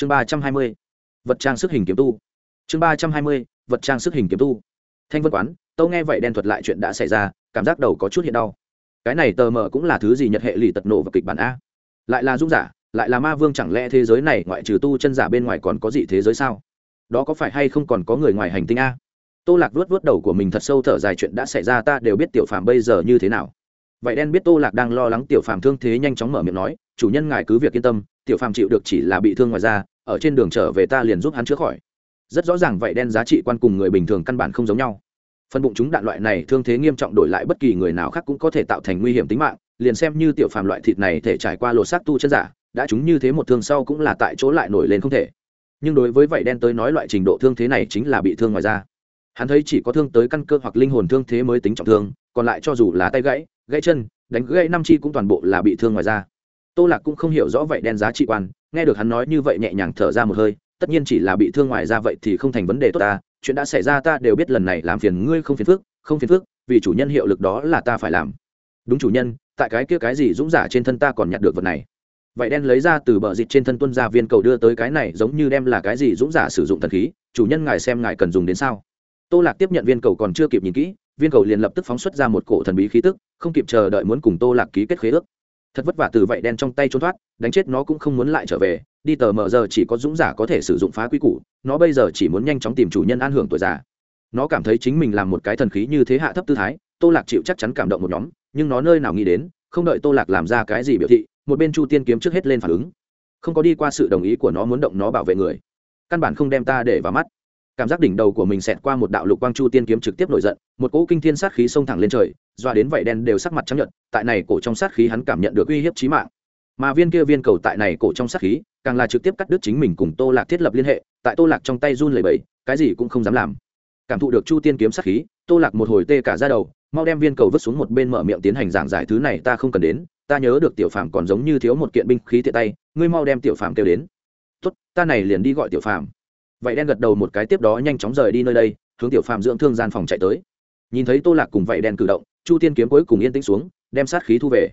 chương ba trăm hai mươi, vật trang sức hình kiếm tu. Chương ba trăm hai mươi, vật trang sức hình kiếm tu. Thanh vân quán, tâu nghe vậy đen thuật lại chuyện đã xảy ra, cảm giác đầu có chút hiện đau. Cái này tờ mờ cũng là thứ gì nhật hệ lì tật nổ và kịch bản a? Lại là dung giả, lại là ma vương chẳng lẽ thế giới này ngoại trừ tu chân giả bên ngoài còn có gì thế giới sao? Đó có phải hay không còn có người ngoài hành tinh a? Tô lạc vuốt vuốt đầu của mình thật sâu thở dài chuyện đã xảy ra ta đều biết tiểu phàm bây giờ như thế nào. Vậy đen biết tô lạc đang lo lắng tiểu phàm thương thế nhanh chóng mở miệng nói, chủ nhân ngài cứ việc yên tâm tiểu phàm chịu được chỉ là bị thương ngoài ra ở trên đường trở về ta liền giúp hắn chữa khỏi. Rất rõ ràng vậy đen giá trị quan cùng người bình thường căn bản không giống nhau. Phân bụng chúng đạn loại này thương thế nghiêm trọng đổi lại bất kỳ người nào khác cũng có thể tạo thành nguy hiểm tính mạng, liền xem như tiểu phàm loại thịt này thể trải qua lột xác tu chân giả, đã chúng như thế một thương sau cũng là tại chỗ lại nổi lên không thể. Nhưng đối với vậy đen tới nói loại trình độ thương thế này chính là bị thương ngoài da. Hắn thấy chỉ có thương tới căn cơ hoặc linh hồn thương thế mới tính trọng thương, còn lại cho dù là tay gãy gãy chân, đánh gãy năm chi cũng toàn bộ là bị thương ngoài da tô lạc cũng không hiểu rõ vậy đen giá trị quan, nghe được hắn nói như vậy nhẹ nhàng thở ra một hơi, tất nhiên chỉ là bị thương ngoài da vậy thì không thành vấn đề tốt ta, chuyện đã xảy ra ta đều biết lần này làm phiền ngươi không phiền phức, không phiền phức, vì chủ nhân hiệu lực đó là ta phải làm. Đúng chủ nhân, tại cái kia cái gì dũng giả trên thân ta còn nhặt được vật này. Vậy đen lấy ra từ bờ dịch trên thân tuân ra viên cầu đưa tới cái này giống như đem là cái gì dũng giả sử dụng thần khí, chủ nhân ngài xem ngài cần dùng đến sao. Tô lạc tiếp nhận viên cầu còn chưa kịp nhìn kỹ, viên cầu liền lập tức phóng xuất ra một cổ thần bí khí tức, không kịp chờ đợi muốn cùng tô lạc ký kết khế ước thật vất vả từ vậy đen trong tay trốn thoát, đánh chết nó cũng không muốn lại trở về, đi tờ mờ giờ chỉ có dũng giả có thể sử dụng phá quy củ, nó bây giờ chỉ muốn nhanh chóng tìm chủ nhân an hưởng tuổi già. Nó cảm thấy chính mình làm một cái thần khí như thế hạ thấp tư thái, tô lạc chịu chắc chắn cảm động một nhóm, nhưng nó nơi nào nghĩ đến, không đợi tô lạc làm ra cái gì biểu thị, một bên chu tiên kiếm trước hết lên phản ứng. Không có đi qua sự đồng ý của nó muốn động nó bảo vệ người. Căn bản không đem ta để vào mắt. Cảm giác đỉnh đầu của mình xẹt qua một đạo lục quang chu tiên kiếm trực tiếp nổi giận, một cỗ kinh thiên sát khí xông thẳng lên trời doa đến vậy đen đều sắc mặt trắng nhợt, tại này cổ trong sát khí hắn cảm nhận được uy hiếp chí mạng. Mà viên kia viên cầu tại này cổ trong sát khí, càng là trực tiếp cắt đứt chính mình cùng tô lạc thiết lập liên hệ, tại tô lạc trong tay run lẩy bẩy, cái gì cũng không dám làm. Cảm thụ được chu tiên kiếm sát khí, tô lạc một hồi tê cả da đầu, mau đem viên cầu vứt xuống một bên mở miệng tiến hành giảng giải thứ này ta không cần đến, ta nhớ được tiểu phàm còn giống như thiếu một kiện binh khí tiện tay, ngươi mau đem tiểu phàm kêu đến. Tốt, ta này liền đi gọi tiểu phàm. Vậy đen gật đầu một cái tiếp đó nhanh chóng rời đi nơi đây, hướng tiểu phàm dưỡng thương gian phòng chạy tới. Nhìn thấy tô lạc cùng vậy đen cử động chu tiên kiếm cuối cùng yên tĩnh xuống, đem sát khí thu về.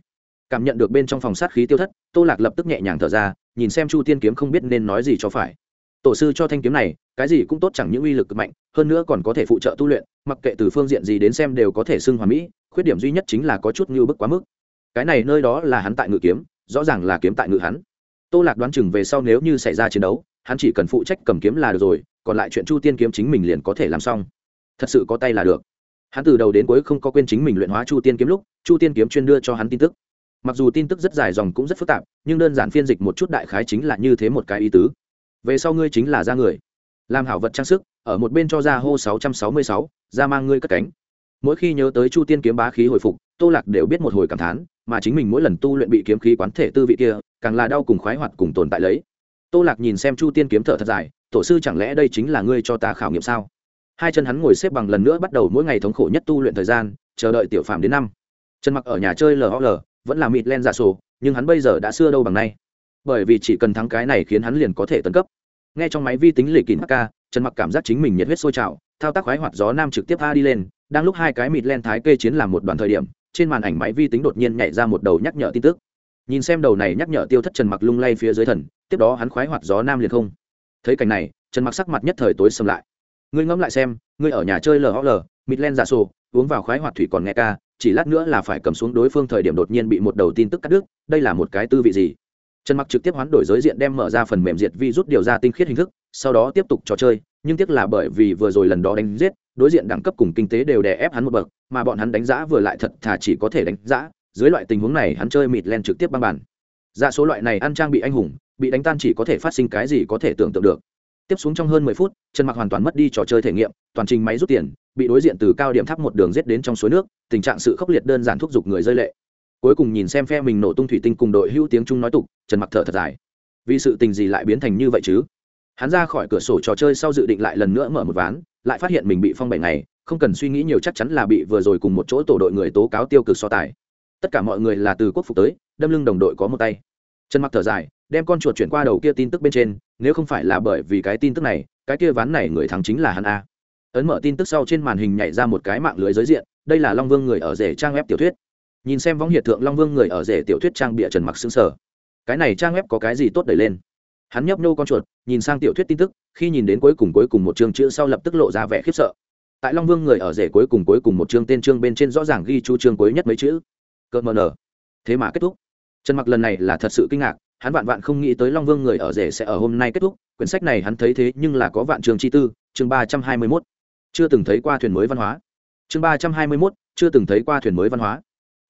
Cảm nhận được bên trong phòng sát khí tiêu thất, tô lạc lập tức nhẹ nhàng thở ra, nhìn xem chu tiên kiếm không biết nên nói gì cho phải. Tổ sư cho thanh kiếm này, cái gì cũng tốt chẳng những uy lực mạnh, hơn nữa còn có thể phụ trợ tu luyện, mặc kệ từ phương diện gì đến xem đều có thể xưng hòa mỹ, khuyết điểm duy nhất chính là có chút ngưu bức quá mức. Cái này nơi đó là hắn tại ngự kiếm, rõ ràng là kiếm tại ngự hắn. Tô lạc đoán chừng về sau nếu như xảy ra chiến đấu, hắn chỉ cần phụ trách cầm kiếm là được rồi, còn lại chuyện chu tiên kiếm chính mình liền có thể làm xong. Thật sự có tay là được hắn từ đầu đến cuối không có quên chính mình luyện hóa chu tiên kiếm lúc, chu tiên kiếm chuyên đưa cho hắn tin tức. Mặc dù tin tức rất dài dòng cũng rất phức tạp, nhưng đơn giản phiên dịch một chút đại khái chính là như thế một cái ý tứ. Về sau ngươi chính là ra người. Làm hảo vật trang sức, ở một bên cho ra hô sáu trăm sáu mươi sáu, ra mang ngươi cất cánh. Mỗi khi nhớ tới chu tiên kiếm bá khí hồi phục, tô lạc đều biết một hồi cảm thán, mà chính mình mỗi lần tu luyện bị kiếm khí quán thể tư vị kia, càng là đau cùng khoái hoạt cùng tồn tại lấy. Tô lạc nhìn xem chu tiên kiếm thở thật dài, tổ sư chẳng lẽ đây chính là ngươi cho ta khảo nghiệm sao? Hai chân hắn ngồi xếp bằng lần nữa bắt đầu mỗi ngày thống khổ nhất tu luyện thời gian, chờ đợi tiểu phạm đến năm. Chân mặc ở nhà chơi lol vẫn là mịt len giả sổ, nhưng hắn bây giờ đã xưa đâu bằng nay. Bởi vì chỉ cần thắng cái này khiến hắn liền có thể tấn cấp. Nghe trong máy vi tính lì kín hk trần mặc cảm giác chính mình nhiệt huyết sôi trào, thao tác khoái hoạt gió nam trực tiếp a đi lên, đang lúc hai cái mịt len thái kê chiến làm một đoạn thời điểm, trên màn ảnh máy vi tính đột nhiên nhảy ra một đầu nhắc nhở tin tức. Nhìn xem đầu này nhắc nhở tiêu thất trần mặc lung lay phía dưới thần, tiếp đó hắn khoái hoạt gió nam liền không. Thấy cảnh này, trần mặc sắc mặt nhất thời tối sầm lại ngươi ngẫm lại xem, ngươi ở nhà chơi lhl mịt len giả sổ, uống vào khoái hoạt thủy còn nghe ca, chỉ lát nữa là phải cầm xuống đối phương thời điểm đột nhiên bị một đầu tin tức cắt đứt, đây là một cái tư vị gì? Trần mặc trực tiếp hoán đổi giới diện đem mở ra phần mềm diệt vi rút điều ra tinh khiết hình thức, sau đó tiếp tục trò chơi, nhưng tiếc là bởi vì vừa rồi lần đó đánh giết, đối diện đẳng cấp cùng kinh tế đều đè ép hắn một bậc, mà bọn hắn đánh giá vừa lại thật thà chỉ có thể đánh giá, dưới loại tình huống này hắn chơi mịt len trực tiếp băng bàn. Ra số loại này ăn trang bị anh hùng, bị đánh tan chỉ có thể phát sinh cái gì có thể tưởng tượng được tiếp xuống trong hơn mười phút, trần mặc hoàn toàn mất đi trò chơi thể nghiệm, toàn trình máy rút tiền, bị đối diện từ cao điểm tháp một đường giết đến trong suối nước, tình trạng sự khốc liệt đơn giản thúc giục người rơi lệ. Cuối cùng nhìn xem phe mình nổ tung thủy tinh cùng đội hữu tiếng trung nói tục, trần mặc thở thật dài. Vì sự tình gì lại biến thành như vậy chứ? Hắn ra khỏi cửa sổ trò chơi sau dự định lại lần nữa mở một ván, lại phát hiện mình bị phong bảy ngày, không cần suy nghĩ nhiều chắc chắn là bị vừa rồi cùng một chỗ tổ đội người tố cáo tiêu cực so tài. Tất cả mọi người là từ quốc phục tới, đâm lưng đồng đội có một tay. Trần mặc thở dài đem con chuột chuyển qua đầu kia tin tức bên trên, nếu không phải là bởi vì cái tin tức này, cái kia ván này người thắng chính là hắn a. Ấn mở tin tức sau trên màn hình nhảy ra một cái mạng lưới giới diện, đây là long vương người ở rể trang web tiểu thuyết. Nhìn xem võng hiệt thượng long vương người ở rể tiểu thuyết trang bịa trần mặc xứng sở cái này trang web có cái gì tốt đẩy lên? Hắn nhấp nô con chuột, nhìn sang tiểu thuyết tin tức, khi nhìn đến cuối cùng cuối cùng một chương chữ sau lập tức lộ ra vẻ khiếp sợ. Tại long vương người ở rể cuối cùng cuối cùng một chương tên chương bên trên rõ ràng ghi chu chương cuối nhất mấy chữ. Cơ mờ nở. Thế mà kết thúc. Trần mặc lần này là thật sự kinh ngạc hắn vạn vạn không nghĩ tới long vương người ở rể sẽ ở hôm nay kết thúc, quyển sách này hắn thấy thế nhưng là có vạn trường chi tư, chương ba trăm hai mươi mốt. Chưa từng thấy qua thuyền mới văn hóa. Chương ba trăm hai mươi mốt, chưa từng thấy qua thuyền mới văn hóa.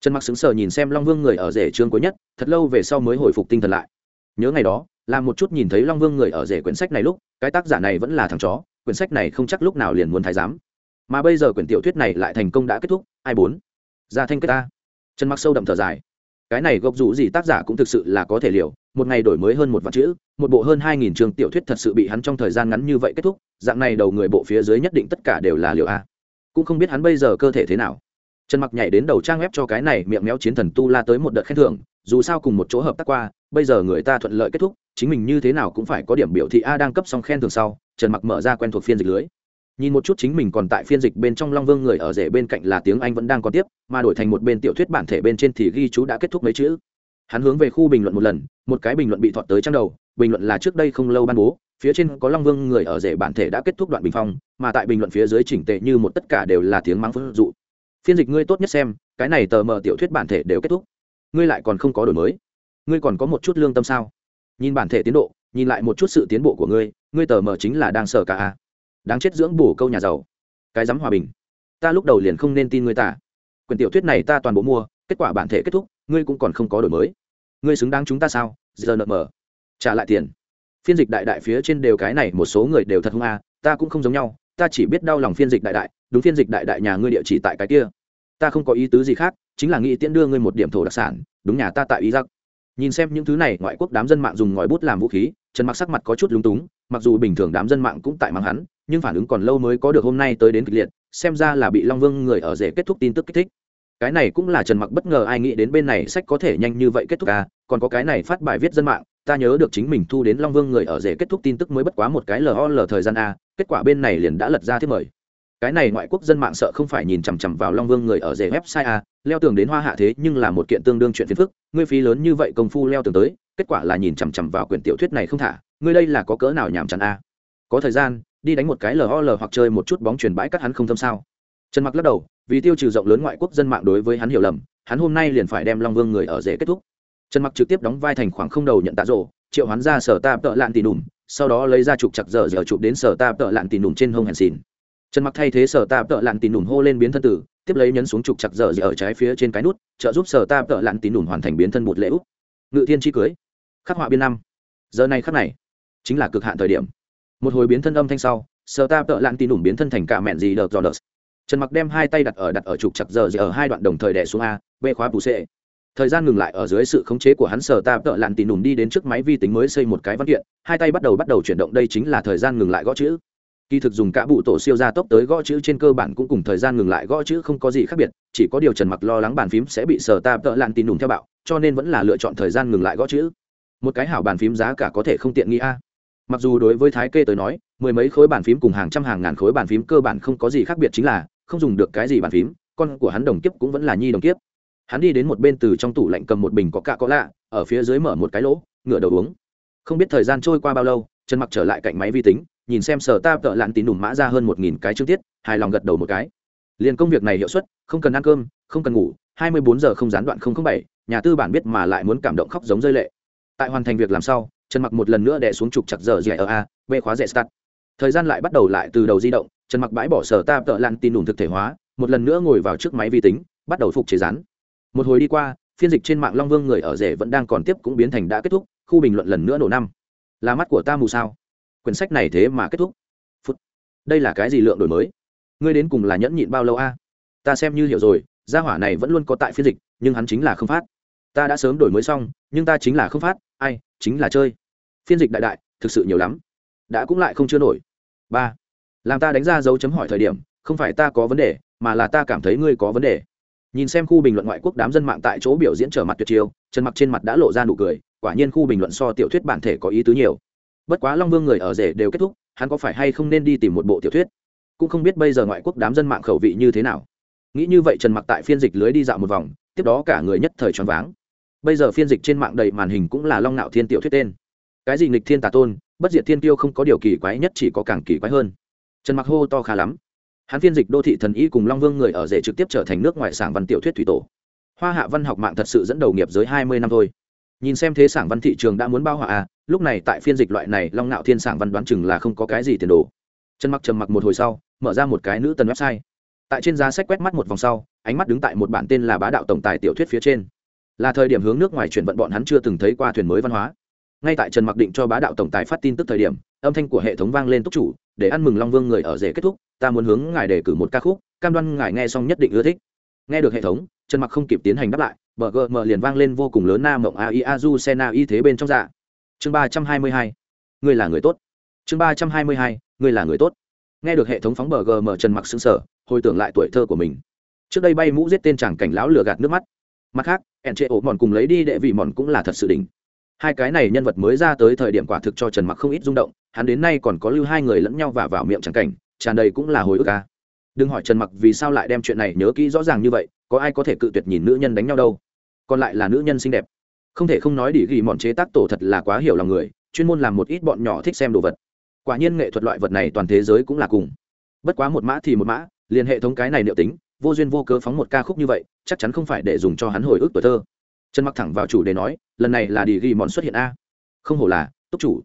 Trần mặc xứng sờ nhìn xem long vương người ở rể chương cuối nhất, thật lâu về sau mới hồi phục tinh thần lại. Nhớ ngày đó, làm một chút nhìn thấy long vương người ở rể quyển sách này lúc, cái tác giả này vẫn là thằng chó, quyển sách này không chắc lúc nào liền muốn thái giám. Mà bây giờ quyển tiểu thuyết này lại thành công đã kết thúc, ai bốn? Ra thanh kết ta. Trần mặc sâu đậm thở dài cái này gộp rủ gì tác giả cũng thực sự là có thể liều, một ngày đổi mới hơn một vạn chữ, một bộ hơn hai nghìn trường tiểu thuyết thật sự bị hắn trong thời gian ngắn như vậy kết thúc, dạng này đầu người bộ phía dưới nhất định tất cả đều là liều a. Cũng không biết hắn bây giờ cơ thể thế nào. Trần mặc nhảy đến đầu trang web cho cái này miệng méo chiến thần tu la tới một đợt khen thưởng, dù sao cùng một chỗ hợp tác qua, bây giờ người ta thuận lợi kết thúc, chính mình như thế nào cũng phải có điểm biểu thị a đang cấp xong khen thưởng sau, trần mặc mở ra quen thuộc phiên dịch lưới nhìn một chút chính mình còn tại phiên dịch bên trong long vương người ở rể bên cạnh là tiếng anh vẫn đang còn tiếp, mà đổi thành một bên tiểu thuyết bản thể bên trên thì ghi chú đã kết thúc mấy chữ. Hắn hướng về khu bình luận một lần, một cái bình luận bị thọt tới trang đầu, bình luận là trước đây không lâu ban bố, phía trên có long vương người ở rể bản thể đã kết thúc đoạn bình phong, mà tại bình luận phía dưới chỉnh tệ như một tất cả đều là tiếng mắng phương dụ. Phiên dịch ngươi tốt nhất xem, cái này tờ mờ tiểu thuyết bản thể đều kết thúc. Ngươi lại còn không có đổi mới. Ngươi còn có một chút lương tâm sao? Nhìn bản thể tiến độ, nhìn lại một chút sự tiến bộ của ngươi ngươi tờ mờ chính là đang sở cả a đáng chết dưỡng bổ câu nhà giàu. Cái dám hòa bình. Ta lúc đầu liền không nên tin người ta. Quyển tiểu thuyết này ta toàn bộ mua, kết quả bản thể kết thúc, ngươi cũng còn không có đổi mới. Ngươi xứng đáng chúng ta sao? Giờ nợ mờ trả lại tiền. Phiên dịch đại đại phía trên đều cái này, một số người đều thật hung a, ta cũng không giống nhau, ta chỉ biết đau lòng phiên dịch đại đại, đúng phiên dịch đại đại nhà ngươi địa chỉ tại cái kia. Ta không có ý tứ gì khác, chính là nghĩ tiễn đưa ngươi một điểm thổ đặc sản, đúng nhà ta tại ý giặc nhìn xem những thứ này, ngoại quốc đám dân mạng dùng ngòi bút làm vũ khí, trần mặc sắc mặt có chút lúng túng, mặc dù bình thường đám dân mạng cũng tại mắng hắn nhưng phản ứng còn lâu mới có được hôm nay tới đến kịch liệt, xem ra là bị long vương người ở rể kết thúc tin tức kích thích. Cái này cũng là trần mặc bất ngờ ai nghĩ đến bên này sách có thể nhanh như vậy kết thúc à còn có cái này phát bài viết dân mạng, ta nhớ được chính mình thu đến long vương người ở rể kết thúc tin tức mới bất quá một cái lol thời gian a kết quả bên này liền đã lật ra thiết mời. Cái này ngoại quốc dân mạng sợ không phải nhìn chằm chằm vào long vương người ở rể website a leo tường đến hoa hạ thế nhưng là một kiện tương đương chuyện phiền phức, ngươi phí lớn như vậy công phu leo tường tới, kết quả là nhìn chằm chằm vào quyển tiểu thuyết này không thả, ngươi đây là có cỡ nào nhảm chán a có thời gian đi đánh một cái lol hoặc chơi một chút bóng truyền bãi cắt hắn không thâm sao. Trần mặc lắc đầu, vì tiêu trừ rộng lớn ngoại quốc dân mạng đối với hắn hiểu lầm, hắn hôm nay liền phải đem long vương người ở rễ kết thúc. Trần mặc trực tiếp đóng vai thành khoảng không đầu nhận tạ rộ triệu hắn ra sở ta tợ lạn tì nùm, sau đó lấy ra trục chặt dở dở chụp đến sở ta tợ lạn tì nùm trên hông hèn xìn trần mặc thay thế sở ta tợ lạn tì nùm hô lên biến thân tử, tiếp lấy nhấn xuống trục chặt dở dở ở trái phía trên cái nút, trợ giúp sở ta tợ lạn tì nùm hoàn thành biến thân một lễ úc ngự thiên chi cưới. Khắc họa biên năm. Giờ này khắc này, chính là cực hạn thời điểm một hồi biến thân âm thanh sau sờ ta tợ lạn tì nùm biến thân thành cả mẹn gì đờ dò đờ trần mặc đem hai tay đặt ở đặt ở trục chặt giờ gì ở hai đoạn đồng thời đè xuống a, b khóa bù c. Thời gian ngừng lại ở dưới sự khống chế của hắn sờ ta tợ lặn tì nùm đi đến trước máy vi tính mới xây một cái văn kiện, hai tay bắt đầu bắt đầu chuyển động, đây chính là thời gian ngừng lại gõ chữ. Kỳ thực dùng cả bụ tổ siêu ra tốc tới gõ chữ trên cơ bản cũng cùng thời gian ngừng lại gõ chữ không có gì khác biệt, chỉ có điều trần mặc lo lắng bàn phím sẽ bị sờ ta tợ lặn tì nùm theo bạo, cho nên vẫn là lựa chọn thời gian ngừng lại gõ chữ. Một cái hảo bàn phím giá cả có thể không tiện nghi a mặc dù đối với thái kê tới nói, mười mấy khối bàn phím cùng hàng trăm hàng ngàn khối bàn phím cơ bản không có gì khác biệt chính là, không dùng được cái gì bàn phím, con của hắn đồng kiếp cũng vẫn là nhi đồng kiếp. Hắn đi đến một bên từ trong tủ lạnh cầm một bình có cạ có lạ, ở phía dưới mở một cái lỗ, ngửa đầu uống. Không biết thời gian trôi qua bao lâu trần mặc trở lại cạnh máy vi tính, nhìn xem sở ta tợ lặn tín đùm mã ra hơn một nghìn cái chương tiết, hài lòng gật đầu một cái. Liền công việc này hiệu suất, không cần ăn cơm, không cần ngủ, hai mươi bốn giờ không gián đoạn không không bảy, nhà tư bản biết mà lại muốn cảm động khóc giống rơi lệ. Tại hoàn thành việc làm sau trần mặc một lần nữa đè xuống trục chặt giờ dẻ ở a, b khóa rẻ start. Thời gian lại bắt đầu lại từ đầu di động, trần mặc bãi bỏ sở ta tợ lặn tin đùm thực thể hóa, một lần nữa ngồi vào trước máy vi tính, bắt đầu phục chế rán. Một hồi đi qua, phiên dịch trên mạng long vương người ở rể vẫn đang còn tiếp cũng biến thành đã kết thúc, khu bình luận lần nữa nổ năm. Là mắt của ta mù sao? Quyển sách này thế mà kết thúc. Phút. đây là cái gì lượng đổi mới? Ngươi đến cùng là nhẫn nhịn bao lâu a? Ta xem như hiểu rồi, gia hỏa này vẫn luôn có tại phiên dịch, nhưng hắn chính là không phát ta đã sớm đổi mới xong, nhưng ta chính là không phát, ai, chính là chơi. Phiên dịch đại đại, thực sự nhiều lắm. Đã cũng lại không chưa nổi. Ba, làm ta đánh ra dấu chấm hỏi thời điểm, không phải ta có vấn đề, mà là ta cảm thấy ngươi có vấn đề. Nhìn xem khu bình luận ngoại quốc đám dân mạng tại chỗ biểu diễn trở mặt tuyệt chiêu, chân mặc trên mặt đã lộ ra nụ cười, quả nhiên khu bình luận so tiểu thuyết bản thể có ý tứ nhiều. Bất quá long vương người ở rể đều kết thúc, hắn có phải hay không nên đi tìm một bộ tiểu thuyết? Cũng không biết bây giờ ngoại quốc đám dân mạng khẩu vị như thế nào. Nghĩ như vậy trần mặc tại phiên dịch lưới đi dạo một vòng, tiếp đó cả người nhất thời choáng váng bây giờ phiên dịch trên mạng đầy màn hình cũng là long nạo thiên tiểu thuyết tên. Cái gì nghịch thiên tà tôn, bất diệt thiên tiêu không có điều kỳ quái nhất chỉ có càng kỳ quái hơn. Trần mặc hô to khá lắm. Hắn phiên dịch đô thị thần y cùng long vương người ở rể trực tiếp trở thành nước ngoại sản văn tiểu thuyết thủy tổ. Hoa hạ văn học mạng thật sự dẫn đầu nghiệp giới hai mươi năm thôi. Nhìn xem thế sản văn thị trường đã muốn bao hòa à lúc này tại phiên dịch loại này long Nạo thiên sản văn đoán chừng là không có cái gì tiền đồ. Trần mặc trầm mặc một hồi sau, mở ra một cái nữ tần website. Tại trên giá sách quét mắt một vòng sau, ánh mắt đứng tại một bản tên là bá đạo tổng tài tiểu thuyết phía trên là thời điểm hướng nước ngoài chuyển vận bọn hắn chưa từng thấy qua thuyền mới văn hóa. Ngay tại trần mặc định cho bá đạo tổng tài phát tin tức thời điểm, âm thanh của hệ thống vang lên túc chủ, để ăn mừng long vương người ở rể kết thúc, ta muốn hướng ngài đề cử một ca khúc, cam đoan ngài nghe xong nhất định ưa thích. Nghe được hệ thống, trần mặc không kịp tiến hành đáp lại, bờ gờ mờ liền vang lên vô cùng lớn na mộng a i a du sena y thế bên trong dạ. Chương ba trăm hai mươi hai, ngươi là người tốt. Chương ba trăm hai mươi hai, ngươi là người tốt. Nghe được hệ thống phóng bờ gm trần mặc xứng sở hồi tưởng lại tuổi thơ của mình. Trước đây bay mũ giết tên chàng cảnh lão lừa gạt nước mắt mặt khác ẹn trệ ổ mòn cùng lấy đi đệ vị mòn cũng là thật sự đỉnh. Hai cái này nhân vật mới ra tới thời điểm quả thực cho trần mặc không ít rung động, hắn đến nay còn có lưu hai người lẫn nhau và vào miệng tràng cảnh, tràn đầy cũng là hồi ức ca đừng hỏi trần mặc vì sao lại đem chuyện này nhớ kỹ rõ ràng như vậy, có ai có thể cự tuyệt nhìn nữ nhân đánh nhau đâu. Còn lại là nữ nhân xinh đẹp. Không thể không nói đỉ ghi mòn chế tác tổ thật là quá hiểu lòng người, chuyên môn làm một ít bọn nhỏ thích xem đồ vật. Quả nhiên nghệ thuật loại vật này toàn thế giới cũng là cùng. Bất quá một mã thì một mã, liền hệ thống cái này liệu tính vô duyên vô cớ phóng một ca khúc như vậy, chắc chắn không phải để dùng cho hắn hồi ức tuổi thơ. Trần mặc thẳng vào chủ để nói, lần này là đi ghi mòn xuất hiện a. Không hổ là, túc chủ.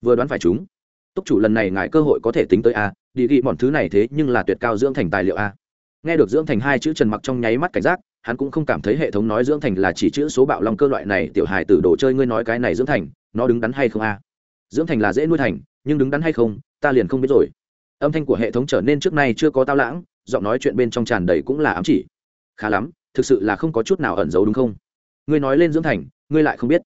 Vừa đoán phải chúng. Túc chủ lần này ngại cơ hội có thể tính tới a đi ghi mòn thứ này thế nhưng là tuyệt cao dưỡng thành tài liệu a. Nghe được dưỡng thành hai chữ trần mặc trong nháy mắt cảnh giác, hắn cũng không cảm thấy hệ thống nói dưỡng thành là chỉ chữ số bạo long cơ loại này, tiểu hài từ đồ chơi ngươi nói cái này dưỡng thành, nó đứng đắn hay không a? Dưỡng thành là dễ nuôi thành, nhưng đứng đắn hay không, ta liền không biết rồi. Âm thanh của hệ thống trở nên trước nay chưa có tao lãng giọng nói chuyện bên trong tràn đầy cũng là ám chỉ. Khá lắm, thực sự là không có chút nào ẩn giấu đúng không? Ngươi nói lên dưỡng thành, ngươi lại không biết.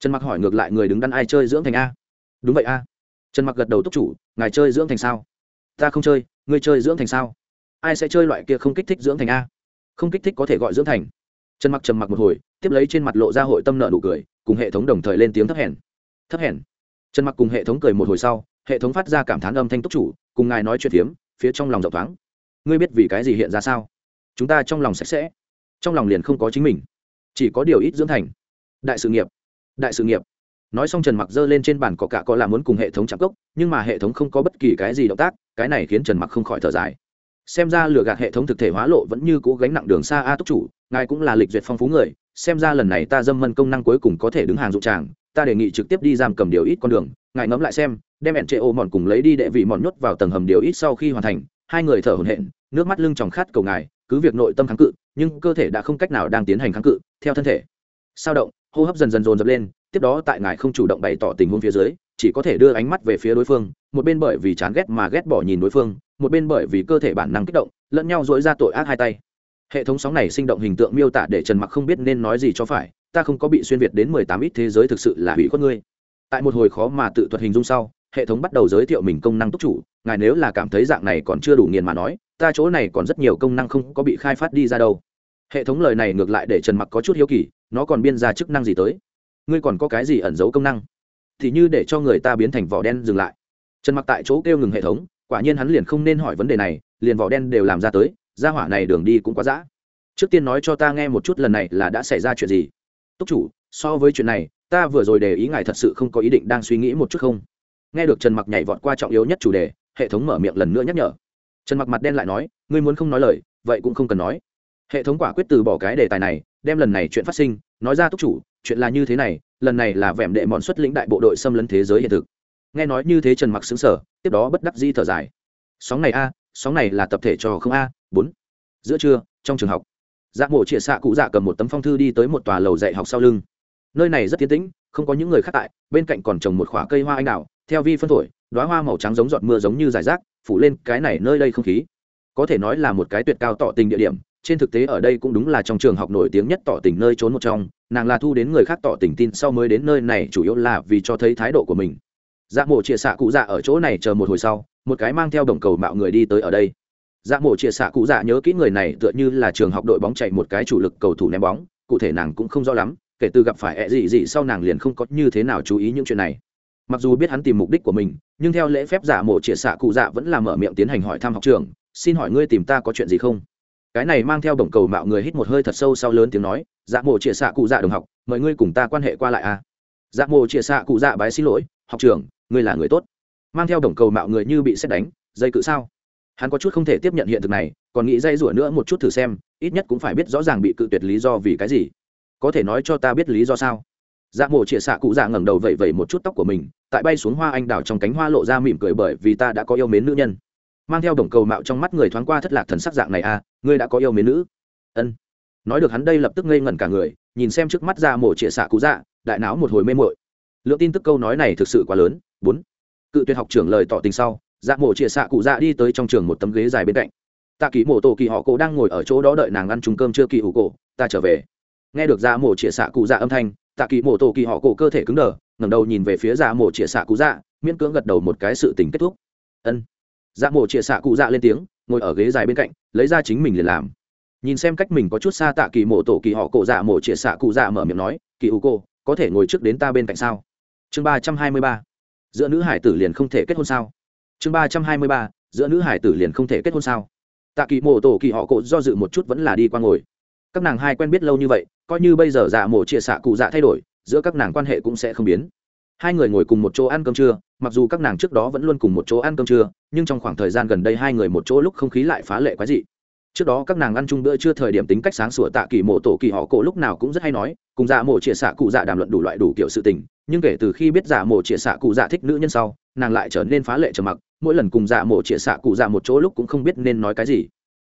Trần mặc hỏi ngược lại người đứng đắn ai chơi dưỡng thành a? Đúng vậy a. Trần mặc gật đầu túc chủ, ngài chơi dưỡng thành sao? Ta không chơi, ngươi chơi dưỡng thành sao? Ai sẽ chơi loại kia không kích thích dưỡng thành a? Không kích thích có thể gọi dưỡng thành. Trần mặc trầm mặc một hồi, tiếp lấy trên mặt lộ ra hội tâm nợ nụ cười, cùng hệ thống đồng thời lên tiếng thấp hèn. Thấp hèn. Trần mặc cùng hệ thống cười một hồi sau, hệ thống phát ra cảm thán âm thanh túc chủ, cùng ngài nói chuyện phiếm, phía trong lòng rộng thoáng ngươi biết vì cái gì hiện ra sao? Chúng ta trong lòng sạch sẽ, trong lòng liền không có chính mình, chỉ có điều ít dưỡng thành. Đại sự nghiệp, đại sự nghiệp. Nói xong trần mặc giơ lên trên bàn có cả có là muốn cùng hệ thống chạm cốc, nhưng mà hệ thống không có bất kỳ cái gì động tác, cái này khiến trần mặc không khỏi thở dài. Xem ra lừa gạt hệ thống thực thể hóa lộ vẫn như cố gánh nặng đường xa a túc chủ, ngài cũng là lịch duyệt phong phú người, xem ra lần này ta dâm mân công năng cuối cùng có thể đứng hàng dụng tràng, ta đề nghị trực tiếp đi giam cầm điều ít con đường, ngài ngẫm lại xem, đem ẹn trệ ô mòn cùng lấy đi đệ vị mòn nhốt vào tầng hầm điều ít sau khi hoàn thành hai người thở hổn hển, nước mắt lưng tròng khát cầu ngài, cứ việc nội tâm kháng cự, nhưng cơ thể đã không cách nào đang tiến hành kháng cự, theo thân thể. Sao động, hô hấp dần dần dồn dập lên, tiếp đó tại ngài không chủ động bày tỏ tình huống phía dưới, chỉ có thể đưa ánh mắt về phía đối phương, một bên bởi vì chán ghét mà ghét bỏ nhìn đối phương, một bên bởi vì cơ thể bản năng kích động, lẫn nhau dỗi ra tội ác hai tay. Hệ thống sóng này sinh động hình tượng miêu tả để trần mặc không biết nên nói gì cho phải, ta không có bị xuyên việt đến mười tám ít thế giới thực sự là hủy khuất ngươi. Tại một hồi khó mà tự thuật hình dung sau hệ thống bắt đầu giới thiệu mình công năng túc chủ, ngài nếu là cảm thấy dạng này còn chưa đủ nghiền mà nói, ta chỗ này còn rất nhiều công năng không có bị khai phát đi ra đâu. Hệ thống lời này ngược lại để trần mặc có chút hiếu kỳ, nó còn biên ra chức năng gì tới? Ngươi còn có cái gì ẩn giấu công năng? Thì như để cho người ta biến thành vỏ đen dừng lại. Trần mặc tại chỗ kêu ngừng hệ thống, quả nhiên hắn liền không nên hỏi vấn đề này, liền vỏ đen đều làm ra tới ra hỏa này đường đi cũng quá dã. Trước tiên nói cho ta nghe một chút lần này là đã xảy ra chuyện gì. Túc chủ, so với chuyện này, ta vừa rồi đề ý ngài thật sự không có ý định đang suy nghĩ một chút không? Nghe được trần mặc nhảy vọt qua trọng yếu nhất chủ đề, hệ thống mở miệng lần nữa nhắc nhở. Trần mặc mặt đen lại nói, ngươi muốn không nói lời, vậy cũng không cần nói. Hệ thống quả quyết từ bỏ cái đề tài này, đem lần này chuyện phát sinh, nói ra túc chủ, chuyện là như thế này, lần này là vẻm đệ mòn xuất lĩnh đại bộ đội xâm lấn thế giới hiện thực. Nghe nói như thế trần mặc xứng sở tiếp đó bất đắc di thở dài. Sóng này a, sóng này là tập thể cho không a? Bốn. Giữa trưa, trong trường học dạ mộ chĩa xạ cụ dạ cầm một tấm phong thư đi tới một tòa lầu dạy học sau lưng. Nơi này rất tiến tĩnh, không có những người khác tại, bên cạnh còn trồng một khoả cây hoa anh đào theo vi phân thổi đoá hoa màu trắng giống giọt mưa giống như giải rác, phủ lên cái này nơi đây không khí. Có thể nói là một cái tuyệt cao tỏ tình địa điểm, trên thực tế ở đây cũng đúng là trong trường học nổi tiếng nhất tỏ tình nơi trốn một trong, nàng là thu đến người khác tỏ tình tin sau mới đến nơi này chủ yếu là vì cho thấy thái độ của mình. Dạ mộ chia xạ cụ dạ ở chỗ này chờ một hồi sau, một cái mang theo đồng cầu mạo người đi tới ở đây. Dạ mộ chia xạ cụ dạ nhớ kỹ người này tựa như là trường học đội bóng chạy một cái chủ lực cầu thủ ném bóng, cụ thể nàng cũng không rõ lắm, kể từ gặp phải ẹ gì gì sau nàng liền không có như thế nào chú ý những chuyện này mặc dù biết hắn tìm mục đích của mình, nhưng theo lễ phép giả mộ chĩa xạ cụ dạ vẫn là mở miệng tiến hành hỏi thăm học trường, xin hỏi ngươi tìm ta có chuyện gì không? Cái này mang theo đồng cầu mạo người hít một hơi thật sâu sau lớn tiếng nói dạ mộ chĩa xạ cụ dạ đồng học, mời ngươi cùng ta quan hệ qua lại a à? dạ mộ chĩa xạ cụ dạ bái xin lỗi, học trưởng ngươi là người tốt. Mang theo đồng cầu mạo người như bị xét đánh, dây cự sao? Hắn có chút không thể tiếp nhận hiện thực này, còn nghĩ dây rủa nữa một chút thử xem, ít nhất cũng phải biết rõ ràng bị cự tuyệt lý do vì cái gì. Có thể nói cho ta biết lý do sao? Dạ mộ chĩa xạ cụ dạ ngẩng đầu vẩy vẩy một chút tóc của mình tại bay xuống hoa anh đào trong cánh hoa lộ ra mỉm cười bởi vì ta đã có yêu mến nữ nhân. Mang theo đồng cầu mạo trong mắt người thoáng qua thất lạc thần sắc dạng này à ngươi đã có yêu mến nữ. Ân. Nói được hắn đây lập tức ngây ngẩn cả người, nhìn xem trước mắt ra mộ trịa xạ cụ dạ đại não một hồi mê mội lượng tin tức câu nói này thực sự quá lớn. Bốn. Cự tuyệt học trưởng lời tỏ tình sau dạ mộ trịa xạ cụ dạ đi tới trong trường một tấm ghế dài bên cạnh. Tạ kỳ mộ tổ kỳ họ cổ đang ngồi ở chỗ đó đợi nàng ăn trùng cơm chưa kỳ hủ cổ, ta trở về. Nghe được dạ mộ trịa xạ cụ dạ âm thanh, tạ kỳ mộ tổ kỳ họ cổ cơ thể cứng đờ ngẩng đầu nhìn về phía dạ mộ chĩa xạ cụ dạ miễn cưỡng gật đầu một cái sự tình kết thúc. Ân. Dạ mộ chĩa xạ cụ dạ lên tiếng ngồi ở ghế dài bên cạnh lấy ra chính mình liền làm. Nhìn xem cách mình có chút xa tạ kỳ mộ tổ kỳ họ cổ dạ mộ chĩa xạ cụ dạ mở miệng nói kỳ u cô, có thể ngồi trước đến ta bên cạnh sao? Chương ba trăm hai mươi ba. Giữa nữ hải tử liền không thể kết hôn sao? Chương ba trăm hai mươi ba. Giữa nữ hải tử liền không thể kết hôn sao? Tạ kỳ mộ tổ kỳ họ cổ do dự một chút vẫn là đi qua ngồi. Các nàng hai quen biết lâu như vậy coi như bây giờ dạ mộ chia xạ cụ dạ thay đổi giữa các nàng quan hệ cũng sẽ không biến. Hai người ngồi cùng một chỗ ăn cơm trưa, mặc dù các nàng trước đó vẫn luôn cùng một chỗ ăn cơm trưa, nhưng trong khoảng thời gian gần đây hai người một chỗ lúc không khí lại phá lệ quái dị. Trước đó các nàng ăn chung bữa chưa thời điểm tính cách sáng sủa tạ kỳ mộ tổ kỳ họ cổ lúc nào cũng rất hay nói, cùng dạ mộ chia xạ cụ dạ đàm luận đủ loại đủ kiểu sự tình, nhưng kể từ khi biết dạ mộ chia xạ cụ dạ thích nữ nhân sau, nàng lại trở nên phá lệ trầm mặc, mỗi lần cùng dạ mộ chia xạ cụ dạ một chỗ lúc cũng không biết nên nói cái gì.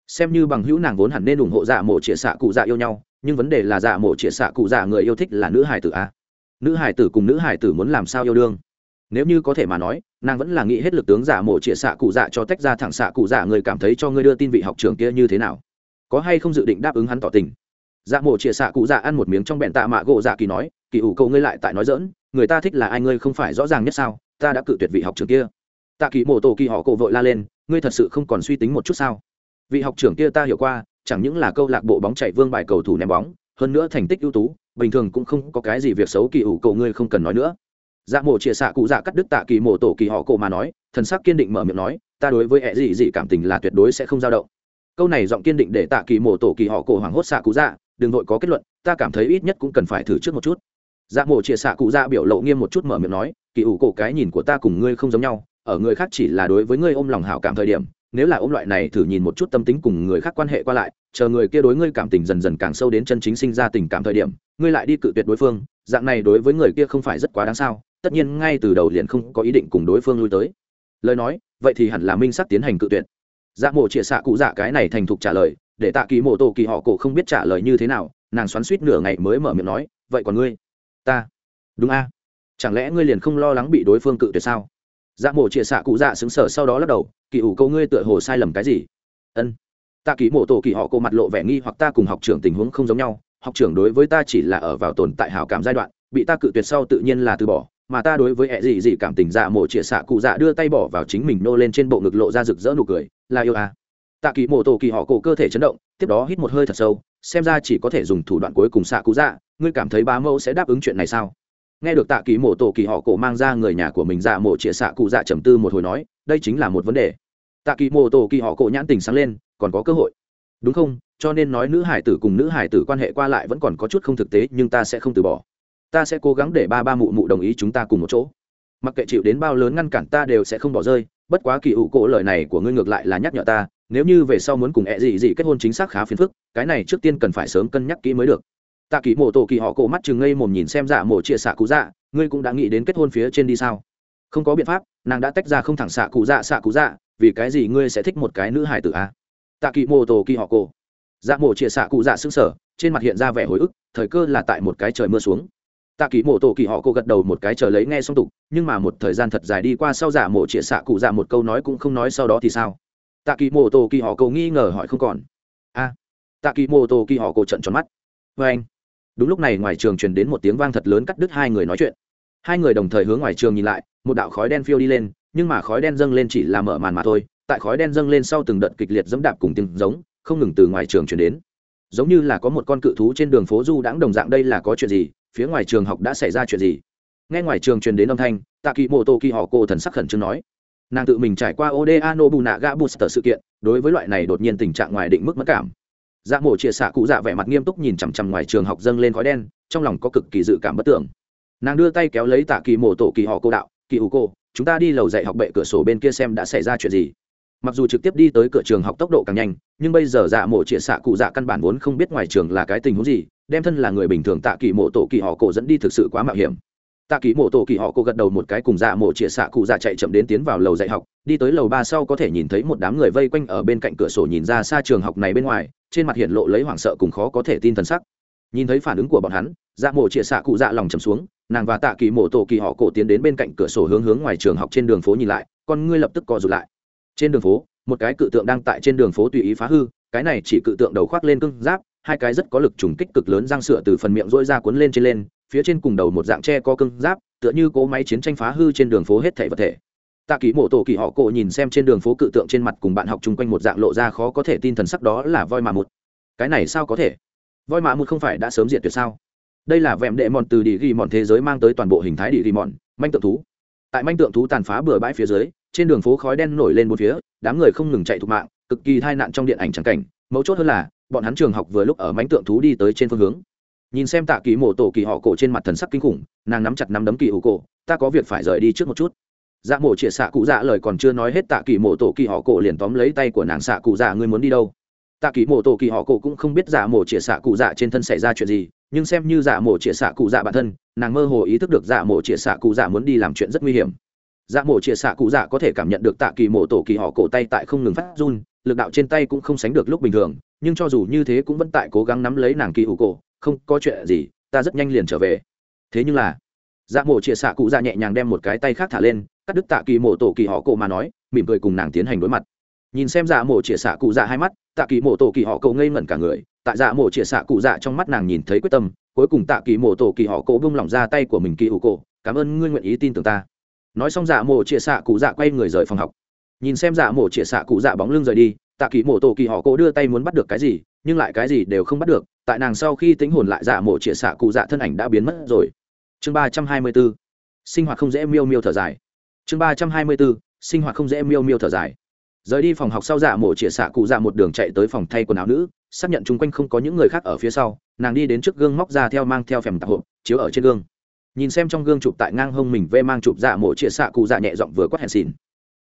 Xem như bằng hữu nàng vốn hẳn nên ủng hộ dạ mộ chia xạ cụ dạ yêu nhau nhưng vấn đề là dạ mộ chĩa xạ cụ dạ người yêu thích là nữ hải tử a. Nữ hải tử cùng nữ hải tử muốn làm sao yêu đương? Nếu như có thể mà nói, nàng vẫn là nghĩ hết lực tướng dạ giả mộ chĩa xạ cụ dạ cho tách ra thẳng xạ cụ dạ người cảm thấy cho ngươi đưa tin vị học trường kia như thế nào. Có hay không dự định đáp ứng hắn tỏ tình? Dạ mộ chĩa xạ cụ dạ ăn một miếng trong bẹn tạ mạ gỗ dạ kỳ nói, kỳ ủ cậu ngươi lại tại nói dỡn người ta thích là ai ngươi không phải rõ ràng nhất sao? Ta đã cự tuyệt vị học trường kia. Tạ kỳ mộ tổ kỳ họ cổ vội la lên, ngươi thật sự không còn suy tính một chút sao? Vị học trưởng kia ta hiểu qua chẳng những là câu lạc bộ bóng chạy vương bài cầu thủ ném bóng, hơn nữa thành tích ưu tú, bình thường cũng không có cái gì việc xấu kỳ ủ cậu ngươi không cần nói nữa. Dạ mộ chia xạ cụ dạ cắt đứt tạ kỳ mộ tổ kỳ họ cổ mà nói, thần sắc kiên định mở miệng nói, ta đối với ẻ gì gì cảm tình là tuyệt đối sẽ không dao động. Câu này giọng kiên định để tạ kỳ mộ tổ kỳ họ cổ hoảng hốt xạ cụ dạ đừng vội có kết luận, ta cảm thấy ít nhất cũng cần phải thử trước một chút. Dạ mộ chia xạ cụ dạ biểu lộ nghiêm một chút mở miệng nói, kỳ ủ cổ cái nhìn của ta cùng ngươi không giống nhau, ở người khác chỉ là đối với ngươi ôm lòng hảo cảm thời điểm nếu là ôm loại này thử nhìn một chút tâm tính cùng người khác quan hệ qua lại, chờ người kia đối ngươi cảm tình dần dần càng sâu đến chân chính sinh ra tình cảm thời điểm, ngươi lại đi cự tuyệt đối phương, dạng này đối với người kia không phải rất quá đáng sao, tất nhiên ngay từ đầu liền không có ý định cùng đối phương lui tới. Lời nói, vậy thì hẳn là minh sắc tiến hành cự tuyệt. Dạ mộ chĩa xạ cụ dạ cái này thành thục trả lời, để tạ kỳ mộ tổ kỳ họ cổ không biết trả lời như thế nào, nàng xoắn suýt nửa ngày mới mở miệng nói, vậy còn ngươi? Ta. Đúng a. Chẳng lẽ ngươi liền không lo lắng bị đối phương cự tuyệt sao? Dạ mổ chĩa xạ cụ dạ xứng sở sau đó lắc đầu, kỳ ủ câu ngươi tựa hồ sai lầm cái gì? Ân. Tạ kỳ mộ tổ kỳ họ cô mặt lộ vẻ nghi hoặc, ta cùng học trưởng tình huống không giống nhau, học trưởng đối với ta chỉ là ở vào tồn tại hảo cảm giai đoạn, bị ta cự tuyệt sau tự nhiên là từ bỏ, mà ta đối với ẹ gì gì cảm tình dạ mổ chĩa xạ cụ dạ đưa tay bỏ vào chính mình nô lên trên bộ ngực lộ ra rực rỡ nụ cười là yêu à. tạ kỳ mộ tổ kỳ họ cổ cơ thể chấn động, tiếp đó hít một hơi thật sâu, xem ra chỉ có thể dùng thủ đoạn cuối cùng xạ cụ dạ ngươi cảm thấy bá mẫu sẽ đáp ứng chuyện này sao? Nghe được tạ kỳ mộ tổ kỳ họ cổ mang ra người nhà của mình dạ mộ chĩa xạ cụ dạ trầm tư một hồi nói, đây chính là một vấn đề. Tạ kỳ mộ tổ kỳ họ cổ nhãn tình sáng lên, còn có cơ hội. Đúng không? Cho nên nói nữ hải tử cùng nữ hải tử quan hệ qua lại vẫn còn có chút không thực tế, nhưng ta sẽ không từ bỏ. Ta sẽ cố gắng để ba ba mụ mụ đồng ý chúng ta cùng một chỗ. Mặc kệ chịu đến bao lớn ngăn cản ta đều sẽ không bỏ rơi, bất quá kỳ ủ cổ lời này của ngươi ngược lại là nhắc nhở ta, nếu như về sau muốn cùng ẹ gì gì kết hôn chính xác khá phiền phức, cái này trước tiên cần phải sớm cân nhắc kỹ mới được tạ kỳ mộ tổ kỳ họ cổ mắt chừng ngây mồm nhìn xem dạ mộ chia xạ cụ dạ ngươi cũng đã nghĩ đến kết hôn phía trên đi sao? Không có biện pháp, nàng đã tách ra không thẳng xạ cụ dạ xạ cụ dạ vì cái gì ngươi sẽ thích một cái nữ hài tử a à? tạ kỳ mộ tổ kỳ họ cổ. Dạ mộ chia xạ cụ dạ xứng sở trên mặt hiện ra vẻ hồi ức, thời cơ là tại một cái trời mưa xuống. Tạ kỳ mộ tổ kỳ họ cổ gật đầu một cái chờ lấy nghe xong tục, nhưng mà một thời gian thật dài đi qua sau dạ mộ chia xạ cụ dạ một câu nói cũng không nói sau đó thì sao? Tạ kỳ mộ tổ kỳ họ cổ nghi ngờ hỏi không còn. A. Tạ kỳ mộ tổ kỳ họ cổ trận tròn mắt. Vê anh đúng lúc này ngoài trường truyền đến một tiếng vang thật lớn cắt đứt hai người nói chuyện. Hai người đồng thời hướng ngoài trường nhìn lại, một đạo khói đen phiêu đi lên, nhưng mà khói đen dâng lên chỉ là mở màn mà thôi. Tại khói đen dâng lên sau từng đợt kịch liệt dẫm đạp cùng tiếng giống, không ngừng từ ngoài trường truyền đến. Giống như là có một con cự thú trên đường phố du đãng đồng dạng đây là có chuyện gì? Phía ngoài trường học đã xảy ra chuyện gì? Nghe ngoài trường truyền đến âm thanh tạ kỳ mô tô kỳ họ cô thần sắc khẩn trương nói. Nàng tự mình trải qua oda nobunaga booster sự kiện, đối với loại này đột nhiên tình trạng ngoài định mức mất cảm dạ mổ chia xạ cụ dạ vẻ mặt nghiêm túc nhìn chằm chằm ngoài trường học dâng lên khói đen, trong lòng có cực kỳ dự cảm bất tưởng. Nàng đưa tay kéo lấy tạ kỳ mộ tổ kỳ họ cô đạo, kỳ ủ cô, chúng ta đi lầu dạy học bệ cửa sổ bên kia xem đã xảy ra chuyện gì. Mặc dù trực tiếp đi tới cửa trường học tốc độ càng nhanh, nhưng bây giờ dạ mộ chia xạ cụ dạ căn bản vốn không biết ngoài trường là cái tình huống gì, đem thân là người bình thường tạ kỳ mộ tổ kỳ họ cổ dẫn đi thực sự quá mạo hiểm. Tạ kỳ mộ tổ kỳ họ cô gật đầu một cái cùng dạ mộ chia xạ cụ dạ chạy chậm đến tiến vào lầu dạy học, đi tới lầu ba sau có thể nhìn thấy một đám người vây quanh ở bên cạnh cửa sổ nhìn ra xa trường học này bên ngoài trên mặt hiện lộ lấy hoảng sợ cùng khó có thể tin thần sắc. Nhìn thấy phản ứng của bọn hắn dạ mộ chĩa xạ cụ dạ lòng chầm xuống, nàng và tạ kỳ mộ tổ kỳ họ cổ tiến đến bên cạnh cửa sổ hướng hướng ngoài trường học trên đường phố nhìn lại, con ngươi lập tức co rụt lại. Trên đường phố, một cái cự tượng đang tại trên đường phố tùy ý phá hư, cái này chỉ cự tượng đầu khoác lên cưng giáp, hai cái rất có lực trùng kích cực lớn răng sữa từ phần miệng rỗi ra cuốn lên trên lên, phía trên cùng đầu một dạng tre co cưng giáp, tựa như cỗ máy chiến tranh phá hư trên đường phố hết thể vật thể tạ kỳ mộ tổ kỳ họ cổ nhìn xem trên đường phố cự tượng trên mặt cùng bạn học chung quanh một dạng lộ ra khó có thể tin thần sắc đó là voi mạ một cái này sao có thể? Voi mạ một không phải đã sớm diệt tuyệt sao? Đây là vẹm đệ mòn từ địa ghi mòn thế giới mang tới toàn bộ hình thái địa ghi mòn manh tượng thú. Tại manh tượng thú tàn phá bừa bãi phía dưới, trên đường phố khói đen nổi lên một phía, đám người không ngừng chạy thục mạng, cực kỳ tai nạn trong điện ảnh trắng cảnh. Mấu chốt hơn là, bọn hắn trường học vừa lúc ở mánh tượng thú đi tới trên phương hướng. Nhìn xem tạ kỳ mộ tổ kỳ họ cổ trên mặt thần sắc kinh khủng, nàng nắm chặt nắm đấm kỳ ủ cổ, ta có việc phải rời đi trước một chút dạ mộ chĩa xạ cụ dạ lời còn chưa nói hết tạ kỳ mộ tổ kỳ họ cổ liền tóm lấy tay của nàng xạ cụ dạ ngươi muốn đi đâu? Tạ kỳ mộ tổ kỳ họ cổ cũng không biết dạ mộ chĩa xạ cụ dạ trên thân xảy ra chuyện gì, nhưng xem như dạ mộ chĩa xạ cụ dạ bản thân, nàng mơ hồ ý thức được dạ mộ chĩa xạ cụ dạ muốn đi làm chuyện rất nguy hiểm. Dạ mộ chĩa xạ cụ dạ có thể cảm nhận được tạ kỳ mộ tổ kỳ họ cổ tay tại không ngừng phát run, lực đạo trên tay cũng không sánh được lúc bình thường, nhưng cho dù như thế cũng vẫn tại cố gắng nắm lấy nàng kỳ hữu cổ, không, có chuyện gì, ta rất nhanh liền trở về. Thế nhưng là dạ mộ chĩa xạ cụ dạ nhẹ nhàng đem một cái tay khác thả lên cắt đứt tạ kỳ mộ tổ kỳ họ cổ mà nói, mỉm cười cùng nàng tiến hành đối mặt. Nhìn xem dạ mộ chĩa xạ cụ dạ hai mắt, tạ kỳ mộ tổ kỳ họ cổ ngây ngẩn cả người, tại dạ mộ chĩa xạ cụ dạ trong mắt nàng nhìn thấy quyết tâm, cuối cùng tạ kỳ mộ tổ kỳ họ cổ bung lỏng ra tay của mình kỳ hữu cổ, cảm ơn ngươi nguyện ý tin tưởng ta. Nói xong dạ mộ chĩa xạ cụ dạ quay người rời phòng học. Nhìn xem dạ mộ chĩa xạ cụ dạ bóng lưng rời đi, tạ kỳ mộ tổ kỳ họ cổ đưa tay muốn bắt được cái gì, nhưng lại cái gì đều không bắt được, tại nàng sau khi tính hồn lại dạ mộ chĩa xạ cụ dạ thân ảnh đã biến mất rồi. Chương ba trăm hai mươi bốn, sinh hoạt không dễ miêu miêu thở dài chương ba trăm hai mươi bốn, sinh hoạt không dễ miêu miêu thở dài. Rời đi phòng học sau dạ mộ chĩa xạ cụ dạ một đường chạy tới phòng thay quần áo nữ, xác nhận chung quanh không có những người khác ở phía sau, nàng đi đến trước gương móc ra theo mang theo phèm tạp hộp, chiếu ở trên gương. Nhìn xem trong gương chụp tại ngang hông mình vê mang chụp dạ mộ chĩa xạ cụ dạ nhẹ giọng vừa quát hẹn xỉn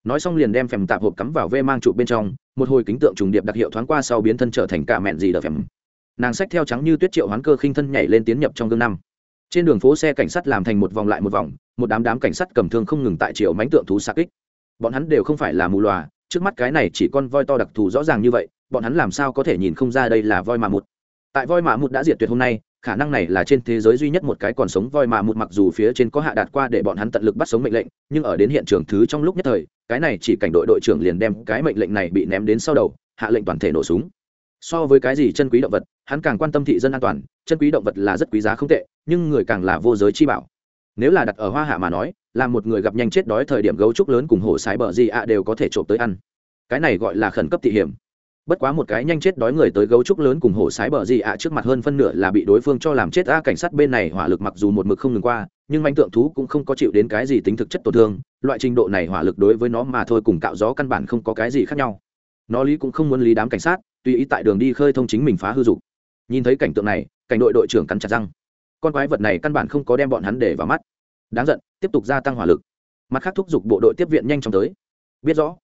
nói xong liền đem phèm tạp hộp cắm vào vê mang chụp bên trong, một hồi kính tượng trùng điệp đặc hiệu thoáng qua sau biến thân trở thành cả mẹn gì đờ phèm. Nàng xách theo trắng như tuyết triệu hoán cơ khinh thân nhảy lên tiến nhập trong gương năm. Trên đường phố xe cảnh sát làm thành một vòng lại một vòng một đám đám cảnh sát cầm thương không ngừng tại triệu mánh tượng thú xa kích. Bọn hắn đều không phải là mù lòa, trước mắt cái này chỉ con voi to đặc thù rõ ràng như vậy, bọn hắn làm sao có thể nhìn không ra đây là voi mà một tại voi mà một đã diệt tuyệt hôm nay, khả năng này là trên thế giới duy nhất một cái còn sống voi mà một mặc dù phía trên có hạ đạt qua để bọn hắn tận lực bắt sống mệnh lệnh, nhưng ở đến hiện trường thứ trong lúc nhất thời, cái này chỉ cảnh đội đội trưởng liền đem cái mệnh lệnh này bị ném đến sau đầu, hạ lệnh toàn thể nổ súng. So với cái gì chân quý động vật, hắn càng quan tâm thị dân an toàn, chân quý động vật là rất quý giá không tệ, nhưng người càng là vô giới chi bảo nếu là đặt ở hoa hạ mà nói là một người gặp nhanh chết đói thời điểm gấu trúc lớn cùng hổ sái bờ gì ạ đều có thể trộm tới ăn. Cái này gọi là khẩn cấp thị hiểm. Bất quá một cái nhanh chết đói người tới gấu trúc lớn cùng hổ sái bờ gì ạ trước mặt hơn phân nửa là bị đối phương cho làm chết a cảnh sát bên này hỏa lực mặc dù một mực không ngừng qua, nhưng manh tượng thú cũng không có chịu đến cái gì tính thực chất tổn thương, loại trình độ này hỏa lực đối với nó mà thôi cùng cạo gió căn bản không có cái gì khác nhau. Nó lý cũng không muốn lý đám cảnh sát, tùy ý tại đường đi khơi thông chính mình phá hư dục. Nhìn thấy cảnh tượng này, cảnh đội đội trưởng cắn chặt răng. Con quái vật này căn bản không có đem bọn hắn để vào mắt đáng giận tiếp tục gia tăng hỏa lực. Mặt khác thúc giục bộ đội tiếp viện nhanh chóng tới. Biết rõ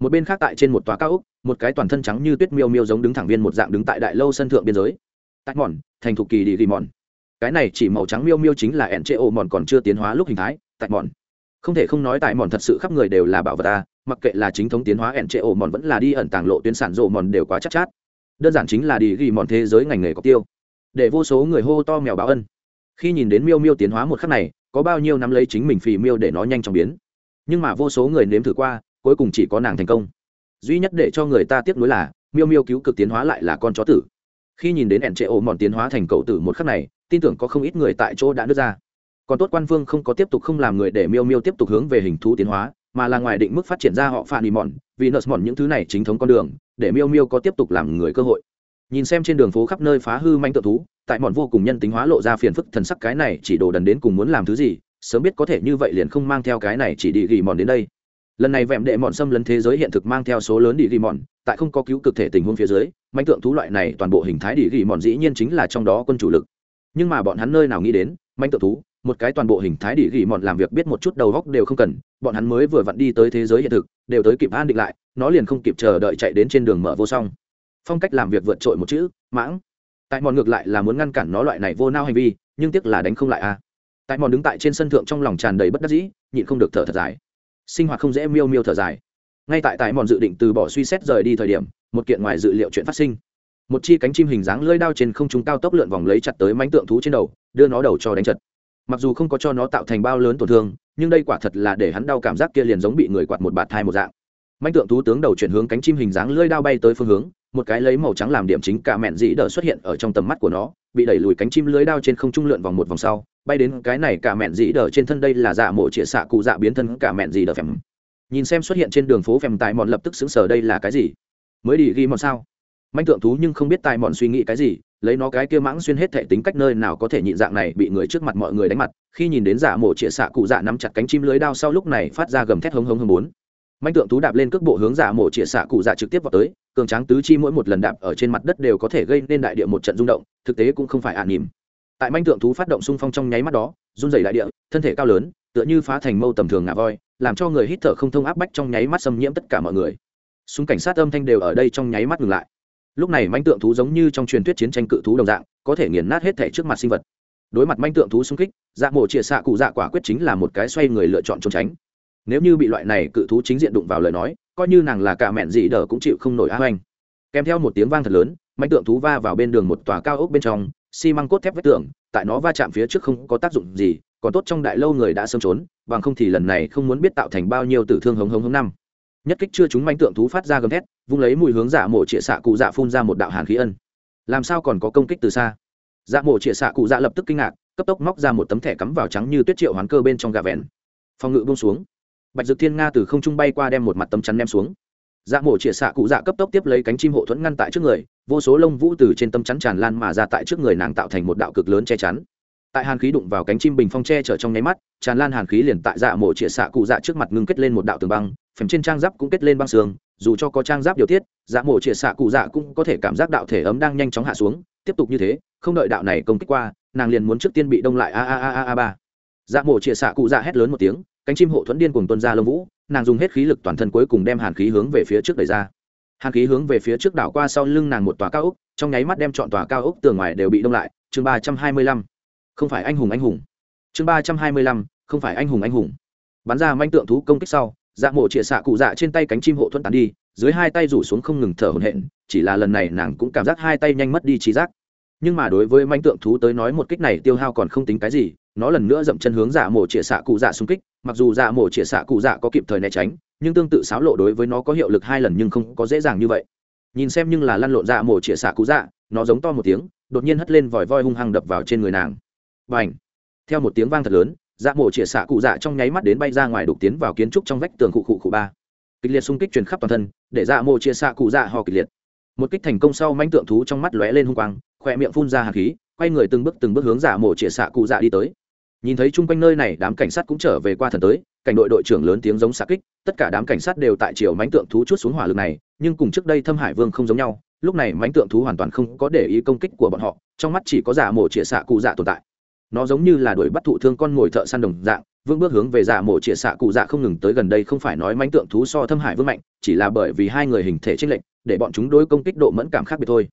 một bên khác tại trên một tòa cao úc một cái toàn thân trắng như tuyết miêu miêu giống đứng thẳng viên một dạng đứng tại đại lâu sân thượng biên giới. Tách mòn thành thục kỳ đi ghi mòn. Cái này chỉ màu trắng miêu miêu chính là ẹn trệ ổ mòn còn chưa tiến hóa lúc hình thái tách mòn. Không thể không nói tại mòn thật sự khắp người đều là bảo vật ta mặc kệ là chính thống tiến hóa ẹn trệ ổ mòn vẫn là đi ẩn tàng lộ tuyến sản rộ mòn đều quá chắc chát, chát. Đơn giản chính là đi ghi mòn thế giới ngành nghề có tiêu. Để vô số người hô to mèo báo ân khi nhìn đến miêu miêu tiến hóa một khắc này, có bao nhiêu năm lấy chính mình phì miêu để nó nhanh chóng biến. Nhưng mà vô số người nếm thử qua, cuối cùng chỉ có nàng thành công. Duy nhất để cho người ta tiếc nuối là, miêu miêu cứu cực tiến hóa lại là con chó tử. Khi nhìn đến ẻn trệ ổ mòn tiến hóa thành cậu tử một khắc này, tin tưởng có không ít người tại chỗ đã nứt ra. Còn tốt quan phương không có tiếp tục không làm người để miêu miêu tiếp tục hướng về hình thú tiến hóa, mà là ngoài định mức phát triển ra họ phản đi mòn vì nợ mòn những thứ này chính thống con đường, để miêu miêu có tiếp tục làm người cơ hội nhìn xem trên đường phố khắp nơi phá hư manh tự thú, tại mòn vô cùng nhân tính hóa lộ ra phiền phức thần sắc cái này chỉ đồ đần đến cùng muốn làm thứ gì, sớm biết có thể như vậy liền không mang theo cái này chỉ đi ghi mòn đến đây. Lần này vẹm đệ mòn xâm lấn thế giới hiện thực mang theo số lớn đi ghi mòn, tại không có cứu cực thể tình huống phía dưới, manh tượng thú loại này toàn bộ hình thái đi ghi mòn dĩ nhiên chính là trong đó quân chủ lực. Nhưng mà bọn hắn nơi nào nghĩ đến, manh tượng thú, một cái toàn bộ hình thái đi gỉ mòn làm việc biết một chút đầu góc đều không cần, bọn hắn mới vừa vặn đi tới thế giới hiện thực, đều tới kịp an định lại, nó liền không kịp chờ đợi chạy đến trên đường mở vô song phong cách làm việc vượt trội một chữ, mãng. Tại mòn ngược lại là muốn ngăn cản nó loại này vô nao hành vi, nhưng tiếc là đánh không lại a. Tại mòn đứng tại trên sân thượng trong lòng tràn đầy bất đắc dĩ, nhịn không được thở thật dài. Sinh hoạt không dễ miêu miêu thở dài. Ngay tại tại mòn dự định từ bỏ suy xét rời đi thời điểm, một kiện ngoài dự liệu chuyện phát sinh. Một chi cánh chim hình dáng lưỡi đao trên không trung cao tốc lượn vòng lấy chặt tới mánh tượng thú trên đầu, đưa nó đầu cho đánh chật. Mặc dù không có cho nó tạo thành bao lớn tổn thương, nhưng đây quả thật là để hắn đau cảm giác kia liền giống bị người quạt một bạt thai một dạng. Mánh tượng thú tướng đầu chuyển hướng cánh chim hình dáng lưỡi đao bay tới phương hướng một cái lấy màu trắng làm điểm chính cả mẹn dĩ đờ xuất hiện ở trong tầm mắt của nó, bị đẩy lùi cánh chim lưới đao trên không trung lượn vòng một vòng sau, bay đến cái này cả mẹn dĩ đờ trên thân đây là dạ mộ chĩa xạ cụ dạ biến thân cả mẹn dĩ đờ phèm. Nhìn xem xuất hiện trên đường phố phèm tài mòn lập tức xứng sở đây là cái gì? Mới đi ghi mòn sao? Manh tượng thú nhưng không biết tài mòn suy nghĩ cái gì, lấy nó cái kia mãng xuyên hết thể tính cách nơi nào có thể nhịn dạng này bị người trước mặt mọi người đánh mặt. Khi nhìn đến dạ mộ chĩa xạ cụ dạ nắm chặt cánh chim lưới đao sau lúc này phát ra gầm thét hống hống hống bốn manh tượng thú đạp lên cước bộ hướng giả mổ chĩa xạ cụ dạ trực tiếp vào tới, cường tráng tứ chi mỗi một lần đạp ở trên mặt đất đều có thể gây nên đại địa một trận rung động, thực tế cũng không phải ả nỉm tại manh tượng thú phát động xung phong trong nháy mắt đó, run dày đại địa, thân thể cao lớn, tựa như phá thành mâu tầm thường ngà voi, làm cho người hít thở không thông áp bách trong nháy mắt xâm nhiễm tất cả mọi người. Súng cảnh sát âm thanh đều ở đây trong nháy mắt ngừng lại. Lúc này manh tượng thú giống như trong truyền thuyết chiến tranh cự thú đồng dạng, có thể nghiền nát hết thể trước mặt sinh vật. Đối mặt manh tượng thú xung kích dạ mổ chĩa xạ cụ dạ quả quyết chính là một cái xoay người lựa chọn trốn tránh nếu như bị loại này cự thú chính diện đụng vào lời nói, coi như nàng là cả mẹn gì đờ cũng chịu không nổi á oanh kèm theo một tiếng vang thật lớn manh tượng thú va vào bên đường một tòa cao ốc bên trong, xi măng cốt thép vách tường, tại nó va chạm phía trước không có tác dụng gì, còn tốt trong đại lâu người đã sớm trốn, bằng không thì lần này không muốn biết tạo thành bao nhiêu tử thương hống hống hống năm. Nhất kích chưa chúng manh tượng thú phát ra gầm thét, vung lấy mùi hướng dạ mộ chĩa xạ cụ dạ phun ra một đạo hàn khí ân. Làm sao còn có công kích từ xa? Dạ mộ chĩa xạ cụ dạ lập tức kinh ngạc, cấp tốc móc ra một tấm thẻ cắm vào trắng như tuyết triệu hoán cơ bên trong gà vẹn. Phòng ngự bông xuống bạch dược thiên nga từ không trung bay qua đem một mặt tấm chắn đem xuống. Dạ mổ chĩa xạ cụ dạ cấp tốc tiếp lấy cánh chim hộ thuẫn ngăn tại trước người, vô số lông vũ từ trên tấm chắn tràn lan mà ra tại trước người nàng tạo thành một đạo cực lớn che chắn. Tại hàn khí đụng vào cánh chim bình phong che chở trong nháy mắt, tràn lan hàn khí liền tại dạ mổ chĩa xạ cụ dạ trước mặt ngưng kết lên một đạo tường băng phèm trên trang giáp cũng kết lên băng xương, dù cho có trang giáp điều tiết dạ mổ chĩa xạ cụ dạ cũng có thể cảm giác đạo thể ấm đang nhanh chóng hạ xuống, tiếp tục như thế, không đợi đạo này công kích qua, nàng liền muốn trước tiên bị đông lại, a a a a a ba. Dạ mổ chĩa xạ cụ dạ hét lớn một tiếng cánh chim hộ thuẫn điên cùng tuân ra lông vũ, nàng dùng hết khí lực toàn thân cuối cùng đem hàn khí hướng về phía trước đẩy ra. Hàn khí hướng về phía trước đảo qua sau lưng nàng một tòa cao ốc, trong nháy mắt đem chọn tòa cao ốc tường ngoài đều bị đông lại. Chương ba trăm hai mươi lăm. Không phải anh hùng anh hùng. Chương ba trăm hai mươi lăm, không phải anh hùng anh hùng. Bắn ra manh tượng thú công kích sau dạ mộ chĩa xạ cụ dạ trên tay cánh chim hộ thuẫn tàn đi, dưới hai tay rủ xuống không ngừng thở hổn hển, chỉ là lần này nàng cũng cảm giác hai tay nhanh mất đi trí giác. Nhưng mà đối với manh tượng thú tới nói một kích này tiêu hao còn không tính cái gì, nó lần nữa dậm chân hướng dạ mổ chĩa xạ cụ dạ xung kích mặc dù dạ mổ chĩa xạ cụ dạ có kịp thời né tránh, nhưng tương tự xáo lộ đối với nó có hiệu lực hai lần nhưng không có dễ dàng như vậy. Nhìn xem nhưng là lăn lộn dạ mổ chĩa xạ cụ dạ nó giống to một tiếng, đột nhiên hất lên vòi voi hung hăng đập vào trên người nàng. Và ảnh theo một tiếng vang thật lớn dạ mổ chĩa xạ cụ dạ trong nháy mắt đến bay ra ngoài đục tiến vào kiến trúc trong vách tường cụ cụ cụ ba. Kịch liệt xung kích truyền khắp toàn thân, để dạ mổ chĩa xạ cụ dạ ho kịch liệt. Một kích thành công sau mãnh tượng thú trong mắt lóe lên hung quang, khỏe miệng phun ra hạt khí, quay người từng bước từng bước hướng dạ mổ chĩa xạ cụ dạ đi tới nhìn thấy chung quanh nơi này, đám cảnh sát cũng trở về qua thần tới, cảnh đội đội trưởng lớn tiếng giống xạ kích, tất cả đám cảnh sát đều tại chiều mánh tượng thú chút xuống hỏa lực này, nhưng cùng trước đây thâm hải vương không giống nhau, lúc này mánh tượng thú hoàn toàn không có để ý công kích của bọn họ, trong mắt chỉ có giả mổ chĩa xạ cụ dạ tồn tại. Nó giống như là đuổi bắt thụ thương con ngồi thợ săn đồng dạng vương bước hướng về giả mổ chĩa xạ cụ dạ không ngừng tới gần đây không phải nói mánh tượng thú so thâm hải vương mạnh, chỉ là bởi vì hai người hình thể trích lệnh để bọn chúng đối công kích độ mẫn cảm khác biệt thôi.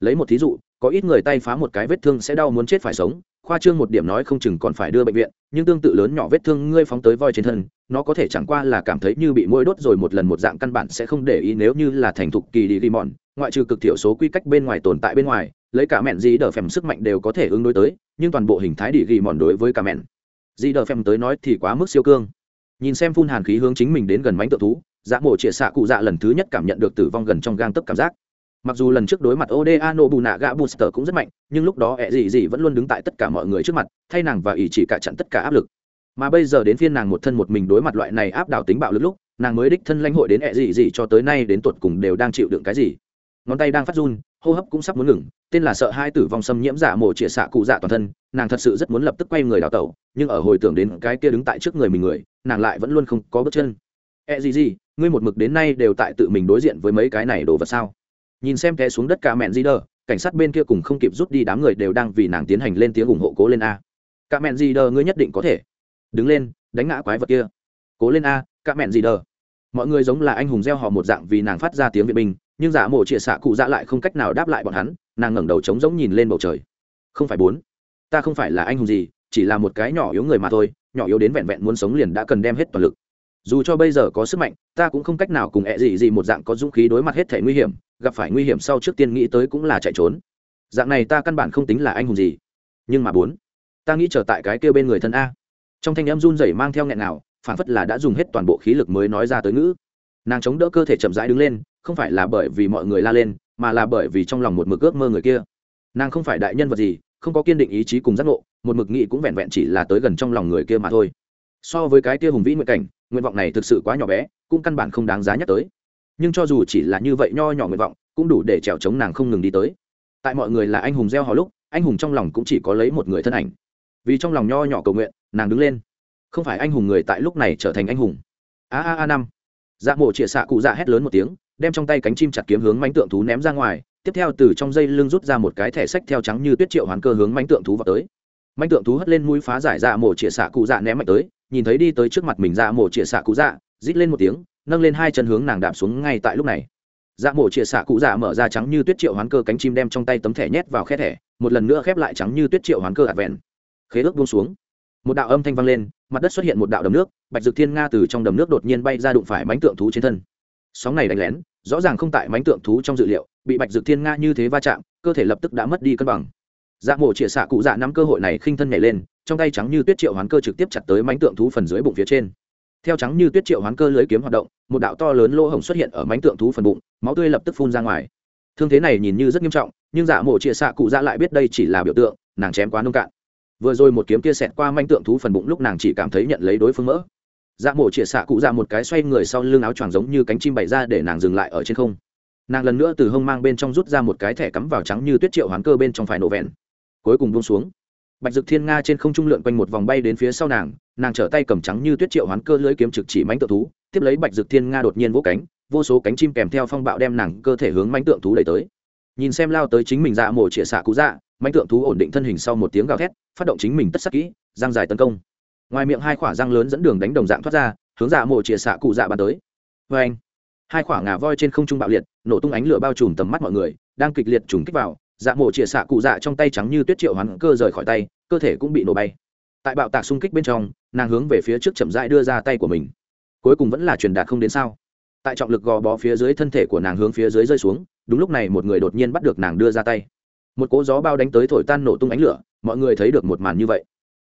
Lấy một thí dụ, có ít người tay phá một cái vết thương sẽ đau muốn chết phải sống khoa trương một điểm nói không chừng còn phải đưa bệnh viện, nhưng tương tự lớn nhỏ vết thương ngươi phóng tới voi trên thân, nó có thể chẳng qua là cảm thấy như bị môi đốt rồi một lần một dạng căn bản sẽ không để ý nếu như là thành thục kỳ đi đi mòn, ngoại trừ cực thiểu số quy cách bên ngoài tồn tại bên ngoài, lấy cả mẹn gì đờ phèm sức mạnh đều có thể ứng đối tới, nhưng toàn bộ hình thái đi ghi mòn đối với cả mẹn gì đờ phèm tới nói thì quá mức siêu cương. Nhìn xem phun hàn khí hướng chính mình đến gần bánh tự thú dạ mổ chĩa xạ cụ dạ lần thứ nhất cảm nhận được tử vong gần trong gang tấp cảm giác mặc dù lần trước đối mặt oda nô bù nạ gã booster cũng rất mạnh nhưng lúc đó ẹ Dì Dì vẫn luôn đứng tại tất cả mọi người trước mặt thay nàng và ỷ chỉ cả chặn tất cả áp lực. Mà bây giờ đến phiên nàng một thân một mình đối mặt loại này áp đảo tính bạo lực lúc nàng mới đích thân lãnh hội đến ẹ Dì Dì cho tới nay đến tuột cùng đều đang chịu đựng cái gì. Ngón tay đang phát run hô hấp cũng sắp muốn ngừng tên là sợ hai tử vong xâm nhiễm giả mổ chĩa xạ cụ dạ toàn thân nàng thật sự rất muốn lập tức quay người đào tẩu nhưng ở hồi tưởng đến cái kia đứng tại trước người mình người nàng lại vẫn luôn không có bước chân. Ẹ Dì Dì, ngươi một mực đến nay đều tại tự mình đối diện với mấy cái này đồ vật sao? Nhìn xem té xuống đất cả mẹn di đờ cảnh sát bên kia cùng không kịp rút đi đám người đều đang vì nàng tiến hành lên tiếng ủng hộ cố lên a. Cả mẹn gì đờ ngươi nhất định có thể. Đứng lên, đánh ngã quái vật kia. Cố lên a, cả mẹn gì đờ mọi người giống là anh hùng gieo họ một dạng vì nàng phát ra tiếng viện binh, nhưng giả mổ trịa xạ cụ dạ lại không cách nào đáp lại bọn hắn, nàng ngẩng đầu trống giống nhìn lên bầu trời. Không phải bốn. Ta không phải là anh hùng gì, chỉ là một cái nhỏ yếu người mà thôi, nhỏ yếu đến vẹn vẹn muốn sống liền đã cần đem hết toàn lực. Dù cho bây giờ có sức mạnh, ta cũng không cách nào cùng ẹ gì gì một dạng có dũng khí đối mặt hết thể nguy hiểm gặp phải nguy hiểm sau trước tiên nghĩ tới cũng là chạy trốn. Dạng này ta căn bản không tính là anh hùng gì. Nhưng mà bốn, ta nghĩ trở tại cái kêu bên người thân a. Trong thanh em run rẩy mang theo nghẹn nào phản phất là đã dùng hết toàn bộ khí lực mới nói ra tới ngữ. Nàng chống đỡ cơ thể chậm rãi đứng lên, không phải là bởi vì mọi người la lên, mà là bởi vì trong lòng một mực ước mơ người kia. Nàng không phải đại nhân vật gì, không có kiên định ý chí cùng giác ngộ, một mực nghị cũng vẹn vẹn chỉ là tới gần trong lòng người kia mà thôi. So với cái kia hùng vĩ nguyện cảnh, nguyện vọng này thực sự quá nhỏ bé, cũng căn bản không đáng giá nhắc tới nhưng cho dù chỉ là như vậy nho nhỏ nguyện vọng, cũng đủ để trèo chống nàng không ngừng đi tới. Tại mọi người là anh hùng gieo hò lúc, anh hùng trong lòng cũng chỉ có lấy một người thân ảnh. Vì trong lòng nho nhỏ cầu nguyện, nàng đứng lên. Không phải anh hùng người tại lúc này trở thành anh hùng. A a a năm. Dạ mộ chĩa xạ cụ dạ hét lớn một tiếng, đem trong tay cánh chim chặt kiếm hướng mánh tượng thú ném ra ngoài, tiếp theo từ trong dây lưng rút ra một cái thẻ sách theo trắng như tuyết triệu hoàn cơ hướng mánh tượng thú vào tới. Mánh tượng thú hất lên mũi phá giải dạ mộ chĩa xạ cụ dạ ném mạnh tới, nhìn thấy đi tới trước mặt mình dạ mộ chĩa xạ cụ dạ rít lên một tiếng nâng lên hai chân hướng nàng đạp xuống ngay tại lúc này. Dạ mộ chĩa xạ cụ dạ mở ra trắng như tuyết triệu hoán cơ cánh chim đem trong tay tấm thẻ nhét vào khe thẻ, một lần nữa khép lại trắng như tuyết triệu hoán cơ ạt vẹn. Khế ước buông xuống. Một đạo âm thanh vang lên, mặt đất xuất hiện một đạo đầm nước, bạch dược thiên nga từ trong đầm nước đột nhiên bay ra đụng phải mánh tượng thú trên thân. Sóng này đánh lén, rõ ràng không tại mánh tượng thú trong dự liệu, bị bạch dược thiên nga như thế va chạm, cơ thể lập tức đã mất đi cân bằng. Dạ mổ chĩa xạ cụ dạ nắm cơ hội này khinh thân nhảy lên, trong tay trắng như tuyết triệu hoán cơ trực tiếp chặt tới mánh tượng thú phần dưới bụng phía trên theo trắng như tuyết triệu hoán cơ lưới kiếm hoạt động, một đạo to lớn lỗ hổng xuất hiện ở mánh tượng thú phần bụng, máu tươi lập tức phun ra ngoài. Thương thế này nhìn như rất nghiêm trọng, nhưng dạ mộ chia xạ cụ dạ lại biết đây chỉ là biểu tượng, nàng chém quá nông cạn. Vừa rồi một kiếm kia xẹt qua manh tượng thú phần bụng lúc nàng chỉ cảm thấy nhận lấy đối phương mỡ. Dạ mổ chĩa xạ cụ ra một cái xoay người sau lưng áo choàng giống như cánh chim bày ra để nàng dừng lại ở trên không. Nàng lần nữa từ hông mang bên trong rút ra một cái thẻ cắm vào trắng như tuyết triệu hoán cơ bên trong phải nổ vẹn. Cuối cùng buông xuống bạch dực thiên nga trên không trung lượn quanh một vòng bay đến phía sau nàng nàng trở tay cầm trắng như tuyết triệu hoán cơ lưới kiếm trực chỉ mánh tượng thú, tiếp lấy bạch dực thiên nga đột nhiên vỗ cánh, vô số cánh chim kèm theo phong bạo đem nàng cơ thể hướng mánh tượng thú đẩy tới. Nhìn xem lao tới chính mình dạ mổ chĩa xạ cũ dạ mánh tượng thú ổn định thân hình sau một tiếng gào thét, phát động chính mình tất sắc kỹ răng dài tấn công. Ngoài miệng hai khỏa răng lớn dẫn đường đánh đồng dạng thoát ra, hướng dạ mổ chĩa xạ cụ dạ bàn tới. Vê anh hai khỏa ngà voi trên không trung bạo liệt, nổ tung ánh lửa bao trùm tầm mắt mọi người, đang kịch liệt trùng kích vào dạ mổ chĩa xạ cụ dạ trong tay trắng như tuyết triệu hoán cơ rời khỏi tay, cơ thể cũng bị nổ bay. Tại bạo tạc xung kích bên trong, nàng hướng về phía trước chậm rãi đưa ra tay của mình. Cuối cùng vẫn là truyền đạt không đến sao. Tại trọng lực gò bó phía dưới thân thể của nàng hướng phía dưới rơi xuống, đúng lúc này một người đột nhiên bắt được nàng đưa ra tay. Một cỗ gió bao đánh tới thổi tan nổ tung ánh lửa, mọi người thấy được một màn như vậy.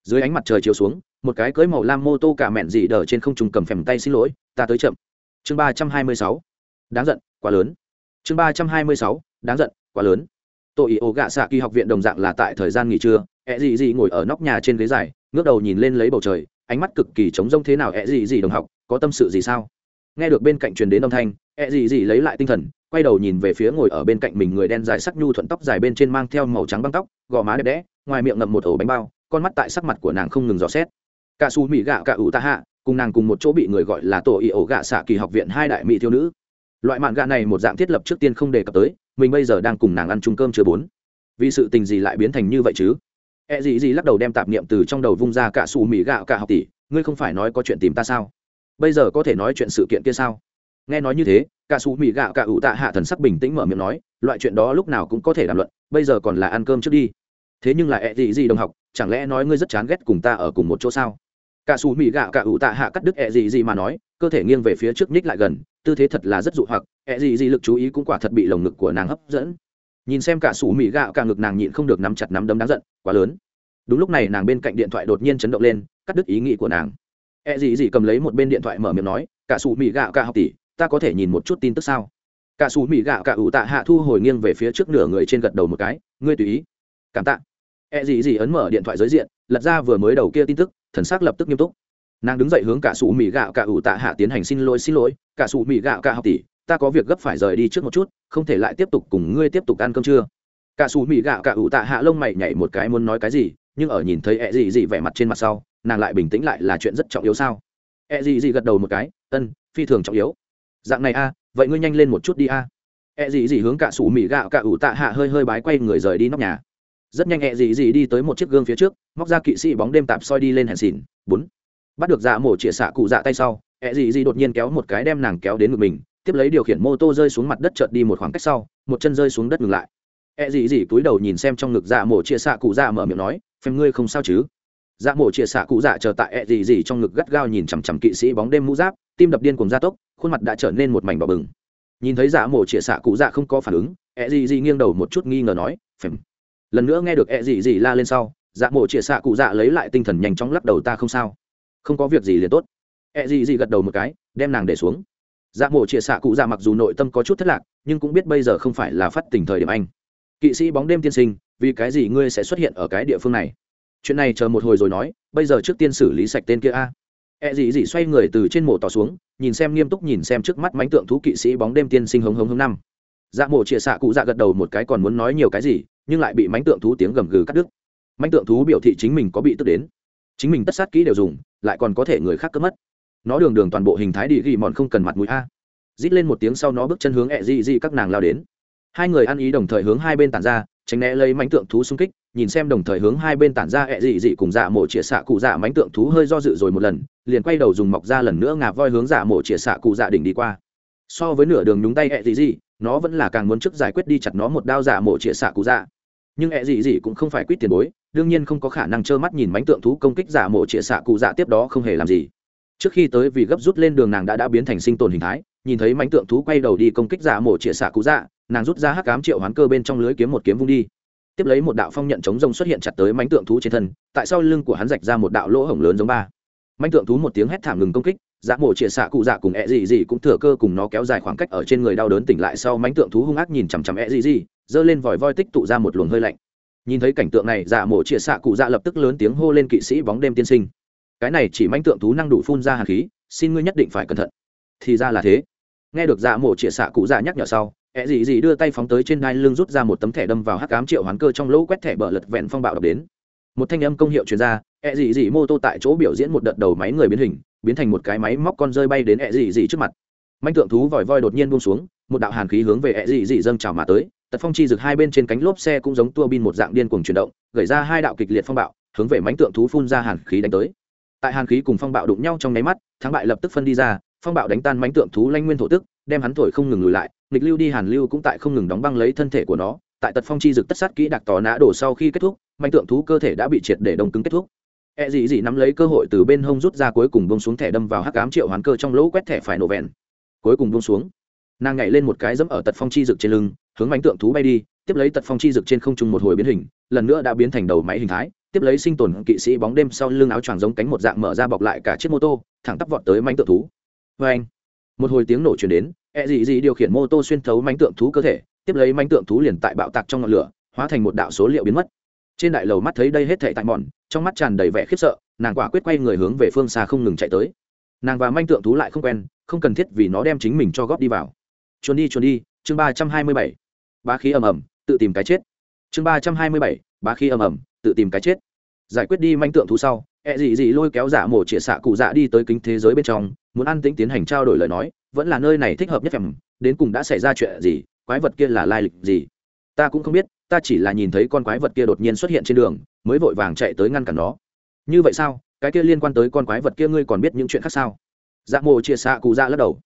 Dưới ánh mặt trời chiếu xuống, một cái cưới màu lam mô tô cả mẹn dị đờ trên không trùng cầm phèm tay xin lỗi, ta tới chậm. Chương ba trăm hai mươi sáu. Đáng giận, quá lớn. Chương ba trăm hai mươi sáu. Đáng giận, quá lớn tội ý ổ gạ xạ kỳ học viện đồng dạng là tại thời gian nghỉ trưa, ẹ dị dị ngồi ở nóc nhà trên ghế dài, ngước đầu nhìn lên lấy bầu trời, ánh mắt cực kỳ trống rông thế nào ẹ dị dị đồng học, có tâm sự gì sao? Nghe được bên cạnh truyền đến âm thanh, ẹ dị dị lấy lại tinh thần, quay đầu nhìn về phía ngồi ở bên cạnh mình người đen dài sắc nhu thuận tóc dài bên trên mang theo màu trắng băng tóc, gò má đẹp đẽ, ngoài miệng ngậm một ổ bánh bao, con mắt tại sắc mặt của nàng không ngừng dò xét. Cả su mỹ gạ cả ủ ta hạ, cùng nàng cùng một chỗ bị người gọi là tổ y ổ gạ xạ kỳ học viện hai đại mỹ thiếu nữ. Loại mạn gạ này một dạng thiết lập trước tiên không đề cập tới mình bây giờ đang cùng nàng ăn chung cơm chưa bốn? Vì sự tình gì lại biến thành như vậy chứ? E gì gì lắc đầu đem tạp niệm từ trong đầu vung ra cả xù mì gạo cả học tỷ, ngươi không phải nói có chuyện tìm ta sao? Bây giờ có thể nói chuyện sự kiện kia sao? Nghe nói như thế, cả xù mì gạo cả ủ tạ hạ thần sắc bình tĩnh mở miệng nói, loại chuyện đó lúc nào cũng có thể đàm luận, bây giờ còn là ăn cơm trước đi. Thế nhưng là e gì gì đồng học, chẳng lẽ nói ngươi rất chán ghét cùng ta ở cùng một chỗ sao? Cả xù mì gạo cả ủ tạ hạ cắt đứt e gì gì mà nói, cơ thể nghiêng về phía trước nhích lại gần, tư thế thật là rất dụ hoặc ẹ gì gì lực chú ý cũng quả thật bị lồng ngực của nàng hấp dẫn. Nhìn xem cả sủ mỹ gạo cả ngực nàng nhịn không được nắm chặt nắm đấm đáng giận, quá lớn. Đúng lúc này nàng bên cạnh điện thoại đột nhiên chấn động lên, cắt đứt ý nghĩ của nàng. Ẹ gì gì cầm lấy một bên điện thoại mở miệng nói, cả sủ mỹ gạo cả học tỷ, ta có thể nhìn một chút tin tức sao? Cả sủ mỹ gạo cả ủ tạ hạ thu hồi nghiêng về phía trước nửa người trên gật đầu một cái, ngươi tùy ý. Cảm tạ. E gì gì ấn mở điện thoại giới diện, lật ra vừa mới đầu kia tin tức, thần sắc lập tức nghiêm túc. Nàng đứng dậy hướng cả sủ mỹ gạo cả ủ tạ hạ tiến hành xin lỗi xin lỗi, cả sủ mỹ gạo cả học tỷ ta có việc gấp phải rời đi trước một chút, không thể lại tiếp tục cùng ngươi tiếp tục ăn cơm trưa. Cả xù mì gạo cả ủ tạ hạ lông mày nhảy một cái muốn nói cái gì, nhưng ở nhìn thấy ẹ gì gì vẻ mặt trên mặt sau, nàng lại bình tĩnh lại là chuyện rất trọng yếu sao? Ẹ gì gì gật đầu một cái, ân, phi thường trọng yếu. Dạng này a, vậy ngươi nhanh lên một chút đi a. À. E gì gì hướng cả xù mì gạo cả ủ tạ hạ hơi hơi bái quay người rời đi nóc nhà. Rất nhanh ẹ gì gì đi tới một chiếc gương phía trước, móc ra kỵ sĩ bóng đêm tạp soi đi lên hẹn xỉn. Bốn. Bắt được dạ mổ chĩa xạ cụ dạ tay sau, ẹ gì gì đột nhiên kéo một cái đem nàng kéo đến ngực mình tiếp lấy điều khiển mô tô rơi xuống mặt đất chợt đi một khoảng cách sau, một chân rơi xuống đất ngừng lại. E dị dị cúi đầu nhìn xem trong ngực dạ mổ chia xạ cụ dạ mở miệng nói phèm ngươi không sao chứ? Dạ mổ chia xạ cụ dạ chờ tại e dị dị trong ngực gắt gao nhìn chằm chằm kỵ sĩ bóng đêm mũ giáp, tim đập điên cùng gia tốc, khuôn mặt đã trở nên một mảnh đỏ bừng. Nhìn thấy dạ mổ chia xạ cụ dạ không có phản ứng e dị dị nghiêng đầu một chút nghi ngờ nói phèm lần nữa nghe được e dị dị la lên sau dạ mổ chia xạ cụ dạ lấy lại tinh thần nhanh chóng lắc đầu, ta không sao. Không có việc gì liền tốt. E dị dị gật đầu một cái, đem nàng để xuống dạ mổ chia xạ cụ dạ mặc dù nội tâm có chút thất lạc, nhưng cũng biết bây giờ không phải là phát tình thời điểm anh. Kỵ sĩ bóng đêm tiên sinh, vì cái gì ngươi sẽ xuất hiện ở cái địa phương này? Chuyện này chờ một hồi rồi nói, bây giờ trước tiên xử lý sạch tên kia a. E dị dị xoay người từ trên mộ tỏ xuống, nhìn xem nghiêm túc nhìn xem trước mắt mánh tượng thú kỵ sĩ bóng đêm tiên sinh hống hống hống năm. Dạ mộ chia xạ cụ dạ gật đầu một cái còn muốn nói nhiều cái gì, nhưng lại bị mánh tượng thú tiếng gầm gừ cắt đứt. Mánh tượng thú biểu thị chính mình có bị tức đến. Chính mình tất sát kỹ đều dùng, lại còn có thể người khác cướp mất nó đường đường toàn bộ hình thái đi ghi mòn không cần mặt mũi a. Rít lên một tiếng sau nó bước chân hướng ẹ dị dị các nàng lao đến. Hai người ăn ý đồng thời hướng hai bên tản ra, tránh né lấy mánh tượng thú xung kích, nhìn xem đồng thời hướng hai bên tản ra ẹ dị dị cùng dạ mộ chĩa xạ cụ dạ mánh tượng thú hơi do dự rồi một lần, liền quay đầu dùng mọc ra lần nữa ngà voi hướng dạ mộ chĩa xạ cụ dạ đỉnh đi qua. So với nửa đường nhúng tay ẹ dị dị nó vẫn là càng muốn trước giải quyết đi chặt nó một đao dạ mộ chĩa xạ cụ dạ. Nhưng ẹ dị dị cũng không phải quyết tiền bối, đương nhiên không có khả năng trơ mắt nhìn mánh tượng thú công kích dạ mộ chĩa xạ cụ dạ tiếp đó không hề làm gì trước khi tới vì gấp rút lên đường nàng đã đã biến thành sinh tồn hình thái, nhìn thấy mánh tượng thú quay đầu đi công kích giả mổ chĩa xạ cú dạ nàng rút ra hắc cám triệu hoán cơ bên trong lưới kiếm một kiếm vung đi. Tiếp lấy một đạo phong nhận chống rông xuất hiện chặt tới mánh tượng thú trên thân, tại sau lưng của hắn rạch ra một đạo lỗ hổng lớn giống ba. Mánh tượng thú một tiếng hét thảm ngừng công kích, giả mổ chĩa xạ cụ dạ cùng ẹ dị dị cũng thừa cơ cùng nó kéo dài khoảng cách ở trên người đau đớn tỉnh lại sau mánh tượng thú hung ác nhìn chằm chằm ẹ dị dị, giơ lên vòi voi tích tụ ra một luồng hơi lạnh. Nhìn thấy cảnh tượng này, giả mổ chĩa xạ cụ dạ lập tức lớn tiếng hô lên kỵ sĩ bóng đêm tiên sinh cái này chỉ manh tượng thú năng đủ phun ra hàn khí, xin ngươi nhất định phải cẩn thận. Thì ra là thế. Nghe được dạ mổ chĩa xạ cụ dạ nhắc nhở sau, ẹ dị dị đưa tay phóng tới trên đai lưng rút ra một tấm thẻ đâm vào hắc cám triệu hoán cơ trong lỗ quét thẻ bờ lật vẹn phong bạo đập đến. Một thanh âm công hiệu truyền ra, ẹ dị dị mô tô tại chỗ biểu diễn một đợt đầu máy người biến hình, biến thành một cái máy móc con rơi bay đến ẹ dị dị trước mặt. Manh tượng thú vòi voi đột nhiên buông xuống, một đạo hàn khí hướng về ẹ dị dị dâng trào mà tới, tật phong chi rực hai bên trên cánh lốp xe cũng giống tua bin một dạng điên cuồng chuyển động gởi ra hai đạo kịch liệt phong bạo, hướng về mánh tượng thú phun ra hàn khí đánh tới tại hàn khí cùng phong bạo đụng nhau trong nháy mắt, thắng bại lập tức phân đi ra, phong bạo đánh tan mánh tượng thú lanh nguyên thổ tức, đem hắn thổi không ngừng lùi lại, nghịch lưu đi hàn lưu cũng tại không ngừng đóng băng lấy thân thể của nó, tại tật phong chi dực tất sát kỹ đặc tỏ nã đổ sau khi kết thúc Mánh tượng thú cơ thể đã bị triệt để đông cứng kết thúc. E dị dị nắm lấy cơ hội từ bên hông rút ra cuối cùng bông xuống thẻ đâm vào hắc cám triệu hoán cơ trong lỗ quét thẻ phải nổ vẹn. Cuối cùng bông xuống. Nàng nhảy lên một cái dẫm ở tật phong chi dực trên lưng, hướng mánh tượng thú bay đi, tiếp lấy tật phong chi dực trên không trung một hồi biến hình, lần nữa đã biến thành đầu máy hình thái tiếp lấy sinh tồn kỵ sĩ bóng đêm sau lưng áo choàng giống cánh một dạng mở ra bọc lại cả chiếc mô tô, thẳng tắp vọt tới mánh tượng thú. Vê anh, một hồi tiếng nổ chuyển đến e dị dị điều khiển mô tô xuyên thấu mánh tượng thú cơ thể, tiếp lấy mánh tượng thú liền tại bạo tạc trong ngọn lửa, hóa thành một đạo số liệu biến mất. Trên đại lầu mắt thấy đây hết thệ tại mòn, trong mắt tràn đầy vẻ khiếp sợ, nàng quả quyết quay người hướng về phương xa không ngừng chạy tới. Nàng và manh tượng thú lại không quen, không cần thiết vì nó đem chính mình cho góp đi vào. Trốn đi trốn đi, chương ba trăm hai mươi bảy. Ba khí ầm ầm, tự tìm cái chết. Chương ba trăm hai mươi bảy ba khí ầm ầm tự tìm cái chết. Giải quyết đi manh tượng thú sau ẹ dị dị lôi kéo giả mổ chĩa xạ cụ dạ đi tới kính thế giới bên trong, muốn ăn tĩnh tiến hành trao đổi lời nói, vẫn là nơi này thích hợp nhất phèm, đến cùng đã xảy ra chuyện gì, quái vật kia là lai lịch gì? Ta cũng không biết, ta chỉ là nhìn thấy con quái vật kia đột nhiên xuất hiện trên đường, mới vội vàng chạy tới ngăn cản nó. Như vậy sao? Cái kia liên quan tới con quái vật kia ngươi còn biết những chuyện khác sao? Dạ mộ chia xạ cụ dạ lắc đầu.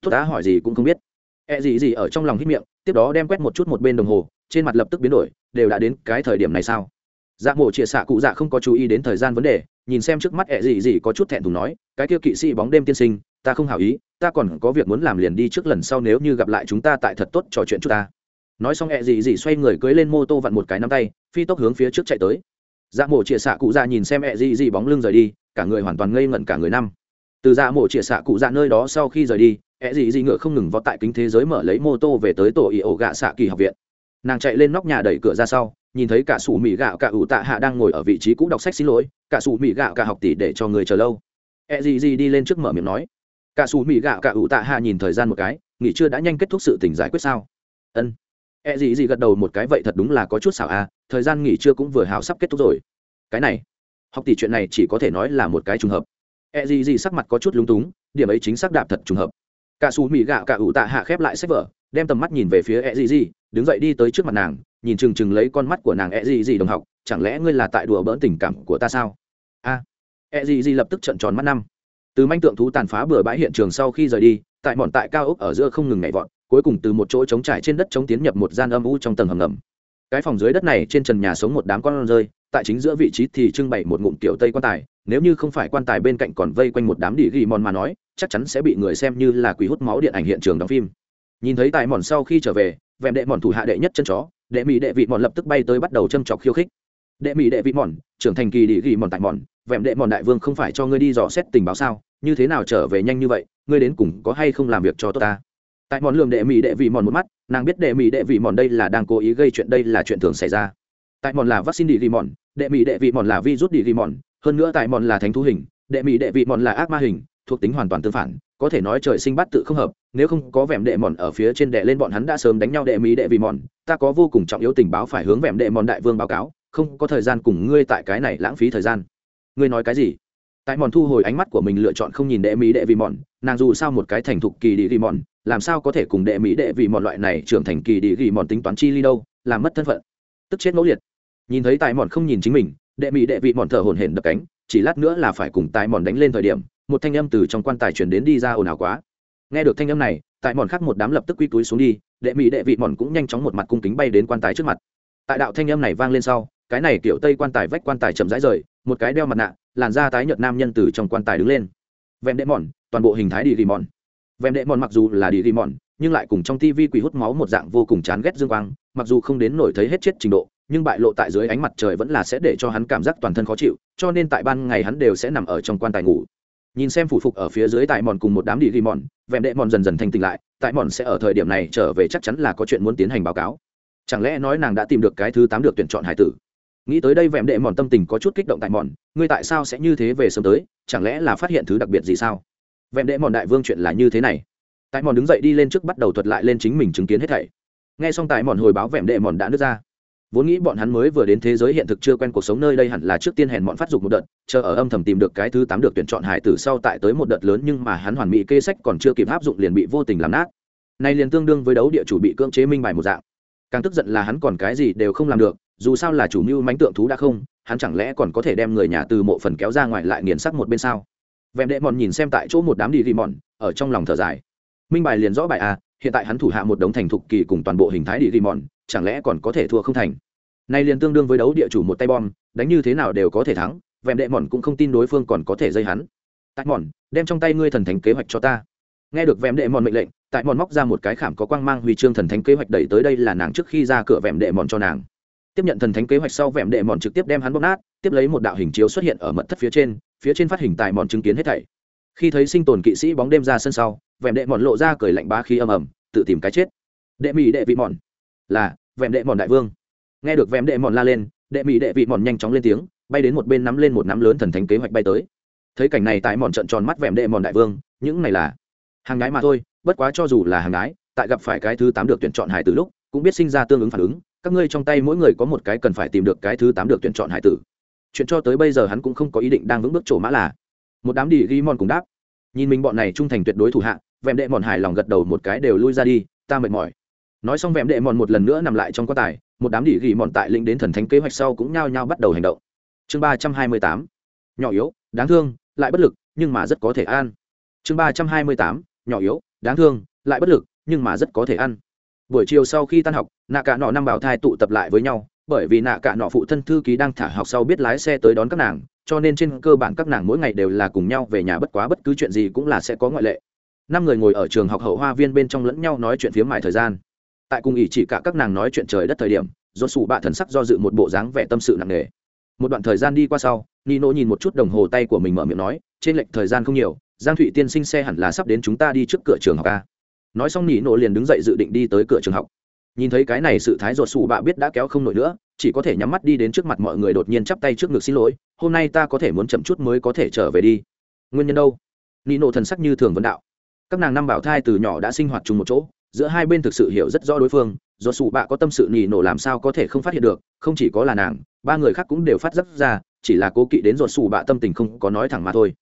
Tốt đã hỏi gì cũng không biết. E gì ở trong lòng hít miệng, tiếp đó đem quét một chút một bên đồng hồ, trên mặt lập tức biến đổi, đều đã đến cái thời điểm này sao? Dạ mộ chĩa xạ cụ dạ không có chú ý đến thời gian vấn đề, nhìn xem trước mắt ẹ gì gì có chút thẹn thùng nói, cái kia kỵ sĩ bóng đêm tiên sinh, ta không hảo ý, ta còn có việc muốn làm liền đi trước lần sau nếu như gặp lại chúng ta tại thật tốt trò chuyện chút ta. Nói xong ẹ gì gì xoay người cưới lên mô tô vặn một cái nắm tay, phi tốc hướng phía trước chạy tới. Dạ mộ chĩa xạ cụ dạ nhìn xem ẹ gì gì bóng lưng rời đi, cả người hoàn toàn ngây ngẩn cả người năm. Từ dạ mộ chĩa xạ cụ dạ nơi đó sau khi rời đi, ẹ gì gì ngựa không ngừng vọt tại kính thế giới mở lấy mô tô về tới tổ ỉ ổ gạ xạ kỳ học viện. Nàng chạy lên nóc nhà đẩy cửa ra sau nhìn thấy cả sủ mỹ gạo, cả ủ tạ hạ đang ngồi ở vị trí cũ đọc sách xin lỗi, cả sủ mỹ gạo, cả học tỷ để cho người chờ lâu. E gì gì đi lên trước mở miệng nói. Cả sủ mỹ gạo, cả ủ tạ hạ nhìn thời gian một cái, nghỉ chưa đã nhanh kết thúc sự tình giải quyết sao? Ân. E gì gì gật đầu một cái, vậy thật đúng là có chút xảo à thời gian nghỉ trưa cũng vừa hào sắp kết thúc rồi. Cái này, học tỷ chuyện này chỉ có thể nói là một cái trùng hợp. E gì gì sắc mặt có chút lúng túng, điểm ấy chính xác đạp thật trùng hợp. Cả xù mỹ gạo, cả ủ tạ hạ khép lại sách vở, đem tầm mắt nhìn về phía e gì gì đứng dậy đi tới trước mặt nàng nhìn chừng chừng lấy con mắt của nàng e gì gì đồng học, chẳng lẽ ngươi là tại đùa bỡn tình cảm của ta sao? A. E gì gì lập tức trận tròn mắt năm. Từ manh tượng thú tàn phá bừa bãi hiện trường sau khi rời đi, tại bọn tại cao ốc ở giữa không ngừng nhảy vọt, cuối cùng từ một chỗ trống trải trên đất chống tiến nhập một gian âm u trong tầng hầm ngầm. Cái phòng dưới đất này trên trần nhà sống một đám con rơi, tại chính giữa vị trí thì trưng bày một ngụm tiểu tây quan tài, nếu như không phải quan tài bên cạnh còn vây quanh một đám đỉ ghi mòn mà nói, chắc chắn sẽ bị người xem như là quỷ hút máu điện ảnh hiện trường đóng phim. Nhìn thấy tài mòn sau khi trở về vẹm đệ mòn thủ hạ đệ nhất chân chó đệ mỹ đệ vị mòn lập tức bay tới bắt đầu châm chọc khiêu khích. Đệ mỹ đệ vị mòn, trưởng thành kỳ đỉ ghi mòn tại mòn, vẹm đệ mòn đại vương không phải cho ngươi đi dò xét tình báo sao? Như thế nào trở về nhanh như vậy? Ngươi đến cùng có hay không làm việc cho tốt ta? Tại mòn lường đệ mỹ đệ vị mòn một mắt, nàng biết đệ mỹ đệ vị mòn đây là đang cố ý gây chuyện, đây là chuyện thường xảy ra. Tại mòn là vaccine đi ghi mòn, đệ mỹ đệ vị mòn là virus đi ghi mòn, hơn nữa tại mòn là thánh thú hình, đệ mỹ đệ vị mòn là ác ma hình, thuộc tính hoàn toàn tương phản có thể nói trời sinh bắt tự không hợp, nếu không có vẻm đệ mòn ở phía trên đệ lên bọn hắn đã sớm đánh nhau đệ mỹ đệ vì mòn, ta có vô cùng trọng yếu tình báo phải hướng vẻm đệ mòn đại vương báo cáo, không có thời gian cùng ngươi tại cái này lãng phí thời gian. Ngươi nói cái gì? Tại mòn thu hồi ánh mắt của mình lựa chọn không nhìn đệ mỹ đệ vì mòn, nàng dù sao một cái thành thục kỳ đi ghi mòn, làm sao có thể cùng đệ mỹ đệ vì mòn loại này trưởng thành kỳ đi ghi mòn tính toán chi ly đâu, làm mất thân phận. Tức chết ngẫu liệt. Nhìn thấy tại mòn không nhìn chính mình, đệ mỹ đệ vị mòn thở hổn hển đập cánh, chỉ lát nữa là phải cùng tại mòn đánh lên thời điểm một thanh âm từ trong quan tài chuyển đến đi ra ồn ào quá. Nghe được thanh âm này, tại mòn khác một đám lập tức quy túi xuống đi, đệ mỹ đệ vị mòn cũng nhanh chóng một mặt cung kính bay đến quan tài trước mặt. Tại đạo thanh âm này vang lên sau, cái này kiểu tây quan tài vách quan tài chậm rãi rời, một cái đeo mặt nạ, làn da tái nhợt nam nhân từ trong quan tài đứng lên. Vẹm đệ mòn, toàn bộ hình thái đi ghi mòn. Vẹm đệ mòn mặc dù là đi ghi mòn, nhưng lại cùng trong tivi quỷ hút máu một dạng vô cùng chán ghét dương quang, mặc dù không đến nổi thấy hết chết trình độ, nhưng bại lộ tại dưới ánh mặt trời vẫn là sẽ để cho hắn cảm giác toàn thân khó chịu, cho nên tại ban ngày hắn đều sẽ nằm ở trong quan tài ngủ nhìn xem phủ phục ở phía dưới tại mòn cùng một đám đi ghi mòn vẹm đệ mòn dần dần thanh tỉnh lại, tại mòn sẽ ở thời điểm này trở về chắc chắn là có chuyện muốn tiến hành báo cáo. Chẳng lẽ nói nàng đã tìm được cái thứ tám được tuyển chọn hải tử? Nghĩ tới đây vẹm đệ mòn tâm tình có chút kích động tại mòn, ngươi tại sao sẽ như thế về sớm tới, chẳng lẽ là phát hiện thứ đặc biệt gì sao? Vẹm đệ mòn đại vương chuyện là như thế này. Tại mòn đứng dậy đi lên trước bắt đầu thuật lại lên chính mình chứng kiến hết thảy. Nghe xong tại mòn hồi báo vẹm đệ mòn đã nứt ra vốn nghĩ bọn hắn mới vừa đến thế giới hiện thực chưa quen cuộc sống nơi đây hẳn là trước tiên hèn bọn phát dục một đợt, chờ ở âm thầm tìm được cái thứ tám được tuyển chọn hải tử sau tại tới một đợt lớn nhưng mà hắn hoàn mỹ kê sách còn chưa kịp áp dụng liền bị vô tình làm nát. Nay liền tương đương với đấu địa chủ bị cưỡng chế minh bài một dạng. Càng tức giận là hắn còn cái gì đều không làm được, dù sao là chủ mưu mánh tượng thú đã không, hắn chẳng lẽ còn có thể đem người nhà từ mộ phần kéo ra ngoài lại nghiền sắc một bên sao? Vẹm đệ mòn nhìn xem tại chỗ một đám đi ghi mòn ở trong lòng thở dài. Minh bài liền rõ bài a, hiện tại hắn thủ hạ một đống thành thục kỳ cùng toàn bộ hình thái đi ghi mòn chẳng lẽ còn có thể thua không thành? Nay liền tương đương với đấu địa chủ một tay bom, đánh như thế nào đều có thể thắng vẹm đệ mòn cũng không tin đối phương còn có thể dây hắn. Tại mòn, đem trong tay ngươi thần thánh kế hoạch cho ta. Nghe được vẹm đệ mòn mệnh lệnh, tại mòn móc ra một cái khảm có quang mang huy chương thần thánh kế hoạch đẩy tới đây là nàng trước khi ra cửa vẹm đệ mòn cho nàng. Tiếp nhận thần thánh kế hoạch sau vẹm đệ mòn trực tiếp đem hắn bóp nát, tiếp lấy một đạo hình chiếu xuất hiện ở mật thất phía trên phía trên phát hình tại mòn chứng kiến hết thảy. Khi thấy sinh tồn kỵ sĩ bóng đêm ra sân sau vẹm đệ mòn lộ ra cười lạnh bá khí âm ầm, tự tìm cái chết. Đệ mỹ đệ vị mòn, là vẹm đệ mòn đại vương. Nghe được vẹm đệ mòn la lên, đệ mỹ đệ vị mòn nhanh chóng lên tiếng, bay đến một bên nắm lên một nắm lớn thần thánh kế hoạch bay tới. Thấy cảnh này tại mòn trận tròn mắt vẹm đệ mòn đại vương, những này là hàng gái mà thôi, bất quá cho dù là hàng gái, tại gặp phải cái thứ tám được tuyển chọn hải từ lúc, cũng biết sinh ra tương ứng phản ứng, các ngươi trong tay mỗi người có một cái cần phải tìm được cái thứ tám được tuyển chọn hải tử. Chuyện cho tới bây giờ hắn cũng không có ý định đang vững bước trổ mã là. Một đám đi ghi mòn cùng đáp. Nhìn mình bọn này trung thành tuyệt đối thủ hạ vẹm đệ mòn hải lòng gật đầu một cái đều lui ra đi, ta mệt mỏi nói xong vẹm đệ mòn một lần nữa nằm lại trong quan tài, một đám đỉ ghi mòn tại lĩnh đến thần thánh kế hoạch sau cũng nhao nhao bắt đầu hành động. Chương ba trăm hai mươi tám, nhỏ yếu, đáng thương, lại bất lực, nhưng mà rất có thể ăn. Chương ba trăm hai mươi tám, nhỏ yếu, đáng thương, lại bất lực, nhưng mà rất có thể ăn. Buổi chiều sau khi tan học, nạ cả nọ năm bảo thai tụ tập lại với nhau, bởi vì nạ cả nọ phụ thân thư ký đang thả học sau biết lái xe tới đón các nàng, cho nên trên cơ bản các nàng mỗi ngày đều là cùng nhau về nhà bất quá bất cứ chuyện gì cũng là sẽ có ngoại lệ. Năm người ngồi ở trường học hậu hoa viên bên trong lẫn nhau nói chuyện phía mãi thời gian tại cùng ý chỉ cả các nàng nói chuyện trời đất thời điểm, do sủ bạ thần sắc do dự một bộ dáng vẻ tâm sự nặng nề. Một đoạn thời gian đi qua sau, nino nhìn một chút đồng hồ tay của mình mở miệng nói, trên lệch thời gian không nhiều, giang thụy tiên sinh xe hẳn là sắp đến chúng ta đi trước cửa trường học a. Nói xong nino liền đứng dậy dự định đi tới cửa trường học. Nhìn thấy cái này sự thái ruột sủ bạ biết đã kéo không nổi nữa, chỉ có thể nhắm mắt đi đến trước mặt mọi người đột nhiên chắp tay trước ngực xin lỗi, hôm nay ta có thể muốn chậm chút mới có thể trở về đi. Nguyên nhân đâu? Nino thần sắc như thường vấn đạo. Các nàng năm bảo thai từ nhỏ đã sinh hoạt chung một chỗ giữa hai bên thực sự hiểu rất rõ đối phương, do sụ bạ có tâm sự nỉ nổ làm sao có thể không phát hiện được, không chỉ có là nàng, ba người khác cũng đều phát giác ra, chỉ là cố kỵ đến do sụ bạ tâm tình không có nói thẳng mà thôi.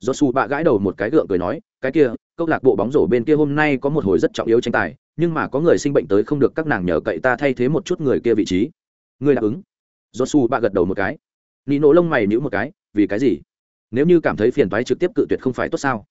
Do sụ bạ gãi đầu một cái gượng cười nói, cái kia, câu lạc bộ bóng rổ bên kia hôm nay có một hồi rất trọng yếu tranh tài, nhưng mà có người sinh bệnh tới không được các nàng nhờ cậy ta thay thế một chút người kia vị trí. Ngươi đáp ứng? Do sụ bạ gật đầu một cái. Nị nổ lông mày nhữ một cái, vì cái gì? Nếu như cảm thấy phiền toái trực tiếp cự tuyệt không phải tốt sao?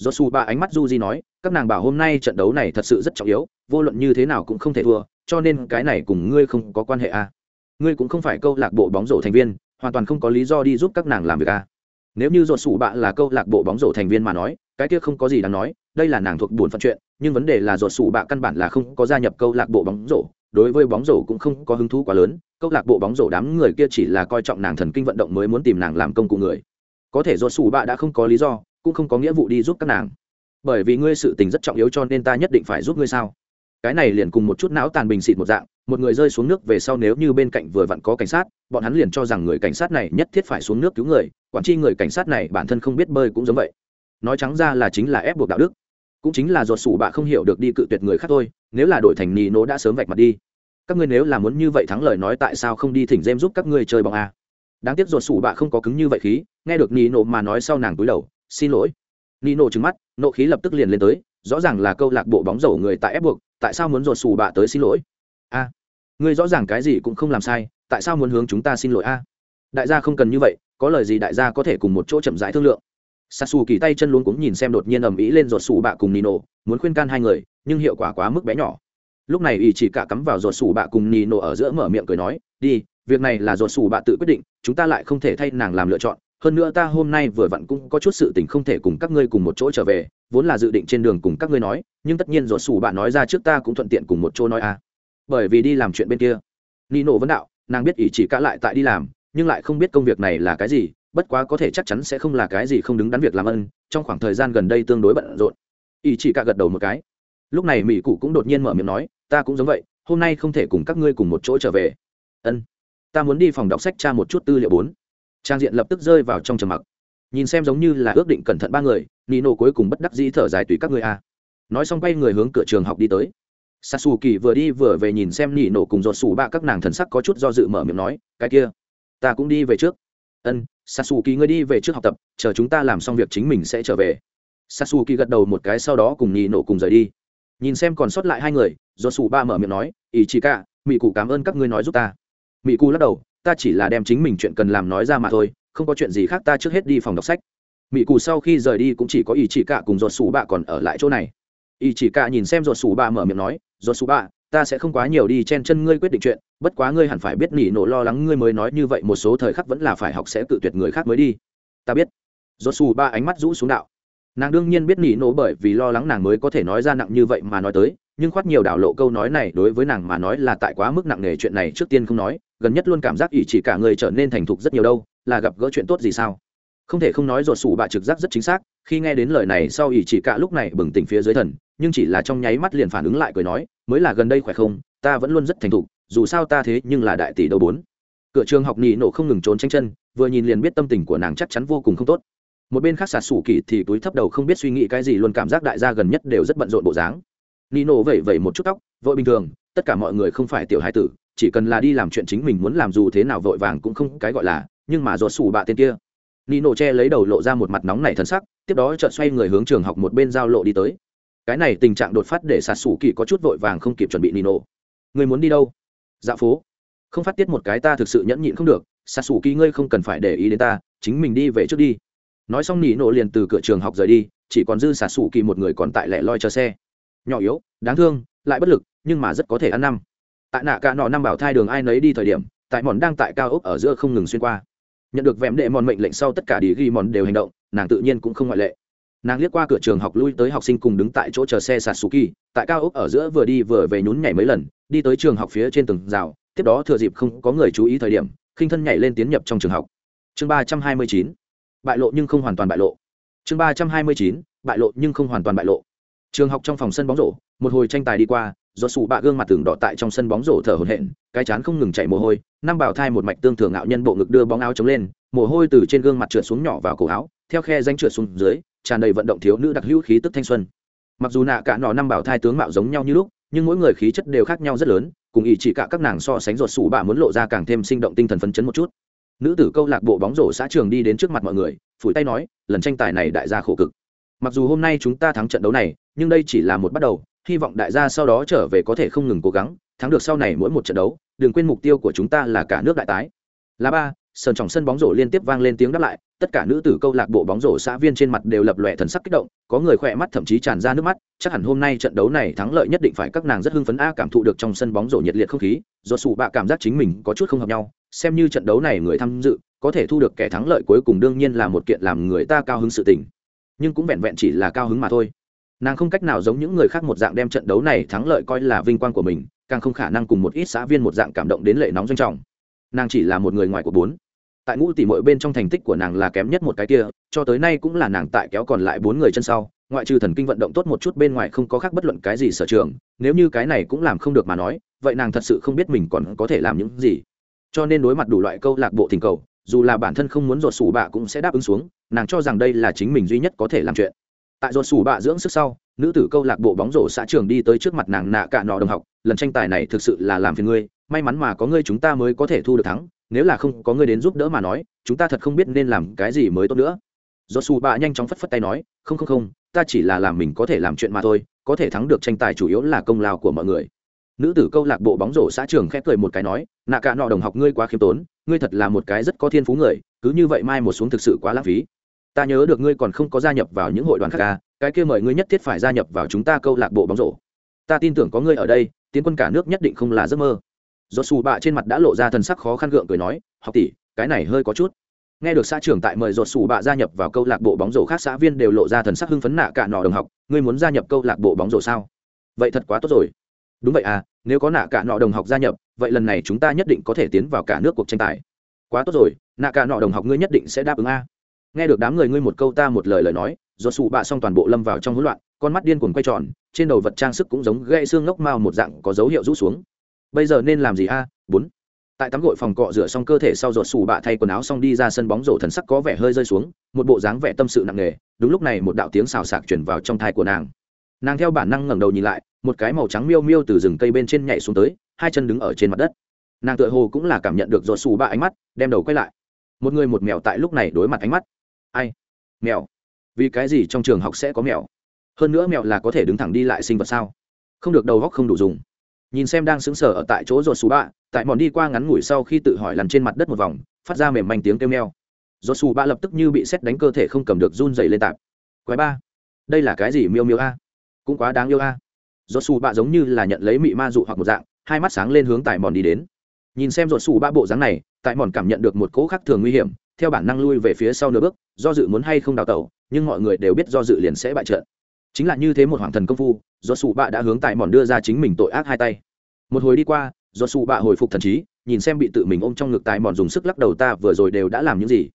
Do su ba ánh mắt du di nói, các nàng bảo hôm nay trận đấu này thật sự rất trọng yếu, vô luận như thế nào cũng không thể thua, cho nên cái này cùng ngươi không có quan hệ à. ngươi cũng không phải câu lạc bộ bóng rổ thành viên, hoàn toàn không có lý do đi giúp các nàng làm việc à. nếu như ruột sủ bạ là câu lạc bộ bóng rổ thành viên mà nói, cái kia không có gì đáng nói, đây là nàng thuộc buồn phận chuyện, nhưng vấn đề là ruột sủ bạ căn bản là không có gia nhập câu lạc bộ bóng rổ, đối với bóng rổ cũng không có hứng thú quá lớn, câu lạc bộ bóng rổ đám người kia chỉ là coi trọng nàng thần kinh vận động mới muốn tìm nàng làm công cụ người có thể do sủ bạ đã không có lý do cũng không có nghĩa vụ đi giúp các nàng. Bởi vì ngươi sự tình rất trọng yếu cho nên ta nhất định phải giúp ngươi sao? Cái này liền cùng một chút não tàn bình xịt một dạng, một người rơi xuống nước về sau nếu như bên cạnh vừa vặn có cảnh sát, bọn hắn liền cho rằng người cảnh sát này nhất thiết phải xuống nước cứu người, quản tri người cảnh sát này bản thân không biết bơi cũng giống vậy. Nói trắng ra là chính là ép buộc đạo đức, cũng chính là ruột sủ bạ không hiểu được đi cự tuyệt người khác thôi, nếu là đổi thành nì nỗ đã sớm vạch mặt đi. Các ngươi nếu là muốn như vậy thắng lời nói tại sao không đi thỉnh dêm giúp các ngươi chơi bóng a đáng tiếc ruột sủ bạ không có cứng như vậy khí, nghe được nì nỗ mà nói sau nàng túi đầu xin lỗi. Nino nỗ trứng mắt, nộ khí lập tức liền lên tới, rõ ràng là câu lạc bộ bóng rổ người tại ép buộc, tại sao muốn ruột xù bạ tới xin lỗi? A, ngươi rõ ràng cái gì cũng không làm sai, tại sao muốn hướng chúng ta xin lỗi a? Đại gia không cần như vậy, có lời gì đại gia có thể cùng một chỗ chậm rãi thương lượng. S a s u kỳ tay chân luôn cũng nhìn xem đột nhiên ầm ĩ lên ruột xù bạ cùng nino muốn khuyên can hai người, nhưng hiệu quả quá mức bé nhỏ. Lúc này ý chỉ cả cắm vào ruột xù bạ cùng nino ở giữa mở miệng cười nói, đi, việc này là ruột xù bạ tự quyết định, chúng ta lại không thể thay nàng làm lựa chọn hơn nữa ta hôm nay vừa vặn cũng có chút sự tình không thể cùng các ngươi cùng một chỗ trở về, vốn là dự định trên đường cùng các ngươi nói, nhưng tất nhiên ruột xù bạn nói ra trước ta cũng thuận tiện cùng một chỗ nói à. Bởi vì đi làm chuyện bên kia. Nino vấn đạo, nàng biết ý chỉ cả lại tại đi làm, nhưng lại không biết công việc này là cái gì, bất quá có thể chắc chắn sẽ không là cái gì không đứng đắn việc làm ân, trong khoảng thời gian gần đây tương đối bận rộn. Ý chỉ cả gật đầu một cái. Lúc này mỹ cụ cũng đột nhiên mở miệng nói, ta cũng giống vậy, hôm nay không thể cùng các ngươi cùng một chỗ trở về. Ân, ta muốn đi phòng đọc sách tra một chút tư liệu bốn trang diện lập tức rơi vào trong trầm mặc. Nhìn xem giống như là ước định cẩn thận ba người, nino cuối cùng bất đắc dĩ thở dài tùy các người a. Nói xong quay người hướng cửa trường học đi tới. Sasu kỳ vừa đi vừa về nhìn xem nino cùng giọt sủ ba các nàng thần sắc có chút do dự mở miệng nói, cái kia, ta cũng đi về trước. Ân sasu kỳ ngươi đi về trước học tập, chờ chúng ta làm xong việc chính mình sẽ trở về. Sasu kỳ gật đầu một cái sau đó cùng nino cùng rời đi. Nhìn xem còn sót lại hai người giọt sủ ba mở miệng nói ý chị cả mỹ cụ cảm ơn các ngươi nói giúp ta. Mỹ cụ lắc đầu ta chỉ là đem chính mình chuyện cần làm nói ra mà thôi, không có chuyện gì khác ta trước hết đi phòng đọc sách. Mỹ cù sau khi rời đi cũng chỉ có ý chị cả cùng ruột sủ bạ còn ở lại chỗ này. Ý chị cả nhìn xem ruột sủ bạ mở miệng nói ruột sủ bạ ta sẽ không quá nhiều đi chen chân ngươi quyết định chuyện, bất quá ngươi hẳn phải biết nỉ nổ lo lắng ngươi mới nói như vậy, một số thời khắc vẫn là phải học sẽ tự tuyệt người khác mới đi. Ta biết. Ruột sủ bạ ánh mắt rũ xuống đạo. Nàng đương nhiên biết nỉ nổ bởi vì lo lắng nàng mới có thể nói ra nặng như vậy mà nói tới nhưng khoát nhiều đảo lộ câu nói này đối với nàng mà nói là tại quá mức nặng nề chuyện này trước tiên không nói, gần nhất luôn cảm giác ỷ chỉ cả người trở nên thành thục rất nhiều đâu, là gặp gỡ chuyện tốt gì sao? Không thể không nói ruột sủ bạ trực giác rất chính xác, khi nghe đến lời này sau ỷ chỉ cả lúc này bừng tỉnh phía dưới thần, nhưng chỉ là trong nháy mắt liền phản ứng lại cười nói, mới là gần đây khỏe không, ta vẫn luôn rất thành thục, dù sao ta thế nhưng là đại tỷ đâu bốn. Cửa trường học nỉ nổ không ngừng trốn tranh chân, vừa nhìn liền biết tâm tình của nàng chắc chắn vô cùng không tốt. Một bên khác xà sủ kỳ thì túi thấp đầu không biết suy nghĩ cái gì luôn cảm giác đại gia gần nhất đều rất bận rộn bộ dáng nino vẩy vẩy một chút tóc, vội bình thường, tất cả mọi người không phải tiểu hải tử, chỉ cần là đi làm chuyện chính mình muốn làm dù thế nào vội vàng cũng không cái gọi là, nhưng mà ruột sủ bạ tên kia. Nino che lấy đầu lộ ra một mặt nóng nảy thân sắc, tiếp đó chợt xoay người hướng trường học một bên giao lộ đi tới. Cái này tình trạng đột phát để sạt sủ kỳ có chút vội vàng không kịp chuẩn bị nino người muốn đi đâu? Dạo phố. Không phát tiết một cái ta thực sự nhẫn nhịn không được, sạt sủ kỳ ngươi không cần phải để ý đến ta, chính mình đi về trước đi. Nói xong nỉ nổ liền từ cửa trường học rời đi, chỉ còn dư xà sủ kỳ một người còn tại lẻ loi chờ xe nhỏ yếu, đáng thương, lại bất lực, nhưng mà rất có thể ăn năm. Tại nạ cả nọ năm bảo thai đường ai nấy đi thời điểm, tại mòn đang tại cao ốc ở giữa không ngừng xuyên qua. Nhận được vẹm đệ mòn mệnh lệnh sau tất cả đi ghi mòn đều hành động, nàng tự nhiên cũng không ngoại lệ. Nàng liếc qua cửa trường học lui tới học sinh cùng đứng tại chỗ chờ xe sạt sù kỳ tại cao ốc ở giữa vừa đi vừa về nhún nhảy mấy lần, đi tới trường học phía trên từng rào, tiếp đó thừa dịp không có người chú ý thời điểm, khinh thân nhảy lên tiến nhập trong trường học. Chương ba trăm hai mươi chín, bại lộ nhưng không hoàn toàn bại lộ. Chương ba trăm hai mươi chín, bại lộ nhưng không hoàn toàn bại lộ trường học trong phòng sân bóng rổ, một hồi tranh tài đi qua, do sụ bạ gương mặt tường đỏ tại trong sân bóng rổ thở hổn hển, cái chán không ngừng chảy mồ hôi, năm bảo thai một mạch tương thường ngạo nhân bộ ngực đưa bóng áo chống lên, mồ hôi từ trên gương mặt trượt xuống nhỏ vào cổ áo, theo khe danh trượt xuống dưới, tràn đầy vận động thiếu nữ đặc hữu khí tức thanh xuân. Mặc dù nạ cả nọ năm bảo thai tướng mạo giống nhau như lúc, nhưng mỗi người khí chất đều khác nhau rất lớn, cùng ý chỉ cả các nàng so sánh ruột sụ bạ muốn lộ ra càng thêm sinh động tinh thần phấn chấn một chút. Nữ tử câu lạc bộ bóng rổ xã trường đi đến trước mặt mọi người, phủi tay nói, lần tranh tài này đại gia khổ cực. Mặc dù hôm nay chúng ta thắng trận đấu này nhưng đây chỉ là một bắt đầu, hy vọng đại gia sau đó trở về có thể không ngừng cố gắng, thắng được sau này mỗi một trận đấu, đừng quên mục tiêu của chúng ta là cả nước đại tái. Là ba sơn trọng sân bóng rổ liên tiếp vang lên tiếng đáp lại, tất cả nữ tử câu lạc bộ bóng rổ xã viên trên mặt đều lập lòe thần sắc kích động, có người khỏe mắt thậm chí tràn ra nước mắt, chắc hẳn hôm nay trận đấu này thắng lợi nhất định phải các nàng rất hưng phấn a cảm thụ được trong sân bóng rổ nhiệt liệt không khí, do sủ bạ cảm giác chính mình có chút không hợp nhau, xem như trận đấu này người tham dự, có thể thu được kẻ thắng lợi cuối cùng đương nhiên là một kiện làm người ta cao hứng sự tình. Nhưng cũng vẹn vẹn chỉ là cao hứng mà thôi nàng không cách nào giống những người khác một dạng đem trận đấu này thắng lợi coi là vinh quang của mình, càng không khả năng cùng một ít xã viên một dạng cảm động đến lệ nóng doanh trọng. Nàng chỉ là một người ngoài của bốn. Tại ngũ tỷ mỗi bên trong thành tích của nàng là kém nhất một cái kia, cho tới nay cũng là nàng tại kéo còn lại bốn người chân sau, ngoại trừ thần kinh vận động tốt một chút bên ngoài không có khác bất luận cái gì sở trường, nếu như cái này cũng làm không được mà nói, vậy nàng thật sự không biết mình còn có thể làm những gì. Cho nên đối mặt đủ loại câu lạc bộ thỉnh cầu, dù là bản thân không muốn ruột sủ bạ cũng sẽ đáp ứng xuống, nàng cho rằng đây là chính mình duy nhất có thể làm chuyện tại ruột sủ bạ dưỡng sức sau, nữ tử câu lạc bộ bóng rổ xã trường đi tới trước mặt nàng nạ cả nọ đồng học, lần tranh tài này thực sự là làm phiền ngươi, may mắn mà có ngươi chúng ta mới có thể thu được thắng, nếu là không có ngươi đến giúp đỡ mà nói, chúng ta thật không biết nên làm cái gì mới tốt nữa. Do sủ bạ nhanh chóng phất phất tay nói, không không không, ta chỉ là làm mình có thể làm chuyện mà thôi, có thể thắng được tranh tài chủ yếu là công lao của mọi người. Nữ tử câu lạc bộ bóng rổ xã trường khép cười một cái nói, nạ cả nọ đồng học ngươi quá khiêm tốn, ngươi thật là một cái rất có thiên phú người, cứ như vậy mai một xuống thực sự quá lãng phí ta nhớ được ngươi còn không có gia nhập vào những hội đoàn khác ca à, cái kia mời ngươi nhất thiết phải gia nhập vào chúng ta câu lạc bộ bóng rổ. Ta tin tưởng có ngươi ở đây tiến quân cả nước nhất định không là giấc mơ. Do xù bạ trên mặt đã lộ ra thần sắc khó khăn gượng cười nói học tỷ cái này hơi có chút. Nghe được xã trưởng tại mời ruột xù bạ gia nhập vào câu lạc bộ bóng rổ khác xã viên đều lộ ra thần sắc hưng phấn nạ cả nọ đồng học ngươi muốn gia nhập câu lạc bộ bóng rổ sao? Vậy thật quá tốt rồi. Đúng vậy à nếu có nạ cả nọ đồng học gia nhập vậy lần này chúng ta nhất định có thể tiến vào cả nước cuộc tranh tài. Quá tốt rồi nạ cả nọ đồng học ngươi nhất định sẽ đáp ứng a nghe được đám người ngươi một câu ta một lời lời nói, do sụ bạ xong toàn bộ lâm vào trong hỗn loạn, con mắt điên cuồng quay tròn, trên đầu vật trang sức cũng giống gãy xương ngốc mao một dạng có dấu hiệu rũ xuống. Bây giờ nên làm gì a? Bốn. Tại tắm gội phòng cọ rửa xong cơ thể sau ruột sủ bạ thay quần áo xong đi ra sân bóng rổ thần sắc có vẻ hơi rơi xuống, một bộ dáng vẻ tâm sự nặng nề. Đúng lúc này một đạo tiếng xào xạc chuyển vào trong thai của nàng. Nàng theo bản năng ngẩng đầu nhìn lại, một cái màu trắng miêu miêu từ rừng cây bên trên nhảy xuống tới, hai chân đứng ở trên mặt đất. Nàng tựa hồ cũng là cảm nhận được ruột sủ bạ ánh mắt, đem đầu quay lại. Một người một mèo tại lúc này đối mặt ánh mắt ai? Mèo. Vì cái gì trong trường học sẽ có mèo? Hơn nữa mèo là có thể đứng thẳng đi lại sinh vật sao? Không được, đầu góc không đủ dùng. Nhìn xem đang sững sờ ở tại chỗ ruột xù bạ tại mòn đi qua ngắn ngủi sau khi tự hỏi lằn trên mặt đất một vòng, phát ra mềm manh tiếng kêu meo. Ruột xù bạ lập tức như bị xét đánh cơ thể không cầm được run dày lên tạp. Quái ba, đây là cái gì miêu miêu a? Cũng quá đáng yêu a. Ruột xù bạ giống như là nhận lấy mị ma dụ hoặc một dạng, hai mắt sáng lên hướng tại mòn đi đến. Nhìn xem ruột xù bạ bộ dáng này, tại mòn cảm nhận được một cỗ khác thường nguy hiểm theo bản năng lui về phía sau nửa bước, do dự muốn hay không đào tẩu, nhưng mọi người đều biết do dự liền sẽ bại trận. Chính là như thế một hoàng thần công phu do sụ bạ đã hướng tại mòn đưa ra chính mình tội ác hai tay. Một hồi đi qua do sụ bạ hồi phục thần trí, nhìn xem bị tự mình ôm trong ngực tại mòn dùng sức lắc đầu ta vừa rồi đều đã làm những gì.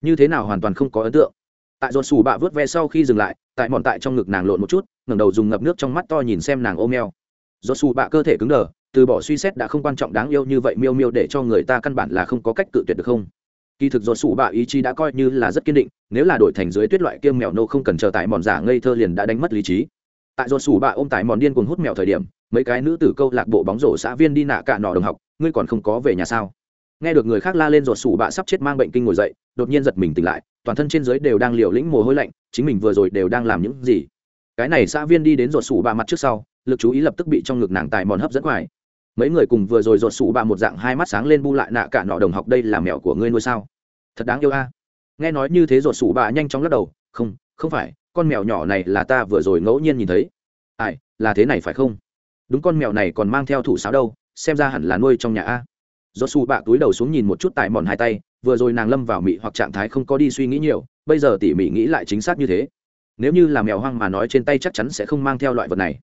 Như thế nào hoàn toàn không có ấn tượng. Tại do sụ bạ vớt ve sau khi dừng lại, tại mòn tại trong ngực nàng lộn một chút, ngẩng đầu dùng ngập nước trong mắt to nhìn xem nàng ôm eo. Do sụ bạ cơ thể cứng đờ, từ bỏ suy xét đã không quan trọng đáng yêu như vậy miêu miêu để cho người ta căn bản là không có cách tự tuyệt được không? Kỳ thực do sủ bạ ý chí đã coi như là rất kiên định, nếu là đổi thành dưới tuyết loại kiêm mèo nô không cần chờ tại mòn giả ngây thơ liền đã đánh mất lý trí. Tại do sủ bạ ôm tại mòn điên cuồng hút mèo thời điểm, mấy cái nữ tử câu lạc bộ bóng rổ xã viên đi nạ cả nọ đồng học, ngươi còn không có về nhà sao? Nghe được người khác la lên ruột sủ bạ sắp chết mang bệnh kinh ngồi dậy, đột nhiên giật mình tỉnh lại, toàn thân trên dưới đều đang liều lĩnh mồ hôi lạnh, chính mình vừa rồi đều đang làm những gì? Cái này xã viên đi đến ruột sủ bạ mặt trước sau, lực chú ý lập tức bị trong ngực nàng tài mòn hấp dẫn ngoài mấy người cùng vừa rồi rột sụ bạ một dạng hai mắt sáng lên bu lại nạ cả nọ đồng học, đây là mèo của ngươi nuôi sao? Thật đáng yêu a. Nghe nói như thế rột sụ bạ nhanh chóng lắc đầu, không không phải, con mèo nhỏ này là ta vừa rồi ngẫu nhiên nhìn thấy. Ai, là thế này phải không? Đúng con mèo này còn mang theo thủ sáo đâu, xem ra hẳn là nuôi trong nhà a. Do su bạ túi đầu xuống nhìn một chút tại mòn hai tay, vừa rồi nàng lâm vào mị hoặc trạng thái không có đi suy nghĩ nhiều, bây giờ tỉ mỉ nghĩ lại chính xác như thế. Nếu như là mèo hoang mà nói trên tay chắc chắn sẽ không mang theo loại vật này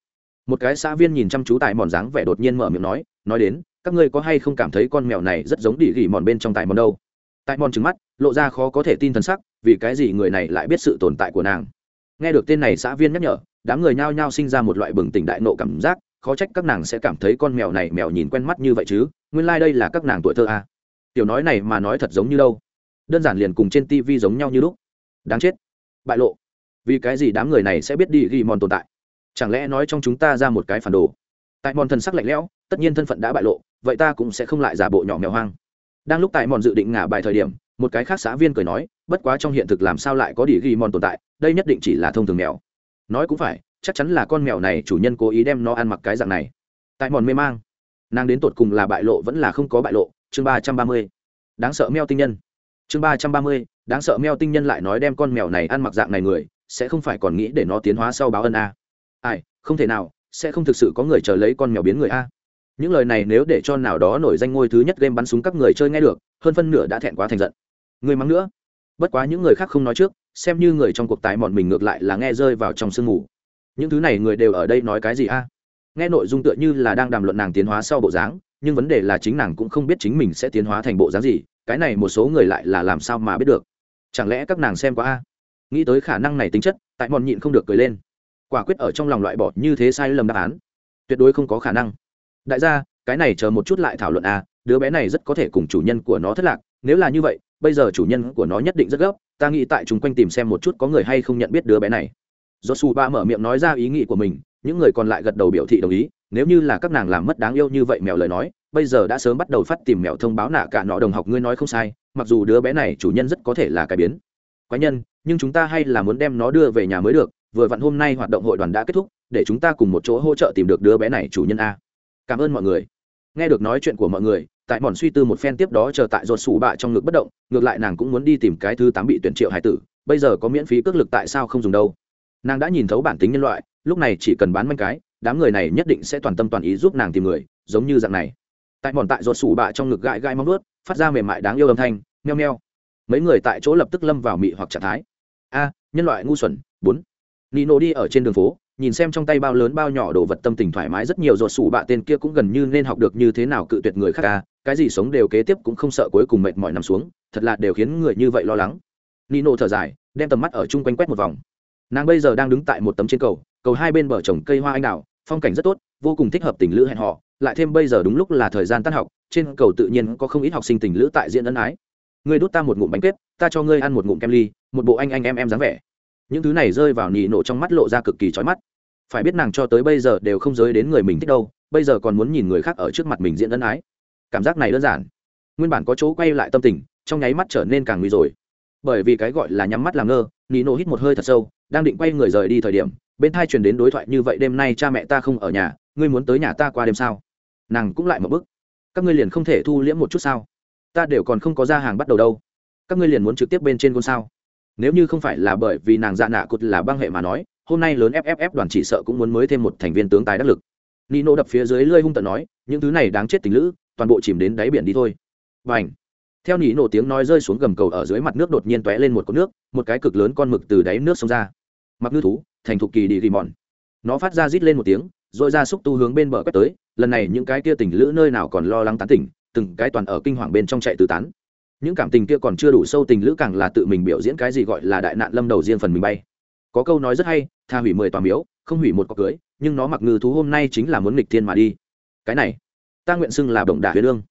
một cái xã viên nhìn chăm chú tại mòn dáng vẻ đột nhiên mở miệng nói nói đến, các ngươi có hay không cảm thấy con mèo này rất giống đỉ gỉ mòn bên trong tại mòn đâu? Tại mòn trứng mắt, lộ ra khó có thể tin thần sắc, vì cái gì người này lại biết sự tồn tại của nàng. Nghe được tên này, xã viên nhắc nhở, đám người nhao nhao sinh ra một loại bừng tỉnh đại nộ cảm giác, khó trách các nàng sẽ cảm thấy con mèo này mèo nhìn quen mắt như vậy chứ, nguyên lai、like、đây là các nàng tuổi thơ à. tiểu nói này mà nói thật giống như đâu. Đơn giản liền cùng trên tv giống nhau như lúc. Đáng chết. Bại lộ. Vì cái gì đám người này sẽ biết đi ghi mòn tồn tại? Chẳng lẽ nói trong chúng ta ra một cái phản đồ? Tại mòn thần sắc lạnh lẽo, tất nhiên thân phận đã bại lộ, vậy ta cũng sẽ không lại giả bộ nhỏ mèo hoang. Đang lúc tại mòn dự định ngả bài thời điểm, một cái khác xã viên cười nói, bất quá trong hiện thực làm sao lại có đỉ ghi mòn tồn tại, đây nhất định chỉ là thông thường mèo. Nói cũng phải, chắc chắn là con mèo này chủ nhân cố ý đem nó ăn mặc cái dạng này. Tại mòn mê mang, nàng đến tột cùng là bại lộ vẫn là không có bại lộ, chương ba trăm ba mươi. Đáng sợ mèo tinh nhân. Chương ba trăm ba mươi, đáng sợ mèo tinh nhân lại nói đem con mèo này ăn mặc dạng này người, sẽ không phải còn nghĩ để nó tiến hóa sau báo ân a ai, không thể nào, sẽ không thực sự có người chờ lấy con mèo biến người a. Những lời này nếu để cho nào đó nổi danh ngôi thứ nhất game bắn súng các người chơi nghe được, hơn phân nửa đã thẹn quá thành giận. Người mắng nữa. Bất quá những người khác không nói trước, xem như người trong cuộc tài mọn mình ngược lại là nghe rơi vào trong sương mù. Những thứ này người đều ở đây nói cái gì a? Nghe nội dung tựa như là đang đàm luận nàng tiến hóa sau bộ dáng, nhưng vấn đề là chính nàng cũng không biết chính mình sẽ tiến hóa thành bộ dáng gì, cái này một số người lại là làm sao mà biết được? Chẳng lẽ các nàng xem quá a? Nghĩ tới khả năng này tính chất, tại mòn nhịn không được cười lên quả quyết ở trong lòng loại bỏ như thế sai lầm đáp án. Tuyệt đối không có khả năng. Đại gia, cái này chờ một chút lại thảo luận à. đứa bé này rất có thể cùng chủ nhân của nó thất lạc, nếu là như vậy, bây giờ chủ nhân của nó nhất định rất gấp, ta nghĩ tại chúng quanh tìm xem một chút có người hay không nhận biết đứa bé này. Do su ba mở miệng nói ra ý nghĩ của mình, những người còn lại gật đầu biểu thị đồng ý, nếu như là các nàng làm mất đáng yêu như vậy mèo lời nói, bây giờ đã sớm bắt đầu phát tìm mèo thông báo nạ cả nọ đồng học ngươi nói không sai, mặc dù đứa bé này chủ nhân rất có thể là cái biến. Quái nhân, nhưng chúng ta hay là muốn đem nó đưa về nhà mới được vừa vặn hôm nay hoạt động hội đoàn đã kết thúc để chúng ta cùng một chỗ hỗ trợ tìm được đứa bé này chủ nhân a. Cảm ơn mọi người. Nghe được nói chuyện của mọi người tại bọn suy tư một phen tiếp đó chờ tại ruột sủ bạ trong ngực bất động ngược lại nàng cũng muốn đi tìm cái thứ tám bị tuyển triệu hải tử bây giờ có miễn phí cước lực tại sao không dùng đâu. Nàng đã nhìn thấu bản tính nhân loại lúc này chỉ cần bán manh cái đám người này nhất định sẽ toàn tâm toàn ý giúp nàng tìm người giống như dạng này. Tại bọn tại ruột sủ bạ trong ngực gãi gãi móng nuốt, phát ra mềm mại đáng yêu âm thanh nheo nheo mấy người tại chỗ lập tức lâm vào mị hoặc trạng thái. A nhân loại ngu xuẩn bốn nino đi ở trên đường phố, nhìn xem trong tay bao lớn bao nhỏ đồ vật tâm tình thoải mái rất nhiều rồi sủ bạ tên kia cũng gần như nên học được như thế nào cự tuyệt người khác ca cái gì sống đều kế tiếp cũng không sợ cuối cùng mệt mỏi nằm xuống, thật là đều khiến người như vậy lo lắng. Nino thở dài, đem tầm mắt ở chung quanh quét một vòng. Nàng bây giờ đang đứng tại một tấm trên cầu cầu hai bên bờ trồng cây hoa anh đào, phong cảnh rất tốt, vô cùng thích hợp tình lữ hẹn họ lại thêm bây giờ đúng lúc là thời gian tan học, trên cầu tự nhiên có không ít học sinh tình lữ tại diễn ân ái. Ngươi đút ta một ngụm bánh kết ta cho ngươi ăn một ngụm kem ly, một bộ anh anh em em dáng vẻ những thứ này rơi vào nị nổ trong mắt lộ ra cực kỳ trói mắt. Phải biết nàng cho tới bây giờ đều không giới đến người mình thích đâu, bây giờ còn muốn nhìn người khác ở trước mặt mình diễn ân ái. Cảm giác này đơn giản. Nguyên bản có chỗ quay lại tâm tình, trong nháy mắt trở nên càng nguy rồi. Bởi vì cái gọi là nhắm mắt làm ngơ, nị nổ hít một hơi thật sâu, đang định quay người rời đi thời điểm, bên thai truyền đến đối thoại như vậy đêm nay cha mẹ ta không ở nhà, ngươi muốn tới nhà ta qua đêm sao? Nàng cũng lại một bức. Các ngươi liền không thể thu liễm một chút sao? Ta đều còn không có ra hàng bắt đầu đâu. Các ngươi liền muốn trực tiếp bên trên con sao? Nếu như không phải là bởi vì nàng dạ nạ cụt là băng hệ mà nói, hôm nay lớn fff đoàn chỉ sợ cũng muốn mới thêm một thành viên tướng tài đắc lực. Nino đập phía dưới lơi hung tận nói, những thứ này đáng chết tình lữ, toàn bộ chìm đến đáy biển đi thôi. Và ảnh theo nỉ nổ tiếng nói rơi xuống gầm cầu ở dưới mặt nước đột nhiên tóe lên một con nước, một cái cực lớn con mực từ đáy nước xông ra. Mặc ngư thú, thành thục kỳ đi ghi mòn. Nó phát ra rít lên một tiếng, rồi ra xúc tu hướng bên bờ quét tới, lần này những cái kia tình lữ nơi nào còn lo lắng tán tỉnh, từng cái toàn ở kinh hoàng bên trong chạy tứ tán những cảm tình kia còn chưa đủ sâu tình lữ càng là tự mình biểu diễn cái gì gọi là đại nạn lâm đầu riêng phần mình bay. Có câu nói rất hay, tha hủy mười tòa miếu, không hủy một cọc cưới, nhưng nó mặc ngư thú hôm nay chính là muốn nghịch thiên mà đi. Cái này, ta nguyện xưng là bổng đả huyền lương.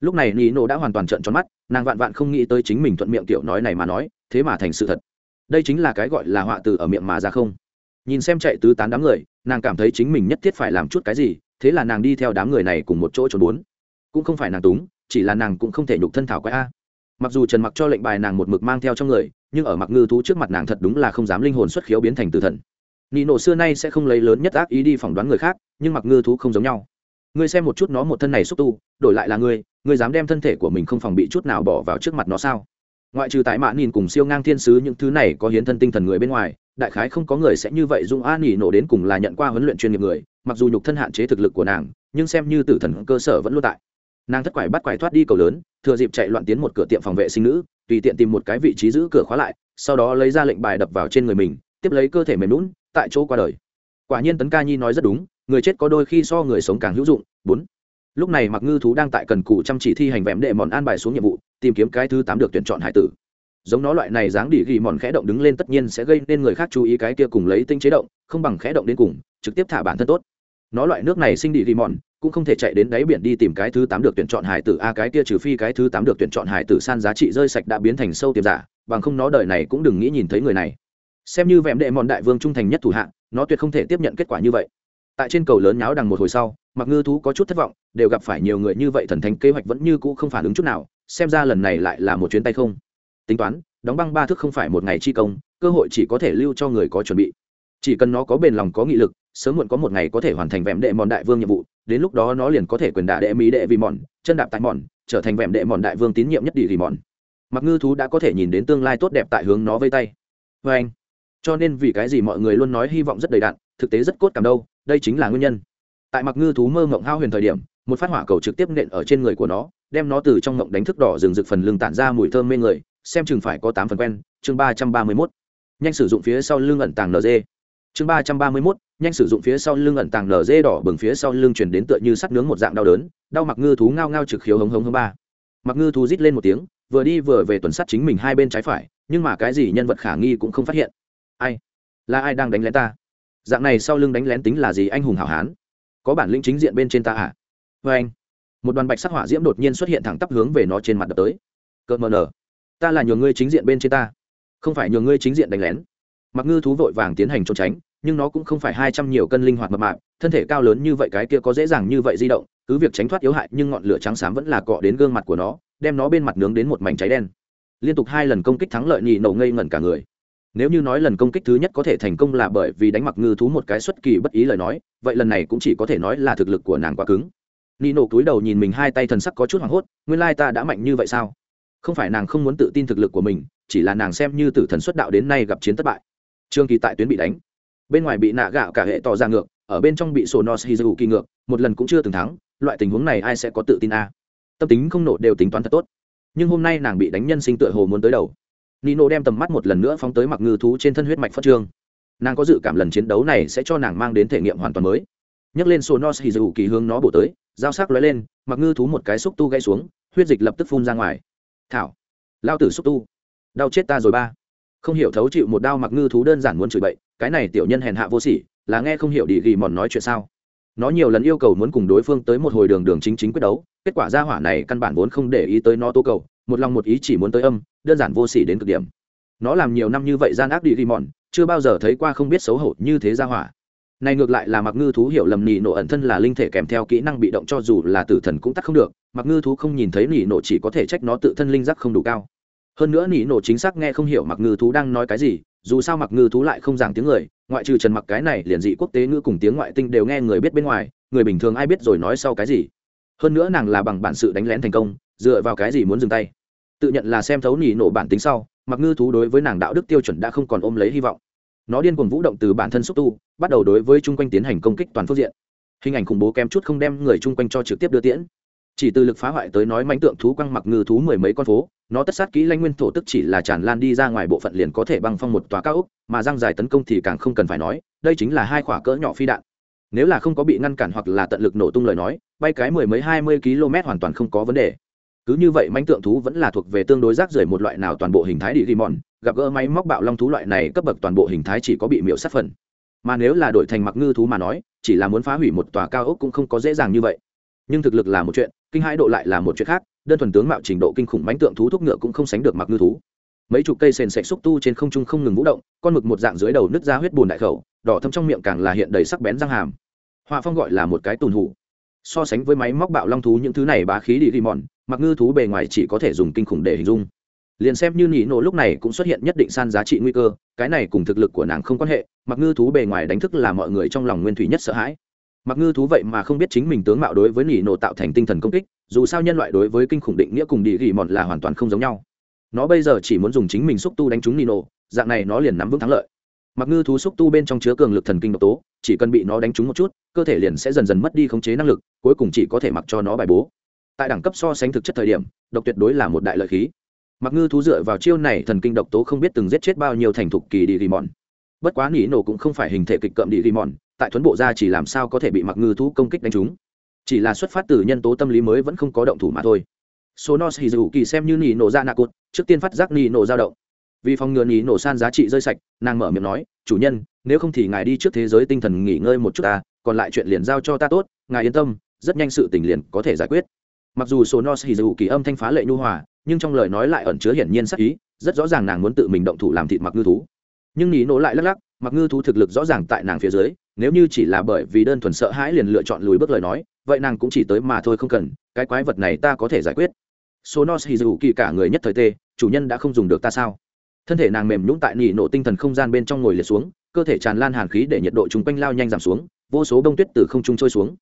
Lúc này nị nổ đã hoàn toàn trợn tròn mắt, nàng vạn vạn không nghĩ tới chính mình thuận miệng tiểu nói này mà nói, thế mà thành sự thật. Đây chính là cái gọi là họa từ ở miệng mà ra không. Nhìn xem chạy tứ tán đám người, nàng cảm thấy chính mình nhất thiết phải làm chút cái gì, thế là nàng đi theo đám người này cùng một chỗ trốn bốn. Cũng không phải nàng túng, chỉ là nàng cũng không thể nhục thân thảo quái a mặc dù trần mặc cho lệnh bài nàng một mực mang theo trong người, nhưng ở mặc ngư thú trước mặt nàng thật đúng là không dám linh hồn xuất khiếu biến thành tử thần. Nị nổ xưa nay sẽ không lấy lớn nhất ác ý đi phỏng đoán người khác, nhưng mặc ngư thú không giống nhau. Ngươi xem một chút nó một thân này xúc tu, đổi lại là ngươi ngươi dám đem thân thể của mình không phòng bị chút nào bỏ vào trước mặt nó sao? Ngoại trừ tại mạ nhìn cùng siêu ngang thiên sứ những thứ này có hiến thân tinh thần người bên ngoài, đại khái không có người sẽ như vậy dung a nỉ nổ đến cùng là nhận qua huấn luyện chuyên nghiệp người, mặc dù nhục thân hạn chế thực lực của nàng, nhưng xem như tử thần cơ sở vẫn luôn tại nàng thất quải bắt quải thoát đi cầu lớn, thừa dịp chạy loạn tiến một cửa tiệm phòng vệ sinh nữ, tùy tiện tìm một cái vị trí giữ cửa khóa lại, sau đó lấy ra lệnh bài đập vào trên người mình, tiếp lấy cơ thể mềm lún tại chỗ qua đời. Quả nhiên tấn ca nhi nói rất đúng, người chết có đôi khi so người sống càng hữu dụng. Bốn. Lúc này mặc ngư thú đang tại cần cù chăm chỉ thi hành vẹm đệ mòn an bài xuống nhiệm vụ, tìm kiếm cái thứ tám được tuyển chọn hải tử. Giống nó loại này dáng đỉ ghi mòn khẽ động đứng lên tất nhiên sẽ gây nên người khác chú ý cái kia cùng lấy tinh chế động, không bằng khẽ động đến cùng, trực tiếp thả bản thân tốt. Nó loại nước này sinh đỉ ghi mòn cũng không thể chạy đến đáy biển đi tìm cái thứ tám được tuyển chọn hải tử. A, cái kia trừ phi cái thứ tám được tuyển chọn hải tử san giá trị rơi sạch đã biến thành sâu tiềm giả, bằng không nó đời này cũng đừng nghĩ nhìn thấy người này. Xem như vẹm đệ mòn đại vương trung thành nhất thủ hạng nó tuyệt không thể tiếp nhận kết quả như vậy. Tại trên cầu lớn nháo đằng một hồi sau, mặc ngư thú có chút thất vọng, đều gặp phải nhiều người như vậy thần thánh kế hoạch vẫn như cũ không phản ứng chút nào, xem ra lần này lại là một chuyến tay không. Tính toán, đóng băng ba thước không phải một ngày chi công, cơ hội chỉ có thể lưu cho người có chuẩn bị. Chỉ cần nó có bền lòng, có nghị lực, sớm muộn có một ngày có thể hoàn thành vẹm đệ mòn đại vương nhiệm vụ đến lúc đó nó liền có thể quyền đả đệ mỹ đệ vì mòn, chân đạp tại mòn, trở thành vẹm đệ mòn đại vương tín nhiệm nhất địa vì mòn. Mặc ngư thú đã có thể nhìn đến tương lai tốt đẹp tại hướng nó vây tay. Vê anh. Cho nên vì cái gì mọi người luôn nói hy vọng rất đầy đạn thực tế rất cốt cảm đâu, đây chính là nguyên nhân. Tại mặc ngư thú mơ mộng hao huyền thời điểm, một phát hỏa cầu trực tiếp nện ở trên người của nó, đem nó từ trong mộng đánh thức đỏ rừng rực phần lưng tản ra mùi thơm mê người, xem chừng phải có tám phần quen. Chương ba trăm ba mươi mốt. Nhanh sử dụng phía sau lưng ẩn tàng nd chương ba trăm ba mươi mốt nhanh sử dụng phía sau lưng ẩn tàng nd đỏ bừng phía sau lưng chuyển đến tựa như sắt nướng một dạng đau đớn, đau mặc ngư thú ngao ngao trực khiếu hống hống hống ba. Mặc ngư thú rít lên một tiếng, vừa đi vừa về tuần sắt chính mình hai bên trái phải, nhưng mà cái gì nhân vật khả nghi cũng không phát hiện. Ai? Là ai đang đánh lén ta? Dạng này sau lưng đánh lén tính là gì anh hùng hảo hán? Có bản lĩnh chính diện bên trên ta à? Vê anh, một đoàn bạch sắc hỏa diễm đột nhiên xuất hiện thẳng tắp hướng về nó trên mặt đập tới. Cợt mờ nở. Ta là nhường ngươi chính diện bên trên ta, không phải nhường ngươi chính diện đánh lén. Mặc ngư thú vội vàng tiến hành trốn tránh nhưng nó cũng không phải hai trăm nhiều cân linh hoạt mập mạp, thân thể cao lớn như vậy cái kia có dễ dàng như vậy di động, cứ việc tránh thoát yếu hại, nhưng ngọn lửa trắng xám vẫn là cọ đến gương mặt của nó, đem nó bên mặt nướng đến một mảnh cháy đen. Liên tục hai lần công kích thắng lợi nhị nổ ngây ngẩn cả người. Nếu như nói lần công kích thứ nhất có thể thành công là bởi vì đánh mặc ngư thú một cái xuất kỳ bất ý lời nói, vậy lần này cũng chỉ có thể nói là thực lực của nàng quá cứng. Nị nổ cúi đầu nhìn mình hai tay thần sắc có chút hoảng hốt, nguyên lai ta đã mạnh như vậy sao? Không phải nàng không muốn tự tin thực lực của mình, chỉ là nàng xem như tử thần xuất đạo đến nay gặp chiến thất bại. Trương kỳ tại tuyến bị đánh bên ngoài bị nạ gạo cả hệ tỏ ra ngược, ở bên trong bị sổ nos hizu kỳ ngược, một lần cũng chưa từng thắng, loại tình huống này ai sẽ có tự tin a? Tâm tính không nổ đều tính toán thật tốt. Nhưng hôm nay nàng bị đánh nhân sinh tựa hồ muốn tới đầu. Nino đem tầm mắt một lần nữa phóng tới mặc ngư thú trên thân huyết mạch phát trương. Nàng có dự cảm lần chiến đấu này sẽ cho nàng mang đến thể nghiệm hoàn toàn mới. Nhấc lên sổ nos hizu kỳ hướng nó bổ tới, dao sắc lóe lên, mặc ngư thú một cái xúc tu gãy xuống, huyết dịch lập tức phun ra ngoài. Thảo, lao tử xúc tu. Đau chết ta rồi ba. Không hiểu thấu chịu một đao mặc ngư thú đơn giản muốn chửi bậy cái này tiểu nhân hèn hạ vô sỉ, là nghe không hiểu đi ghi mòn nói chuyện sao? Nó nhiều lần yêu cầu muốn cùng đối phương tới một hồi đường đường chính chính quyết đấu, kết quả ra hỏa này căn bản vốn không để ý tới nó tô cầu, một lòng một ý chỉ muốn tới âm, đơn giản vô sỉ đến cực điểm. Nó làm nhiều năm như vậy gian ác đi ghi mòn, chưa bao giờ thấy qua không biết xấu hổ như thế ra hỏa. Này ngược lại là mặc ngư thú hiểu lầm nỉ nổ ẩn thân là linh thể kèm theo kỹ năng bị động cho dù là tử thần cũng tắt không được, mặc ngư thú không nhìn thấy nỉ nổ chỉ có thể trách nó tự thân linh giác không đủ cao. Hơn nữa nỉ nổ chính xác nghe không hiểu mặc ngư thú đang nói cái gì dù sao mặc ngư thú lại không giảng tiếng người, ngoại trừ trần mặc cái này liền dị quốc tế ngữ cùng tiếng ngoại tinh đều nghe người biết bên ngoài, người bình thường ai biết rồi nói sau cái gì. Hơn nữa nàng là bằng bản sự đánh lén thành công, dựa vào cái gì muốn dừng tay. Tự nhận là xem thấu nỉ nổ bản tính sau, mặc ngư thú đối với nàng đạo đức tiêu chuẩn đã không còn ôm lấy hy vọng. Nó điên cuồng vũ động từ bản thân xúc tu, bắt đầu đối với chung quanh tiến hành công kích toàn phương diện. Hình ảnh khủng bố kém chút không đem người chung quanh cho trực tiếp đưa tiễn chỉ từ lực phá hoại tới nói mánh tượng thú quăng mặc ngư thú mười mấy con phố, nó tất sát kỹ lanh nguyên thổ tức chỉ là tràn lan đi ra ngoài bộ phận liền có thể băng phong một tòa cao ốc, mà răng dài tấn công thì càng không cần phải nói, đây chính là hai quả cỡ nhỏ phi đạn. Nếu là không có bị ngăn cản hoặc là tận lực nổ tung lời nói, bay cái mười mấy hai mươi km hoàn toàn không có vấn đề. Cứ như vậy mánh tượng thú vẫn là thuộc về tương đối rác rưởi một loại nào toàn bộ hình thái đi ghi mòn gặp gỡ máy móc bạo long thú loại này cấp bậc toàn bộ hình thái chỉ có bị miễu sát phần. Mà nếu là đổi thành mặc ngư thú mà nói, chỉ là muốn phá hủy một tòa cao ốc cũng không có dễ dàng như vậy. Nhưng thực lực là một chuyện kinh hãi độ lại là một chuyện khác, đơn thuần tướng mạo trình độ kinh khủng mánh tượng thú thúc ngựa cũng không sánh được mặc ngư thú. Mấy chục cây sền sạch xúc tu trên không trung không ngừng vũ động, con mực một dạng dưới đầu nứt ra huyết bùn đại khẩu, đỏ thâm trong miệng càng là hiện đầy sắc bén răng hàm. Họa phong gọi là một cái tùn hủ. So sánh với máy móc bạo long thú những thứ này bá khí đi ghi mòn, mặc ngư thú bề ngoài chỉ có thể dùng kinh khủng để hình dung. Liền xem như nhị nổ lúc này cũng xuất hiện nhất định san giá trị nguy cơ, cái này cùng thực lực của nàng không quan hệ, mặc ngư thú bề ngoài đánh thức là mọi người trong lòng nguyên thủy nhất sợ hãi mặc ngư thú vậy mà không biết chính mình tướng mạo đối với nỉ nổ tạo thành tinh thần công kích, dù sao nhân loại đối với kinh khủng định nghĩa cùng đi ghi mòn là hoàn toàn không giống nhau. Nó bây giờ chỉ muốn dùng chính mình xúc tu đánh trúng nỉ nổ, dạng này nó liền nắm vững thắng lợi. Mặc ngư thú xúc tu bên trong chứa cường lực thần kinh độc tố, chỉ cần bị nó đánh trúng một chút, cơ thể liền sẽ dần dần mất đi khống chế năng lực, cuối cùng chỉ có thể mặc cho nó bài bố. Tại đẳng cấp so sánh thực chất thời điểm, độc tuyệt đối là một đại lợi khí. Mặc ngư thú dựa vào chiêu này thần kinh độc tố không biết từng giết chết bao nhiêu thành thục kỳ đi ghi mòn bất quá nỉ nổ cũng không phải hình thể kịch cậm đi ghi mòn tại thuấn bộ ra chỉ làm sao có thể bị mặc ngư thú công kích đánh trúng. Chỉ là xuất phát từ nhân tố tâm lý mới vẫn không có động thủ mà thôi. Số nos hì dù kỳ xem như nỉ nổ ra nạ cụt, trước tiên phát giác nỉ nổ dao động. Vì phòng ngừa nỉ nổ san giá trị rơi sạch, nàng mở miệng nói, chủ nhân, nếu không thì ngài đi trước thế giới tinh thần nghỉ ngơi một chút ta, còn lại chuyện liền giao cho ta tốt, ngài yên tâm, rất nhanh sự tình liền có thể giải quyết. Mặc dù số nos hì dù kỳ âm thanh phá lệ nhu hòa, nhưng trong lời nói lại ẩn chứa hiển nhiên sắc ý, rất rõ ràng nàng muốn tự mình động thủ làm thịt mặc ngư thú. Nhưng nỉ nổ lại lắc lắc, mặc ngư thú thực lực rõ ràng tại nàng phía dưới nếu như chỉ là bởi vì đơn thuần sợ hãi liền lựa chọn lùi bước lời nói, vậy nàng cũng chỉ tới mà thôi không cần, cái quái vật này ta có thể giải quyết. Số nos hì dù kỳ cả người nhất thời tê, chủ nhân đã không dùng được ta sao? Thân thể nàng mềm nhũng tại nỉ nổ tinh thần không gian bên trong ngồi liệt xuống, cơ thể tràn lan hàn khí để nhiệt độ chung quanh lao nhanh giảm xuống, vô số đông tuyết từ không trung trôi xuống.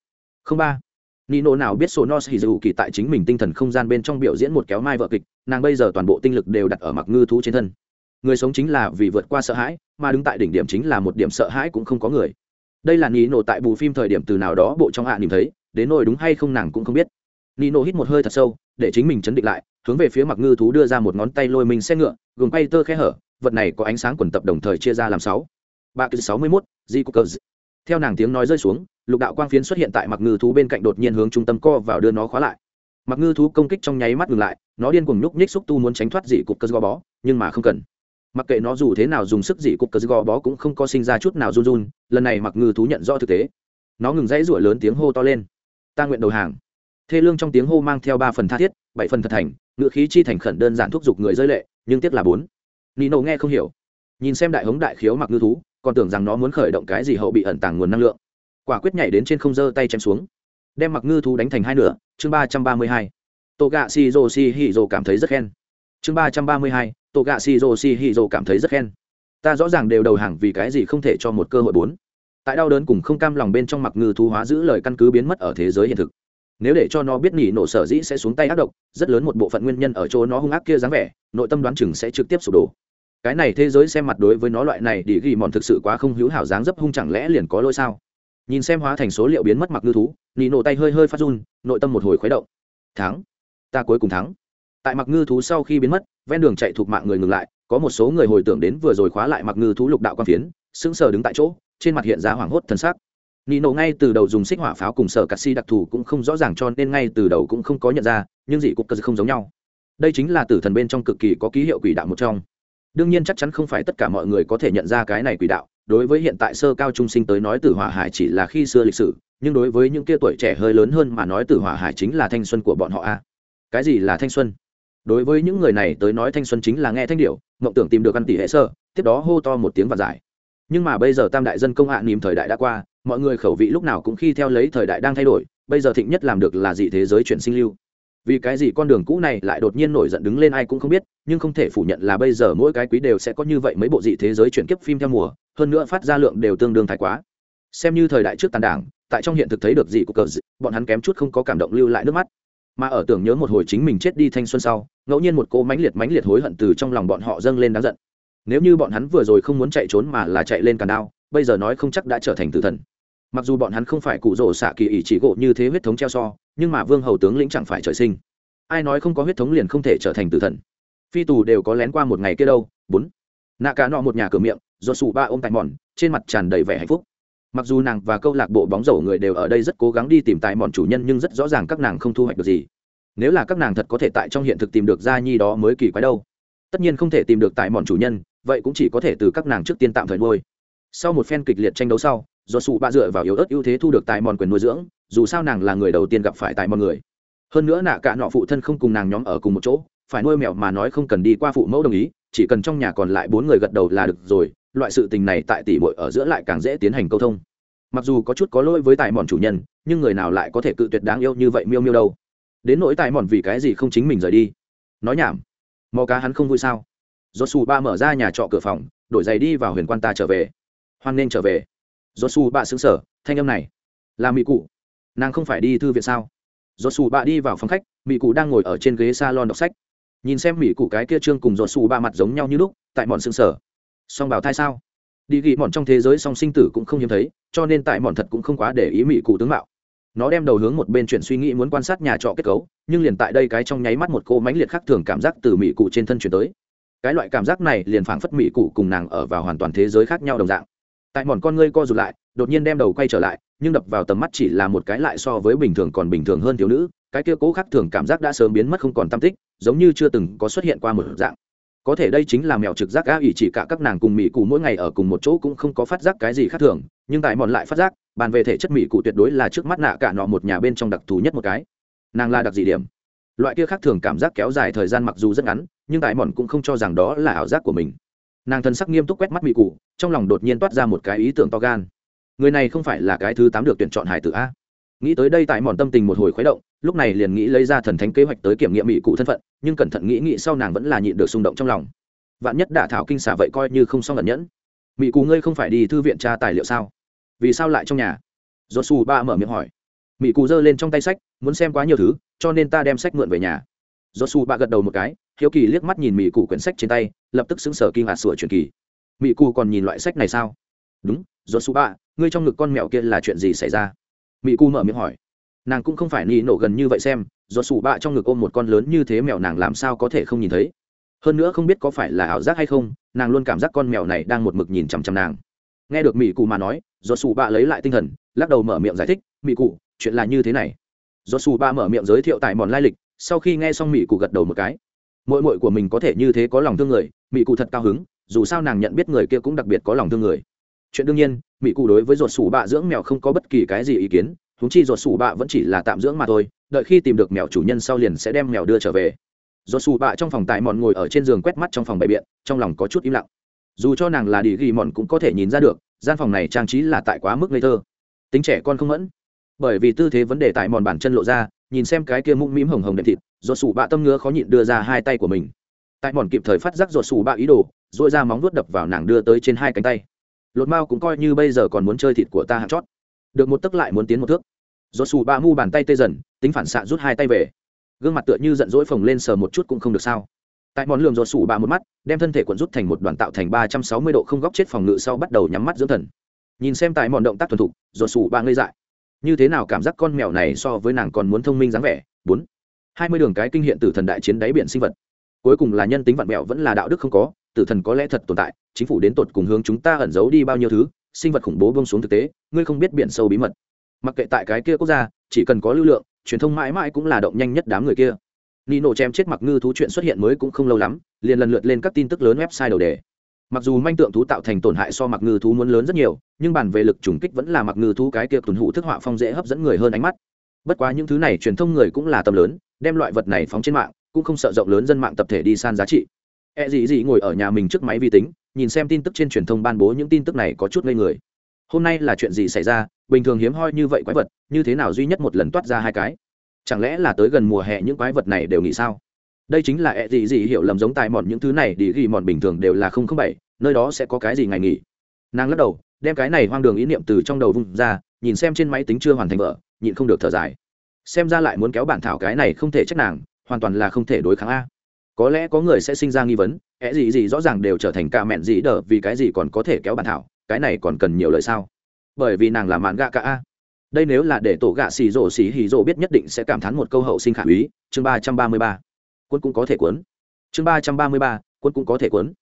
Không ba. Nỉ nổ nào biết số nos hì dù kỳ tại chính mình tinh thần không gian bên trong biểu diễn một kéo mai vợ kịch, nàng bây giờ toàn bộ tinh lực đều đặt ở mặc ngư thú trên thân. Người sống chính là vì vượt qua sợ hãi, mà đứng tại đỉnh điểm chính là một điểm sợ hãi cũng không có người đây là nino tại bù phim thời điểm từ nào đó bộ trong hạ nhìn thấy, đến nỗi đúng hay không nàng cũng không biết. Nino hít một hơi thật sâu, để chính mình chấn định lại, hướng về phía mặc ngư thú đưa ra một ngón tay lôi mình xe ngựa gồm quay tơ khe hở, vật này có ánh sáng quần tập đồng thời chia ra làm sáu. Ba cứ sáu mươi mốt di cookers theo nàng tiếng nói rơi xuống, lục đạo quang phiến xuất hiện tại mặc ngư thú bên cạnh đột nhiên hướng trung tâm co vào đưa nó khóa lại. Mặc ngư thú công kích trong nháy mắt ngừng lại, nó điên cuồng nhúc nhích xúc tu muốn tránh thoát dị cục cơ gò bó, nhưng mà không cần mặc kệ nó dù thế nào dùng sức gì cục cơ gò bó cũng không có sinh ra chút nào run run, lần này mặc ngư thú nhận rõ thực tế. Nó ngừng dãy rủa lớn tiếng hô to lên. Ta nguyện đầu hàng. Thê lương trong tiếng hô mang theo ba phần tha thiết, bảy phần thật thành, ngựa khí chi thành khẩn đơn giản thúc giục người rơi lệ, nhưng tiếc là bốn. Nino nghe không hiểu. Nhìn xem đại hống đại khiếu mặc ngư thú, còn tưởng rằng nó muốn khởi động cái gì hậu bị ẩn tàng nguồn năng lượng. Quả quyết nhảy đến trên không giơ tay chém xuống. Đem mặc ngư thú đánh thành hai nửa, chương ba trăm ba mươi hai. Tô gạ si rô si hi rô cảm thấy rất khen. Chương ba trăm ba mươi hai tổ gạ si rô si hì rô cảm thấy rất khen. Ta rõ ràng đều đầu hàng vì cái gì không thể cho một cơ hội bốn. Tại đau đớn cùng không cam lòng bên trong mặc ngư thú hóa giữ lời căn cứ biến mất ở thế giới hiện thực. Nếu để cho nó biết nỉ nổ sở dĩ sẽ xuống tay ác độc, rất lớn một bộ phận nguyên nhân ở chỗ nó hung ác kia dáng vẻ, nội tâm đoán chừng sẽ trực tiếp sụp đổ. Cái này thế giới xem mặt đối với nó loại này đi ghi mòn thực sự quá không hữu hảo dáng dấp hung chẳng lẽ liền có lỗi sao? Nhìn xem hóa thành số liệu biến mất mặc ngư thú, nỉ nổ tay hơi hơi phát run, nội tâm một hồi khuấy động. Thắng. Ta cuối cùng thắng tại mặc ngư thú sau khi biến mất, ven đường chạy thuộc mạng người ngừng lại, có một số người hồi tưởng đến vừa rồi khóa lại mặc ngư thú lục đạo quan phiến, sững sờ đứng tại chỗ, trên mặt hiện ra hoảng hốt thần sắc. Nổ ngay từ đầu dùng xích hỏa pháo cùng sở cà si đặc thù cũng không rõ ràng cho nên ngay từ đầu cũng không có nhận ra, nhưng dị cục cơ không giống nhau. Đây chính là tử thần bên trong cực kỳ có ký hiệu quỷ đạo một trong. Đương nhiên chắc chắn không phải tất cả mọi người có thể nhận ra cái này quỷ đạo, đối với hiện tại sơ cao trung sinh tới nói tử hỏa hải chỉ là khi xưa lịch sử, nhưng đối với những kia tuổi trẻ hơi lớn hơn mà nói tử hỏa hải chính là thanh xuân của bọn họ a. Cái gì là thanh xuân? Đối với những người này tới nói thanh xuân chính là nghe thanh điệu mộng tưởng tìm được ăn tỷ hệ sơ tiếp đó hô to một tiếng và giải. Nhưng mà bây giờ tam đại dân công hạ nìm thời đại đã qua mọi người khẩu vị lúc nào cũng khi theo lấy thời đại đang thay đổi bây giờ thịnh nhất làm được là dị thế giới chuyển sinh lưu. Vì cái gì con đường cũ này lại đột nhiên nổi giận đứng lên ai cũng không biết nhưng không thể phủ nhận là bây giờ mỗi cái quý đều sẽ có như vậy mấy bộ dị thế giới chuyển kiếp phim theo mùa hơn nữa phát ra lượng đều tương đương thái quá. Xem như thời đại trước tàn đảng tại trong hiện thực thấy được dị của cờ dị, bọn hắn kém chút không có cảm động lưu lại nước mắt mà ở tưởng nhớ một hồi chính mình chết đi thanh xuân sau, ngẫu nhiên một cô mãnh liệt mãnh liệt hối hận từ trong lòng bọn họ dâng lên đáng giận. Nếu như bọn hắn vừa rồi không muốn chạy trốn mà là chạy lên càn đao, bây giờ nói không chắc đã trở thành tử thần. Mặc dù bọn hắn không phải cụ rổ xạ kỳ ỷ chỉ gộ như thế huyết thống treo so, nhưng mà vương hầu tướng lĩnh chẳng phải trời sinh. Ai nói không có huyết thống liền không thể trở thành tử thần. Phi tù đều có lén qua một ngày kia đâu, bốn. Nạ cả nọ một nhà cửa miệng, do sủ ba ôm tài mòn, trên mặt tràn đầy vẻ hạnh phúc mặc dù nàng và câu lạc bộ bóng rổ người đều ở đây rất cố gắng đi tìm tài mòn chủ nhân nhưng rất rõ ràng các nàng không thu hoạch được gì. Nếu là các nàng thật có thể tại trong hiện thực tìm được gia nhi đó mới kỳ quái đâu. Tất nhiên không thể tìm được tại mòn chủ nhân, vậy cũng chỉ có thể từ các nàng trước tiên tạm thời nuôi. Sau một phen kịch liệt tranh đấu sau, do sụ bạ dựa vào yếu ớt ưu thế thu được tại mòn quyền nuôi dưỡng, dù sao nàng là người đầu tiên gặp phải tại mòn người. Hơn nữa nạ cả nọ phụ thân không cùng nàng nhóm ở cùng một chỗ, phải nuôi mèo mà nói không cần đi qua phụ mẫu đồng ý, chỉ cần trong nhà còn lại bốn người gật đầu là được rồi loại sự tình này tại tỷ bội ở giữa lại càng dễ tiến hành câu thông. Mặc dù có chút có lỗi với tài mòn chủ nhân, nhưng người nào lại có thể cự tuyệt đáng yêu như vậy miêu miêu đâu. Đến nỗi tài mòn vì cái gì không chính mình rời đi? Nói nhảm. Mò cá hắn không vui sao? Do su ba mở ra nhà trọ cửa phòng, đổi giày đi vào huyền quan ta trở về. Hoan nên trở về. Do su ba xứng sở thanh âm này. Là mỹ cụ. Nàng không phải đi thư viện sao? Do su ba đi vào phòng khách mỹ cụ đang ngồi ở trên ghế salon đọc sách. Nhìn xem mỹ cụ cái kia trương cùng do su ba mặt giống nhau như lúc tại mòn xứng sở song bảo thai sao? Đi ghi mòn trong thế giới song sinh tử cũng không hiếm thấy, cho nên tại mòn thật cũng không quá để ý mỹ cụ tướng mạo. Nó đem đầu hướng một bên chuyển suy nghĩ muốn quan sát nhà trọ kết cấu, nhưng liền tại đây cái trong nháy mắt một cô mãnh liệt khác thường cảm giác từ mỹ cụ trên thân chuyển tới. Cái loại cảm giác này liền phảng phất mỹ cụ cùng nàng ở vào hoàn toàn thế giới khác nhau đồng dạng. Tại mòn con ngươi co rụt lại, đột nhiên đem đầu quay trở lại, nhưng đập vào tầm mắt chỉ là một cái lại so với bình thường còn bình thường hơn thiếu nữ, cái kia cố khác thường cảm giác đã sớm biến mất không còn tam tích, giống như chưa từng có xuất hiện qua một dạng có thể đây chính là mèo trực giác gã ỉ chỉ cả các nàng cùng mỹ cụ mỗi ngày ở cùng một chỗ cũng không có phát giác cái gì khác thường, nhưng tại mòn lại phát giác, bàn về thể chất mỹ cụ tuyệt đối là trước mắt nạ cả nọ một nhà bên trong đặc thù nhất một cái. Nàng là đặc dị điểm. Loại kia khác thường cảm giác kéo dài thời gian mặc dù rất ngắn, nhưng tại mòn cũng không cho rằng đó là ảo giác của mình. Nàng thân sắc nghiêm túc quét mắt mỹ cụ trong lòng đột nhiên toát ra một cái ý tưởng to gan. Người này không phải là cái thứ tám được tuyển chọn hải tử a nghĩ tới đây tại mòn tâm tình một hồi khuấy động, lúc này liền nghĩ lấy ra thần thánh kế hoạch tới kiểm nghiệm mỹ cụ thân phận, nhưng cẩn thận nghĩ nghĩ sau nàng vẫn là nhịn được xung động trong lòng. Vạn nhất đả thảo kinh xả vậy coi như không xong ẩn nhẫn. Mỹ cụ ngươi không phải đi thư viện tra tài liệu sao? Vì sao lại trong nhà? Do su ba mở miệng hỏi. Mỹ cụ giơ lên trong tay sách, muốn xem quá nhiều thứ, cho nên ta đem sách mượn về nhà. Do su ba gật đầu một cái, hiếu kỳ liếc mắt nhìn mỹ cụ quyển sách trên tay, lập tức xứng sở kinh ngạc sửa truyền kỳ. Mỹ cụ còn nhìn loại sách này sao? Đúng do su ba, ngươi trong ngực con mèo kia là chuyện gì xảy ra? Mỹ cu mở miệng hỏi. Nàng cũng không phải nị nổ gần như vậy xem, do sủ bạ trong ngực ôm một con lớn như thế mèo nàng làm sao có thể không nhìn thấy? Hơn nữa không biết có phải là ảo giác hay không, nàng luôn cảm giác con mèo này đang một mực nhìn chằm chằm nàng. Nghe được mỹ cụ mà nói, do sủ bạ lấy lại tinh thần, lắc đầu mở miệng giải thích mỹ cụ chuyện là như thế này. Do sủ bạ mở miệng giới thiệu tại mòn lai lịch, sau khi nghe xong mỹ cụ gật đầu một cái. Mội mội của mình có thể như thế có lòng thương người mỹ cụ thật cao hứng, dù sao nàng nhận biết người kia cũng đặc biệt có lòng thương người. Chuyện đương nhiên mỹ cụ đối với ruột sủ bạ dưỡng mèo không có bất kỳ cái gì ý kiến húng chi ruột sủ bạ vẫn chỉ là tạm dưỡng mà thôi, đợi khi tìm được mèo chủ nhân sau liền sẽ đem mèo đưa trở về. Ruột sủ bạ trong phòng tại mòn ngồi ở trên giường quét mắt trong phòng bày biện, trong lòng có chút im lặng. Dù cho nàng là đi ghi mòn cũng có thể nhìn ra được, gian phòng này trang trí là tại quá mức ngây thơ. Tính trẻ con không mẫn. Bởi vì tư thế vấn đề tại mòn bản chân lộ ra, nhìn xem cái kia mũm mĩm hồng hồng đệm thịt, ruột sủ bạ tâm ngứa khó nhịn đưa ra hai tay của mình. Tại mòn kịp thời phát giác ruột sủ bạ ý đồ dội ra móng vuốt đập vào nàng đưa tới trên hai cánh tay lột mao cũng coi như bây giờ còn muốn chơi thịt của ta hạng chót. Được một tấc lại muốn tiến một thước. Do sủ ba mu bàn tay tê dần, tính phản xạ rút hai tay về. Gương mặt tựa như giận dỗi phồng lên sờ một chút cũng không được sao. Tại món lường do sủ ba một mắt, đem thân thể quận rút thành một đoàn tạo thành ba trăm sáu mươi độ không góc chết phòng ngự sau bắt đầu nhắm mắt dưỡng thần. Nhìn xem tại mòn động tác thuần thục do sủ ba ngây dại. Như thế nào cảm giác con mèo này so với nàng còn muốn thông minh dáng vẻ? Bốn. Hai mươi đường cái kinh hiện từ thần đại chiến đáy biển sinh vật. Cuối cùng là nhân tính vạn mẹo vẫn là đạo đức không có tử thần có lẽ thật tồn tại, chính phủ đến tột cùng hướng chúng ta ẩn giấu đi bao nhiêu thứ, sinh vật khủng bố bông xuống thực tế, ngươi không biết biển sâu bí mật. Mặc kệ tại cái kia quốc gia, chỉ cần có lưu lượng, truyền thông mãi mãi cũng là động nhanh nhất đám người kia. Nino chém chết mặc ngư thú chuyện xuất hiện mới cũng không lâu lắm, liền lần lượt lên các tin tức lớn website đầu đề. Mặc dù manh tượng thú tạo thành tổn hại so mặc ngư thú muốn lớn rất nhiều, nhưng bản về lực trùng kích vẫn là mặc ngư thú cái kia tuần hụ thức họa phong dễ hấp dẫn người hơn ánh mắt. Bất quá những thứ này truyền thông người cũng là tầm lớn, đem loại vật này phóng trên mạng, cũng không sợ rộng lớn dân mạng tập thể đi san giá trị. E gì gì ngồi ở nhà mình trước máy vi tính, nhìn xem tin tức trên truyền thông ban bố những tin tức này có chút ngây người. Hôm nay là chuyện gì xảy ra? Bình thường hiếm hoi như vậy quái vật, như thế nào duy nhất một lần toát ra hai cái? Chẳng lẽ là tới gần mùa hè những quái vật này đều nghĩ sao? Đây chính là E gì gì hiểu lầm giống tài mọn những thứ này đi ghi mòn bình thường đều là không không bảy, nơi đó sẽ có cái gì ngày nghỉ? Nàng lắc đầu, đem cái này hoang đường ý niệm từ trong đầu vung ra, nhìn xem trên máy tính chưa hoàn thành vợ nhịn không được thở dài. Xem ra lại muốn kéo bản thảo cái này không thể trách nàng, hoàn toàn là không thể đối kháng a có lẽ có người sẽ sinh ra nghi vấn é gì gì rõ ràng đều trở thành ca mẹn gì đờ, vì cái gì còn có thể kéo bản thảo, cái này còn cần nhiều lời sao? Bởi vì nàng là mạn gạ cả a. Đây nếu là để tổ gạ xì rổ xì hì rổ biết nhất định sẽ cảm thán một câu hậu sinh khả úy, chương ba trăm ba mươi ba. Quân cũng có thể cuốn. Chương ba trăm ba mươi ba quân cũng có thể cuốn.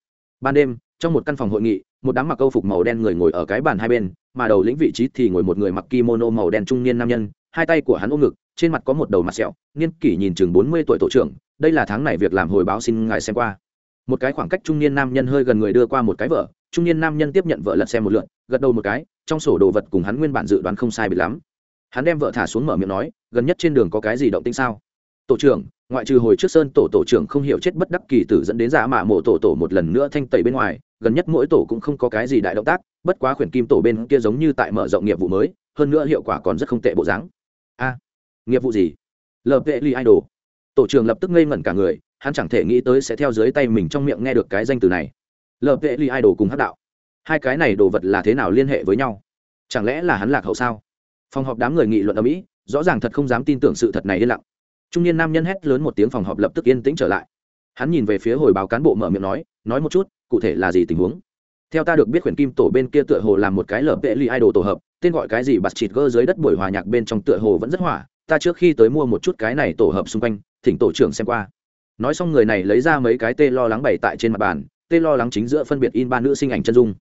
Ban đêm, trong một căn phòng hội nghị, một đám mặc câu phục màu đen người ngồi ở cái bàn hai bên, mà đầu lĩnh vị trí thì ngồi một người mặc kimono màu đen trung niên nam nhân hai tay của hắn ôm ngực, trên mặt có một đầu mặt sẹo, niên kỷ nhìn chừng bốn mươi tuổi tổ trưởng, đây là tháng này việc làm hồi báo xin ngài xem qua. Một cái khoảng cách trung niên nam nhân hơi gần người đưa qua một cái vợ, trung niên nam nhân tiếp nhận vợ lật xem một lượn gật đầu một cái, trong sổ đồ vật cùng hắn nguyên bản dự đoán không sai bị lắm. Hắn đem vợ thả xuống mở miệng nói, gần nhất trên đường có cái gì động tinh sao? Tổ trưởng, ngoại trừ hồi trước sơn tổ tổ trưởng không hiểu chết bất đắc kỳ tử dẫn đến giả mạ mộ tổ tổ một lần nữa thanh tẩy bên ngoài, gần nhất mỗi tổ cũng không có cái gì đại động tác, bất quá khuyển kim tổ bên kia giống như tại mở rộng nghiệp vụ mới, hơn nữa hiệu quả còn rất không tệ bộ dáng nghiệp vụ gì? Lp li idol. Tổ trưởng lập tức ngây ngẩn cả người, hắn chẳng thể nghĩ tới sẽ theo dưới tay mình trong miệng nghe được cái danh từ này. Lp li idol cùng hát đạo. Hai cái này đồ vật là thế nào liên hệ với nhau? Chẳng lẽ là hắn lạc hậu sao? Phòng họp đám người nghị luận ở mỹ, rõ ràng thật không dám tin tưởng sự thật này yên lặng. Trung niên nam nhân hét lớn một tiếng phòng họp lập tức yên tĩnh trở lại. Hắn nhìn về phía hồi báo cán bộ mở miệng nói nói một chút, cụ thể là gì tình huống? Theo ta được biết khuyển kim tổ bên kia tựa hồ làm một cái lở vệ ly idol tổ hợp, tên gọi cái gì bạt chịt gơ dưới đất buổi hòa nhạc bên trong tựa hồ vẫn rất hỏa ta trước khi tới mua một chút cái này tổ hợp xung quanh, thỉnh tổ trưởng xem qua. Nói xong người này lấy ra mấy cái tê lo lắng bày tại trên mặt bàn, tê lo lắng chính giữa phân biệt in ba nữ sinh ảnh chân dung.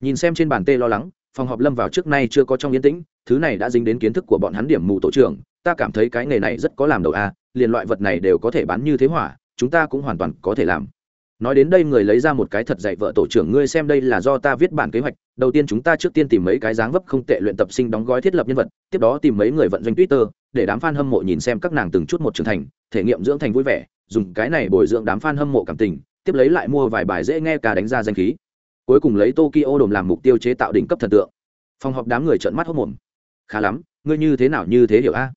Nhìn xem trên bàn tê lo lắng, phòng họp lâm vào trước nay chưa có trong yên tĩnh, thứ này đã dính đến kiến thức của bọn hắn điểm mù tổ trưởng, ta cảm thấy cái nghề này rất có làm đầu a, liền loại vật này đều có thể bán như thế hỏa, chúng ta cũng hoàn toàn có thể làm. Nói đến đây người lấy ra một cái thật dạy vợ tổ trưởng, ngươi xem đây là do ta viết bản kế hoạch, đầu tiên chúng ta trước tiên tìm mấy cái dáng vấp không tệ luyện tập sinh đóng gói thiết lập nhân vật, tiếp đó tìm mấy người vận doanh twitter để đám f a n hâm mộ nhìn xem các nàng từng chút một trưởng thành, thể nghiệm dưỡng thành vui vẻ, dùng cái này bồi dưỡng đám f a n hâm mộ cảm tình, tiếp lấy lại mua vài bài dễ nghe cả đánh ra danh khí. Cuối cùng lấy tokyo đồn làm mục tiêu chế tạo đỉnh cấp thần tượng. Phòng họp đám người trợn mắt hốc mồm. Khá lắm, ngươi như thế nào như thế hiểu a?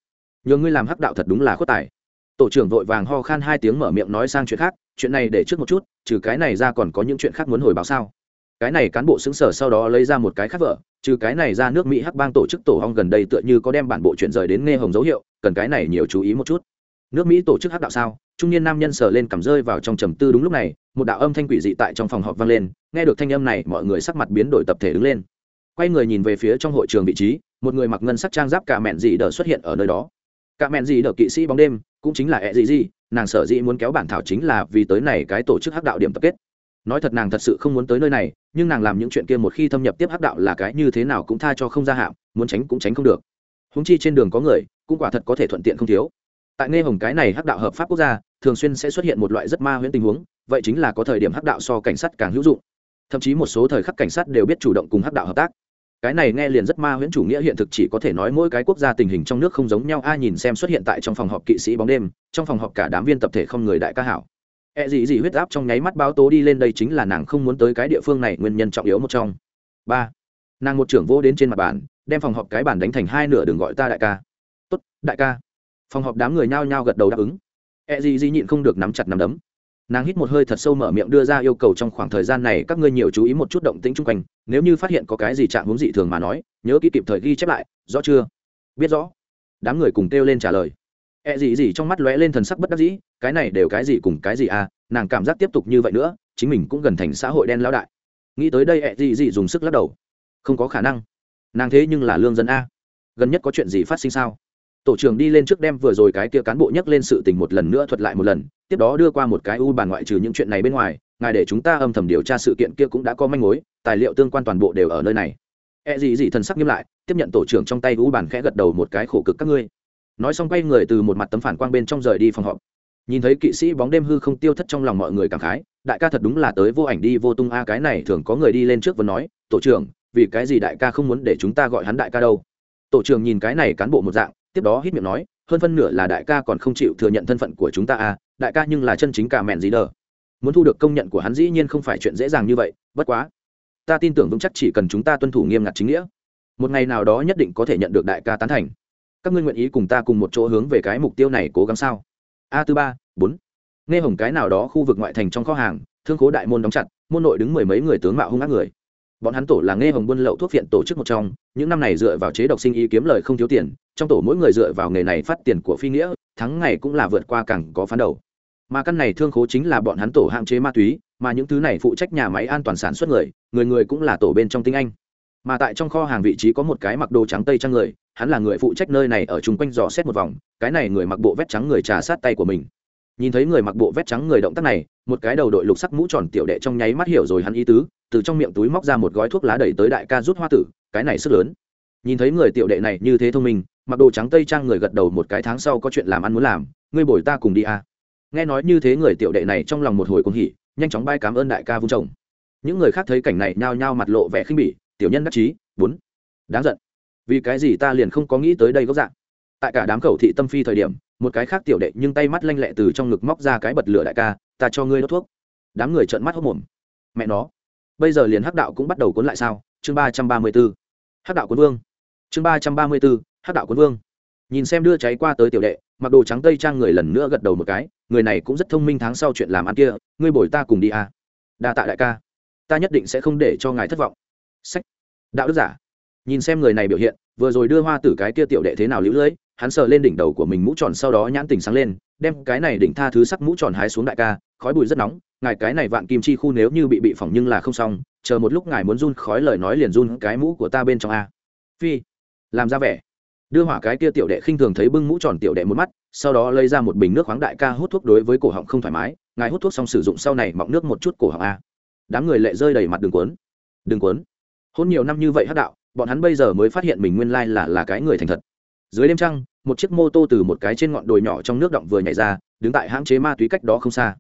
Nhờ ngươi làm hắc đạo thật đúng là khuất tài. Tổ trưởng vội vàng ho khan hai tiếng mở miệng nói sang chuyện khác, chuyện này để trước một chút, trừ cái này ra còn có những chuyện khác muốn hồi báo sao? Cái này cán bộ xứng sở sau đó lấy ra một cái khác vợ, trừ cái này ra nước mỹ hắc bang tổ chức tổ hong gần đây tựa như có đem bản bộ chuyển rời đến nghe hồng dấu hiệu, cần cái này nhiều chú ý một chút. Nước mỹ tổ chức hắc đạo sao? Trung niên nam nhân sờ lên cầm rơi vào trong trầm tư đúng lúc này, một đạo âm thanh quỷ dị tại trong phòng họp vang lên, nghe được thanh âm này, mọi người sắc mặt biến đổi tập thể đứng lên. Quay người nhìn về phía trong hội trường vị trí, một người mặc ngân sắc trang giáp cả mẹn dị đờ xuất hiện ở nơi đó. Cả mẹn dị đờ kỵ sĩ bóng đêm, cũng chính là ẹ dị dị, nàng sở dĩ muốn kéo bản thảo chính là vì tới này cái tổ chức hắc đạo điểm tập kết nói thật nàng thật sự không muốn tới nơi này, nhưng nàng làm những chuyện kia một khi thâm nhập tiếp hắc đạo là cái như thế nào cũng tha cho không ra hạm, muốn tránh cũng tránh không được. Húng chi trên đường có người, cũng quả thật có thể thuận tiện không thiếu. Tại nghe hồng cái này hắc đạo hợp pháp quốc gia, thường xuyên sẽ xuất hiện một loại rất ma huyễn tình huống, vậy chính là có thời điểm hắc đạo so cảnh sát càng hữu dụng. Thậm chí một số thời khắc cảnh sát đều biết chủ động cùng hắc đạo hợp tác. Cái này nghe liền rất ma huyễn chủ nghĩa hiện thực chỉ có thể nói mỗi cái quốc gia tình hình trong nước không giống nhau a nhìn xem xuất hiện tại trong phòng họp kỵ sĩ bóng đêm, trong phòng họp cả đám viên tập thể không người đại ca hảo. E gì gì huyết áp trong nháy mắt báo tố đi lên đây chính là nàng không muốn tới cái địa phương này nguyên nhân trọng yếu một trong. Ba, nàng một trưởng vô đến trên mặt bàn, đem phòng họp cái bàn đánh thành hai nửa đừng gọi ta đại ca. Tốt, đại ca. Phòng họp đám người nhao nhao gật đầu đáp ứng. E gì gì nhịn không được nắm chặt nắm đấm. Nàng hít một hơi thật sâu mở miệng đưa ra yêu cầu trong khoảng thời gian này các ngươi nhiều chú ý một chút động tĩnh chung quanh, nếu như phát hiện có cái gì chạm hướng dị thường mà nói, nhớ kỹ kịp thời ghi chép lại, rõ chưa? Biết rõ. Đám người cùng kêu lên trả lời. E gì gì trong mắt lóe lên thần sắc bất đắc dĩ, cái này đều cái gì cùng cái gì à nàng cảm giác tiếp tục như vậy nữa, chính mình cũng gần thành xã hội đen lao đại. Nghĩ tới đây E gì gì dùng sức lắc đầu. Không có khả năng. Nàng thế nhưng là lương dân a. Gần nhất có chuyện gì phát sinh sao? Tổ trưởng đi lên trước đem vừa rồi cái kia cán bộ nhắc lên sự tình một lần nữa thuật lại một lần, tiếp đó đưa qua một cái u bàn ngoại trừ những chuyện này bên ngoài, ngài để chúng ta âm thầm điều tra sự kiện kia cũng đã có manh mối, tài liệu tương quan toàn bộ đều ở nơi này. E gì gì thần sắc nghiêm lại, tiếp nhận tổ trưởng trong tay u bàn khẽ gật đầu một cái khổ cực các ngươi nói xong quay người từ một mặt tấm phản quang bên trong rời đi phòng họp. Nhìn thấy kỵ sĩ bóng đêm hư không tiêu thất trong lòng mọi người cảm khái, đại ca thật đúng là tới vô ảnh đi vô tung a à, cái này thường có người đi lên trước và nói, tổ trưởng, vì cái gì đại ca không muốn để chúng ta gọi hắn đại ca đâu? Tổ trưởng nhìn cái này cán bộ một dạng, tiếp đó hít miệng nói, hơn phân nửa là đại ca còn không chịu thừa nhận thân phận của chúng ta à đại ca nhưng là chân chính cả mẹn gì đờ. Muốn thu được công nhận của hắn dĩ nhiên không phải chuyện dễ dàng như vậy, bất quá, ta tin tưởng vững chắc chỉ cần chúng ta tuân thủ nghiêm ngặt chính nghĩa. Một ngày nào đó nhất định có thể nhận được đại ca tán thành các ngươi nguyện ý cùng ta cùng một chỗ hướng về cái mục tiêu này cố gắng sao? A thứ ba, bốn. Nghe hồng cái nào đó khu vực ngoại thành trong kho hàng, thương khố đại môn đóng chặt, môn nội đứng mười mấy người tướng mạo hung ác người. Bọn hắn tổ là nghe hồng buôn lậu thuốc viện tổ chức một trong, những năm này dựa vào chế độc sinh y kiếm lời không thiếu tiền, trong tổ mỗi người dựa vào nghề này phát tiền của phi nghĩa, thắng ngày cũng là vượt qua càng có phán đầu. Mà căn này thương khố chính là bọn hắn tổ hạn chế ma túy, mà những thứ này phụ trách nhà máy an toàn sản xuất người người người cũng là tổ bên trong tinh anh mà tại trong kho hàng vị trí có một cái mặc đồ trắng tây trang người, hắn là người phụ trách nơi này ở chung quanh dò xét một vòng, cái này người mặc bộ vét trắng người trà sát tay của mình. Nhìn thấy người mặc bộ vét trắng người động tác này, một cái đầu đội lục sắc mũ tròn tiểu đệ trong nháy mắt hiểu rồi hắn ý tứ, từ trong miệng túi móc ra một gói thuốc lá đẩy tới đại ca rút hoa tử, cái này sức lớn. Nhìn thấy người tiểu đệ này như thế thông minh, mặc đồ trắng tây trang người gật đầu một cái tháng sau có chuyện làm ăn muốn làm, ngươi bồi ta cùng đi à. nghe nói như thế người tiểu đệ này trong lòng một hồi cũng hỉ, nhanh chóng bay cảm ơn đại ca vung chồng những người khác thấy cảnh này nhao nhao mặt lộ vẻ khinh bỉ tiểu nhân đắc chí, bốn. Đáng giận. Vì cái gì ta liền không có nghĩ tới đây gốc dạng? Tại cả đám khẩu thị tâm phi thời điểm, một cái khác tiểu đệ nhưng tay mắt lanh lẹ từ trong ngực móc ra cái bật lửa đại ca, ta cho ngươi đốt thuốc. Đám người trợn mắt hốc mồm mẹ nó, bây giờ liền hắc đạo cũng bắt đầu cuốn lại sao? Chương ba trăm ba mươi b ố hắc đạo cuốn vương. Chương ba trăm ba mươi b ố hắc đạo cuốn vương. Nhìn xem đưa cháy qua tới tiểu đệ, mặc đồ trắng tây trang người lần nữa gật đầu một cái, người này cũng rất thông minh tháng sau chuyện làm ăn kia, ngươi bồi ta cùng đi à. đa tạ đại ca. Ta nhất định sẽ không để cho ngài thất vọng sách. Đạo đức giả. Nhìn xem người này biểu hiện, vừa rồi đưa hoa tử cái kia tiểu đệ thế nào lũ lưỡi hắn sờ lên đỉnh đầu của mình mũ tròn sau đó nhãn tình sáng lên, đem cái này đỉnh tha thứ sắc mũ tròn hái xuống đại ca, khói bụi rất nóng, ngài cái này vạn kim chi khu nếu như bị bị phỏng nhưng là không xong, chờ một lúc ngài muốn run khói lời nói liền run cái mũ của ta bên trong a. Phi. Làm ra vẻ. Đưa hỏa cái kia tiểu đệ khinh thường thấy bưng mũ tròn tiểu đệ một mắt, sau đó lấy ra một bình nước khoáng đại ca hút thuốc đối với cổ họng không thoải mái, ngài hút thuốc xong sử dụng sau này mọng nước một chút cổ họng a. Đám người lệ rơi đầy mặt đường cuốn. Đường cuốn hôn nhiều năm như vậy hát đạo, bọn hắn bây giờ mới phát hiện mình nguyên lai là là cái người thành thật. Dưới đêm trăng, một chiếc mô tô từ một cái trên ngọn đồi nhỏ trong nước động vừa nhảy ra, đứng tại hãng chế ma túy cách đó không xa.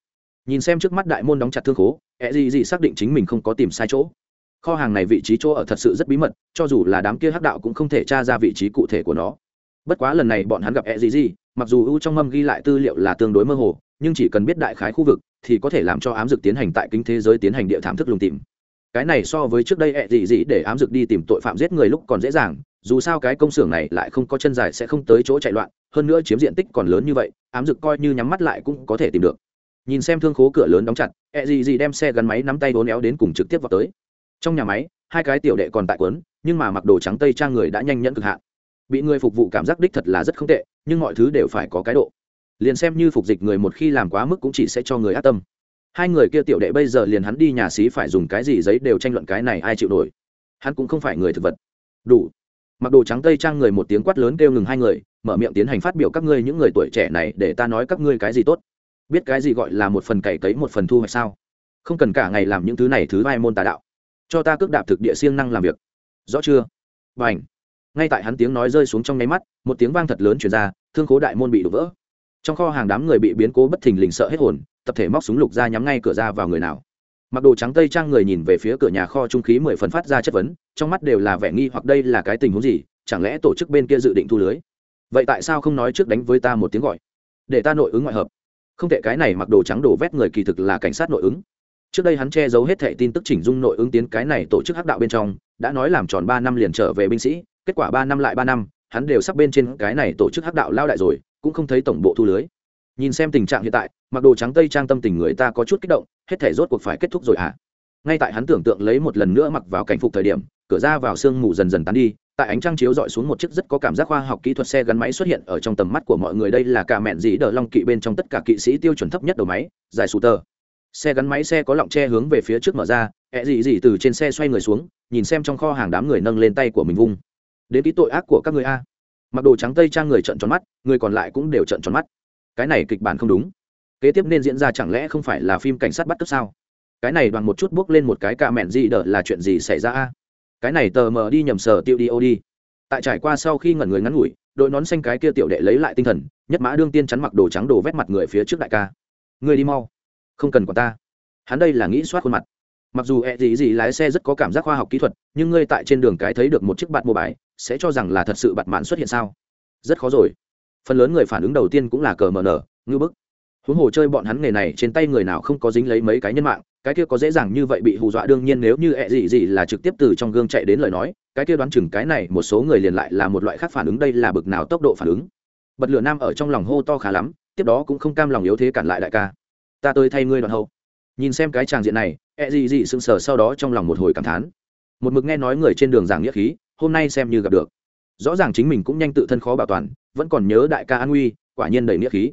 Nhìn xem trước mắt đại môn đóng chặt thương khố ẹ gì gì xác định chính mình không có tìm sai chỗ. Kho hàng này vị trí chỗ ở thật sự rất bí mật, cho dù là đám kia hắc đạo cũng không thể tra ra vị trí cụ thể của nó. Bất quá lần này bọn hắn gặp ẹ gì gì mặc dù ưu trong mâm ghi lại tư liệu là tương đối mơ hồ, nhưng chỉ cần biết đại khái khu vực, thì có thể làm cho ám dực tiến hành tại kính thế giới tiến hành địa thảm thức lùng tìm cái này so với trước đây ẹ gì gì để ám dực đi tìm tội phạm giết người lúc còn dễ dàng, dù sao cái công xưởng này lại không có chân dài sẽ không tới chỗ chạy loạn, hơn nữa chiếm diện tích còn lớn như vậy, ám dực coi như nhắm mắt lại cũng có thể tìm được. Nhìn xem thương khố cửa lớn đóng chặt, ẹ gì gì đem xe gắn máy nắm tay vốn éo đến cùng trực tiếp vào tới. Trong nhà máy, hai cái tiểu đệ còn tại quấn, nhưng mà mặc đồ trắng tây trang người đã nhanh nhẫn cực hạn. Bị người phục vụ cảm giác đích thật là rất không tệ, nhưng mọi thứ đều phải có cái độ. Liền xem như phục dịch người một khi làm quá mức cũng chỉ sẽ cho người ác tâm hai người kia tiểu đệ bây giờ liền hắn đi nhà xí phải dùng cái gì giấy đều tranh luận cái này ai chịu nổi. Hắn cũng không phải người thực vật. Đủ. Mặc đồ trắng tây trang người một tiếng quát lớn kêu ngừng hai người, mở miệng tiến hành phát biểu các ngươi những người tuổi trẻ này để ta nói các ngươi cái gì tốt. Biết cái gì gọi là một phần cày cấy một phần thu hoạch sao? Không cần cả ngày làm những thứ này thứ vai môn tà đạo. Cho ta cước đạp thực địa siêng năng làm việc. Rõ chưa? Và ảnh ngay tại hắn tiếng nói rơi xuống trong nháy mắt, một tiếng vang thật lớn chuyển ra, thương cố đại môn bị đổ vỡ. Trong kho hàng đám người bị biến cố bất thình lình sợ hết hồn tập thể móc súng lục ra nhắm ngay cửa ra vào người nào. Mặc đồ trắng tây trang người nhìn về phía cửa nhà kho trung khí mười phần phát ra chất vấn, trong mắt đều là vẻ nghi hoặc đây là cái tình huống gì, chẳng lẽ tổ chức bên kia dự định thu lưới? Vậy tại sao không nói trước đánh với ta một tiếng gọi? Để ta nội ứng ngoại hợp. Không thể cái này mặc đồ trắng đổ vét người kỳ thực là cảnh sát nội ứng. Trước đây hắn che giấu hết thẻ tin tức chỉnh dung nội ứng tiến cái này tổ chức hắc đạo bên trong, đã nói làm tròn ba năm liền trở về binh sĩ, kết quả ba năm lại ba năm, hắn đều sắp bên trên cái này tổ chức hắc đạo lao đại rồi, cũng không thấy tổng bộ thu lưới nhìn xem tình trạng hiện tại, mặc đồ trắng tây trang tâm tình người ta có chút kích động, hết thể rốt cuộc phải kết thúc rồi à ngay tại hắn tưởng tượng lấy một lần nữa mặc vào cảnh phục thời điểm, cửa ra vào sương mù dần dần tán đi, tại ánh trăng chiếu dọi xuống một chiếc rất có cảm giác khoa học kỹ thuật xe gắn máy xuất hiện ở trong tầm mắt của mọi người. Đây là cả mẹn dĩ đờ long kỵ bên trong tất cả kỵ sĩ tiêu chuẩn thấp nhất đầu máy, dài sù tờ. Xe gắn máy xe có lọng tre hướng về phía trước mở ra, ẹ dị dị từ trên xe xoay người xuống, nhìn xem trong kho hàng đám người nâng lên tay của mình vung. Đến ký tội ác của các người a. Mặc đồ trắng tây trang người trận tròn mắt, người còn lại cũng đều trận tròn mắt cái này kịch bản không đúng. Kế tiếp nên diễn ra chẳng lẽ không phải là phim cảnh sát bắt cướp sao? Cái này bằng một chút bước lên một cái cạ mẹn gì đỡ là chuyện gì xảy ra a? Cái này tờ mờ đi nhầm sờ tiêu đi ô đi. Tại trải qua sau khi ngẩn người ngắn ngủi, đội nón xanh cái kia tiểu đệ lấy lại tinh thần, nhất mã đương tiên chắn mặc đồ trắng đồ vét mặt người phía trước đại ca. Người đi mau. Không cần quản ta. Hắn đây là nghĩ soát khuôn mặt. Mặc dù ẹ gì gì lái xe rất có cảm giác khoa học kỹ thuật, nhưng ngươi tại trên đường cái thấy được một chiếc bạt mô bài, sẽ cho rằng là thật sự bạt mạn xuất hiện sao? Rất khó rồi phần lớn người phản ứng đầu tiên cũng là cờ mờ nở, ngư bức. Huống hồ chơi bọn hắn nghề này trên tay người nào không có dính lấy mấy cái nhân mạng, cái kia có dễ dàng như vậy bị hù dọa đương nhiên nếu như ẹ gì gì là trực tiếp từ trong gương chạy đến lời nói, cái kia đoán chừng cái này một số người liền lại là một loại khác phản ứng đây là bực nào tốc độ phản ứng. Bật lửa nam ở trong lòng hô to khá lắm, tiếp đó cũng không cam lòng yếu thế cản lại đại ca. Ta tới thay ngươi đoạn hậu. Nhìn xem cái tràng diện này ẹ gì gì sững sờ sau đó trong lòng một hồi cảm thán. Một mực nghe nói người trên đường giảng nghĩa khí, hôm nay xem như gặp được rõ ràng chính mình cũng nhanh tự thân khó bảo toàn vẫn còn nhớ đại ca an nguy quả nhiên đầy nghĩa khí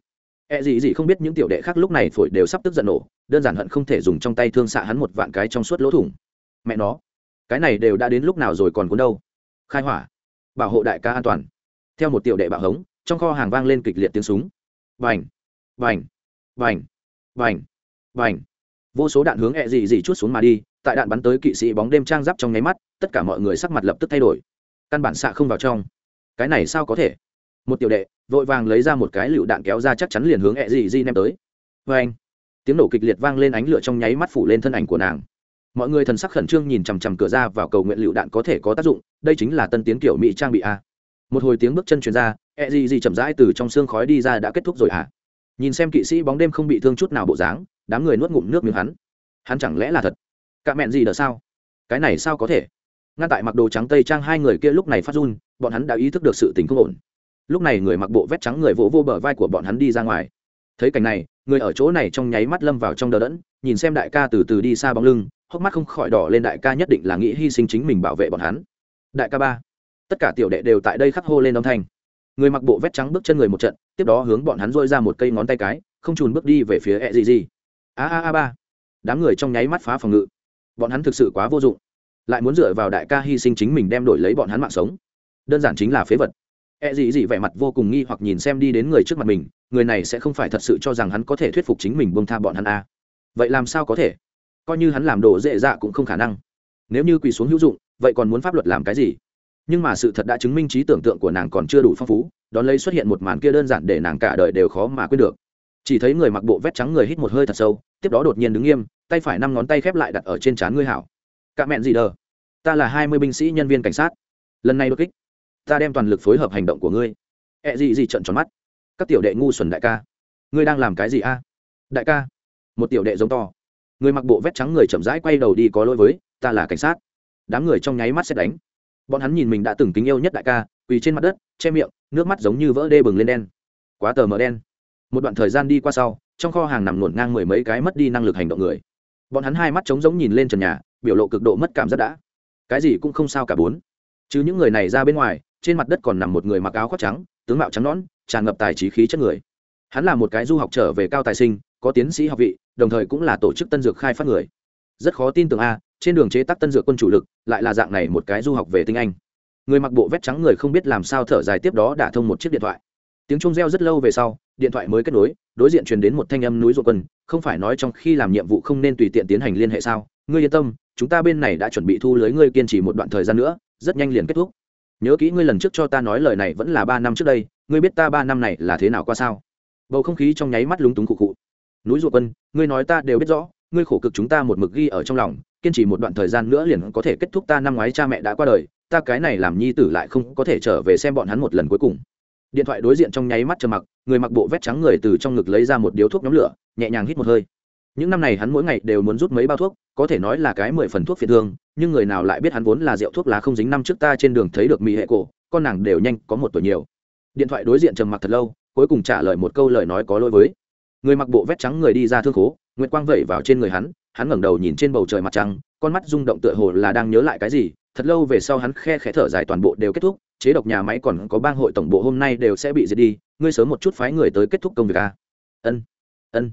E gì gì không biết những tiểu đệ khác lúc này phổi đều sắp tức giận nổ, đơn giản hận không thể dùng trong tay thương xạ hắn một vạn cái trong suốt lỗ thủng. Mẹ nó, cái này đều đã đến lúc nào rồi còn cuốn đâu? Khai hỏa, bảo hộ đại ca an toàn. Theo một tiểu đệ bạo hống, trong kho hàng vang lên kịch liệt tiếng súng. Bành, bành, bành, bành, bành. Vô số đạn hướng E gì gì chút xuống mà đi, tại đạn bắn tới kỵ sĩ bóng đêm trang giáp trong nháy mắt, tất cả mọi người sắc mặt lập tức thay đổi. Căn bản xạ không vào trong. Cái này sao có thể? một tiểu đệ, vội vàng lấy ra một cái lựu đạn kéo ra chắc chắn liền hướng ẹ dị di ném tới. Vê anh, tiếng nổ kịch liệt vang lên ánh lửa trong nháy mắt phủ lên thân ảnh của nàng. Mọi người thần sắc khẩn trương nhìn chằm chằm cửa ra vào cầu nguyện lựu đạn có thể có tác dụng, đây chính là tân tiến kiểu mỹ trang bị a. Một hồi tiếng bước chân truyền ra ẹ dị di chậm rãi từ trong xương khói đi ra đã kết thúc rồi à. Nhìn xem kỵ sĩ bóng đêm không bị thương chút nào bộ dáng, đám người nuốt ngụm nước miếng hắn. Hắn chẳng lẽ là thật? Cả mẹn gì đỡ sao? Cái này sao có thể? Ngăn tại mặc đồ trắng tây trang hai người kia lúc này phát run, bọn hắn đã ý thức được sự tình không ổn. Lúc này người mặc bộ vét trắng người vỗ vô bờ vai của bọn hắn đi ra ngoài. Thấy cảnh này, người ở chỗ này trong nháy mắt lâm vào trong đờ đẫn, nhìn xem đại ca từ từ đi xa bóng lưng, hốc mắt không khỏi đỏ lên đại ca nhất định là nghĩ hy sinh chính mình bảo vệ bọn hắn. Đại ca ba, tất cả tiểu đệ đều tại đây khắc hô lên âm thanh. Người mặc bộ vét trắng bước chân người một trận, tiếp đó hướng bọn hắn dôi ra một cây ngón tay cái, không trùn bước đi về phía e gì gì a a a ba, đám người trong nháy mắt phá phòng ngự. Bọn hắn thực sự quá vô dụng lại muốn dựa vào đại ca hy sinh chính mình đem đổi lấy bọn hắn mạng sống đơn giản chính là phế vật E gì gì vẻ mặt vô cùng nghi hoặc nhìn xem đi đến người trước mặt mình, người này sẽ không phải thật sự cho rằng hắn có thể thuyết phục chính mình buông tha bọn hắn a. À. Vậy làm sao có thể? Coi như hắn làm đồ dễ dạ cũng không khả năng. Nếu như quỳ xuống hữu dụng, vậy còn muốn pháp luật làm cái gì? Nhưng mà sự thật đã chứng minh trí tưởng tượng của nàng còn chưa đủ phong phú, đón lấy xuất hiện một màn kia đơn giản để nàng cả đời đều khó mà quên được. Chỉ thấy người mặc bộ vest trắng người hít một hơi thật sâu, tiếp đó đột nhiên đứng nghiêm, tay phải năm ngón tay khép lại đặt ở trên trán ngươi hảo. Cả mẹn gì đờ? Ta là hai mươi binh sĩ nhân viên cảnh sát. Lần này đột kích, ta đem toàn lực phối hợp hành động của ngươi. Ẹ gì gì trận tròn mắt. Các tiểu đệ ngu xuẩn đại ca, ngươi đang làm cái gì a? Đại ca, một tiểu đệ giống to. Người mặc bộ vét trắng người chậm rãi quay đầu đi có lỗi với, ta là cảnh sát. Đám người trong nháy mắt sẽ đánh. Bọn hắn nhìn mình đã từng kính yêu nhất đại ca, quỳ trên mặt đất, che miệng, nước mắt giống như vỡ đê bừng lên đen. Quá tờ mờ đen. Một đoạn thời gian đi qua sau, trong kho hàng nằm nổn ngang mười mấy cái mất đi năng lực hành động người. Bọn hắn hai mắt trống giống nhìn lên trần nhà biểu lộ cực độ mất cảm giác đã. Cái gì cũng không sao cả bốn. Chứ những người này ra bên ngoài, trên mặt đất còn nằm một người mặc áo khoác trắng, tướng mạo trắng nõn, tràn ngập tài trí khí chất người. Hắn là một cái du học trở về cao tài sinh, có tiến sĩ học vị, đồng thời cũng là tổ chức tân dược khai phát người. Rất khó tin tưởng a, trên đường chế tác tân dược quân chủ lực, lại là dạng này một cái du học về tinh anh. Người mặc bộ vét trắng người không biết làm sao thở dài tiếp đó đả thông một chiếc điện thoại. Tiếng chuông reo rất lâu về sau, điện thoại mới kết nối, đối diện truyền đến một thanh âm núi ruột quân, không phải nói trong khi làm nhiệm vụ không nên tùy tiện tiến hành liên hệ sao? Ngươi yên tâm chúng ta bên này đã chuẩn bị thu lưới ngươi kiên trì một đoạn thời gian nữa, rất nhanh liền kết thúc. Nhớ kỹ ngươi lần trước cho ta nói lời này vẫn là ba năm trước đây, ngươi biết ta ba năm này là thế nào qua sao? Bầu không khí trong nháy mắt lúng túng cụ cụ núi ruột quân, ngươi nói ta đều biết rõ, ngươi khổ cực chúng ta một mực ghi ở trong lòng, kiên trì một đoạn thời gian nữa liền có thể kết thúc ta năm ngoái cha mẹ đã qua đời, ta cái này làm nhi tử lại không có thể trở về xem bọn hắn một lần cuối cùng. Điện thoại đối diện trong nháy mắt trầm mặc, người mặc bộ vét trắng người từ trong ngực lấy ra một điếu thuốc nhóm lửa, nhẹ nhàng hít một hơi những năm này hắn mỗi ngày đều muốn rút mấy bao thuốc, có thể nói là cái mười phần thuốc phiện thương, nhưng người nào lại biết hắn vốn là rượu thuốc lá không dính năm trước ta trên đường thấy được mỹ hệ cổ, con nàng đều nhanh có một tuổi nhiều. Điện thoại đối diện trầm mặc thật lâu, cuối cùng trả lời một câu lời nói có lỗi với. Người mặc bộ vét trắng người đi ra thương khố, nguyệt quang vẩy vào trên người hắn hắn ngẩng đầu nhìn trên bầu trời mặt trăng, con mắt rung động tựa hồ là đang nhớ lại cái gì, thật lâu về sau hắn khe khẽ thở dài toàn bộ đều kết thúc, chế độc nhà máy còn có bang hội tổng bộ hôm nay đều sẽ bị diệt đi, ngươi sớm một chút phái người tới kết thúc công việc a ân ân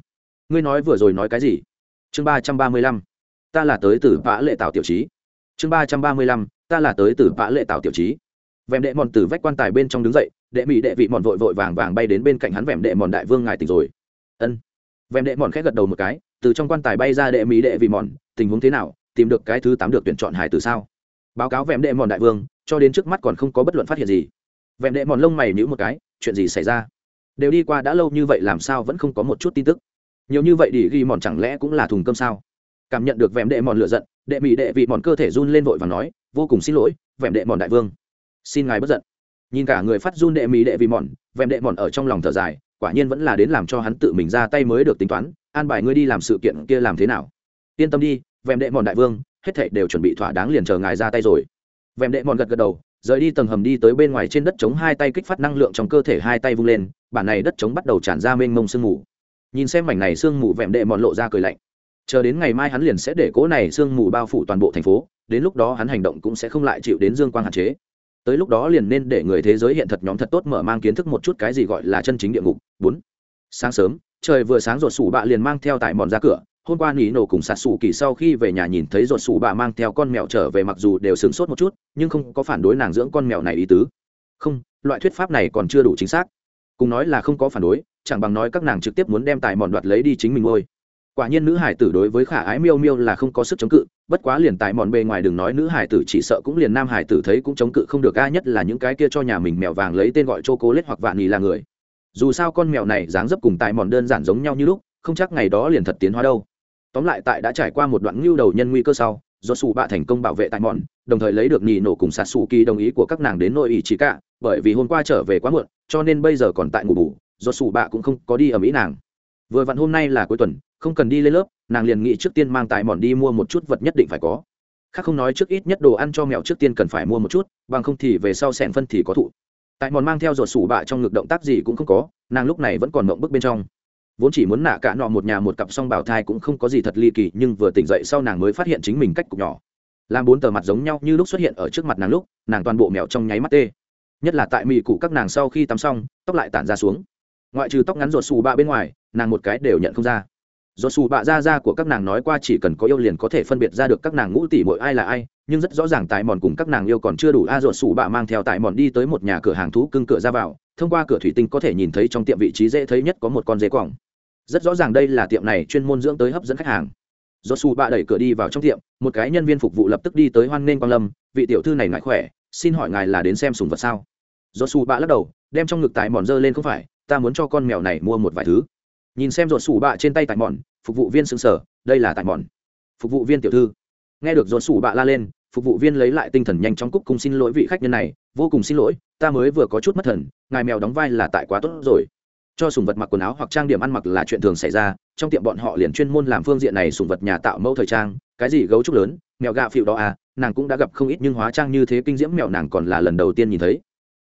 ngươi nói vừa rồi nói cái gì? Chương ba trăm ba mươi lăm, ta là tới từ vã lệ tạo tiểu trí chương ba trăm ba mươi lăm, ta là tới từ vã lệ tạo tiểu trí vẹm đệ mòn từ vách quan tài bên trong đứng dậy, đệ mỹ đệ vị mòn vội vội vàng vàng bay đến bên cạnh hắn vẹm đệ mòn đại vương ngài tỉnh rồi. Ân. Vẹm đệ mòn khẽ gật đầu một cái, từ trong quan tài bay ra đệ mỹ đệ vị mòn tình huống thế nào, tìm được cái thứ tám được tuyển chọn hải từ sao? Báo cáo vẹm đệ mòn đại vương, cho đến trước mắt còn không có bất luận phát hiện gì. Vẹm đệ mòn lông mày nhữ một cái, chuyện gì xảy ra? Đều đi qua đã lâu như vậy làm sao vẫn không có một chút tin tức? Nhiều như vậy đi ghi mòn chẳng lẽ cũng là thùng cơm sao? Cảm nhận được vẹm đệ mòn lựa giận, đệ mỹ đệ vị mòn cơ thể run lên vội và nói, vô cùng xin lỗi vẹm đệ mòn đại vương. Xin ngài bất giận. Nhìn cả người phát run đệ mỹ đệ vị mòn vẹm đệ mòn ở trong lòng thở dài, quả nhiên vẫn là đến làm cho hắn tự mình ra tay mới được tính toán, an bài ngươi đi làm sự kiện kia làm thế nào? Yên tâm đi vẹm đệ mòn đại vương, hết thảy đều chuẩn bị thỏa đáng liền chờ ngài ra tay rồi. Vẹm đệ mòn gật gật đầu, rời đi tầng hầm đi tới bên ngoài trên đất chống hai tay kích phát năng lượng trong cơ thể hai tay vung lên, bản này đất chống bắt đầu tràn ra mênh mông sương mù nhìn xem mảnh này sương mù vẹm đệ mòn lộ ra cười lạnh. Chờ đến ngày mai hắn liền sẽ để cố này sương mù bao phủ toàn bộ thành phố, đến lúc đó hắn hành động cũng sẽ không lại chịu đến dương quang hạn chế. Tới lúc đó liền nên để người thế giới hiện thật nhóm thật tốt mở mang kiến thức một chút cái gì gọi là chân chính địa ngục. Bốn. Sáng sớm, trời vừa sáng ruột sủ bạ liền mang theo tại mòn ra cửa. Hôm qua nỉ nổ cùng sạt sủ kỳ sau khi về nhà nhìn thấy ruột sủ bạ mang theo con mèo trở về mặc dù đều sửng sốt một chút, nhưng không có phản đối nàng dưỡng con mèo này ý tứ. Không, loại thuyết pháp này còn chưa đủ chính xác cùng nói là không có phản đối, chẳng bằng nói các nàng trực tiếp muốn đem tài mòn đoạt lấy đi chính mình ngôi. Quả nhiên nữ hải tử đối với khả ái miêu miêu là không có sức chống cự, bất quá liền tài mòn bề ngoài đừng nói nữ hải tử chỉ sợ cũng liền nam hải tử thấy cũng chống cự không được, a nhất là những cái kia cho nhà mình mèo vàng lấy tên gọi chô cố lết hoặc vạn nhì là người. Dù sao con mèo này dáng dấp cùng tài mòn đơn giản giống nhau như lúc, không chắc ngày đó liền thật tiến hóa đâu. Tóm lại tại đã trải qua một đoạn ngưu đầu nhân nguy cơ sau, do sủ bạ thành công bảo vệ tài mòn đồng thời lấy được nhì nổ cùng sạt sủ kỳ đồng ý của các nàng đến nội ý chỉ cả, bởi vì hôm qua trở về quá muộn, cho nên bây giờ còn tại ngủ bù, do sủ bạ cũng không có đi ở mỹ nàng. Vừa vặn hôm nay là cuối tuần, không cần đi lên lớp, nàng liền nghĩ trước tiên mang tại mòn đi mua một chút vật nhất định phải có. Khác không nói trước ít nhất đồ ăn cho mèo trước tiên cần phải mua một chút, bằng không thì về sau sẻn phân thì có thụ. Tại mòn mang theo ruột sủ bạ trong ngực động tác gì cũng không có, nàng lúc này vẫn còn mộng bức bên trong. Vốn chỉ muốn nạ cả nọ một nhà một cặp song bảo thai cũng không có gì thật ly kỳ, nhưng vừa tỉnh dậy sau nàng mới phát hiện chính mình cách cục nhỏ làm bốn tờ mặt giống nhau như lúc xuất hiện ở trước mặt nàng lúc, nàng toàn bộ mèo trong nháy mắt tê. Nhất là tại mì cụ các nàng sau khi tắm xong, tóc lại tản ra xuống. Ngoại trừ tóc ngắn ruột xù bạ bên ngoài, nàng một cái đều nhận không ra. Ruột xù bạ ra ra của các nàng nói qua chỉ cần có yêu liền có thể phân biệt ra được các nàng ngũ tỷ mỗi ai là ai, nhưng rất rõ ràng tại mòn cùng các nàng yêu còn chưa đủ, a, ruột xù bạ mang theo tại mòn đi tới một nhà cửa hàng thú cưng cửa ra vào, thông qua cửa thủy tinh có thể nhìn thấy trong tiệm vị trí dễ thấy nhất có một con dế quỏng rất rõ ràng đây là tiệm này chuyên môn dưỡng tới hấp dẫn khách hàng do su bạ đẩy cửa đi vào trong tiệm, một cái nhân viên phục vụ lập tức đi tới hoan nghênh quang lâm, vị tiểu thư này ngại khỏe, xin hỏi ngài là đến xem sùng vật sao? Do su bạ lắc đầu, đem trong ngực tài mòn dơ lên không phải, ta muốn cho con mèo này mua một vài thứ. Nhìn xem ruột sủ bạ trên tay tài mòn, phục vụ viên sững sờ, đây là tài mòn. Phục vụ viên tiểu thư. Nghe được ruột sủ bạ la lên, phục vụ viên lấy lại tinh thần nhanh chóng cúc cung xin lỗi vị khách nhân này, vô cùng xin lỗi, ta mới vừa có chút mất thần, ngài mèo đóng vai là tại quá tốt rồi cho sùng vật mặc quần áo hoặc trang điểm ăn mặc là chuyện thường xảy ra, trong tiệm bọn họ liền chuyên môn làm phương diện này sùng vật nhà tạo mẫu thời trang, cái gì gấu trúc lớn, mèo gạo phịu đó à nàng cũng đã gặp không ít nhưng hóa trang như thế kinh diễm mèo nàng còn là lần đầu tiên nhìn thấy.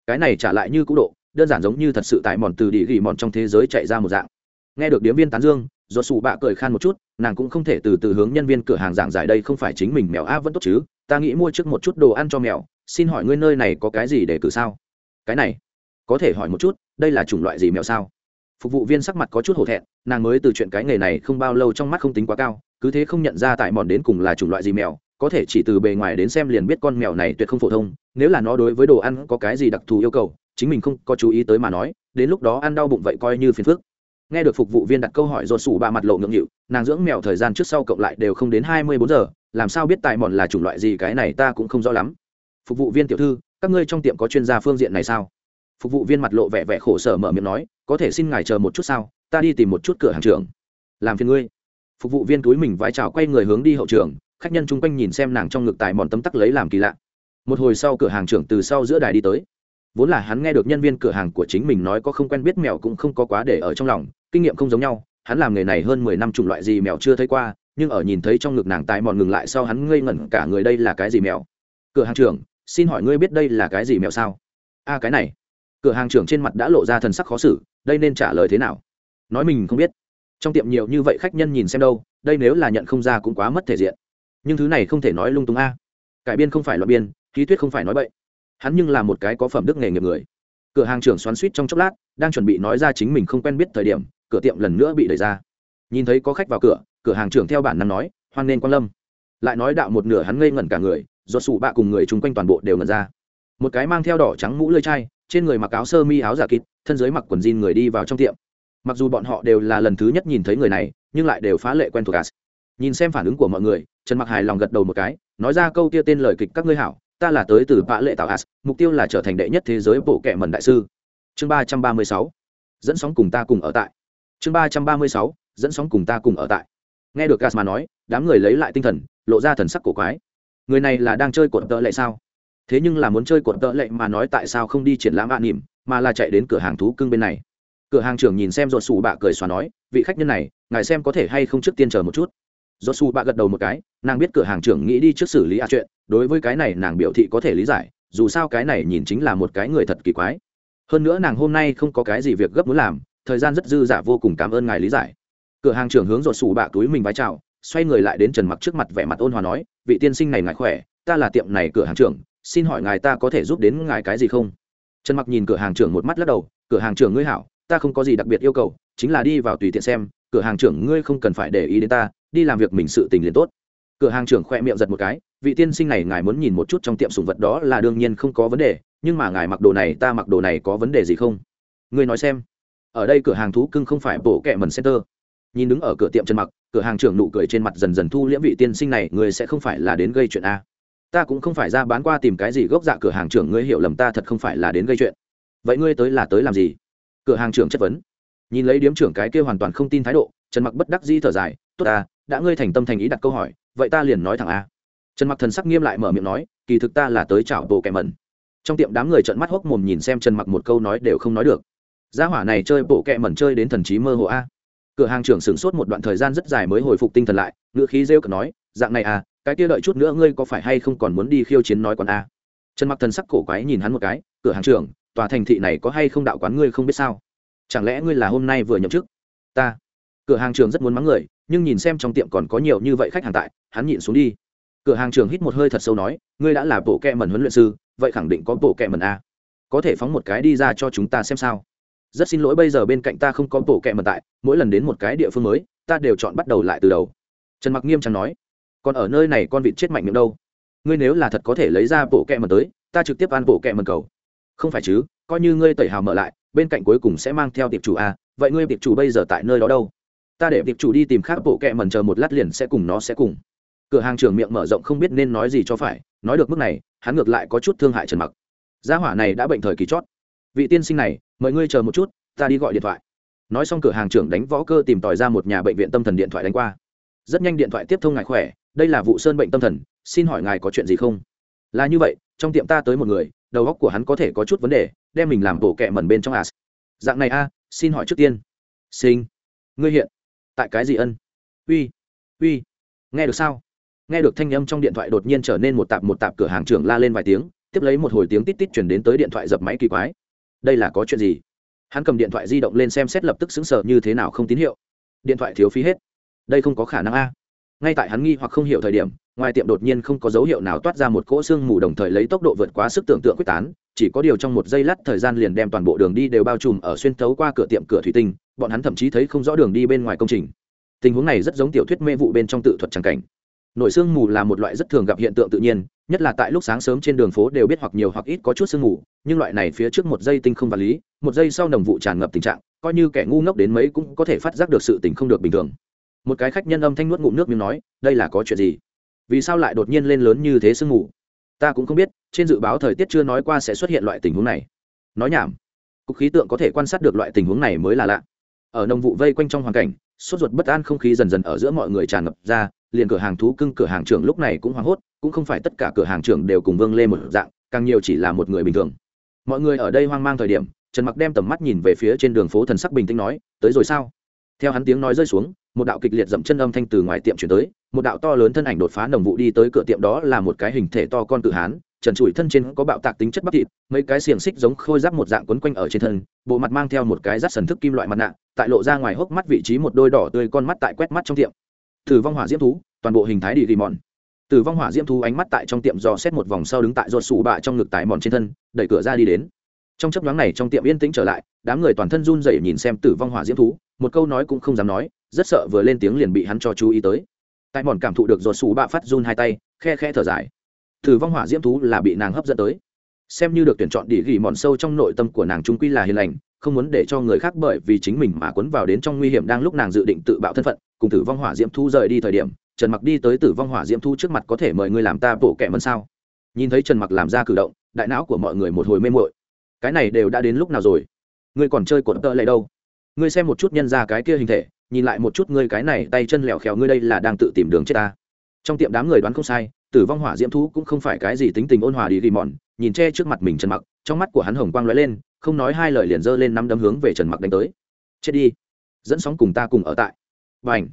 Cái này trả lại như cũ độ, đơn giản giống như thật sự tại mòn từ địa gỉ mòn trong thế giới chạy ra một dạng. Nghe được điếm viên tán dương, do sù bạ cười khan một chút, nàng cũng không thể từ từ hướng nhân viên cửa hàng giảng giải đây không phải chính mình mèo a vẫn tốt chứ, ta nghĩ mua trước một chút đồ ăn cho mèo, xin hỏi ngươi nơi này có cái gì để cử sao? Cái này, có thể hỏi một chút, đây là chủng loại gì mèo sao? Phục vụ viên sắc mặt có chút hổ thẹn, nàng mới từ chuyện cái nghề này không bao lâu trong mắt không tính quá cao, cứ thế không nhận ra tại mòn đến cùng là chủng loại gì mèo, có thể chỉ từ bề ngoài đến xem liền biết con mèo này tuyệt không phổ thông, nếu là nó đối với đồ ăn có cái gì đặc thù yêu cầu, chính mình không có chú ý tới mà nói, đến lúc đó ăn đau bụng vậy coi như phiền phức. Nghe được phục vụ viên đặt câu hỏi rồi sủ ba mặt lộ ngượng nghịu, nàng dưỡng mèo thời gian trước sau cộng lại đều không đến hai mươi bốn giờ, làm sao biết tài mòn là chủng loại gì cái này ta cũng không rõ lắm. Phục vụ viên tiểu thư, các ngươi trong tiệm có chuyên gia phương diện này sao? Phục vụ viên mặt lộ vẻ vẻ khổ sở mở miệng nói, có thể xin ngài chờ một chút sao? Ta đi tìm một chút cửa hàng trưởng. Làm phiền ngươi. Phục vụ viên túi mình vái chào quay người hướng đi hậu trường, khách nhân chung quanh nhìn xem nàng trong ngực tài mòn tấm tắc lấy làm kỳ lạ. Một hồi sau cửa hàng trưởng từ sau giữa đài đi tới. Vốn là hắn nghe được nhân viên cửa hàng của chính mình nói có không quen biết mèo cũng không có quá để ở trong lòng, kinh nghiệm không giống nhau, hắn làm nghề này hơn mười năm chủng loại gì mèo chưa thấy qua, nhưng ở nhìn thấy trong ngực nàng tài mòn ngừng lại sau hắn ngây ngẩn cả người đây là cái gì mèo? Cửa hàng trưởng, xin hỏi ngươi biết đây là cái gì mèo sao? A, cái này cửa hàng trưởng trên mặt đã lộ ra thần sắc khó xử, đây nên trả lời thế nào? Nói mình không biết. Trong tiệm nhiều như vậy khách nhân nhìn xem đâu, đây nếu là nhận không ra cũng quá mất thể diện. Nhưng thứ này không thể nói lung tung a. Cải biên không phải loại biên, khí thuyết không phải nói bậy. Hắn nhưng là một cái có phẩm đức nghề nghiệp người. Cửa hàng trưởng xoắn suýt trong chốc lát, đang chuẩn bị nói ra chính mình không quen biết thời điểm, cửa tiệm lần nữa bị đẩy ra. Nhìn thấy có khách vào cửa cửa hàng trưởng theo bản năng nói, hoan nên quan lâm. Lại nói đạo một nửa hắn ngây ngẩn cả người, do sủ bạ cùng người chung quanh toàn bộ đều ngẩn ra. Một cái mang theo đỏ trắng mũ lơi chai trên người mặc áo sơ mi, áo giả kịt, thân dưới mặc quần jean người đi vào trong tiệm. Mặc dù bọn họ đều là lần thứ nhất nhìn thấy người này, nhưng lại đều phá lệ quen thuộc as nhìn xem phản ứng của mọi người, trần mặc hài lòng gật đầu một cái, nói ra câu kia tên lời kịch các ngươi hảo, ta là tới từ bạ lệ tạo as mục tiêu là trở thành đệ nhất thế giới bộ kệ mẩn đại sư. Chương ba trăm ba mươi sáu, dẫn sóng cùng ta cùng ở tại. Chương ba trăm ba mươi sáu, dẫn sóng cùng ta cùng ở tại. Nghe được gas mà nói, đám người lấy lại tinh thần, lộ ra thần sắc cổ quái. Người này là đang chơi cuộn tợ lệ sao? Thế nhưng là muốn chơi cuộn tợ lệ mà nói tại sao không đi triển lãm ạ nỉm, mà là chạy đến cửa hàng thú cưng bên này. Cửa hàng trưởng nhìn xem ruột xù bạ cười xóa nói, vị khách nhân này, ngài xem có thể hay không trước tiên chờ một chút. Ruột xù bạ gật đầu một cái, nàng biết cửa hàng trưởng nghĩ đi trước xử lý a chuyện, đối với cái này nàng biểu thị có thể lý giải, dù sao cái này nhìn chính là một cái người thật kỳ quái. Hơn nữa nàng hôm nay không có cái gì việc gấp muốn làm, thời gian rất dư dả vô cùng cảm ơn ngài lý giải. Cửa hàng trưởng hướng ruột xù bạ túi mình vái chào, xoay người lại đến trần mặc trước mặt vẻ mặt ôn hòa nói, vị tiên sinh này ngài khỏe, ta là tiệm này cửa hàng trưởng xin hỏi ngài ta có thể giúp đến ngài cái gì không? Trần mặc nhìn cửa hàng trưởng một mắt lắc đầu, cửa hàng trưởng ngươi hảo, ta không có gì đặc biệt yêu cầu, chính là đi vào tùy tiện xem, cửa hàng trưởng ngươi không cần phải để ý đến ta, đi làm việc mình sự tình liền tốt. Cửa hàng trưởng khoe miệng giật một cái, vị tiên sinh này ngài muốn nhìn một chút trong tiệm sùng vật đó là đương nhiên không có vấn đề, nhưng mà ngài mặc đồ này, ta mặc đồ này có vấn đề gì không? Ngươi nói xem. Ở đây cửa hàng thú cưng không phải bổ kẹ mần center. Nhìn đứng ở cửa tiệm chân mặc, cửa hàng trưởng nụ cười trên mặt dần dần thu liễm vị tiên sinh này, người sẽ không phải là đến gây chuyện a ta cũng không phải ra bán qua tìm cái gì gốc dạ cửa hàng trưởng, ngươi hiểu lầm ta thật không phải là đến gây chuyện. Vậy ngươi tới là tới làm gì? Cửa hàng trưởng chất vấn. Nhìn lấy điếm trưởng cái kia hoàn toàn không tin thái độ, trần mặc bất đắc di thở dài, tốt ta, đã ngươi thành tâm thành ý đặt câu hỏi, vậy ta liền nói thẳng a. Trần mặc thần sắc nghiêm lại mở miệng nói, kỳ thực ta là tới chảo bộ kẻ mẩn. Trong tiệm đám người trợn mắt hốc mồm nhìn xem trần mặc một câu nói đều không nói được. Gia hỏa này chơi bộ kẹ mẩn chơi đến thần trí mơ hồ a. Cửa hàng trưởng sửng sốt một đoạn thời gian rất dài mới hồi phục tinh thần lại ngựa khí rêu cực nói, dạng này à cái kia đợi chút nữa ngươi có phải hay không còn muốn đi khiêu chiến nói còn a? Trần mặc thần sắc cổ quái nhìn hắn một cái, cửa hàng trưởng, tòa thành thị này có hay không đạo quán ngươi không biết sao? Chẳng lẽ ngươi là hôm nay vừa nhậm chức? Ta. Cửa hàng trường rất muốn mắng người, nhưng nhìn xem trong tiệm còn có nhiều như vậy khách hàng tại, hắn nhịn xuống đi. Cửa hàng trường hít một hơi thật sâu nói, ngươi đã là bộ kẹ mẩn huấn luyện sư, vậy khẳng định có bộ kẹ mẩn a. Có thể phóng một cái đi ra cho chúng ta xem sao. Rất xin lỗi bây giờ bên cạnh ta không có bộ kẹ mẩn tại, mỗi lần đến một cái địa phương mới, ta đều chọn bắt đầu lại từ đầu. Trần mặc nghiêm trọng nói còn ở nơi này con vịt chết mạnh miệng đâu. Ngươi nếu là thật có thể lấy ra bộ kẹ mần tới, ta trực tiếp ăn bộ kẹ mần cầu. Không phải chứ, coi như ngươi tẩy hào mở lại, bên cạnh cuối cùng sẽ mang theo tiệp chủ a, vậy ngươi tiệp chủ bây giờ tại nơi đó đâu? Ta để tiệp chủ đi tìm khác bộ kẹ mần chờ một lát liền sẽ cùng nó sẽ cùng. Cửa hàng trưởng miệng mở rộng không biết nên nói gì cho phải, nói được mức này, hắn ngược lại có chút thương hại trần mặc. Gia hỏa này đã bệnh thời kỳ chót. Vị tiên sinh này, mời ngươi chờ một chút, ta đi gọi điện thoại. Nói xong cửa hàng trưởng đánh võ cơ tìm tòi ra một nhà bệnh viện tâm thần điện thoại đánh qua. Rất nhanh điện thoại tiếp thông ngài khỏe đây là vụ sơn bệnh tâm thần, xin hỏi ngài có chuyện gì không? Là như vậy, trong tiệm ta tới một người, đầu óc của hắn có thể có chút vấn đề, đem mình làm bổ kẹ mẩn bên trong as dạng này a, xin hỏi trước tiên. Sinh. Ngươi hiện. Tại cái gì ân? Uy. Uy. Nghe được sao? Nghe được thanh âm trong điện thoại đột nhiên trở nên một tạp một tạp cửa hàng trưởng la lên vài tiếng, tiếp lấy một hồi tiếng tít tít chuyển đến tới điện thoại dập máy kỳ quái. Đây là có chuyện gì? Hắn cầm điện thoại di động lên xem xét lập tức xứng sở như thế nào không tín hiệu. Điện thoại thiếu phí hết. Đây không có khả năng a ngay tại hắn nghi hoặc không hiểu thời điểm, ngoài tiệm đột nhiên không có dấu hiệu nào toát ra một cỗ xương mù đồng thời lấy tốc độ vượt quá sức tưởng tượng quyết tán, chỉ có điều trong một giây lát thời gian liền đem toàn bộ đường đi đều bao trùm ở xuyên thấu qua cửa tiệm cửa thủy tinh, bọn hắn thậm chí thấy không rõ đường đi bên ngoài công trình. Tình huống này rất giống tiểu thuyết mê vụ bên trong tự thuật tràng cảnh. Nổi sương mù là một loại rất thường gặp hiện tượng tự nhiên, nhất là tại lúc sáng sớm trên đường phố đều biết hoặc nhiều hoặc ít có chút sương mù, nhưng loại này phía trước một giây tinh không vật lý, một giây sau nồng vụ tràn ngập tình trạng, coi như kẻ ngu ngốc đến mấy cũng có thể phát giác được sự tình không được bình thường một cái khách nhân âm thanh nuốt ngụm nước miếng nói, đây là có chuyện gì? Vì sao lại đột nhiên lên lớn như thế sương mù? Ta cũng không biết, trên dự báo thời tiết chưa nói qua sẽ xuất hiện loại tình huống này. Nói nhảm. Cục khí tượng có thể quan sát được loại tình huống này mới là lạ. Ở nông vụ vây quanh trong hoàn cảnh, sốt ruột bất an không khí dần dần ở giữa mọi người tràn ngập ra, liền cửa hàng thú cưng cửa hàng trưởng lúc này cũng hoảng hốt, cũng không phải tất cả cửa hàng trưởng đều cùng vương lê một dạng, càng nhiều chỉ là một người bình thường. Mọi người ở đây hoang mang thời điểm, trần mặc đem tầm mắt nhìn về phía trên đường phố thần sắc bình tĩnh nói, tới rồi sao? Theo hắn tiếng nói rơi xuống một đạo kịch liệt dậm chân âm thanh từ ngoài tiệm chuyển tới, một đạo to lớn thân ảnh đột phá nồng vụ đi tới cửa tiệm đó là một cái hình thể to con tự hán, trần trụi thân trên có bạo tạc tính chất bắp thịt, mấy cái xiềng xích giống khôi giáp một dạng quấn quanh ở trên thân, bộ mặt mang theo một cái rắt sần thức kim loại mặt nạ, tại lộ ra ngoài hốc mắt vị trí một đôi đỏ tươi con mắt tại quét mắt trong tiệm. Tử vong hỏa diễm thú, toàn bộ hình thái đi ghi mòn. Tử vong hỏa diễm thú ánh mắt tại trong tiệm dò xét một vòng sau đứng tại ruột sủ bạ trong ngực tại mòn trên thân, đẩy cửa ra đi đến trong chấp nhoáng này trong tiệm yên tĩnh trở lại, đám người toàn thân run rẩy nhìn xem tử vong hỏa diễm thú, một câu nói cũng không dám nói, rất sợ vừa lên tiếng liền bị hắn cho chú ý tới. Tại mòn cảm thụ được ruột xù bạ phát run hai tay, khe khe thở dài. Tử vong hỏa diễm thú là bị nàng hấp dẫn tới. Xem như được tuyển chọn địa ghi mòn sâu trong nội tâm của nàng trung quy là hiền lành, không muốn để cho người khác bởi vì chính mình mà cuốn vào đến trong nguy hiểm đang lúc nàng dự định tự bạo thân phận, cùng tử vong hỏa diễm thu rời đi thời điểm, trần mặc đi tới tử vong hỏa diễm thu trước mặt có thể mời người làm ta bổ kẻ mân sao? Nhìn thấy trần mặc làm ra cử động, đại não của mọi người một hồi mê mội cái này đều đã đến lúc nào rồi? Ngươi còn chơi cột tợ lại đâu? Ngươi xem một chút nhân ra cái kia hình thể, nhìn lại một chút ngươi cái này tay chân lẻo khèo ngươi đây là đang tự tìm đường chết ta. Trong tiệm đám người đoán không sai, tử vong hỏa diễm thú cũng không phải cái gì tính tình ôn hòa đi ghi mòn nhìn che trước mặt mình trần mặc, trong mắt của hắn hồng quang lóe lên, không nói hai lời liền giơ lên năm đấm hướng về trần mặc đánh tới. Chết đi. Dẫn sóng cùng ta cùng ở tại. Và ảnh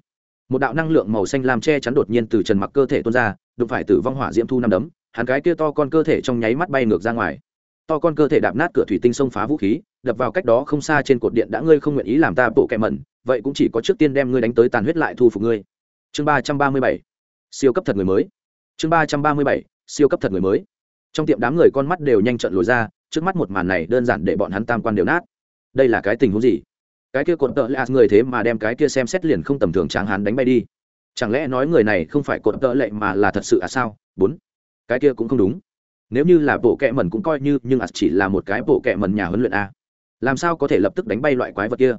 một đạo năng lượng màu xanh làm che chắn đột nhiên từ trần mặc cơ thể tuôn ra, đụng phải tử vong hỏa diễm thu năm đấm, hắn cái kia to con cơ thể trong nháy mắt bay ngược ra ngoài to con cơ thể đạp nát cửa thủy tinh xông phá vũ khí, đập vào cách đó không xa trên cột điện đã ngươi không nguyện ý làm ta bộ kẹ mẩn, vậy cũng chỉ có trước tiên đem ngươi đánh tới tàn huyết lại thu phục ngươi. Chương ba trăm ba mươi bảy, siêu cấp thật người mới. Chương ba trăm ba mươi bảy, siêu cấp thật người mới. Trong tiệm đám người con mắt đều nhanh trận lồi ra, trước mắt một màn này đơn giản để bọn hắn tam quan đều nát. Đây là cái tình huống gì? Cái kia cột tợ lệ người thế mà đem cái kia xem xét liền không tầm thường tráng hắn đánh bay đi. Chẳng lẽ nói người này không phải cột tợ lệ mà là thật sự à sao? Bốn. Cái kia cũng không đúng nếu như là bộ kẹ mẩn cũng coi như, nhưng ạt chỉ là một cái bộ kẹ mẩn nhà huấn luyện a. Làm sao có thể lập tức đánh bay loại quái vật kia?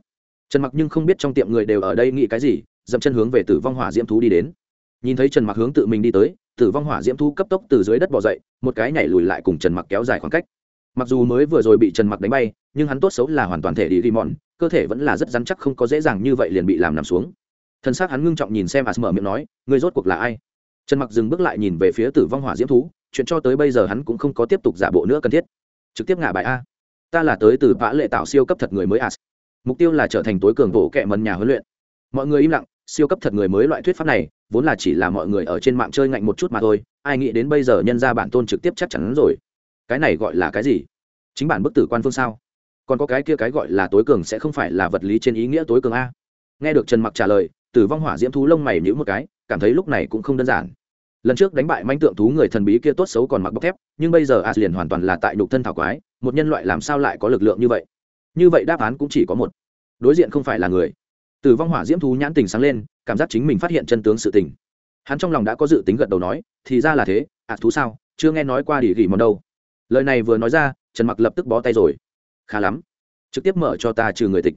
Trần mặc nhưng không biết trong tiệm người đều ở đây nghĩ cái gì, dậm chân hướng về tử vong hỏa diễm thú đi đến. Nhìn thấy trần mặc hướng tự mình đi tới, tử vong hỏa diễm thú cấp tốc từ dưới đất bỏ dậy, một cái nhảy lùi lại cùng trần mặc kéo dài khoảng cách. Mặc dù mới vừa rồi bị trần mặc đánh bay, nhưng hắn tốt xấu là hoàn toàn thể đi ghi mòn cơ thể vẫn là rất rắn chắc không có dễ dàng như vậy liền bị làm nằm xuống. Thân xác hắn ngưng trọng nhìn xem as mở miệng nói người rốt cuộc là ai? Trần mặc dừng bước lại nhìn về phía tử vong hỏa diễm thú chuyện cho tới bây giờ hắn cũng không có tiếp tục giả bộ nữa cần thiết. Trực tiếp ngả bài a. Ta là tới từ vã lệ tạo siêu cấp thật người mới as mục tiêu là trở thành tối cường bộ kệ mần nhà huấn luyện. Mọi người im lặng, siêu cấp thật người mới loại thuyết pháp này, vốn là chỉ là mọi người ở trên mạng chơi ngạnh một chút mà thôi, ai nghĩ đến bây giờ nhân ra bản tôn trực tiếp chắc chắn rồi. Cái này gọi là cái gì? Chính bản bức tử quan phương sao? Còn có cái kia cái gọi là tối cường sẽ không phải là vật lý trên ý nghĩa tối cường a. Nghe được trần mặc trả lời, tử vong hỏa diễm thú lông mày nhữ một cái, cảm thấy lúc này cũng không đơn giản lần trước đánh bại manh tượng thú người thần bí kia tốt xấu còn mặc bọc thép, nhưng bây giờ as liền hoàn toàn là tại nhục thân thảo quái, một nhân loại làm sao lại có lực lượng như vậy? Như vậy đáp án cũng chỉ có một. Đối diện không phải là người. Tử vong hỏa diễm thú nhãn tình sáng lên, cảm giác chính mình phát hiện chân tướng sự tình. Hắn trong lòng đã có dự tính gật đầu nói, thì ra là thế ạ thú sao? Chưa nghe nói qua đỉ gỉ mòn đâu. Lời này vừa nói ra, trần mặc lập tức bó tay rồi. Khá lắm. Trực tiếp mở cho ta trừ người tịch.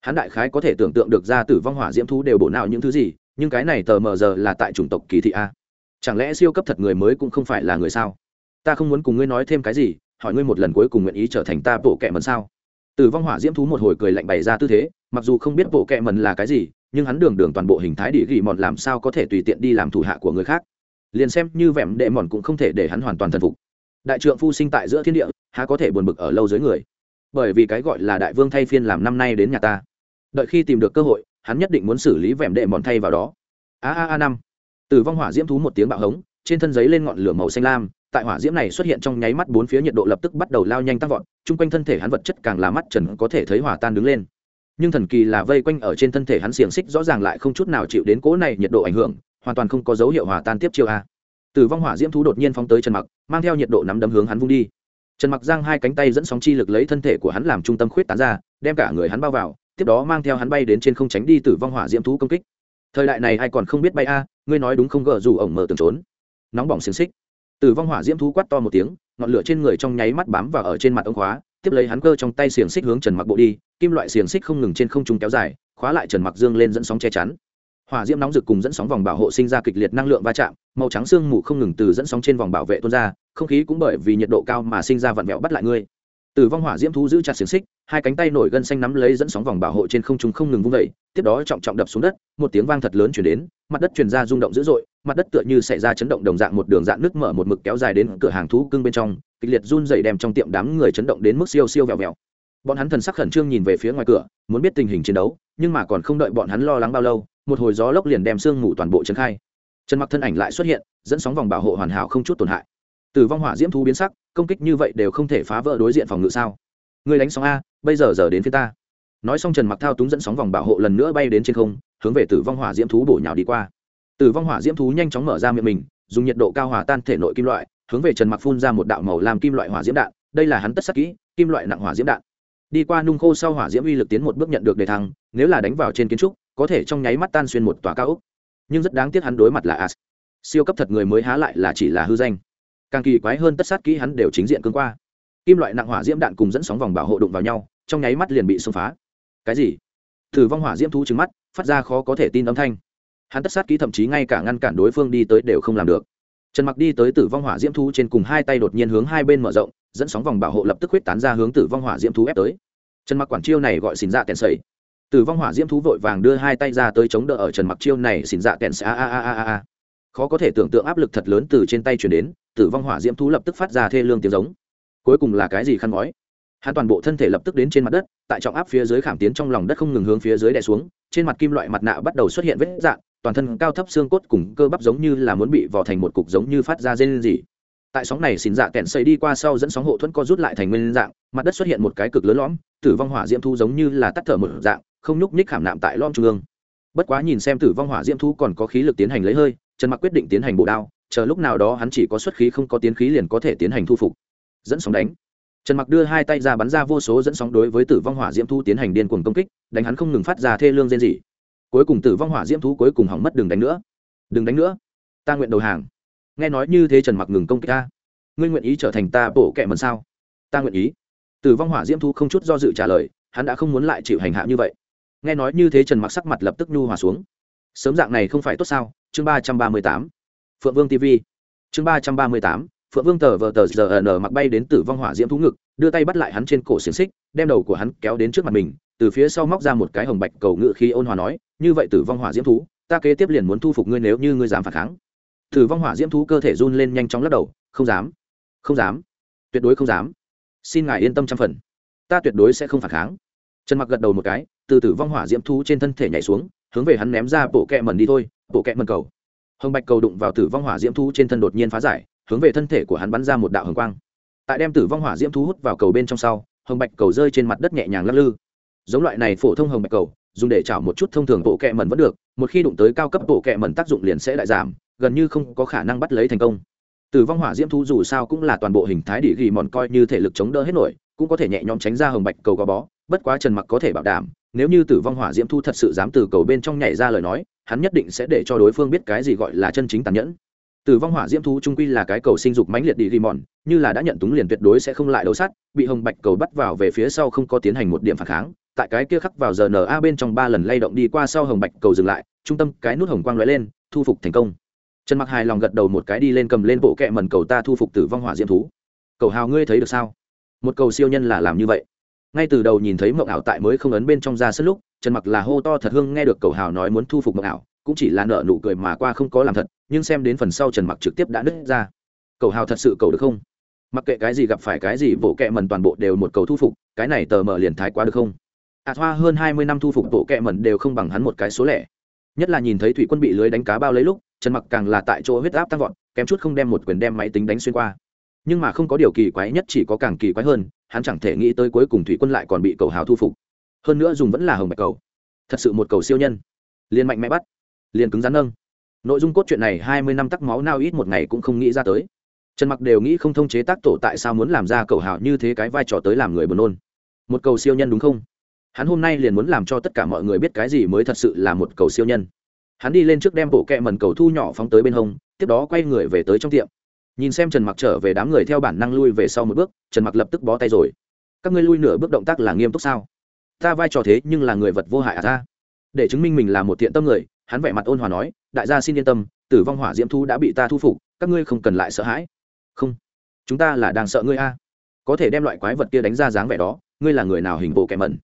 Hắn đại khái có thể tưởng tượng được ra tử vong hỏa diễm thú đều bổ não những thứ gì, nhưng cái này tờ mờ giờ là tại chủng tộc kỳ thị a chẳng lẽ siêu cấp thật người mới cũng không phải là người sao? Ta không muốn cùng ngươi nói thêm cái gì, hỏi ngươi một lần cuối cùng nguyện ý trở thành ta bộ kệ mần sao? Tử vong hỏa diễm thú một hồi cười lạnh bày ra tư thế, mặc dù không biết bộ kệ mần là cái gì, nhưng hắn đường đường toàn bộ hình thái địa ghi mòn làm sao có thể tùy tiện đi làm thủ hạ của người khác? Liền xem như vẻm đệ mòn cũng không thể để hắn hoàn toàn thần phục. Đại trượng phu sinh tại giữa thiên địa, há có thể buồn bực ở lâu dưới người? Bởi vì cái gọi là đại vương thay phiên làm năm nay đến nhà ta. Đợi khi tìm được cơ hội, hắn nhất định muốn xử lý vẻm đệ mòn thay vào đó. A a a năm từ vong hỏa diễm thú một tiếng bạo hống, trên thân giấy lên ngọn lửa màu xanh lam, tại hỏa diễm này xuất hiện trong nháy mắt bốn phía nhiệt độ lập tức bắt đầu lao nhanh tăng vọt, chung quanh thân thể hắn vật chất càng là mắt trần có thể thấy hỏa tan đứng lên. Nhưng thần kỳ là vây quanh ở trên thân thể hắn xiềng xích rõ ràng lại không chút nào chịu đến cố này nhiệt độ ảnh hưởng, hoàn toàn không có dấu hiệu hòa tan tiếp chiêu a. Tử vong hỏa diễm thú đột nhiên phóng tới trần mặc, mang theo nhiệt độ nắm đấm hướng hắn vung đi. Trần mặc giang hai cánh tay dẫn sóng chi lực lấy thân thể của hắn làm trung tâm khuyết tán ra, đem cả người hắn bao vào, tiếp đó mang theo hắn bay đến trên không tránh đi tử vong hỏa diễm thú công kích thời đại này ai còn không biết bay a, ngươi nói đúng không gờ dù ổng mở tường trốn. Nóng bỏng xiềng xích. Tử vong hỏa diễm thú quát to một tiếng, ngọn lửa trên người trong nháy mắt bám vào ở trên mặt ông khóa, tiếp lấy hắn cơ trong tay xiềng xích hướng trần mặc bộ đi, kim loại xiềng xích không ngừng trên không trung kéo dài, khóa lại trần mặc dương lên dẫn sóng che chắn. Hỏa diễm nóng rực cùng dẫn sóng vòng bảo hộ sinh ra kịch liệt năng lượng va chạm, màu trắng sương mù không ngừng từ dẫn sóng trên vòng bảo vệ tuôn ra, không khí cũng bởi vì nhiệt độ cao mà sinh ra vặn vẹo bắt lại ngươi tử vong hỏa diễm thú giữ chặt xiềng xích, hai cánh tay nổi gân xanh nắm lấy dẫn sóng vòng bảo hộ trên không trung không ngừng vung vẩy tiếp đó trọng trọng đập xuống đất, một tiếng vang thật lớn chuyển đến, mặt đất truyền ra rung động dữ dội, mặt đất tựa như xảy ra chấn động đồng dạng một đường dạng nước mở một mực kéo dài đến cửa hàng thú cưng bên trong, kịch liệt run dày đem trong tiệm đám người chấn động đến mức siêu siêu vẹo vẹo. Bọn hắn thần sắc khẩn trương nhìn về phía ngoài cửa, muốn biết tình hình chiến đấu, nhưng mà còn không đợi bọn hắn lo lắng bao lâu, một hồi gió lốc liền đem sương mù toàn bộ trấn khai. Trần mặc thân ảnh lại xuất hiện, dẫn sóng vòng bảo hộ hoàn hảo không chút tổn hại tử vong hỏa diễm thú biến sắc, công kích như vậy đều không thể phá vỡ đối diện phòng ngự sao? Người đánh sóng a, bây giờ giờ đến phía ta. Nói xong trần mặc thao túng dẫn sóng vòng bảo hộ lần nữa bay đến trên không, hướng về tử vong hỏa diễm thú bổ nhào đi qua. Tử vong hỏa diễm thú nhanh chóng mở ra miệng mình, dùng nhiệt độ cao hòa tan thể nội kim loại, hướng về trần mặc phun ra một đạo màu làm kim loại hỏa diễm đạn, đây là hắn tất sắc kỹ, kim loại nặng hỏa diễm đạn. Đi qua nung khô sau hỏa diễm uy lực tiến một bước nhận được đề thăng, nếu là đánh vào trên kiến trúc, có thể trong nháy mắt tan xuyên một tòa cao ốc. Nhưng rất đáng tiếc hắn đối mặt là as. Siêu cấp thật người mới há lại là chỉ là hư danh càng kỳ quái hơn tất sát kỹ hắn đều chính diện cương qua. Kim loại nặng hỏa diễm đạn cùng dẫn sóng vòng bảo hộ đụng vào nhau, trong nháy mắt liền bị xông phá. Cái gì? Thử vong hỏa diễm thú trứng mắt, phát ra khó có thể tin âm thanh. Hắn tất sát kỹ thậm chí ngay cả ngăn cản đối phương đi tới đều không làm được. Trần mặc đi tới tử vong hỏa diễm thú trên cùng hai tay đột nhiên hướng hai bên mở rộng, dẫn sóng vòng bảo hộ lập tức huyết tán ra hướng tử vong hỏa diễm thú ép tới. Trần mặc quản chiêu này gọi xin dạ kèn sầy. Tử vong hỏa diễm thú vội vàng đưa hai tay ra tới chống đỡ ở trần mặc chiêu này xin dạ kèn sầy a a a a a khó có thể tưởng tượng áp lực thật lớn từ trên tay chuyển đến, tử vong hỏa diễm thú lập tức phát ra thê lương tiếng giống. Cuối cùng là cái gì khăn gói hắn toàn bộ thân thể lập tức đến trên mặt đất, tại trọng áp phía dưới khảm tiến trong lòng đất không ngừng hướng phía dưới đè xuống, trên mặt kim loại mặt nạ bắt đầu xuất hiện vết dạng toàn thân cao thấp xương cốt cùng cơ bắp giống như là muốn bị vò thành một cục giống như phát ra dê lên gì tại sóng này xin dạ kẹn xây đi qua sau dẫn sóng hộ thuẫn co rút lại thành nguyên dạng, mặt đất xuất hiện một cái cực lớn lõm, tử vong hỏa diễm thu giống như là tắt thở một dạng, không nhúc nhích khảm nạm tại lõm trung ương. Bất quá nhìn xem tử vong hỏa diễm thu còn có khí lực tiến hành lấy hơi trần mặc quyết định tiến hành bộ đao, chờ lúc nào đó hắn chỉ có xuất khí không có tiến khí liền có thể tiến hành thu phục. Dẫn sóng đánh. Trần mặc đưa hai tay ra bắn ra vô số dẫn sóng đối với tử vong hỏa diễm thu tiến hành điên cuồng công kích, đánh hắn không ngừng phát ra thê lương rên rỉ. Cuối cùng tử vong hỏa diễm thú cuối cùng hỏng mất đừng đánh nữa. Đừng đánh nữa. Ta nguyện đầu hàng. Nghe nói như thế trần mặc ngừng công kích ta. Ngươi nguyện ý trở thành ta bổ kẹ mần sao? Ta nguyện ý. Tử vong hỏa diễm thú không chút do dự trả lời, hắn đã không muốn lại chịu hành hạ như vậy. Nghe nói như thế trần mặc sắc mặt lập tức nhu hòa xuống. Sớm dạng này không phải tốt sao? Chương ba trăm ba mươi tám, phượng vương tv chương ba trăm ba mươi tám, phượng vương tờ vờ tờ giờ ờ n mặc bay đến tử vong hỏa diễm thú ngực, đưa tay bắt lại hắn trên cổ xiềng xích, đem đầu của hắn kéo đến trước mặt mình, từ phía sau móc ra một cái hồng bạch cầu ngự khi ôn hòa nói, như vậy tử vong hỏa diễm thú, ta kế tiếp liền muốn thu phục ngươi nếu như ngươi dám phản kháng. Tử vong hỏa diễm thú cơ thể run lên nhanh chóng lắc đầu, không dám không dám, tuyệt đối không dám. Xin ngài yên tâm trăm phần. Ta tuyệt đối sẽ không phản kháng. Trần mặc gật đầu một cái, từ tử vong hỏa diễm thú trên thân thể nhảy xuống, hướng về hắn ném ra bộ kẹ mần đi thôi bộ kẹt mần cầu. Hồng bạch cầu đụng vào tử vong hỏa diễm thú trên thân đột nhiên phá giải, hướng về thân thể của hắn bắn ra một đạo hồng quang. Tại đem tử vong hỏa diễm thú hút vào cầu bên trong sau, hồng bạch cầu rơi trên mặt đất nhẹ nhàng lắc lư. Giống loại này phổ thông hồng bạch cầu, dùng để chảo một chút thông thường bộ kẹ mần vẫn được, một khi đụng tới cao cấp bộ kẹ mần tác dụng liền sẽ lại giảm, gần như không có khả năng bắt lấy thành công. Tử vong hỏa diễm thú dù sao cũng là toàn bộ hình thái địa ghi mòn coi như thể lực chống đỡ hết nổi, cũng có thể nhẹ nhõm tránh ra hồng bạch cầu gò bó, bất quá trần mặc có thể bảo đảm, nếu như tử vong hỏa diễm thu thật sự dám từ cầu bên trong nhảy ra lời nói hắn nhất định sẽ để cho đối phương biết cái gì gọi là chân chính tàn nhẫn. Tử vong hỏa diễm thú trung quy là cái cầu sinh dục mãnh liệt đi ghi mòn như là đã nhận túng liền tuyệt đối sẽ không lại đấu sát, bị hồng bạch cầu bắt vào về phía sau không có tiến hành một điểm phản kháng, tại cái kia khắc vào giờ na bên trong ba lần lay động đi qua sau hồng bạch cầu dừng lại, trung tâm cái nút hồng quang lóe lên, thu phục thành công. Trần mặc hài lòng gật đầu một cái đi lên cầm lên bộ kẹ mần cầu ta thu phục tử vong hỏa diễm thú. Cầu hào ngươi thấy được sao? Một cầu siêu nhân là làm như vậy. Ngay từ đầu nhìn thấy mộng ảo tại mới không ấn bên trong ra sân lúc trần mặc là hô to thật hương nghe được cầu hào nói muốn thu phục mộng ảo, cũng chỉ là nợ nụ cười mà qua không có làm thật, nhưng xem đến phần sau trần mặc trực tiếp đã nứt ra. Cầu hào thật sự cầu được không? Mặc kệ cái gì gặp phải cái gì, bộ kẹ mần toàn bộ đều một cầu thu phục, cái này tờ mở liền thái quá được không? Ạt hoa hơn hai mươi năm thu phục bộ kẹ mần đều không bằng hắn một cái số lẻ. Nhất là nhìn thấy thủy quân bị lưới đánh cá bao lấy lúc, trần mặc càng là tại chỗ huyết áp tăng vọt, kém chút không đem một quyền đem máy tính đánh xuyên qua. Nhưng mà không có điều kỳ quái nhất chỉ có càng kỳ quái hơn, hắn chẳng thể nghĩ tới cuối cùng thủy quân lại còn bị cầu hào thu phục hơn nữa dùng vẫn là hồng bạch cầu. Thật sự một cầu siêu nhân. Liền mạnh mẽ bắt. Liền cứng rắn nâng. Nội dung cốt truyện này hai mươi năm tắc máu nao ít một ngày cũng không nghĩ ra tới. Trần mặc đều nghĩ không thông chế tác tổ tại sao muốn làm ra cầu hảo như thế cái vai trò tới làm người buồn nôn. Một cầu siêu nhân đúng không? Hắn hôm nay liền muốn làm cho tất cả mọi người biết cái gì mới thật sự là một cầu siêu nhân. Hắn đi lên trước đem bộ kẹ mần cầu thu nhỏ phóng tới bên hông, tiếp đó quay người về tới trong tiệm. Nhìn xem trần mặc trở về đám người theo bản năng lui về sau một bước, trần mặc lập tức bó tay rồi. Các ngươi lui nửa bước động tác là nghiêm túc sao? Ta vai trò thế nhưng là người vật vô hại à ta. Để chứng minh mình là một thiện tâm người, hắn vẻ mặt ôn hòa nói, đại gia xin yên tâm, tử vong hỏa diễm thu đã bị ta thu phục, các ngươi không cần lại sợ hãi. Không, chúng ta là đang sợ ngươi a. Có thể đem loại quái vật kia đánh ra dáng vẻ đó, ngươi là người nào hình bộ kẻ mẩn?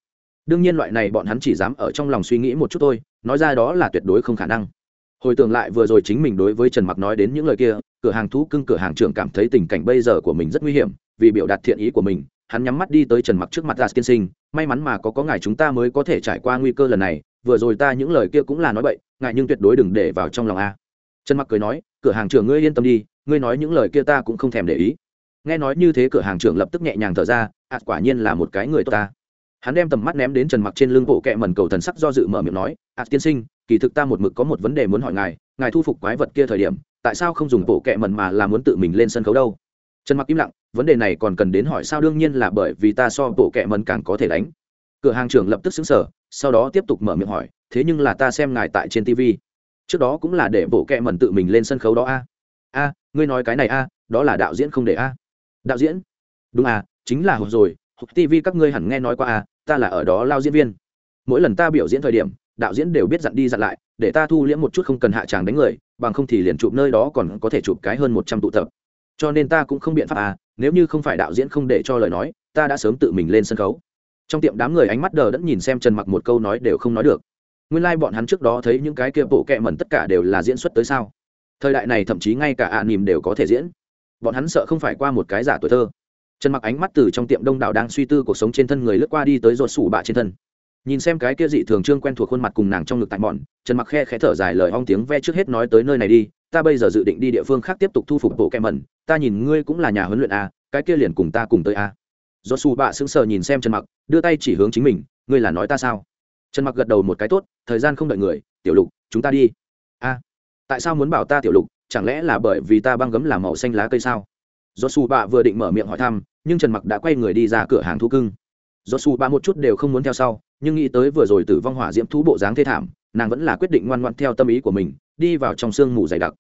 Đương nhiên loại này bọn hắn chỉ dám ở trong lòng suy nghĩ một chút thôi, nói ra đó là tuyệt đối không khả năng. Hồi tưởng lại vừa rồi chính mình đối với trần mặc nói đến những lời kia, cửa hàng thú cưng cửa hàng trưởng cảm thấy tình cảnh bây giờ của mình rất nguy hiểm, vì biểu đạt thiện ý của mình hắn nhắm mắt đi tới trần mặc trước mặt gas tiên sinh, may mắn mà có có ngài chúng ta mới có thể trải qua nguy cơ lần này, vừa rồi ta những lời kia cũng là nói bậy, ngài nhưng tuyệt đối đừng để vào trong lòng a. Trần mặc cười nói, cửa hàng trưởng ngươi yên tâm đi, ngươi nói những lời kia ta cũng không thèm để ý. Nghe nói như thế cửa hàng trưởng lập tức nhẹ nhàng thở ra ạt quả nhiên là một cái người tốt ta. Hắn đem tầm mắt ném đến trần mặc trên lưng bộ kẹ mần cầu thần sắc do dự mở miệng nói ạt tiên sinh, kỳ thực ta một mực có một vấn đề muốn hỏi ngài ngài thu phục quái vật kia thời điểm, tại sao không dùng bộ kẹ mần mà là muốn tự mình lên sân khấu đâu? Trần mặc im lặng, vấn đề này còn cần đến hỏi sao đương nhiên là bởi vì ta so bộ kẹ mần càng có thể đánh. Cửa hàng trưởng lập tức xứng sở sau đó tiếp tục mở miệng hỏi, thế nhưng là ta xem ngài tại trên tv trước đó cũng là để bộ kẹ mần tự mình lên sân khấu đó a. A, ngươi nói cái này a, đó là đạo diễn không để a. Đạo diễn? Đúng à chính là hộp rồi hộp tv các ngươi hẳn nghe nói qua à ta là ở đó lao diễn viên. Mỗi lần ta biểu diễn thời điểm, đạo diễn đều biết dặn đi dặn lại, để ta thu liễm một chút không cần hạ tràng đánh người, bằng không thì liền chụp nơi đó còn có thể chụp cái hơn một trăm tụ tập cho nên ta cũng không biện pháp à nếu như không phải đạo diễn không để cho lời nói, ta đã sớm tự mình lên sân khấu. Trong tiệm đám người ánh mắt đờ đẫn nhìn xem trần mặc một câu nói đều không nói được. Nguyên lai、like、bọn hắn trước đó thấy những cái kia bộ kẹ mẩn tất cả đều là diễn xuất tới sao? Thời đại này thậm chí ngay cả ạ à đều có thể diễn. Bọn hắn sợ không phải qua một cái giả tuổi thơ. Trần mặc ánh mắt từ trong tiệm đông đảo đang suy tư cuộc sống trên thân người lướt qua đi tới ruột sủ bạ trên thân. Nhìn xem cái kia dị thường trương quen thuộc khuôn mặt cùng nàng trong ngực tại mòn trần mặc khe khẽ thở dài lời hong tiếng ve trước hết nói tới nơi này đi ta bây giờ dự định đi địa phương khác tiếp tục thu phục bộ kem mẩn, ta nhìn ngươi cũng là nhà huấn luyện a, cái kia liền cùng ta cùng tới a. Do su bạ sững sờ nhìn xem trần mặc, đưa tay chỉ hướng chính mình, ngươi là nói ta sao? Trần mặc gật đầu một cái tốt, thời gian không đợi người, tiểu lục, chúng ta đi. A, tại sao muốn bảo ta tiểu lục? Chẳng lẽ là bởi vì ta băng gấm làm màu xanh lá cây sao? Do su bạ vừa định mở miệng hỏi thăm, nhưng trần mặc đã quay người đi ra cửa hàng thú cưng. Do su bạ một chút đều không muốn theo sau, nhưng nghĩ tới vừa rồi tử vong hỏa diễm thú bộ dáng thê thảm, nàng vẫn là quyết định ngoan ngoan theo tâm ý của mình đi vào trong sương mù dày đặc.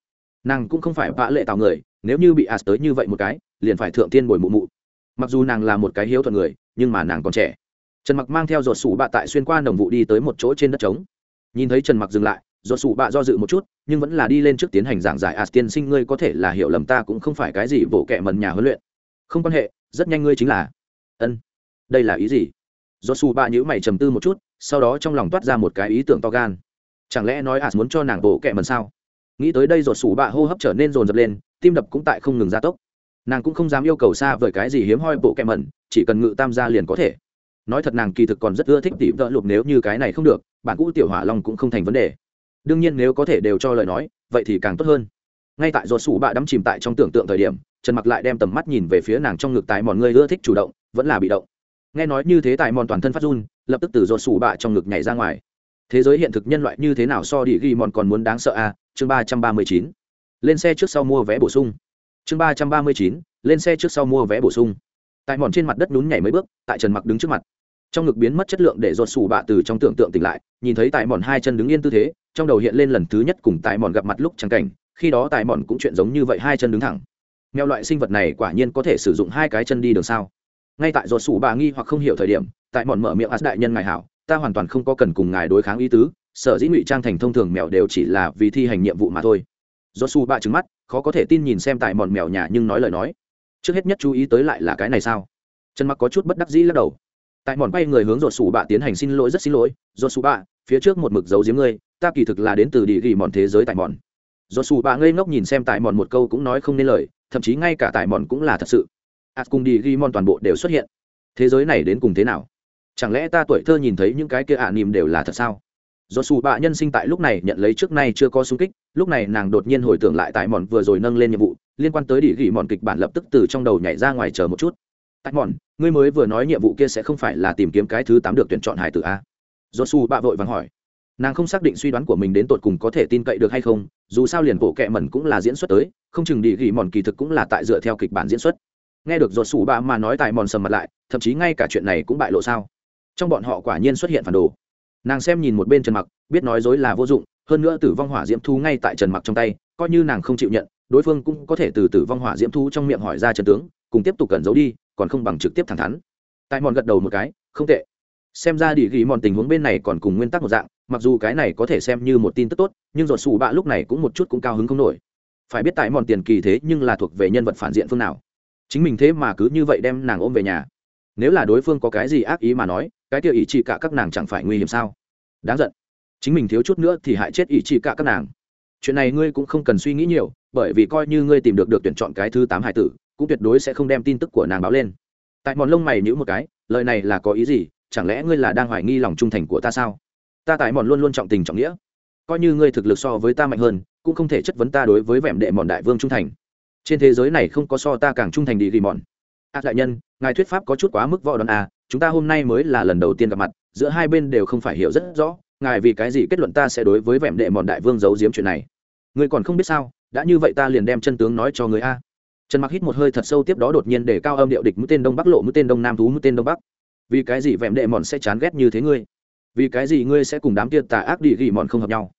Nàng cũng không phải vạ lệ tạo người, nếu như bị ạt tới như vậy một cái, liền phải thượng tiên bồi mụ mụ. Mặc dù nàng là một cái hiếu thuận người, nhưng mà nàng còn trẻ. Trần mặc mang theo giọt sủ bạ tại xuyên qua đồng vụ đi tới một chỗ trên đất trống. Nhìn thấy trần mặc dừng lại giọt sủ bạ do dự một chút, nhưng vẫn là đi lên trước tiến hành giảng giải ạt tiên sinh ngươi có thể là hiểu lầm ta cũng không phải cái gì bộ kệ mần nhà huấn luyện. Không quan hệ, rất nhanh ngươi chính là. Ân. Đây là ý gì? Giọt sủ bạ nhữ mày trầm tư một chút, sau đó trong lòng toát ra một cái ý tưởng to gan chẳng lẽ nói as muốn cho nàng bộ kẹ mần sao? Nghĩ tới đây giọt sủ bạ hô hấp trở nên rồn rập lên, tim đập cũng tại không ngừng gia tốc. Nàng cũng không dám yêu cầu xa vời cái gì hiếm hoi bộ kẹ mẩn chỉ cần ngự tam gia liền có thể. Nói thật nàng kỳ thực còn rất ưa thích tỉ vợ lục nếu như cái này không được, bản cũ tiểu hỏa long cũng không thành vấn đề. Đương nhiên nếu có thể đều cho lời nói, vậy thì càng tốt hơn. Ngay tại giọt sủ bạ đắm chìm tại trong tưởng tượng thời điểm, trần mặc lại đem tầm mắt nhìn về phía nàng trong ngực tại mòn người ưa thích chủ động, vẫn là bị động. Nghe nói như thế tại mòn toàn thân phát run, lập tức từ giọt sủ bạ trong ngực nhảy ra ngoài thế giới hiện thực nhân loại như thế nào so đi ghi mòn còn muốn đáng sợ à? Chương ba trăm ba mươi chín. Lên xe trước sau mua vé bổ sung. Chương ba trăm ba mươi chín. Lên xe trước sau mua vé bổ sung. Tại mòn trên mặt đất nhún nhảy mấy bước, tại trần mặc đứng trước mặt. Trong ngực biến mất chất lượng để ruột xù bạ từ trong tưởng tượng tỉnh lại, nhìn thấy tại mòn hai chân đứng yên tư thế, trong đầu hiện lên lần thứ nhất cùng tại mòn gặp mặt lúc trắng cảnh, khi đó tại mòn cũng chuyện giống như vậy hai chân đứng thẳng. Mèo loại sinh vật này quả nhiên có thể sử dụng hai cái chân đi đường sao? Ngay tại ruột xù bạ nghi hoặc không hiểu thời điểm, tại mòn mở miệng át đại nhân ngài hảo ta hoàn toàn không có cần cùng ngài đối kháng ý tứ, sở dĩ ngụy trang thành thông thường mèo đều chỉ là vì thi hành nhiệm vụ mà thôi. Do su bạ trứng mắt, khó có thể tin nhìn xem tại mòn mèo nhà nhưng nói lời nói. Trước hết nhất chú ý tới lại là cái này sao? Trần mặc có chút bất đắc dĩ lắc đầu. Tại mòn bay người hướng dột sủ bạ tiến hành xin lỗi rất xin lỗi. Dột sủ bạ phía trước một mực dấu giếm ngươi, ta kỳ thực là đến từ địa ghi mòn thế giới tại mòn. Dột sủ bạ ngây ngốc nhìn xem tại mòn một câu cũng nói không nên lời, thậm chí ngay cả tại mòn cũng là thật sự. Ạt cùng đi ghi mòn toàn bộ đều xuất hiện. Thế giới này đến cùng thế nào? Chẳng lẽ ta tuổi thơ nhìn thấy những cái kia ạ à đều là thật sao? Do xù bạ nhân sinh tại lúc này nhận lấy trước nay chưa có sung kích, lúc này nàng đột nhiên hồi tưởng lại tại mòn vừa rồi nâng lên nhiệm vụ, liên quan tới đỉ gỉ mòn kịch bản lập tức từ trong đầu nhảy ra ngoài chờ một chút. Tại mòn, ngươi mới vừa nói nhiệm vụ kia sẽ không phải là tìm kiếm cái thứ tám được tuyển chọn hải tử a. Do su bạ vội vàng hỏi. Nàng không xác định suy đoán của mình đến tột cùng có thể tin cậy được hay không, dù sao liền bộ kệ mẩn cũng là diễn xuất tới, không chừng đi gỉ mòn kỳ thực cũng là tại dựa theo kịch bản diễn xuất. Nghe được giọt sủ bạ mà nói tại mòn sầm mặt lại, thậm chí ngay cả chuyện này cũng bại lộ sao? Trong bọn họ quả nhiên xuất hiện phản đồ. Nàng xem nhìn một bên trần mặc, biết nói dối là vô dụng, hơn nữa tử vong hỏa diễm thú ngay tại trần mặc trong tay, coi như nàng không chịu nhận, đối phương cũng có thể từ tử vong hỏa diễm thú trong miệng hỏi ra trần tướng, cùng tiếp tục cẩn giấu đi, còn không bằng trực tiếp thẳng thắn. Tại mòn gật đầu một cái, không tệ. Xem ra địa ghi mòn tình huống bên này còn cùng nguyên tắc một dạng, mặc dù cái này có thể xem như một tin tức tốt, nhưng giọt xù bạ lúc này cũng một chút cũng cao hứng không nổi. Phải biết tại mòn tiền kỳ thế nhưng là thuộc về nhân vật phản diện phương nào. Chính mình thế mà cứ như vậy đem nàng ôm về nhà. Nếu là đối phương có cái gì ác ý mà nói cái kia ý chị cả các nàng chẳng phải nguy hiểm sao? Đáng giận. Chính mình thiếu chút nữa thì hại chết ý chị cả các nàng. Chuyện này ngươi cũng không cần suy nghĩ nhiều, bởi vì coi như ngươi tìm được được tuyển chọn cái thứ tám hải tử, cũng tuyệt đối sẽ không đem tin tức của nàng báo lên. Tại mòn lông mày nhữ một cái, lời này là có ý gì? Chẳng lẽ ngươi là đang hoài nghi lòng trung thành của ta sao? Ta tại mòn luôn luôn trọng tình trọng nghĩa. Coi như ngươi thực lực so với ta mạnh hơn, cũng không thể chất vấn ta đối với vẻm đệ mòn đại vương trung thành. Trên thế giới này không có so ta càng trung thành đi ghi mòn. Ác đại nhân, ngài thuyết pháp có chút quá mức võ đòn à chúng ta hôm nay mới là lần đầu tiên gặp mặt, giữa hai bên đều không phải hiểu rất rõ, ngài vì cái gì kết luận ta sẽ đối với vẻm đệ mòn đại vương giấu giếm chuyện này? Ngươi còn không biết sao, đã như vậy ta liền đem chân tướng nói cho người a. Trần mặc hít một hơi thật sâu tiếp đó đột nhiên để cao âm điệu địch mũi tên đông bắc lộ mũi tên đông nam thú mũi tên đông bắc. Vì cái gì vẻm đệ mòn sẽ chán ghét như thế ngươi? Vì cái gì ngươi sẽ cùng đám kia tà ác đi gỉ mòn không hợp nhau?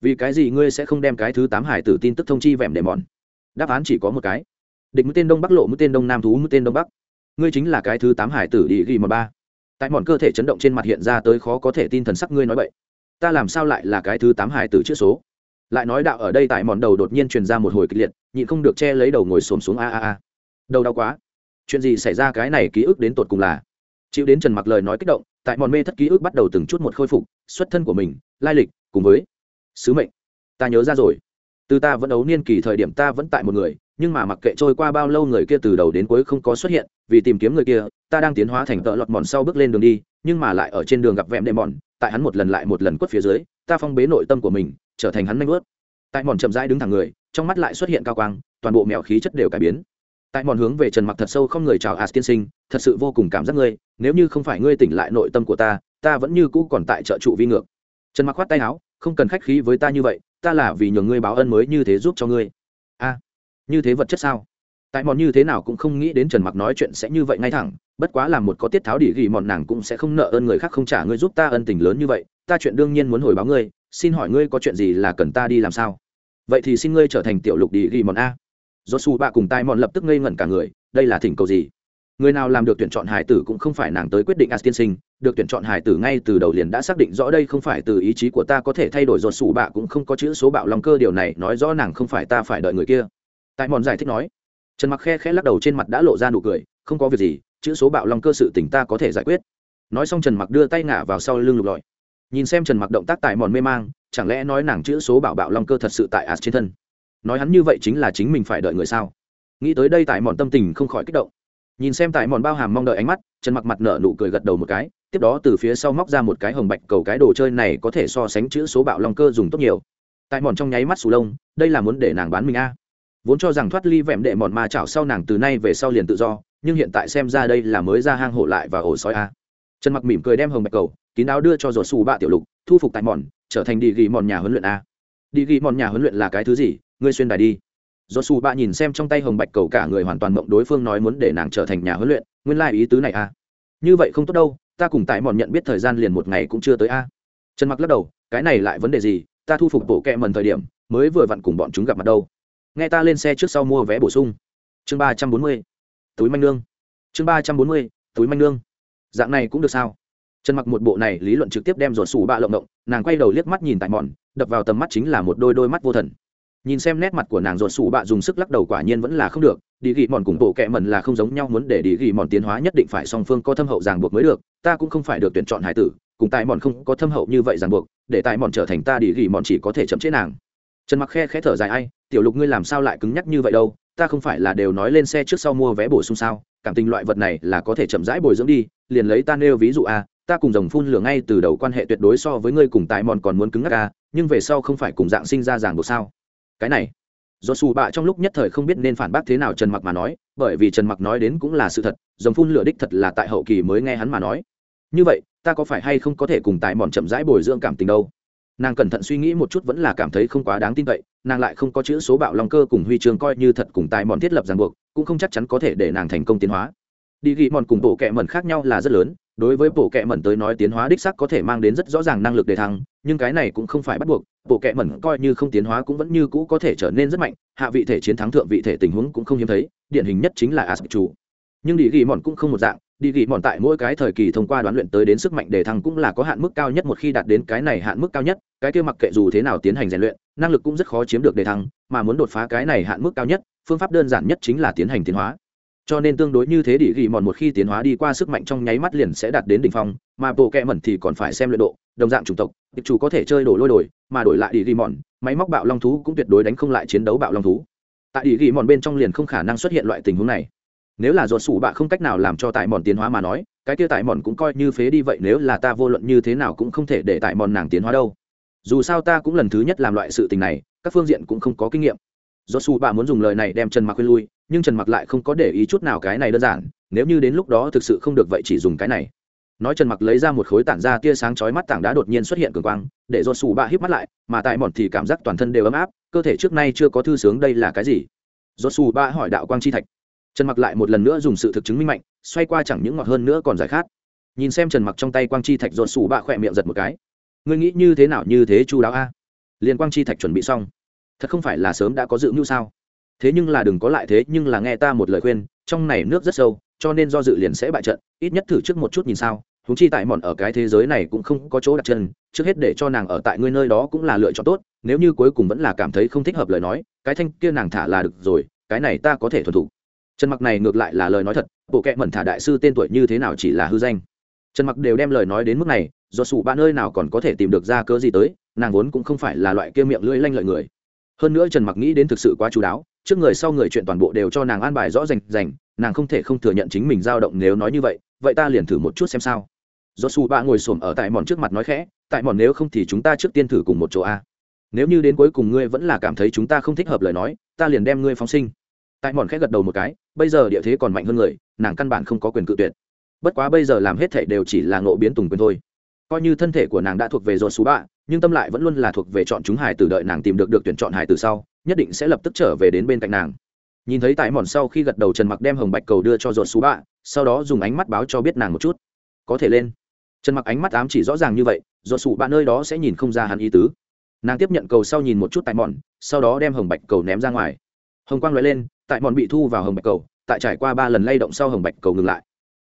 Vì cái gì ngươi sẽ không đem cái thứ tám hải tử tin tức thông chi vẻm đệ mòn? Đáp án chỉ có một cái. Địch mũi tên đông bắc lộ mũi tên đông nam thú mũi tên đông bắc ngươi chính là cái thứ tám hải tử đi ghi mòn ba. Tại mòn cơ thể chấn động trên mặt hiện ra tới khó có thể tin thần sắc ngươi nói vậy ta làm sao lại là cái thứ tám hải tử chữ số? Lại nói đạo ở đây tại mòn đầu đột nhiên truyền ra một hồi kịch liệt, nhịn không được che lấy đầu ngồi xổm xuống a a a. Đầu đau quá. Chuyện gì xảy ra cái này ký ức đến tột cùng là? Chịu đến trần mặc lời nói kích động, tại mòn mê thất ký ức bắt đầu từng chút một khôi phục, xuất thân của mình, lai lịch, cùng với sứ mệnh. Ta nhớ ra rồi. Từ ta vẫn ấu niên kỳ thời điểm ta vẫn tại một người, nhưng mà mặc kệ trôi qua bao lâu người kia từ đầu đến cuối không có xuất hiện vì tìm kiếm người kia, ta đang tiến hóa thành tợ lọt mòn sau bước lên đường đi, nhưng mà lại ở trên đường gặp vẹm đệ mòn, tại hắn một lần lại một lần quất phía dưới, ta phong bế nội tâm của mình, trở thành hắn manh ướt. Tại mòn chậm rãi đứng thẳng người, trong mắt lại xuất hiện cao quang, toàn bộ mèo khí chất đều cải biến. Tại mòn hướng về trần mặc thật sâu không người chào as tiên sinh, thật sự vô cùng cảm giác ngươi, nếu như không phải ngươi tỉnh lại nội tâm của ta ta vẫn như cũ còn tại trợ trụ vi ngược. Trần mặc khoát tay áo, không cần khách khí với ta như vậy, ta là vì nhường ngươi báo ân mới như thế giúp cho ngươi. A, như thế vật chất sao? Tại mòn như thế nào cũng không nghĩ đến trần mặc nói chuyện sẽ như vậy ngay thẳng, bất quá là một có tiết tháo đỉ ghi mòn nàng cũng sẽ không nợ ơn người khác không trả ngươi giúp ta ân tình lớn như vậy, ta chuyện đương nhiên muốn hồi báo ngươi, xin hỏi ngươi có chuyện gì là cần ta đi làm sao? Vậy thì xin ngươi trở thành tiểu lục đỉ ghi mòn a. Do su bạ cùng tai mòn lập tức ngây ngẩn cả người, đây là thỉnh cầu gì? Người nào làm được tuyển chọn hải tử cũng không phải nàng tới quyết định as tiên sinh, được tuyển chọn hải tử ngay từ đầu liền đã xác định rõ đây không phải từ ý chí của ta có thể thay đổi do su bạ cũng không có chữ số bạo lòng cơ, điều này nói rõ nàng không phải ta phải đợi người kia. Tại mòn giải thích nói trần mặc khe khẽ lắc đầu trên mặt đã lộ ra nụ cười, không có việc gì, chữ số bạo long cơ sự tỉnh ta có thể giải quyết. Nói xong trần mặc đưa tay ngả vào sau lưng lục lọi. Nhìn xem trần mặc động tác tại mòn mê mang, chẳng lẽ nói nàng chữ số bảo bạo long cơ thật sự tại ạt trên thân? Nói hắn như vậy chính là chính mình phải đợi người sao? Nghĩ tới đây tại mòn tâm tình không khỏi kích động. Nhìn xem tại mòn bao hàm mong đợi ánh mắt, trần mặc mặt nở nụ cười gật đầu một cái, tiếp đó từ phía sau móc ra một cái hồng bạch cầu cái đồ chơi này có thể so sánh chữ số bạo long cơ dùng tốt nhiều. Tại mòn trong nháy mắt sù lông, đây là muốn để nàng bán mình a vốn cho rằng thoát ly vẹm đệ mọn ma chảo sau nàng từ nay về sau liền tự do, nhưng hiện tại xem ra đây là mới ra hang hổ lại và ổ sói a. Trần mặc mỉm cười đem hồng bạch cầu, kín đáo đưa cho ruột xù bạ tiểu lục, thu phục tại mòn, trở thành đi ghi mòn nhà huấn luyện a. Đi ghi mòn nhà huấn luyện là cái thứ gì? Ngươi xuyên đài đi. Do xù bạ nhìn xem trong tay hồng bạch cầu cả người hoàn toàn mộng đối phương nói muốn để nàng trở thành nhà huấn luyện, nguyên lai ý tứ này a. Như vậy không tốt đâu, ta cùng tại mòn nhận biết thời gian liền một ngày cũng chưa tới a. Trần mặc lắc đầu, cái này lại vấn đề gì? Ta thu phục bộ kẹ mần thời điểm, mới vừa vặn cùng bọn chúng gặp mặt đâu nghe ta lên xe trước sau mua vé bổ sung. Chương ba trăm bốn mươi, túi manh nương. Chương ba trăm bốn mươi, túi manh nương. Dạng này cũng được sao? Trần mặc một bộ này lý luận trực tiếp đem ruột sủ bạ lộng động, nàng quay đầu liếc mắt nhìn tại mòn đập vào tầm mắt chính là một đôi đôi mắt vô thần. Nhìn xem nét mặt của nàng ruột sủ bạ dùng sức lắc đầu quả nhiên vẫn là không được đi ghi mòn cùng bộ kẹ mần là không giống nhau muốn để đi ghi mòn tiến hóa nhất định phải song phương có thâm hậu ràng buộc mới được, ta cũng không phải được tuyển chọn hải tử, cùng tại mòn không có thâm hậu như vậy ràng buộc, để tại mòn trở thành ta đi ghi mòn chỉ có thể chậm chế nàng trần mặc khe khẽ thở dài, ai, tiểu lục ngươi làm sao lại cứng nhắc như vậy đâu? Ta không phải là đều nói lên xe trước sau mua vé bổ sung sao? Cảm tình loại vật này là có thể chậm rãi bồi dưỡng đi, liền lấy ta nêu ví dụ a, ta cùng dòng phun lửa ngay từ đầu quan hệ tuyệt đối so với ngươi cùng tại mòn còn muốn cứng ngắc a, nhưng về sau không phải cùng dạng sinh ra ràng buộc sao? Cái này, do xù bạ trong lúc nhất thời không biết nên phản bác thế nào trần mặc mà nói, bởi vì trần mặc nói đến cũng là sự thật dòng phun lửa đích thật là tại hậu kỳ mới nghe hắn mà nói. Như vậy, ta có phải hay không có thể cùng tại mòn chậm rãi bồi dưỡng cảm tình đâu? Nàng cẩn thận suy nghĩ một chút vẫn là cảm thấy không quá đáng tin cậy, nàng lại không có chữ số bạo long cơ cùng huy chương coi như thật cùng tài mòn thiết lập ràng buộc, cũng không chắc chắn có thể để nàng thành công tiến hóa. Đi ghi mòn cùng bộ kẹ mẩn khác nhau là rất lớn, đối với bộ kẹ mẩn tới nói tiến hóa đích sắc có thể mang đến rất rõ ràng năng lực đề thăng, nhưng cái này cũng không phải bắt buộc, bộ kẹ mẩn coi như không tiến hóa cũng vẫn như cũ có thể trở nên rất mạnh, hạ vị thể chiến thắng thượng vị thể tình huống cũng không hiếm thấy, điển hình nhất chính là as chủ. Nhưng đi ghi mòn cũng không một dạng đi ghi mòn tại mỗi cái thời kỳ thông qua đoán luyện tới đến sức mạnh đề thăng cũng là có hạn mức cao nhất một khi đạt đến cái này hạn mức cao nhất, cái kia mặc kệ dù thế nào tiến hành rèn luyện, năng lực cũng rất khó chiếm được đề thăng, mà muốn đột phá cái này hạn mức cao nhất, phương pháp đơn giản nhất chính là tiến hành tiến hóa. Cho nên tương đối như thế đi ghi mòn một khi tiến hóa đi qua sức mạnh trong nháy mắt liền sẽ đạt đến đỉnh phong, mà bộ kẹ mẩn thì còn phải xem luyện độ, đồng dạng chủng tộc, địch chủ có thể chơi đổ lôi đổi mà đổi lại đi ghi mòn, máy móc bạo long thú cũng tuyệt đối đánh không lại chiến đấu bạo long thú. Tại đi ghi mòn bên trong liền không khả năng xuất hiện loại tình huống này nếu là ruột sủ bạ không cách nào làm cho tại mòn tiến hóa mà nói, cái kia tại mòn cũng coi như phế đi vậy, nếu là ta vô luận như thế nào cũng không thể để tại mòn nàng tiến hóa đâu. Dù sao ta cũng lần thứ nhất làm loại sự tình này, các phương diện cũng không có kinh nghiệm. Do su bạ muốn dùng lời này đem trần mặc khuyên lui, nhưng trần mặc lại không có để ý chút nào cái này đơn giản, nếu như đến lúc đó thực sự không được vậy chỉ dùng cái này. Nói trần mặc lấy ra một khối tản ra tia sáng chói mắt tảng đá đột nhiên xuất hiện cường quang, để do su bạ híp mắt lại, mà tại mòn thì cảm giác toàn thân đều ấm áp, cơ thể trước nay chưa có thư sướng đây là cái gì? Do su bạ hỏi đạo quang chi thạch trần mặc lại một lần nữa dùng sự thực chứng minh mạnh, xoay qua chẳng những ngọt hơn nữa còn giải khát. Nhìn xem trần mặc trong tay quang chi thạch rột sủ bạ khỏe miệng giật một cái. Ngươi nghĩ như thế nào như thế chu đáo a? Liền quang chi thạch chuẩn bị xong. Thật không phải là sớm đã có dự mưu sao? Thế nhưng là đừng có lại thế, nhưng là nghe ta một lời khuyên, trong này nước rất sâu, cho nên do dự liền sẽ bại trận, ít nhất thử trước một chút nhìn sao. Húng chi tại mòn ở cái thế giới này cũng không có chỗ đặt chân, trước hết để cho nàng ở tại ngươi nơi đó cũng là lựa chọn tốt, nếu như cuối cùng vẫn là cảm thấy không thích hợp lời nói, cái thanh kia nàng thả là được rồi, cái này ta có thể thuần thủ trần mặc này ngược lại là lời nói thật, bộ kệ mẩn thả đại sư tên tuổi như thế nào chỉ là hư danh. Trần mặc đều đem lời nói đến mức này, do sụ ba nơi nào còn có thể tìm được ra cớ gì tới, nàng vốn cũng không phải là loại kia miệng lưỡi lanh lợi người. Hơn nữa trần mặc nghĩ đến thực sự quá chú đáo, trước người sau người chuyện toàn bộ đều cho nàng an bài rõ rành rành, nàng không thể không thừa nhận chính mình dao động nếu nói như vậy vậy ta liền thử một chút xem sao. Do su ba ngồi xổm ở tại mòn trước mặt nói khẽ, tại mòn nếu không thì chúng ta trước tiên thử cùng một chỗ a. Nếu như đến cuối cùng ngươi vẫn là cảm thấy chúng ta không thích hợp lời nói, ta liền đem ngươi phóng sinh. Tại mòn khẽ gật đầu một cái bây giờ địa thế còn mạnh hơn người, nàng căn bản không có quyền cự tuyệt. Bất quá bây giờ làm hết thảy đều chỉ là ngộ biến tùng quyền thôi. Coi như thân thể của nàng đã thuộc về dồn xú bạ, nhưng tâm lại vẫn luôn là thuộc về chọn chúng hải tử đợi nàng tìm được được tuyển chọn hải tử sau, nhất định sẽ lập tức trở về đến bên cạnh nàng. Nhìn thấy tại mòn sau khi gật đầu trần mặc đem hồng bạch cầu đưa cho dồn xú bạ, sau đó dùng ánh mắt báo cho biết nàng một chút. Có thể lên. Trần mặc ánh mắt ám chỉ rõ ràng như vậy dồn xú bạ nơi đó sẽ nhìn không ra hắn ý tứ. Nàng tiếp nhận cầu sau nhìn một chút tại mòn, sau đó đem hồng bạch cầu ném ra ngoài. Hồng quang loại lên tại mòn bị thu vào hồng bạch cầu, tại trải qua ba lần lay động sau hồng bạch cầu ngừng lại.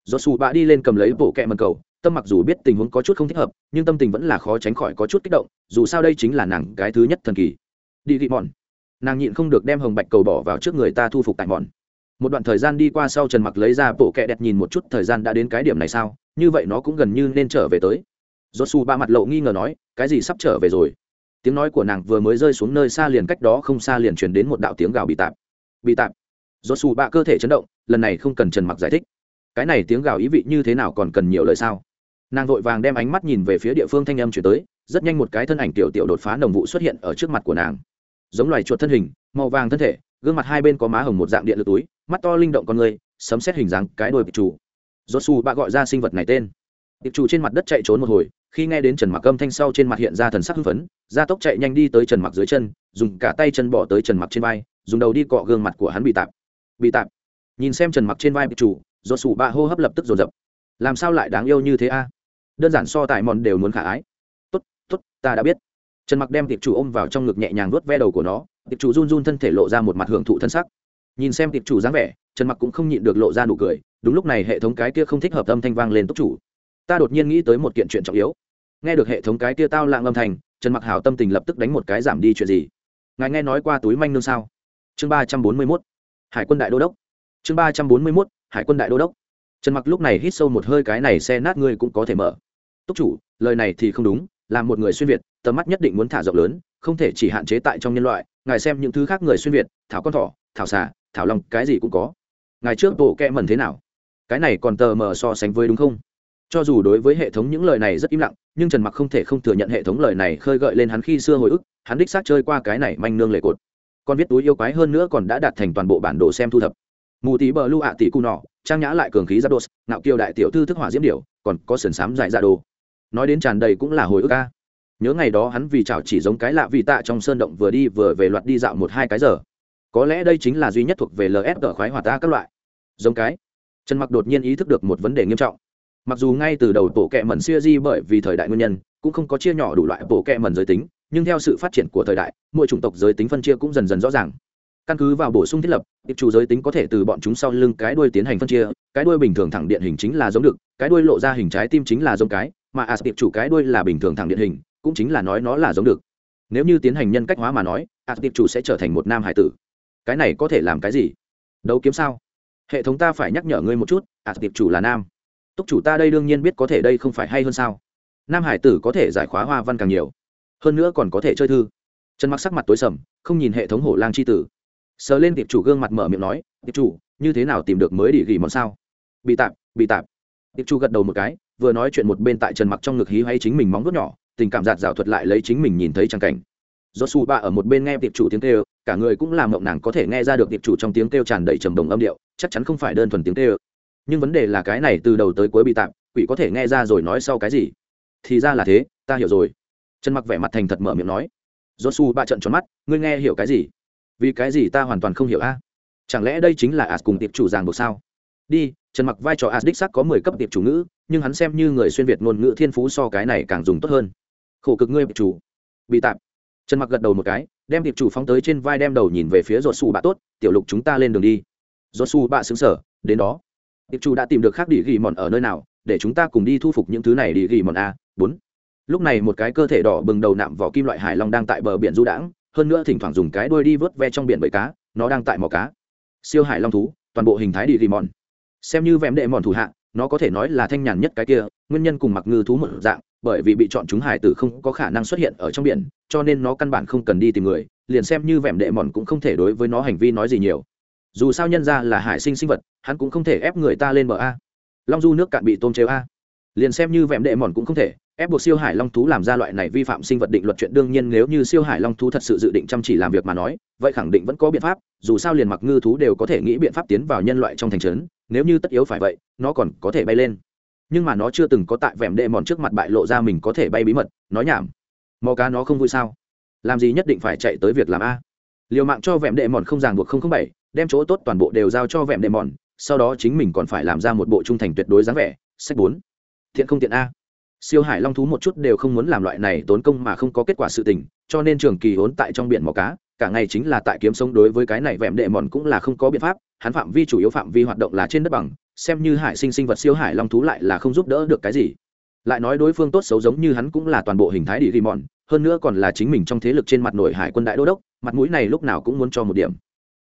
Do xù bạ đi lên cầm lấy bộ kẹ mần cầu, tâm mặc dù biết tình huống có chút không thích hợp, nhưng tâm tình vẫn là khó tránh khỏi có chút kích động, dù sao đây chính là nàng cái thứ nhất thần kỳ. Đi vị mòn. Nàng nhịn không được đem hồng bạch cầu bỏ vào trước người ta thu phục tại mòn. Một đoạn thời gian đi qua sau trần mặc lấy ra bộ kẹ đẹp nhìn một chút thời gian đã đến cái điểm này sao, như vậy nó cũng gần như nên trở về tới. Do su ba mặt lộ nghi ngờ nói, cái gì sắp trở về rồi? Tiếng nói của nàng vừa mới rơi xuống nơi xa liền cách đó không xa liền truyền đến một đạo tiếng gào bị tạp bị tạp. Do xù ba cơ thể chấn động, lần này không cần trần mặc giải thích. Cái này tiếng gào ý vị như thế nào còn cần nhiều lời sao? Nàng vội vàng đem ánh mắt nhìn về phía địa phương thanh âm chuyển tới, rất nhanh một cái thân ảnh tiểu tiểu đột phá đồng vụ xuất hiện ở trước mặt của nàng. Giống loài chuột thân hình, màu vàng thân thể, gương mặt hai bên có má hồng một dạng điện lực túi, mắt to linh động con người, sấm xét hình dáng cái đôi bị chủ. Do xù bạ gọi ra sinh vật này tên. Tiệp chủ trên mặt đất chạy trốn một hồi, khi nghe đến trần mặc âm thanh sau trên mặt hiện ra thần sắc hưng phấn, gia tốc chạy nhanh đi tới trần mặc dưới chân, dùng cả tay chân bỏ tới trần mặc trên vai dùng đầu đi cọ gương mặt của hắn bị tạp. Bị tạp. Nhìn xem trần mặc trên vai tiệp chủ, do sủ bạ hô hấp lập tức dồn dập. Làm sao lại đáng yêu như thế a? Đơn giản so tài mòn đều muốn khả ái. Tốt tốt, ta đã biết. Trần mặc đem tiệp chủ ôm vào trong ngực nhẹ nhàng vuốt ve đầu của nó, tiệp chủ run run thân thể lộ ra một mặt hưởng thụ thân sắc. Nhìn xem tiệp chủ dáng vẻ, trần mặc cũng không nhịn được lộ ra nụ cười, đúng lúc này hệ thống cái kia không thích hợp âm thanh vang lên túc chủ. Ta đột nhiên nghĩ tới một kiện chuyện trọng yếu. Nghe được hệ thống cái kia tao lạng âm thanh, trần mặc hảo tâm tình lập tức đánh một cái giảm đi chuyện gì. Ngài nghe nói qua túi manh nương sao? Chương ba trăm bốn mươi 341 hải quân đại đô đốc. Chương ba trăm bốn mươi 341 hải quân đại đô đốc. Trần mặc lúc này hít sâu một hơi cái này xe nát ngươi cũng có thể mở. Túc chủ, lời này thì không đúng, là một người xuyên việt, tầm mắt nhất định muốn thả rộng lớn, không thể chỉ hạn chế tại trong nhân loại, ngài xem những thứ khác người xuyên việt, thảo con thỏ, thảo xà, thảo lòng cái gì cũng có. Ngài trước bộ kẹ mẩn thế nào? Cái này còn tờ mờ so sánh với đúng không? Cho dù đối với hệ thống những lời này rất im lặng, nhưng trần mặc không thể không thừa nhận hệ thống lời này khơi gợi lên hắn khi xưa hồi ức, hắn đích xác chơi qua cái này manh nương lệ cột con viết túi yêu quái hơn nữa còn đã đạt thành toàn bộ bản đồ xem thu thập. Mù tí bờ lưu ạ tỷ cù nọ trang nhã lại cường khí giáp đột nạo kiều đại tiểu thư thức hỏa diễm điểu, còn có sườn sám dài dạ đồ. Nói đến tràn đầy cũng là hồi ức ca nhớ ngày đó hắn vì chảo chỉ giống cái lạ vì tạ trong sơn động vừa đi vừa về loạt đi dạo một hai cái giờ. Có lẽ đây chính là duy nhất thuộc về lsg khoái hòa ta các loại. Giống cái. Trần mặc đột nhiên ý thức được một vấn đề nghiêm trọng. Mặc dù ngay từ đầu tổ kẹ mẩn xuya di bởi vì thời đại nguyên nhân cũng không có chia nhỏ đủ loại bộ kẹ mẩn giới tính nhưng theo sự phát triển của thời đại, mỗi chủng tộc giới tính phân chia cũng dần dần rõ ràng. Căn cứ vào bổ sung thiết lập tiệp chủ giới tính có thể từ bọn chúng sau lưng cái đuôi tiến hành phân chia, cái đuôi bình thường thẳng điện hình chính là giống được, cái đuôi lộ ra hình trái tim chính là giống cái, mà as tiệp chủ cái đuôi là bình thường thẳng điện hình, cũng chính là nói nó là giống được. Nếu như tiến hành nhân cách hóa mà nói as tiệp chủ sẽ trở thành một nam hải tử. Cái này có thể làm cái gì? Đấu kiếm sao? Hệ thống ta phải nhắc nhở ngươi một chút as tiệp chủ là nam. Túc chủ ta đây đương nhiên biết có thể đây không phải hay hơn sao. Nam hải tử có thể giải khóa hoa văn càng nhiều hơn nữa còn có thể chơi thư. Trần mặc sắc mặt tối sầm, không nhìn hệ thống hổ lang c h i tử. Sờ lên tiệp chủ gương mặt mở miệng nói, tiệp chủ, như thế nào tìm được mới địa ghi món sao? Bị tạp bị tạp. Tiệp chủ gật đầu một cái, vừa nói chuyện một bên tại trần mặc trong ngực hí hay chính mình móng vuốt nhỏ, tình cảm giạt rào thuật lại lấy chính mình nhìn thấy trang cảnh. Do su ba ở một bên nghe tiệp chủ tiếng kêu, cả người cũng làm mộng nàng có thể nghe ra được tiệp chủ trong tiếng kêu tràn đầy trầm đồng âm điệu, chắc chắn không phải đơn thuần tiếng kêu. Nhưng vấn đề là cái này từ đầu tới cuối bị tạm quỷ có thể nghe ra rồi nói sau cái gì? Thì ra là thế, ta hiểu rồi trần mặc vẻ mặt thành thật mở miệng nói do su ba trận tròn mắt, ngươi nghe hiểu cái gì? Vì cái gì ta hoàn toàn không hiểu a? Chẳng lẽ đây chính là as cùng tiệp chủ ràng buộc sao? Đi, trần mặc vai trò as đích sắc có mười cấp tiệp chủ ngữ, nhưng hắn xem như người xuyên việt ngôn ngữ thiên phú so cái này càng dùng tốt hơn. Khổ cực ngươi, tiệp chủ. Bị tạm trần mặc gật đầu một cái, đem tiệp chủ phóng tới trên vai đem đầu nhìn về phía ruột xù bạ tốt, tiểu lục chúng ta lên đường đi. Ruột xù bạ xứng sở đến đó. Tiệp chủ đã tìm được khác địa ghi mòn ở nơi nào, để chúng ta cùng đi thu phục những thứ này địa ghi mòn a? Bốn lúc này một cái cơ thể đỏ bừng đầu nạm vỏ kim loại hải long đang tại bờ biển du đãng, hơn nữa thỉnh thoảng dùng cái đuôi đi vớt ve trong biển bầy cá, nó đang tại mỏ cá. Siêu hải long thú, toàn bộ hình thái đi ghi mòn xem như vẹm đệ mòn thủ hạ, nó có thể nói là thanh nhàn nhất cái kia, nguyên nhân cùng mặc ngư thú một dạng, bởi vì bị chọn chúng hải tử không có khả năng xuất hiện ở trong biển, cho nên nó căn bản không cần đi tìm người, liền xem như vẹm đệ mòn cũng không thể đối với nó hành vi nói gì nhiều. Dù sao nhân ra là hải sinh sinh vật, hắn cũng không thể ép người ta lên bờ a. Long du nước cạn bị tôm chế a. Liền xem như vẹm đệ mòn cũng không thể ép buộc siêu hải long thú làm ra loại này vi phạm sinh vật định luật chuyện đương nhiên nếu như siêu hải long thú thật sự dự định chăm chỉ làm việc mà nói, vậy khẳng định vẫn có biện pháp, dù sao liền mặc ngư thú đều có thể nghĩ biện pháp tiến vào nhân loại trong thành trấn, nếu như tất yếu phải vậy, nó còn có thể bay lên. Nhưng mà nó chưa từng có tại vẻm đệ mòn trước mặt bại lộ ra mình có thể bay bí mật, nói nhảm. Mò cá nó không vui sao? Làm gì nhất định phải chạy tới việc làm a? Liều mạng cho vẻm đệ mòn không ràng buộc không không bảy, đem chỗ tốt toàn bộ đều giao cho vẻm đệ mòn, sau đó chính mình còn phải làm ra một bộ trung thành tuyệt đối dáng vẻ, sách bốn. Thiện không tiện a siêu hải long thú một chút đều không muốn làm loại này tốn công mà không có kết quả sự tình, cho nên trường kỳ hốn tại trong biển mò cá, cả ngày chính là tại kiếm sống đối với cái này vẹm đệ mòn cũng là không có biện pháp, hắn phạm vi chủ yếu phạm vi hoạt động là trên đất bằng, xem như hải sinh sinh vật siêu hải long thú lại là không giúp đỡ được cái gì. Lại nói đối phương tốt xấu giống như hắn cũng là toàn bộ hình thái đi ghi mòn, hơn nữa còn là chính mình trong thế lực trên mặt nội hải quân đại đô đốc, mặt mũi này lúc nào cũng muốn cho một điểm.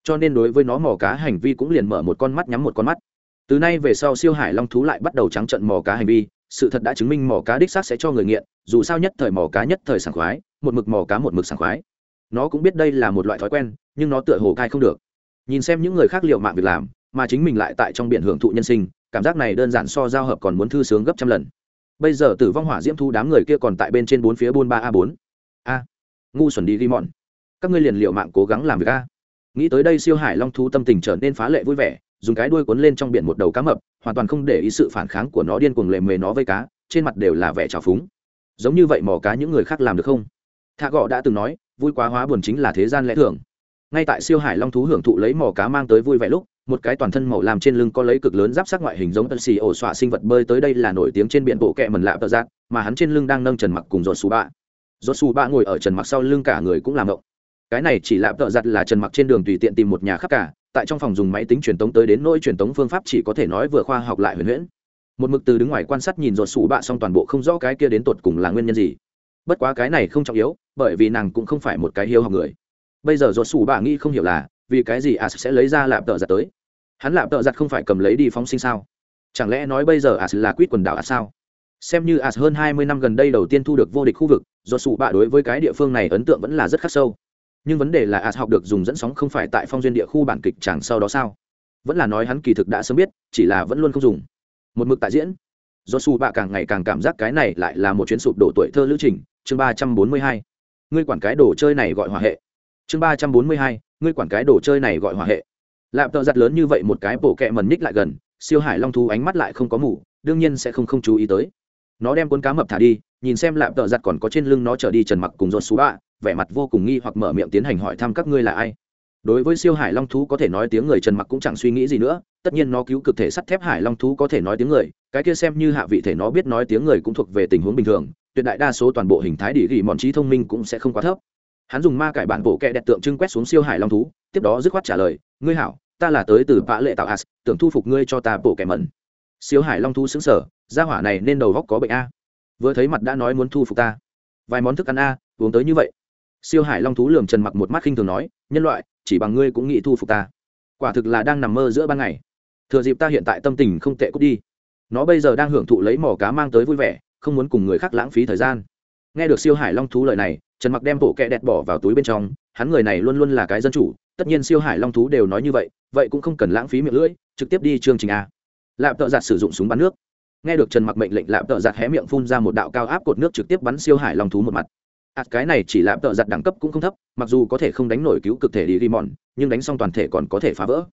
Cho nên đối với nó mò cá hành vi cũng liền mở một con mắt nhắm một con mắt. Từ nay về sau siêu hải long thú lại bắt đầu trắng trận mò cá hành vi sự thật đã chứng minh mỏ cá đích xác sẽ cho người nghiện, dù sao nhất thời mỏ cá nhất thời sảng khoái, một mực mỏ cá một mực sảng khoái. Nó cũng biết đây là một loại thói quen, nhưng nó tựa hồ cai không được. Nhìn xem những người khác liệu mạng việc làm, mà chính mình lại tại trong biển hưởng thụ nhân sinh, cảm giác này đơn giản so giao hợp còn muốn thư sướng gấp trăm lần. Bây giờ tử vong hỏa diễm thu đám người kia còn tại bên trên bốn phía buôn ba a bốn. A. Ngu xuẩn đi ghi mọn các ngươi liền liệu mạng cố gắng làm việc a. Nghĩ tới đây siêu hải long thú tâm tình trở nên phá lệ vui vẻ dùng cái đuôi cuốn lên trong biển một đầu cá mập, hoàn toàn không để ý sự phản kháng của nó điên cuồng lề mề nó với cá, trên mặt đều là vẻ trào phúng. Giống như vậy mò cá những người khác làm được không? Thạ gọ đã từng nói, vui quá hóa buồn chính là thế gian lẽ thường. Ngay tại siêu hải long thú hưởng thụ lấy mò cá mang tới vui vẻ lúc, một cái toàn thân màu làm trên lưng có lấy cực lớn giáp sắc ngoại hình giống tân xì ổ xọa sinh vật bơi tới đây là nổi tiếng trên biển bộ kẹ mần lạ tợ giác, mà hắn trên lưng đang nâng trần mặc cùng giọt xù bạ. Giọt xù bạ ngồi ở trần mặc sau lưng cả người cũng làm động cái này chỉ lạ tợ giặt là trần mặc trên đường tùy tiện tìm một nhà khắp cả tại trong phòng dùng máy tính truyền tống tới đến nỗi truyền tống phương pháp chỉ có thể nói vừa khoa học lại huyền huyễn. Một mực từ đứng ngoài quan sát nhìn ruột sủ bạ xong toàn bộ không rõ cái kia đến tột cùng là nguyên nhân gì. Bất quá cái này không trọng yếu, bởi vì nàng cũng không phải một cái hiếu học người. Bây giờ ruột sủ bạ nghĩ không hiểu là, vì cái gì as sẽ lấy ra lạp tợ giặt tới? Hắn lạp tợ giặt không phải cầm lấy đi phóng sinh sao? Chẳng lẽ nói bây giờ as là quýt quần đảo as sao? Xem như as hơn hai mươi năm gần đây đầu tiên thu được vô địch khu vực do sủ bạ đối với cái địa phương này ấn tượng vẫn là rất khắc sâu nhưng vấn đề là as học được dùng dẫn sóng không phải tại phong duyên địa khu bản kịch chẳng sau đó sao? Vẫn là nói hắn kỳ thực đã sớm biết, chỉ là vẫn luôn không dùng. Một mực tại diễn. Do su bạ càng ngày càng cảm giác cái này lại là một chuyến sụp đổ tuổi thơ lữ trình. Chương ba trăm bốn mươi hai. Ngươi quản cái đồ chơi này gọi hòa hệ. Chương ba trăm bốn mươi hai. Ngươi quản cái đồ chơi này gọi hòa hệ. Lạp tợ giặt lớn như vậy một cái bổ kẹ mần ních lại gần, siêu hải long thú ánh mắt lại không có mủ đương nhiên sẽ không không chú ý tới. Nó đem cuốn cá mập thả đi nhìn xem lạp tợ giặt còn có trên lưng nó trở đi trần mặc cùng dột xú bạ vẻ mặt vô cùng nghi hoặc mở miệng tiến hành hỏi thăm các ngươi là ai. Đối với siêu hải long thú có thể nói tiếng người trần mặc cũng chẳng suy nghĩ gì nữa, tất nhiên nó cứu cực thể sắt thép hải long thú có thể nói tiếng người, cái kia xem như hạ vị thể nó biết nói tiếng người cũng thuộc về tình huống bình thường, tuyệt đại đa số toàn bộ hình thái địa ghi mòn trí thông minh cũng sẽ không quá thấp. Hắn dùng ma cải bản bộ kẹ đẹp tượng trưng quét xuống siêu hải long thú, tiếp đó dứt khoát trả lời, ngươi hảo, ta là tới từ vã lệ tạo as, tưởng thu phục ngươi cho ta bộ kẻ mẩn. Siêu hải long thú xứng sở gia hỏa này nên đầu góc có bệnh a vừa thấy mặt đã nói muốn thu phục ta. Vài món thức ăn a, uống tới như vậy. Siêu hải long thú lườm trần mặc một mắt khinh thường nói, nhân loại, chỉ bằng ngươi cũng nghĩ thu phục ta. Quả thực là đang nằm mơ giữa ban ngày. Thừa dịp ta hiện tại tâm tình không tệ cút đi. Nó bây giờ đang hưởng thụ lấy mỏ cá mang tới vui vẻ, không muốn cùng người khác lãng phí thời gian. Nghe được siêu hải long thú lời này, trần mặc đem bộ kẹ đẹp bỏ vào túi bên trong, hắn người này luôn luôn là cái dân chủ, tất nhiên siêu hải long thú đều nói như vậy vậy cũng không cần lãng phí miệng lưỡi, trực tiếp đi chương trình a. Lạp tợ giặt sử dụng súng bắn nước nghe được trần mặc mệnh lệnh lạp tợ giặt hé miệng phun ra một đạo cao áp cột nước trực tiếp bắn siêu hải long thú một mặt. À, cái này chỉ lạp tợ giặt đẳng cấp cũng không thấp mặc dù có thể không đánh nổi cứu cực thể đi ghi mòn nhưng đánh xong toàn thể còn có thể phá vỡ.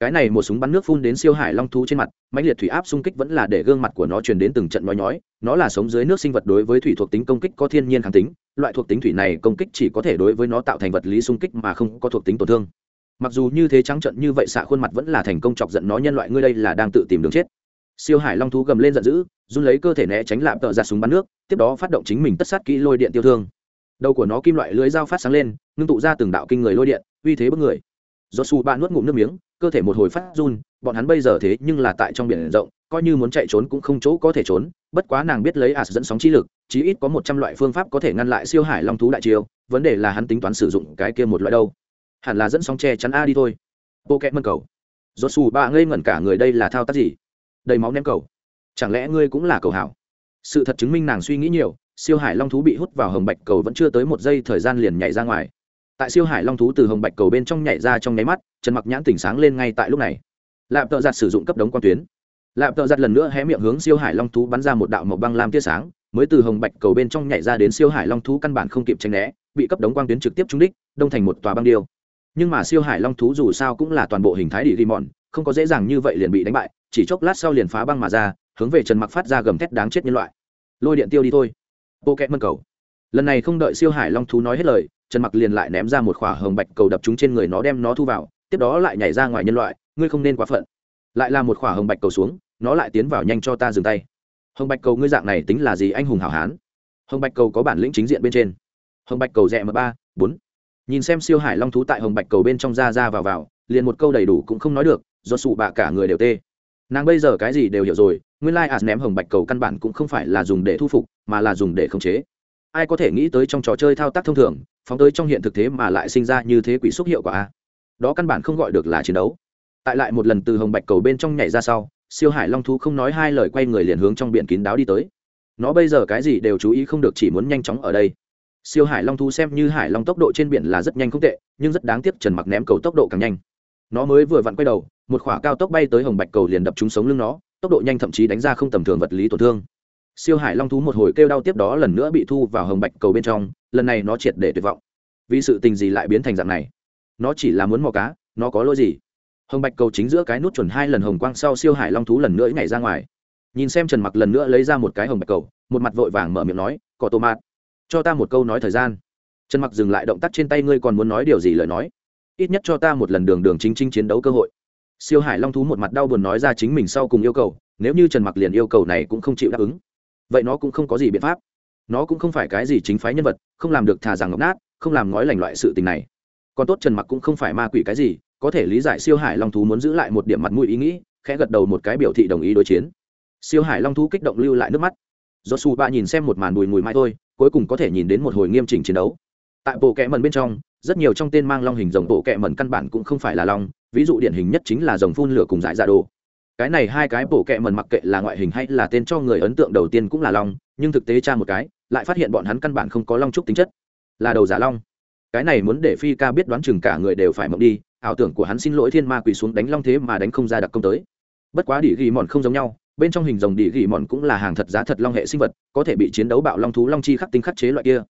Cái này một súng bắn nước phun đến siêu hải long thú trên mặt mãnh liệt thủy áp xung kích vẫn là để gương mặt của nó truyền đến từng trận nói nhói nó là sống dưới nước sinh vật đối với thủy thuộc tính công kích có thiên nhiên kháng tính loại thuộc tính thủy này công kích chỉ có thể đối với nó tạo thành vật lý xung kích mà không có thuộc tính tổn thương. Mặc dù như thế trắng trận như vậy xạ khuôn mặt vẫn là thành công chọc giận nó nhân loại ngươi đây là đang tự tìm đường chết siêu hải long thú gầm lên giận dữ, run lấy cơ thể né tránh lạm tợ ra súng bắn nước, tiếp đó phát động chính mình tất sát kỹ lôi điện tiêu thương. Đầu của nó kim loại lưới dao phát sáng lên, ngưng tụ ra từng đạo kinh người lôi điện, uy thế bức người. Do su ba nuốt ngụm nước miếng, cơ thể một hồi phát run, bọn hắn bây giờ thế nhưng là tại trong biển rộng, coi như muốn chạy trốn cũng không chỗ có thể trốn, bất quá nàng biết lấy ạt dẫn sóng chi lực, chí ít có một trăm loại phương pháp có thể ngăn lại siêu hải long thú đại chiêu, vấn đề là hắn tính toán sử dụng cái kia một loại đâu. Hẳn là dẫn sóng che chắn a đi thôi. Bộ kẹt mân cầu. Do su ba ngây ngẩn cả người, đây là thao tác gì? Đầy máu ném cầu. Chẳng lẽ ngươi cũng là cầu hảo? Sự thật chứng minh nàng suy nghĩ nhiều, siêu hải long thú bị hút vào hồng bạch cầu vẫn chưa tới một giây thời gian liền nhảy ra ngoài. Tại siêu hải long thú từ hồng bạch cầu bên trong nhảy ra trong nháy mắt, trần mặc nhãn tỉnh sáng lên ngay tại lúc này. Lạp tợ giặt sử dụng cấp đống quan tuyến. Lạp tợ giặt lần nữa hé miệng hướng siêu hải long thú bắn ra một đạo màu băng lam tia sáng, mới từ hồng bạch cầu bên trong nhảy ra đến siêu hải long thú căn bản không kịp tranh né, bị cấp đống quang tuyến trực tiếp trúng đích, đông thành một tòa băng điêu. Nhưng mà siêu hải long thú dù sao cũng là toàn bộ hình thái địa ghi mòn không có dễ dàng như vậy liền bị đánh bại chỉ chốc lát sau liền phá băng mà ra, hướng về trần mặc phát ra gầm thét đáng chết nhân loại. Lôi điện tiêu đi thôi. Bộ kẹt mân cầu. Lần này không đợi siêu hải long thú nói hết lời, trần mặc liền lại ném ra một khỏa hồng bạch cầu đập chúng trên người nó đem nó thu vào, tiếp đó lại nhảy ra ngoài nhân loại, ngươi không nên quá phận. Lại là một khỏa hồng bạch cầu xuống, nó lại tiến vào nhanh cho ta dừng tay. Hồng bạch cầu ngươi dạng này tính là gì anh hùng hảo hán? Hồng bạch cầu có bản lĩnh chính diện bên trên. Hồng bạch cầu rẽ m ba, bốn. Nhìn xem siêu hải long thú tại hồng bạch cầu bên trong ra ra vào vào, liền một câu đầy đủ cũng không nói được, do sụ bạ cả người đều tê nàng bây giờ cái gì đều hiểu rồi, nguyên lai、like、as ném hồng bạch cầu căn bản cũng không phải là dùng để thu phục, mà là dùng để khống chế. Ai có thể nghĩ tới trong trò chơi thao tác thông thường, phóng tới trong hiện thực thế mà lại sinh ra như thế quỷ xúc hiệu quả a. Đó căn bản không gọi được là chiến đấu. Tại lại một lần từ hồng bạch cầu bên trong nhảy ra sau, siêu hải long thú không nói hai lời quay người liền hướng trong biển kín đáo đi tới. Nó bây giờ cái gì đều chú ý không được chỉ muốn nhanh chóng ở đây. Siêu hải long thú xem như hải long tốc độ trên biển là rất nhanh không tệ, nhưng rất đáng tiếc trần mặc ném cầu tốc độ càng nhanh nó mới vừa vặn quay đầu, một khỏa cao tốc bay tới hồng bạch cầu liền đập trúng sống lưng nó, tốc độ nhanh thậm chí đánh ra không tầm thường vật lý tổn thương. Siêu hải long thú một hồi kêu đau tiếp đó lần nữa bị thu vào hồng bạch cầu bên trong, lần này nó triệt để tuyệt vọng. Vì sự tình gì lại biến thành dạng này? Nó chỉ là muốn mò cá, nó có lỗi gì? Hồng bạch cầu chính giữa cái nút chuẩn hai lần hồng quang sau siêu hải long thú lần nữa nhảy ra ngoài. Nhìn xem trần mặc lần nữa lấy ra một cái hồng bạch cầu, một mặt vội vàng mở miệng nói có tô mạt, cho ta một câu nói thời gian. Trần mặc dừng lại động tác trên tay ngươi còn muốn nói điều gì lời nói? Ít nhất cho ta một lần đường đường chính chính chiến đấu cơ hội. Siêu hải long thú một mặt đau buồn nói ra chính mình sau cùng yêu cầu, nếu như trần mặc liền yêu cầu này cũng không chịu đáp ứng. Vậy nó cũng không có gì biện pháp. Nó cũng không phải cái gì chính phái nhân vật, không làm được thà rằng ngọc nát, không làm ngói lành loại sự tình này. Còn tốt trần mặc cũng không phải ma quỷ cái gì, có thể lý giải siêu hải long thú muốn giữ lại một điểm mặt mũi ý nghĩ, khẽ gật đầu một cái biểu thị đồng ý đối chiến. Siêu hải long thú kích động lưu lại nước mắt. Do su ba nhìn xem một màn bùi mùi mai thôi, cuối cùng có thể nhìn đến một hồi nghiêm chỉnh chiến đấu. Tại bộ kẽ mần bên trong rất nhiều trong tên mang long hình rồng bộ kẽ mẩn căn bản cũng không phải là long, ví dụ điển hình nhất chính là rồng phun lửa cùng dại dạ đồ. Cái này hai cái bộ kẽ mẩn mặc kệ là ngoại hình hay là tên cho người ấn tượng đầu tiên cũng là long, nhưng thực tế tra một cái, lại phát hiện bọn hắn căn bản không có long trúc tính chất. Là đầu giả long. Cái này muốn để phi ca biết đoán chừng cả người đều phải mộng đi, ảo tưởng của hắn xin lỗi thiên ma quỳ xuống đánh long thế mà đánh không ra đặc công tới. Bất quá đỉ ghi mòn không giống nhau, bên trong hình rồng đỉ ghi mòn cũng là hàng thật giá thật long hệ sinh vật, có thể bị chiến đấu bạo long thú long chi khắc tinh khắc chế loại kia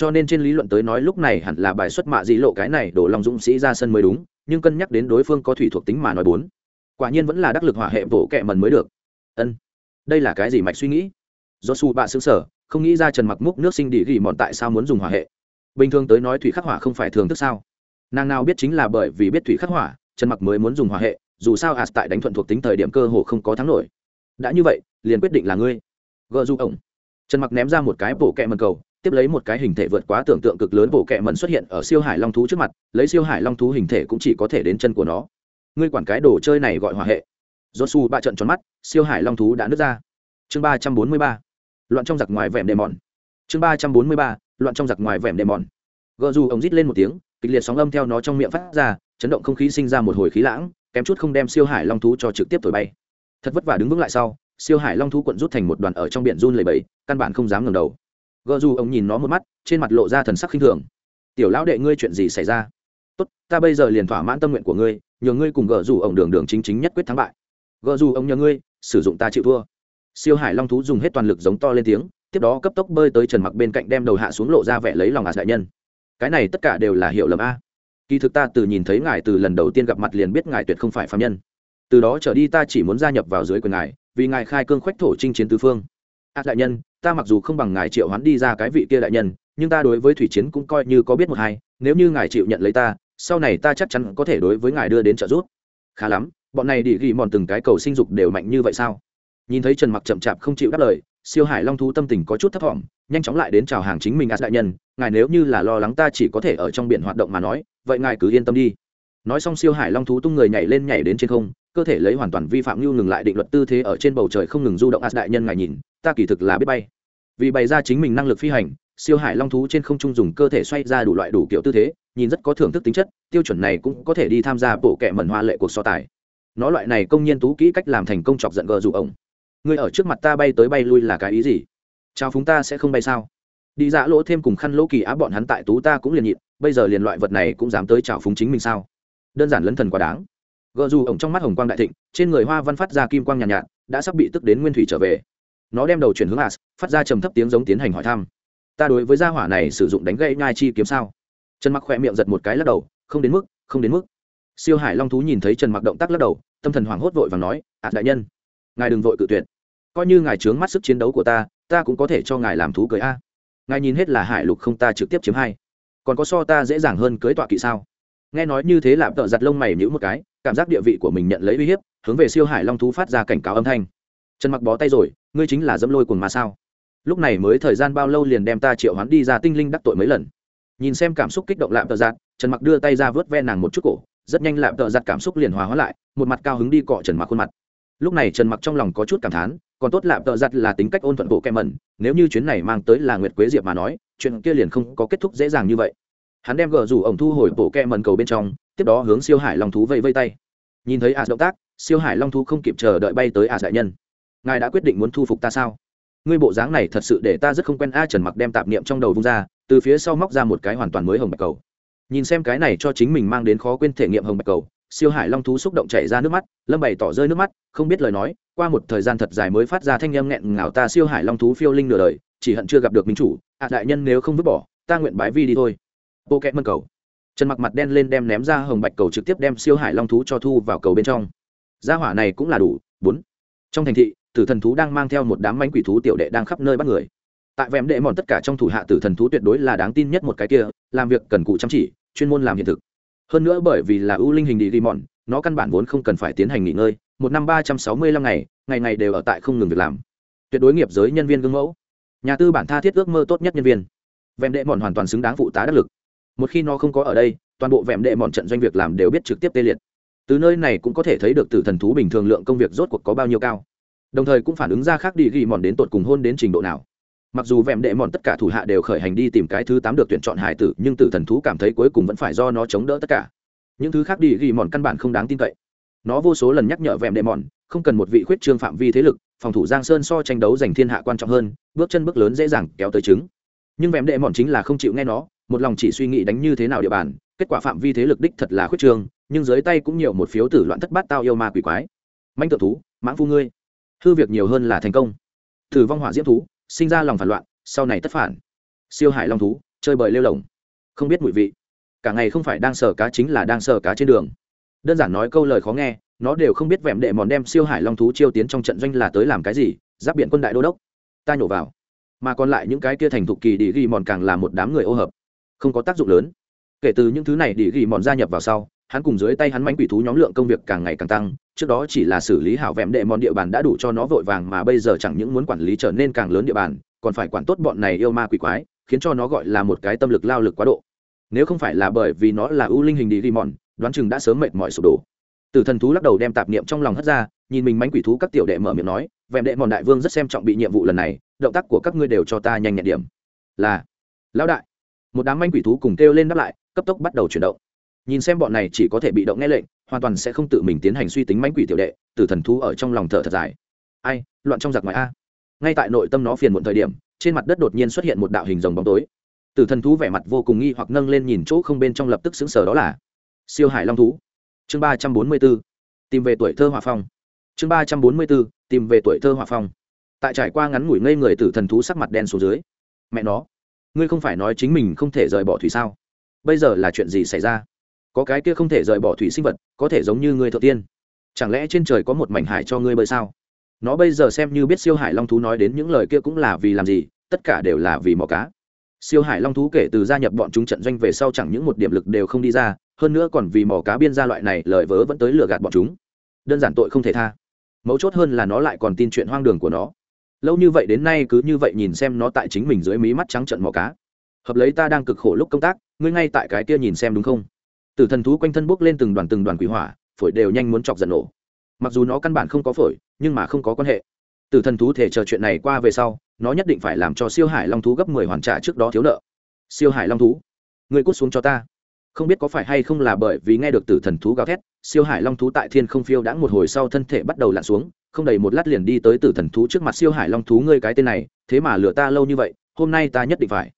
cho nên trên lý luận tới nói lúc này hẳn là bài xuất mạ dị lộ cái này đổ lòng dũng sĩ ra sân mới đúng, nhưng cân nhắc đến đối phương có thủy thuộc tính mà nói bốn. Quả nhiên vẫn là đắc lực hỏa hệ bổ kẹ mần mới được. Ân, đây là cái gì mạch suy nghĩ? Do su bạ xứng sở, không nghĩ ra trần mặc múc nước sinh đi ghi mòn tại sao muốn dùng hỏa hệ. Bình thường tới nói thủy khắc hỏa không phải thường thức sao? Nàng nào biết chính là bởi vì biết thủy khắc hỏa, trần mặc mới muốn dùng hỏa hệ, dù sao hạt tại đánh thuận thuộc tính thời điểm cơ hồ không có thắng nổi. Đã như vậy, liền quyết định là ngươi. Gợ du ổng. Trần mặc ném ra một cái bổ kẹ mần cầu tiếp lấy một cái hình thể vượt quá tưởng tượng cực lớn bộ kệ mẩn xuất hiện ở siêu hải long thú trước mặt, lấy siêu hải long thú hình thể cũng chỉ có thể đến chân của nó. Ngươi quản cái đồ chơi này gọi hỏa hệ. Do su ba trận tròn mắt, siêu hải long thú đã nứt ra. Chương ba trăm bốn mươi ba. Loạn trong giặc ngoài vẻm đề mòn. Chương ba trăm bốn mươi ba, loạn trong giặc ngoài vẻm đề mòn. Gợ dù ông rít lên một tiếng, kịch liệt sóng âm theo nó trong miệng phát ra, chấn động không khí sinh ra một hồi khí lãng, kém chút không đem siêu hải long thú cho trực tiếp thổi bay. Thật vất vả đứng vững lại sau, siêu hải long thú cuộn rút thành một đoàn ở trong biển run lầy bẫy căn bản không dám ngẩng đầu gợ dù ông nhìn nó một mắt, trên mặt lộ ra thần sắc khinh thường. Tiểu lão đệ, ngươi chuyện gì xảy ra? Tốt, ta bây giờ liền thỏa mãn tâm nguyện của ngươi, nhờ ngươi cùng gợ dù ông đường đường chính chính nhất quyết thắng bại. Gợ dù ông nhờ ngươi, sử dụng ta chịu thua. Siêu hải long thú dùng hết toàn lực giống to lên tiếng, tiếp đó cấp tốc bơi tới trần mặc bên cạnh đem đầu hạ xuống lộ ra vẻ lấy lòng ạt đại nhân. Cái này tất cả đều là hiểu lầm a. Kỳ thực ta từ nhìn thấy ngài từ lần đầu tiên gặp mặt liền biết ngài tuyệt không phải phạm nhân. Từ đó trở đi ta chỉ muốn gia nhập vào dưới quyền ngài, vì ngài khai cương khoách thổ chinh chiến tứ phương ác đại nhân, ta mặc dù không bằng ngài triệu hoán đi ra cái vị kia đại nhân, nhưng ta đối với thủy chiến cũng coi như có biết một hai, nếu như ngài chịu nhận lấy ta, sau này ta chắc chắn có thể đối với ngài đưa đến trợ giúp. Khá lắm, bọn này đi ghi mòn từng cái cầu sinh dục đều mạnh như vậy sao? Nhìn thấy trần mặc chậm chạp không chịu đáp lời, siêu hải long thú tâm tình có chút thấp thỏm, nhanh chóng lại đến chào hàng chính mình as đại nhân, ngài nếu như là lo lắng ta chỉ có thể ở trong biển hoạt động mà nói, vậy ngài cứ yên tâm đi. Nói xong siêu hải long thú tung người nhảy lên nhảy đến trên không cơ thể lấy hoàn toàn vi phạm lưu ngừng lại định luật tư thế ở trên bầu trời không ngừng du động as đại nhân ngài nhìn, ta kỳ thực là biết bay. Vì bày ra chính mình năng lực phi hành, siêu hải long thú trên không trung dùng cơ thể xoay ra đủ loại đủ kiểu tư thế, nhìn rất có thưởng thức tính chất, tiêu chuẩn này cũng có thể đi tham gia bộ kệ mẩn hoa lệ cuộc so tài. Nó loại này công nhiên tú kỹ cách làm thành công chọc giận gờ dụ ổng. Người ở trước mặt ta bay tới bay lui là cái ý gì? Chào phúng ta sẽ không bay sao? Đi dạ lỗ thêm cùng khăn lỗ kỳ á bọn hắn tại tú ta cũng liền nhịn, bây giờ liền loại vật này cũng dám tới chào phúng chính mình sao? Đơn giản lấn thần quá đáng gợ dù ổng trong mắt hồng quang đại thịnh trên người hoa văn phát ra kim quang nhàn nhạt, nhạt đã sắp bị tức đến nguyên thủy trở về. Nó đem đầu chuyển hướng as phát ra trầm thấp tiếng giống tiến hành hỏi thăm. Ta đối với gia hỏa này sử dụng đánh gậy nhai chi kiếm sao? Trần mặc khỏe miệng giật một cái lắc đầu không đến mức không đến mức. Siêu hải long thú nhìn thấy trần mặc động tác lắc đầu tâm thần hoảng hốt vội và nói ạ đại nhân ngài đừng vội cự tuyệt. Coi như ngài trướng mắt sức chiến đấu của ta ta cũng có thể cho ngài làm thú cưới a. Ngài nhìn hết là hải lục không ta trực tiếp chiếm hai. Còn có so ta dễ dàng hơn cưới tọa kỵ sao? Nghe nói như thế lạp tợ giặt lông mày nhữ một cái, cảm giác địa vị của mình nhận lấy uy hiếp, hướng về siêu hải long thú phát ra cảnh cáo âm thanh. Trần mặc bó tay rồi, ngươi chính là dẫm lôi cùng mà sao? Lúc này mới thời gian bao lâu liền đem ta triệu hoán đi ra tinh linh đắc tội mấy lần? Nhìn xem cảm xúc kích động lạm tợ giặt, trần mặc đưa tay ra vớt ve nàng một chút cổ, rất nhanh lạm tợ giặt cảm xúc liền hòa hóa lại, một mặt cao hứng đi cọ trần mặc khuôn mặt. Lúc này trần mặc trong lòng có chút cảm thán, còn tốt lạm tợ giặt là tính cách ôn thuận bộ kem mẩn, nếu như chuyến này mang tới là nguyệt quế diệp mà nói, chuyện kia liền không có kết thúc dễ dàng như vậy hắn đem gờ rủ ổng thu hồi bộ kẹ mần cầu bên trong, tiếp đó hướng siêu hải long thú vây vây tay. Nhìn thấy ạt động tác, siêu hải long thú không kịp chờ đợi bay tới ạt đại nhân. Ngài đã quyết định muốn thu phục ta sao? Ngươi bộ dáng này thật sự để ta rất không quen a trần mặc đem tạp niệm trong đầu vung ra, từ phía sau móc ra một cái hoàn toàn mới hồng bạch cầu. Nhìn xem cái này cho chính mình mang đến khó quên thể nghiệm hồng bạch cầu, siêu hải long thú xúc động chảy ra nước mắt, lâm bày tỏ rơi nước mắt, không biết lời nói, qua một thời gian thật dài mới phát ra thanh â m nghẹn ngào ta siêu hải long thú phiêu linh nửa đời, chỉ hận chưa gặp được minh chủ, ạ đại nhân nếu không vứt bỏ, ta nguyện bái vi đi thôi bộ kẹt mân cầu. Trần mặc mặt đen lên đem ném ra hồng bạch cầu trực tiếp đem siêu hải long thú cho thu vào cầu bên trong. Gia hỏa này cũng là đủ, bốn. Trong thành thị, tử thần thú đang mang theo một đám manh quỷ thú tiểu đệ đang khắp nơi bắt người. Tại vẹm đệ mòn tất cả trong thủ hạ tử thần thú tuyệt đối là đáng tin nhất một cái kia, làm việc cần cụ chăm chỉ, chuyên môn làm hiện thực. Hơn nữa bởi vì là ưu linh hình đi đi mòn nó căn bản vốn không cần phải tiến hành nghỉ ngơi, một năm ba trăm sáu mươi lăm ngày ngày ngày đều ở tại không ngừng việc làm. Tuyệt đối nghiệp giới nhân viên gương mẫu. Nhà tư bản tha thiết ước mơ tốt nhất nhân viên. Vẹm đệ mòn hoàn toàn xứng đáng phụ tá đắc lực một khi nó không có ở đây, toàn bộ vẹm đệ mòn trận doanh việc làm đều biết trực tiếp tê liệt. Từ nơi này cũng có thể thấy được tử thần thú bình thường lượng công việc rốt cuộc có bao nhiêu cao. Đồng thời cũng phản ứng ra khác đi ghi mòn đến tột cùng hôn đến trình độ nào. Mặc dù vẹm đệ mòn tất cả thủ hạ đều khởi hành đi tìm cái thứ tám được tuyển chọn hải tử, nhưng tử thần thú cảm thấy cuối cùng vẫn phải do nó chống đỡ tất cả. Những thứ khác đi ghi mòn căn bản không đáng tin cậy. Nó vô số lần nhắc nhở vẹm đệ mòn, không cần một vị khuyết trương phạm vi thế lực, phòng thủ giang sơn so tranh đấu giành thiên hạ quan trọng hơn, bước chân bước lớn dễ dàng kéo tới chứng nhưng vẹm đệ mòn chính là không chịu nghe nó một lòng chỉ suy nghĩ đánh như thế nào địa bàn, kết quả phạm vi thế lực đích thật là khuyết trương, nhưng dưới tay cũng nhiều một phiếu tử loạn thất bát tao yêu ma quỷ quái. Manh tự thú, mãng phu ngươi. Hư việc nhiều hơn là thành công. Thử vong hỏa diễm thú, sinh ra lòng phản loạn, sau này tất phản. Siêu hải long thú, chơi bời lêu lồng. Không biết mùi vị. Cả ngày không phải đang sờ cá chính là đang sờ cá trên đường. Đơn giản nói câu lời khó nghe, nó đều không biết vẹm đệ mòn đem siêu hải long thú chiêu tiến trong trận doanh là tới làm cái gì, giáp biện quân đại đô đốc. Ta nhổ vào. Mà còn lại những cái kia thành thục kỳ đi ghi mòn càng là một đám người ô hợp không có tác dụng lớn. Kể từ những thứ này đi ghi mòn gia nhập vào sau, hắn cùng dưới tay hắn mánh quỷ thú nhóm lượng công việc càng ngày càng tăng, trước đó chỉ là xử lý hảo vẹm đệ mòn địa bàn đã đủ cho nó vội vàng mà bây giờ chẳng những muốn quản lý trở nên càng lớn địa bàn, còn phải quản tốt bọn này yêu ma quỷ quái, khiến cho nó gọi là một cái tâm lực lao lực quá độ. Nếu không phải là bởi vì nó là ưu linh hình đi ghi mòn đoán chừng đã sớm mệt mỏi sụp đổ. Từ thần thú lắc đầu đem tạp niệm trong lòng hất ra, nhìn mình mánh quỷ thú các tiểu đệ mở miệng nói, vẹm đệ mòn đại vương rất xem trọng bị nhiệm vụ lần này, động tác của các ngươi đều cho ta nhanh nhẹn điểm. Là, lão đại một đám manh quỷ thú cùng kêu lên đáp lại, cấp tốc bắt đầu chuyển động. Nhìn xem bọn này chỉ có thể bị động nghe lệnh, hoàn toàn sẽ không tự mình tiến hành suy tính manh quỷ tiểu đệ từ thần thú ở trong lòng thở thật dài. Ai, loạn trong giặc ngoài a. Ngay tại nội tâm nó phiền muộn thời điểm, trên mặt đất đột nhiên xuất hiện một đạo hình rồng bóng tối. Từ thần thú vẻ mặt vô cùng nghi hoặc nâng lên nhìn chỗ không bên trong lập tức xứng sở đó là siêu hải long thú. Chương ba trăm bốn mươi b ố tìm về tuổi thơ hòa phong. Chương ba trăm bốn mươi b ố tìm về tuổi thơ hòa phong. Tại trải qua ngắn ngủi ngây người từ thần thú sắc mặt đen xuống dưới, mẹ nó ngươi không phải nói chính mình không thể rời bỏ thủy sao? Bây giờ là chuyện gì xảy ra? Có cái kia không thể rời bỏ thủy sinh vật, có thể giống như ngươi thượng tiên. Chẳng lẽ trên trời có một mảnh hải cho ngươi bơi sao? Nó bây giờ xem như biết siêu hải long thú nói đến những lời kia cũng là vì làm gì, tất cả đều là vì mò cá. Siêu hải long thú kể từ gia nhập bọn chúng trận doanh về sau chẳng những một điểm lực đều không đi ra, hơn nữa còn vì mò cá biên gia loại này lời vớ vẫn tới lừa gạt bọn chúng. Đơn giản tội không thể tha. Mấu chốt hơn là nó lại còn tin chuyện hoang đường của nó lâu như vậy đến nay cứ như vậy nhìn xem nó tại chính mình dưới mí mắt trắng trận mò cá. Hợp lấy ta đang cực khổ lúc công tác, ngươi ngay tại cái kia nhìn xem đúng không? Tử thần thú quanh thân bốc lên từng đoàn từng đoàn quỷ hỏa, phổi đều nhanh muốn chọc giận nổ. Mặc dù nó căn bản không có phổi, nhưng mà không có quan hệ. Tử thần thú thể chờ chuyện này qua về sau, nó nhất định phải làm cho siêu hải long thú gấp mười hoàn trả trước đó thiếu nợ. Siêu hải long thú, ngươi cút xuống cho ta. Không biết có phải hay không là bởi vì nghe được tử thần thú gào thét, siêu hải long thú tại thiên không phiêu đã một hồi sau thân thể bắt đầu lặn xuống không đầy một lát liền đi tới tử thần thú trước mặt siêu hải long thú ngươi cái tên này, thế mà lừa ta lâu như vậy, hôm nay ta nhất định phải.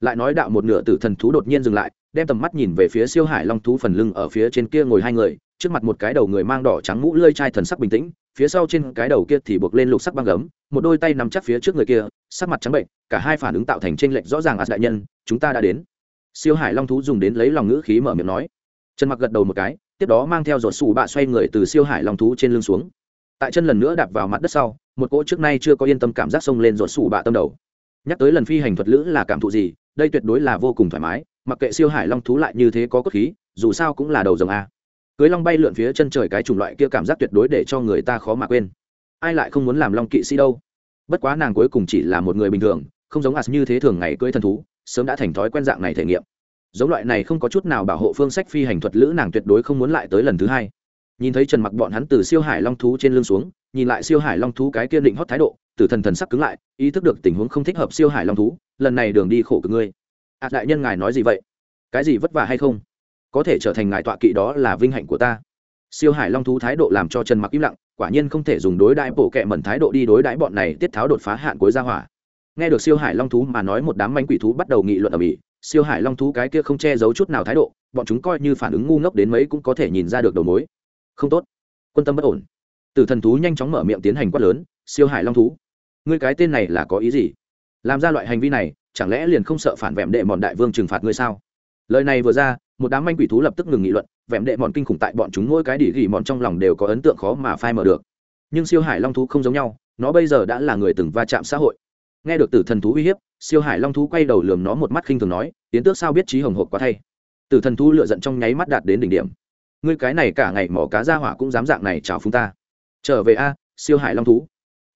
Lại nói đạo một nửa tử thần thú đột nhiên dừng lại, đem tầm mắt nhìn về phía siêu hải long thú phần lưng ở phía trên kia ngồi hai người, trước mặt một cái đầu người mang đỏ trắng mũ lơi chai thần sắc bình tĩnh, phía sau trên cái đầu kia thì buộc lên lục sắc băng gấm, một đôi tay nằm chắc phía trước người kia, sắc mặt trắng bệnh, cả hai phản ứng tạo thành t r ê n lệch rõ ràng ạt đại nhân, chúng ta đã đến. Siêu hải long thú dùng đến lấy lòng ngữ khí mở miệng nói. Chân mặc gật đầu một cái, tiếp đó mang theo giọt xù bạ xoay người từ siêu hải long thú trên lưng xuống tại chân lần nữa đạp vào mặt đất sau, một cỗ trước nay chưa có yên tâm cảm giác xông lên giọt xù bạ tâm đầu. Nhắc tới lần phi hành thuật lữ là cảm thụ gì, đây tuyệt đối là vô cùng thoải mái, mặc kệ siêu hải long thú lại như thế có cốt khí, dù sao cũng là đầu rồng a. Cưới long bay lượn phía chân trời cái chủng loại kia cảm giác tuyệt đối để cho người ta khó mà quên. Ai lại không muốn làm long kỵ sĩ đâu? Bất quá nàng cuối cùng chỉ là một người bình thường, không giống as như thế thường ngày cưới thần thú, sớm đã thành thói quen dạng này thể nghiệm. Giống loại này không có chút nào bảo hộ phương sách phi hành thuật lữ nàng tuyệt đối không muốn lại tới lần thứ hai nhìn thấy trần mặc bọn hắn từ siêu hải long thú trên lưng xuống, nhìn lại siêu hải long thú cái kiên định hót thái độ, tử thần thần sắc cứng lại, ý thức được tình huống không thích hợp siêu hải long thú, lần này đường đi khổ cực ngươi. Ạ đại nhân ngài nói gì vậy? Cái gì vất vả hay không? Có thể trở thành ngài tọa kỵ đó là vinh hạnh của ta. Siêu hải long thú thái độ làm cho trần mặc im lặng, quả nhiên không thể dùng đối đãi bộ kệ mẩn thái độ đi đối đãi bọn này tiết tháo đột phá hạn cuối gia hỏa. Nghe được siêu hải long thú mà nói một đám manh quỷ thú bắt đầu nghị luận ở mỹ, siêu hải long thú cái kia không che giấu chút nào thái độ, bọn chúng coi như phản ứng ngu ngốc đến mấy cũng có thể nhìn ra được đầu mối không tốt. Quân tâm bất ổn. Tử thần thú nhanh chóng mở miệng tiến hành quát lớn, siêu hải long thú, ngươi cái tên này là có ý gì? Làm ra loại hành vi này, chẳng lẽ liền không sợ phản vẹm đệ mòn đại vương trừng phạt ngươi sao? Lời này vừa ra, một đám manh quỷ thú lập tức ngừng nghị luận, vẹm đệ mòn kinh khủng tại bọn chúng mỗi cái đỉ gỉ mòn trong lòng đều có ấn tượng khó mà phai mờ được. Nhưng siêu hải long thú không giống nhau, nó bây giờ đã là người từng va chạm xã hội. Nghe được tử thần thú uy hiếp, siêu hải long thú quay đầu lườm nó một mắt khinh thường nói tiến tước sao biết trí hồng hộp quá thay? Tử thần thú lựa giận trong nháy mắt đạt đến đỉnh điểm ngươi cái này cả ngày mỏ cá ra hỏa cũng dám dạng này chào phúng ta. Trở về a, siêu hải long thú.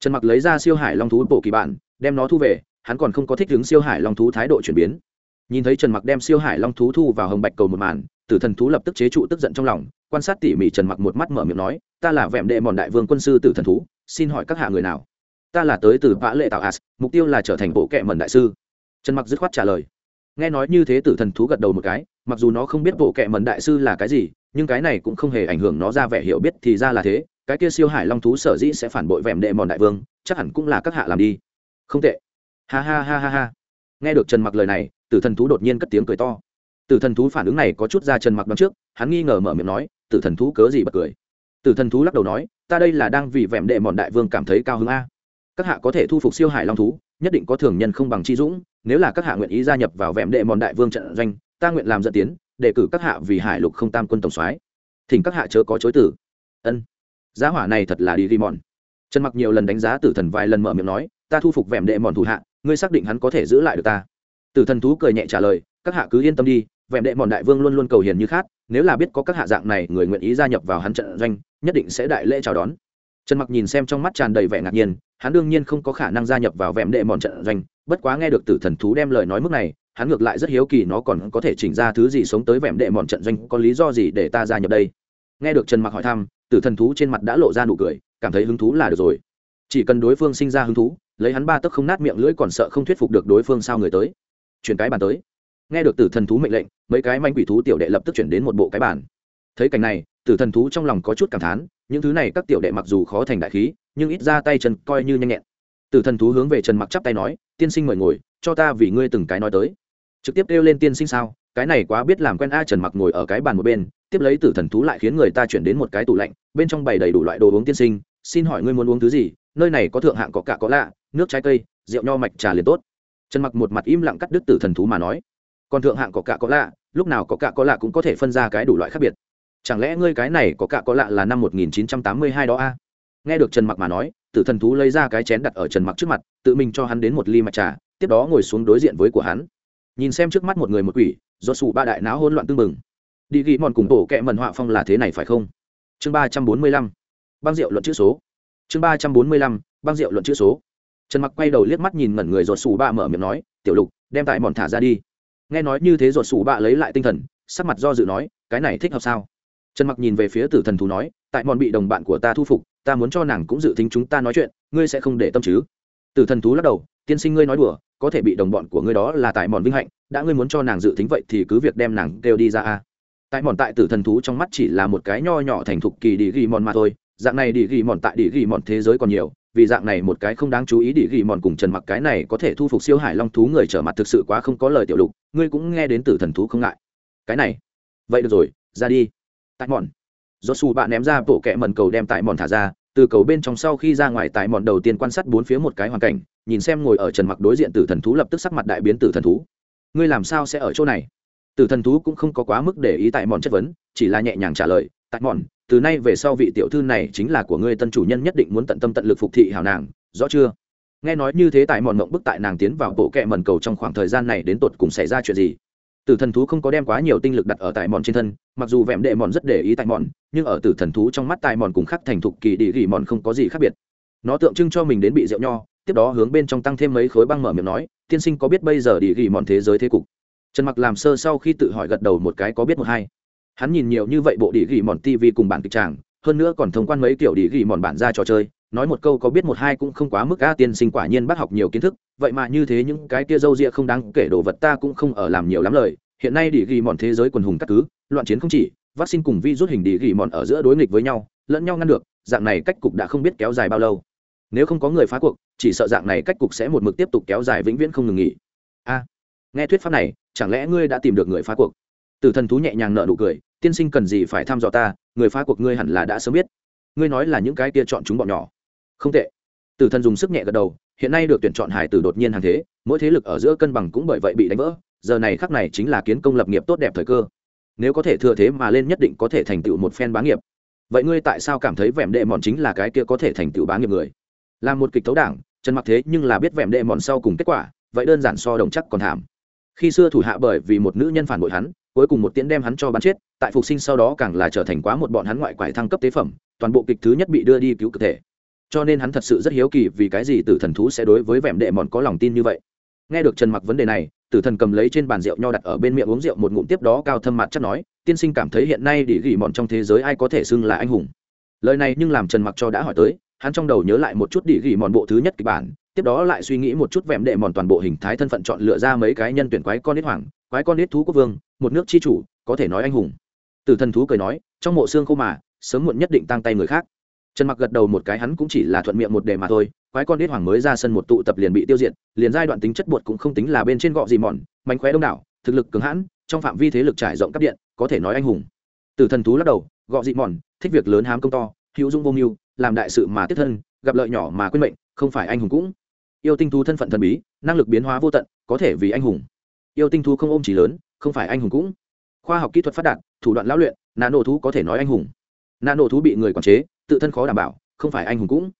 Trần mặc lấy ra siêu hải long thú bộ kỳ bản đem nó thu về, hắn còn không có thích ứng siêu hải long thú thái độ chuyển biến. Nhìn thấy trần mặc đem siêu hải long thú thu vào hồng bạch cầu một màn, tử thần thú lập tức chế trụ tức giận trong lòng, quan sát tỉ mỉ trần mặc một mắt mở miệng nói, ta là vẹm đệ mòn đại vương quân sư tử thần thú, xin hỏi các hạ người nào? Ta là tới từ vã lệ tạo as mục tiêu là trở thành bộ kệ mẩn đại sư. Trần mặc dứt khoát trả lời. Nghe nói như thế tử thần thú gật đầu một cái, mặc dù nó không biết bộ kệ mẩn đại sư là cái gì nhưng cái này cũng không hề ảnh hưởng nó ra vẻ hiểu biết thì ra là thế, cái kia siêu hải long thú sở dĩ sẽ phản bội vẹm đệ mòn đại vương, chắc hẳn cũng là các hạ làm đi. Không tệ. Ha ha ha ha ha. Nghe được trần mặc lời này, tử thần thú đột nhiên cất tiếng cười to. Tử thần thú phản ứng này có chút ra trần mặc đón trước, hắn nghi ngờ mở miệng nói, tử thần thú cớ gì bật cười? Tử thần thú lắc đầu nói, ta đây là đang vì vẹm đệ mòn đại vương cảm thấy cao hứng a. Các hạ có thể thu phục siêu hải long thú, nhất định có thường nhân không bằng chi dũng, nếu là các hạ nguyện ý gia nhập vào vẹm đệ mòn đại vương trận doanh ta nguyện làm dẫn tiến, đề cử các hạ vì hải lục không tam quân tổng soái. Thỉnh các hạ chớ có chối tử ân. Giá hỏa này thật là đi ghi mòn. Trần mặc nhiều lần đánh giá tử thần vài lần mở miệng nói, ta thu phục vẹm đệ mòn thủ hạ, ngươi xác định hắn có thể giữ lại được ta. Tử thần thú cười nhẹ trả lời, các hạ cứ yên tâm đi, vẹm đệ mòn đại vương luôn luôn cầu hiền như khát, nếu là biết có các hạ dạng này, người nguyện ý gia nhập vào hắn trận doanh, nhất định sẽ đại lễ chào đón. Trần mặc nhìn xem trong mắt tràn đầy vẻ ngạc nhiên, hắn đương nhiên không có khả năng gia nhập vào vẹm đệ mòn trận doanh, bất quá nghe được tử thần thú đem lời nói mức này hắn ngược lại rất hiếu kỳ nó còn có thể chỉnh ra thứ gì sống tới vẻm đệ mòn trận doanh, có lý do gì để ta gia nhập đây? Nghe được trần mặc hỏi thăm, tử thần thú trên mặt đã lộ ra nụ cười, cảm thấy hứng thú là được rồi. Chỉ cần đối phương sinh ra hứng thú, lấy hắn ba tấc không nát miệng lưỡi còn sợ không thuyết phục được đối phương sao người tới. Chuyển cái bàn tới. Nghe được tử thần thú mệnh lệnh, mấy cái manh quỷ thú tiểu đệ lập tức chuyển đến một bộ cái bàn. Thấy cảnh này, tử thần thú trong lòng có chút cảm thán, những thứ này các tiểu đệ mặc dù khó thành đại khí, nhưng ít ra tay chân coi như nhanh nhẹn. Tử thần thú hướng về trần mặc chắp tay nói, tiên sinh mời ngồi, cho ta vì ngươi từng cái nói tới trực tiếp kêu lên tiên sinh sao? Cái này quá biết làm quen a trần mặc ngồi ở cái bàn một bên, tiếp lấy tử thần thú lại khiến người ta chuyển đến một cái tủ lạnh, bên trong bày đầy đủ loại đồ uống tiên sinh, xin hỏi ngươi muốn uống thứ gì? Nơi này có thượng hạng có cả có lạ, nước trái cây, rượu nho mạch trà liền tốt. Trần mặc một mặt im lặng cắt đứt tử thần thú mà nói. Còn thượng hạng có cả có lạ, lúc nào có cả có lạ cũng có thể phân ra cái đủ loại khác biệt. Chẳng lẽ ngươi cái này có cả có lạ là năm 1982 đó a? Nghe được trần mặc mà nói, tử thần thú lấy ra cái chén đặt ở trần mặc trước mặt, tự mình cho hắn đến một ly mạch trà, tiếp đó ngồi xuống đối diện với của hắn nhìn xem trước mắt một người một quỷ, do sủ ba đại não hỗn loạn tương mừng đi ghi mòn cùng tổ kẹ mần họa phong là thế này phải không? Chương ba trăm bốn mươi lăm. Băng rượu luận chữ số. Chương ba trăm bốn mươi lăm. Băng rượu luận chữ số. Trần mặc quay đầu liếc mắt nhìn ngẩn người ruột sủ bạ mở miệng nói, tiểu lục, đem tại mòn thả ra đi. Nghe nói như thế ruột sủ bạ lấy lại tinh thần, sắc mặt do dự nói, cái này thích hợp sao? Trần mặc nhìn về phía tử thần thú nói, tại mòn bị đồng bạn của ta thu phục, ta muốn cho nàng cũng dự tính chúng ta nói chuyện, ngươi sẽ không để tâm chứ? Tử thần thú lắc đầu tiên sinh ngươi nói đùa, có thể bị đồng bọn của ngươi đó là tại mòn vinh hạnh, đã ngươi muốn cho nàng dự tính vậy thì cứ việc đem nàng kêu đi ra a. Tại mòn tại tử thần thú trong mắt chỉ là một cái nho nhỏ thành thục kỳ đi ghi mòn mà thôi, dạng này đi ghi mòn tại đi ghi mòn thế giới còn nhiều, vì dạng này một cái không đáng chú ý đi ghi mòn cùng trần mặc cái này có thể thu phục siêu hải long thú người trở mặt thực sự quá không có lời tiểu lục, ngươi cũng nghe đến tử thần thú không ngại. Cái này, vậy được rồi, ra đi. Tại mòn, do su bạn ném ra bộ kẹ mần cầu đem tại mòn thả ra từ cầu bên trong sau khi ra ngoài tại mòn đầu tiên quan sát bốn phía một cái hoàn cảnh, nhìn xem ngồi ở trần mặc đối diện tử thần thú lập tức sắc mặt đại biến tử thần thú. Ngươi làm sao sẽ ở chỗ này? Tử thần thú cũng không có quá mức để ý tại mòn chất vấn, chỉ là nhẹ nhàng trả lời, tại mòn, từ nay về sau vị tiểu thư này chính là của ngươi tân chủ nhân nhất định muốn tận tâm tận lực phục thị hảo nàng, rõ chưa? Nghe nói như thế tại mòn mộng bức tại nàng tiến vào bộ kệ mần cầu trong khoảng thời gian này đến tột cùng xảy ra chuyện gì? Tử thần thú không có đem quá nhiều tinh lực đặt ở tại mòn trên thân, mặc dù vẹm đệ mòn rất để ý tại mòn, nhưng ở tử thần thú trong mắt tại mòn cùng khắc thành thục kỳ đi gỉ mòn không có gì khác biệt. Nó tượng trưng cho mình đến bị rượu nho, tiếp đó hướng bên trong tăng thêm mấy khối băng mở miệng nói, tiên sinh có biết bây giờ đi gỉ mòn thế giới thế cục? Trần mặc làm sơ sau khi tự hỏi gật đầu một cái có biết một hai. Hắn nhìn nhiều như vậy bộ đi gỉ mòn tv cùng bản kịch tràng, hơn nữa còn thông quan mấy kiểu đi gỉ mòn bản ra trò chơi nói một câu có biết một hai cũng không quá mức a tiên sinh quả nhiên bác học nhiều kiến thức, vậy mà như thế những cái kia dâu ria không đáng kể đồ vật ta cũng không ở làm nhiều lắm lời. Hiện nay đi ghi mòn thế giới quần hùng các cứ, loạn chiến không chỉ, vaccine cùng vi rút hình đi ghi mòn ở giữa đối nghịch với nhau, lẫn nhau ngăn được, dạng này cách cục đã không biết kéo dài bao lâu. Nếu không có người phá cuộc, chỉ sợ dạng này cách cục sẽ một mực tiếp tục kéo dài vĩnh viễn không ngừng nghỉ. A, nghe thuyết pháp này, chẳng lẽ ngươi đã tìm được người phá cuộc? Từ thần thú nhẹ nhàng nợ nụ cười, tiên sinh cần gì phải thăm dò ta, người phá cuộc ngươi hẳn là đã sớm biết. Ngươi nói là những cái kia chọn chúng bọn nhỏ không tệ. Tử thần dùng sức nhẹ gật đầu, hiện nay được tuyển chọn hải tử đột nhiên hàng thế, mỗi thế lực ở giữa cân bằng cũng bởi vậy bị đánh vỡ, giờ này khắc này chính là kiến công lập nghiệp tốt đẹp thời cơ. Nếu có thể thừa thế mà lên nhất định có thể thành tựu một phen bá nghiệp. Vậy ngươi tại sao cảm thấy vẻm đệ mòn chính là cái kia có thể thành tựu bá nghiệp người? Là một kịch tấu đảng, trần mặc thế nhưng là biết vẻm đệ mòn sau cùng kết quả, vậy đơn giản so đồng chắc còn thảm. Khi xưa thủ hạ bởi vì một nữ nhân phản bội hắn, cuối cùng một tiễn đem hắn cho bắn chết, tại phục sinh sau đó càng là trở thành quá một bọn hắn ngoại quải thăng cấp tế phẩm, toàn bộ kịch thứ nhất bị đưa đi cứu cơ thể cho nên hắn thật sự rất hiếu kỳ vì cái gì tử thần thú sẽ đối với vẻm đệ mòn có lòng tin như vậy. Nghe được trần mặc vấn đề này, tử thần cầm lấy trên bàn rượu nho đặt ở bên miệng uống rượu một ngụm tiếp đó cao thâm mặt chắc nói, tiên sinh cảm thấy hiện nay đỉ gỉ mòn trong thế giới ai có thể xưng là anh hùng? Lời này nhưng làm trần mặc cho đã hỏi tới, hắn trong đầu nhớ lại một chút đỉ gỉ mòn bộ thứ nhất kịch bản, tiếp đó lại suy nghĩ một chút vẹm đệ mòn toàn bộ hình thái thân phận chọn lựa ra mấy cái nhân tuyển quái con nít hoàng, quái con nít thú quốc vương, một nước chi chủ, có thể nói anh hùng. Tử thần thú cười nói, trong mộ xương khô mà, sớm muộn nhất định tăng tay người khác trần mặc gật đầu một cái, hắn cũng chỉ là thuận miệng một đề mà thôi, quái con đít hoàng mới ra sân một tụ tập liền bị tiêu diệt, liền giai đoạn tính chất bột cũng không tính là bên trên gọ gì mòn, mánh khóe đông đảo, thực lực cứng hãn, trong phạm vi thế lực trải rộng cấp điện, có thể nói anh hùng. Từ thần thú lắc đầu, gọ dị mòn, thích việc lớn hám công to, hữu dung vô mưu, làm đại sự mà tiếp thân, gặp lợi nhỏ mà quên mệnh, không phải anh hùng cũng. Yêu tinh thú thân phận thần bí, năng lực biến hóa vô tận, có thể vì anh hùng. Yêu tinh thú không ôm chỉ lớn, không phải anh hùng cũng. Khoa học kỹ thuật phát đạt, thủ đoạn lão luyện nạn nổ thú có thể nói anh hùng. Nạn nổ thú bị người quản chế tự thân khó đảm bảo, không phải anh hùng cũng.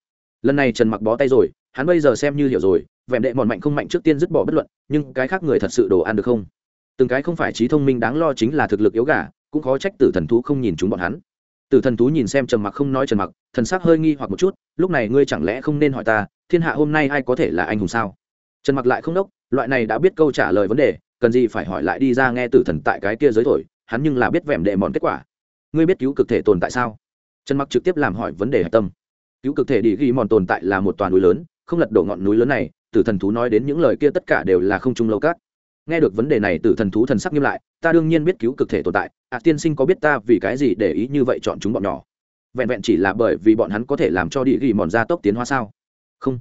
Lần này trần mặc bó tay rồi, hắn bây giờ xem như hiểu rồi, vẹn đệ mòn mạnh không mạnh trước tiên dứt bỏ bất luận, nhưng cái khác người thật sự đồ ăn được không? Từng cái không phải trí thông minh đáng lo chính là thực lực yếu gà, cũng khó trách tử thần thú không nhìn chúng bọn hắn. Tử thần thú nhìn xem trần mặc không nói trần mặc, thần sắc hơi nghi hoặc một chút, lúc này ngươi chẳng lẽ không nên hỏi ta, thiên hạ hôm nay ai có thể là anh hùng sao? Trần mặc lại không đốc, loại này đã biết câu trả lời vấn đề, cần gì phải hỏi lại đi ra nghe tử thần tại cái kia giới thổi, hắn nhưng là biết vẻm đệ mòn kết quả. Ngươi biết cứu cực thể tồn tại sao? Trần mặc trực tiếp làm hỏi vấn đề hạch tâm. Cứu cực thể đi ghi mòn tồn tại là một toàn núi lớn, không lật đổ ngọn núi lớn này, tử thần thú nói đến những lời kia tất cả đều là không trung lâu cát. Nghe được vấn đề này, tử thần thú thần sắc nghiêm lại, ta đương nhiên biết cứu cực thể tồn tại ạ tiên sinh có biết ta vì cái gì để ý như vậy chọn chúng bọn nhỏ? Vẹn vẹn chỉ là bởi vì bọn hắn có thể làm cho địa ghi mòn ra tốc tiến hóa sao? Không.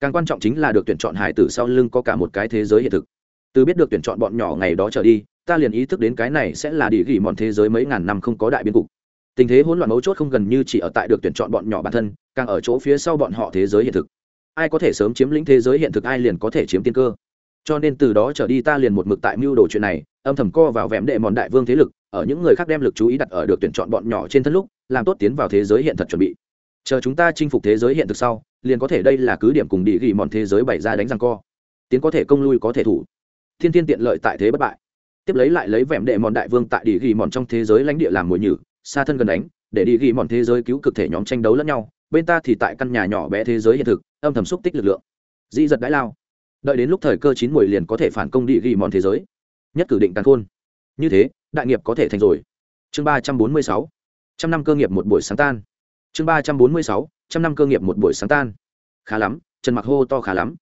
Càng quan trọng chính là được tuyển chọn hải tử sau lưng có cả một cái thế giới hiện thực. Từ biết được tuyển chọn bọn nhỏ ngày đó trở đi, ta liền ý thức đến cái này sẽ là địa ghi mòn thế giới mấy ngàn năm không có đại biến cục tình thế hỗn loạn mấu chốt không gần như chỉ ở tại được tuyển chọn bọn nhỏ bản thân, càng ở chỗ phía sau bọn họ thế giới hiện thực. Ai có thể sớm chiếm lĩnh thế giới hiện thực, ai liền có thể chiếm tiên cơ. Cho nên từ đó trở đi ta liền một mực tại mưu đồ chuyện này, âm thầm co vào vẹm đệ mòn đại vương thế lực, ở những người khác đem lực chú ý đặt ở được tuyển chọn bọn nhỏ trên thân lúc, làm tốt tiến vào thế giới hiện thật chuẩn bị. Chờ chúng ta chinh phục thế giới hiện thực sau, liền có thể đây là cứ điểm cùng địa ghi mòn thế giới bày ra đánh răng co. Tiến có thể công lui có thể thủ. Thiên thiên tiện lợi tại thế bất bại. Tiếp lấy lại lấy vẹm đệ mòn đại vương tại địa ghi mòn trong thế giới lãnh địa làm mồi nhử xa thân gần đánh, để đi ghi mòn thế giới cứu cực thể nhóm tranh đấu lẫn nhau, bên ta thì tại căn nhà nhỏ bé thế giới hiện thực, âm thầm xúc tích lực lượng. Di giật đãi lao. Đợi đến lúc thời cơ chín mùi liền có thể phản công đi ghi mòn thế giới. Nhất cử định tàn khôn. Như thế, đại nghiệp có thể thành rồi. Chương ba trăm bốn mươi sáu. Trăm năm cơ nghiệp một buổi sáng tan. Chương ba trăm bốn mươi sáu. Trăm năm cơ nghiệp một buổi sáng tan. Khá lắm, trần mặc hô to khá lắm.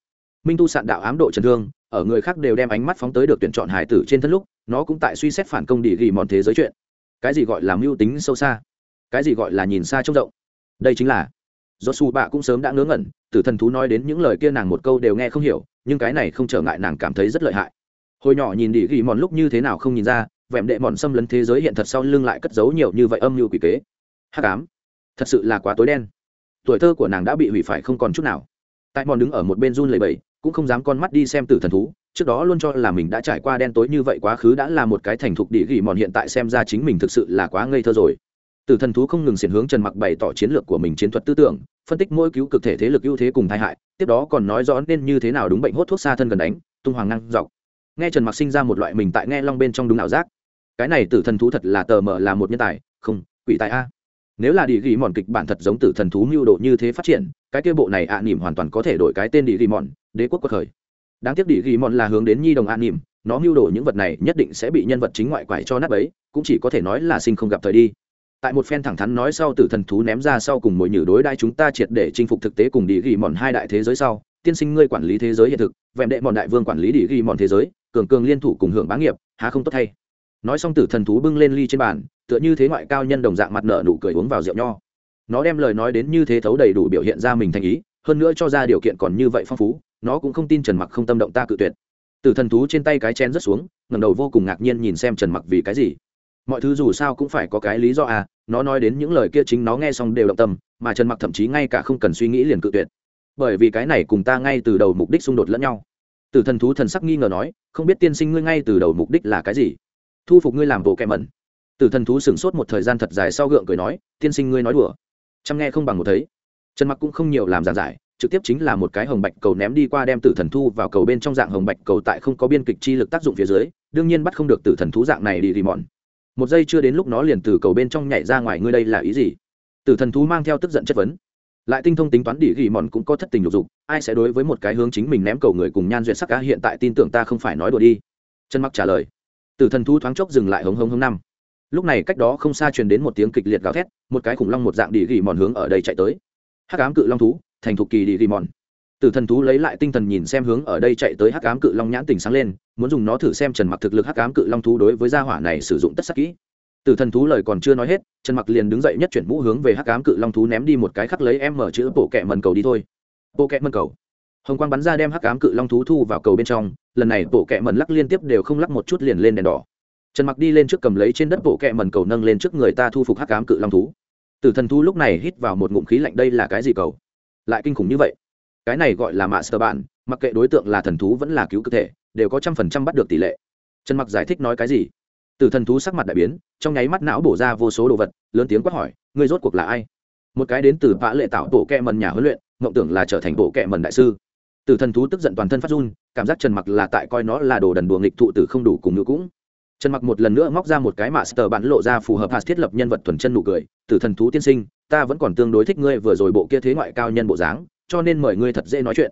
Minh tu sạn đạo ám độ trần thương, ở người khác đều đem ánh mắt phóng tới được tuyển chọn hải tử trên thân lúc, nó cũng tại suy xét phản công đi ghi mòn thế giới chuyện cái gì gọi là mưu tính sâu xa? Cái gì gọi là nhìn xa trông rộng? Đây chính là do su bạ cũng sớm đã ngớ ngẩn, tử thần thú nói đến những lời kia nàng một câu đều nghe không hiểu, nhưng cái này không trở ngại nàng cảm thấy rất lợi hại. Hồi nhỏ nhìn đi ghi mòn lúc như thế nào không nhìn ra, vẹm đệ mòn xâm lấn thế giới hiện thật sau lưng lại cất giấu nhiều như vậy âm mưu quỷ kế. Hắc ám, thật sự là quá tối đen. Tuổi thơ của nàng đã bị hủy phải không còn chút nào. Tại mòn đứng ở một bên run lầy bầy cũng không dám con mắt đi xem tử thần thú trước đó luôn cho là mình đã trải qua đen tối như vậy quá khứ đã là một cái thành thục địa gỉ mòn hiện tại xem ra chính mình thực sự là quá ngây thơ rồi. Tử thần thú không ngừng xiển hướng trần mặc bày tỏ chiến lược của mình chiến thuật tư tưởng, phân tích mỗi cứu cực thể thế lực ưu thế cùng tai hại, tiếp đó còn nói rõ nên như thế nào đúng bệnh hốt thuốc xa thân gần đánh, tung hoàng năng dọc. Nghe trần mặc sinh ra một loại mình tại nghe long bên trong đúng ảo giác. Cái này tử thần thú thật là tờ mờ là một nhân tài, không, quỷ tài a. Nếu là địa ghi mòn kịch bản thật giống tử thần thú mưu độ như thế phát triển, cái kia bộ này ạ à nỉm hoàn toàn có thể đổi cái tên địa ghi mòn, đế quốc quốc khởi đáng tiếc đi ghi mòn là hướng đến nhi đồng an nỉm nó mưu đồ những vật này nhất định sẽ bị nhân vật chính ngoại quải cho nát ấy cũng chỉ có thể nói là sinh không gặp thời đi. Tại một phen thẳng thắn nói sau tử thần thú ném ra sau cùng mỗi nhử đối đai chúng ta triệt để chinh phục thực tế cùng đi ghi mòn hai đại thế giới sau, tiên sinh ngươi quản lý thế giới hiện thực, vẹn đệ mòn đại vương quản lý đi ghi mòn thế giới, cường cường liên thủ cùng hưởng bá nghiệp, há không tốt thay. Nói xong tử thần thú bưng lên ly trên bàn, tựa như thế ngoại cao nhân đồng dạng mặt nợ nụ cười uống vào rượu nho. Nó đem lời nói đến như thế thấu đầy đủ biểu hiện ra mình thành ý, hơn nữa cho ra điều kiện còn như vậy phong phú nó cũng không tin trần mặc không tâm động ta cự tuyệt. Tử thần thú trên tay cái chén rất xuống, ngẩng đầu vô cùng ngạc nhiên nhìn xem trần mặc vì cái gì. Mọi thứ dù sao cũng phải có cái lý do à nó nói đến những lời kia chính nó nghe xong đều động tâm, mà trần mặc thậm chí ngay cả không cần suy nghĩ liền cự tuyệt. Bởi vì cái này cùng ta ngay từ đầu mục đích xung đột lẫn nhau. Tử thần thú thần sắc nghi ngờ nói, không biết tiên sinh ngươi ngay từ đầu mục đích là cái gì? Thu phục ngươi làm bộ kẹ mẩn. Tử thần thú sửng sốt một thời gian thật dài sau gượng cười nói, tiên sinh ngươi nói đùa. Chăm nghe không bằng một thấy. Trần mặc cũng không nhiều làm giảng giải trực tiếp chính là một cái hồng bạch cầu ném đi qua đem tử thần thu vào cầu bên trong dạng hồng bạch cầu tại không có biên kịch chi lực tác dụng phía dưới, đương nhiên bắt không được tử thần thú dạng này đi rì mòn một giây chưa đến lúc nó liền từ cầu bên trong nhảy ra ngoài, ngươi đây là ý gì? Tử thần thú mang theo tức giận chất vấn. Lại tinh thông tính toán đi ghi mòn cũng có thất tình lục dục, ai sẽ đối với một cái hướng chính mình ném cầu người cùng nhan duyệt sắc cá hiện tại tin tưởng ta không phải nói đùa đi? Chân mặc trả lời. Tử thần thú thoáng chốc dừng lại hống hống hống năm. Lúc này cách đó không xa truyền đến một tiếng kịch liệt gào thét, một cái khủng long một dạng đi ghi mòn hướng ở đây chạy tới. Hắc ám cự long thú thành thục kỳ đi ghi mòn. Tử thần thú lấy lại tinh thần nhìn xem hướng ở đây chạy tới hắc ám cự long nhãn tình sáng lên, muốn dùng nó thử xem trần mặc thực lực hắc ám cự long thú đối với gia hỏa này sử dụng tất sắc kỹ. Tử thần thú lời còn chưa nói hết, trần mặc liền đứng dậy nhất chuyển mũ hướng về hắc ám cự long thú ném đi một cái khắc lấy em mở chữ bộ kẹ mần cầu đi thôi. Bộ kẹ mần cầu. Hồng quang bắn ra đem hắc ám cự long thú thu vào cầu bên trong, lần này bộ kẹ mần lắc liên tiếp đều không lắc một chút liền lên đèn đỏ. Trần mặc đi lên trước cầm lấy trên đất bộ kẹ mần cầu nâng lên trước người ta thu phục hắc ám cự long thú. Tử thần thú lúc này hít vào một ngụm khí lạnh, đây là cái gì cầu? Lại kinh khủng như vậy. Cái này gọi là mạ sơ bạn mặc kệ đối tượng là thần thú vẫn là cứu cơ thể, đều có trăm phần trăm bắt được tỷ lệ. Trần mặc giải thích nói cái gì? Từ thần thú sắc mặt đại biến, trong nháy mắt não bổ ra vô số đồ vật, lớn tiếng quát hỏi, ngươi rốt cuộc là ai? Một cái đến từ vã lệ tạo tổ kẹ mần nhà huấn luyện, mộng tưởng là trở thành bộ kẹ mần đại sư. Từ thần thú tức giận toàn thân phát run, cảm giác trần mặc là tại coi nó là đồ đần đùa nghịch thụ tử không đủ cùng ngữ cũng trần mặc một lần nữa móc ra một cái mạ sờ bản lộ ra phù hợp hạt thiết lập nhân vật thuần chân nụ cười từ thần thú tiên sinh, ta vẫn còn tương đối thích ngươi vừa rồi bộ kia thế ngoại cao nhân bộ dáng, cho nên mời ngươi thật dễ nói chuyện.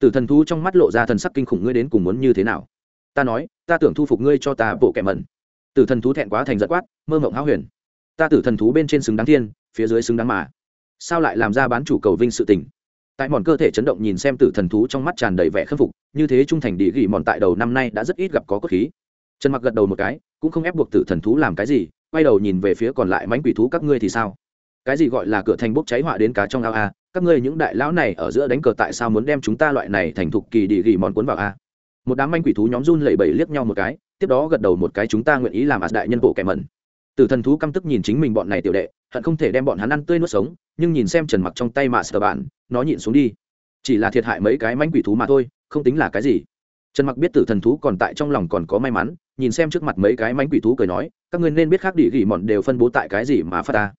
Từ thần thú trong mắt lộ ra thần sắc kinh khủng, ngươi đến cùng muốn như thế nào? Ta nói, ta tưởng thu phục ngươi cho ta bộ kẻ mẩn. Từ thần thú thẹn quá thành giật quát, mơ mộng háo huyền. Ta tử thần thú bên trên xứng đáng thiên, phía dưới xứng đáng mà. Sao lại làm ra bán chủ cầu vinh sự tình? Tại mòn cơ thể chấn động nhìn xem tử thần thú trong mắt tràn đầy vẻ khâm phục, như thế trung thành địa gỉ mòn tại đầu năm nay đã rất ít gặp có cốt khí trần mặc gật đầu một cái, cũng không ép buộc tử thần thú làm cái gì, quay đầu nhìn về phía còn lại mánh quỷ thú các ngươi thì sao? Cái gì gọi là cửa thành bốc cháy họa đến cá trong ao a? Các ngươi những đại lão này ở giữa đánh cờ tại sao muốn đem chúng ta loại này thành thục kỳ đi gỉ mòn cuốn vào a? Một đám manh quỷ thú nhóm run lẩy bẩy liếc nhau một cái, tiếp đó gật đầu một cái chúng ta nguyện ý làm ạt đại nhân bộ kẻ mẩn. Tử thần thú căm tức nhìn chính mình bọn này tiểu đệ, hận không thể đem bọn hắn ăn tươi nuốt sống, nhưng nhìn xem trần mặc trong tay mà sờ bạn, nó nhịn xuống đi. Chỉ là thiệt hại mấy cái mánh quỷ thú mà thôi, không tính là cái gì trần mặc biết tử thần thú còn tại trong lòng còn có may mắn, nhìn xem trước mặt mấy cái mánh quỷ thú cười nói, các ngươi nên biết khác địa gỉ mòn đều phân bố tại cái gì mà phát ta.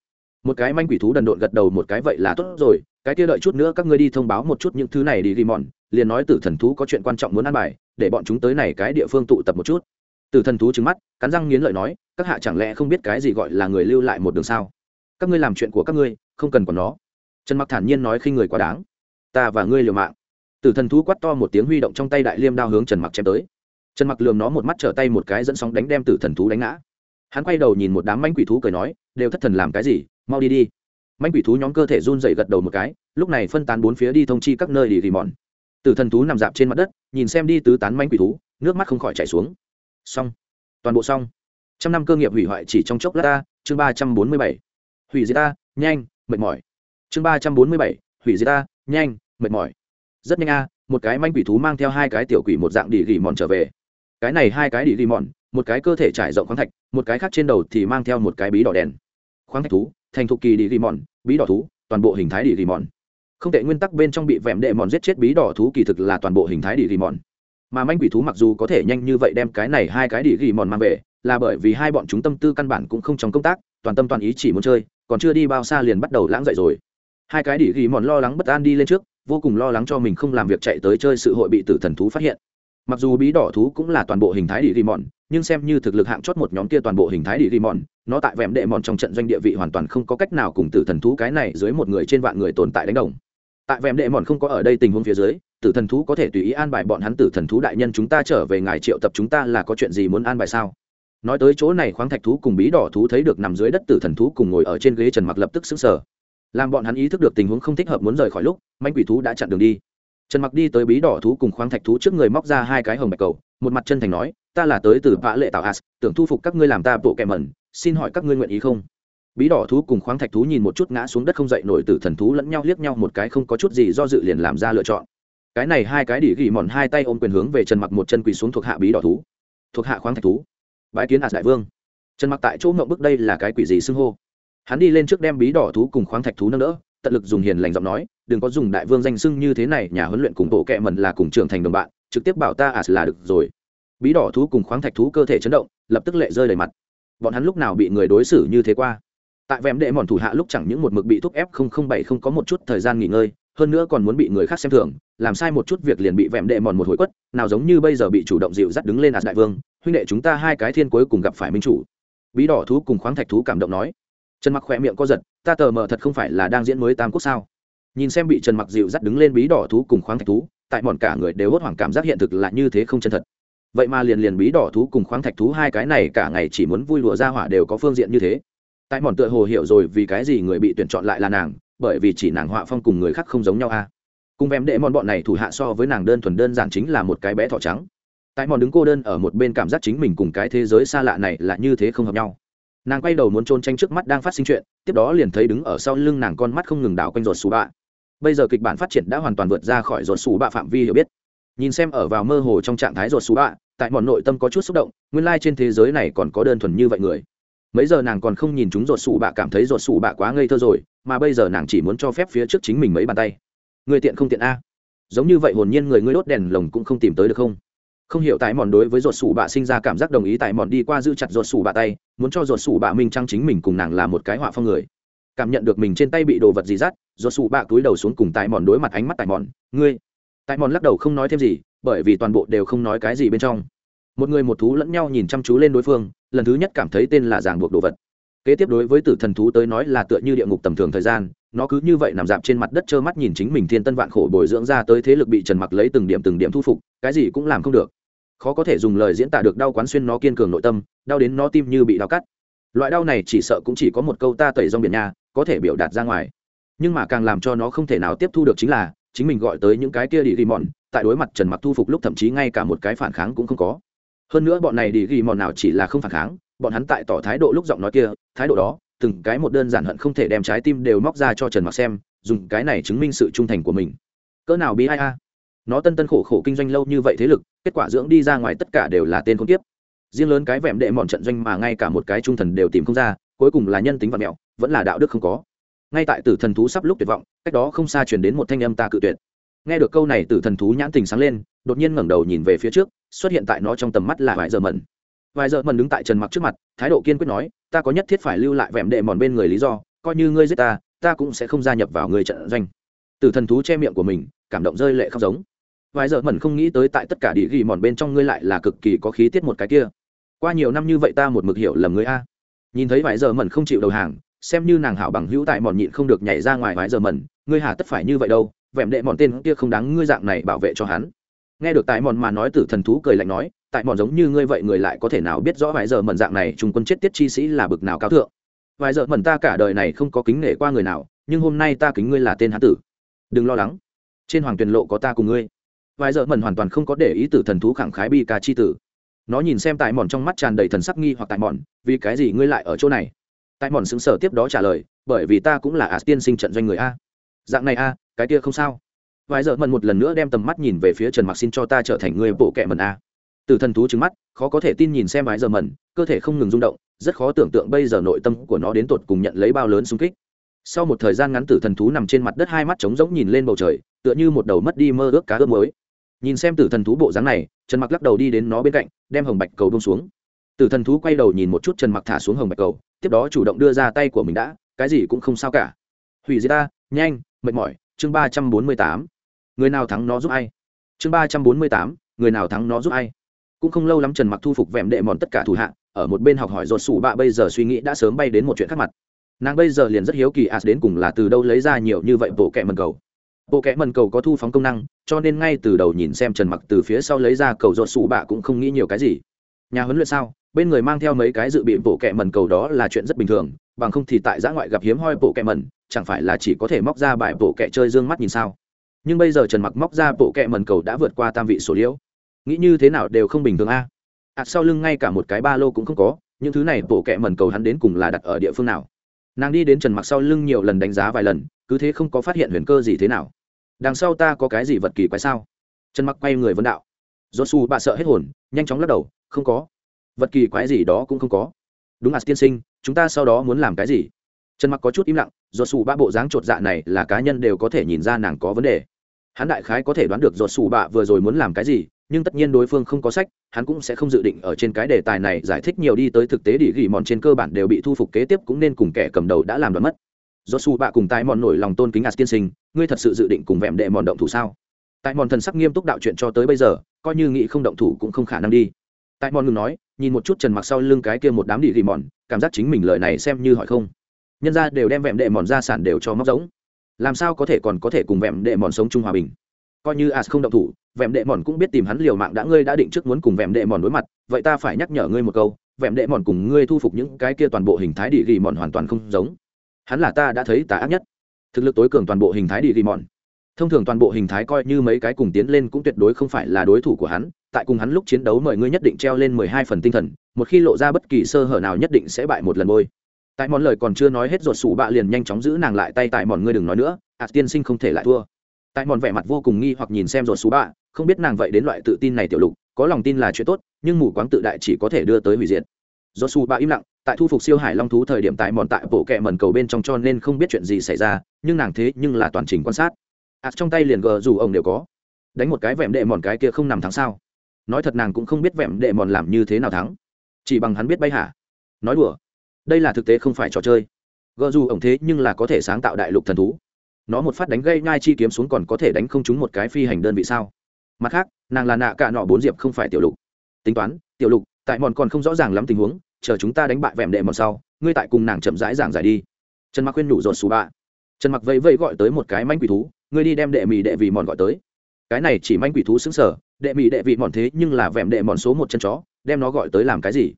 Một cái manh quỷ thú đần độn gật đầu một cái, vậy là tốt rồi, cái kia đợi chút nữa các ngươi đi thông báo một chút những thứ này đi ghi mòn liền nói tử thần thú có chuyện quan trọng muốn ăn bài, để bọn chúng tới này cái địa phương tụ tập một chút. Tử thần thú trứng mắt, cắn răng nghiến lợi nói, các hạ chẳng lẽ không biết cái gì gọi là người lưu lại một đường sao? Các ngươi làm chuyện của các ngươi, không cần còn nó. Trần mặc thản nhiên nói khi người quá đáng. Ta và ngươi liều mạng tử thần thú quát to một tiếng huy động trong tay đại liêm đao hướng trần mặc chém tới. Trần mặc lườm nó một mắt trở tay một cái dẫn sóng đánh đem tử thần thú đánh ngã. Hắn quay đầu nhìn một đám manh quỷ thú cười nói, đều thất thần làm cái gì? Mau đi đi. Manh quỷ thú nhóm cơ thể run dậy gật đầu một cái, lúc này phân tán bốn phía đi thông chi các nơi đi rì mòn tử thần thú nằm dạp trên mặt đất, nhìn xem đi tứ tán manh quỷ thú, nước mắt không khỏi chảy xuống. Xong. Toàn bộ xong. Trăm năm cơ nghiệp hủy hoại chỉ trong chốc lát ta, chương ba trăm bốn mươi bảy. Hủy diệt ta, nhanh, mệt mỏi. Chương ba trăm bốn mươi bảy, hủy diệt ta, nhanh, mệt mỏi rất nhanh a, một cái manh quỷ thú mang theo hai cái tiểu quỷ một dạng đỉ gỉ mòn trở về. Cái này hai cái đỉ gỉ mòn, một cái cơ thể trải rộng khoáng thạch, một cái khác trên đầu thì mang theo một cái bí đỏ đèn. Khoáng thạch thú, thành thục kỳ đỉ gỉ mòn, bí đỏ thú, toàn bộ hình thái đỉ gỉ mòn. Không tệ nguyên tắc bên trong bị vẹm đệ mòn giết chết bí đỏ thú kỳ thực là toàn bộ hình thái đỉ gỉ mòn. Mà manh quỷ thú mặc dù có thể nhanh như vậy đem cái này hai cái đỉ gỉ mòn mang về, là bởi vì hai bọn chúng tâm tư căn bản cũng không trong công tác, toàn tâm toàn ý chỉ muốn chơi, còn chưa đi bao xa liền bắt đầu lãng dậy rồi. Hai cái đỉ gỉ mòn lo lắng bất an đi lên trước vô cùng lo lắng cho mình không làm việc chạy tới chơi sự hội bị tử thần thú phát hiện. Mặc dù bí đỏ thú cũng là toàn bộ hình thái đi ghi mòn nhưng xem như thực lực hạng chót một nhóm kia toàn bộ hình thái đi ghi mòn nó tại vẹm đệ mòn trong trận doanh địa vị hoàn toàn không có cách nào cùng tử thần thú cái này dưới một người trên vạn người tồn tại đánh đồng. Tại vẹm đệ mòn không có ở đây tình huống phía dưới, tử thần thú có thể tùy ý an bài bọn hắn tử thần thú đại nhân chúng ta trở về ngài triệu tập chúng ta là có chuyện gì muốn an bài sao? Nói tới chỗ này khoáng thạch thú cùng bí đỏ thú thấy được nằm dưới đất tử thần thú cùng ngồi ở trên ghế trần mặc lập tức xứng sở làm bọn hắn ý thức được tình huống không thích hợp muốn rời khỏi lúc manh quỷ thú đã chặn đường đi. Trần mặc đi tới bí đỏ thú cùng khoáng thạch thú trước người móc ra hai cái hồng bạch cầu, một mặt chân thành nói, ta là tới từ vã lệ tạo as, tưởng thu phục các ngươi làm ta bộ kẻ mẩn, xin hỏi các ngươi nguyện ý không? Bí đỏ thú cùng khoáng thạch thú nhìn một chút ngã xuống đất không dậy nổi từ thần thú lẫn nhau liếc nhau một cái không có chút gì do dự liền làm ra lựa chọn. Cái này hai cái đỉ gỉ mòn hai tay ôm quyền hướng về trần mặc một chân quỳ xuống thuộc hạ bí đỏ thú. Thuộc hạ khoáng thạch thú. Bãi kiến as đại vương. Trần mặc tại chỗ ngậm bức đây là cái quỷ gì xưng hô? Hắn đi lên trước đem bí đỏ thú cùng khoáng thạch thú nâng đỡ, tận lực dùng hiền lành giọng nói, đừng có dùng đại vương danh xưng như thế này, nhà huấn luyện cùng bộ kệ mần là cùng trưởng thành đồng bạn, trực tiếp bảo ta à là được rồi. Bí đỏ thú cùng khoáng thạch thú cơ thể chấn động, lập tức lệ rơi đầy mặt. Bọn hắn lúc nào bị người đối xử như thế qua? Tại vẹm đệ mòn thủ hạ lúc chẳng những một mực bị thúc ép không không bảy không có một chút thời gian nghỉ ngơi, hơn nữa còn muốn bị người khác xem thường, làm sai một chút việc liền bị vẹm đệ mòn một hồi quất, nào giống như bây giờ bị chủ động dịu dắt đứng lên ạt đại vương, huynh đệ chúng ta hai cái thiên cuối cùng gặp phải minh chủ. Bí đỏ thú cùng khoáng thạch thú cảm động nói trần mặc khỏe miệng co giật, ta tờ mờ thật không phải là đang diễn mới tam quốc sao? Nhìn xem bị trần mặc dịu dắt đứng lên bí đỏ thú cùng khoáng thạch thú, tại bọn cả người đều hốt hoảng cảm giác hiện thực là như thế không chân thật. Vậy mà liền liền bí đỏ thú cùng khoáng thạch thú hai cái này cả ngày chỉ muốn vui lùa ra hỏa đều có phương diện như thế. Tại mòn tựa hồ hiểu rồi vì cái gì người bị tuyển chọn lại là nàng, bởi vì chỉ nàng họa phong cùng người khác không giống nhau a. Cùng vém đệ mòn bọn này thủ hạ so với nàng đơn thuần đơn giản chính là một cái bé thỏ trắng. Tại mòn đứng cô đơn ở một bên cảm giác chính mình cùng cái thế giới xa lạ này là như thế không hợp nhau nàng quay đầu muốn trôn tranh trước mắt đang phát sinh chuyện, tiếp đó liền thấy đứng ở sau lưng nàng con mắt không ngừng đảo quanh ruột xù bạ. Bây giờ kịch bản phát triển đã hoàn toàn vượt ra khỏi ruột xù bạ phạm vi hiểu biết. Nhìn xem ở vào mơ hồ trong trạng thái ruột xù bạ, tại mòn nội tâm có chút xúc động, nguyên lai、like、trên thế giới này còn có đơn thuần như vậy người. Mấy giờ nàng còn không nhìn chúng ruột xù bạ cảm thấy ruột xù bạ quá ngây thơ rồi, mà bây giờ nàng chỉ muốn cho phép phía trước chính mình mấy bàn tay. Người tiện không tiện a. Giống như vậy hồn nhiên người ngươi đốt đèn lồng cũng không tìm tới được không? Không hiểu tại mòn đối với ruột sủ bạ sinh ra cảm giác đồng ý tại mòn đi qua giữ chặt ruột sủ bạ tay, muốn cho ruột sủ bạ minh trang chính mình cùng nàng là một cái họa phong người. Cảm nhận được mình trên tay bị đồ vật gì rát ruột sủ bạ cúi đầu xuống cùng tại mòn đối mặt ánh mắt tại mòn, ngươi. Tại mòn lắc đầu không nói thêm gì, bởi vì toàn bộ đều không nói cái gì bên trong. Một người một thú lẫn nhau nhìn chăm chú lên đối phương, lần thứ nhất cảm thấy tên là ràng buộc đồ vật kế tiếp đối với tử thần thú tới nói là tựa như địa ngục tầm thường thời gian, nó cứ như vậy nằm dạp trên mặt đất trơ mắt nhìn chính mình thiên tân vạn khổ bồi dưỡng ra tới thế lực bị trần mặc lấy từng điểm từng điểm thu phục, cái gì cũng làm không được. Khó có thể dùng lời diễn tả được đau quán xuyên nó kiên cường nội tâm, đau đến nó tim như bị đau cắt. Loại đau này chỉ sợ cũng chỉ có một câu ta tẩy rong biển nha có thể biểu đạt ra ngoài. Nhưng mà càng làm cho nó không thể nào tiếp thu được chính là, chính mình gọi tới những cái kia đi ghi mòn tại đối mặt trần mặc thu phục lúc thậm chí ngay cả một cái phản kháng cũng không có. Hơn nữa bọn này đi ghi mòn nào chỉ là không phản kháng bọn hắn tại tỏ thái độ lúc giọng nói kia, thái độ đó, từng cái một đơn giản hận không thể đem trái tim đều móc ra cho trần mặc xem, dùng cái này chứng minh sự trung thành của mình. Cỡ nào bi ai a? Nó tân tân khổ khổ kinh doanh lâu như vậy thế lực, kết quả dưỡng đi ra ngoài tất cả đều là tên không tiếp riêng lớn cái vẹm đệ mòn trận doanh mà ngay cả một cái trung thần đều tìm không ra, cuối cùng là nhân tính vật mẹo, vẫn là đạo đức không có. Ngay tại tử thần thú sắp lúc tuyệt vọng, cách đó không xa chuyển đến một thanh âm ta cự tuyệt. Nghe được câu này tử thần thú nhãn tình sáng lên, đột nhiên ngẩng đầu nhìn về phía trước, xuất hiện tại nó trong tầm mắt là vài giờ mẩn vài giờ mẩn đứng tại trần mặc trước mặt, thái độ kiên quyết nói, ta có nhất thiết phải lưu lại vẹm đệ mòn bên người lý do, coi như ngươi giết ta ta cũng sẽ không gia nhập vào người trận doanh. Tử thần thú che miệng của mình, cảm động rơi lệ khóc giống. Vài giờ mẩn không nghĩ tới tại tất cả địa ghi mòn bên trong ngươi lại là cực kỳ có khí tiết một cái kia. Qua nhiều năm như vậy ta một mực hiểu lầm ngươi a. Nhìn thấy vài giờ mẩn không chịu đầu hàng, xem như nàng hảo bằng hữu tại mòn nhịn không được nhảy ra ngoài vài giờ mẩn ngươi hà tất phải như vậy đâu vẹm đệ mòn tên kia không đáng ngươi dạng này bảo vệ cho hắn. Nghe được tại mòn mà nói, tử thần thú cười lạnh nói tại mòn giống như ngươi vậy người lại có thể nào biết rõ vài giờ mẩn dạng này trung quân chết tiết chi sĩ là bực nào cao thượng? Vài giờ mẩn ta cả đời này không có kính nể qua người nào, nhưng hôm nay ta kính ngươi là tên hán tử. Đừng lo lắng. Trên hoàng tuyền lộ có ta cùng ngươi. Vài giờ mẩn hoàn toàn không có để ý tử thần thú khẳng khái bi ca chi tử. Nó nhìn xem tại mòn trong mắt tràn đầy thần sắc nghi hoặc tại mòn, vì cái gì ngươi lại ở chỗ này? Tại mòn xứng sở tiếp đó trả lời, bởi vì ta cũng là ả tiên sinh trận doanh người a. Dạng này a, cái kia không sao. Vài giờ mẩn một lần nữa đem tầm mắt nhìn về phía trần mặc xin cho ta trở thành người bộ kệ mẩn a tử thần thú trứng mắt, khó có thể tin nhìn xem ái giờ mẩn, cơ thể không ngừng rung động, rất khó tưởng tượng bây giờ nội tâm của nó đến tột cùng nhận lấy bao lớn xung kích. Sau một thời gian ngắn tử thần thú nằm trên mặt đất hai mắt trống rỗng nhìn lên bầu trời, tựa như một đầu mất đi mơ ước cá ước mới nhìn xem tử thần thú bộ dáng này, trần mặc lắc đầu đi đến nó bên cạnh, đem hồng bạch cầu bông xuống. Tử thần thú quay đầu nhìn một chút trần mặc thả xuống hồng bạch cầu, tiếp đó chủ động đưa ra tay của mình đã, cái gì cũng không sao cả. Hủy diệt ta, nhanh, mệt mỏi, chương ba trăm bốn mươi tám. Người nào thắng nó giúp ai? Chương ba trăm bốn mươi tám, người nào thắng nó giúp ai? Cũng không lâu lắm trần mặc thu phục vẹm đệ mòn tất cả thủ hạ, ở một bên học hỏi rột sủ bạ bây giờ suy nghĩ đã sớm bay đến một chuyện khác mặt. Nàng bây giờ liền rất hiếu kỳ as đến cùng là từ đâu lấy ra nhiều như vậy bộ kẹ mần cầu. Bộ kẹ mần cầu có thu phóng công năng, cho nên ngay từ đầu nhìn xem trần mặc từ phía sau lấy ra cầu rột sủ bạ cũng không nghĩ nhiều cái gì. Nhà huấn luyện sao? Bên người mang theo mấy cái dự bị bộ kẹ mần cầu đó là chuyện rất bình thường, bằng không thì tại giã ngoại gặp hiếm hoi bộ kẹ mần chẳng phải là chỉ có thể móc ra bài bộ kẹ chơi dương mắt nhìn sao? Nhưng bây giờ trần mặc móc ra bộ kẹ mần cầu đã vượt qua tam vị sổ liễu nghĩ như thế nào đều không bình thường a. À. à, sau lưng ngay cả một cái ba lô cũng không có những thứ này bộ kẹ mần cầu hắn đến cùng là đặt ở địa phương nào? Nàng đi đến trần mặc sau lưng nhiều lần đánh giá vài lần cứ thế không có phát hiện huyền cơ gì thế nào. Đằng sau ta có cái gì vật kỳ quái sao? Trần mặc quay người vấn đạo. Do su bà sợ hết hồn nhanh chóng lắc đầu không có. Vật kỳ quái gì đó cũng không có. Đúng là tiên sinh chúng ta sau đó muốn làm cái gì? Trần mặc có chút im lặng do su ba bộ dáng chột dạ này là cá nhân đều có thể nhìn ra nàng có vấn đề. Hắn đại khái có thể đoán được do su bạ vừa rồi muốn làm cái gì nhưng tất nhiên đối phương không có sách, hắn cũng sẽ không dự định ở trên cái đề tài này giải thích nhiều đi tới thực tế đỉ gỉ mòn trên cơ bản đều bị thu phục kế tiếp cũng nên cùng kẻ cầm đầu đã làm đoán mất. Do su bạ cùng tài mòn nổi lòng tôn kính as tiên sinh, ngươi thật sự dự định cùng vẹm đệ mòn động thủ sao? Tại mòn thần sắc nghiêm túc đạo chuyện cho tới bây giờ, coi như nghị không động thủ cũng không khả năng đi. Tại mòn ngừng nói, nhìn một chút trần mặc sau lưng cái kia một đám đỉ gỉ mòn, cảm giác chính mình lời này xem như hỏi không. Nhân ra đều đem vẹm đệ mòn ra sản đều cho móc giống. Làm sao có thể còn có thể cùng vẹm đệ mòn sống chung hòa bình? Coi như as không động thủ, vẹm đệ mòn cũng biết tìm hắn liều mạng đã, ngươi đã định trước muốn cùng vẹm đệ mòn đối mặt, vậy ta phải nhắc nhở ngươi một câu, vẹm đệ mòn cùng ngươi thu phục những cái kia toàn bộ hình thái địa ghi mòn hoàn toàn không giống. Hắn là ta đã thấy tà ác nhất. Thực lực tối cường toàn bộ hình thái địa ghi mòn. Thông thường toàn bộ hình thái coi như mấy cái cùng tiến lên cũng tuyệt đối không phải là đối thủ của hắn, tại cùng hắn lúc chiến đấu mời ngươi nhất định treo lên mười hai phần tinh thần, một khi lộ ra bất kỳ sơ hở nào nhất định sẽ bại một lần bôi tại món lời còn chưa nói hết ruột sủ bạ liền nhanh chóng giữ nàng lại tay tại mòn, ngươi đừng nói nữa ạt tiên sinh không thể lại thua tại mòn vẻ mặt vô cùng nghi hoặc nhìn xem rồi xú bạ, không biết nàng vậy đến loại tự tin này tiểu lục, có lòng tin là chuyện tốt, nhưng mù quáng tự đại chỉ có thể đưa tới hủy diệt. Do su ba im lặng, tại thu phục siêu hải long thú thời điểm tại mòn tại bộ kẹ mần cầu bên trong cho nên không biết chuyện gì xảy ra, nhưng nàng thế nhưng là toàn trình quan sát. Ạt trong tay liền gờ dù ông đều có. Đánh một cái vẹm đệ mòn cái kia không nằm thắng sao? Nói thật nàng cũng không biết vẹm đệ mòn làm như thế nào thắng. Chỉ bằng hắn biết bay hả? Nói đùa. Đây là thực tế không phải trò chơi. Gờ dù ổng thế nhưng là có thể sáng tạo đại lục thần thú nó một phát đánh gây nhai chi kiếm xuống còn có thể đánh không trúng một cái phi hành đơn vị sao? Mặt khác, nàng là nạ cả nọ bốn diệp không phải tiểu lục. Tính toán, tiểu lục, tại mòn còn không rõ ràng lắm tình huống, chờ chúng ta đánh bại vẹm đệ mòn sau, ngươi tại cùng nàng chậm rãi giảng giải đi. Trần mặc khuyên nhủ dồn xù bạ. Trần mặc vẫy vẫy gọi tới một cái manh quỷ thú, ngươi đi đem đệ mì đệ vì mòn gọi tới. Cái này chỉ manh quỷ thú xứng sở, đệ mì đệ vị mòn thế nhưng là vẹm đệ mòn số một chân chó, đem nó gọi tới làm cái gì?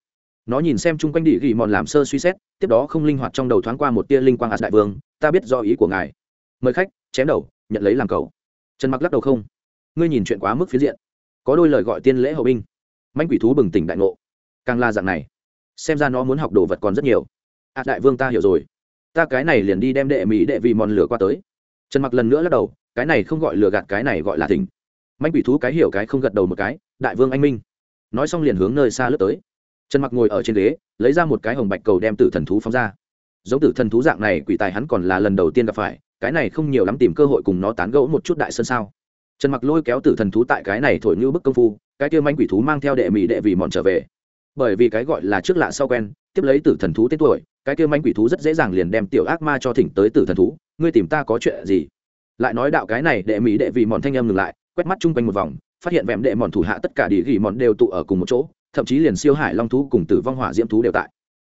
Nó nhìn xem chung quanh địa ghi mòn làm sơ suy xét, tiếp đó không linh hoạt trong đầu thoáng qua một tia linh quang ạt đại vương, ta biết do ý của ngài mời khách, chém đầu, nhận lấy làm cầu. Trần mặc lắc đầu không. Ngươi nhìn chuyện quá mức phía diện. Có đôi lời gọi tiên lễ hậu binh. Manh quỷ thú bừng tỉnh đại ngộ. Càng là dạng này, xem ra nó muốn học đồ vật còn rất nhiều. Ạ đại vương ta hiểu rồi. Ta cái này liền đi đem đệ mỹ đệ vị mòn lửa qua tới. Trần mặc lần nữa lắc đầu, cái này không gọi lừa gạt, cái này gọi là thỉnh. Manh quỷ thú cái hiểu cái không gật đầu một cái, đại vương anh minh. Nói xong liền hướng nơi xa lướt tới. Trần mặc ngồi ở trên ghế, lấy ra một cái hồng bạch cầu đem tử thần thú phóng ra. Giống tử thần thú dạng này, quỷ tài hắn còn là lần đầu tiên gặp phải cái này không nhiều lắm tìm cơ hội cùng nó tán gẫu một chút đại sơn sao. Trần mặc lôi kéo tử thần thú tại cái này thổi như bức công phu, cái kia manh quỷ thú mang theo đệ mỹ đệ vì mòn trở về. Bởi vì cái gọi là trước lạ sau quen, tiếp lấy tử thần thú tên tuổi, cái kia manh quỷ thú rất dễ dàng liền đem tiểu ác ma cho thỉnh tới tử thần thú, ngươi tìm ta có chuyện gì? Lại nói đạo cái này đệ mỹ đệ vì mòn thanh em ngừng lại, quét mắt chung quanh một vòng, phát hiện vẹm đệ mòn thủ hạ tất cả địa gỉ mòn đều tụ ở cùng một chỗ, thậm chí liền siêu hải long thú cùng tử vong hỏa diễm thú đều tại.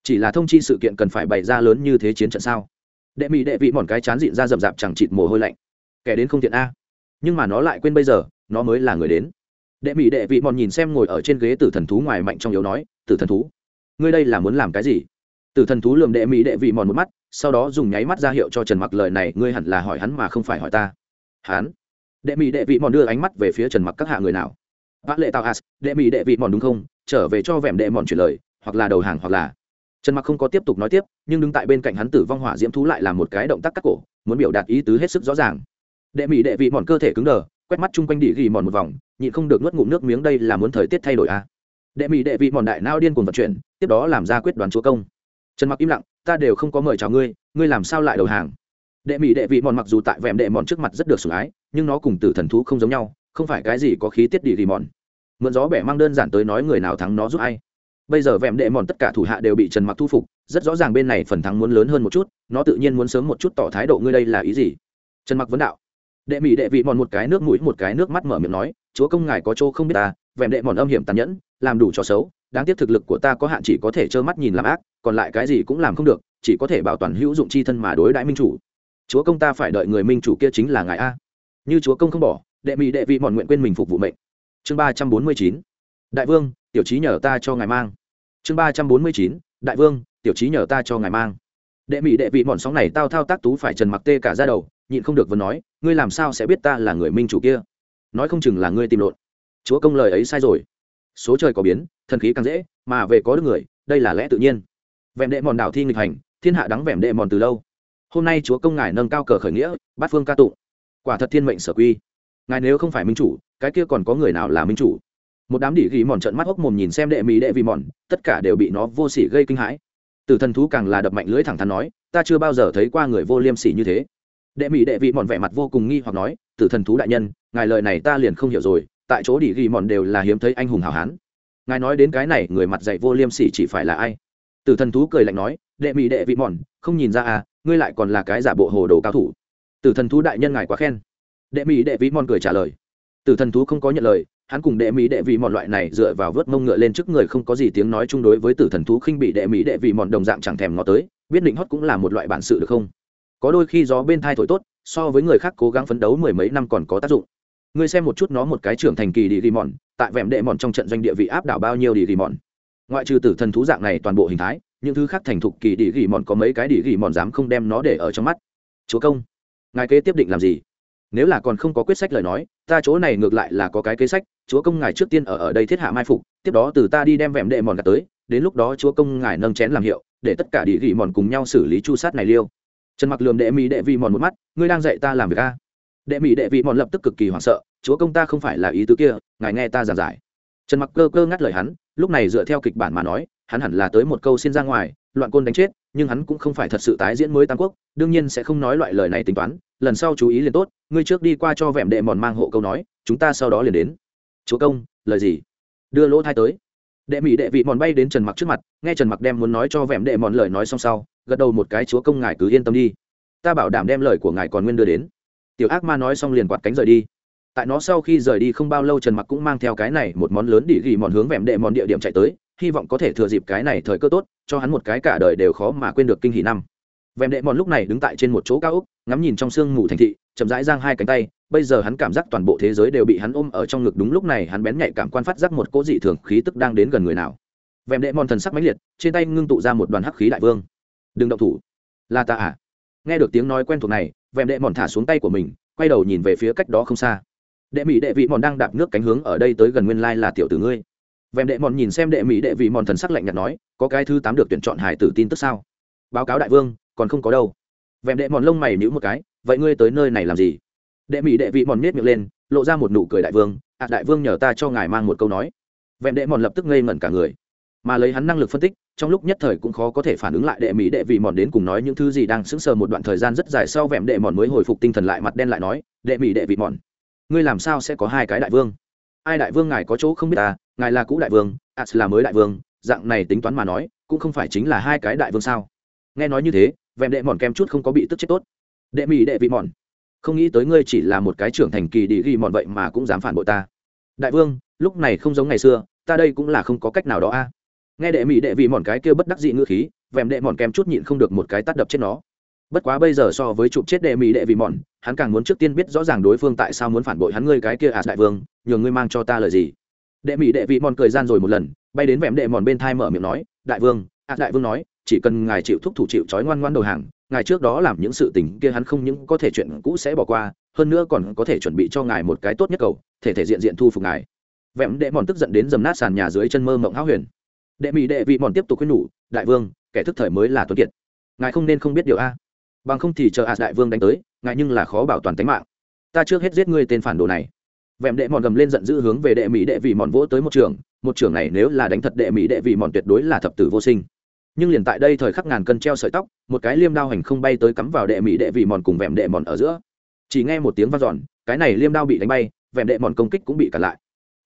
Chỉ là thông chi sự kiện cần phải bày ra lớn như thế chiến trận sao? Đệ mỹ đệ vị mòn cái chán dịn ra rậm rạp chẳng chịt mồ hôi lạnh. Kẻ đến không tiện a. Nhưng mà nó lại quên bây giờ, nó mới là người đến. Đệ mỹ đệ vị mòn nhìn xem ngồi ở trên ghế tử thần thú ngoài mạnh trong yếu nói, tử thần thú, ngươi đây là muốn làm cái gì? Tử thần thú lườm đệ mỹ đệ vị mòn một mắt, sau đó dùng nháy mắt ra hiệu cho trần mặc lời này, ngươi hẳn là hỏi hắn mà không phải hỏi ta. Hắn? Đệ mỹ đệ vị mòn đưa ánh mắt về phía trần mặc, các hạ người nào? Vác lệ tao as, đệ mỹ đệ vị mòn đúng không? Trở về cho vẻm đệ mòn chuyển lời, hoặc là đầu hàng hoặc là trần mặc không có tiếp tục nói tiếp, nhưng đứng tại bên cạnh hắn tử vong hỏa diễm thú lại là một cái động tác cắt cổ, muốn biểu đạt ý tứ hết sức rõ ràng. Đệ mỹ đệ vị mòn cơ thể cứng đờ, quét mắt chung quanh đỉ ghi mòn một vòng, nhịn không được nuốt ngụm nước miếng đây là muốn thời tiết thay đổi à. đệ mỹ đệ vị mòn đại nao điên cuồng vận chuyển, tiếp đó làm ra quyết đoán chúa công. Trần mặc im lặng, ta đều không có mời chào ngươi ngươi làm sao lại đầu hàng? Đệ mỹ đệ vị mòn mặc dù tại vẹm đệ mòn trước mặt rất được sủng ái, nhưng nó cùng tử thần thú không giống nhau, không phải cái gì có khí tiết đỉ ghi mòn. Mượn gió bẻ mang đơn giản tới nói người nào thắng nó giúp ai bây giờ vẹm đệ mòn tất cả thủ hạ đều bị trần mặc thu phục, rất rõ ràng bên này phần thắng muốn lớn hơn một chút, nó tự nhiên muốn sớm một chút tỏ thái độ ngươi đây là ý gì? Trần mặc vấn đạo. Đệ mỹ đệ vị mòn một cái nước mũi, một cái nước mắt mở miệng nói, chúa công ngài có chỗ không biết ta, vẹm đệ mòn âm hiểm tàn nhẫn, làm đủ cho xấu, đáng tiếc thực lực của ta có hạn chỉ có thể trơ mắt nhìn làm ác, còn lại cái gì cũng làm không được, chỉ có thể bảo toàn hữu dụng chi thân mà đối đãi minh chủ. Chúa công ta phải đợi người minh chủ kia chính là ngài a. Như chúa công không bỏ, đệ mỹ đệ vị mòn nguyện quên mình phục vụ mệnh. Chương ba trăm bốn mươi chín. Đại vương, tiểu trí nhờ ta cho ngài mang chương ba trăm bốn mươi chín, đại vương, tiểu trí nhờ ta cho ngài mang. Đệ mỹ đệ vị bọn sóng này tao thao tác tú phải trần mặc tê cả ra đầu, nhịn không được vừa nói, ngươi làm sao sẽ biết ta là người minh chủ kia? Nói không chừng là ngươi tìm lộn. Chúa công lời ấy sai rồi. Số trời có biến, thần khí càng dễ, mà về có được người, đây là lẽ tự nhiên. Vẹm đệ mòn đảo thi nghịch hành, thiên hạ đắng vẹm đệ mòn từ lâu. Hôm nay chúa công ngài nâng cao cờ khởi nghĩa bát phương ca tụng. Quả thật thiên mệnh sở quy. Ngài nếu không phải minh chủ, cái kia còn có người nào là minh chủ? Một đám đỉ ghi mòn trận mắt hốc mồm nhìn xem đệ mỹ đệ vì mòn, tất cả đều bị nó vô sỉ gây kinh hãi. Từ thần thú càng là đập mạnh lưỡi thẳng thắn nói, ta chưa bao giờ thấy qua người vô liêm sỉ như thế. Đệ mỹ đệ vị mòn vẻ mặt vô cùng nghi hoặc nói, từ thần thú đại nhân, ngài lời này ta liền không hiểu rồi, tại chỗ đỉ ghi mòn đều là hiếm thấy anh hùng hào hán. Ngài nói đến cái này, người mặt dạy vô liêm sỉ chỉ phải là ai? Từ thần thú cười lạnh nói, đệ mỹ đệ vị mòn, không nhìn ra à ngươi lại còn là cái giả bộ hồ đồ cao thủ. Từ thần thú đại nhân ngài quá khen. Đệ mỹ đệ vị mòn cười trả lời. Từ thần thú không có nhận lời hắn cùng đệ mỹ đệ vị mọn loại này dựa vào vớt mông ngựa lên trước người không có gì tiếng nói chung đối với tử thần thú khinh bị đệ mỹ đệ vị mòn đồng dạng chẳng thèm ngó tới, biết định hót cũng là một loại bản sự được không? Có đôi khi gió bên thai thổi tốt, so với người khác cố gắng phấn đấu mười mấy năm còn có tác dụng. Ngươi xem một chút nó một cái trưởng thành kỳ đi ghi mòn, tại vẹm đệ mòn trong trận doanh địa vị áp đảo bao nhiêu đi ghi mòn? Ngoại trừ tử thần thú dạng này toàn bộ hình thái, những thứ khác thành thục kỳ đi ghi mòn có mấy cái đi ghi mòn dám không đem nó để ở trong mắt? Chúa công, ngài kế tiếp định làm gì? Nếu là còn không có quyết sách lời nói, ta chỗ này ngược lại là có cái kế sách chúa công ngài trước tiên ở ở đây thiết hạ mai phục, tiếp đó từ ta đi đem vẹm đệ mòn gạt tới, đến lúc đó chúa công ngài nâng chén làm hiệu, để tất cả địa gỉ mòn cùng nhau xử lý chu sát này liêu. Trần mặc lườm đệ mỹ đệ vị mòn một mắt, ngươi đang dạy ta làm việc a? Đệ mỹ đệ vị mòn lập tức cực kỳ hoảng sợ, chúa công ta không phải là ý tứ kia, ngài nghe ta giảng giải. Trần mặc cơ cơ ngắt lời hắn, lúc này dựa theo kịch bản mà nói, hắn hẳn là tới một câu xin ra ngoài, loạn côn đánh chết, nhưng hắn cũng không phải thật sự tái diễn mới tam quốc, đương nhiên sẽ không nói loại lời này tính toán, lần sau chú ý liền tốt, ngươi trước đi qua cho vẹm đệ mòn mang hộ câu nói, chúng ta sau đó liền đến chúa công, lời gì? Đưa lỗ thai tới. Đệ mỹ đệ vị mòn bay đến trần mặc trước mặt, nghe trần mặc đem muốn nói cho vẹm đệ mòn lời nói xong sau, gật đầu một cái, chúa công, ngài cứ yên tâm đi. Ta bảo đảm đem lời của ngài còn nguyên đưa đến. Tiểu ác ma nói xong liền quạt cánh rời đi. Tại nó sau khi rời đi không bao lâu, trần mặc cũng mang theo cái này một món lớn đỉ ghi mòn hướng vẹm đệ mòn địa điểm chạy tới, hy vọng có thể thừa dịp cái này thời cơ tốt, cho hắn một cái cả đời đều khó mà quên được kinh hỷ năm. Vẹm đệ mòn lúc này đứng tại trên một chỗ cao úc ngắm nhìn trong sương mù thành thị, chậm rãi giang hai cánh tay bây giờ hắn cảm giác toàn bộ thế giới đều bị hắn ôm ở trong ngực đúng lúc này hắn bén nhạy cảm quan phát giác một cỗ dị thường khí tức đang đến gần người nào. Vẹm đệ mòn thần sắc mãnh liệt, trên tay ngưng tụ ra một đoàn hắc khí đại vương. Đừng động thủ. Là ta à? Nghe được tiếng nói quen thuộc này, vẹm đệ mòn thả xuống tay của mình, quay đầu nhìn về phía cách đó không xa. Đệ mỹ đệ vị mòn đang đạp nước cánh hướng ở đây tới gần nguyên lai là tiểu tử ngươi. Vẹm đệ mòn nhìn xem đệ mỹ đệ vị mòn thần sắc lạnh nhạt nói, có cái thứ tám được tuyển chọn hải tử tin tức sao? Báo cáo đại vương, còn không có đâu. Vẹm đệ mòn lông mày nhữ một cái, vậy ngươi tới nơi này làm gì? Đệ mỹ đệ vị mòn miết miệng lên, lộ ra một nụ cười đại vương ạ đại vương nhờ ta cho ngài mang một câu nói. Vẹn đệ mòn lập tức ngây ngẩn cả người, mà lấy hắn năng lực phân tích, trong lúc nhất thời cũng khó có thể phản ứng lại đệ mỹ đệ vị mòn đến cùng nói những thứ gì đang sững sờ một đoạn thời gian rất dài sau vẹm đệ mòn mới hồi phục tinh thần lại mặt đen lại nói, đệ mỹ đệ vị mòn, ngươi làm sao sẽ có hai cái đại vương? Ai đại vương ngài có chỗ không biết ta, ngài là cũ đại vương ạ là mới đại vương, dạng này tính toán mà nói, cũng không phải chính là hai cái đại vương sao? Nghe nói như thế vẹm đệ mòn kem chút không có bị tức chết tốt. Đệ mỹ đệ vị mòn không nghĩ tới ngươi chỉ là một cái trưởng thành kỳ đi ghi mòn vậy mà cũng dám phản bội ta. Đại vương, lúc này không giống ngày xưa, ta đây cũng là không có cách nào đó a. À. Nghe đệ mỹ đệ vị mòn cái kia bất đắc dị ngữ khí, vèm đệ mòn kém chút nhịn không được một cái tắt đập chết nó. Bất quá bây giờ so với chụp chết đệ mỹ đệ vị mòn, hắn càng muốn trước tiên biết rõ ràng đối phương tại sao muốn phản bội hắn ngươi cái kia à đại vương, nhường ngươi mang cho ta lời gì. Đệ mỹ đệ vị mòn cười gian rồi một lần, bay đến vẻm đệ mòn bên thai mở miệng nói, đại vương à đại vương nói, chỉ cần ngài chịu thúc thủ chịu trói ngoan ngoan đầu hàng ngài trước đó làm những sự tình kia hắn không những có thể chuyện cũ sẽ bỏ qua, hơn nữa còn có thể chuẩn bị cho ngài một cái tốt nhất cầu, thể thể diện diện thu phục ngài. Vẹm đệ mòn tức giận đến dầm nát sàn nhà dưới chân mơ mộng háo huyền. Đệ mỹ đệ vị mòn tiếp tục khuyên nhủ, đại vương, kẻ thức thời mới là tuấn kiệt. Ngài không nên không biết điều a. Bằng không thì chờ a đại vương đánh tới, ngài nhưng là khó bảo toàn tính mạng. Ta trước hết giết ngươi tên phản đồ này. Vẹm đệ mòn gầm lên giận dữ hướng về đệ mỹ đệ vị mòn vỗ tới một trường một trường này nếu là đánh thật đệ mỹ đệ vị mòn tuyệt đối là thập tử vô sinh nhưng liền tại đây thời khắc ngàn cân treo sợi tóc, một cái liêm đao hành không bay tới cắm vào đệ mỹ đệ vị mòn cùng vẹm đệ mòn ở giữa. Chỉ nghe một tiếng vang dọn, cái này liêm đao bị đánh bay, vẹm đệ mòn công kích cũng bị cản lại.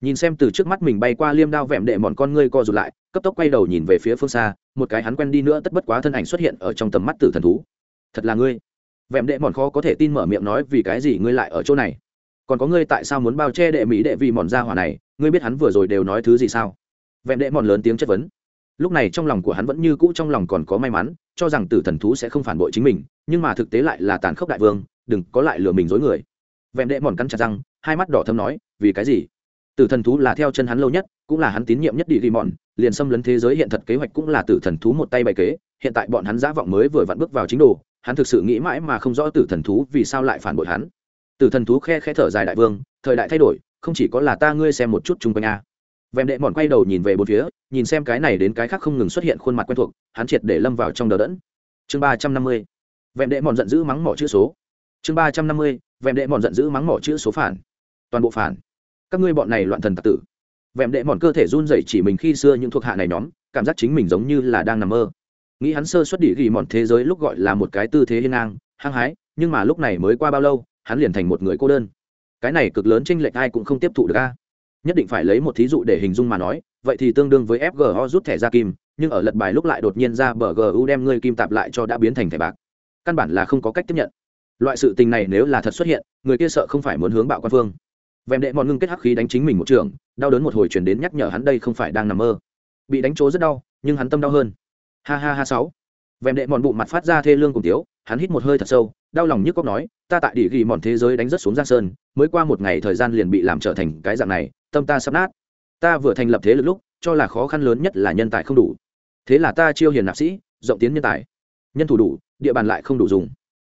Nhìn xem từ trước mắt mình bay qua liêm đao vẹm đệ mòn con ngươi co rụt lại, cấp tốc quay đầu nhìn về phía phương xa, một cái hắn quen đi nữa tất bất quá thân ảnh xuất hiện ở trong tầm mắt tử thần thú. Thật là ngươi. Vẹm đệ mòn khó có thể tin mở miệng nói vì cái gì ngươi lại ở chỗ này. Còn có ngươi tại sao muốn bao che đệ mỹ đệ vị mòn ra hỏa này? Ngươi biết hắn vừa rồi đều nói thứ gì sao? Vẹm đệ mòn lớn tiếng chất vấn lúc này trong lòng của hắn vẫn như cũ trong lòng còn có may mắn, cho rằng tử thần thú sẽ không phản bội chính mình, nhưng mà thực tế lại là tàn khốc đại vương, đừng có lại lừa mình dối người. Vẹn đệ mòn cắn chặt răng, hai mắt đỏ thâm nói, vì cái gì? Tử thần thú là theo chân hắn lâu nhất, cũng là hắn tín nhiệm nhất đi ghi mòn, liền xâm lấn thế giới hiện thật kế hoạch cũng là tử thần thú một tay bày kế, hiện tại bọn hắn giả vọng mới vừa vặn bước vào chính đồ, hắn thực sự nghĩ mãi mà không rõ tử thần thú vì sao lại phản bội hắn. Tử thần thú khe khe thở dài đại vương, thời đại thay đổi, không chỉ có là ta ngươi xem một chút chung quanh a vẹm đệ mòn quay đầu nhìn về bốn phía, nhìn xem cái này đến cái khác không ngừng xuất hiện khuôn mặt quen thuộc, hắn triệt để lâm vào trong đờ đẫn. Chương ba trăm năm mươi. Vẹm đệ mòn giận dữ mắng mỏ chữ số. Chương ba trăm năm mươi. Vẹm đệ mòn giận dữ mắng mỏ chữ số phản. Toàn bộ phản. Các ngươi bọn này loạn thần tạc tử. Vẹm đệ mòn cơ thể run rẩy chỉ mình khi xưa những thuộc hạ này nhóm, cảm giác chính mình giống như là đang nằm mơ. Nghĩ hắn sơ xuất đỉ ghi mòn thế giới lúc gọi là một cái tư thế hiên ngang, hăng hái, nhưng mà lúc này mới qua bao lâu, hắn liền thành một người cô đơn. Cái này cực lớn tranh lệch ai cũng không tiếp thụ được a nhất định phải lấy một thí dụ để hình dung mà nói, vậy thì tương đương với fgo rút thẻ ra kim, nhưng ở lật bài lúc lại đột nhiên ra bờ gu đem ngươi kim tạp lại cho đã biến thành thẻ bạc. Căn bản là không có cách tiếp nhận. Loại sự tình này nếu là thật xuất hiện, người kia sợ không phải muốn hướng bạo quan phương. Vẹm đệ mòn ngưng kết hắc khí đánh chính mình một trường, đau đớn một hồi chuyển đến nhắc nhở hắn đây không phải đang nằm mơ. Bị đánh trố rất đau, nhưng hắn tâm đau hơn. Ha ha ha sáu. Vẹm đệ mòn bụng mặt phát ra thê lương cùng tiếu, hắn hít một hơi thật sâu, đau lòng nhức cóc nói, ta tại địa ghi mòn thế giới đánh rất xuống giang sơn, mới qua một ngày thời gian liền bị làm trở thành cái dạng này tâm ta sắp nát. Ta vừa thành lập thế lực lúc, cho là khó khăn lớn nhất là nhân tài không đủ. Thế là ta chiêu hiền nạp sĩ, rộng tiến nhân tài. Nhân thủ đủ, địa bàn lại không đủ dùng.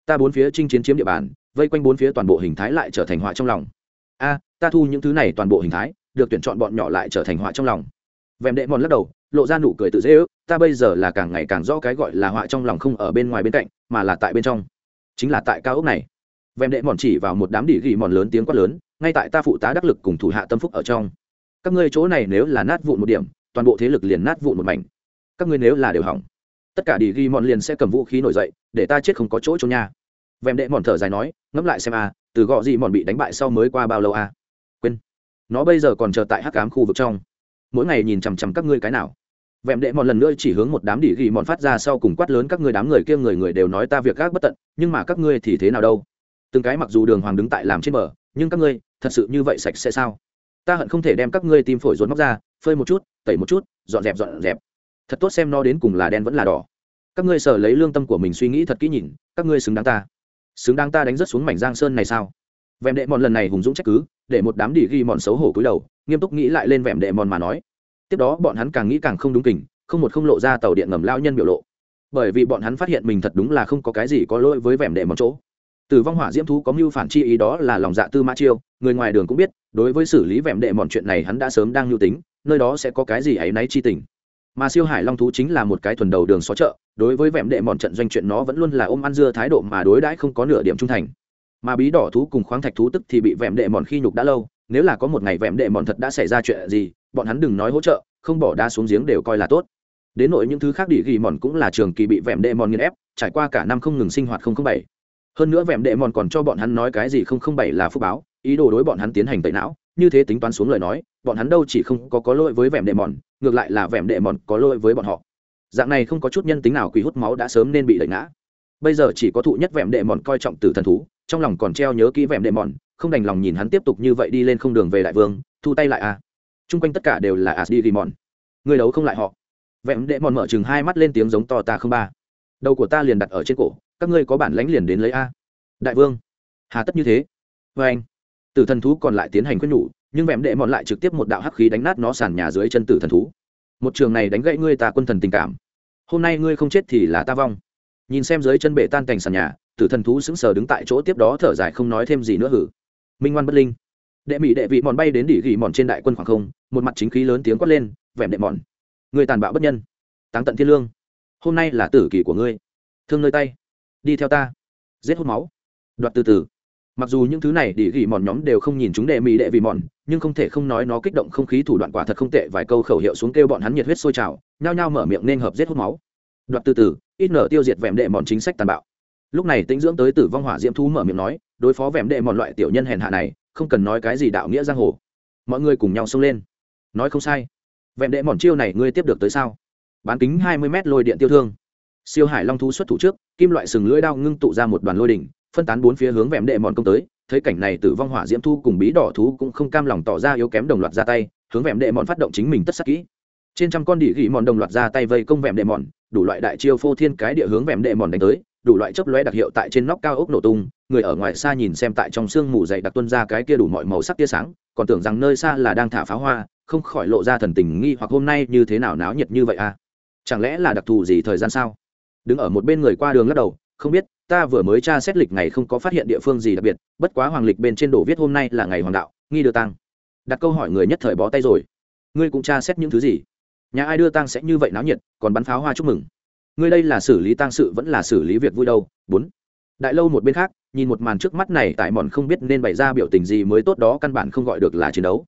Ta bốn phía chinh chiến chiếm địa bàn, vây quanh bốn phía toàn bộ hình thái lại trở thành họa trong lòng. A, ta thu những thứ này toàn bộ hình thái, được tuyển chọn bọn nhỏ lại trở thành họa trong lòng. Vẹm đệ mòn lắc đầu, lộ ra nụ cười tự dễ ước, ta bây giờ là càng ngày càng rõ cái gọi là họa trong lòng không ở bên ngoài bên cạnh, mà là tại bên trong. Chính là tại cao ốc này. Vẹm đệ mòn chỉ vào một đám đỉ ghi mòn lớn tiếng quát lớn ngay tại ta phụ tá đắc lực cùng thủ hạ tâm phúc ở trong. Các ngươi chỗ này nếu là nát vụn một điểm, toàn bộ thế lực liền nát vụn một mảnh. Các ngươi nếu là đều hỏng, tất cả đi ghi mòn liền sẽ cầm vũ khí nổi dậy, để ta chết không có chỗ cho nhà vẹm đệ mòn thở dài nói, ngẫm lại xem a, từ gọ gì mòn bị đánh bại sau mới qua bao lâu a? Quên. Nó bây giờ còn chờ tại hắc cám khu vực trong. Mỗi ngày nhìn chằm chằm các ngươi cái nào. Vẹm đệ mòn lần nữa chỉ hướng một đám đỉ ghi mòn phát ra sau cùng quát lớn các ngươi đám người kia người người đều nói ta việc gác bất tận, nhưng mà các ngươi thì thế nào đâu? Từng cái mặc dù đường hoàng đứng tại làm trên bờ, nhưng các ngươi thật sự như vậy sạch sẽ sao? Ta hận không thể đem các ngươi tim phổi rốn móc ra, phơi một chút, tẩy một chút, dọn dẹp dọn dẹp. Thật tốt xem nó đến cùng là đen vẫn là đỏ. Các ngươi sở lấy lương tâm của mình suy nghĩ thật kỹ nhìn, các ngươi xứng đáng ta. Xứng đáng ta đánh rất xuống mảnh giang sơn này sao? Vẹm đệ mòn lần này hùng dũng trách cứ, để một đám đỉ ghi mòn xấu hổ cúi đầu, nghiêm túc nghĩ lại lên vẹm đệ mòn mà nói. Tiếp đó bọn hắn càng nghĩ càng không đúng kình, không một không lộ ra tàu điện ngầm lao nhân biểu lộ. Bởi vì bọn hắn phát hiện mình thật đúng là không có cái gì có lỗi với vẹm đệ mòn chỗ tử vong hỏa diễm thú có mưu phản chi ý đó là lòng dạ tư mã chiêu, người ngoài đường cũng biết, đối với xử lý vẹm đệ mòn chuyện này hắn đã sớm đang lưu tính, nơi đó sẽ có cái gì ấy náy chi tình. Mà siêu hải long thú chính là một cái thuần đầu đường xó chợ, đối với vẹm đệ mòn trận doanh chuyện nó vẫn luôn là ôm ăn dưa thái độ mà đối đãi không có nửa điểm trung thành. Mà bí đỏ thú cùng khoáng thạch thú tức thì bị vẹm đệ mòn khi nhục đã lâu, nếu là có một ngày vẹm đệ mòn thật đã xảy ra chuyện gì, bọn hắn đừng nói hỗ trợ, không bỏ đá xuống giếng đều coi là tốt. Đến nội những thứ khác đỉ ghi mòn cũng là trường kỳ bị vẹm đệ mòn nghiền ép, trải qua cả năm không ngừng sinh hoạt không không bảy hơn nữa vẹm đệ mòn còn cho bọn hắn nói cái gì không không bảy là phúc báo, ý đồ đối bọn hắn tiến hành tẩy não, như thế tính toán xuống lời nói, bọn hắn đâu chỉ không có có lỗi với vẹm đệ mòn, ngược lại là vẹm đệ mòn có lỗi với bọn họ. Dạng này không có chút nhân tính nào quỷ hút máu đã sớm nên bị đẩy ngã bây giờ chỉ có thụ nhất vẹm đệ mòn coi trọng tử thần thú, trong lòng còn treo nhớ kỹ vẹm đệ mòn, không đành lòng nhìn hắn tiếp tục như vậy đi lên không đường về đại vương, thu tay lại à. Chung quanh tất cả đều là asdi ghi mòn. Người đấu không lại họ. Vẹm đệ mòn mở chừng hai mắt lên tiếng giống to ta không ba. Đầu của ta liền đặt ở trên cổ các ngươi có bản lánh liền đến lấy a. Đại vương. Hà tất như thế. Vê anh. Tử thần thú còn lại tiến hành quyết nhủ, nhưng vẹm đệ mọn lại trực tiếp một đạo hắc khí đánh nát nó sàn nhà dưới chân tử thần thú. Một trường này đánh gãy ngươi ta quân thần tình cảm. Hôm nay ngươi không chết thì là ta vong. Nhìn xem dưới chân bệ tan cành sàn nhà, tử thần thú sững sờ đứng tại chỗ tiếp đó thở dài không nói thêm gì nữa hử. Minh ngoan bất linh. Đệ mỹ đệ vị mòn bay đến đỉ gỉ mòn trên đại quân khoảng không, một mặt chính khí lớn tiếng quát lên, vẹm đệ mòn người tàn bạo bất nhân. Táng tận thiên lương. Hôm nay là tử kỳ của ngươi. Thương nơi tay đi theo ta. Giết hút máu. Đoạt từ từ. Mặc dù những thứ này đỉ gỉ mòn nhóm đều không nhìn chúng đệ mỹ đệ vì mòn, nhưng không thể không nói nó kích động không khí thủ đoạn quả thật không tệ, vài câu khẩu hiệu xuống kêu bọn hắn nhiệt huyết sôi trào, nhao nhao mở miệng nên hợp giết hút máu. Đoạt từ từ, ít nở tiêu diệt vẹm đệ mòn chính sách tàn bạo. Lúc này tĩnh dưỡng tới tử vong hỏa diễm thú mở miệng nói, đối phó vẹm đệ mòn loại tiểu nhân hèn hạ này, không cần nói cái gì đạo nghĩa giang hồ. Mọi người cùng nhau xông lên. Nói không sai. Vẹm đệ mòn chiêu này ngươi tiếp được tới sao? Bán kính hai mươi mét lôi điện tiêu thương siêu hải long thú xuất thủ trước, kim loại sừng lưỡi đao ngưng tụ ra một đoàn lôi đỉnh, phân tán bốn phía hướng vẹm đệ mòn công tới, thấy cảnh này tử vong hỏa diễm thu cùng bí đỏ thú cũng không cam lòng tỏ ra yếu kém đồng loạt ra tay, hướng vẹm đệ mòn phát động chính mình tất sắc kỹ. Trên trăm con đỉ gỉ mòn đồng loạt ra tay vây công vẹm đệ mòn, đủ loại đại chiêu phô thiên cái địa hướng vẹm đệ mòn đánh tới, đủ loại chấp lóe đặc hiệu tại trên nóc cao ốc nổ tung, người ở ngoài xa nhìn xem tại trong sương mù dày đặc tuân ra cái kia đủ mọi màu sắc tia sáng, còn tưởng rằng nơi xa là đang thả pháo hoa, không khỏi lộ ra thần tình nghi hoặc hôm nay như thế nào náo nhiệt như vậy à? Chẳng lẽ là đặc thù gì thời gian sao? Đứng ở một bên người qua đường lắc đầu, không biết, ta vừa mới tra xét lịch ngày không có phát hiện địa phương gì đặc biệt, bất quá hoàng lịch bên trên đổ viết hôm nay là ngày hoàng đạo, nghi đưa tăng đặt câu hỏi người nhất thời bó tay rồi. Ngươi cũng tra xét những thứ gì? Nhà ai đưa tăng sẽ như vậy náo nhiệt, còn bắn pháo hoa chúc mừng. Ngươi đây là xử lý tăng sự vẫn là xử lý việc vui đâu? Bốn. Đại lâu một bên khác, nhìn một màn trước mắt này, tại mòn không biết nên bày ra biểu tình gì mới tốt đó căn bản không gọi được là chiến đấu.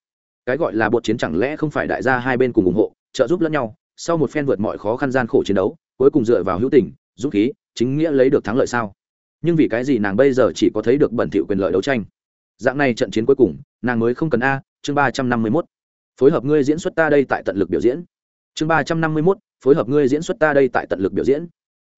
Cái gọi là bột chiến chẳng lẽ không phải đại gia hai bên cùng ủng hộ, trợ giúp lẫn nhau, sau một phen vượt mọi khó khăn gian khổ chiến đấu cuối cùng dựa vào hữu tình, dũng khí, chính nghĩa lấy được thắng lợi sao? Nhưng vì cái gì nàng bây giờ chỉ có thấy được bẩn thỉu quyền lợi đấu tranh? Dạng này trận chiến cuối cùng, nàng mới không cần a, chương ba trăm năm mươi mốt. Phối hợp ngươi diễn xuất ta đây tại tận lực biểu diễn. Chương ba trăm năm mươi mốt, phối hợp ngươi diễn xuất ta đây tại tận lực biểu diễn.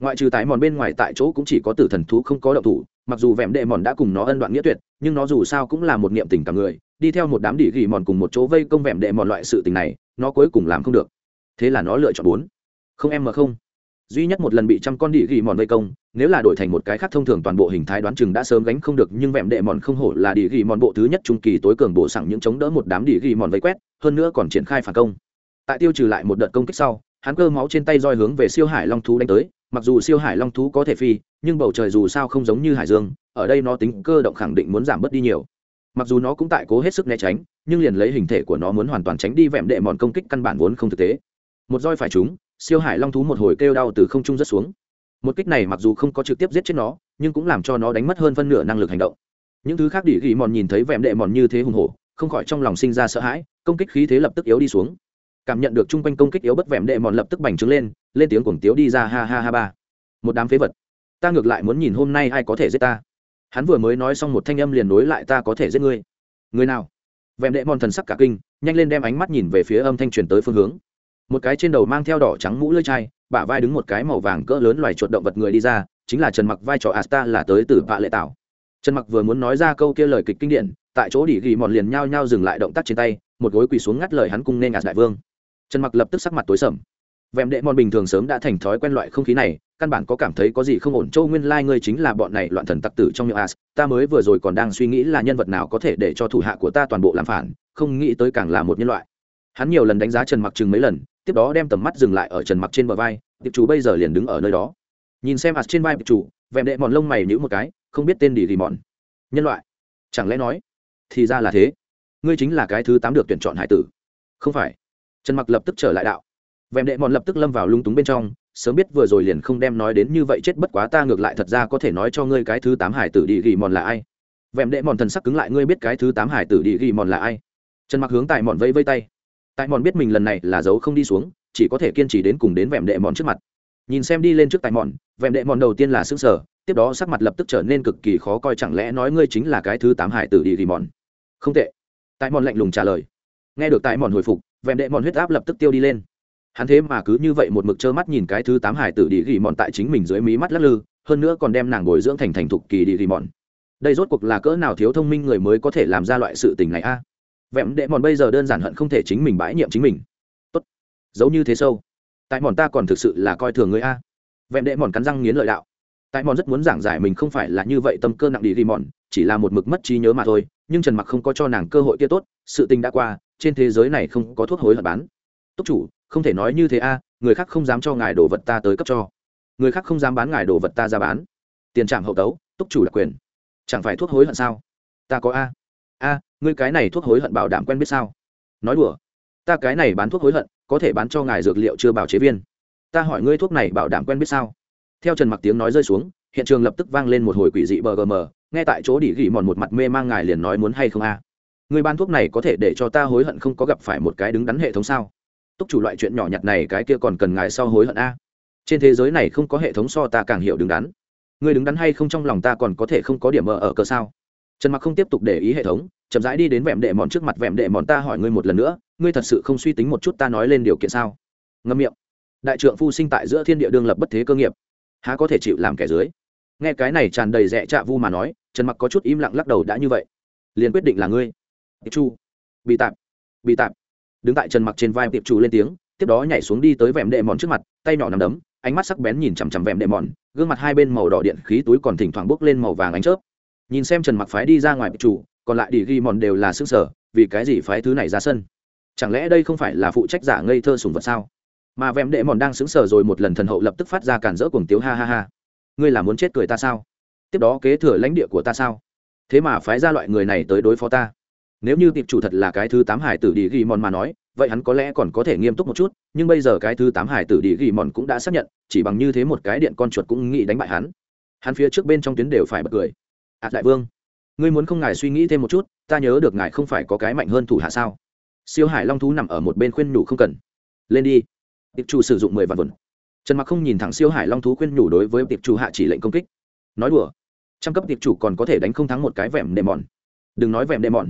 Ngoại trừ tái mòn bên ngoài tại chỗ cũng chỉ có tử thần thú không có động thủ, mặc dù vẹm đệ mòn đã cùng nó ân đoạn nghĩa tuyệt, nhưng nó dù sao cũng là một niệm tình cảm người, đi theo một đám đỉ gỉ mòn cùng một chỗ vây công vẹm đệ mòn loại sự tình này, nó cuối cùng làm không được. Thế là nó lựa chọn bốn. Không em mà không duy nhất một lần bị trăm con đỉ ghi mòn vây công, nếu là đổi thành một cái khác thông thường toàn bộ hình thái đoán chừng đã sớm gánh không được, nhưng vẹm đệ mòn không hổ là đỉ ghi mòn bộ thứ nhất trung kỳ tối cường bổ sẵn những chống đỡ một đám đỉ ghi mòn vây quét, hơn nữa còn triển khai phản công. Tại tiêu trừ lại một đợt công kích sau, hắn cơ máu trên tay roi hướng về siêu hải long thú đánh tới, mặc dù siêu hải long thú có thể phi, nhưng bầu trời dù sao không giống như hải dương, ở đây nó tính cơ động khẳng định muốn giảm bớt đi nhiều. Mặc dù nó cũng tại cố hết sức né tránh, nhưng liền lấy hình thể của nó muốn hoàn toàn tránh đi vẹm đệ mòn công kích căn bản vốn không thực tế. Một roi phải trúng siêu hải long thú một hồi kêu đau từ không trung rất xuống. Một kích này mặc dù không có trực tiếp giết chết nó, nhưng cũng làm cho nó đánh mất hơn phân nửa năng lực hành động. Những thứ khác đỉ ghi mòn nhìn thấy vẹm đệ mòn như thế hùng hổ, không khỏi trong lòng sinh ra sợ hãi, công kích khí thế lập tức yếu đi xuống. Cảm nhận được chung quanh công kích yếu bất vẹm đệ mòn lập tức bành trướng lên lên tiếng cuồng tiếu đi ra ha ha ha ba. Một đám phế vật. Ta ngược lại muốn nhìn hôm nay ai có thể giết ta. Hắn vừa mới nói xong một thanh âm liền nối lại ta có thể giết ngươi. Người nào? Vẹm đệ mòn thần sắc cả kinh, nhanh lên đem ánh mắt nhìn về phía âm thanh truyền tới phương hướng một cái trên đầu mang theo đỏ trắng mũ lưỡi chai, bả vai đứng một cái màu vàng cỡ lớn loài chuột động vật người đi ra, chính là trần mặc vai trò asta là tới từ vạ lệ tảo. Trần mặc vừa muốn nói ra câu kia lời kịch kinh điển, tại chỗ đỉ ghi mòn liền nhao nhao dừng lại động tác trên tay, một gối quỳ xuống ngắt lời hắn cung nên ngạt đại vương. Trần mặc lập tức sắc mặt tối sầm. Vẹm đệ mòn bình thường sớm đã thành thói quen loại không khí này, căn bản có cảm thấy có gì không ổn, châu nguyên lai ngươi chính là bọn này loạn thần tặc tử trong miệng as ta mới vừa rồi còn đang suy nghĩ là nhân vật nào có thể để cho thủ hạ của ta toàn bộ làm phản, không nghĩ tới càng là một nhân loại. Hắn nhiều lần đánh giá trần mặc chừng mấy lần tiếp đó đem tầm mắt dừng lại ở trần mặc trên bờ vai, tiệp chủ bây giờ liền đứng ở nơi đó. Nhìn xem ạt trên vai tiệp chủ vẹm đệ mòn lông mày nhữ một cái, không biết tên đi thì mòn. Nhân loại. Chẳng lẽ nói, thì ra là thế. Ngươi chính là cái thứ tám được tuyển chọn hải tử. Không phải. Trần mặc lập tức trở lại đạo. Vẹm đệ mòn lập tức lâm vào lung túng bên trong, sớm biết vừa rồi liền không đem nói đến như vậy chết bất quá ta ngược lại thật ra có thể nói cho ngươi cái thứ tám hải tử đi ghi mòn là ai. Vẹm đệ mòn thần sắc cứng lại, ngươi biết cái thứ tám hải tử đi ghi mòn là ai. Trần mặc hướng tại mòn vây vây tay tại mòn biết mình lần này là dấu không đi xuống, chỉ có thể kiên trì đến cùng đến vẹm đệ mòn trước mặt. Nhìn xem đi lên trước tại mòn vẹm đệ mòn đầu tiên là xương sở tiếp đó sắc mặt lập tức trở nên cực kỳ khó coi, chẳng lẽ nói ngươi chính là cái thứ tám hải tử đi ghi mòn không tệ. Tại mòn lạnh lùng trả lời. Nghe được tại mòn hồi phục, vẹm đệ mòn huyết áp lập tức tiêu đi lên. Hắn thế mà cứ như vậy một mực trơ mắt nhìn cái thứ tám hải tử đi ghi mòn tại chính mình dưới mí mắt lắc lư, hơn nữa còn đem nàng bồi dưỡng thành thành thục kỳ đi ghi mòn đây rốt cuộc là cỡ nào thiếu thông minh người mới có thể làm ra loại sự tình này a? à? Vẹm đệ mòn bây giờ đơn giản hận không thể chính mình bãi nhiệm chính mình. Tốt. Giấu như thế sâu. Tại mòn ta còn thực sự là coi thường người a. Vẹm đệ mòn cắn răng nghiến lợi đạo. Tại mòn rất muốn giảng giải mình không phải là như vậy tâm cơ nặng đi ghi mòn, chỉ là một mực mất trí nhớ mà thôi, nhưng trần mặc không có cho nàng cơ hội kia tốt, sự tình đã qua, trên thế giới này không có thuốc hối hận bán. Túc chủ, không thể nói như thế a, người khác không dám cho ngài đồ vật ta tới cấp cho. Người khác không dám bán ngài đồ vật ta ra bán. Tiền trạm hậu tấu, túc chủ đặc quyền. Chẳng phải thuốc hối hận sao? Ta có a a, ngươi cái này thuốc hối hận bảo đảm quen biết sao? Nói đùa. Ta cái này bán thuốc hối hận, có thể bán cho ngài dược liệu chưa bảo chế viên. Ta hỏi ngươi thuốc này bảo đảm quen biết sao? Theo trần mặc tiếng nói rơi xuống, hiện trường lập tức vang lên một hồi quỷ dị bờ gm ngay tại chỗ đỉ gỉ mòn một mặt mê mang ngài liền nói muốn hay không a? Người bán thuốc này có thể để cho ta hối hận không có gặp phải một cái đứng đắn hệ thống sao? Túc chủ loại chuyện nhỏ nhặt này cái kia còn cần ngài sau hối hận a? Trên thế giới này không có hệ thống so ta càng hiểu đứng đắn. Người đứng đắn hay không trong lòng ta còn có thể không có điểm mờ ở cờ sao? Trần mặc không tiếp tục để ý hệ thống, chậm rãi đi đến vẹm đệ mòn trước mặt, vẹm đệ mòn, ta hỏi ngươi một lần nữa, ngươi thật sự không suy tính một chút ta nói lên điều kiện sao? Ngâm miệng. Đại trượng phu sinh tại giữa thiên địa đương lập bất thế cơ nghiệp. Há có thể chịu làm kẻ dưới? Nghe cái này tràn đầy rẻ trạ vu mà nói, trần mặc có chút im lặng lắc đầu, đã như vậy, liền quyết định là ngươi. Tiệp chu. Bị tạp. Bị tạp. Đứng tại trần mặc trên vai, tiệp chu lên tiếng, tiếp đó nhảy xuống đi tới vẹm đệ mòn trước mặt, tay nhỏ nằm đấm, ánh mắt sắc bén nhìn chằm chằm vẹm đệ mòn, gương mặt hai bên màu đỏ điện khí túi còn thỉnh thoảng bốc lên màu vàng ánh chớp nhìn xem trần mặc phái đi ra ngoài tiệp chủ, còn lại đi ghi mòn đều là xương sở vì cái gì phái thứ này ra sân? Chẳng lẽ đây không phải là phụ trách giả ngây thơ sùng vật sao? Mà vẹm đệ mòn đang xứng sở rồi một lần thần hậu lập tức phát ra cản rỡ cuồng tiếu ha ha ha. Ngươi là muốn chết cười ta sao? Tiếp đó kế thừa lãnh địa của ta sao? Thế mà phái ra loại người này tới đối phó ta. Nếu như tiệp chủ thật là cái thứ tám hải tử đi ghi mòn mà nói, vậy hắn có lẽ còn có thể nghiêm túc một chút, nhưng bây giờ cái thứ tám hải tử đi ghi mòn cũng đã xác nhận, chỉ bằng như thế một cái điện con chuột cũng nghĩ đánh bại hắn. Hắn phía trước bên trong tuyến đều phải bật cười ạ đại vương, ngươi muốn không ngài suy nghĩ thêm một chút, ta nhớ được ngài không phải có cái mạnh hơn thủ hạ sao? Siêu hải long thú nằm ở một bên khuyên nhủ không cần. Lên đi. Tiệp chủ sử dụng mười vạn vườn trần mặc không nhìn thẳng siêu hải long thú khuyên nhủ đối với tiệp chủ hạ chỉ lệnh công kích. Nói đùa. Trăm cấp tiệp chủ còn có thể đánh không thắng một cái vẻm đệ mòn. Đừng nói vẻm đệ mòn.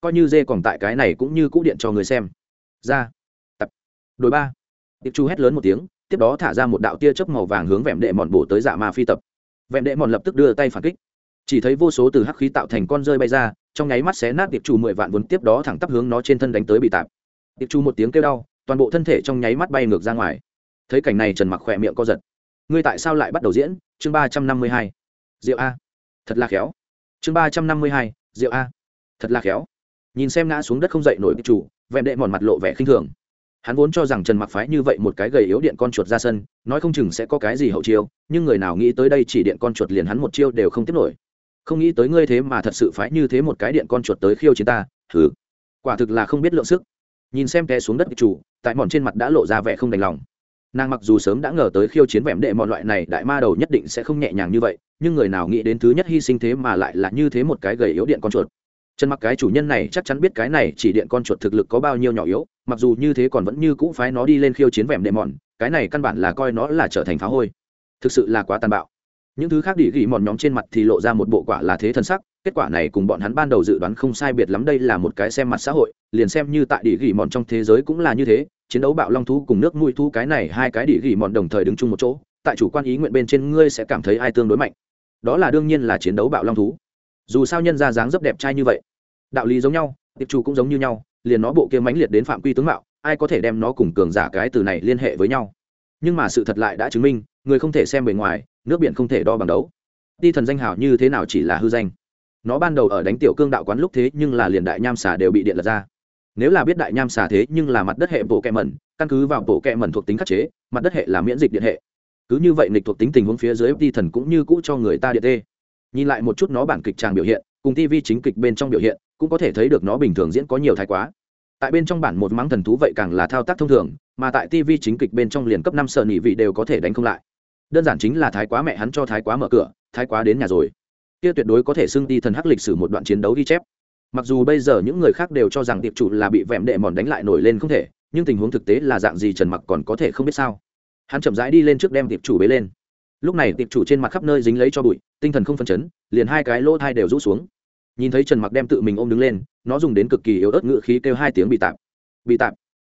Coi như dê còn tại cái này cũng như cũ điện cho người xem. Ra. Tập. Đội ba. Tiệp chủ hét lớn một tiếng, tiếp đó thả ra một đạo tia chớp màu vàng hướng vẻm đệ mòn bổ tới dạ ma phi tập. Vẻm đệ mòn lập tức đưa tay phản kích chỉ thấy vô số từ hắc khí tạo thành con rơi bay ra, trong nháy mắt xé nát tiệp chủ mười vạn vốn tiếp đó thẳng tắp hướng nó trên thân đánh tới bị tạp. Tiệp chủ một tiếng kêu đau, toàn bộ thân thể trong nháy mắt bay ngược ra ngoài. Thấy cảnh này trần mặc khỏe miệng co giật. Ngươi tại sao lại bắt đầu diễn? Chương ba trăm năm mươi hai. Rượu a. Thật là khéo. Chương ba trăm năm mươi hai rượu a. Thật là khéo. Nhìn xem ngã xuống đất không dậy nổi tiệp chủ vẹn đệ mòn mặt lộ vẻ khinh thường. Hắn vốn cho rằng trần mặc phái như vậy một cái gầy yếu điện con chuột ra sân, nói không chừng sẽ có cái gì hậu chiêu, nhưng người nào nghĩ tới đây chỉ điện con chuột liền hắn một chiêu đều không tiếp nổi không nghĩ tới ngươi thế mà thật sự phái như thế một cái điện con chuột tới khiêu chiến ta, thử. Quả thực là không biết lượng sức. Nhìn xem té xuống đất chủ, tại mòn trên mặt đã lộ ra vẻ không đành lòng. Nàng mặc dù sớm đã ngờ tới khiêu chiến vẻm đệ mọi loại này, đại ma đầu nhất định sẽ không nhẹ nhàng như vậy, nhưng người nào nghĩ đến thứ nhất hy sinh thế mà lại là như thế một cái gầy yếu điện con chuột. Chân mặc cái chủ nhân này chắc chắn biết cái này chỉ điện con chuột thực lực có bao nhiêu nhỏ yếu, mặc dù như thế còn vẫn như cũ phái nó đi lên khiêu chiến vẹm đệ mòn, cái này căn bản là coi nó là trở thành phá hôi. Thực sự là quá tàn bạo những thứ khác đi ghi mòn nhóm trên mặt thì lộ ra một bộ quả là thế thân sắc, kết quả này cùng bọn hắn ban đầu dự đoán không sai biệt lắm đây là một cái xem mặt xã hội, liền xem như tại đi ghi mòn trong thế giới cũng là như thế, chiến đấu bạo long thú cùng nước mũi thú cái này hai cái đi ghi mòn đồng thời đứng chung một chỗ, tại chủ quan ý nguyện bên trên ngươi sẽ cảm thấy ai tương đối mạnh. Đó là đương nhiên là chiến đấu bạo long thú. Dù sao nhân ra dáng rất đẹp trai như vậy, đạo lý giống nhau, tiệp chủ cũng giống như nhau, liền nó bộ kia mãnh liệt đến phạm quy tướng mạo, ai có thể đem nó cùng cường giả cái từ này liên hệ với nhau. Nhưng mà sự thật lại đã chứng minh, người không thể xem bề ngoài nước biển không thể đo bằng đấu. Ti thần danh hào như thế nào chỉ là hư danh. Nó ban đầu ở đánh tiểu cương đạo quán lúc thế nhưng là liền đại nham xà đều bị điện lật ra. Nếu là biết đại nham xà thế nhưng là mặt đất hệ bộ kẹ mẩn, căn cứ vào bộ kẹ mẩn thuộc tính khắc chế, mặt đất hệ là miễn dịch điện hệ. Cứ như vậy nịch thuộc tính tình huống phía dưới ti thần cũng như cũ cho người ta điện tê. Nhìn lại một chút nó bản kịch tràng biểu hiện, cùng tv chính kịch bên trong biểu hiện, cũng có thể thấy được nó bình thường diễn có nhiều thái quá. Tại bên trong bản một mắng thần thú vậy càng là thao tác thông thường, mà tại tv chính kịch bên trong liền cấp năm sợ nỉ vị đều có thể đánh không lại đơn giản chính là thái quá mẹ hắn cho thái quá mở cửa, thái quá đến nhà rồi. Kia tuyệt đối có thể xưng đi thần hắc lịch sử một đoạn chiến đấu ghi chép. Mặc dù bây giờ những người khác đều cho rằng tiệp chủ là bị vẹm đệ mòn đánh lại nổi lên không thể, nhưng tình huống thực tế là dạng gì trần mặc còn có thể không biết sao. Hắn chậm rãi đi lên trước đem tiệp chủ bế lên. Lúc này tiệp chủ trên mặt khắp nơi dính lấy cho bụi, tinh thần không phân chấn, liền hai cái lỗ thai đều rũ xuống. Nhìn thấy trần mặc đem tự mình ôm đứng lên, nó dùng đến cực kỳ yếu ớt ngự khí kêu hai tiếng bị tạp. Bị tạp.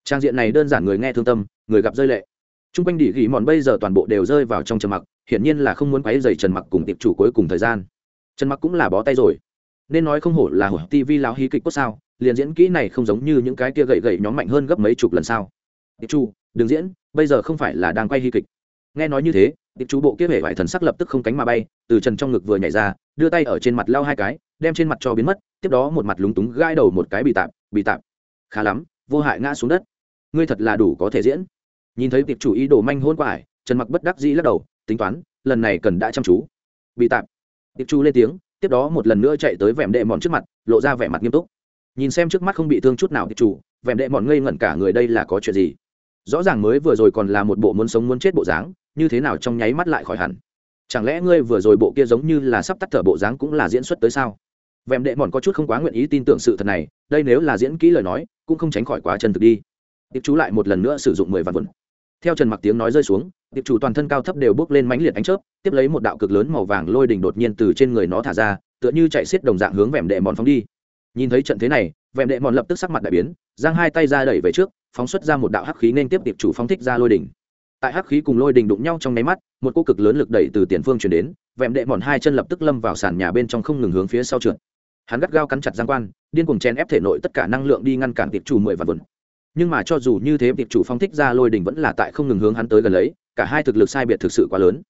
Trang diện này đơn giản người nghe thương tâm, người gặp rơi lệ t r u n g quanh đỉ ghi mòn bây giờ toàn bộ đều rơi vào trong trầm mặc, hiển nhiên là không muốn quáy dày trần mặc cùng tiệp chủ cuối cùng thời gian. Trần mặc cũng là bó tay rồi. Nên nói không hổ là hổ tv lão hí kịch cốt sao, liền diễn kỹ này không giống như những cái kia gậy gậy nhóm mạnh hơn gấp mấy chục lần sao. Tiệp chủ, đừng diễn, bây giờ không phải là đang quay hí kịch. Nghe nói như thế, tiệp chủ bộ kia hệ vải thần sắc lập tức không cánh mà bay, từ trần trong ngực vừa nhảy ra, đưa tay ở trên mặt lao hai cái, đem trên mặt cho biến mất, tiếp đó một mặt lúng túng gãi đầu một cái bị tạm bị tạm. Khá lắm, vô hại ngã xuống đất. Ngươi thật là đủ có thể diễn nhìn thấy tiệp chủ ý đồ manh hôn quải, trần mặc bất đắc dĩ lắc đầu, tính toán, lần này cần đã chăm chú. Bị tạm tiệp chủ lên tiếng, tiếp đó một lần nữa chạy tới vẻm đệ mòn trước mặt, lộ ra vẻ mặt nghiêm túc. Nhìn xem trước mắt không bị thương chút nào tiệp chủ, vẻm đệ mòn ngây ngẩn cả người đây là có chuyện gì? Rõ ràng mới vừa rồi còn là một bộ muốn sống muốn chết bộ dáng, như thế nào trong nháy mắt lại khỏi hẳn? Chẳng lẽ ngươi vừa rồi bộ kia giống như là sắp tắt thở bộ dáng cũng là diễn xuất tới sao? Vẹm đệ mòn có chút không quá nguyện ý tin tưởng sự thật này, đây nếu là diễn kỹ lời nói, cũng không tránh khỏi quá chân thực đi. Tiệp chú lại một lần nữa sử dụng mười vạn vốn theo trần mặc tiếng nói rơi xuống, tiệp chủ toàn thân cao thấp đều bước lên mãnh liệt ánh chớp, tiếp lấy một đạo cực lớn màu vàng lôi đỉnh đột nhiên từ trên người nó thả ra, tựa như chạy xiết đồng dạng hướng vẹm đệ mòn phóng đi. Nhìn thấy trận thế này, vẹm đệ mòn lập tức sắc mặt đại biến, giang hai tay ra đẩy về trước, phóng xuất ra một đạo hắc khí nên tiếp tiệp chủ phóng thích ra lôi đỉnh. Tại hắc khí cùng lôi đỉnh đụng nhau trong nháy mắt, một cô cực lớn lực đẩy từ tiền phương chuyển đến, vẹm đệ mòn hai chân lập tức lâm vào sàn nhà bên trong không ngừng hướng phía sau trượt. Hắn gắt gao cắn chặt giang quan, điên cuồng chen ép thể nội tất cả năng lượng đi ngăn cản tiệp chủ mười vạn vườn nhưng mà cho dù như thế tiệp chủ phong thích ra lôi đình vẫn là tại không ngừng hướng hắn tới gần lấy, cả hai thực lực sai biệt thực sự quá lớn.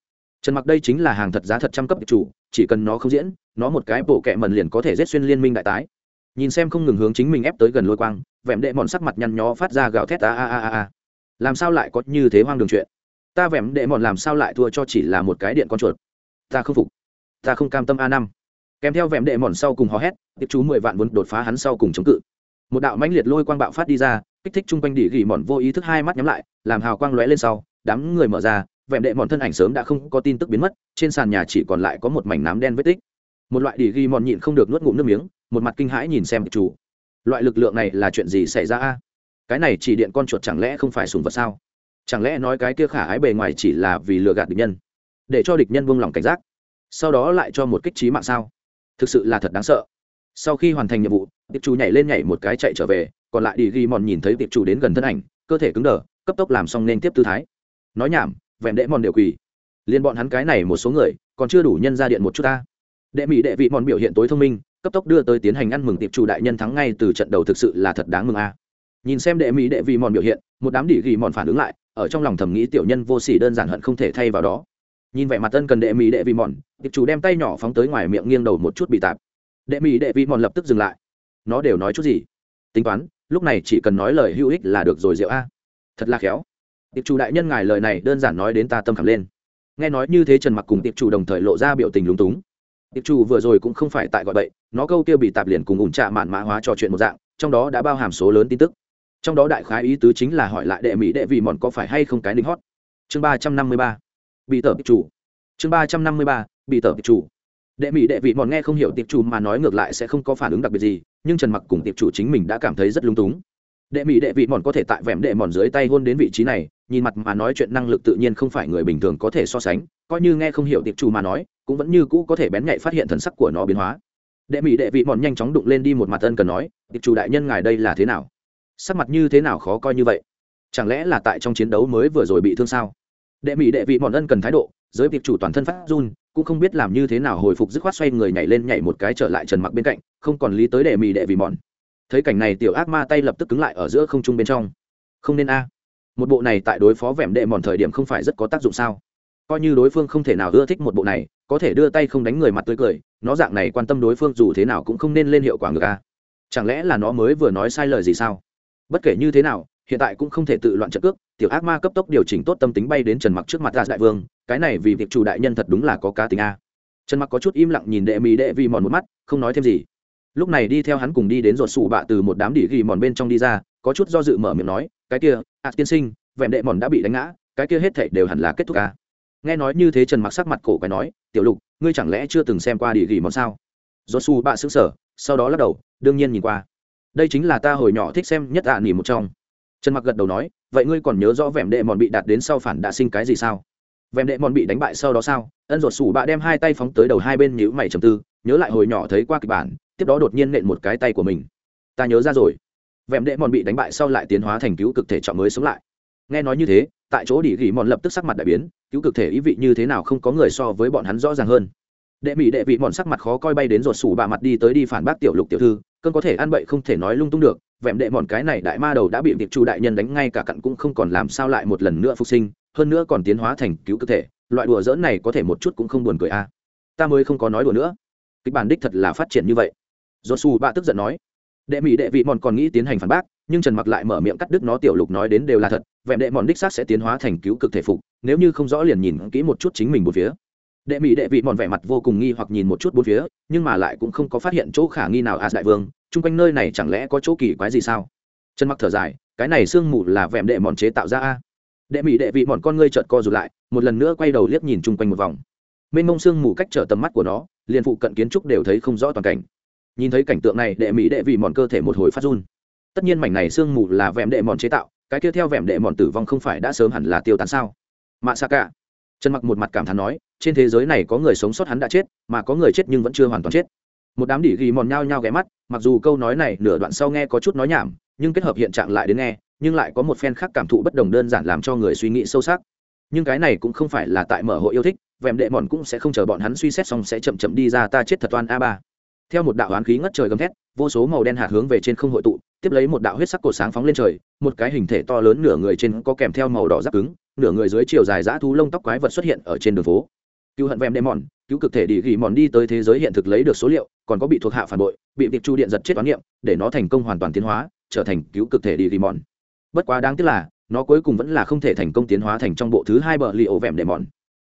Trần mặc đây chính là hàng thật giá thật trăm cấp tiệp chủ, chỉ cần nó không diễn, nó một cái bộ kẹ mần liền có thể giết xuyên liên minh đại tái. Nhìn xem không ngừng hướng chính mình ép tới gần lôi quang, vẹm đệ mòn sắc mặt nhăn nhó phát ra gạo thét a a a a làm sao lại có như thế hoang đường chuyện? Ta vẹm đệ mòn làm sao lại thua cho chỉ là một cái điện con chuột? Ta không phục. Ta không cam tâm a năm. Kèm theo vẹm đệ mòn sau cùng hò hét tiếp chú mười vạn vốn đột phá hắn sau cùng chống cự. Một đạo mãnh liệt lôi quang bạo phát đi ra kích thích chung quanh đỉ gỉ mòn vô ý thức hai mắt nhắm lại, làm hào quang lóe lên sau, đám người mở ra vẹm đệ mòn thân ảnh sớm đã không có tin tức biến mất, trên sàn nhà chỉ còn lại có một mảnh nám đen vết tích. Một loại đỉ gỉ mòn nhịn không được nuốt ngụm nước miếng, một mặt kinh hãi nhìn xem chủ. Loại lực lượng này là chuyện gì xảy ra a? Cái này chỉ điện con chuột chẳng lẽ không phải sùng vật sao? Chẳng lẽ nói cái kia khả ái bề ngoài chỉ là vì lừa gạt địch nhân? Để cho địch nhân buông lỏng cảnh giác, sau đó lại cho một kích trí mạng sao? Thực sự là thật đáng sợ sau khi hoàn thành nhiệm vụ, tiệp chủ nhảy lên nhảy một cái chạy trở về, còn lại đi ghi mòn nhìn thấy tiệp chủ đến gần thân ảnh, cơ thể cứng đờ, cấp tốc làm xong nên tiếp tư thái. Nói nhảm, vẹn đệ mòn đều quỳ. Liên bọn hắn cái này một số người, còn chưa đủ nhân ra điện một chút ta. Đệ mỹ đệ vị mòn biểu hiện tối thông minh, cấp tốc đưa tới tiến hành ăn mừng tiệp chủ đại nhân thắng ngay từ trận đầu thực sự là thật đáng mừng a. Nhìn xem đệ mỹ đệ vị mòn biểu hiện, một đám đỉ ghi mòn phản ứng lại, ở trong lòng thầm nghĩ tiểu nhân vô sỉ đơn giản hận không thể thay vào đó. Nhìn vẻ mặt tân cần đệ mỹ đệ vị mòn, tiệp chủ đem tay nhỏ phóng tới ngoài miệng nghiêng đầu một chút bị tạp đệ mỹ đệ vị mòn lập tức dừng lại. Nó đều nói chút gì? Tính toán, lúc này chỉ cần nói lời hữu ích là được rồi, rượu a. Thật là khéo. Tiệp chủ đại nhân ngài lời này đơn giản nói đến ta tâm khảm lên. Nghe nói như thế trần mặc cùng tiệp chủ đồng thời lộ ra biểu tình lúng túng. Tiệp chủ vừa rồi cũng không phải tại gọi bậy, nó câu kia bị tạp liền cùng ủn trạ mạn mã hóa trò chuyện một dạng, trong đó đã bao hàm số lớn tin tức. Trong đó đại khái ý tứ chính là hỏi lại đệ mỹ đệ vị mòn có phải hay không cái đính hót chương ba trăm năm mươi ba. Bị tờ tiệp chủ. Chương ba trăm năm mươi ba. Bị tờ tiệp chủ đệ mỹ đệ vị mòn nghe không hiểu tiệp chủ mà nói ngược lại sẽ không có phản ứng đặc biệt gì, nhưng trần mặc cùng tiệp chủ chính mình đã cảm thấy rất lung túng. Đệ mỹ đệ vị mòn có thể tại vẻm đệ mòn dưới tay hôn đến vị trí này, nhìn mặt mà nói chuyện năng lực tự nhiên không phải người bình thường có thể so sánh, coi như nghe không hiểu tiệp chủ mà nói, cũng vẫn như cũ có thể bén nhạy phát hiện thần sắc của nó biến hóa. Đệ mỹ đệ vị mòn nhanh chóng đụng lên đi một mặt ân cần nói, tiệp chủ đại nhân ngài đây là thế nào? Sắc mặt như thế nào khó coi như vậy? Chẳng lẽ là tại trong chiến đấu mới vừa rồi bị thương sao? Đệ mỹ đệ vị mòn ân cần thái độ, giới tiệp chủ toàn thân phát run cũng không biết làm như thế nào hồi phục dứt khoát xoay người nhảy lên nhảy một cái trở lại trần mặc bên cạnh, không còn lý tới đệ mì đệ vì mòn. Thấy cảnh này tiểu ác ma tay lập tức cứng lại ở giữa không trung bên trong. Không nên a. Một bộ này tại đối phó vẻm đệ mòn thời điểm không phải rất có tác dụng sao? Coi như đối phương không thể nào ưa thích một bộ này, có thể đưa tay không đánh người mặt tươi cười, nó dạng này quan tâm đối phương dù thế nào cũng không nên lên hiệu quả ngược a. Chẳng lẽ là nó mới vừa nói sai lời gì sao? Bất kể như thế nào hiện tại cũng không thể tự loạn trận cước, tiểu ác ma cấp tốc điều chỉnh tốt tâm tính bay đến trần mặc trước mặt ra đại vương, cái này vì việc chủ đại nhân thật đúng là có cá tính a. Trần mặc có chút im lặng nhìn đệ mỹ đệ vì mòn một mắt, không nói thêm gì. Lúc này đi theo hắn cùng đi đến ruột sụ bạ từ một đám đỉ ghi mòn bên trong đi ra, có chút do dự mở miệng nói, cái kia ạ tiên sinh, vẹn đệ mòn đã bị đánh ngã, cái kia hết thảy đều hẳn là kết thúc a. nghe nói như thế trần mặc sắc mặt cổ quái nói, tiểu lục, ngươi chẳng lẽ chưa từng xem qua đỉ ghi mòn sao? Ruột sụ bạ xứng sở sau đó lắc đầu, đương nhiên nhìn qua. Đây chính là ta hồi nhỏ thích xem nhất ạ à nỉ một trong trần mặc gật đầu nói, vậy ngươi còn nhớ rõ vẻm đệ mòn bị đạt đến sau phản đã sinh cái gì sao? Vẻm đệ mòn bị đánh bại sau đó sao? Ân ruột sủ bạ đem hai tay phóng tới đầu hai bên nhữ mày trầm tư, nhớ lại hồi nhỏ thấy qua kịch bản, tiếp đó đột nhiên nện một cái tay của mình. Ta nhớ ra rồi. Vẻm đệ mòn bị đánh bại sau lại tiến hóa thành cứu cực thể trọng mới sống lại. Nghe nói như thế, tại chỗ đỉ gỉ mòn lập tức sắc mặt đại biến, cứu cực thể ý vị như thế nào không có người so với bọn hắn rõ ràng hơn. Đệ mỹ đệ vị mòn sắc mặt khó coi bay đến ruột sủ bạ mặt đi tới đi phản bác tiểu lục tiểu thư, cơn có thể ăn bậy không thể nói lung tung được vẹm đệ mòn cái này đại ma đầu đã bị việc chủ đại nhân đánh ngay cả cặn cũng không còn làm sao lại một lần nữa phục sinh, hơn nữa còn tiến hóa thành cứu cực thể, loại đùa dỡn này có thể một chút cũng không buồn cười a. Ta mới không có nói đùa nữa. Kịch bản đích thật là phát triển như vậy. Do su bạ tức giận nói. Đệ mỹ đệ vị mòn còn nghĩ tiến hành phản bác, nhưng trần mặc lại mở miệng cắt đứt nó tiểu lục nói đến đều là thật vẹn đệ mòn đích xác sẽ tiến hóa thành cứu cực thể phục, nếu như không rõ liền nhìn kỹ một chút chính mình một phía đệ mỹ đệ vị mòn vẻ mặt vô cùng nghi hoặc nhìn một chút bốn phía, nhưng mà lại cũng không có phát hiện chỗ khả nghi nào a đại vương, chung quanh nơi này chẳng lẽ có chỗ kỳ quái gì sao? Chân mặc thở dài, cái này sương mù là vẹm đệ mòn chế tạo ra a? Đệ mỹ đệ vị mòn con ngươi trợt co rụt lại, một lần nữa quay đầu liếc nhìn chung quanh một vòng. Mênh mông sương mù cách trở tầm mắt của nó, liền phụ cận kiến trúc đều thấy không rõ toàn cảnh. Nhìn thấy cảnh tượng này, đệ mỹ đệ vị mòn cơ thể một hồi phát run. Tất nhiên mảnh này sương mù là vẹm đệ mòn chế tạo, cái kia theo vẹm đệ mòn tử vong không phải đã sớm hẳn là tiêu tán sao? Mạ sa cả trần mặc một mặt cảm thán nói trên thế giới này có người sống sót hắn đã chết, mà có người chết nhưng vẫn chưa hoàn toàn chết. Một đám đỉ ghi mòn nhao nhao ghé mắt, mặc dù câu nói này nửa đoạn sau nghe có chút nói nhảm, nhưng kết hợp hiện trạng lại đến nghe, nhưng lại có một phen khác cảm thụ bất đồng đơn giản làm cho người suy nghĩ sâu sắc. Nhưng cái này cũng không phải là tại mở hội yêu thích, vẹm đệ mòn cũng sẽ không chờ bọn hắn suy xét xong sẽ chậm chậm đi ra ta chết thật oan a ba. Theo một đạo oán khí ngất trời gầm thét, vô số màu đen hạt hướng về trên không hội tụ, tiếp lấy một đạo huyết sắc cổ sáng phóng lên trời, một cái hình thể to lớn nửa người trên có kèm theo màu đỏ giáp cứng, nửa người dưới chiều dài dã thú lông tóc quái vật xuất hiện ở trên đường phố cứu hận vẹm đệ mòn, cứu cực thể đi ghi mòn đi tới thế giới hiện thực lấy được số liệu, còn có bị thuộc hạ phản bội, bị tiệp chu điện giật chết toán niệm, để nó thành công hoàn toàn tiến hóa, trở thành cứu cực thể đi ghi mòn. Bất quá đáng tiếc là, nó cuối cùng vẫn là không thể thành công tiến hóa thành trong bộ thứ hai bờ li ổ vẹm đệ mòn.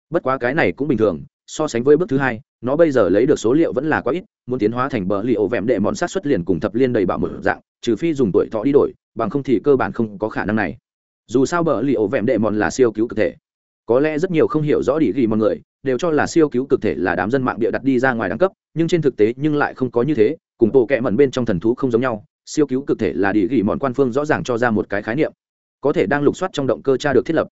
Bất quá cái này cũng bình thường, so sánh với bước thứ hai, nó bây giờ lấy được số liệu vẫn là quá ít, muốn tiến hóa thành bờ li ổ vẹm đệ mòn sát xuất liền cùng thập liên đầy bạo mở dạng, trừ phi dùng tuổi thọ đi đổi, bằng không thì cơ bản không có khả năng này. Dù sao bờ li ổ vẹm đệ mòn là siêu cứu cực thể. Có lẽ rất nhiều không hiểu rõ đi ghi mọi người đều cho là siêu cứu cực thể là đám dân mạng địa đặt đi ra ngoài đẳng cấp, nhưng trên thực tế nhưng lại không có như thế, cùng bộ kệ mẩn bên trong thần thú không giống nhau, siêu cứu cực thể là địa gỉ mòn quan phương rõ ràng cho ra một cái khái niệm, có thể đang lục soát trong động cơ tra được thiết lập.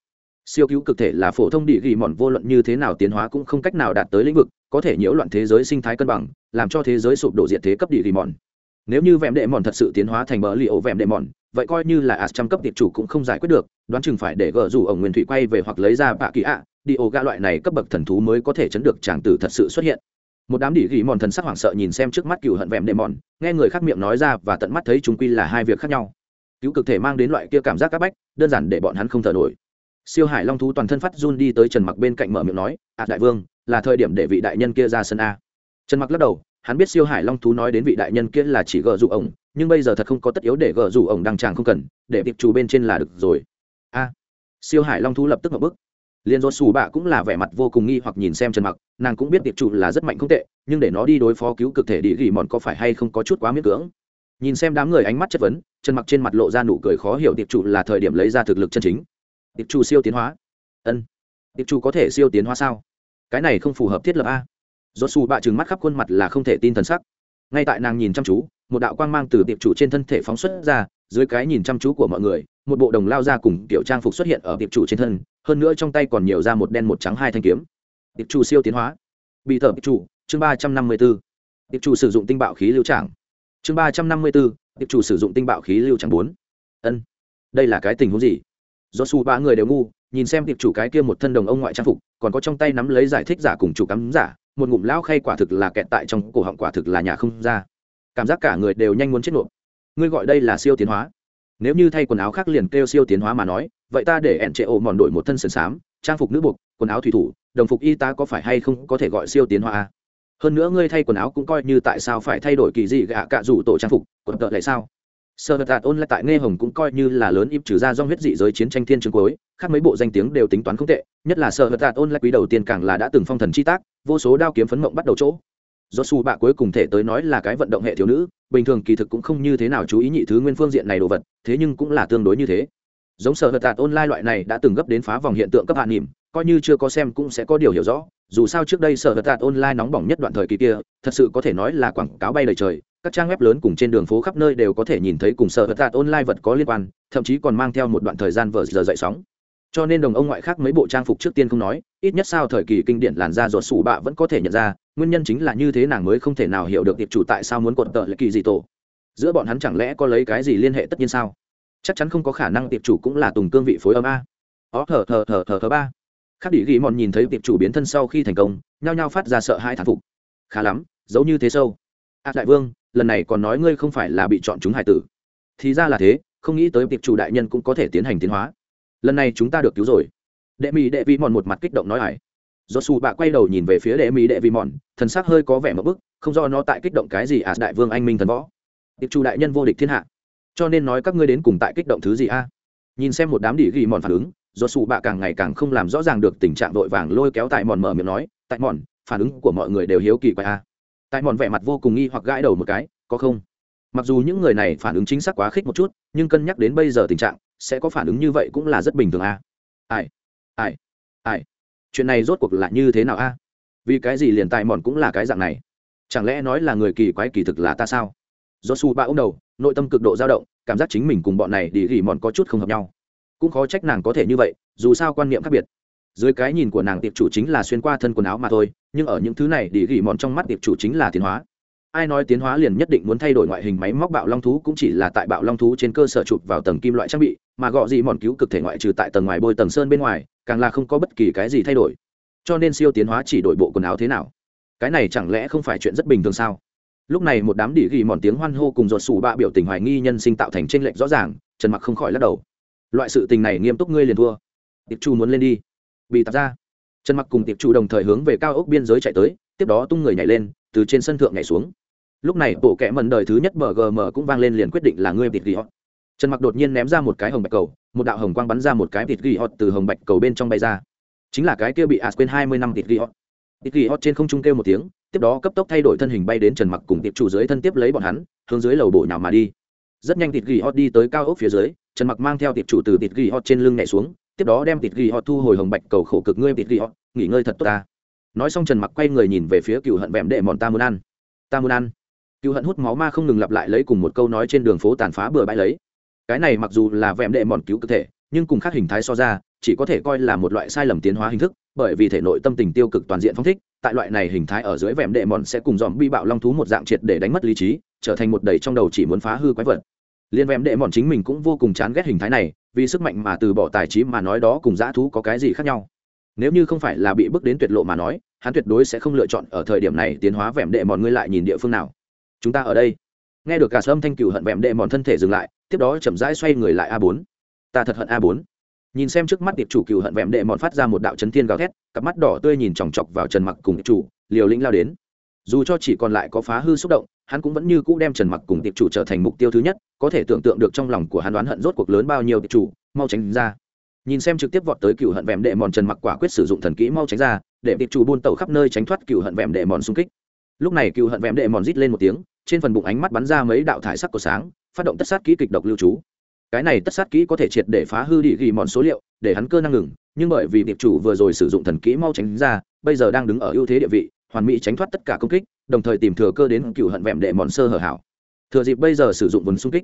Siêu cứu cực thể là phổ thông địa gỉ mòn vô luận như thế nào tiến hóa cũng không cách nào đạt tới lĩnh vực, có thể nhiễu loạn thế giới sinh thái cân bằng, làm cho thế giới sụp đổ diện thế cấp địa gỉ mòn nếu như vẹm đệ mòn thật sự tiến hóa thành bờ li ổ vẹm đệ mòn vậy coi như là ạt trăm cấp tiệp chủ cũng không giải quyết được, đoán chừng phải để gờ rủ ổng nguyên thủy quay về hoặc lấy ra bạ kỳ ạ đi ổ gạ loại này cấp bậc thần thú mới có thể chấn được tràng tử thật sự xuất hiện. Một đám đỉ ghi mòn thần sắc hoảng sợ nhìn xem trước mắt cựu hận vẹm đệ mòn, nghe người khác miệng nói ra và tận mắt thấy chúng quy là hai việc khác nhau. Cứu cực thể mang đến loại kia cảm giác áp bách, đơn giản để bọn hắn không thở nổi. Siêu hải long thú toàn thân phát run đi tới trần mặc bên cạnh mở miệng nói ạ đại vương, là thời điểm để vị đại nhân kia ra sân a. Trần mặc lắc đầu, hắn biết siêu hải long thú nói đến vị đại nhân kia là chỉ gờ dụ ổng, nhưng bây giờ thật không có tất yếu để gờ dụ ổng đăng tràng không cần, để tiệp chủ bên trên là được rồi. A. Siêu hải long thú lập tức mở bức liền do xù bạ cũng là vẻ mặt vô cùng nghi hoặc nhìn xem trần mặc, nàng cũng biết tiệp chủ là rất mạnh không tệ, nhưng để nó đi đối phó cứu cực thể đi gỉ mòn có phải hay không có chút quá miễn cưỡng. Nhìn xem đám người ánh mắt chất vấn, trần mặc trên mặt lộ ra nụ cười khó hiểu tiệp chủ là thời điểm lấy ra thực lực chân chính. Tiệp chủ siêu tiến hóa. Ân. Tiệp chủ có thể siêu tiến hóa sao? Cái này không phù hợp thiết lập a. Do xù bạ trừng mắt khắp khuôn mặt là không thể tin thần sắc. Ngay tại nàng nhìn chăm chú, một đạo quang mang từ tiệp chủ trên thân thể phóng xuất ra, dưới cái nhìn chăm chú của mọi người, một bộ đồng lao ra cùng kiểu trang phục xuất hiện ở tiệp chủ trên thân hơn nữa trong tay còn nhiều ra một đen một trắng hai thanh kiếm. Tiệp chủ siêu tiến hóa. Bị thợ tiệp chủ chương ba trăm năm mươi b ố tiệp chủ sử dụng tinh bạo khí lưu trảng. Chương ba trăm năm mươi b ố tiệp chủ sử dụng tinh bạo khí lưu trảng bốn. Ân, đây là cái tình huống gì? Do su ba người đều ngu, nhìn xem tiệp chủ cái kia một thân đồng ông ngoại trang phục, còn có trong tay nắm lấy giải thích giả cùng chủ cắm giả, một ngụm lão khay quả thực là kẹt tại trong cổ họng quả thực là nhà không ra. Cảm giác cả người đều nhanh muốn chết nộp. Ngươi gọi đây là siêu tiến hóa. Nếu như thay quần áo khác liền kêu siêu tiến hóa mà nói vậy ta để ẹn trệ ổ mòn đổi một thân sườn xám, trang phục nữ buộc, quần áo thủy thủ, đồng phục y tá có phải hay không có thể gọi siêu tiến hoa? hơn nữa ngươi thay quần áo cũng coi như tại sao phải thay đổi kỳ gì gạ cạ rủ tổ trang phục, quần tợ lại sao? Sơ vật tạt ôn lại tại nghe hồng cũng coi như là lớn im trừ ra do huyết dị giới chiến tranh thiên trường cuối, khác mấy bộ danh tiếng đều tính toán không tệ, nhất là sơ vật tạt ôn lại quý đầu tiên càng là đã từng phong thần chi tác, vô số đao kiếm phấn mộng bắt đầu chỗ. Do su bạ cuối cùng thể tới nói là cái vận động hệ thiếu nữ, bình thường kỳ thực cũng không như thế nào chú ý nhị thứ nguyên phương diện này đồ vật, thế nhưng cũng là tương đối như thế giống sở hợp tạt online loại này đã từng gấp đến phá vòng hiện tượng cấp hạ nỉm coi như chưa có xem cũng sẽ có điều hiểu rõ. Dù sao trước đây sở hợp tạt online nóng bỏng nhất đoạn thời kỳ kia, thật sự có thể nói là quảng cáo bay lời trời. Các trang web lớn cùng trên đường phố khắp nơi đều có thể nhìn thấy cùng sở hợp tạt online vật có liên quan, thậm chí còn mang theo một đoạn thời gian vờ giờ dậy sóng. Cho nên đồng ông ngoại khác mấy bộ trang phục trước tiên không nói, ít nhất sao thời kỳ kinh điển làn da ruột sủ bạ vẫn có thể nhận ra, nguyên nhân chính là như thế nàng mới không thể nào hiểu được tiệp chủ tại sao muốn cột tợ lại kỳ gì tổ. Giữa bọn hắn chẳng lẽ có lấy cái gì liên hệ tất nhiên sao? Chắc chắn không có khả năng tiệp chủ cũng là tùng cương vị phối âm a. Ó, thở thở thở thở thở ba. Khác đĩ ghi mòn nhìn thấy tiệp chủ biến thân sau khi thành công, nhao nhao phát ra sợ hai thán phục. Khá lắm, giấu như thế sâu. Ác đại vương, lần này còn nói ngươi không phải là bị chọn chúng hải tử. Thì ra là thế, không nghĩ tới tiệp chủ đại nhân cũng có thể tiến hành tiến hóa. Lần này chúng ta được cứu rồi. Đệ mỹ đệ vi mòn một mặt kích động nói hải do su bạ quay đầu nhìn về phía đệ mỹ đệ vi mòn thần sắc hơi có vẻ mất bức, không do nó tại kích động cái gì à đại vương anh minh thần võ. Tiệp chủ đại nhân vô địch thiên hạ cho nên nói các ngươi đến cùng tại kích động thứ gì a? Nhìn xem một đám đỉ ghi mòn phản ứng, do sụ bạ càng ngày càng không làm rõ ràng được tình trạng vội vàng lôi kéo tại mòn mở miệng nói, tại mòn, phản ứng của mọi người đều hiếu kỳ quái a. Tại mòn vẻ mặt vô cùng nghi hoặc gãi đầu một cái, có không? Mặc dù những người này phản ứng chính xác quá khích một chút, nhưng cân nhắc đến bây giờ tình trạng, sẽ có phản ứng như vậy cũng là rất bình thường a. Ai? Ai? Ai? Chuyện này rốt cuộc là như thế nào a? Vì cái gì liền tại mòn cũng là cái dạng này? Chẳng lẽ nói là người kỳ quái kỳ thực là ta sao? Do su ba ông đầu nội tâm cực độ dao động, cảm giác chính mình cùng bọn này đi gỉ mòn có chút không hợp nhau. Cũng khó trách nàng có thể như vậy, dù sao quan niệm khác biệt. Dưới cái nhìn của nàng tiệp chủ chính là xuyên qua thân quần áo mà thôi, nhưng ở những thứ này đi gỉ mòn trong mắt tiệp chủ chính là tiến hóa. Ai nói tiến hóa liền nhất định muốn thay đổi ngoại hình máy móc bạo long thú cũng chỉ là tại bạo long thú trên cơ sở chụp vào tầng kim loại trang bị, mà gọ gì mòn cứu cực thể ngoại trừ tại tầng ngoài bôi tầng sơn bên ngoài, càng là không có bất kỳ cái gì thay đổi. Cho nên siêu tiến hóa chỉ đổi bộ quần áo thế nào? Cái này chẳng lẽ không phải chuyện rất bình thường sao? Lúc này một đám đỉ ghi mòn tiếng hoan hô cùng ruột sủ bạ biểu tình hoài nghi nhân sinh tạo thành tranh lệch rõ ràng, trần mặc không khỏi lắc đầu. Loại sự tình này nghiêm túc ngươi liền thua. Tiệp chu muốn lên đi. Bị tạp ra. Trần mặc cùng tiệp chu đồng thời hướng về cao ốc biên giới chạy tới, tiếp đó tung người nhảy lên, từ trên sân thượng nhảy xuống. Lúc này bộ kẽ mần đời thứ nhất mgm cũng vang lên liền quyết định là ngươi tiệp ghi họ trần mặc đột nhiên ném ra một cái hồng bạch cầu, một đạo hồng quang bắn ra một cái tiệp ghi họ từ hồng bạch cầu bên trong bay ra. Chính là cái kia bị ạt quên hai mươi năm tiệp ghi họ ít kỳ hot trên không trung kêu một tiếng, tiếp đó cấp tốc thay đổi thân hình bay đến trần mặc cùng tiệp chủ dưới thân tiếp lấy bọn hắn, hướng dưới lầu bổ nhào mà đi. Rất nhanh thịt ghi hot đi tới cao ốc phía dưới, trần mặc mang theo tiệp chủ từ thịt ghi hot trên lưng nhảy xuống, tiếp đó đem thịt ghi hot thu hồi hồng bạch cầu khổ cực ngươi thịt ghi hot, nghỉ ngơi thật tốt ta. Nói xong trần mặc quay người nhìn về phía cựu hận vẹm đệ mòn ta muốn ăn. Ta muốn ăn. Cựu hận hút máu ma không ngừng lặp lại lấy cùng một câu nói trên đường phố tàn phá bừa bãi lấy. Cái này mặc dù là vẹm đệ mòn cứu cơ thể, nhưng cùng khác hình thái so ra chỉ có thể coi là một loại sai lầm tiến hóa hình thức, bởi vì thể nội tâm tình tiêu cực toàn diện phong thích, tại loại này hình thái ở dưới vẹm đệ mòn sẽ cùng dòm bi bạo long thú một dạng triệt để đánh mất lý trí, trở thành một đầy trong đầu chỉ muốn phá hư quái vật. Liên vẹm đệ mòn chính mình cũng vô cùng chán ghét hình thái này, vì sức mạnh mà từ bỏ tài trí mà nói đó cùng dã thú có cái gì khác nhau. Nếu như không phải là bị bước đến tuyệt lộ mà nói, hắn tuyệt đối sẽ không lựa chọn ở thời điểm này tiến hóa vẹm đệ mòn ngươi lại nhìn địa phương nào. Chúng ta ở đây. Nghe được cả sâm thanh cửu hận vẹm đệ mòn thân thể dừng lại, tiếp đó chậm rãi xoay người lại a bốn. Ta thật hận a bốn nhìn xem trước mắt điệp chủ cựu hận vẹm đệ mọn phát ra một đạo chấn thiên gào thét, cặp mắt đỏ tươi nhìn chòng chọc vào trần mặc cùng điệp chủ, liều lĩnh lao đến. Dù cho chỉ còn lại có phá hư xúc động, hắn cũng vẫn như cũ đem trần mặc cùng tiệp chủ trở thành mục tiêu thứ nhất, có thể tưởng tượng được trong lòng của hắn đoán hận rốt cuộc lớn bao nhiêu tiệp chủ, mau tránh ra. Nhìn xem trực tiếp vọt tới cựu hận vẹm đệ mòn trần mặc quả quyết sử dụng thần kỹ mau tránh ra, để tiệp chủ buôn tẩu khắp nơi tránh thoát cựu hận vẹm đệ mòn xung kích. Lúc này cựu hận vẹm đệ mòn rít lên một tiếng, trên phần bụng ánh mắt bắn ra mấy đạo thải sắc của sáng, phát động tất sát kỹ kịch độc lưu trú cái này tất sát kỹ có thể triệt để phá hư đi ghi mòn số liệu, để hắn cơ năng ngừng, nhưng bởi vì tiệp chủ vừa rồi sử dụng thần kỹ mau tránh ra, bây giờ đang đứng ở ưu thế địa vị, hoàn mỹ tránh thoát tất cả công kích, đồng thời tìm thừa cơ đến cựu hận vẹm đệ mòn sơ hở hảo. Thừa dịp bây giờ sử dụng vốn xung kích.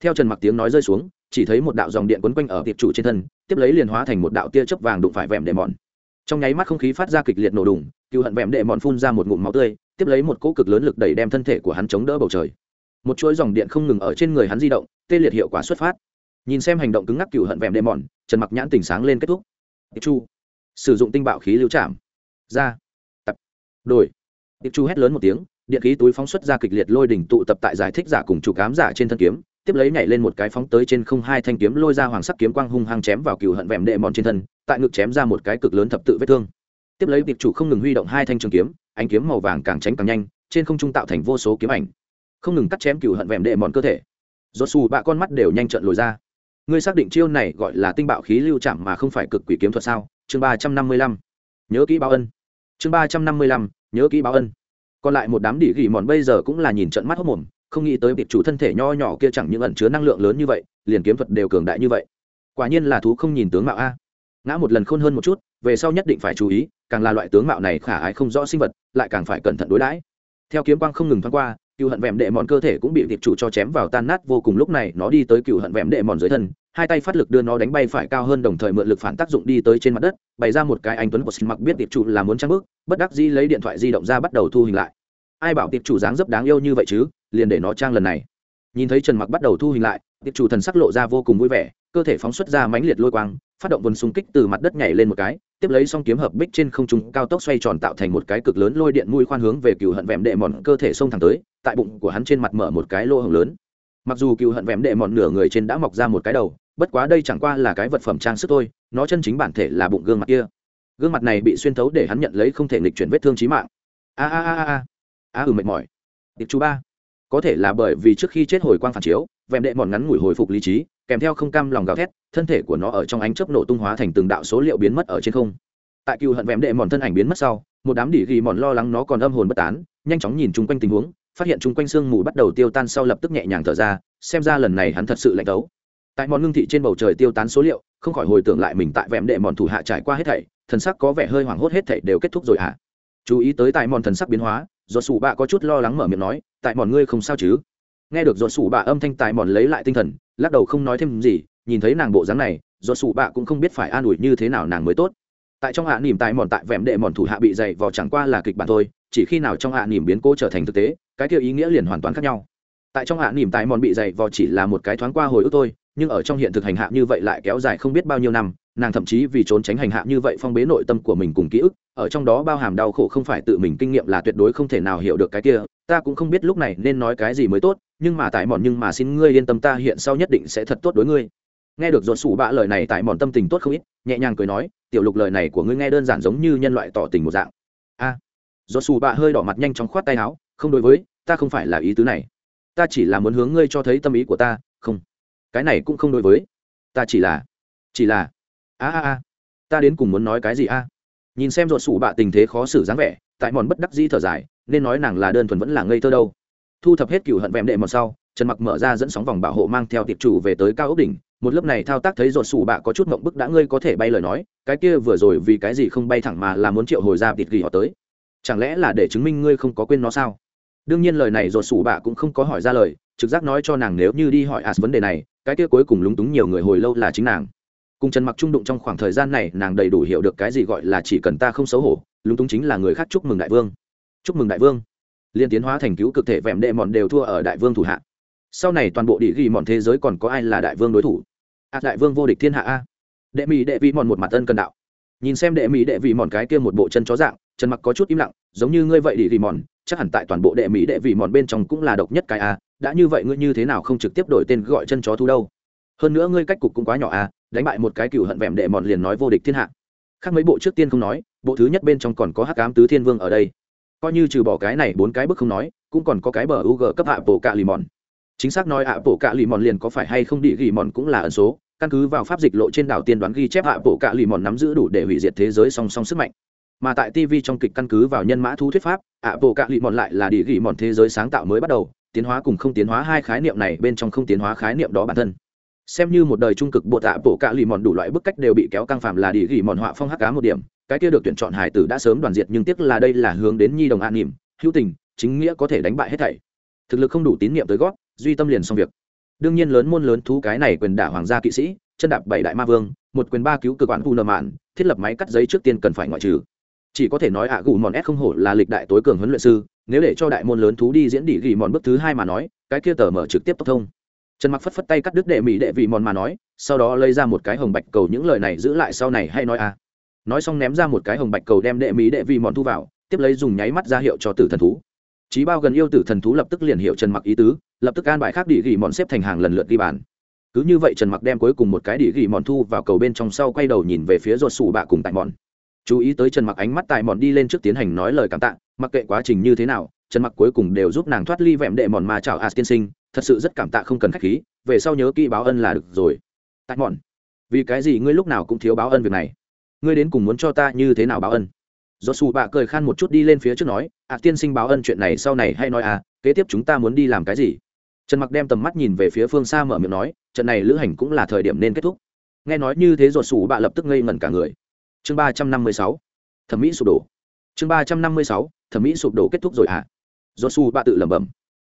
Theo trần mặc tiếng nói rơi xuống, chỉ thấy một đạo dòng điện quấn quanh ở tiệp chủ trên thân, tiếp lấy liền hóa thành một đạo tia chớp vàng đụng phải vẹm đệ mòn. Trong nháy mắt không khí phát ra kịch liệt nổ đùng, cựu hận vẹm đệ mòn phun ra một ngụm máu tươi, tiếp lấy một cỗ cực lớn lực đẩy đem thân thể của hắn chống đỡ bầu trời. Một chuỗi dòng điện không ngừng ở trên người hắn di động tê liệt hiệu quả xuất phát. Nhìn xem hành động cứng ngắc cựu hận vẹm đệ mòn trần mặc nhãn tỉnh sáng lên kết thúc. Tiệp chu sử dụng tinh bạo khí lưu chạm ra. Tập. Đổi. Tiệp chu hét lớn một tiếng, điện khí túi phóng xuất ra kịch liệt lôi đỉnh tụ tập tại giải thích giả cùng chủ cám giả trên thân kiếm, tiếp lấy nhảy lên một cái phóng tới trên không hai thanh kiếm lôi ra hoàng sắc kiếm quang hung hăng chém vào cựu hận vẹm đệ mòn trên thân, tại ngực chém ra một cái cực lớn thập tự vết thương. Tiếp lấy tiệp chủ không ngừng huy động hai thanh trường kiếm, ánh kiếm màu vàng càng tránh càng nhanh, trên không trung tạo thành vô số kiếm ảnh. Không ngừng cắt chém cựu hận vẹm đệ mòn cơ thể rốt xù bạ con mắt đều nhanh trận lồi ra. Ngươi xác định chiêu này gọi là tinh bạo khí lưu chạm mà không phải cực quỷ kiếm thuật sao? Chương ba trăm năm mươi lăm. Nhớ kỹ báo ân. Chương ba trăm năm mươi lăm, nhớ kỹ báo ân. Còn lại một đám đỉ gỉ mòn bây giờ cũng là nhìn trận mắt hốc mồm, không nghĩ tới việc chủ thân thể nho nhỏ kia chẳng những ẩn chứa năng lượng lớn như vậy, liền kiếm thuật đều cường đại như vậy. Quả nhiên là thú không nhìn tướng mạo a. Ngã một lần khôn hơn một chút, về sau nhất định phải chú ý, càng là loại tướng mạo này khả ái không rõ sinh vật, lại càng phải cẩn thận đối đãi. Theo kiếm quang không ngừng thoáng qua cựu hận vẹm đệ mòn cơ thể cũng bị Tiệp chủ cho chém vào tan nát vô cùng lúc này nó đi tới cựu hận vẹm đệ mòn dưới thân, hai tay phát lực đưa nó đánh bay phải cao hơn đồng thời mượn lực phản tác dụng đi tới trên mặt đất, bày ra một cái anh tuấn của xin mặc biết tiệp chủ là muốn trang bước bất đắc dĩ lấy điện thoại di động ra bắt đầu thu hình lại. Ai bảo tiệp chủ dáng dấp đáng yêu như vậy chứ, liền để nó trang lần này. Nhìn thấy trần mặc bắt đầu thu hình lại tiệp chủ thần sắc lộ ra vô cùng vui vẻ, cơ thể phóng xuất ra mãnh liệt lôi quang, phát động vần xung kích từ mặt đất nhảy lên một cái tiếp lấy xong kiếm hợp bích trên không trung cao tốc xoay tròn tạo thành một cái cực lớn lôi điện mũi khoan hướng về cựu hận vẹm đệ mòn cơ thể xông thẳng tới, tại bụng của hắn trên mặt mở một cái lô hồng lớn. Mặc dù cựu hận vẹm đệ mòn nửa người trên đã mọc ra một cái đầu, bất quá đây chẳng qua là cái vật phẩm trang sức thôi, nó chân chính bản thể là bụng gương mặt kia. Gương mặt này bị xuyên thấu để hắn nhận lấy không thể nghịch chuyển vết thương trí mạng. A a a a a. Ừ mệt mỏi. Tiệc chú ba. Có thể là bởi vì trước khi chết hồi quang phản chiếu, vẹm đệ mòn ngắn ngủi hồi phục lý trí kèm theo không cam lòng gào thét, thân thể của nó ở trong ánh chớp nổ tung hóa thành từng đạo số liệu biến mất ở trên không. Tại cựu hận vẹm đệ mòn thân ảnh biến mất sau, một đám đỉ ghi mòn lo lắng nó còn âm hồn bất tán, nhanh chóng nhìn chung quanh tình huống, phát hiện chung quanh sương mù bắt đầu tiêu tan sau lập tức nhẹ nhàng thở ra, xem ra lần này hắn thật sự lạnh tấu. Tại mòn ngưng thị trên bầu trời tiêu tán số liệu, không khỏi hồi tưởng lại mình tại vẹm đệ mòn thủ hạ trải qua hết thảy, thần sắc có vẻ hơi hoảng hốt hết thảy đều kết thúc rồi ạ à. chú ý tới tại mòn thần sắc biến hóa do sủ bạ có chút lo lắng mở miệng nói, tại mòn ngươi không sao chứ? Nghe được do sủ bạ âm thanh tại mòn lấy lại tinh thần lắc đầu không nói thêm gì, nhìn thấy nàng bộ dáng này, do sủ bạ cũng không biết phải an ủi như thế nào nàng mới tốt. Tại trong hạ nỉm tại mòn tại vẹm đệ mòn thủ hạ bị dày vò chẳng qua là kịch bản thôi, chỉ khi nào trong hạ nỉm biến cố trở thành thực tế, cái kia ý nghĩa liền hoàn toàn khác nhau. Tại trong hạ nỉm tại mòn bị dày vò chỉ là một cái thoáng qua hồi ức thôi, nhưng ở trong hiện thực hành hạ như vậy lại kéo dài không biết bao nhiêu năm, nàng thậm chí vì trốn tránh hành hạ như vậy phong bế nội tâm của mình cùng ký ức, ở trong đó bao hàm đau khổ không phải tự mình kinh nghiệm là tuyệt đối không thể nào hiểu được cái kia, ta cũng không biết lúc này nên nói cái gì mới tốt nhưng mà tại mòn nhưng mà xin ngươi yên tâm ta hiện sau nhất định sẽ thật tốt đối ngươi. Nghe được dột sủ bạ lời này tại mòn tâm tình tốt không ít nhẹ nhàng cười nói tiểu lục lời này của ngươi nghe đơn giản giống như nhân loại tỏ tình một dạng. A. À, dột sủ bạ hơi đỏ mặt nhanh chóng khoát tay áo không đối với ta không phải là ý tứ này. Ta chỉ là muốn hướng ngươi cho thấy tâm ý của ta không. Cái này cũng không đối với. Ta chỉ là chỉ là a a a ta đến cùng muốn nói cái gì a? Nhìn xem ruột sủ bạ tình thế khó xử dáng vẻ tại mòn bất đắc di thở dài nên nói nàng là đơn thuần vẫn là ngây thơ đâu thu thập hết cựu hận vẹm đệ một sau, trần mặc mở ra dẫn sóng vòng bảo hộ mang theo tiệp chủ về tới cao ốc đỉnh. Một lớp này thao tác thấy rột sủ bạ có chút mộng bức đã ngươi có thể bay lời nói, cái kia vừa rồi vì cái gì không bay thẳng mà là muốn triệu hồi ra tịt gỉ họ tới? Chẳng lẽ là để chứng minh ngươi không có quên nó sao? Đương nhiên lời này rột sủ bạ cũng không có hỏi ra lời, trực giác nói cho nàng nếu như đi hỏi as vấn đề này, cái kia cuối cùng lúng túng nhiều người hồi lâu là chính nàng. Cùng trần mặc trung đụng trong khoảng thời gian này, nàng đầy đủ hiểu được cái gì gọi là chỉ cần ta không xấu hổ, lúng túng chính là người khác chúc mừng đại vương. Chúc mừng đại vương liên tiến hóa thành cứu cực thể vẹm đệ mòn đều thua ở đại vương thủ hạ. Sau này toàn bộ địa ghi mòn thế giới còn có ai là đại vương đối thủ? A đại vương vô địch thiên hạ a. Đệ mỹ đệ vị mòn một mặt ân cần đạo. Nhìn xem đệ mỹ đệ vị mòn cái kia một bộ chân chó dạng, trần mặc có chút im lặng, giống như ngươi vậy địa ghi mòn, chắc hẳn tại toàn bộ đệ mỹ đệ vị mòn bên trong cũng là độc nhất cái a. Đã như vậy ngươi như thế nào không trực tiếp đổi tên gọi chân chó thu đâu? Hơn nữa ngươi cách cục cũng quá nhỏ a, đánh bại một cái cựu hận vẹm đệ mòn liền nói vô địch thiên hạ. Khác mấy bộ trước tiên không nói, bộ thứ nhất bên trong còn có hắc ám tứ thiên vương ở đây coi như trừ bỏ cái này bốn cái bức không nói, cũng còn có cái bờ u g cấp hạ bộ cạ lì mòn. Chính xác nói hạ bộ cạ lì mòn liền có phải hay không đi ghi mòn cũng là ẩn số, căn cứ vào pháp dịch lộ trên đảo tiên đoán ghi chép hạ bộ cạ lì mòn nắm giữ đủ để hủy diệt thế giới song song sức mạnh. Mà tại tv trong kịch căn cứ vào nhân mã thu thuyết pháp hạ bộ cạ lì mòn lại là đi ghi mòn thế giới sáng tạo mới bắt đầu, tiến hóa cùng không tiến hóa hai khái niệm này bên trong không tiến hóa khái niệm đó bản thân. Xem như một đời trung cực bộ tạ bộ cạ lì mòn đủ loại bức cách đều bị kéo căng phàm là đi ghi mòn họa phong hắc cá một điểm cái kia được tuyển chọn hải tử đã sớm đoàn diệt nhưng tiếc là đây là hướng đến nhi đồng an nỉm, hữu tình, chính nghĩa có thể đánh bại hết thảy. Thực lực không đủ tín nhiệm tới gót, duy tâm liền xong việc. Đương nhiên lớn môn lớn thú cái này quyền đả hoàng gia kỵ sĩ, chân đạp bảy đại ma vương, một quyền ba cứu cơ quan u nợ mạn, thiết lập máy cắt giấy trước tiên cần phải ngoại trừ. Chỉ có thể nói ạ gù mòn s không hổ là lịch đại tối cường huấn luyện sư, nếu để cho đại môn lớn thú đi diễn đỉ ghi mòn bước thứ hai mà nói, cái kia tờ mở trực tiếp tốc thông. Trần mặc phất phất tay cắt đứt đệ mỹ đệ vị mòn mà nói, sau đó lấy ra một cái hồng bạch cầu những lời này giữ lại sau này hay nói à nói xong ném ra một cái hồng bạch cầu đem đệ mỹ đệ vị mòn thu vào, tiếp lấy dùng nháy mắt ra hiệu cho tử thần thú. Trí bao gần yêu tử thần thú lập tức liền hiệu trần mặc ý tứ, lập tức an bài khác đỉ ghi mòn xếp thành hàng lần lượt ghi bàn. Cứ như vậy trần mặc đem cuối cùng một cái đỉ ghi mòn thu vào cầu bên trong sau quay đầu nhìn về phía ruột sủ bạ cùng tại mòn chú ý tới trần mặc ánh mắt tại mòn đi lên trước tiến hành nói lời cảm tạ, mặc kệ quá trình như thế nào, trần mặc cuối cùng đều giúp nàng thoát ly vẹm đệ mòn mà chào as tiên sinh, thật sự rất cảm tạ không cần khách khí, về sau nhớ kỹ báo ân là được rồi. Tại mòn vì cái gì ngươi lúc nào cũng thiếu báo ân việc này? Ngươi đến cùng muốn cho ta như thế nào báo ân? Do xù bạ cười khan một chút đi lên phía trước nói ạ tiên sinh báo ân chuyện này sau này hay nói à kế tiếp chúng ta muốn đi làm cái gì? Trần mặc đem tầm mắt nhìn về phía phương xa mở miệng nói, trận này lữ hành cũng là thời điểm nên kết thúc. Nghe nói như thế ruột xù bạ lập tức ngây ngẩn cả người. Chương ba trăm năm mươi sáu, thẩm mỹ sụp đổ. Chương ba trăm năm mươi sáu, thẩm mỹ sụp đổ kết thúc rồi à? ruột xù bạ tự lẩm bẩm.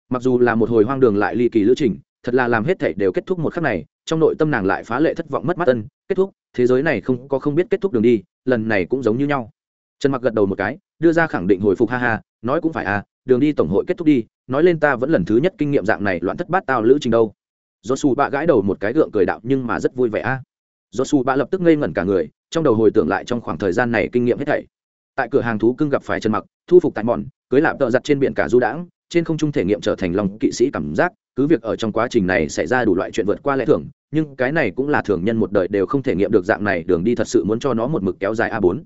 Mặc dù là một hồi hoang đường lại ly kỳ lữ trình, thật là làm hết thảy đều kết thúc một khắc này, trong nội tâm nàng lại phá lệ thất vọng mất mắt ân, kết thúc thế giới này không có không biết kết thúc đường đi, lần này cũng giống như nhau. Trần mặc gật đầu một cái, đưa ra khẳng định hồi phục, ha ha, nói cũng phải à đường đi tổng hội kết thúc đi, nói lên ta vẫn lần thứ nhất kinh nghiệm dạng này loạn thất bát tao lữ trình đâu. Do su bạ gãi đầu một cái gượng cười đạo, nhưng mà rất vui vẻ a do su bạ lập tức ngây ngẩn cả người, trong đầu hồi tưởng lại trong khoảng thời gian này kinh nghiệm hết thảy. Tại cửa hàng thú cưng gặp phải trần mặc, thu phục tại mòn cưới lạp tợ giặt trên biển cả du đãng, trên không trung thể nghiệm trở thành lòng kỵ sĩ cảm giác cứ việc ở trong quá trình này xảy ra đủ loại chuyện vượt qua lẽ thường, nhưng cái này cũng là thường nhân một đời đều không thể nghiệm được dạng này, đường đi thật sự muốn cho nó một mực kéo dài a 4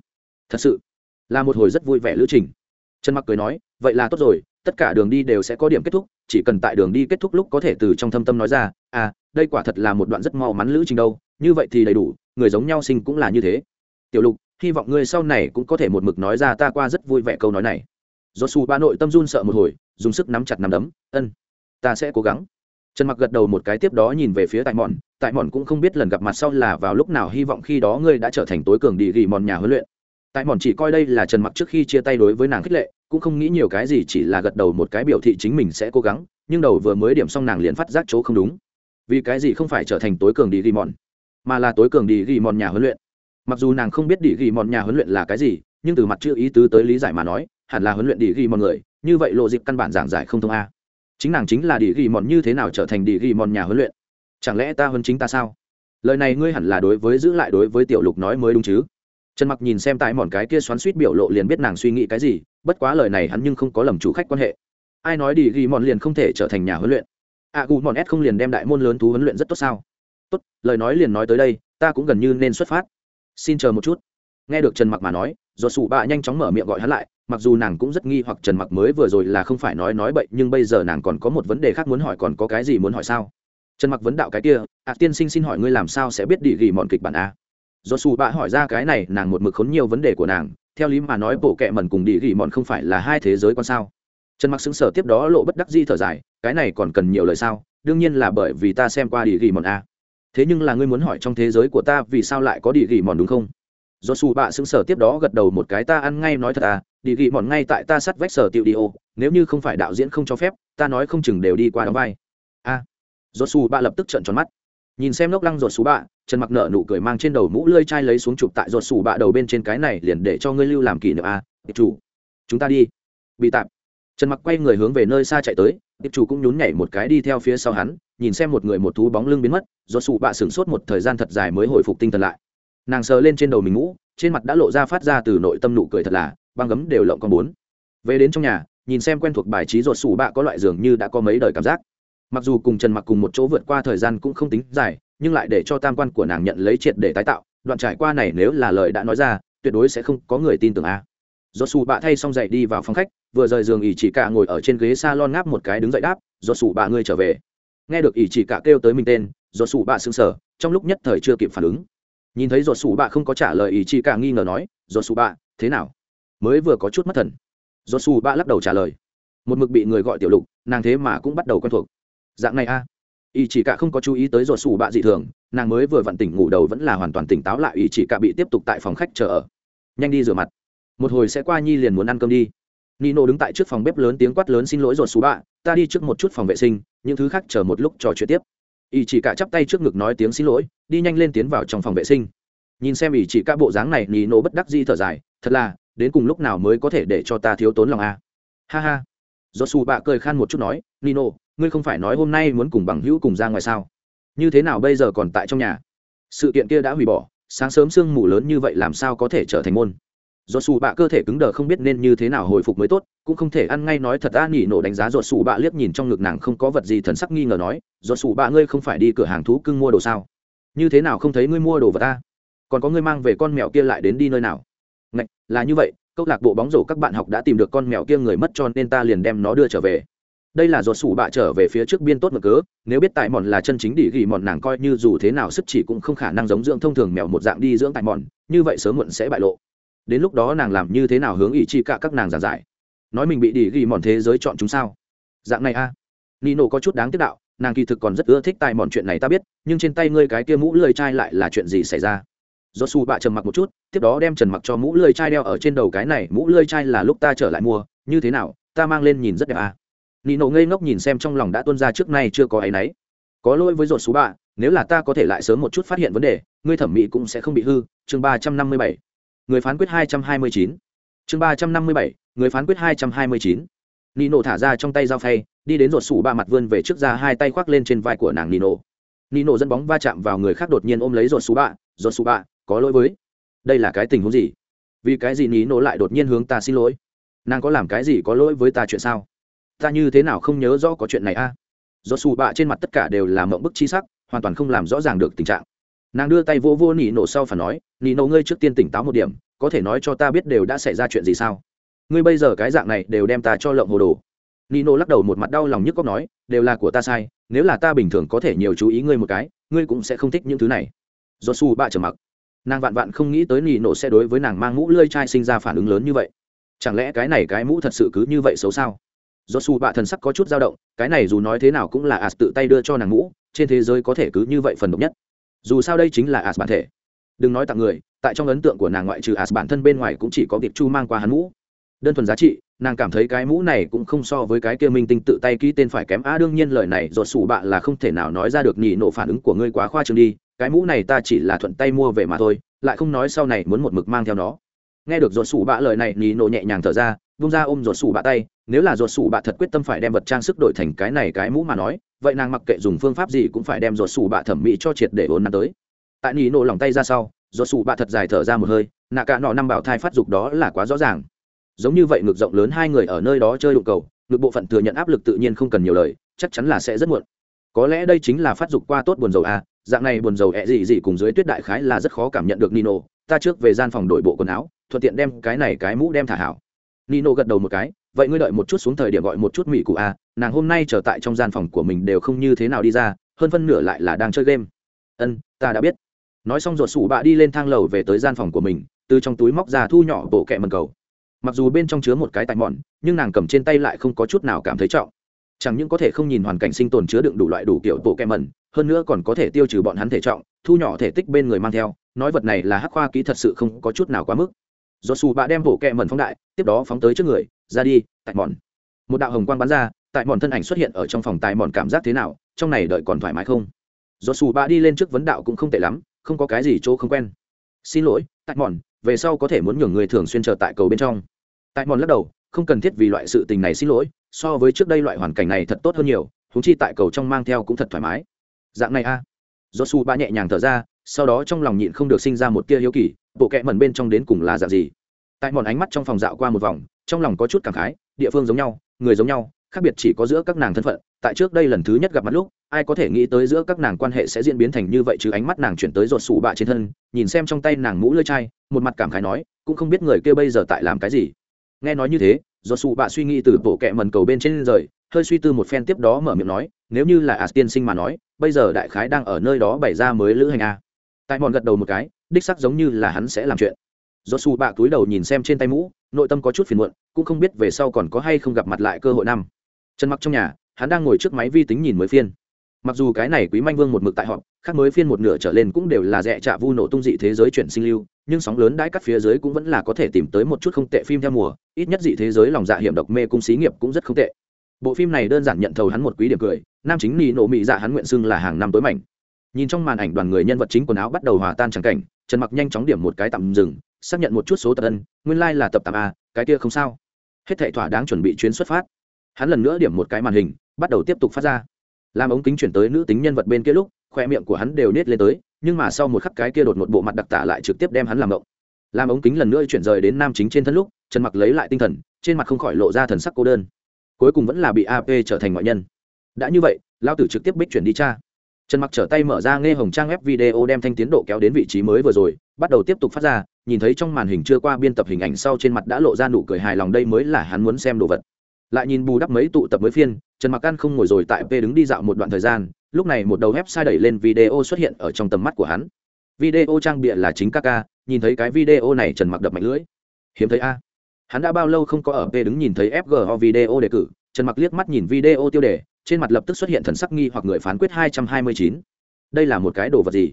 thật sự, là một hồi rất vui vẻ lữ trình. Trần mặc cười nói, vậy là tốt rồi, tất cả đường đi đều sẽ có điểm kết thúc, chỉ cần tại đường đi kết thúc lúc có thể từ trong thâm tâm nói ra à đây quả thật là một đoạn rất mau mắn lữ trình đâu, như vậy thì đầy đủ, người giống nhau sinh cũng là như thế. Tiểu lục, hy vọng ngươi sau này cũng có thể một mực nói ra ta qua rất vui vẻ câu nói này. Do su ba nội tâm run sợ một hồi, dùng sức nắm chặt nắm đấm, ân ta sẽ cố gắng. Trần mặc gật đầu một cái tiếp đó nhìn về phía tại mòn tại mòn cũng không biết lần gặp mặt sau là vào lúc nào, hy vọng khi đó ngươi đã trở thành tối cường đi ghi mòn nhà huấn luyện. Tại mòn chỉ coi đây là trần mặc trước khi chia tay đối với nàng khích lệ, cũng không nghĩ nhiều cái gì, chỉ là gật đầu một cái biểu thị chính mình sẽ cố gắng, nhưng đầu vừa mới điểm xong nàng liền phát giác chỗ không đúng. Vì cái gì không phải trở thành tối cường đi ghi mòn, mà là tối cường đi ghi mòn nhà huấn luyện. Mặc dù nàng không biết đi ghi mòn nhà huấn luyện là cái gì, nhưng từ mặt chưa ý tứ tới lý giải mà nói, hẳn là huấn luyện đi ghi mòn người, như vậy lộ dịp căn bản giảng giải không thông a chính nàng chính là đi ghi mòn như thế nào trở thành đi ghi mòn nhà huấn luyện? Chẳng lẽ ta hơn chính ta sao? Lời này ngươi hẳn là đối với giữ lại đối với tiểu lục nói mới đúng chứ? Trần mặc nhìn xem tại mòn cái kia xoắn suýt biểu lộ liền biết nàng suy nghĩ cái gì bất quá lời này hắn nhưng không có lầm chủ khách quan hệ. Ai nói đi ghi mòn liền không thể trở thành nhà huấn luyện? A à, gù mòn s không liền đem đại môn lớn thú huấn luyện rất tốt sao? Tốt lời nói liền nói tới đây ta cũng gần như nên xuất phát. Xin chờ một chút. Nghe được trần mặc mà nói do sụ bạ nhanh chóng mở miệng gọi hắn lại mặc dù nàng cũng rất nghi hoặc trần mặc mới vừa rồi là không phải nói nói bậy nhưng bây giờ nàng còn có một vấn đề khác muốn hỏi còn có cái gì muốn hỏi sao? Trần mặc vấn đạo cái kia ạ à, tiên sinh xin hỏi ngươi làm sao sẽ biết đi ghi mọn kịch bản a? Do sụ bạ hỏi ra cái này nàng một mực khốn nhiều vấn đề của nàng theo lý mà nói bộ kệ mẩn cùng đi ghi mọn không phải là hai thế giới con sao? Trần mặc xứng sở tiếp đó lộ bất đắc di thở dài cái này còn cần nhiều lời sao? Đương nhiên là bởi vì ta xem qua đi ghi mọn a. Thế nhưng là ngươi muốn hỏi trong thế giới của ta vì sao lại có đi ghi mọn đúng không? Do su bạ xứng sở tiếp đó gật đầu một cái, ta ăn ngay nói thật à đi ghi mòn ngay tại ta sắt vách sở tiệu đi ô, nếu như không phải đạo diễn không cho phép, ta nói không chừng đều đi qua đóng vai. A. À. do su bạ lập tức trợn tròn mắt. Nhìn xem lốc lăng ruột xù bạ, trần mặc nợ nụ cười mang trên đầu mũ lơi chai lấy xuống chụp tại ruột xù bạ đầu bên trên cái này liền để cho ngươi lưu làm kỷ niệm a à. chủ. Chúng ta đi. Bị tạm. Trần mặc quay người hướng về nơi xa chạy tới, tiệp chủ cũng nhún nhảy một cái đi theo phía sau hắn, nhìn xem một người một thú bóng lưng biến mất ruột sụ bạ sửng sốt một thời gian thật dài mới hồi phục tinh thần lại nàng sờ lên trên đầu mình ngũ, trên mặt đã lộ ra phát ra từ nội tâm nụ cười thật là, băng gấm đều lộng con bốn. Về đến trong nhà, nhìn xem quen thuộc bài trí ruột sủ bạ có loại dường như đã có mấy đời cảm giác. Mặc dù cùng trần mặc cùng một chỗ vượt qua thời gian cũng không tính dài, nhưng lại để cho tam quan của nàng nhận lấy triệt để tái tạo, đoạn trải qua này nếu là lời đã nói ra, tuyệt đối sẽ không có người tin tưởng a. Do sủ bạ thay xong dậy đi vào phòng khách, vừa rời giường ỷ chỉ cả ngồi ở trên ghế salon ngáp một cái đứng dậy đáp do sủ bạ ngươi trở về. Nghe được ỷ chỉ cả kêu tới mình tên do sủ bạ sững sờ, trong lúc nhất thời chưa kịp phản ứng nhìn thấy ruột sủ bạ không có trả lời ý chị cả nghi ngờ nói ruột sủ bạ, thế nào? Mới vừa có chút mất thần. Ruột sủ bạ lắc đầu trả lời. Một mực bị người gọi tiểu lục, nàng thế mà cũng bắt đầu quen thuộc. Dạng này a. À. ý chỉ cả không có chú ý tới ruột sủ bạ dị thường, nàng mới vừa vặn tỉnh ngủ đầu vẫn là hoàn toàn tỉnh táo lại, ý chỉ cả bị tiếp tục tại phòng khách chờ ở. Nhanh đi rửa mặt. Một hồi sẽ qua nhi liền muốn ăn cơm đi. Nino đứng tại trước phòng bếp lớn tiếng quát lớn, xin lỗi ruột sủ bạ, ta đi trước một chút phòng vệ sinh, những thứ khác chờ một lúc trò chuyện tiếp ỷ chỉ cả chắp tay trước ngực nói tiếng xin lỗi, đi nhanh lên tiến vào trong phòng vệ sinh. Nhìn xem ỷ chỉ cả bộ dáng này nỉ nổ bất đắc di thở dài, thật là, đến cùng lúc nào mới có thể để cho ta thiếu tốn lòng a? Ha ha. Do su bạ cười khan một chút nói nino ngươi không phải nói hôm nay muốn cùng bằng hữu cùng ra ngoài sao? Như thế nào bây giờ còn tại trong nhà? Sự kiện kia đã hủy bỏ, sáng sớm sương mù lớn như vậy làm sao có thể trở thành môn? Do xù bạ cơ thể cứng đờ không biết nên như thế nào hồi phục mới tốt, cũng không thể ăn ngay nói thật a nỉ nổ đánh giá do sủ bạ liếc nhìn trong ngực nàng không có vật gì thần sắc nghi ngờ nói do sủ bạ ngươi không phải đi cửa hàng thú cưng mua đồ sao? Như thế nào không thấy ngươi mua đồ vật ta? Còn có ngươi mang về con mèo kia lại đến đi nơi nào? Ngạch, là như vậy, câu lạc bộ bóng rổ các bạn học đã tìm được con mèo kia người mất cho nên ta liền đem nó đưa trở về. Đây là do sủ bạ trở về phía trước biên tốt mực cớ, nếu biết tại mòn là chân chính đỉ ghi mòn nàng coi như dù thế nào sức chỉ cũng không khả năng giống dưỡng thông thường mèo một dạng đi dưỡng tại mòn, như vậy sớm muộn sẽ bại lộ đến lúc đó nàng làm như thế nào hướng ý chi cả các nàng giảng giải? Nói mình bị đỉ ghi mòn thế giới chọn chúng sao? Dạng này a. À. nino có chút đáng tiếc đạo, nàng kỳ thực còn rất ưa thích tài mòn chuyện này ta biết, nhưng trên tay ngươi cái kia mũ lười chai lại là chuyện gì xảy ra? Do su bạ trầm mặc một chút, tiếp đó đem trần mặc cho mũ lười chai đeo ở trên đầu cái này, mũ lười chai là lúc ta trở lại mua, như thế nào, ta mang lên nhìn rất đẹp à. Nino nổ ngây ngốc nhìn xem trong lòng đã tuân ra trước nay chưa có áy náy có lỗi với ruột su bạ, nếu là ta có thể lại sớm một chút phát hiện vấn đề, ngươi thẩm mỹ cũng sẽ không bị hư, chương ba trăm năm mươi bảy người phán quyết hai trăm hai mươi chín. Chương ba trăm năm mươi bảy, người phán quyết hai trăm hai mươi chín. Nino thả ra trong tay dao phay, đi đến ruột sủ ba mặt vươn về trước ra hai tay khoác lên trên vai của nàng nino. Nino dẫn bóng va chạm vào người khác đột nhiên ôm lấy ruột sủ bạ ruột sủ bạ có lỗi với đây là cái tình huống gì? Vì cái gì Nino lại đột nhiên hướng ta xin lỗi? Nàng có làm cái gì có lỗi với ta chuyện sao? Ta như thế nào không nhớ rõ có chuyện này a? À? do xù bạ trên mặt tất cả đều là mộng bức chi sắc, hoàn toàn không làm rõ ràng được tình trạng. Nàng đưa tay vô vô nỉ nổ sau phản nói nị nộ ngươi trước tiên tỉnh táo một điểm, có thể nói cho ta biết đều đã xảy ra chuyện gì sao? Ngươi bây giờ cái dạng này đều đem ta cho lộng hồ đồ. Nị nộ lắc đầu một mặt đau lòng nhức cóc nói, đều là của ta sai, nếu là ta bình thường có thể nhiều chú ý ngươi một cái, ngươi cũng sẽ không thích những thứ này. Do su bạ trở mặc. Nàng vạn vạn không nghĩ tới nị nộ sẽ đối với nàng mang mũ lơi chai sinh ra phản ứng lớn như vậy. Chẳng lẽ cái này cái mũ thật sự cứ như vậy xấu sao? Do su bạ thần sắc có chút dao động, cái này dù nói thế nào cũng là as tự tay đưa cho nàng mũ, trên thế giới có thể cứ như vậy phần độc nhất. Dù sao đây chính là as bản thể đừng nói tặng người, tại trong ấn tượng của nàng ngoại trừ as bản thân bên ngoài cũng chỉ có việc chu mang qua hắn mũ. Đơn thuần giá trị, nàng cảm thấy cái mũ này cũng không so với cái kia minh tinh tự tay ký tên phải kém. A đương nhiên lời này ruột sủ bạ là không thể nào nói ra được nhị nổ phản ứng của ngươi quá khoa trương đi. Cái mũ này ta chỉ là thuận tay mua về mà thôi, lại không nói sau này muốn một mực mang theo nó. Nghe được ruột sủ bạ lời này, nhị nổ nhẹ nhàng thở ra, vung ra ôm ruột sủ bạ tay. Nếu là ruột sủ bạ thật quyết tâm phải đem vật trang sức đổi thành cái này cái mũ mà nói, vậy nàng mặc kệ dùng phương pháp gì cũng phải đem ruột sủ bạ thẩm mỹ cho triệt để ôn nắn tới tại nỉ nổ lòng tay ra sau do sụ bạ thật dài thở ra một hơi, nạ cả nọ năm bảo thai phát dục đó là quá rõ ràng. Giống như vậy ngực rộng lớn hai người ở nơi đó chơi đụng cầu, ngực bộ phận thừa nhận áp lực tự nhiên không cần nhiều lời, chắc chắn là sẽ rất muộn. Có lẽ đây chính là phát dục qua tốt buồn dầu a à, dạng này buồn dầu ẹ gì gì cùng dưới tuyết đại khái là rất khó cảm nhận được nino, ta trước về gian phòng đổi bộ quần áo, thuận tiện đem cái này cái mũ đem thả hảo. Nino gật đầu một cái, vậy ngươi đợi một chút xuống thời điểm gọi một chút mỹ cụ a nàng hôm nay trở tại trong gian phòng của mình đều không như thế nào đi ra, hơn phân nửa lại là đang chơi game. Ân, ta đã biết nói xong ruột sủ bạ đi lên thang lầu về tới gian phòng của mình, từ trong túi móc ra thu nhỏ bộ kẹ mần cầu. Mặc dù bên trong chứa một cái tài mòn, nhưng nàng cầm trên tay lại không có chút nào cảm thấy trọng. Chẳng những có thể không nhìn hoàn cảnh sinh tồn chứa đựng đủ loại đủ kiểu bộ kẹ mần, hơn nữa còn có thể tiêu trừ bọn hắn thể trọng, thu nhỏ thể tích bên người mang theo, nói vật này là hắc khoa kỹ thật sự không có chút nào quá mức. Do xù bạ đem bộ kẹ mần phóng đại, tiếp đó phóng tới trước người, ra đi tại mòn. Một đạo hồng quang bắn ra tại mòn thân ảnh xuất hiện ở trong phòng tại mòn cảm giác thế nào, trong này đợi còn thoải mái không? Do xù bạ đi lên trước vấn đạo cũng không tệ lắm không có cái gì chỗ không quen. Xin lỗi tại mòn về sau có thể muốn nhường người thường xuyên chờ tại cầu bên trong. Tại mòn lắc đầu, không cần thiết vì loại sự tình này xin lỗi, so với trước đây loại hoàn cảnh này thật tốt hơn nhiều húng chi tại cầu trong mang theo cũng thật thoải mái. Dạng này a. À. do su ba nhẹ nhàng thở ra, sau đó trong lòng nhịn không được sinh ra một tia hiếu kỳ, bộ kẹ mẩn bên trong đến cùng là dạng gì? Tại mòn ánh mắt trong phòng dạo qua một vòng, trong lòng có chút cảm khái, địa phương giống nhau, người giống nhau, khác biệt chỉ có giữa các nàng thân phận, tại trước đây lần thứ nhất gặp mặt lúc ai có thể nghĩ tới giữa các nàng quan hệ sẽ diễn biến thành như vậy chứ ánh mắt nàng chuyển tới ruột sụ bạ trên thân, nhìn xem trong tay nàng mũ lưỡi chai, một mặt cảm khái nói, cũng không biết người kia bây giờ tại làm cái gì. Nghe nói như thế, ruột sụ bạ suy nghĩ từ bộ kẹ mần cầu bên trên rời, hơi suy tư một phen tiếp đó mở miệng nói, nếu như là as tiên sinh mà nói, bây giờ đại khái đang ở nơi đó bày ra mới lữ hành a. Tại mòn gật đầu một cái, đích sắc giống như là hắn sẽ làm chuyện. Do su bạ túi đầu nhìn xem trên tay mũ, nội tâm có chút phiền muộn, cũng không biết về sau còn có hay không gặp mặt lại cơ hội năm. Trần mặc trong nhà, hắn đang ngồi trước máy vi tính nhìn mới phiên mặc dù cái này quý manh vương một mực tại họ, khác mới phiên một nửa trở lên cũng đều là rẻ trạ vu nổ tung dị thế giới chuyển sinh lưu nhưng sóng lớn đãi cắt phía dưới cũng vẫn là có thể tìm tới một chút không tệ phim theo mùa ít nhất dị thế giới lòng dạ hiểm độc mê cung xí nghiệp cũng rất không tệ. Bộ phim này đơn giản nhận thầu hắn một quý điểm cười nam chính nị nổ mỹ dạ hắn nguyện xưng là hàng năm tối mảnh. Nhìn trong màn ảnh đoàn người nhân vật chính quần áo bắt đầu hòa tan trắng cảnh trần mặc nhanh chóng điểm một cái tạm dừng xác nhận một chút số tập ân nguyên lai、like、là tập tạm a cái kia không sao. Hết thệ thỏa đáng chuẩn bị chuyến xuất phát. Hắn lần nữa điểm một cái màn hình bắt đầu tiếp tục phát ra làm ống kính chuyển tới nữ tính nhân vật bên kia lúc, khoe miệng của hắn đều nết lên tới, nhưng mà sau một khắc cái kia đột một bộ mặt đặc tả lại trực tiếp đem hắn làm động làm ống kính lần nữa chuyển rời đến nam chính trên thân lúc, trần mặc lấy lại tinh thần, trên mặt không khỏi lộ ra thần sắc cô đơn. Cuối cùng vẫn là bị ap trở thành ngoại nhân. Đã như vậy lao tử trực tiếp bích chuyển đi cha. Trần mặc trở tay mở ra nghe hồng trang web video đem thanh tiến độ kéo đến vị trí mới vừa rồi, bắt đầu tiếp tục phát ra, nhìn thấy trong màn hình chưa qua biên tập hình ảnh sau trên mặt đã lộ ra nụ cười hài lòng đây mới là hắn muốn xem đồ vật lại nhìn bù đắp mấy tụ tập mới phiên, trần mặc An không ngồi rồi tại p đứng đi dạo một đoạn thời gian, lúc này một đầu website đẩy lên video xuất hiện ở trong tầm mắt của hắn. Video trang bịa là chính ca, nhìn thấy cái video này trần mặc đập mạnh lưỡi. Hiếm thấy a. Hắn đã bao lâu không có ở p đứng nhìn thấy fgo video đề cử, trần mặc liếc mắt nhìn video tiêu đề, trên mặt lập tức xuất hiện thần sắc nghi hoặc người phán quyết 229. đây là một cái đồ vật gì?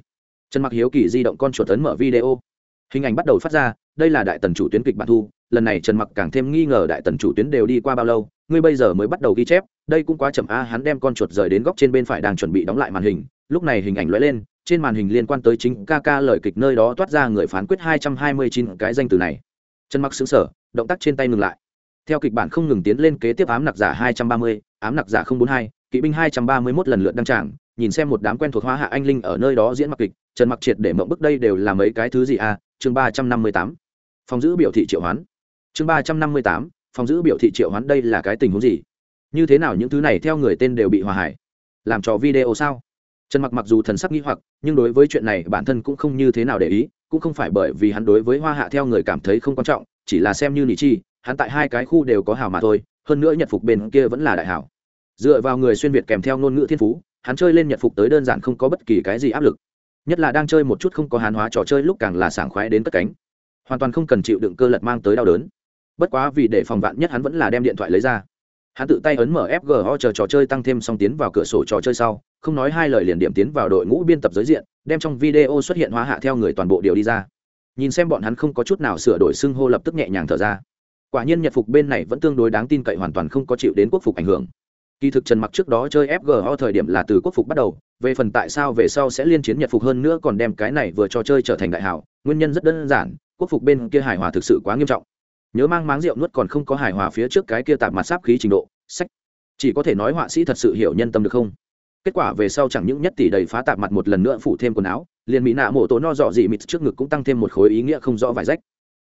Trần mặc hiếu kỳ di động con chuột ấn mở video. Hình ảnh bắt đầu phát ra đây là đại tần chủ tuyến kịch bản thu lần này trần mặc càng thêm nghi ngờ đại tần chủ tuyến đều đi qua bao lâu ngươi bây giờ mới bắt đầu ghi chép đây cũng quá chậm a hắn đem con chuột rời đến góc trên bên phải đang chuẩn bị đóng lại màn hình lúc này hình ảnh lóe lên trên màn hình liên quan tới chính ca ca lời kịch nơi đó toát ra người phán quyết 229 cái danh từ này trần mặc xứng sở động tác trên tay ngừng lại theo kịch bản không ngừng tiến lên kế tiếp ám nặc giả 230, ám nặc giả 042, kỵ binh 231 lần lượt đăng tràng nhìn xem một đám quen thuộc hóa hạ anh linh ở nơi đó diễn mặc kịch trần mặc triệt để mộng bức đây đều là mấy cái thứ gì a chương 358 phòng giữ biểu thị triệu hoán. Chương 358, phòng giữ biểu thị triệu hoán đây là cái tình huống gì? Như thế nào những thứ này theo người tên đều bị hòa hải? Làm trò video sao? Trần mặc mặc dù thần sắc nghi hoặc nhưng đối với chuyện này bản thân cũng không như thế nào để ý cũng không phải bởi vì hắn đối với hoa hạ theo người cảm thấy không quan trọng chỉ là xem như nỉ chi hắn tại hai cái khu đều có hào mà thôi hơn nữa nhật phục bên kia vẫn là đại hảo. Dựa vào người xuyên việt kèm theo ngôn ngữ thiên phú hắn chơi lên nhật phục tới đơn giản không có bất kỳ cái gì áp lực. Nhất là đang chơi một chút không có hàn hóa trò chơi lúc càng là sảng khoái đến cất cánh hoàn toàn không cần chịu đựng cơ lật mang tới đau đớn. Bất quá vì để phòng vạn nhất hắn vẫn là đem điện thoại lấy ra. Hắn tự tay ấn mở fgo chờ trò chơi tăng thêm xong tiến vào cửa sổ trò chơi sau, không nói hai lời liền điểm tiến vào đội ngũ biên tập giới diện, đem trong video xuất hiện hóa hạ theo người toàn bộ điều đi ra. Nhìn xem bọn hắn không có chút nào sửa đổi xưng hô lập tức nhẹ nhàng thở ra. Quả nhiên nhật phục bên này vẫn tương đối đáng tin cậy hoàn toàn không có chịu đến quốc phục ảnh hưởng. Kỳ thực trần mặc trước đó chơi fgo thời điểm là từ quốc phục bắt đầu, về phần tại sao về sau sẽ liên chiến nhật phục hơn nữa còn đem cái này vừa cho chơi trở thành đại hảo, nguyên nhân rất đơn giản quốc phục bên kia hài hòa thực sự quá nghiêm trọng. Nhớ mang máng rượu nuốt còn không có hài hòa phía trước cái kia tạp mặt sáp khí trình độ, sách. Chỉ có thể nói họa sĩ thật sự hiểu nhân tâm được không? Kết quả về sau chẳng những nhất tỷ đầy phá tạp mặt một lần nữa phủ thêm quần áo, liền mỹ nạ mổ tổ no dọ dị mịt trước ngực cũng tăng thêm một khối ý nghĩa không rõ vài rách.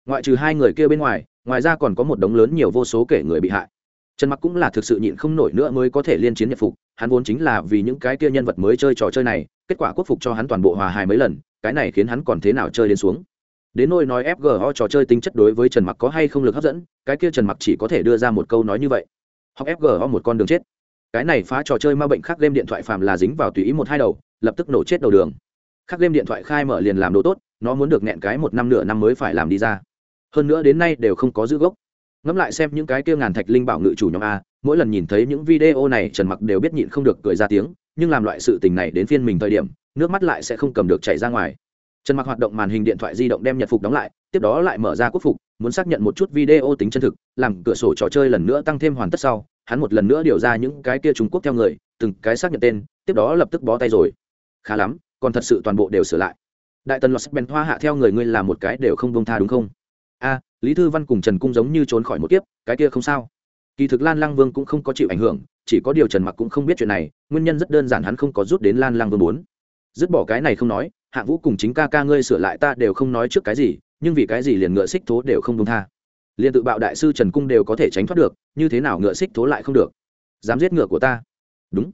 Ngoại trừ hai người kia bên ngoài ngoài ra còn có một đống lớn nhiều vô số kể người bị hại. Trần mặc cũng là thực sự nhịn không nổi nữa mới có thể liên chiến nhật phục, hắn vốn chính là vì những cái kia nhân vật mới chơi trò chơi này, kết quả quốc phục cho hắn toàn bộ hòa hài mấy lần, cái này khiến hắn còn thế nào chơi đến xuống đến nôi nói fgo trò chơi tính chất đối với trần mặc có hay không lực hấp dẫn, cái kia trần mặc chỉ có thể đưa ra một câu nói như vậy. Học fgo một con đường chết. Cái này phá trò chơi ma bệnh khác game điện thoại phàm là dính vào tùy ý một hai đầu, lập tức nổ chết đầu đường. Khác game điện thoại khai mở liền làm đồ tốt, nó muốn được nghẹn cái một năm nửa năm mới phải làm đi ra. Hơn nữa đến nay đều không có giữ gốc. Ngẫm lại xem những cái kia ngàn thạch linh bảo ngự chủ nhóm a, mỗi lần nhìn thấy những video này trần mặc đều biết nhịn không được cười ra tiếng, nhưng làm loại sự tình này đến phiên mình thời điểm, nước mắt lại sẽ không cầm được chảy ra ngoài trần mặc hoạt động màn hình điện thoại di động đem nhật phục đóng lại, tiếp đó lại mở ra quốc phục, muốn xác nhận một chút video tính chân thực, làm cửa sổ trò chơi lần nữa tăng thêm hoàn tất sau, hắn một lần nữa điều ra những cái kia trung quốc theo người, từng cái xác nhận tên, tiếp đó lập tức bó tay rồi. Khá lắm, còn thật sự toàn bộ đều sửa lại. Đại tần lọt bèn hoa hạ theo người ngươi làm một cái đều không bông tha đúng không? A, lý thư văn cùng trần cung giống như trốn khỏi một kiếp, cái kia không sao. Kỳ thực lan lang vương cũng không có chịu ảnh hưởng, chỉ có điều trần mặc cũng không biết chuyện này, nguyên nhân rất đơn giản hắn không có rút đến lan lang vương bốn dứt bỏ cái này không nói, hạ vũ cùng chính ca ca ngươi sửa lại ta đều không nói trước cái gì, nhưng vì cái gì liền ngựa xích thố đều không đông tha. Liền tự bạo đại sư trần cung đều có thể tránh thoát được, như thế nào ngựa xích thố lại không được? Dám giết ngựa của ta? Đúng.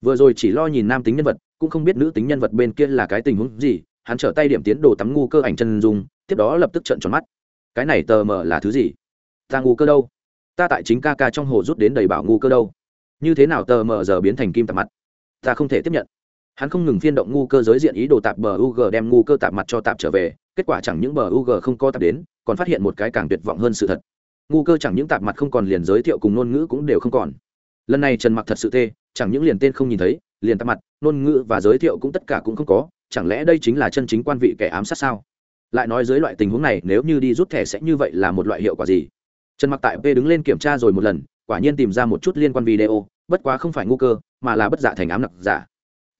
Vừa rồi chỉ lo nhìn nam tính nhân vật, cũng không biết nữ tính nhân vật bên kia là cái tình huống gì, hắn trở tay điểm tiến đồ tắm ngu cơ ảnh chân dung, tiếp đó lập tức trận tròn mắt. Cái này tờ mờ là thứ gì? Ta ngu cơ đâu? Ta tại chính ca ca trong hồ rút đến đầy bảo ngu cơ đâu? Như thế nào tờ mờ giờ biến thành kim tạp mặt? Ta không thể tiếp nhận hắn không ngừng phiên động ngu cơ giới diện ý đồ tạp bờ ug đem ngu cơ tạp mặt cho tạp trở về, kết quả chẳng những bờ ug không có tạp đến, còn phát hiện một cái càng tuyệt vọng hơn sự thật. Ngu cơ chẳng những tạp mặt không còn liền giới thiệu cùng ngôn ngữ cũng đều không còn. Lần này trần mặc thật sự tê chẳng những liền tên không nhìn thấy, liền tạp mặt, ngôn ngữ và giới thiệu cũng tất cả cũng không có, chẳng lẽ đây chính là chân chính quan vị kẻ ám sát sao? Lại nói dưới loại tình huống này, nếu như đi rút thẻ sẽ như vậy là một loại hiệu quả gì? Trần mặc tại p đứng lên kiểm tra rồi một lần, quả nhiên tìm ra một chút liên quan video, bất quá không phải ngu cơ, mà là bất giả thành ám nặc giả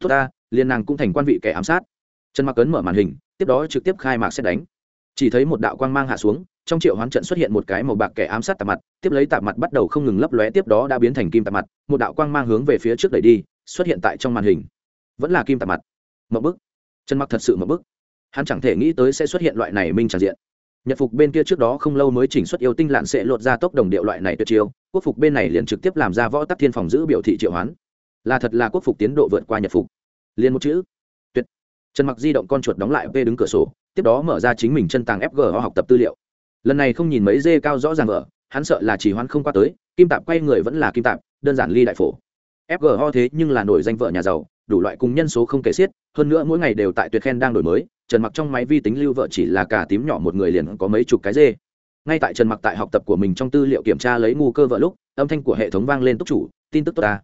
tốt ta liên nàng cũng thành quan vị kẻ ám sát. Trần mặc cấn mở màn hình, tiếp đó trực tiếp khai mạc xét đánh. Chỉ thấy một đạo quang mang hạ xuống, trong triệu hoán trận xuất hiện một cái màu bạc kẻ ám sát tạp mặt, tiếp lấy tạp mặt bắt đầu không ngừng lấp lóe, tiếp đó đã biến thành kim tạp mặt. Một đạo quang mang hướng về phía trước đẩy đi, xuất hiện tại trong màn hình. Vẫn là kim tạp mặt. Mậu bức. Trần mặc thật sự mậu bức. Hắn chẳng thể nghĩ tới sẽ xuất hiện loại này minh tràn diện. Nhật phục bên kia trước đó không lâu mới chỉnh xuất yêu tinh lạn sẽ lột ra tốc đồng điệu loại này tuyệt chiêu, quốc phục bên này liền trực tiếp làm ra võ tắc thiên phòng giữ biểu thị triệu hoán là thật là quốc phục tiến độ vượt qua nhật phục. Liền một chữ. Tuyệt. Trần mặc di động con chuột đóng lại v đứng cửa sổ, tiếp đó mở ra chính mình chân tàng fg học tập tư liệu. Lần này không nhìn mấy dê cao rõ ràng vợ, hắn sợ là chỉ hoan không qua tới, kim tạp quay người vẫn là kim tạp, đơn giản ly đại phổ. Fg ho thế nhưng là nổi danh vợ nhà giàu, đủ loại cùng nhân số không kể xiết, hơn nữa mỗi ngày đều tại tuyệt khen đang đổi mới, trần mặc trong máy vi tính lưu vợ chỉ là cả tím nhỏ một người liền có mấy chục cái dê. Ngay tại trần mặc tại học tập của mình trong tư liệu kiểm tra lấy ngu cơ vợ lúc, âm thanh của hệ thống vang lên túc chủ, tin tức tốt ta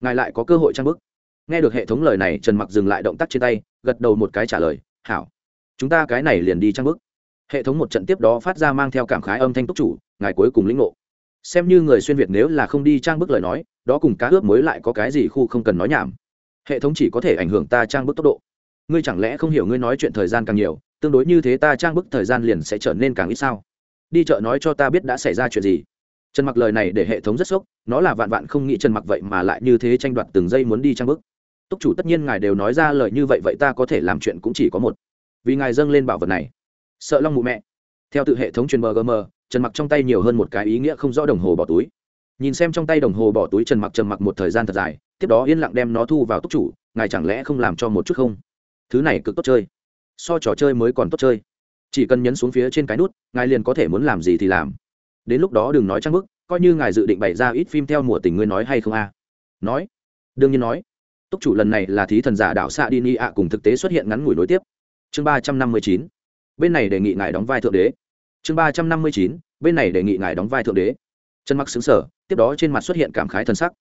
ngài lại có cơ hội trang bức. Nghe được hệ thống lời này, trần mặc dừng lại động tác trên tay, gật đầu một cái trả lời, hảo. Chúng ta cái này liền đi trang bức. Hệ thống một trận tiếp đó phát ra mang theo cảm khái âm thanh túc chủ, ngài cuối cùng lĩnh ngộ. Xem như người xuyên việt nếu là không đi trang bức lời nói, đó cùng cá ướp mới lại có cái gì khu không cần nói nhảm. Hệ thống chỉ có thể ảnh hưởng ta trang bức tốc độ. Ngươi chẳng lẽ không hiểu ngươi nói chuyện thời gian càng nhiều, tương đối như thế ta trang bức thời gian liền sẽ trở nên càng ít sao? Đi chợ nói cho ta biết đã xảy ra chuyện gì trần mặc lời này để hệ thống rất sốc, nó là vạn vạn không nghĩ trần mặc vậy mà lại như thế tranh đoạt từng giây muốn đi trang bức. Túc chủ tất nhiên ngài đều nói ra lời như vậy vậy ta có thể làm chuyện cũng chỉ có một. Vì ngài dâng lên bảo vật này. Sợ long mụ mẹ. Theo tự hệ thống truyền mgm trần mặc trong tay nhiều hơn một cái ý nghĩa không rõ đồng hồ bỏ túi. Nhìn xem trong tay đồng hồ bỏ túi trần mặc trần mặc một thời gian thật dài, tiếp đó yên lặng đem nó thu vào túc chủ, ngài chẳng lẽ không làm cho một chút không? Thứ này cực tốt chơi. So trò chơi mới còn tốt chơi. Chỉ cần nhấn xuống phía trên cái nút, ngài liền có thể muốn làm gì thì làm đến lúc đó đừng nói trang bức, coi như ngài dự định bày ra ít phim theo mùa tình ngươi nói hay không a? Nói. Đương nhiên nói. Túc chủ lần này là thí thần giả đạo xạ đi ni ạ, cùng thực tế xuất hiện ngắn ngủi nối tiếp. Chương ba trăm năm mươi chín. Bên này đề nghị ngài đóng vai thượng đế. Chương ba trăm năm mươi chín. Bên này đề nghị ngài đóng vai thượng đế. Chân mặc xứng sở tiếp đó trên mặt xuất hiện cảm khái t sắc.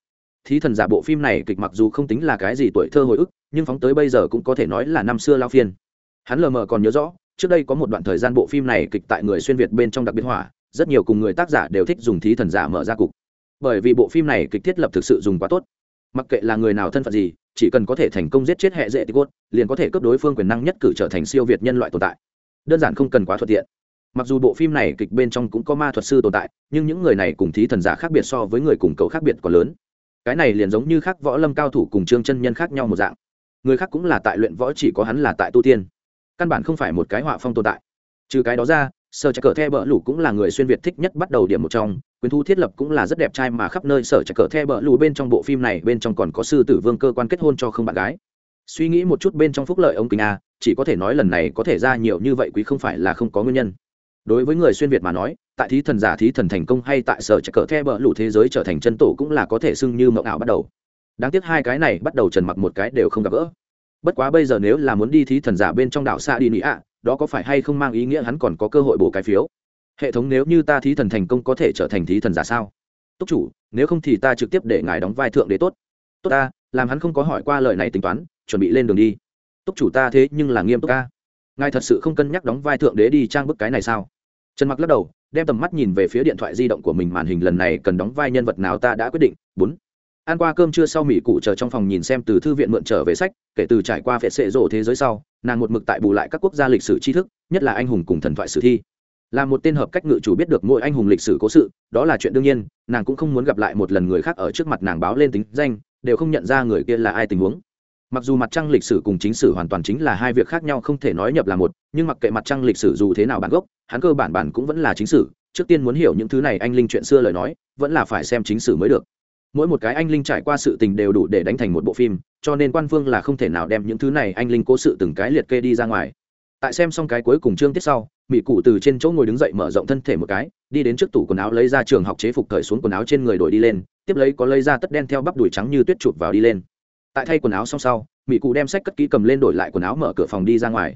Thí thần giả bộ phim này kịch mặc dù không tính là cái gì tuổi thơ hồi ức, nhưng phóng tới bây giờ cũng có thể nói là năm xưa lao phiên. Hắn lờ mờ còn nhớ rõ, trước đây có một đoạn thời gian bộ phim này kịch tại người xuyên việt bên trong đặc biệt hỏa rất nhiều cùng người tác giả đều thích dùng thí thần giả mở ra cục. Bởi vì bộ phim này kịch thiết lập thực sự dùng quá tốt. Mặc kệ là người nào thân phận gì, chỉ cần có thể thành công giết chết hệ dễ tích cốt, liền có thể cấp đối phương quyền năng nhất cử trở thành siêu việt nhân loại tồn tại. Đơn giản không cần quá thuận tiện. Mặc dù bộ phim này kịch bên trong cũng có ma thuật sư tồn tại, nhưng những người này cùng thí thần giả khác biệt so với người cùng cầu khác biệt còn lớn. Cái này liền giống như khác võ lâm cao thủ cùng trương chân nhân khác nhau một dạng. Người khác cũng là tại luyện võ chỉ có hắn là tại tu tiên. Căn bản không phải một cái họa phong tồn tại. Trừ cái đó ra sở trạch cờ the bờ lũ cũng là người xuyên việt thích nhất bắt đầu điểm một trong. Quyến thu thiết lập cũng là rất đẹp trai mà khắp nơi sở trạch cờ the bờ lũ bên trong bộ phim này, bên trong còn có sư tử vương cơ quan kết hôn cho không bạn gái. Suy nghĩ một chút bên trong phúc lợi ông kính a, chỉ có thể nói lần này có thể ra nhiều như vậy quý không phải là không có nguyên nhân. Đối với người xuyên việt mà nói, tại thí thần giả thí thần thành công hay tại sở trạch cờ the bờ lũ thế giới trở thành chân tổ cũng là có thể xưng như mộng ảo bắt đầu. Đáng tiếc hai cái này bắt đầu trần mặc một cái đều không gặp gỡ. Bất quá bây giờ nếu là muốn đi thí thần giả bên trong đảo xa đi nị ạ đó có phải hay không mang ý nghĩa hắn còn có cơ hội bổ cái phiếu? Hệ thống nếu như ta thí thần thành công có thể trở thành thí thần giả sao? Túc chủ, nếu không thì ta trực tiếp để ngài đóng vai thượng đế tốt. Tốt ta, làm hắn không có hỏi qua lời này tính toán, chuẩn bị lên đường đi. Túc chủ ta thế nhưng là nghiêm túc ca. Ngài thật sự không cân nhắc đóng vai thượng đế đi trang bức cái này sao? Trần mặc lắc đầu, đem tầm mắt nhìn về phía điện thoại di động của mình màn hình lần này cần đóng vai nhân vật nào ta đã quyết định. Bốn ăn qua cơm trưa sau mỹ cụ chờ trong phòng nhìn xem từ thư viện mượn trở về sách, kể từ trải qua phệ sệ rộ thế giới sau, nàng một mực tại bù lại các quốc gia lịch sử tri thức, nhất là anh hùng cùng thần thoại sử thi. Là một tên hợp cách ngự chủ biết được mỗi anh hùng lịch sử cố sự, đó là chuyện đương nhiên, nàng cũng không muốn gặp lại một lần người khác ở trước mặt nàng báo lên tính danh, đều không nhận ra người kia là ai tình huống. Mặc dù mặt trăng lịch sử cùng chính sử hoàn toàn chính là hai việc khác nhau không thể nói nhập là một, nhưng mặc kệ mặt trăng lịch sử dù thế nào bản gốc, hắn cơ bản bản cũng vẫn là chính sử, trước tiên muốn hiểu những thứ này anh linh chuyện xưa lời nói, vẫn là phải xem chính sử mới được mỗi một cái anh linh trải qua sự tình đều đủ để đánh thành một bộ phim, cho nên quan phương là không thể nào đem những thứ này anh linh cố sự từng cái liệt kê đi ra ngoài. Tại xem xong cái cuối cùng chương tiết sau mỹ cụ từ trên chỗ ngồi đứng dậy mở rộng thân thể một cái, đi đến trước tủ quần áo lấy ra trường học chế phục thời xuống quần áo trên người đổi đi lên, tiếp lấy có lấy ra tất đen theo bắp đùi trắng như tuyết chụp vào đi lên. Tại thay quần áo xong sau mỹ cụ đem sách cất kỹ cầm lên đổi lại quần áo mở cửa phòng đi ra ngoài.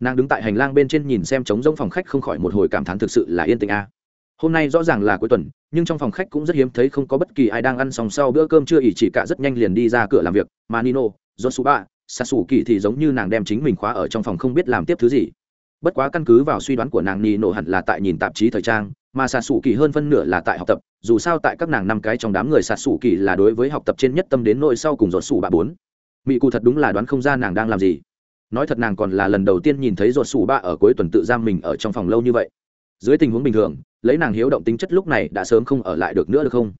Nàng đứng tại hành lang bên trên nhìn xem trống rỗng phòng khách không khỏi một hồi cảm thán thực sự là yên tĩnh a hôm nay rõ ràng là cuối tuần, nhưng trong phòng khách cũng rất hiếm thấy không có bất kỳ ai đang ăn xong sau bữa cơm chưa ỉ chỉ cả rất nhanh liền đi ra cửa làm việc, mà nino josuba xù kỳ thì giống như nàng đem chính mình khóa ở trong phòng không biết làm tiếp thứ gì. Bất quá căn cứ vào suy đoán của nàng nino hẳn là tại nhìn tạp chí thời trang, mà sasu kỳ hơn phân nửa là tại học tập, dù sao tại các nàng năm cái trong đám người sạt sủ kỳ là đối với học tập trên nhất tâm đến nỗi sau cùng ruột xù ba bốn. Mỹ cụ thật đúng là đoán không ra nàng đang làm gì. Nói thật nàng còn là lần đầu tiên nhìn thấy ruột xù ba ở cuối tuần tự giam mình ở trong phòng lâu như vậy. Dưới tình huống bình thường lấy nàng hiếu động tính chất lúc này đã sớm không ở lại được nữa được không?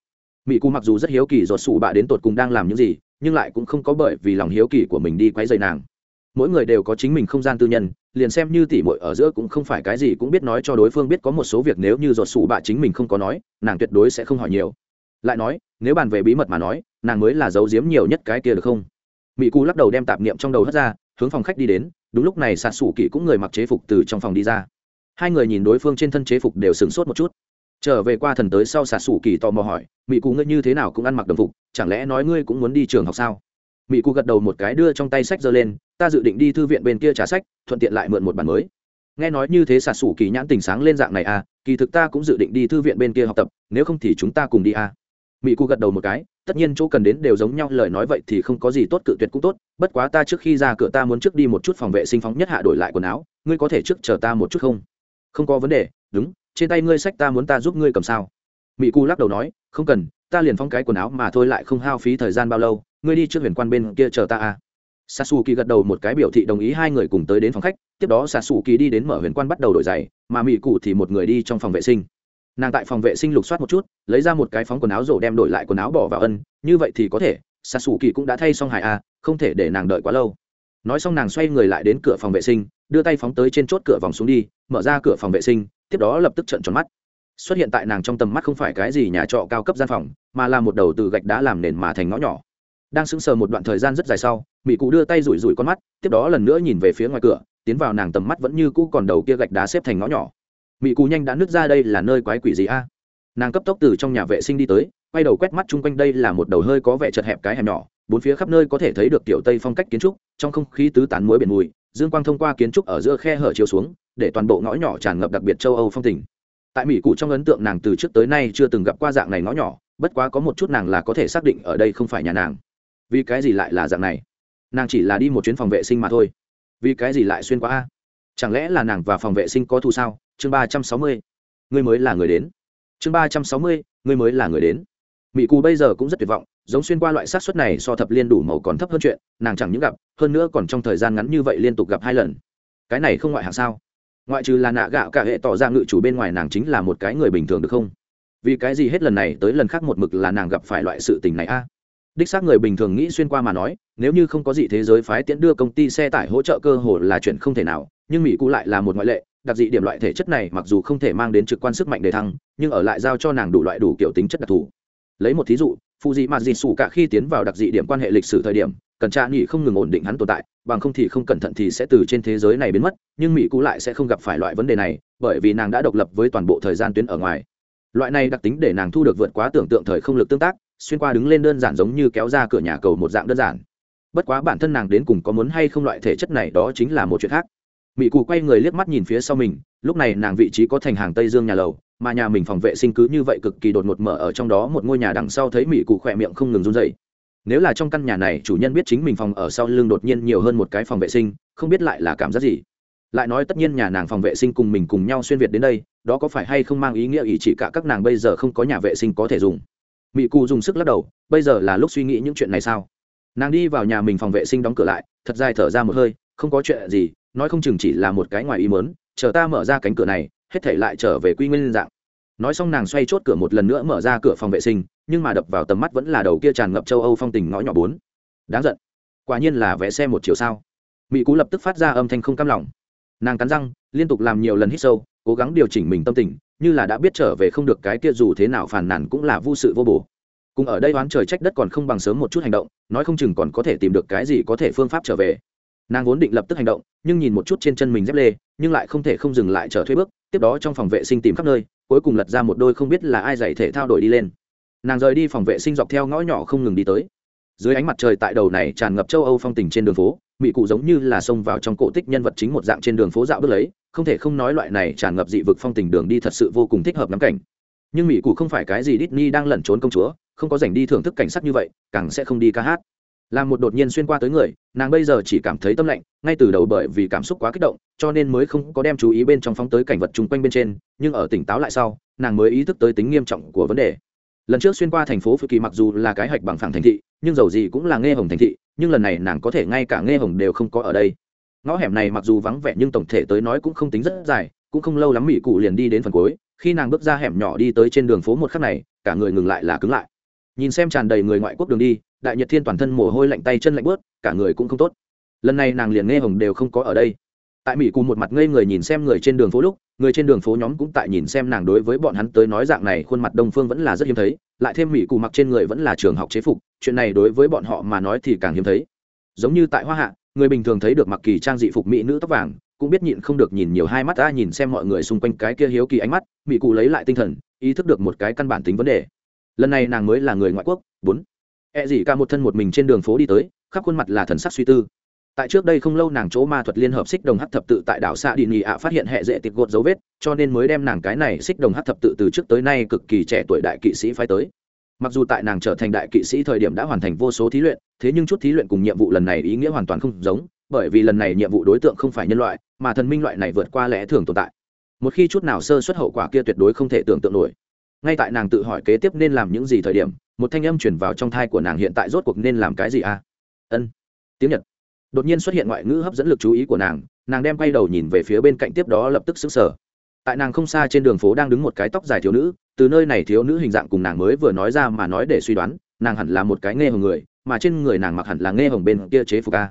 Mỹ cụ mặc dù rất hiếu kỳ ruột sủ bạ đến tột cùng đang làm những gì, nhưng lại cũng không có bởi vì lòng hiếu kỳ của mình đi quấy rầy nàng. Mỗi người đều có chính mình không gian tư nhân, liền xem như tỉ mội ở giữa cũng không phải cái gì cũng biết nói cho đối phương biết có một số việc nếu như ruột sủ bạ chính mình không có nói, nàng tuyệt đối sẽ không hỏi nhiều. Lại nói, nếu bàn về bí mật mà nói, nàng mới là giấu giếm nhiều nhất cái kia được không? Mỹ cụ lắc đầu đem tạp niệm trong đầu hất ra, hướng phòng khách đi đến, đúng lúc này sạt sủ kỵ cũng người mặc chế phục từ trong phòng đi ra hai người nhìn đối phương trên thân chế phục đều sửng sốt một chút. Trở về qua thần tới sau xà sủ kỳ tò mò hỏi mỹ cụ ngươi như thế nào cũng ăn mặc đồng phục, chẳng lẽ nói ngươi cũng muốn đi trường học sao? Mỹ cụ gật đầu một cái đưa trong tay sách giơ lên, ta dự định đi thư viện bên kia trả sách, thuận tiện lại mượn một bản mới. Nghe nói như thế xà sủ kỳ nhãn tình sáng lên dạng này à kỳ thực ta cũng dự định đi thư viện bên kia học tập, nếu không thì chúng ta cùng đi à. Mỹ cụ gật đầu một cái, tất nhiên chỗ cần đến đều giống nhau, lời nói vậy thì không có gì tốt, cự tuyệt cũng tốt, bất quá ta trước khi ra cửa ta muốn trước đi một chút phòng vệ sinh phóng nhất hạ đổi lại quần áo, ngươi có thể trước chờ ta một chút không? Không có vấn đề đúng trên tay ngươi sách ta muốn ta giúp ngươi cầm sao mỹ cụ lắc đầu nói không cần ta liền phong cái quần áo mà thôi lại không hao phí thời gian bao lâu ngươi đi trước huyền quan bên kia chờ ta à Sasuke gật đầu một cái biểu thị đồng ý hai người cùng tới đến phòng khách, tiếp đó Sasuke đi đến mở huyền quan bắt đầu đổi giày, mà Mị Cụ thì một người đi trong phòng vệ sinh. Nàng tại phòng vệ sinh lục soát một chút, lấy ra một cái phóng quần áo rổ đem đổi lại quần áo bỏ vào ân, như vậy thì có thể, Sasuke cũng đã thay xong hải a, à, không thể để nàng đợi quá lâu. Nói xong nàng xoay người lại đến cửa phòng vệ sinh, đưa tay phóng tới trên chốt cửa vòng xuống đi, mở ra cửa phòng vệ sinh, tiếp đó lập tức trợn tròn mắt. Xuất hiện tại nàng trong tầm mắt không phải cái gì nhà trọ cao cấp gian phòng, mà là một đầu từ gạch đá làm nền mà thành ngõ nhỏ. Đang sững sờ một đoạn thời gian rất dài sau mỹ cụ đưa tay rủi rủi con mắt tiếp đó lần nữa nhìn về phía ngoài cửa tiến vào nàng tầm mắt vẫn như cũ còn đầu kia gạch đá xếp thành ngõ nhỏ. Mỹ cụ nhanh đã nứt ra đây là nơi quái quỷ gì a? Nàng cấp tốc từ trong nhà vệ sinh đi tới quay đầu quét mắt chung quanh đây là một đầu hơi có vẻ chật hẹp cái hẻm nhỏ bốn phía khắp nơi có thể thấy được kiểu tây phong cách kiến trúc, trong không khí tứ tán muối biển mùi, dương quang thông qua kiến trúc ở giữa khe hở chiếu xuống, để toàn bộ ngõ nhỏ tràn ngập đặc biệt châu âu phong tình. Tại mỹ cụ trong ấn tượng nàng từ trước tới nay chưa từng gặp qua dạng này ngõ nhỏ, bất quá có một chút nàng là có thể xác định ở đây không phải nhà nàng. Vì cái gì lại là dạng này? Nàng chỉ là đi một chuyến phòng vệ sinh mà thôi. Vì cái gì lại xuyên qua a? Chẳng lẽ là nàng và phòng vệ sinh có thù sao? Chương ba trăm sáu mươi. Ngươi mới là người đến. Chương ba trăm sáu mươi, ngươi mới là người đến mỹ cù bây giờ cũng rất tuyệt vọng, giống xuyên qua loại sát xuất này so thập liên đủ màu còn thấp hơn chuyện, nàng chẳng những gặp, hơn nữa còn trong thời gian ngắn như vậy liên tục gặp hai lần. Cái này không ngoại hạng sao? Ngoại trừ là nạ gạo cả hệ tỏ ra ngự chủ bên ngoài nàng chính là một cái người bình thường được không? Vì cái gì hết lần này tới lần khác một mực là nàng gặp phải loại sự tình này a? Đích xác người bình thường nghĩ xuyên qua mà nói, nếu như không có gì thế giới phái tiễn đưa công ty xe tải hỗ trợ cơ hồ là chuyện không thể nào, nhưng mỹ cụ lại là một ngoại lệ, đặc dị điểm loại thể chất này mặc dù không thể mang đến trực quan sức mạnh đề thăng, nhưng ở lại giao cho nàng đủ loại đủ kiểu tính chất đặc thù lấy một thí dụ phụ dị mà dị sủ cả khi tiến vào đặc dị điểm quan hệ lịch sử thời điểm, cần tra nghỉ không ngừng ổn định hắn tồn tại, bằng không thì không cẩn thận thì sẽ từ trên thế giới này biến mất, nhưng mỹ cũ lại sẽ không gặp phải loại vấn đề này, bởi vì nàng đã độc lập với toàn bộ thời gian tuyến ở ngoài. Loại này đặc tính để nàng thu được vượt quá tưởng tượng thời không lực tương tác, xuyên qua đứng lên đơn giản giống như kéo ra cửa nhà cầu một dạng đơn giản. Bất quá bản thân nàng đến cùng có muốn hay không loại thể chất này đó chính là một chuyện khác. Mỹ cụ quay người liếc mắt nhìn phía sau mình, lúc này nàng vị trí có thành hàng tây dương nhà lầu mà nhà mình phòng vệ sinh cứ như vậy cực kỳ đột ngột mở ở trong đó một ngôi nhà đằng sau thấy mỹ cụ khỏe miệng không ngừng run dậy nếu là trong căn nhà này chủ nhân biết chính mình phòng ở sau lưng đột nhiên nhiều hơn một cái phòng vệ sinh, không biết lại là cảm giác gì. Lại nói tất nhiên nhà nàng phòng vệ sinh cùng mình cùng nhau xuyên việt đến đây, đó có phải hay không mang ý nghĩa ý chỉ cả các nàng bây giờ không có nhà vệ sinh có thể dùng? Mỹ cụ dùng sức lắc đầu, bây giờ là lúc suy nghĩ những chuyện này sao? Nàng đi vào nhà mình phòng vệ sinh đóng cửa lại, thật dài thở ra một hơi, không có chuyện gì, nói không chừng chỉ là một cái ngoài ý mớn chờ ta mở ra cánh cửa này hết thể lại trở về quy nguyên dạng. Nói xong nàng xoay chốt cửa một lần nữa mở ra cửa phòng vệ sinh, nhưng mà đập vào tầm mắt vẫn là đầu kia tràn ngập châu âu phong tình ngõ nhỏ bốn. Đáng giận. Quả nhiên là vẽ xe một chiều sao. Mỹ cú lập tức phát ra âm thanh không cam lòng. Nàng cắn răng, liên tục làm nhiều lần hít sâu, cố gắng điều chỉnh mình tâm tình, như là đã biết trở về không được cái kia dù thế nào phàn nàn cũng là vô sự vô bổ. Cùng ở đây oán trời trách đất còn không bằng sớm một chút hành động, nói không chừng còn có thể tìm được cái gì có thể phương pháp trở về nàng vốn định lập tức hành động, nhưng nhìn một chút trên chân mình dép lê, nhưng lại không thể không dừng lại chờ thuê bước, tiếp đó trong phòng vệ sinh tìm khắp nơi, cuối cùng lật ra một đôi không biết là ai giày thể thao đổi đi lên. Nàng rời đi phòng vệ sinh dọc theo ngõ nhỏ không ngừng đi tới. Dưới ánh mặt trời tại đầu này tràn ngập châu âu phong tình trên đường phố, mỹ cụ giống như là xông vào trong cổ tích nhân vật chính một dạng trên đường phố dạo bước lấy, không thể không nói loại này tràn ngập dị vực phong tình đường đi thật sự vô cùng thích hợp ngắm cảnh. Nhưng mỹ cụ không phải cái gì Disney đang lẩn trốn công chúa, không có dành đi thưởng thức cảnh sắc như vậy, càng sẽ không đi ca hát là một đột nhiên xuyên qua tới người, nàng bây giờ chỉ cảm thấy tâm lạnh, ngay từ đầu bởi vì cảm xúc quá kích động, cho nên mới không có đem chú ý bên trong phóng tới cảnh vật chung quanh bên trên, nhưng ở tỉnh táo lại sau, nàng mới ý thức tới tính nghiêm trọng của vấn đề. Lần trước xuyên qua thành phố phự kỳ mặc dù là cái hạch bằng phẳng thành thị, nhưng dầu gì cũng là nghe hồng thành thị, nhưng lần này nàng có thể ngay cả nghe hồng đều không có ở đây. Ngõ hẻm này mặc dù vắng vẻ nhưng tổng thể tới nói cũng không tính rất dài, cũng không lâu lắm mỹ cụ liền đi đến phần cuối, khi nàng bước ra hẻm nhỏ đi tới trên đường phố một khắc này, cả người ngừng lại là cứng lại. Nhìn xem tràn đầy người ngoại quốc đường đi đại nhật thiên toàn thân mồ hôi lạnh tay chân lạnh bớt, cả người cũng không tốt. Lần này nàng liền nghe hồng đều không có ở đây. Tại mỹ cùng một mặt ngây người nhìn xem người trên đường phố lúc, người trên đường phố nhóm cũng tại nhìn xem nàng đối với bọn hắn tới nói dạng này khuôn mặt đông phương vẫn là rất hiếm thấy, lại thêm mỹ Cù mặc trên người vẫn là trường học chế phục, chuyện này đối với bọn họ mà nói thì càng hiếm thấy. Giống như tại hoa hạ, người bình thường thấy được mặc kỳ trang dị phục mỹ nữ tóc vàng, cũng biết nhịn không được nhìn nhiều hai mắt ta nhìn xem mọi người xung quanh cái kia hiếu kỳ ánh mắt, mỹ cụ lấy lại tinh thần, ý thức được một cái căn bản tính vấn đề. Lần này nàng mới là người ngoại quốc, bốn. E gì ca một thân một mình trên đường phố đi tới, khắp khuôn mặt là thần sắc suy tư. Tại trước đây không lâu nàng chỗ ma thuật liên hợp xích đồng hắc thập tự tại đảo xa đi nghỉ ạ phát hiện hệ dễ tịch gột dấu vết, cho nên mới đem nàng cái này xích đồng hắc thập tự từ trước tới nay cực kỳ trẻ tuổi đại kỵ sĩ phái tới. Mặc dù tại nàng trở thành đại kỵ sĩ thời điểm đã hoàn thành vô số thí luyện, thế nhưng chút thí luyện cùng nhiệm vụ lần này ý nghĩa hoàn toàn không giống, bởi vì lần này nhiệm vụ đối tượng không phải nhân loại, mà thần minh loại này vượt qua lẽ thường tồn tại. Một khi chút nào sơ suất hậu quả kia tuyệt đối không thể tưởng tượng nổi. Ngay tại nàng tự hỏi kế tiếp nên làm những gì thời điểm một thanh âm chuyển vào trong thai của nàng hiện tại rốt cuộc nên làm cái gì a à? ân. Tiếng nhật. Đột nhiên xuất hiện ngoại ngữ hấp dẫn lực chú ý của nàng nàng đem quay đầu nhìn về phía bên cạnh tiếp đó lập tức xứng sở tại nàng không xa trên đường phố đang đứng một cái tóc dài thiếu nữ, từ nơi này thiếu nữ hình dạng cùng nàng mới vừa nói ra mà nói để suy đoán, nàng hẳn là một cái nghe hồng người, mà trên người nàng mặc hẳn là nghe hồng bên kia chế phục ca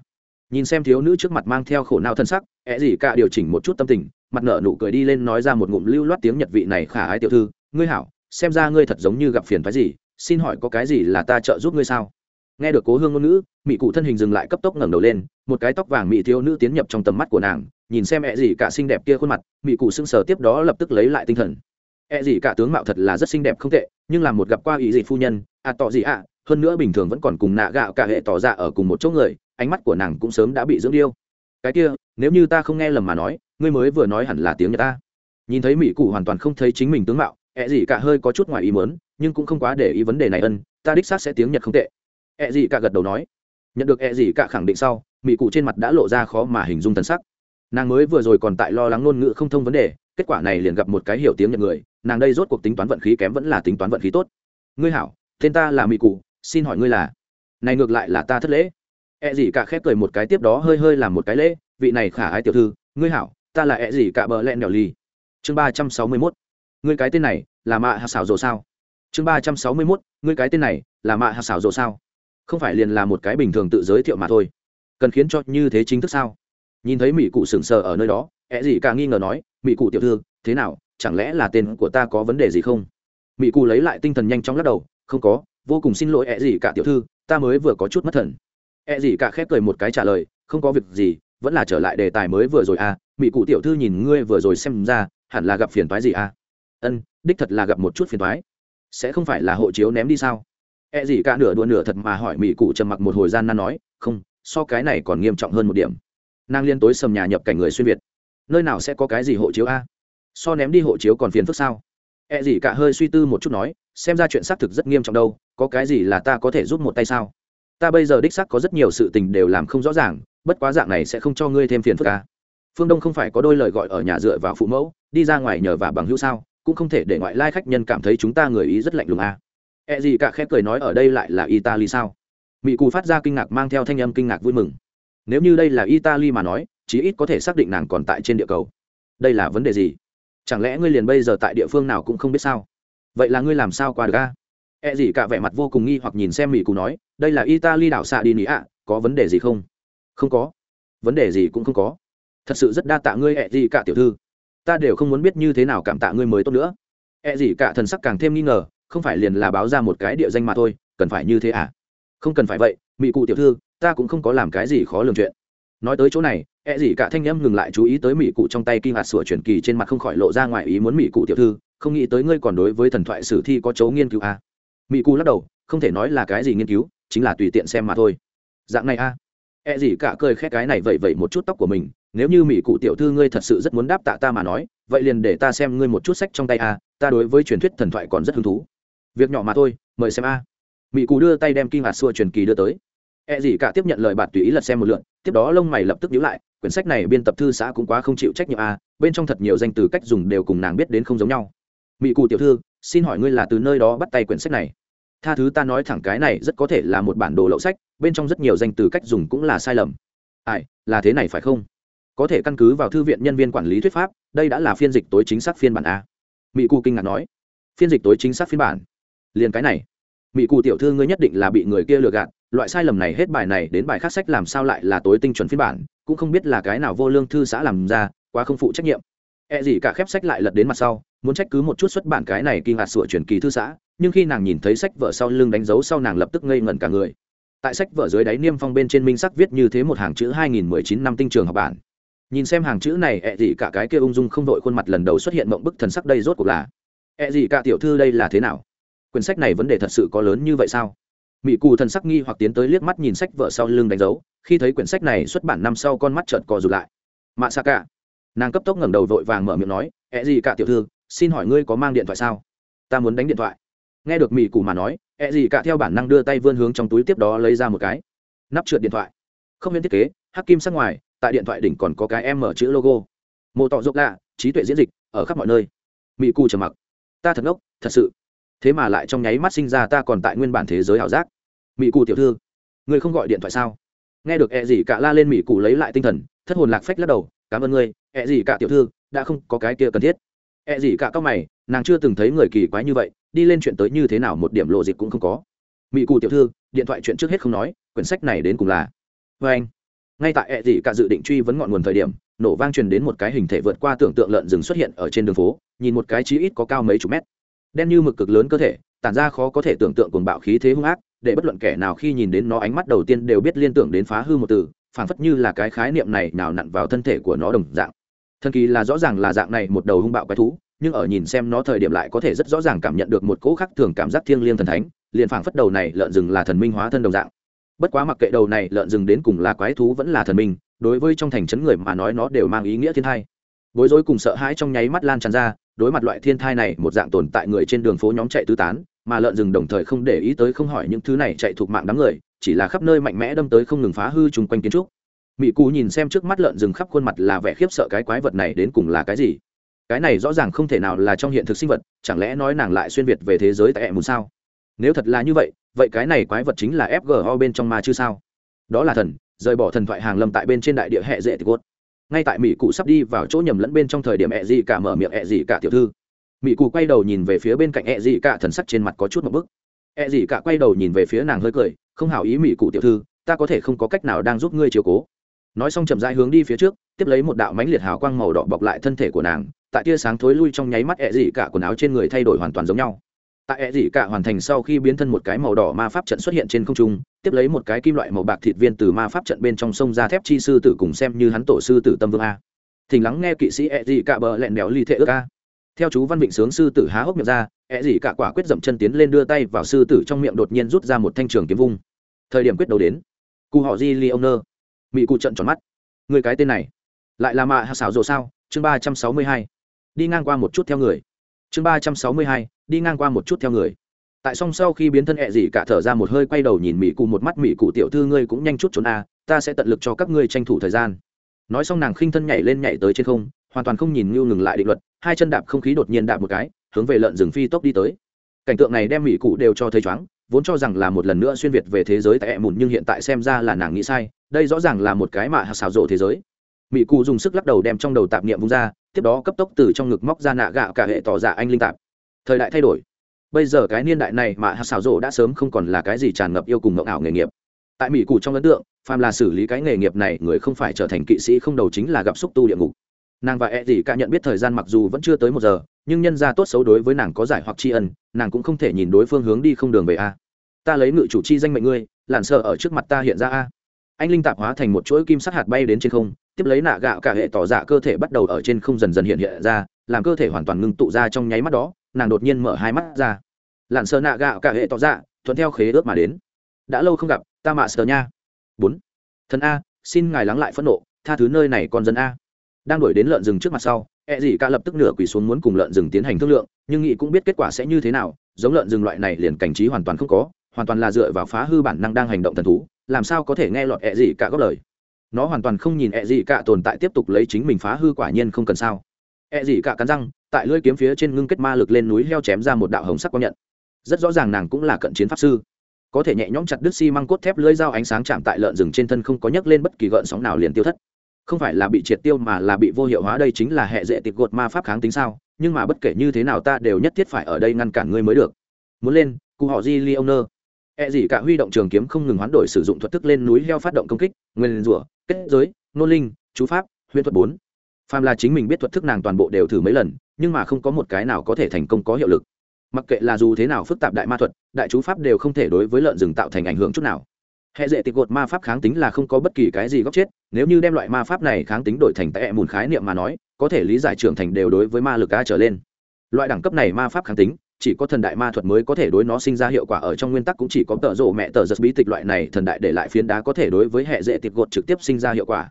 nhìn xem thiếu nữ trước mặt mang theo khổ nao thân sắc ẹ gì cả điều chỉnh một chút tâm tình, mặt nở nụ cười đi lên nói ra một ngụm lưu loát tiếng nhật vị này khả ái tiểu thư, ngươi hảo, xem ra ngươi thật giống như gặp phiền phái gì xin hỏi có cái gì là ta trợ giúp ngươi sao? Nghe được cố hương ngôn ngữ mỹ cụ thân hình dừng lại cấp tốc ngẩng đầu lên, một cái tóc vàng mỹ thiếu nữ tiến nhập trong tầm mắt của nàng, nhìn xem ẹ gì cả xinh đẹp kia khuôn mặt mỹ cụ sưng sờ tiếp đó lập tức lấy lại tinh thần. Ẹ gì cả tướng mạo thật là rất xinh đẹp không tệ, nhưng là một gặp qua ý gì phu nhân à tỏ gì ạ, hơn nữa bình thường vẫn còn cùng nạ gạo cả hệ tỏ ra ở cùng một chỗ người, ánh mắt của nàng cũng sớm đã bị dưỡng điêu. Cái kia, nếu như ta không nghe lầm mà nói, ngươi mới vừa nói hẳn là tiếng nhật ta. Nhìn thấy mỹ cụ hoàn toàn không thấy chính mình tướng mạo ẹ gì cả hơi có chút ngoài ý mớn nhưng cũng không quá để ý vấn đề này ân, ta đích xác sẽ tiếng nhật không tệ. Ẹ gì cả gật đầu nói. Nhận được ẹ gì cả khẳng định sau mỹ cụ trên mặt đã lộ ra khó mà hình dung thần sắc. Nàng mới vừa rồi còn tại lo lắng ngôn ngữ không thông vấn đề, kết quả này liền gặp một cái hiểu tiếng nhật người, nàng đây rốt cuộc tính toán vận khí kém vẫn là tính toán vận khí tốt. Ngươi hảo, tên ta là mỹ cụ, xin hỏi ngươi là? Này ngược lại là ta thất lễ. Ẹ gì cả khép cười một cái tiếp đó hơi hơi làm một cái lễ, vị này khả ái tiểu thư, ngươi hảo, ta là ẹ gì cả bờ lẹn đèo ly chương ba trăm sáu mươi mốt ngươi cái tên này là mạ hạ xảo rồ sao? Chương ba trăm sáu mươi mốt, ngươi cái tên này là mạ hạ xảo rồ sao? Không phải liền là một cái bình thường tự giới thiệu mà thôi. Cần khiến cho như thế chính thức sao? Nhìn thấy mỹ cụ sừng sờ ở nơi đó ẹ gì cả nghi ngờ nói, mỹ cụ tiểu thư, thế nào? Chẳng lẽ là tên của ta có vấn đề gì không? Mỹ cụ lấy lại tinh thần nhanh chóng lắc đầu, không có, vô cùng xin lỗi ẹ gì cả tiểu thư, ta mới vừa có chút mất thần. Ẹ gì cả khép cười một cái trả lời, không có việc gì, vẫn là trở lại đề tài mới vừa rồi à. Mỹ cụ tiểu thư nhìn ngươi vừa rồi xem ra, hẳn là gặp phiền toái gì à? Ân, đích thật là gặp một chút phiền toái. Sẽ không phải là hộ chiếu ném đi sao? E gì cả nửa đùa nửa thật mà hỏi mỹ cụ trầm mặc một hồi gian nan nói, không, so cái này còn nghiêm trọng hơn một điểm. Nàng liên tối sầm nhà nhập cảnh người xuyên việt. Nơi nào sẽ có cái gì hộ chiếu a? So ném đi hộ chiếu còn phiền phức sao? E gì cả hơi suy tư một chút nói, xem ra chuyện xác thực rất nghiêm trọng đâu, có cái gì là ta có thể giúp một tay sao? Ta bây giờ đích xác có rất nhiều sự tình đều làm không rõ ràng, bất quá dạng này sẽ không cho ngươi thêm phiền phức a. Phương đông không phải có đôi lời gọi ở nhà dựa vào phụ mẫu, đi ra ngoài nhờ và bằng hữu sao? Cũng không thể để ngoại lai khách nhân cảm thấy chúng ta người ý rất lạnh lùng à? E gì cả khép cười nói ở đây lại là Italy sao? Mị Cù phát ra kinh ngạc mang theo thanh âm kinh ngạc vui mừng. Nếu như đây là Italy mà nói, chí ít có thể xác định nàng còn tại trên địa cầu. Đây là vấn đề gì? Chẳng lẽ ngươi liền bây giờ tại địa phương nào cũng không biết sao? Vậy là ngươi làm sao qua được a? E gì cả vẻ mặt vô cùng nghi hoặc nhìn xem Mị Cù nói, đây là Italy đảo xạ đi nỉ ạ, có vấn đề gì không? Không có. Vấn đề gì cũng không có. Thật sự rất đa tạ ngươi E gì cả tiểu thư. Ta đều không muốn biết như thế nào cảm tạ ngươi mới tốt nữa. E gì cả thần sắc càng thêm nghi ngờ, không phải liền là báo ra một cái địa danh mà thôi cần phải như thế à không cần phải vậy mỹ cụ tiểu thư ta cũng không có làm cái gì khó lường chuyện nói tới chỗ này e gì cả thanh âm ngừng lại chú ý tới mỹ cụ trong tay kinh hạt sửa truyền kỳ trên mặt không khỏi lộ ra ngoài ý muốn mỹ cụ tiểu thư không nghĩ tới ngươi còn đối với thần thoại sử thi có chấu nghiên cứu à. mỹ cụ lắc đầu không thể nói là cái gì nghiên cứu chính là tùy tiện xem mà thôi dạng này à. e gì cả cười khét cái này vậy vậy một chút tóc của mình nếu như mỹ cụ tiểu thư ngươi thật sự rất muốn đáp tạ ta mà nói vậy liền để ta xem ngươi một chút sách trong tay a à. ta đối với truyền thuyết thần thoại còn rất hứng thú. Việc nhỏ mà thôi mời xem a. Mỹ cụ đưa tay đem kinh hạt xua truyền kỳ đưa tới. E gì cả tiếp nhận lời bạn tùy ý lật xem một lượt, tiếp đó lông mày lập tức nhíu lại, quyển sách này biên tập thư xã cũng quá không chịu trách nhiệm a, bên trong thật nhiều danh từ cách dùng đều cùng nàng biết đến không giống nhau. Mỹ cụ tiểu thư, xin hỏi ngươi là từ nơi đó bắt tay quyển sách này? Tha thứ ta nói thẳng cái này rất có thể là một bản đồ lậu sách bên trong rất nhiều danh từ cách dùng cũng là sai lầm. Ai là thế này phải không? Có thể căn cứ vào thư viện nhân viên quản lý thuyết pháp, đây đã là phiên dịch tối chính xác phiên bản a. Mỹ cụ kinh ngạc nói. Phiên dịch tối chính xác phiên bản. Liền cái này. Mỹ cụ tiểu thư ngươi nhất định là bị người kia lừa gạt, loại sai lầm này hết bài này đến bài khác sách làm sao lại là tối tinh chuẩn phiên bản, cũng không biết là cái nào vô lương thư xã làm ra, quá không phụ trách nhiệm. E gì cả khép sách lại lật đến mặt sau, muốn trách cứ một chút xuất bản cái này kinh ngạc sửa truyền kỳ thư xã, nhưng khi nàng nhìn thấy sách vợ sau lưng đánh dấu sau nàng lập tức ngây ngẩn cả người. Tại sách vợ dưới đáy niêm phong bên trên minh sắc viết như thế một hàng chữ 2019 năm tinh trường học bản nhìn xem hàng chữ này, ẹ gì cả cái kia ung dung không đội khuôn mặt lần đầu xuất hiện mộng bức thần sắc đây rốt cuộc là, ẹ gì cả tiểu thư đây là thế nào? Quyển sách này vấn đề thật sự có lớn như vậy sao? Mỹ cù thần sắc nghi hoặc tiến tới liếc mắt nhìn sách vợ sau lưng đánh dấu, khi thấy quyển sách này xuất bản năm sau con mắt trợn co rụt lại. Mạ xa cả nàng cấp tốc ngẩng đầu vội vàng mở miệng nói, ẹ gì cả tiểu thư, xin hỏi ngươi có mang điện thoại sao? Ta muốn đánh điện thoại. Nghe được mỹ cù mà nói, ẹ gì cả theo bản năng đưa tay vươn hướng trong túi tiếp đó lấy ra một cái. Nắp trượt điện thoại. Không viên thiết kế, hắc kim sắc ngoài tại điện thoại đỉnh còn có cái em mở chữ logo. Mô tỏ dốc lạ, trí tuệ diễn dịch, ở khắp mọi nơi. Mỹ cù trầm mặc. Ta thật ngốc, thật sự. Thế mà lại trong nháy mắt sinh ra ta còn tại nguyên bản thế giới ảo giác. Mỹ cụ tiểu thư, người không gọi điện thoại sao? Nghe được ẹ gì cả la lên mỹ cụ lấy lại tinh thần, thất hồn lạc phách lắc đầu, cảm ơn ngươi ẹ gì cả tiểu thư, đã không có cái kia cần thiết. Ẹ gì cả các mày, nàng chưa từng thấy người kỳ quái như vậy, đi lên chuyện tới như thế nào một điểm lộ dịch cũng không có. Mỹ cụ tiểu thư, điện thoại chuyện trước hết không nói, quyển sách này đến cùng là. Vê anh ngay tại ẹ gì cả dự định truy vấn ngọn nguồn thời điểm, nổ vang truyền đến một cái hình thể vượt qua tưởng tượng lợn rừng xuất hiện ở trên đường phố, nhìn một cái chí ít có cao mấy chục mét. Đen như mực cực lớn cơ thể, tản ra khó có thể tưởng tượng cuồng bạo khí thế hung ác, để bất luận kẻ nào khi nhìn đến nó ánh mắt đầu tiên đều biết liên tưởng đến phá hư một từ, phảng phất như là cái khái niệm này nào nặn vào thân thể của nó đồng dạng. Thần kỳ là rõ ràng là dạng này một đầu hung bạo quái thú, nhưng ở nhìn xem nó thời điểm lại có thể rất rõ ràng cảm nhận được một cỗ khắc thường cảm giác thiêng liêng thần thánh, liền phảng phất đầu này lợn rừng là thần minh hóa thân đồng dạng bất quá mặc kệ đầu này lợn rừng đến cùng là quái thú vẫn là thần minh, đối với trong thành trấn người mà nói nó đều mang ý nghĩa thiên thai. bối rối cùng sợ hãi trong nháy mắt lan tràn ra, đối mặt loại thiên thai này, một dạng tồn tại người trên đường phố nhóm chạy tứ tán, mà lợn rừng đồng thời không để ý tới không hỏi những thứ này chạy thuộc mạng đám người, chỉ là khắp nơi mạnh mẽ đâm tới không ngừng phá hư chung quanh kiến trúc. Mỹ cù nhìn xem trước mắt lợn rừng khắp khuôn mặt là vẻ khiếp sợ cái quái vật này đến cùng là cái gì? Cái này rõ ràng không thể nào là trong hiện thực sinh vật, chẳng lẽ nói nàng lại xuyên việt về thế giới tại muốn sao? Nếu thật là như vậy vậy cái này quái vật chính là fgo bên trong ma chứ sao? Đó là thần, rời bỏ thần thoại hàng lâm tại bên trên đại địa hệ dễ thì cốt. Ngay tại mỹ cụ sắp đi vào chỗ nhầm lẫn bên trong thời điểm ẹ gì cả mở miệng ẹ gì cả tiểu thư. Mỹ cụ quay đầu nhìn về phía bên cạnh ẹ gì cả thần sắc trên mặt có chút một bức. Ẹ gì cả quay đầu nhìn về phía nàng hơi cười, không hảo ý mỹ cụ tiểu thư, ta có thể không có cách nào đang giúp ngươi chiều cố. Nói xong chậm rãi hướng đi phía trước, tiếp lấy một đạo mánh liệt hào quang màu đỏ bọc lại thân thể của nàng, tại tia sáng thối lui trong nháy mắt ẹ gì cả quần áo trên người thay đổi hoàn toàn giống nhau tại ẹ dị cả hoàn thành sau khi biến thân một cái màu đỏ ma pháp trận xuất hiện trên không trung, tiếp lấy một cái kim loại màu bạc thịt viên từ ma pháp trận bên trong sông ra thép chi sư tử cùng xem như hắn tổ sư tử tâm vương a. Thỉnh lắng nghe kỵ sĩ ẹ dị cả bờ lẹn đèo ly thệ ước a. Theo chú văn vịnh sướng sư tử há hốc miệng ra ẹ dị cả quả quyết dậm chân tiến lên đưa tay vào sư tử trong miệng đột nhiên rút ra một thanh trường kiếm vung. Thời điểm quyết đầu đến, cụ họ di li ông nơ mỹ cụ trận tròn mắt. Người cái tên này, lại là mạ hạ xảo rồ sao? Chương ba trăm sáu mươi hai. Đi ngang qua một chút theo người. Chương ba trăm sáu mươi hai đi ngang qua một chút theo người. Tại song sau khi biến thân hẹ dị cả thở ra một hơi quay đầu nhìn mỹ cụ một mắt mỹ cụ tiểu thư ngươi cũng nhanh chút trốn a, ta sẽ tận lực cho các ngươi tranh thủ thời gian. Nói xong nàng khinh thân nhảy lên nhảy tới trên không, hoàn toàn không nhìn ngưu ngừng lại định luật, hai chân đạp không khí đột nhiên đạp một cái, hướng về lợn rừng phi tốc đi tới. Cảnh tượng này đem mỹ cụ đều cho thấy chóng vốn cho rằng là một lần nữa xuyên việt về thế giới tại ẹ mùn nhưng hiện tại xem ra là nàng nghĩ sai, đây rõ ràng là một cái mà xào rộ thế giới. Mỹ cụ dùng sức lắc đầu đem trong đầu tạp niệm vung ra, tiếp đó cấp tốc từ trong ngực móc ra nạ gạo cả hệ tỏ dạ anh linh tạp thời đại thay đổi. Bây giờ cái niên đại này mà hạt xảo rộ đã sớm không còn là cái gì tràn ngập yêu cùng mộng ảo nghề nghiệp. Tại mỹ cụ trong ấn tượng, phàm là xử lý cái nghề nghiệp này, người không phải trở thành kỵ sĩ không đầu chính là gặp xúc tu địa ngục. Nàng và e gì cả nhận biết thời gian mặc dù vẫn chưa tới một giờ, nhưng nhân ra tốt xấu đối với nàng có giải hoặc tri ân, nàng cũng không thể nhìn đối phương hướng đi không đường về a. Ta lấy ngự chủ chi danh mệnh ngươi làn sợ ở trước mặt ta hiện ra a. Anh linh tạp hóa thành một chuỗi kim sắc hạt bay đến trên không, tiếp lấy nạ gạo cả hệ tỏ dạ cơ thể bắt đầu ở trên không dần dần hiện hiện ra, làm cơ thể hoàn toàn ngưng tụ ra trong nháy mắt đó nàng đột nhiên mở hai mắt ra. Lặn sơ nạ gạo cả hệ tỏ ra, thuận theo khế ước mà đến. Đã lâu không gặp ta mạ sờ nha. Bốn. Thần a xin ngài lắng lại phẫn nộ tha thứ nơi này con dân a. Đang đuổi đến lợn rừng trước mặt sau e gì cả lập tức nửa quỳ xuống muốn cùng lợn rừng tiến hành thương lượng nhưng nghị cũng biết kết quả sẽ như thế nào giống lợn rừng loại này liền cảnh trí hoàn toàn không có hoàn toàn là dựa vào phá hư bản năng đang hành động thần thú làm sao có thể nghe lọt e gì cả góp lời. Nó hoàn toàn không nhìn e gì cả tồn tại tiếp tục lấy chính mình phá hư quả nhiên không cần sao. E gì cả cắn răng tại lưỡi kiếm phía trên ngưng kết ma lực lên núi heo chém ra một đạo hồng sắc quang nhận. Rất rõ ràng nàng cũng là cận chiến pháp sư. Có thể nhẹ nhõm chặt đứt xi măng cốt thép lưỡi dao ánh sáng chạm tại lợn rừng trên thân không có nhấc lên bất kỳ gợn sóng nào liền tiêu thất. Không phải là bị triệt tiêu mà là bị vô hiệu hóa đây chính là hệ dễ tịch gột ma pháp kháng tính sao? Nhưng mà bất kể như thế nào ta đều nhất thiết phải ở đây ngăn cản ngươi mới được. Muốn lên, cụ họ di li ông nơ E gì cả huy động trường kiếm không ngừng hoán đổi sử dụng thuật thức lên núi heo phát động công kích, nguyên rủa, kết giới, nô linh, chú pháp, huyền thuật bốn. Phàm là chính mình biết thuật thức nàng toàn bộ đều thử mấy lần nhưng mà không có một cái nào có thể thành công có hiệu lực. Mặc kệ là dù thế nào phức tạp đại ma thuật, đại chú pháp đều không thể đối với lợn rừng tạo thành ảnh hưởng chút nào. Hệ dễ tịch gột ma pháp kháng tính là không có bất kỳ cái gì góc chết, nếu như đem loại ma pháp này kháng tính đổi thành tại mùn khái niệm mà nói, có thể lý giải trưởng thành đều đối với ma lực a trở lên. Loại đẳng cấp này ma pháp kháng tính, chỉ có thần đại ma thuật mới có thể đối nó sinh ra hiệu quả ở trong nguyên tắc cũng chỉ có tợ rộ mẹ tờ giật bí tịch loại này thần đại để lại phiến đá có thể đối với hệ dễ tịch gột trực tiếp sinh ra hiệu quả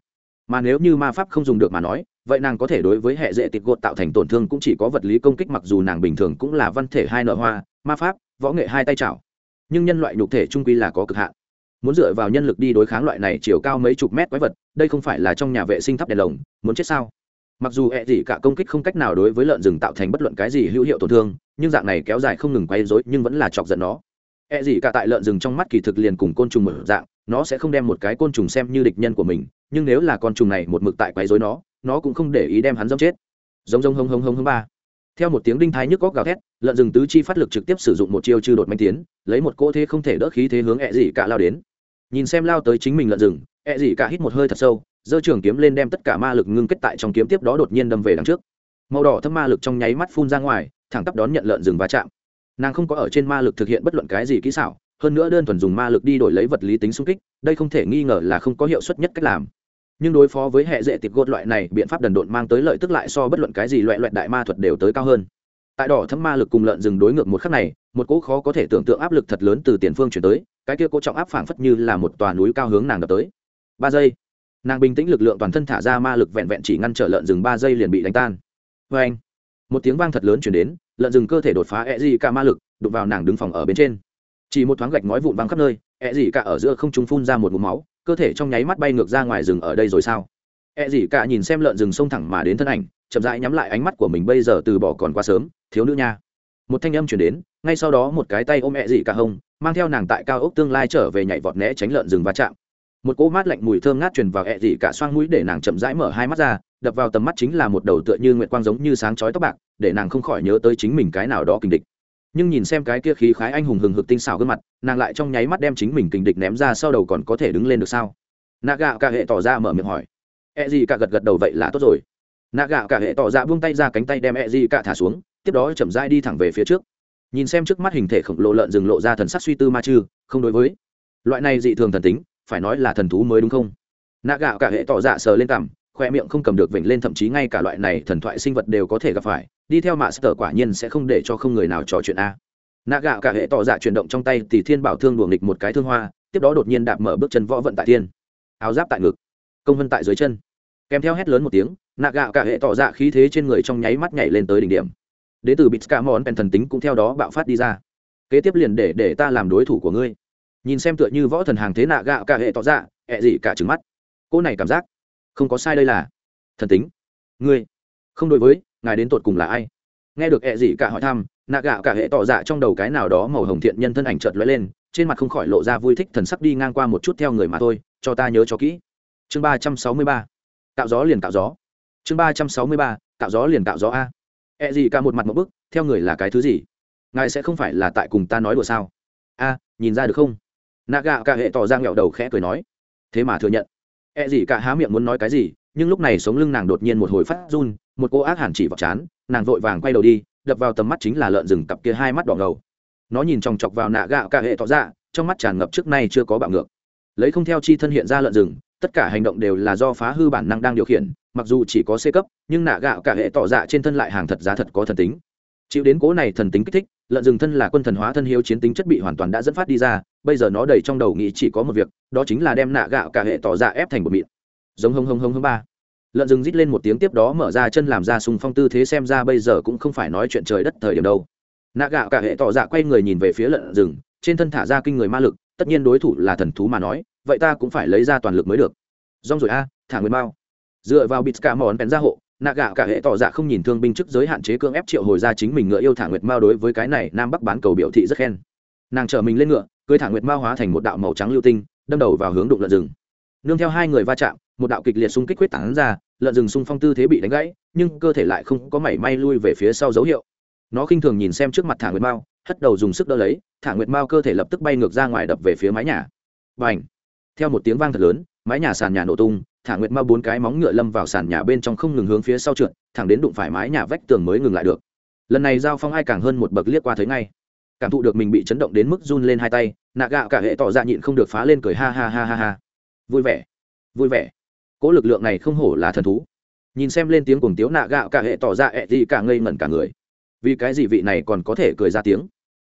mà nếu như ma pháp không dùng được mà nói, vậy nàng có thể đối với hệ dễ tịt gột tạo thành tổn thương cũng chỉ có vật lý công kích mặc dù nàng bình thường cũng là văn thể hai nợ hoa, ma pháp, võ nghệ hai tay chảo. Nhưng nhân loại nhục thể trung quy là có cực hạn. Muốn dựa vào nhân lực đi đối kháng loại này chiều cao mấy chục mét quái vật, đây không phải là trong nhà vệ sinh thắp đèn lồng, muốn chết sao? Mặc dù hệ gì cả công kích không cách nào đối với lợn rừng tạo thành bất luận cái gì hữu hiệu tổn thương, nhưng dạng này kéo dài không ngừng quay dối nhưng vẫn là chọc giận nó. Hệ gì cả tại lợn rừng trong mắt kỳ thực liền cùng côn trùng mở dạng, nó sẽ không đem một cái côn trùng xem như địch nhân của mình nhưng nếu là con trùng này một mực tại quấy rối nó nó cũng không để ý đem hắn dâm chết. Giống giống hông hông hông hông ba. Theo một tiếng đinh thái nhức góc gào thét, lợn rừng tứ chi phát lực trực tiếp sử dụng một chiêu trừ đột manh tiến, lấy một cỗ thế không thể đỡ khí thế hướng ẹ gì cả lao đến. Nhìn xem lao tới chính mình lợn rừng, ẹ gì cả hít một hơi thật sâu, giơ trường kiếm lên đem tất cả ma lực ngưng kết tại trong kiếm tiếp đó đột nhiên đâm về đằng trước. Màu đỏ thâm ma lực trong nháy mắt phun ra ngoài, thẳng tắp đón nhận lợn rừng va chạm. Nàng không có ở trên ma lực thực hiện bất luận cái gì kỹ xảo, hơn nữa đơn thuần dùng ma lực đi đổi lấy vật lý tính xung kích, đây không thể nghi ngờ là không có hiệu suất nhất cách làm nhưng đối phó với hệ dễ tiệp gột loại này, biện pháp đần độn mang tới lợi tức lại so bất luận cái gì loại loại đại ma thuật đều tới cao hơn. Tại đỏ thâm ma lực cùng lợn rừng đối ngược một khắc này, một cỗ khó có thể tưởng tượng áp lực thật lớn từ tiền phương chuyển tới, cái kia cố trọng áp phảng phất như là một tòa núi cao hướng nàng đập tới. Ba giây, nàng bình tĩnh lực lượng toàn thân thả ra ma lực vẹn vẹn chỉ ngăn trở lợn rừng ba giây liền bị đánh tan. Vê anh, một tiếng vang thật lớn chuyển đến, lợn rừng cơ thể đột phá e gì cả ma lực, đụng vào nàng đứng phòng ở bên trên. Chỉ một thoáng gạch ngói vụn văng khắp nơi e gì cả ở giữa không trung phun ra một mũ máu cơ thể trong nháy mắt bay ngược ra ngoài rừng ở đây rồi sao? E gì cả nhìn xem lợn rừng xông thẳng mà đến thân ảnh, chậm rãi nhắm lại ánh mắt của mình bây giờ từ bỏ còn quá sớm, thiếu nữ nha. Một thanh âm chuyển đến, ngay sau đó một cái tay ôm e gì cả hông, mang theo nàng tại cao ốc tương lai trở về nhảy vọt né tránh lợn rừng va chạm. Một cỗ mát lạnh mùi thơm ngát truyền vào e ẹ dị cả xoang mũi để nàng chậm rãi mở hai mắt ra, đập vào tầm mắt chính là một đầu tựa như nguyệt quang giống như sáng chói tóc bạc, để nàng không khỏi nhớ tới chính mình cái nào đó kình địch nhưng nhìn xem cái kia khí khái anh hùng hừng hực tinh xảo gương mặt, nàng lại trong nháy mắt đem chính mình kình địch ném ra sau đầu còn có thể đứng lên được sao? Nạ gạo cả hệ tỏ ra mở miệng hỏi. E gì cả gật gật đầu vậy là tốt rồi. Nạ gạo cả hệ tỏ ra buông tay ra cánh tay đem e gì cả thả xuống, tiếp đó chậm rãi đi thẳng về phía trước. Nhìn xem trước mắt hình thể khổng lồ lợn rừng lộ ra thần sắc suy tư ma chư, không đối với. Loại này dị thường thần tính, phải nói là thần thú mới đúng không? Nạ gạo cả hệ tỏ dạ sờ lên cằm, khoe miệng không cầm được vểnh lên, thậm chí ngay cả loại này thần thoại sinh vật đều có thể gặp phải đi theo mạ sơ quả nhiên sẽ không để cho không người nào trò chuyện a. Nạ gạo cả hệ tỏ dạ chuyển động trong tay thì thiên bảo thương đuồng nghịch một cái thương hoa, tiếp đó đột nhiên đạp mở bước chân võ vận tại thiên. Áo giáp tại ngực, công vân tại dưới chân. Kèm theo hét lớn một tiếng, nạ gạo cả hệ tỏ dạ khí thế trên người trong nháy mắt nhảy lên tới đỉnh điểm. Đế tử bịt ca món pen thần tính cũng theo đó bạo phát đi ra. Kế tiếp liền để để ta làm đối thủ của ngươi. Nhìn xem tựa như võ thần hàng thế nạ gạo cả hệ tỏ dạ ẹ gì cả trứng mắt. Cô này cảm giác không có sai đây là. Thần tính. Ngươi. Không đối với ngài đến tột cùng là ai? Nghe được ẹ gì cả hỏi thăm, nạ gạo cả hệ tỏ dạ trong đầu cái nào đó màu hồng thiện nhân thân ảnh chợt lóe lên, trên mặt không khỏi lộ ra vui thích thần sắc đi ngang qua một chút theo người mà thôi, cho ta nhớ cho kỹ. Chương ba trăm sáu mươi ba. Cạo gió liền cạo gió. Chương ba trăm sáu mươi ba. Cạo gió liền cạo gió a. Ẹ gì cả một mặt một bức, theo người là cái thứ gì? Ngài sẽ không phải là tại cùng ta nói đùa sao? A, nhìn ra được không? Nạ gạo cả hệ tỏ ra nghẹo đầu khẽ cười nói. Thế mà thừa nhận. E gì cả há miệng muốn nói cái gì, nhưng lúc này sống lưng nàng đột nhiên một hồi phát run một cô ác hẳn chỉ vào chán, nàng vội vàng quay đầu đi, đập vào tầm mắt chính là lợn rừng cặp kia hai mắt đỏ ngầu. Nó nhìn chòng chọc vào nạ gạo cả hệ tỏ ra, trong mắt tràn ngập trước nay chưa có bạo ngược. Lấy không theo chi thân hiện ra lợn rừng, tất cả hành động đều là do phá hư bản năng đang điều khiển, mặc dù chỉ có c cấp, nhưng nạ gạo cả hệ tỏ dạ trên thân lại hàng thật giá thật có thần tính. Chịu đến cố này thần tính kích thích, lợn rừng thân là quân thần hóa thân hiếu chiến tính chất bị hoàn toàn đã dẫn phát đi ra, bây giờ nó đầy trong đầu nghĩ chỉ có một việc, đó chính là đem nạ gạo cả hệ tỏ ra ép thành một mịn. Giống hông hông hông hông ba lợn rừng rít lên một tiếng tiếp đó mở ra chân làm ra sùng phong tư thế xem ra bây giờ cũng không phải nói chuyện trời đất thời điểm đâu. Nạ gạo cả hệ tỏ dạ quay người nhìn về phía lợn rừng, trên thân thả ra kinh người ma lực, tất nhiên đối thủ là thần thú mà nói, vậy ta cũng phải lấy ra toàn lực mới được. Rong rồi a, thả nguyên bao. Dựa vào bịt cả mòn bèn ra hộ, nạ gạo cả hệ tỏ dạ không nhìn thương binh chức giới hạn chế cưỡng ép triệu hồi ra chính mình ngựa yêu thả nguyệt mao đối với cái này nam bắc bán cầu biểu thị rất khen. Nàng chở mình lên ngựa cưới thả nguyệt mao hóa thành một đạo màu trắng lưu tinh, đâm đầu vào hướng đụng lợn rừng. Nương theo hai người va chạm một đạo kịch liệt xung kích quyết tán ra, lợn rừng xung phong tư thế bị đánh gãy, nhưng cơ thể lại không có mảy may lui về phía sau dấu hiệu. Nó khinh thường nhìn xem trước mặt thả nguyệt mao, hất đầu dùng sức đỡ lấy, thả nguyệt mao cơ thể lập tức bay ngược ra ngoài đập về phía mái nhà. Và theo một tiếng vang thật lớn, mái nhà sàn nhà nổ tung, thả nguyệt mao bốn cái móng ngựa lâm vào sàn nhà bên trong không ngừng hướng phía sau trượt, thẳng đến đụng phải mái nhà vách tường mới ngừng lại được. Lần này giao phong ai càng hơn một bậc liếc qua thấy ngay. Cảm thụ được mình bị chấn động đến mức run lên hai tay, nạ gạo cả hệ tỏ ra nhịn không được phá lên cười ha ha ha ha ha. Vui vẻ! Vui vẻ! Cỗ lực lượng này không hổ là thần thú. Nhìn xem lên tiếng cùng tiếu nạ gạo cả hệ tỏ ra ẹ gì cả ngây ngẩn cả người. Vì cái gì vị này còn có thể cười ra tiếng?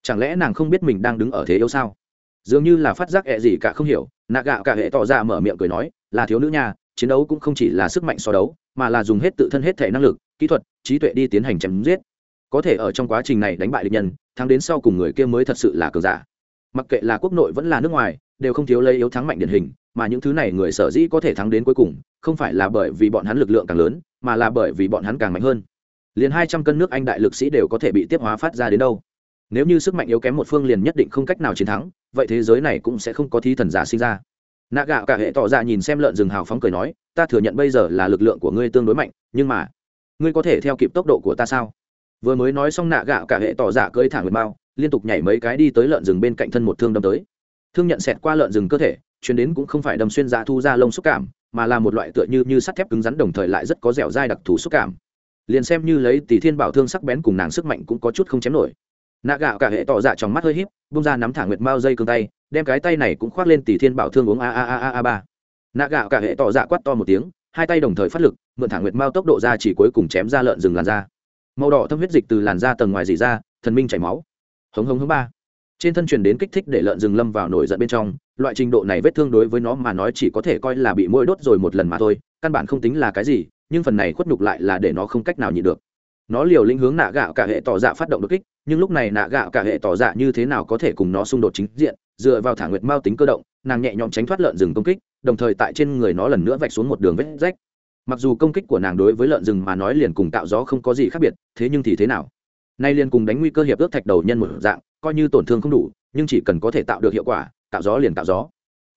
Chẳng lẽ nàng không biết mình đang đứng ở thế yếu sao? Dường như là phát giác ẹ gì cả không hiểu, nạ gạo cả hệ tỏ ra mở miệng cười nói, là thiếu nữ nha, chiến đấu cũng không chỉ là sức mạnh so đấu, mà là dùng hết tự thân hết thể năng lực, kỹ thuật, trí tuệ đi tiến hành chém giết. Có thể ở trong quá trình này đánh bại địch nhân, thắng đến sau cùng người kia mới thật sự là cường giả. Mặc kệ là quốc nội vẫn là nước ngoài đều không thiếu lấy yếu thắng mạnh điển hình, mà những thứ này người sở dĩ có thể thắng đến cuối cùng, không phải là bởi vì bọn hắn lực lượng càng lớn, mà là bởi vì bọn hắn càng mạnh hơn. Liền hai trăm cân nước anh đại lực sĩ đều có thể bị tiếp hóa phát ra đến đâu. Nếu như sức mạnh yếu kém một phương liền nhất định không cách nào chiến thắng, vậy thế giới này cũng sẽ không có thí thần giả sinh ra. Nạ gạo cả hệ tỏ ra nhìn xem lợn rừng hào phóng cười nói, ta thừa nhận bây giờ là lực lượng của ngươi tương đối mạnh, nhưng mà, ngươi có thể theo kịp tốc độ của ta sao? Vừa mới nói xong, nạ gạo cả hệ tỏ giả cưỡi thẳng người bao liên tục nhảy mấy cái đi tới lợn rừng bên cạnh thân một thương đâm tới thương nhận xẹt qua lợn rừng cơ thể chuyến đến cũng không phải đâm xuyên ra thu ra lông xúc cảm, mà là một loại tựa như như sắt thép cứng rắn đồng thời lại rất có dẻo dai đặc thù xúc cảm. Liền xem như lấy tỷ thiên bảo thương sắc bén cùng nàng sức mạnh cũng có chút không chém nổi. Nạ gạo cả hệ tỏ dạ trong mắt hơi híp, bung ra nắm thả nguyệt mao dây cương tay, đem cái tay này cũng khoác lên tỷ thiên bảo thương uống a a a a a ba. Nạ gạo cả hệ tỏ dạ quát to một tiếng, hai tay đồng thời phát lực, mượn thả nguyệt mao tốc độ ra chỉ cuối cùng chém ra lợn rừng làn da. Màu đỏ thâm huyết dịch từ làn da tầng ngoài dì ra, thần minh chảy máu. Hống hống hống ba trên thân truyền đến kích thích để lợn rừng lâm vào nổi giận bên trong, loại trình độ này vết thương đối với nó mà nói chỉ có thể coi là bị môi đốt rồi một lần mà thôi, căn bản không tính là cái gì, nhưng phần này khuất nhục lại là để nó không cách nào nhịn được. Nó liều lĩnh hướng nạ gạo cả hệ tỏ dạ phát động đột kích, nhưng lúc này nạ gạo cả hệ tỏ dạ như thế nào có thể cùng nó xung đột chính diện, dựa vào thả nguyệt mao tính cơ động, nàng nhẹ nhõm tránh thoát lợn rừng công kích, đồng thời tại trên người nó lần nữa vạch xuống một đường vết rách. Mặc dù công kích của nàng đối với lợn rừng mà nói liền cùng tạo gió không có gì khác biệt, thế nhưng thì thế nào? Nay liền cùng đánh nguy cơ hiệp ước thạch đầu nhân một dạng coi như tổn thương không đủ, nhưng chỉ cần có thể tạo được hiệu quả, tạo gió liền tạo gió.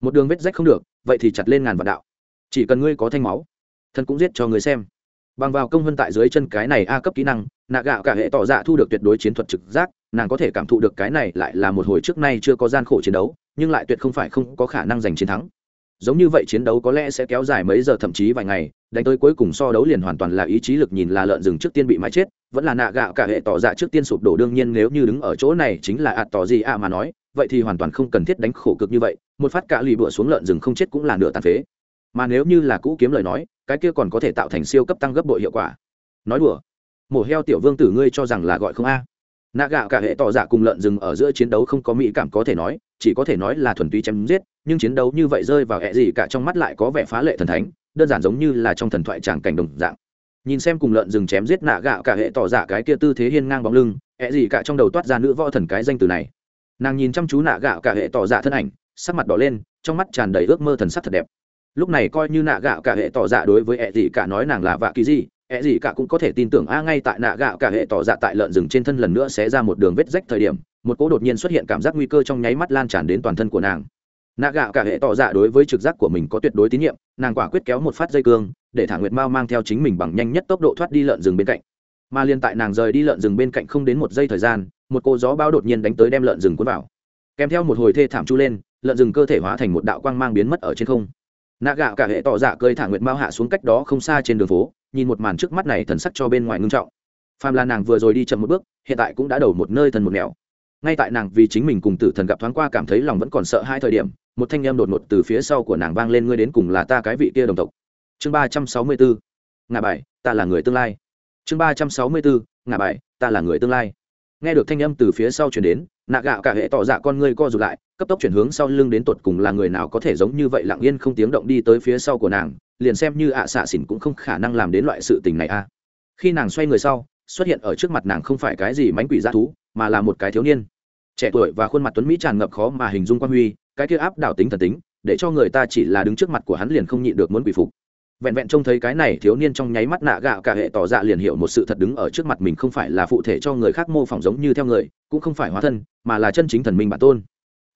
Một đường vết rách không được, vậy thì chặt lên ngàn vạn đạo. Chỉ cần ngươi có thanh máu, thân cũng giết cho người xem. Bằng vào công hơn tại dưới chân cái này a cấp kỹ năng, nạ gạo cả hệ tỏ dạ thu được tuyệt đối chiến thuật trực giác, nàng có thể cảm thụ được cái này lại là một hồi trước nay chưa có gian khổ chiến đấu, nhưng lại tuyệt không phải không có khả năng giành chiến thắng giống như vậy chiến đấu có lẽ sẽ kéo dài mấy giờ, thậm chí vài ngày, đánh tới cuối cùng so đấu liền hoàn toàn là ý chí lực nhìn là lợn rừng trước tiên bị mái chết, vẫn là nạ gạo cả hệ tỏ dạ trước tiên sụp đổ, đương nhiên nếu như đứng ở chỗ này chính là ạt tỏ gì ạ mà nói, vậy thì hoàn toàn không cần thiết đánh khổ cực như vậy, một phát cả lì bựa xuống lợn rừng không chết cũng là nửa tàn phế. Mà nếu như là cũ kiếm lời nói, cái kia còn có thể tạo thành siêu cấp tăng gấp bội hiệu quả. Nói đùa, mổ heo tiểu vương tử ngươi cho rằng là gọi không a? Nạ gạo cả hệ tỏ dạ cùng lợn rừng ở giữa chiến đấu không có mỹ cảm có thể nói, chỉ có thể nói là thuần túy chém giết nhưng chiến đấu như vậy rơi vào hệ gì cả trong mắt lại có vẻ phá lệ thần thánh, đơn giản giống như là trong thần thoại tràng cảnh đồng dạng. Nhìn xem cùng lợn rừng chém giết nạ gạo cả hệ tỏ dạ cái kia tư thế hiên ngang bóng lưng hệ gì cả trong đầu toát ra nữ võ thần cái danh từ này. Nàng nhìn chăm chú nạ gạo cả hệ tỏ dạ thân ảnh, sắc mặt đỏ lên, trong mắt tràn đầy ước mơ thần sắc thật đẹp. Lúc này coi như nạ gạo cả hệ tỏ dạ đối với hệ gì cả nói nàng là vạ kỳ gì hệ gì cả cũng có thể tin tưởng a ngay tại nạ gạo cả hệ tỏ dạ tại lợn rừng trên thân lần nữa sẽ ra một đường vết rách thời điểm, một cỗ đột nhiên xuất hiện cảm giác nguy cơ trong nháy mắt lan tràn đến toàn thân của nàng nạ gạo cả hệ tỏ dạ đối với trực giác của mình có tuyệt đối tín nhiệm, nàng quả quyết kéo một phát dây cương, để thả nguyệt mao mang theo chính mình bằng nhanh nhất tốc độ thoát đi lợn rừng bên cạnh. Mà liên tại nàng rời đi lợn rừng bên cạnh không đến một giây thời gian, một cô gió bao đột nhiên đánh tới đem lợn rừng cuốn vào. Kèm theo một hồi thê thảm chu lên, lợn rừng cơ thể hóa thành một đạo quang mang biến mất ở trên không. Nạ gạo cả hệ tỏ dạ cơi thả nguyệt mao hạ xuống cách đó không xa trên đường phố, nhìn một màn trước mắt này thần sắc cho bên ngoài ngưng trọng. Phàm là nàng vừa rồi đi chậm một bước, hiện tại cũng đã đầu một nơi thần một nẻo ngay tại nàng vì chính mình cùng tử thần gặp thoáng qua cảm thấy lòng vẫn còn sợ hai thời điểm, một thanh em đột ngột từ phía sau của nàng vang lên, ngươi đến cùng là ta cái vị kia đồng tộc. Chương ba trăm sáu mươi bốn ngà bài, ta là người tương lai. Chương ba trăm sáu mươi bốn ngà bài, ta là người tương lai. Nghe được thanh âm từ phía sau chuyển đến, nạ gạo cả hệ tỏ dạ con ngươi co rụt lại, cấp tốc chuyển hướng sau lưng đến tột cùng là người nào có thể giống như vậy lặng yên không tiếng động đi tới phía sau của nàng, liền xem như ạ xạ xỉn cũng không khả năng làm đến loại sự tình này a. Khi nàng xoay người sau, xuất hiện ở trước mặt nàng không phải cái gì mánh quỷ g thú mà là một cái thiếu niên. Trẻ tuổi và khuôn mặt tuấn mỹ tràn ngập khó mà hình dung quan huy, cái kia áp đảo tính thần tính, để cho người ta chỉ là đứng trước mặt của hắn liền không nhịn được muốn quỷ phục. Vẹn vẹn trông thấy cái này thiếu niên trong nháy mắt nạ gạo cả hệ tỏ dạ liền hiểu một sự thật đứng ở trước mặt mình không phải là phụ thể cho người khác mô phỏng giống như theo người, cũng không phải hóa thân, mà là chân chính thần minh bản tôn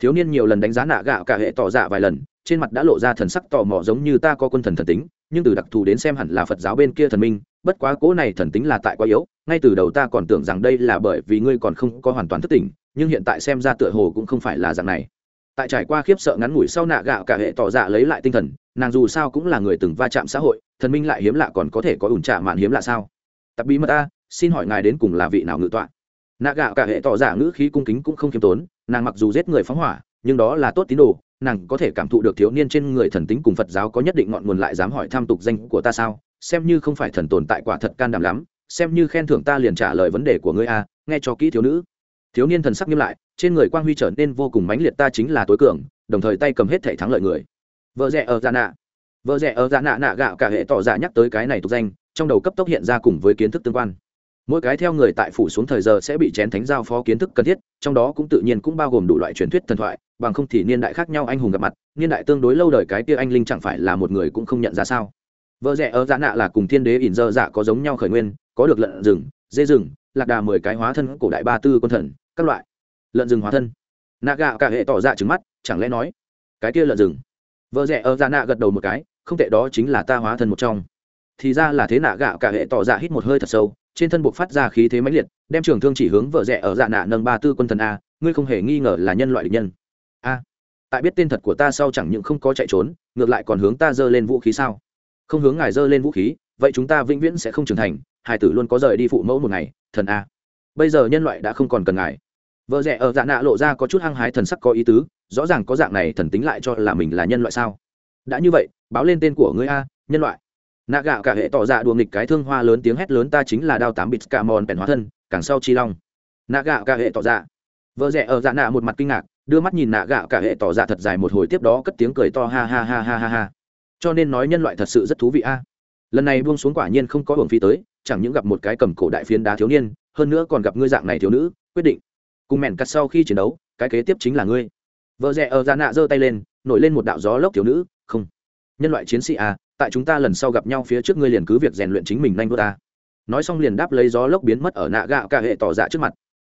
thiếu niên nhiều lần đánh giá nạ gạo cả hệ tỏ dạ vài lần, trên mặt đã lộ ra thần sắc tò mò giống như ta có quân thần thần tính, nhưng từ đặc thù đến xem hẳn là phật giáo bên kia thần minh, bất quá cố này thần tính là tại quá yếu, ngay từ đầu ta còn tưởng rằng đây là bởi vì ngươi còn không có hoàn toàn thức tỉnh, nhưng hiện tại xem ra tựa hồ cũng không phải là dạng này. Tại trải qua khiếp sợ ngắn ngủi sau nạ gạo cả hệ tỏ dạ lấy lại tinh thần, nàng dù sao cũng là người từng va chạm xã hội, thần minh lại hiếm lạ còn có thể có ủn trạ mạn hiếm lạ sao? Tập bí mật ta, xin hỏi ngài đến cùng là vị nào ngự tọa? Nạ gạo cả hệ tỏ dạ ngữ khí cung kính cũng không khiêm tốn nàng mặc dù giết người phóng hỏa, nhưng đó là tốt tín đồ, nàng có thể cảm thụ được thiếu niên trên người thần tính cùng phật giáo có nhất định ngọn nguồn lại dám hỏi tham tục danh của ta sao? Xem như không phải thần tồn tại quả thật can đảm lắm, xem như khen thưởng ta liền trả lời vấn đề của ngươi a, nghe cho kỹ thiếu nữ. Thiếu niên thần sắc nghiêm lại, trên người quang huy trở nên vô cùng mãnh liệt ta chính là tối cường, đồng thời tay cầm hết thể thắng lợi người. Vợ rẻ ở dạ nạ. Vợ rẻ ở dạ nạ nạ gạo cả hệ tỏ dạ nhắc tới cái này tục danh, trong đầu cấp tốc hiện ra cùng với kiến thức tương quan mỗi cái theo người tại phủ xuống thời giờ sẽ bị chén thánh giao phó kiến thức cần thiết, trong đó cũng tự nhiên cũng bao gồm đủ loại truyền thuyết thần thoại, bằng không thì niên đại khác nhau anh hùng gặp mặt, niên đại tương đối lâu đời cái kia anh linh chẳng phải là một người cũng không nhận ra sao. Vợ rẻ ở giã nạ là cùng thiên đế ỉn dơ dạ có giống nhau khởi nguyên, có được lợn rừng, dê rừng, lạc đà mười cái hóa thân, cổ đại ba tư quân thần, các loại. Lợn rừng hóa thân. Nạ gạo cả hệ tỏ ra trứng mắt, chẳng lẽ nói, cái kia lợn rừng. Vợ rẻ ở giã nạ gật đầu một cái, không tệ đó chính là ta hóa thân một trong. Thì ra là thế nạ gạo cả hệ tỏ ra hít một hơi thật sâu trên thân buộc phát ra khí thế mãnh liệt, đem trường thương chỉ hướng vợ rẻ ở dạ nạ nâng ba tư quân thần a, ngươi không hề nghi ngờ là nhân loại địch nhân. A, tại biết tên thật của ta sau chẳng những không có chạy trốn, ngược lại còn hướng ta giơ lên vũ khí sao? Không hướng ngài giơ lên vũ khí, vậy chúng ta vĩnh viễn sẽ không trưởng thành hải tử luôn có rời đi phụ mẫu một ngày, thần a. Bây giờ nhân loại đã không còn cần ngài. Vợ rẻ ở dạ nạ lộ ra có chút hăng hái thần sắc có ý tứ, rõ ràng có dạng này thần tính lại cho là mình là nhân loại sao? Đã như vậy, báo lên tên của ngươi a, nhân loại nạ gạo cả hệ tỏ dạ đùa nghịch cái thương hoa lớn tiếng hét lớn ta chính là đao tám bịt cả mòn bèn hóa thân, càng sau chi long. Nạ gạo cả hệ tỏ dạ. Vợ rẻ ở dạ nạ một mặt kinh ngạc, đưa mắt nhìn nạ gạo cả hệ tỏ dạ thật dài một hồi tiếp đó cất tiếng cười to ha ha ha ha ha ha. Cho nên nói nhân loại thật sự rất thú vị a. Lần này buông xuống quả nhiên không có hưởng phí tới, chẳng những gặp một cái cầm cổ đại phiến đá thiếu niên, hơn nữa còn gặp ngươi dạng này thiếu nữ, quyết định. Cùng mẹn cắt sau khi chiến đấu, cái kế tiếp chính là ngươi. Vợ rẻ ở dạ nạ giơ tay lên, nổi lên một đạo gió lốc thiếu nữ, không. Nhân loại chiến sĩ à tại chúng ta lần sau gặp nhau phía trước ngươi liền cứ việc rèn luyện chính mình nhanh đua ta. Nói xong liền đáp lấy gió lốc biến mất ở nạ gạo cả hệ tỏ dạ trước mặt.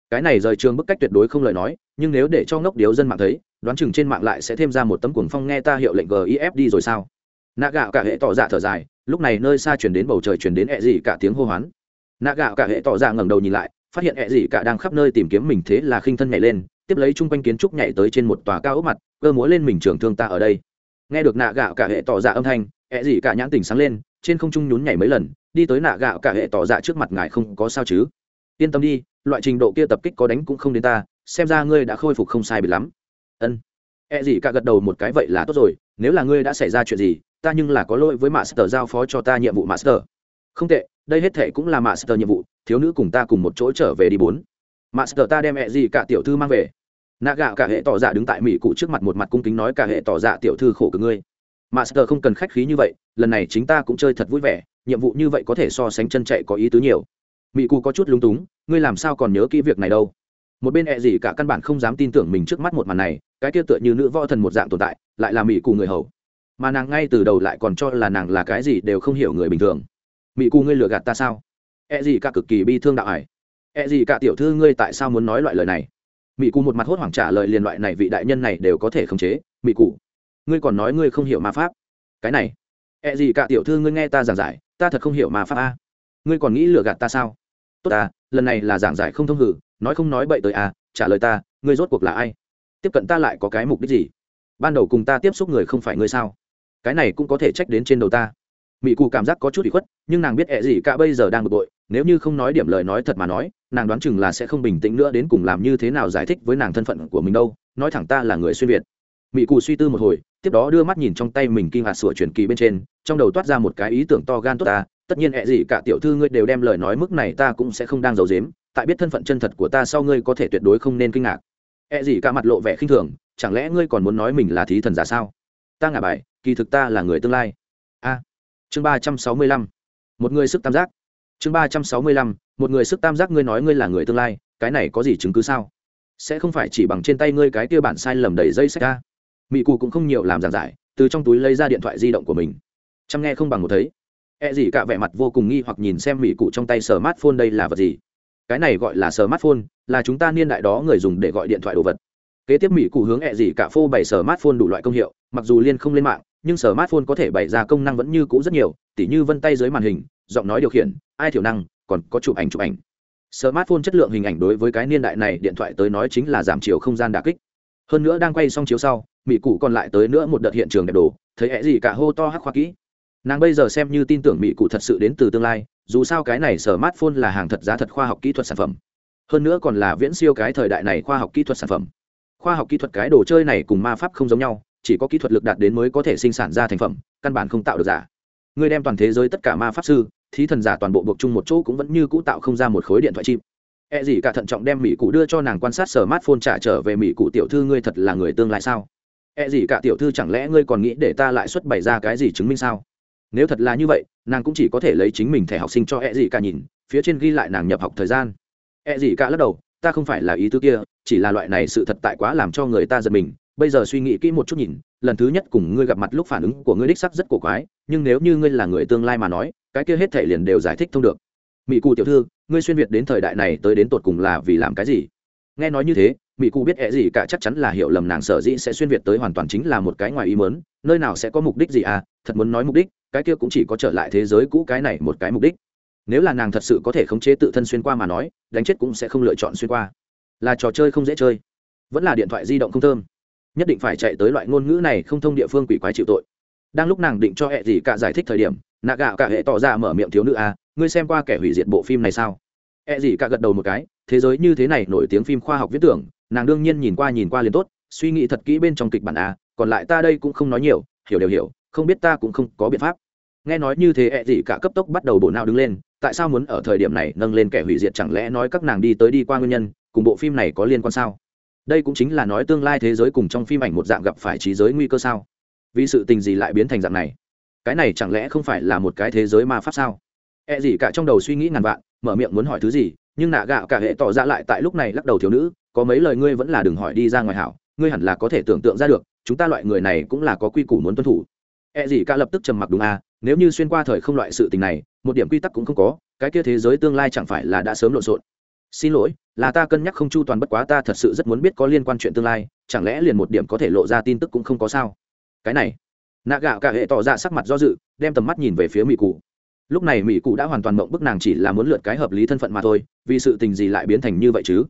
Cái này rời trường bức cách tuyệt đối không lời nói, nhưng nếu để cho ngốc điếu dân mạng thấy, đoán chừng trên mạng lại sẽ thêm ra một tấm cuồng phong nghe ta hiệu lệnh gif đi rồi sao? Nạ gạo cả hệ tỏ dạ thở dài, lúc này nơi xa chuyển đến bầu trời chuyển đến ẹ gì cả tiếng hô hoán. Nạ gạo cả hệ tỏ dạ ngẩng đầu nhìn lại, phát hiện ẹ gì cả đang khắp nơi tìm kiếm mình thế là khinh thân nhảy lên, tiếp lấy chung quanh kiến trúc nhảy tới trên một tòa cao ốc mặt, cơ múa lên mình trường thương ta ở đây. Nghe được nạ gạo cả hệ tỏ dạ âm thanh ẹ gì cả nhãn tình sáng lên, trên không trung nhún nhảy mấy lần, đi tới nạ gạo cả hệ tỏ dạ trước mặt ngài không có sao chứ. Yên tâm đi, loại trình độ kia tập kích có đánh cũng không đến ta, xem ra ngươi đã khôi phục không sai bị lắm. Ân. E gì cả gật đầu một cái vậy là tốt rồi, nếu là ngươi đã xảy ra chuyện gì, ta nhưng là có lỗi với master giao phó cho ta nhiệm vụ master. Không tệ, đây hết thệ cũng là master nhiệm vụ, thiếu nữ cùng ta cùng một chỗ trở về đi bốn. Master ta đem E gì cả tiểu thư mang về. Nạ gạo cả hệ tỏ dạ đứng tại mỹ cụ trước mặt một mặt cung kính nói cả hệ tỏ dạ tiểu thư khổ cực ngươi master không cần khách khí như vậy, lần này chính ta cũng chơi thật vui vẻ, nhiệm vụ như vậy có thể so sánh chân chạy có ý tứ nhiều. Mỹ cụ có chút lúng túng, ngươi làm sao còn nhớ kỹ việc này đâu? Một bên e ẹ gì cả căn bản không dám tin tưởng mình trước mắt một màn này, cái kia tựa như nữ võ thần một dạng tồn tại, lại là mỹ cụ người hầu. Mà nàng ngay từ đầu lại còn cho là nàng là cái gì đều không hiểu người bình thường. Mỹ cụ ngươi lừa gạt ta sao? E ẹ gì cả cực kỳ bi thương đạo ải. E ẹ gì cả tiểu thư ngươi tại sao muốn nói loại lời này? Mỹ cụ một mặt hốt hoảng trả lời liền loại này vị đại nhân này đều có thể khống chế. Mỹ cụ ngươi còn nói ngươi không hiểu ma pháp. Cái này, ẹ gì cả tiểu thư ngươi nghe ta giảng giải, ta thật không hiểu ma pháp a. Ngươi còn nghĩ lừa gạt ta sao? Tốt ta, lần này là giảng giải không thông hử, nói không nói bậy tới à? trả lời ta, ngươi rốt cuộc là ai? Tiếp cận ta lại có cái mục đích gì? Ban đầu cùng ta tiếp xúc người không phải ngươi sao? Cái này cũng có thể trách đến trên đầu ta. Mỹ cụ cảm giác có chút bị khuất, nhưng nàng biết ẹ gì cả bây giờ đang bực bội, nếu như không nói điểm lời nói thật mà nói, nàng đoán chừng là sẽ không bình tĩnh nữa đến cùng làm như thế nào giải thích với nàng thân phận của mình đâu, nói thẳng ta là người xuyên việt mỹ cụ suy tư một hồi, tiếp đó đưa mắt nhìn trong tay mình kinh hạt sửa truyền kỳ bên trên, trong đầu toát ra một cái ý tưởng to gan tốt ta, tất nhiên hẹ gì cả tiểu thư ngươi đều đem lời nói mức này ta cũng sẽ không đang giấu dếm tại biết thân phận chân thật của ta sau ngươi có thể tuyệt đối không nên kinh ngạc. Hẹ gì cả mặt lộ vẻ khinh thường, chẳng lẽ ngươi còn muốn nói mình là thí thần giả sao? Ta ngả bài, kỳ thực ta là người tương lai. A. Chương ba trăm sáu mươi lăm. Một người sức tam giác. Chương ba trăm sáu mươi lăm, một người sức tam giác ngươi nói ngươi là người tương lai, cái này có gì chứng cứ sao? Sẽ không phải chỉ bằng trên tay ngươi cái kia bản sai lầm đầy dây sách ta mỹ cụ cũng không nhiều làm giảng giải, từ trong túi lấy ra điện thoại di động của mình. Chăm nghe không bằng một thấy. E gì cả vẻ mặt vô cùng nghi hoặc nhìn xem mỹ cụ trong tay smartphone đây là vật gì. Cái này gọi là smartphone, là chúng ta niên đại đó người dùng để gọi điện thoại đồ vật. Kế tiếp mỹ cụ hướng e gì cả phô bày smartphone đủ loại công hiệu, mặc dù liên không lên mạng, nhưng smartphone có thể bày ra công năng vẫn như cũ rất nhiều, tỉ như vân tay dưới màn hình, giọng nói điều khiển, ai thiểu năng, còn có chụp ảnh chụp ảnh. Smartphone chất lượng hình ảnh đối với cái niên đại này điện thoại tới nói chính là giảm chiều không gian đà kích. Hơn nữa đang quay xong chiếu sau mỹ cụ còn lại tới nữa một đợt hiện trường đẹp đồ, thấy hẹ gì cả hô to hắc khoa kỹ. Nàng bây giờ xem như tin tưởng mỹ cụ thật sự đến từ tương lai, dù sao cái này sở mát phôn là hàng thật giá thật khoa học kỹ thuật sản phẩm. Hơn nữa còn là viễn siêu cái thời đại này khoa học kỹ thuật sản phẩm. Khoa học kỹ thuật cái đồ chơi này cùng ma pháp không giống nhau, chỉ có kỹ thuật lực đạt đến mới có thể sinh sản ra thành phẩm, căn bản không tạo được giả. Người đem toàn thế giới tất cả ma pháp sư, thí thần giả toàn bộ buộc chung một chỗ cũng vẫn như cũ tạo không ra một khối điện thoại chim. E gì cả thận trọng đem mỹ cụ đưa cho nàng quan sát sở mát phôn trả trở về, mỹ cụ tiểu thư, ngươi thật là người tương lai sao? E gì cả tiểu thư chẳng lẽ ngươi còn nghĩ để ta lại xuất bày ra cái gì chứng minh sao? Nếu thật là như vậy, nàng cũng chỉ có thể lấy chính mình thẻ học sinh cho E gì cả nhìn, phía trên ghi lại nàng nhập học thời gian. E gì cả lắc đầu, ta không phải là ý tứ kia, chỉ là loại này sự thật tại quá làm cho người ta giật mình. Bây giờ suy nghĩ kỹ một chút nhìn, lần thứ nhất cùng ngươi gặp mặt lúc phản ứng của ngươi đích sắc rất cổ quái, nhưng nếu như ngươi là người tương lai mà nói, cái kia hết thể liền đều giải thích thông được. Mỹ cụ tiểu thư, ngươi xuyên việt đến thời đại này tới đến tột cùng là vì làm cái gì? Nghe nói như thế mỹ cụ biết ẹ gì cả chắc chắn là hiểu lầm nàng sở dĩ sẽ xuyên việt tới hoàn toàn chính là một cái ngoài ý mớn nơi nào sẽ có mục đích gì à thật muốn nói mục đích cái kia cũng chỉ có trở lại thế giới cũ cái này một cái mục đích. Nếu là nàng thật sự có thể khống chế tự thân xuyên qua mà nói đánh chết cũng sẽ không lựa chọn xuyên qua. Là trò chơi không dễ chơi vẫn là điện thoại di động không thơm nhất định phải chạy tới loại ngôn ngữ này không thông địa phương quỷ quái chịu tội. Đang lúc nàng định cho hệ gì cả giải thích thời điểm nạ gạo cả hệ tỏ ra mở miệng thiếu nữ a à, ngươi xem qua kẻ hủy diệt bộ phim này sao? Hệ gì cả gật đầu một cái thế giới như thế này nổi tiếng phim khoa học viết tưởng nàng đương nhiên nhìn qua nhìn qua liền tốt suy nghĩ thật kỹ bên trong kịch bản a à, còn lại ta đây cũng không nói nhiều hiểu đều hiểu không biết ta cũng không có biện pháp. Nghe nói như thế ẹ gì cả cấp tốc bắt đầu bộ nào đứng lên tại sao muốn ở thời điểm này nâng lên kẻ hủy diệt chẳng lẽ nói các nàng đi tới đi qua nguyên nhân cùng bộ phim này có liên quan sao? Đây cũng chính là nói tương lai thế giới cùng trong phim ảnh một dạng gặp phải trí giới nguy cơ sao? Vì sự tình gì lại biến thành dạng này? Cái này chẳng lẽ không phải là một cái thế giới ma pháp sao? E gì cả trong đầu suy nghĩ ngàn vạn mở miệng muốn hỏi thứ gì nhưng nạ gạo cả hệ tỏ ra lại tại lúc này lắc đầu thiếu nữ, có mấy lời ngươi vẫn là đừng hỏi đi ra ngoài hảo, ngươi hẳn là có thể tưởng tượng ra được, chúng ta loại người này cũng là có quy củ muốn tuân thủ. E gì cả lập tức trầm mặc đúng à nếu như xuyên qua thời không loại sự tình này, một điểm quy tắc cũng không có, cái kia thế giới tương lai chẳng phải là đã sớm lộn xộn. Xin lỗi, là ta cân nhắc không chu toàn bất quá ta thật sự rất muốn biết có liên quan chuyện tương lai, chẳng lẽ liền một điểm có thể lộ ra tin tức cũng không có sao? Cái này, nạ gạo cả hệ tỏ ra sắc mặt do dự, đem tầm mắt nhìn về phía mỹ cụ. Lúc này mỹ cụ đã hoàn toàn mộng bức nàng chỉ là muốn lượt cái hợp lý thân phận mà thôi vì sự tình gì lại biến thành như vậy chứ?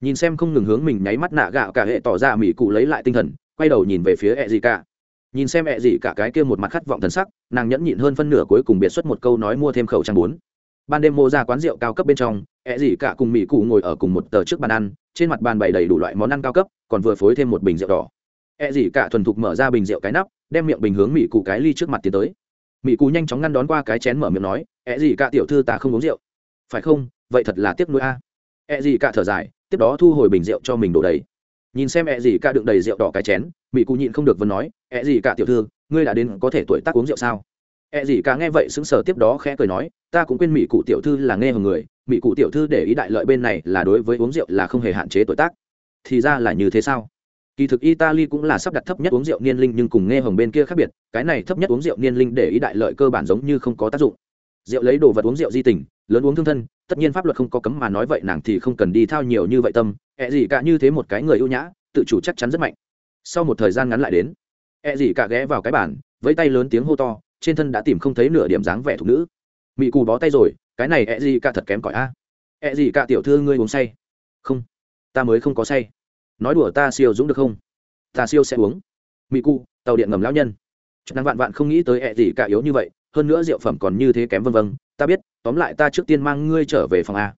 Nhìn xem không ngừng hướng mình nháy mắt nạ gạo cả hệ tỏ ra mỹ cụ lấy lại tinh thần, quay đầu nhìn về phía ẹ gì cả. Nhìn xem ẹ gì cả cái kia một mặt khát vọng thần sắc, nàng nhẫn nhịn hơn phân nửa cuối cùng biệt xuất một câu nói mua thêm khẩu trang bốn. Ban đêm mô ra quán rượu cao cấp bên trong, ẹ gì cả cùng mỹ cụ ngồi ở cùng một tờ trước bàn ăn, trên mặt bàn bày đầy đủ loại món ăn cao cấp, còn vừa phối thêm một bình rượu đỏ. Ẹ gì cả thuần thục mở ra bình rượu cái nắp, đem miệng bình hướng mỹ cụ cái ly trước mặt tiến tới. Mỹ cụ nhanh chóng ngăn đón qua cái chén mở miệng nói, ẹ gì cả tiểu thư ta không uống rượu. Phải không? Vậy thật là tiếc nuối a. E ẹ gì cả thở dài, tiếp đó thu hồi bình rượu cho mình đổ đầy. Nhìn xem e ẹ gì cả đựng đầy rượu đỏ cái chén mỹ cụ nhịn không được vẫn nói e ẹ gì cả tiểu thư, ngươi đã đến có thể tuổi tác uống rượu sao? Ẹ gì cả nghe vậy sững sờ tiếp đó khẽ cười nói, ta cũng quên mỹ cụ tiểu thư là nghe hồng người mỹ cụ tiểu thư để ý đại lợi bên này là đối với uống rượu là không hề hạn chế tuổi tác. Thì ra là như thế sao? Kỳ thực italy cũng là sắp đặt thấp nhất uống rượu niên linh nhưng cùng nghe hồng bên kia khác biệt, cái này thấp nhất uống rượu niên linh để ý đại lợi cơ bản giống như không có tác dụng rượu lấy đồ vật uống rượu di tình, lớn uống thương thân, tất nhiên pháp luật không có cấm mà nói vậy nàng thì không cần đi thao nhiều như vậy tâm, ẹ gì cả như thế một cái người ưu nhã, tự chủ chắc chắn rất mạnh. Sau một thời gian ngắn lại đến, ẹ gì cả ghé vào cái bản với tay lớn tiếng hô to, trên thân đã tìm không thấy nửa điểm dáng vẻ thục nữ. Mị cù bó tay rồi, cái này ẹ gì cả thật kém cỏi a. Ẹ gì cả tiểu thư ngươi uống say. Không, ta mới không có say. Nói đùa ta siêu dũng được không? Ta siêu sẽ uống. Mị cụ tàu điện ngầm lão nhân. Năng vạn vạn không nghĩ tới ẹ gì cả yếu như vậy hơn nữa rượu phẩm còn như thế kém vân vân, ta biết, tóm lại ta trước tiên mang ngươi trở về phòng a.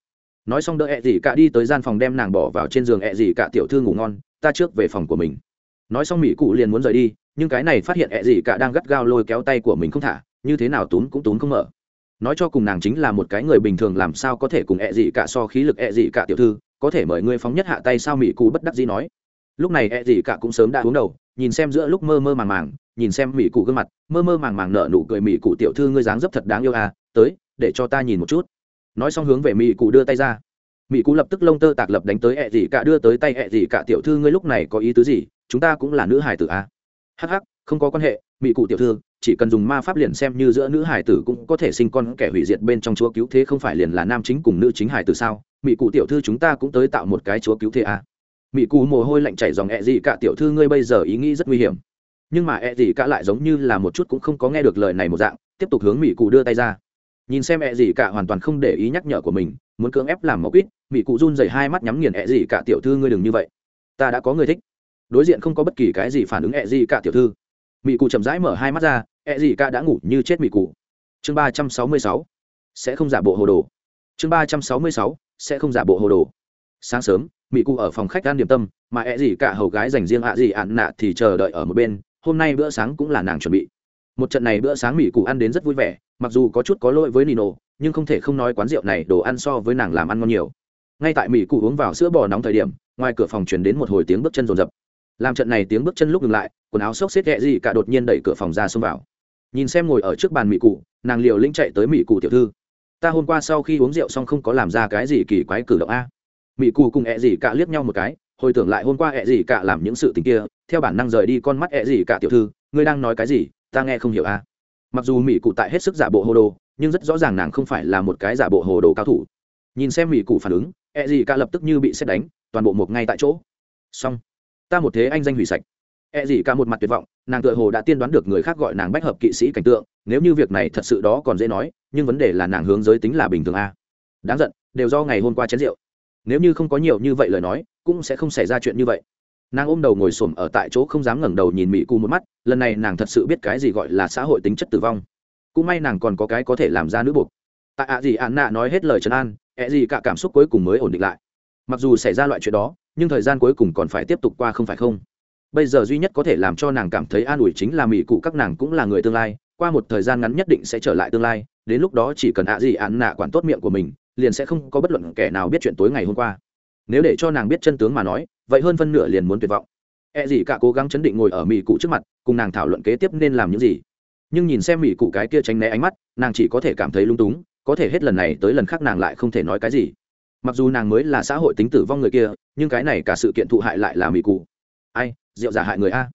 Nói xong đỡ ẹ gì cả đi tới gian phòng đem nàng bỏ vào trên giường ẹ gì cả tiểu thư ngủ ngon, ta trước về phòng của mình. Nói xong mỹ cụ liền muốn rời đi, nhưng cái này phát hiện ẹ gì cả đang gắt gao lôi kéo tay của mình không thả, như thế nào túm cũng túm không mở. Nói cho cùng nàng chính là một cái người bình thường, làm sao có thể cùng ẹ gì cả so khí lực ẹ gì cả tiểu thư, có thể mời ngươi phóng nhất hạ tay sao mỹ cụ bất đắc dĩ nói. Lúc này ẹ gì cả cũng sớm đã uống đầu, nhìn xem giữa lúc mơ mơ màng màng nhìn xem mỹ cụ gương mặt, mơ mơ màng màng nở nụ cười mỹ cụ tiểu thư ngươi dáng dấp thật đáng yêu à tới, để cho ta nhìn một chút. Nói xong hướng về mỹ cụ đưa tay ra. Mỹ cụ lập tức lông tơ tạc lập đánh tới ẹ gì cả đưa tới tay ẹ gì cả tiểu thư ngươi lúc này có ý tứ gì, chúng ta cũng là nữ hải tử à. Hắc hắc, không có quan hệ, mỹ cụ tiểu thư, chỉ cần dùng ma pháp liền xem như giữa nữ hải tử cũng có thể sinh con kẻ hủy diệt bên trong chúa cứu thế không phải liền là nam chính cùng nữ chính hải tử sao? Mỹ cụ tiểu thư chúng ta cũng tới tạo một cái chúa cứu thế à. mỹ cụ mồ hôi lạnh chảy dòng ẹ gì cả tiểu thư ngươi bây giờ ý nghĩ rất nguy hiểm nhưng mà ẹ gì cả lại giống như là một chút cũng không có nghe được lời này một dạng, tiếp tục hướng mỹ cụ đưa tay ra. Nhìn xem ẹ gì cả hoàn toàn không để ý nhắc nhở của mình, muốn cưỡng ép làm mẫu quýt mỹ cụ run dày hai mắt nhắm nghiền ẹ gì cả tiểu thư ngươi đừng như vậy. Ta đã có người thích. Đối diện không có bất kỳ cái gì phản ứng ẹ gì cả tiểu thư. Mỹ cụ chậm rãi mở hai mắt ra, ẹ gì cả đã ngủ như chết mỹ cụ. Chương ba trăm sáu mươi sáu. Sẽ không giả bộ hồ đồ. Chương ba trăm sáu mươi sáu. Sẽ không giả bộ hồ đồ. Sáng sớm mỹ cụ ở phòng khách ăn điểm tâm, mà ẹ gì cả hầu gái dành riêng ạ gì ạn nạ thì chờ đợi ở một bên hôm nay bữa sáng cũng là nàng chuẩn bị. Một trận này bữa sáng mỹ cụ ăn đến rất vui vẻ, mặc dù có chút có lỗi với nino, nhưng không thể không nói quán rượu này đồ ăn so với nàng làm ăn ngon nhiều. Ngay tại mỹ cụ uống vào sữa bò nóng thời điểm, ngoài cửa phòng chuyển đến một hồi tiếng bước chân rồn rập. Làm trận này tiếng bước chân lúc ngừng lại, quần áo xốc xếp ghẹ gì cả đột nhiên đẩy cửa phòng ra xông vào. Nhìn xem ngồi ở trước bàn mỹ cụ nàng liều lĩnh chạy tới mỹ cụ tiểu thư. Ta hôm qua sau khi uống rượu xong không có làm ra cái gì kỳ quái cử động a. Mỹ cụ cùng ẹ gì cả liếc nhau một cái hồi tưởng lại hôm qua ẹ gì cả làm những sự tình kia, theo bản năng rời đi con mắt ẹ gì cả tiểu thư, ngươi đang nói cái gì, ta nghe không hiểu a mặc dù mỹ cụ tại hết sức giả bộ hồ đồ, nhưng rất rõ ràng nàng không phải là một cái giả bộ hồ đồ cao thủ. Nhìn xem mỹ cụ phản ứng, ẹ gì cả lập tức như bị xét đánh, toàn bộ một ngay tại chỗ. Xong, ta một thế anh danh hủy sạch. Ẹ gì cả một mặt tuyệt vọng, nàng tựa hồ đã tiên đoán được người khác gọi nàng bách hợp kỵ sĩ cảnh tượng, nếu như việc này thật sự đó còn dễ nói, nhưng vấn đề là nàng hướng giới tính là bình thường a đáng giận, đều do ngày hôm qua chén rượu nếu như không có nhiều như vậy lời nói, cũng sẽ không xảy ra chuyện như vậy. Nàng ôm đầu ngồi xổm ở tại chỗ không dám ngẩng đầu nhìn mỹ cụ một mắt, lần này nàng thật sự biết cái gì gọi là xã hội tính chất tử vong. Cũng may nàng còn có cái có thể làm ra nữ buộc. Tại ạ gì ạn nạ nói hết lời trấn an, ẹ gì cả cảm xúc cuối cùng mới ổn định lại. Mặc dù xảy ra loại chuyện đó, nhưng thời gian cuối cùng còn phải tiếp tục qua không phải không? Bây giờ duy nhất có thể làm cho nàng cảm thấy an ủi chính là mỹ cụ các nàng cũng là người tương lai, qua một thời gian ngắn nhất định sẽ trở lại tương lai, đến lúc đó chỉ cần ạ gì ạn nạ quản tốt miệng của mình liền sẽ không có bất luận kẻ nào biết chuyện tối ngày hôm qua. Nếu để cho nàng biết chân tướng mà nói, vậy hơn phân nửa liền muốn tuyệt vọng. E gì cả cố gắng chấn định ngồi ở mỹ cụ trước mặt, cùng nàng thảo luận kế tiếp nên làm những gì. Nhưng nhìn xem mỹ cụ cái kia tránh né ánh mắt, nàng chỉ có thể cảm thấy lung túng, có thể hết lần này tới lần khác nàng lại không thể nói cái gì. Mặc dù nàng mới là xã hội tính tử vong người kia, nhưng cái này cả sự kiện thụ hại lại là mỹ cụ. Ai, rượu giả hại người a.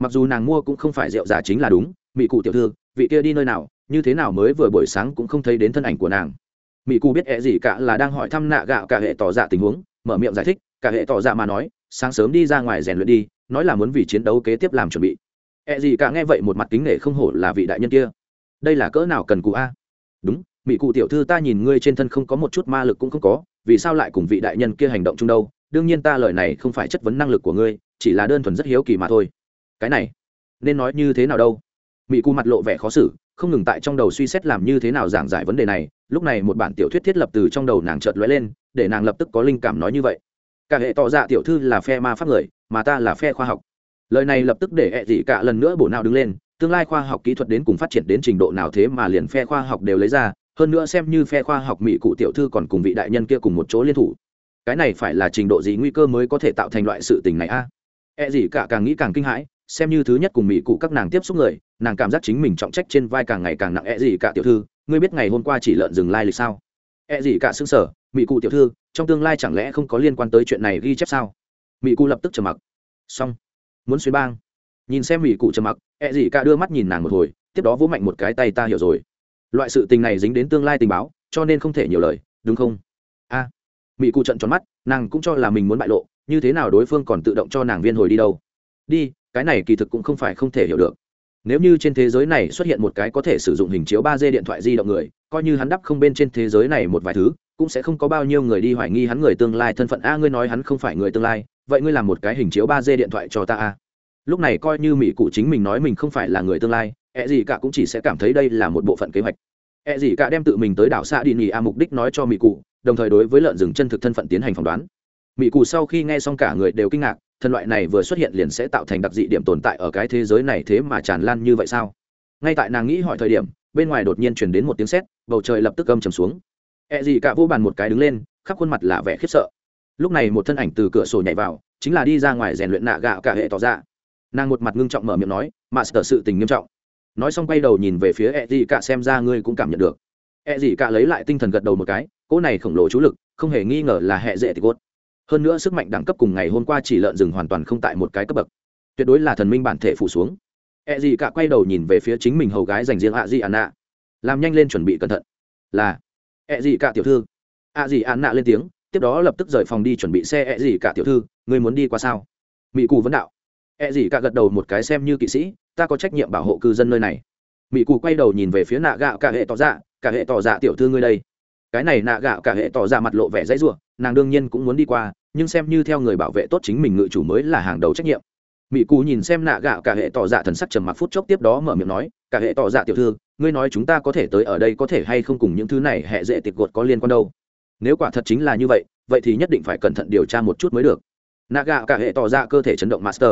Mặc dù nàng mua cũng không phải rượu giả chính là đúng mỹ cụ tiểu thư, vị kia đi nơi nào, như thế nào mới vừa buổi sáng cũng không thấy đến thân ảnh của nàng mỹ cụ biết ẹ gì cả là đang hỏi thăm nạ gạo cả hệ tỏ dạ tình huống, mở miệng giải thích, cả hệ tỏ dạ mà nói, sáng sớm đi ra ngoài rèn luyện đi, nói là muốn vì chiến đấu kế tiếp làm chuẩn bị. Ẹ gì cả nghe vậy một mặt kính nể không hổ là vị đại nhân kia. Đây là cỡ nào cần cụ a? Đúng mỹ cụ tiểu thư ta nhìn ngươi trên thân không có một chút ma lực cũng không có, vì sao lại cùng vị đại nhân kia hành động chung đâu? Đương nhiên ta lời này không phải chất vấn năng lực của ngươi, chỉ là đơn thuần rất hiếu kỳ mà thôi. Cái này, nên nói như thế nào đâu? Mỹ cụ mặt lộ vẻ khó xử, không ngừng tại trong đầu suy xét làm như thế nào giảng giải vấn đề này lúc này một bản tiểu thuyết thiết lập từ trong đầu nàng chợt lóe lên, để nàng lập tức có linh cảm nói như vậy. Cả hệ tỏ dạ tiểu thư là phe ma pháp người, mà ta là phe khoa học. Lời này lập tức để ẹ dị cả lần nữa bổ nào đứng lên, tương lai khoa học kỹ thuật đến cùng phát triển đến trình độ nào thế mà liền phe khoa học đều lấy ra, hơn nữa xem như phe khoa học mỹ cụ tiểu thư còn cùng vị đại nhân kia cùng một chỗ liên thủ. Cái này phải là trình độ gì nguy cơ mới có thể tạo thành loại sự tình này a? À? ẹ dị cả càng nghĩ càng kinh hãi, xem như thứ nhất cùng mỹ cụ các nàng tiếp xúc người, nàng cảm giác chính mình trọng trách trên vai càng ngày càng nặng. E gì cả tiểu thư ngươi biết ngày hôm qua chỉ lợn dừng lai lịch sao? E gì cả xương sở mỹ cụ tiểu thư trong tương lai chẳng lẽ không có liên quan tới chuyện này ghi chép sao? Mỹ cụ lập tức trầm mặc. Xong. Muốn xuyên bang. Nhìn xem mỹ cụ trầm mặc e gì cả đưa mắt nhìn nàng một hồi tiếp đó vỗ mạnh một cái tay ta hiểu rồi. Loại sự tình này dính đến tương lai tình báo cho nên không thể nhiều lời đúng không? A. À, mỹ cụ trận tròn mắt nàng cũng cho là mình muốn bại lộ như thế nào đối phương còn tự động cho nàng viên hồi đi đâu? Đi cái này kỳ thực cũng không phải không thể hiểu được nếu như trên thế giới này xuất hiện một cái có thể sử dụng hình chiếu ba d điện thoại di động người, coi như hắn đắp không bên trên thế giới này một vài thứ, cũng sẽ không có bao nhiêu người đi hoài nghi hắn người tương lai thân phận. A, ngươi nói hắn không phải người tương lai, vậy ngươi làm một cái hình chiếu ba d điện thoại cho ta a. Lúc này coi như mỹ cụ chính mình nói mình không phải là người tương lai ẹ gì cả cũng chỉ sẽ cảm thấy đây là một bộ phận kế hoạch. Ẹ gì cả đem tự mình tới đảo xa đi nghỉ a mục đích nói cho mỹ cụ, đồng thời đối với lợn rừng chân thực thân phận tiến hành phỏng đoán mỹ cụ sau khi nghe xong cả người đều kinh ngạc thân loại này vừa xuất hiện liền sẽ tạo thành đặc dị điểm tồn tại ở cái thế giới này thế mà tràn lan như vậy sao? Ngay tại nàng nghĩ hỏi thời điểm, bên ngoài đột nhiên chuyển đến một tiếng sét, bầu trời lập tức âm trầm xuống. E gì cả vô bàn một cái đứng lên, khắp khuôn mặt là vẻ khiếp sợ. Lúc này một thân ảnh từ cửa sổ nhảy vào, chính là đi ra ngoài rèn luyện nạ gạo cả hệ tỏ ra. Nàng một mặt ngưng trọng mở miệng nói, mà sở sự tình nghiêm trọng. Nói xong quay đầu nhìn về phía E gì cả xem ra ngươi cũng cảm nhận được. E gì cả lấy lại tinh thần gật đầu một cái cỗ này khổng lồ chú lực, không hề nghi ngờ là hệ dễ thì cốt hơn nữa sức mạnh đẳng cấp cùng ngày hôm qua chỉ lợn rừng hoàn toàn không tại một cái cấp bậc. Tuyệt đối là thần minh bản thể phủ xuống. E gì cả quay đầu nhìn về phía chính mình hầu gái dành riêng ạ gì ạn nạ. Làm nhanh lên chuẩn bị cẩn thận. Là e gì cả tiểu thư. Ạ gì ạn nạ lên tiếng, tiếp đó lập tức rời phòng đi chuẩn bị xe e gì cả tiểu thư người muốn đi qua sao? Mỹ cụ vấn đạo. E gì cả gật đầu một cái xem như kỵ sĩ, ta có trách nhiệm bảo hộ cư dân nơi này. Mỹ cụ quay đầu nhìn về phía nạ gạo cả hệ tỏ dạ cả hệ tỏ dạ tiểu thư ngươi đây. Cái này nạ gạo cả hệ tỏ dạ mặt lộ vẻ dãy ruộng nàng đương nhiên cũng muốn đi qua, nhưng xem như theo người bảo vệ tốt chính mình ngự chủ mới là hàng đầu trách nhiệm. Mỹ cù nhìn xem nạ gạo cả hệ tỏ dạ thần sắc trầm mặc phút chốc tiếp đó mở miệng nói, cả hệ tỏ dạ tiểu thư, ngươi nói chúng ta có thể tới ở đây có thể hay không cùng những thứ này hệ dễ tiệt gột có liên quan đâu? Nếu quả thật chính là như vậy vậy thì nhất định phải cẩn thận điều tra một chút mới được. Nạ gạo cả hệ tỏ dạ cơ thể chấn động master.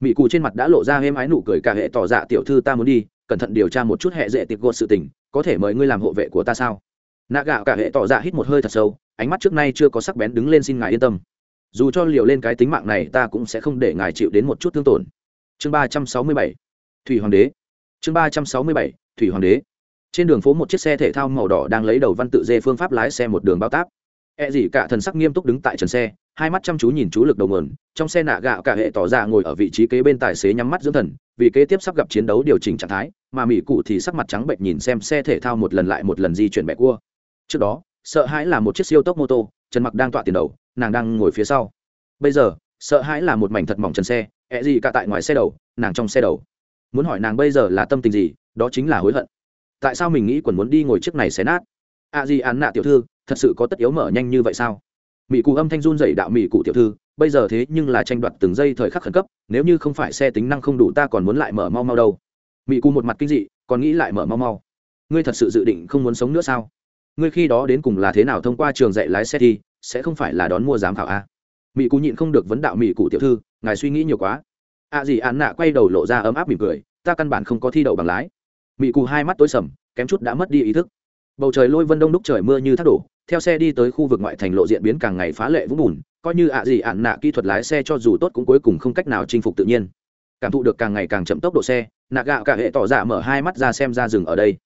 Mỹ cù trên mặt đã lộ ra êm ái nụ cười, cả hệ tỏ dạ tiểu thư ta muốn đi, cẩn thận điều tra một chút hệ dễ tiệt gột sự tình, có thể mời ngươi làm hộ vệ của ta sao? Nạ gạo cả hệ tỏ dạ hít một hơi thật sâu ánh mắt trước nay chưa có sắc bén đứng lên xin ngài yên tâm. Dù cho liều lên cái tính mạng này, ta cũng sẽ không để ngài chịu đến một chút thương tổn. Chương ba trăm sáu mươi bảy, thủy hoàng đế. Chương ba trăm sáu mươi bảy, thủy hoàng đế. Trên đường phố một chiếc xe thể thao màu đỏ đang lấy đầu văn tự dê phương pháp lái xe một đường bao táp. E gì cả thần sắc nghiêm túc đứng tại trần xe, hai mắt chăm chú nhìn chú lực đầu mườn trong xe nạ gạo cả hệ tỏ ra ngồi ở vị trí kế bên tài xế nhắm mắt dưỡng thần, vì kế tiếp sắp gặp chiến đấu điều chỉnh trạng thái, mà mỹ cụ thì sắc mặt trắng bệnh nhìn xem xe thể thao một lần lại một lần di chuyển bẹ cua. Trước đó sợ hãi là một chiếc siêu tốc mô tô, trần mặc đang tọa tiền đầu, nàng đang ngồi phía sau. Bây giờ, sợ hãi là một mảnh thật mỏng trần xe, ẹ gì cả tại ngoài xe đầu, nàng trong xe đầu. Muốn hỏi nàng bây giờ là tâm tình gì, đó chính là hối hận. Tại sao mình nghĩ quần muốn đi ngồi chiếc này xé nát? A gì án nạ tiểu thư, thật sự có tất yếu mở nhanh như vậy sao? Mỹ cụ âm thanh run dày đạo mỹ cụ tiểu thư, bây giờ thế nhưng là tranh đoạt từng giây thời khắc khẩn cấp, nếu như không phải xe tính năng không đủ ta còn muốn lại mở mau mau đâu. Mỹ cụ một mặt kinh dị, còn nghĩ lại mở mau mau. Ngươi thật sự dự định không muốn sống nữa sao? Ngươi khi đó đến cùng là thế nào thông qua trường dạy lái xe thi sẽ không phải là đón mua giám khảo a? Mỹ cụ nhịn không được vấn đạo mỹ cụ tiểu thư, ngài suy nghĩ nhiều quá. A à gì án nạ quay đầu lộ ra ấm áp mỉm cười, ta căn bản không có thi đậu bằng lái. Mỹ cụ hai mắt tối sầm, kém chút đã mất đi ý thức. Bầu trời lôi vân đông đúc trời mưa như thác đổ, theo xe đi tới khu vực ngoại thành lộ diện biến càng ngày phá lệ vũng bùn, coi như ạ gì ạn nạ kỹ thuật lái xe cho dù tốt cũng cuối cùng không cách nào chinh phục tự nhiên. Cảm thụ được càng ngày càng chậm tốc độ xe, nạ gạo cả hệ tỏ dạ mở hai mắt ra xem ra rừng ở đây.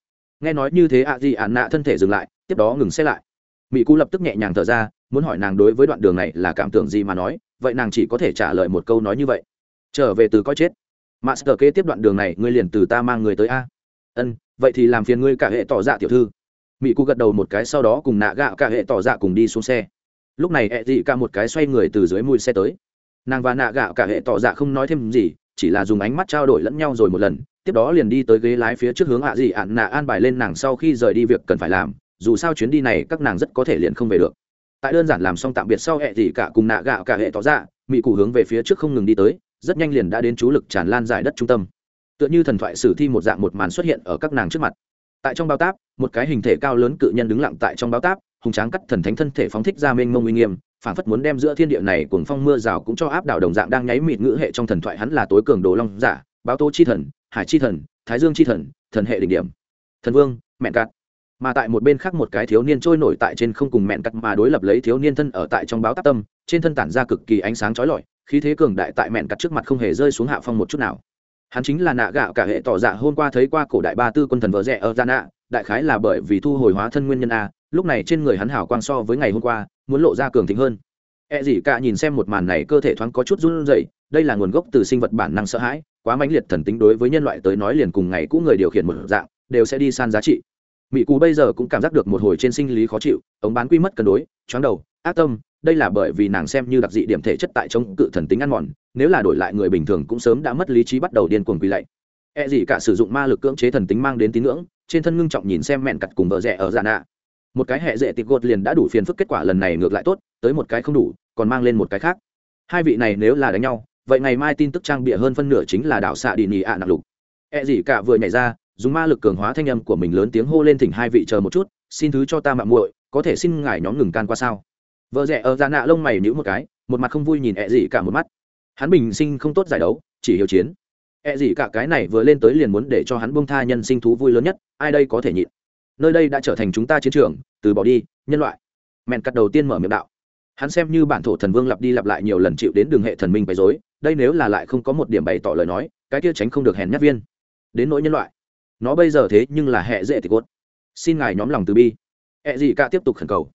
Nghe nói như thế ạ gì ạn nạ thân thể dừng lại tiếp đó ngừng xe lại. Mỹ cú lập tức nhẹ nhàng thở ra, muốn hỏi nàng đối với đoạn đường này là cảm tưởng gì mà nói, vậy nàng chỉ có thể trả lời một câu nói như vậy. Trở về từ coi chết. Master kế tiếp đoạn đường này, ngươi liền từ ta mang người tới a. Ân, vậy thì làm phiền ngươi cả hệ tỏ dạ tiểu thư. Mỹ cú gật đầu một cái, sau đó cùng nạ gạo cả hệ tỏ dạ cùng đi xuống xe. Lúc này ẹ dị ca một cái xoay người từ dưới mùi xe tới. Nàng và nạ gạo cả hệ tỏ dạ không nói thêm gì, chỉ là dùng ánh mắt trao đổi lẫn nhau rồi một lần, tiếp đó liền đi tới ghế lái phía trước hướng hạ dị ạn nạ an bài lên nàng sau khi rời đi việc cần phải làm dù sao chuyến đi này các nàng rất có thể liền không về được. Tại đơn giản làm xong tạm biệt sau, hệ thì cả cùng nạ gạo cả hệ tỏ ra mỹ cụ hướng về phía trước không ngừng đi tới, rất nhanh liền đã đến chú lực tràn lan giải đất trung tâm. Tựa như thần thoại sử thi một dạng một màn xuất hiện ở các nàng trước mặt. Tại trong bao táp, một cái hình thể cao lớn cự nhân đứng lặng tại trong bao táp, hùng tráng cắt thần thánh thân thể phóng thích ra mênh mông uy nghiêm phản phất muốn đem giữa thiên địa này cùng phong mưa rào cũng cho áp đảo đồng dạng đang nháy mịt ngữ hệ trong thần thoại hắn là tối cường đồ long giả, báo tô chi thần, hải chi thần, thái dương chi thần thần hệ đỉnh điểm. Thần vương mẹn cắt mà tại một bên khác một cái thiếu niên trôi nổi tại trên không cùng mẹn cắt mà đối lập lấy thiếu niên thân ở tại trong báo tác tâm trên thân tản ra cực kỳ ánh sáng chói lọi khí thế cường đại tại mẹn cắt trước mặt không hề rơi xuống hạ phong một chút nào hắn chính là nạ gạo cả hệ tỏ dạ hôm qua thấy qua cổ đại ba tư quân thần vợ rẻ ở gian nạ đại khái là bởi vì thu hồi hóa thân nguyên nhân a lúc này trên người hắn hảo quang so với ngày hôm qua muốn lộ ra cường thịnh hơn E gì cả nhìn xem một màn này cơ thể thoáng có chút run rẩy, đây là nguồn gốc từ sinh vật bản năng sợ hãi, quá mãnh liệt thần tính đối với nhân loại tới nói liền cùng ngày cũ người điều khiển một dạng, đều sẽ đi san giá trị. Mị Cú bây giờ cũng cảm giác được một hồi trên sinh lý khó chịu, ống bán quy mất cân đối, choáng đầu, ác tâm, đây là bởi vì nàng xem như đặc dị điểm thể chất tại chống cự thần tính ăn mòn, nếu là đổi lại người bình thường cũng sớm đã mất lý trí bắt đầu điên cuồng quỳ lạy. E gì cả sử dụng ma lực cưỡng chế thần tính mang đến tín ngưỡng, trên thân ngưng trọng nhìn xem mẹn cặt cùng vợ rẻ ở dạ nạ. Một cái hệ dễ tịt gột liền đã đủ phiền phức kết quả lần này ngược lại tốt tới một cái không đủ còn mang lên một cái khác. Hai vị này nếu là đánh nhau vậy ngày mai tin tức trang bịa hơn phân nửa chính là đảo xạ đi nhì ạ nặng lục. E gì cả vừa nhảy ra dùng ma lực cường hóa thanh âm của mình lớn tiếng hô lên thỉnh hai vị chờ một chút, xin thứ cho ta mạng muội, có thể xin ngài nhóm ngừng can qua sao? Vợ rẻ ở ra nạ lông mày nhíu một cái, một mặt không vui nhìn E gì cả một mắt. Hắn bình sinh không tốt giải đấu, chỉ hiểu chiến. E gì cả cái này vừa lên tới liền muốn để cho hắn bông tha nhân sinh thú vui lớn nhất, ai đây có thể nhịn? Nơi đây đã trở thành chúng ta chiến trường, từ bỏ đi, nhân loại. Mẹn cắt đầu tiên mở miệng đạo. Hắn xem như bản thổ thần vương lặp đi lặp lại nhiều lần chịu đến đường hệ thần minh bày dối đây nếu là lại không có một điểm bày tỏ lời nói, cái kia tránh không được hèn nhát viên. Đến nỗi nhân loại nó bây giờ thế nhưng là hệ dễ thì cốt. Xin ngài nhóm lòng từ bi. Ẹ gì cả tiếp tục khẩn cầu.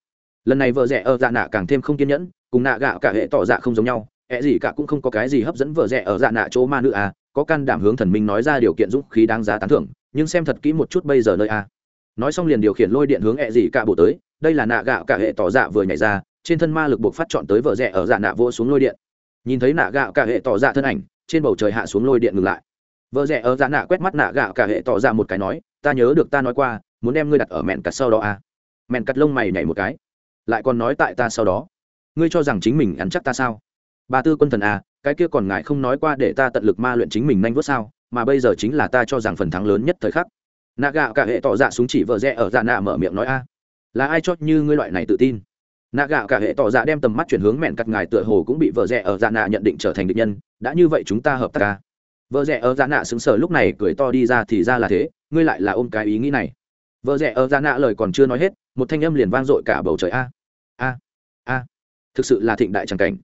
Lần này vợ rẻ ở dạ nạ càng thêm không kiên nhẫn, cùng nạ gạo cả hệ tỏ dạ không giống nhau. Ẹ gì cả cũng không có cái gì hấp dẫn vợ rẻ ở dạ nạ chỗ ma nữ à có can đảm hướng thần minh nói ra điều kiện dũng khí đáng giá tán thưởng, nhưng xem thật kỹ một chút bây giờ nơi a nói xong liền điều khiển lôi điện hướng ẹ gì cả bộ tới, đây là nạ gạo cả hệ tỏ dạ vừa nhảy ra, trên thân ma lực buộc phát chọn tới vợ rẻ ở dạ nạ vô xuống lôi điện. Nhìn thấy nạ gạo cả hệ tỏ dạ thân ảnh, trên bầu trời hạ xuống lôi điện ngừng lại vợ rẻ ở dạ nạ quét mắt nạ gạo cả hệ tỏ dạ một cái nói, ta nhớ được ta nói qua, muốn đem ngươi đặt ở mẹn cắt sau đó à? Mẹn cắt lông mày nhảy một cái. Lại còn nói tại ta sau đó. Ngươi cho rằng chính mình ăn chắc ta sao? Ba tư quân thần à cái kia còn ngại không nói qua để ta tận lực ma luyện chính mình nhanh vớt sao, mà bây giờ chính là ta cho rằng phần thắng lớn nhất thời khắc. Nạ gạo cả hệ tỏ dạ súng chỉ vợ rẽ ở dạ nạ mở miệng nói a. Là ai cho như ngươi loại này tự tin? Nạ gạo cả hệ tỏ dạ đem tầm mắt chuyển hướng mẹn cắt ngài tựa hồ cũng bị vợ rẽ ở dạ nạ nhận định trở thành định nhân. Đã như vậy chúng ta hợp tác ca vợ rẻ ở dạ nạ xứng sở lúc này cười to đi ra thì ra là thế, ngươi lại là ôm cái ý nghĩ này. Vợ rẻ ở dạ nạ lời còn chưa nói hết, một thanh âm liền vang dội cả bầu trời. A a a. Thực sự là thịnh đại tràng cảnh.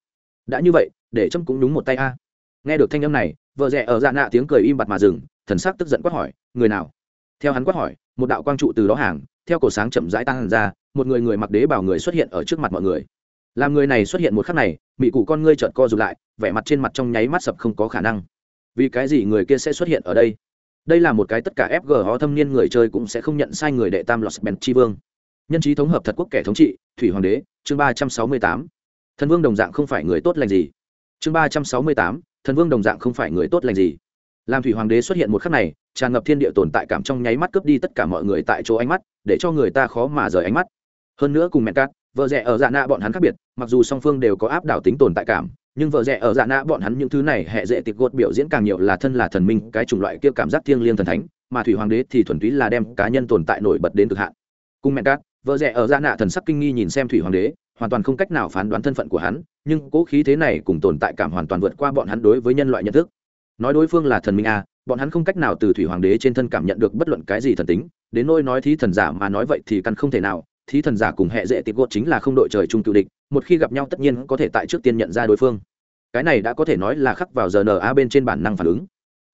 Đã như vậy, để trâm cũng đúng một tay a. Nghe được thanh âm này, vợ rẻ ở dạ nạ tiếng cười im bặt mà dừng, thần sắc tức giận quát hỏi, người nào? Theo hắn quát hỏi, một đạo quang trụ từ đó hàng, theo cổ sáng chậm rãi tan ra, một người người mặc đế bảo người xuất hiện ở trước mặt mọi người. Làm người này xuất hiện một khắc này, mị cụ con ngươi trợt co rụt lại, vẻ mặt trên mặt trong nháy mắt sập không có khả năng vì cái gì người kia sẽ xuất hiện ở đây? Đây là một cái tất cả fg ho thâm niên người chơi cũng sẽ không nhận sai người đệ tam lọt bèn tri vương. Nhân trí thống hợp thật quốc kẻ thống trị, thủy hoàng đế, chương ba trăm sáu mươi tám. Thần vương đồng dạng không phải người tốt lành gì. Chương ba trăm sáu mươi tám, thần vương đồng dạng không phải người tốt lành gì. Làm thủy hoàng đế xuất hiện một khắc này, tràn ngập thiên địa tồn tại cảm trong nháy mắt cướp đi tất cả mọi người tại chỗ ánh mắt, để cho người ta khó mà rời ánh mắt. Hơn nữa cùng mẹ cát, vợ rẻ ở dạ nạ bọn hắn khác biệt, mặc dù song phương đều có áp đảo tính tồn tại cảm nhưng vợ rẻ ở dạ nạ bọn hắn những thứ này, hệ dễ tịch gột biểu diễn càng nhiều là thân là thần minh, cái chủng loại kia cảm giác thiêng liêng thần thánh, mà thủy hoàng đế thì thuần túy là đem cá nhân tồn tại nổi bật đến cực hạn. Cùng mẹ cát, vợ rẻ ở dạ nạ thần sắc kinh nghi nhìn xem thủy hoàng đế, hoàn toàn không cách nào phán đoán thân phận của hắn, nhưng cố khí thế này cùng tồn tại cảm hoàn toàn vượt qua bọn hắn đối với nhân loại nhận thức. Nói đối phương là thần minh a, bọn hắn không cách nào từ thủy hoàng đế trên thân cảm nhận được bất luận cái gì thần tính, đến nôi nói thí thần giả mà nói vậy thì căn không thể nào thí thần giả cùng hệ dễ tiệp gột chính là không đội trời chung cựu địch, một khi gặp nhau tất nhiên có thể tại trước tiên nhận ra đối phương. Cái này đã có thể nói là khắc vào giờ na bên trên bản năng phản ứng.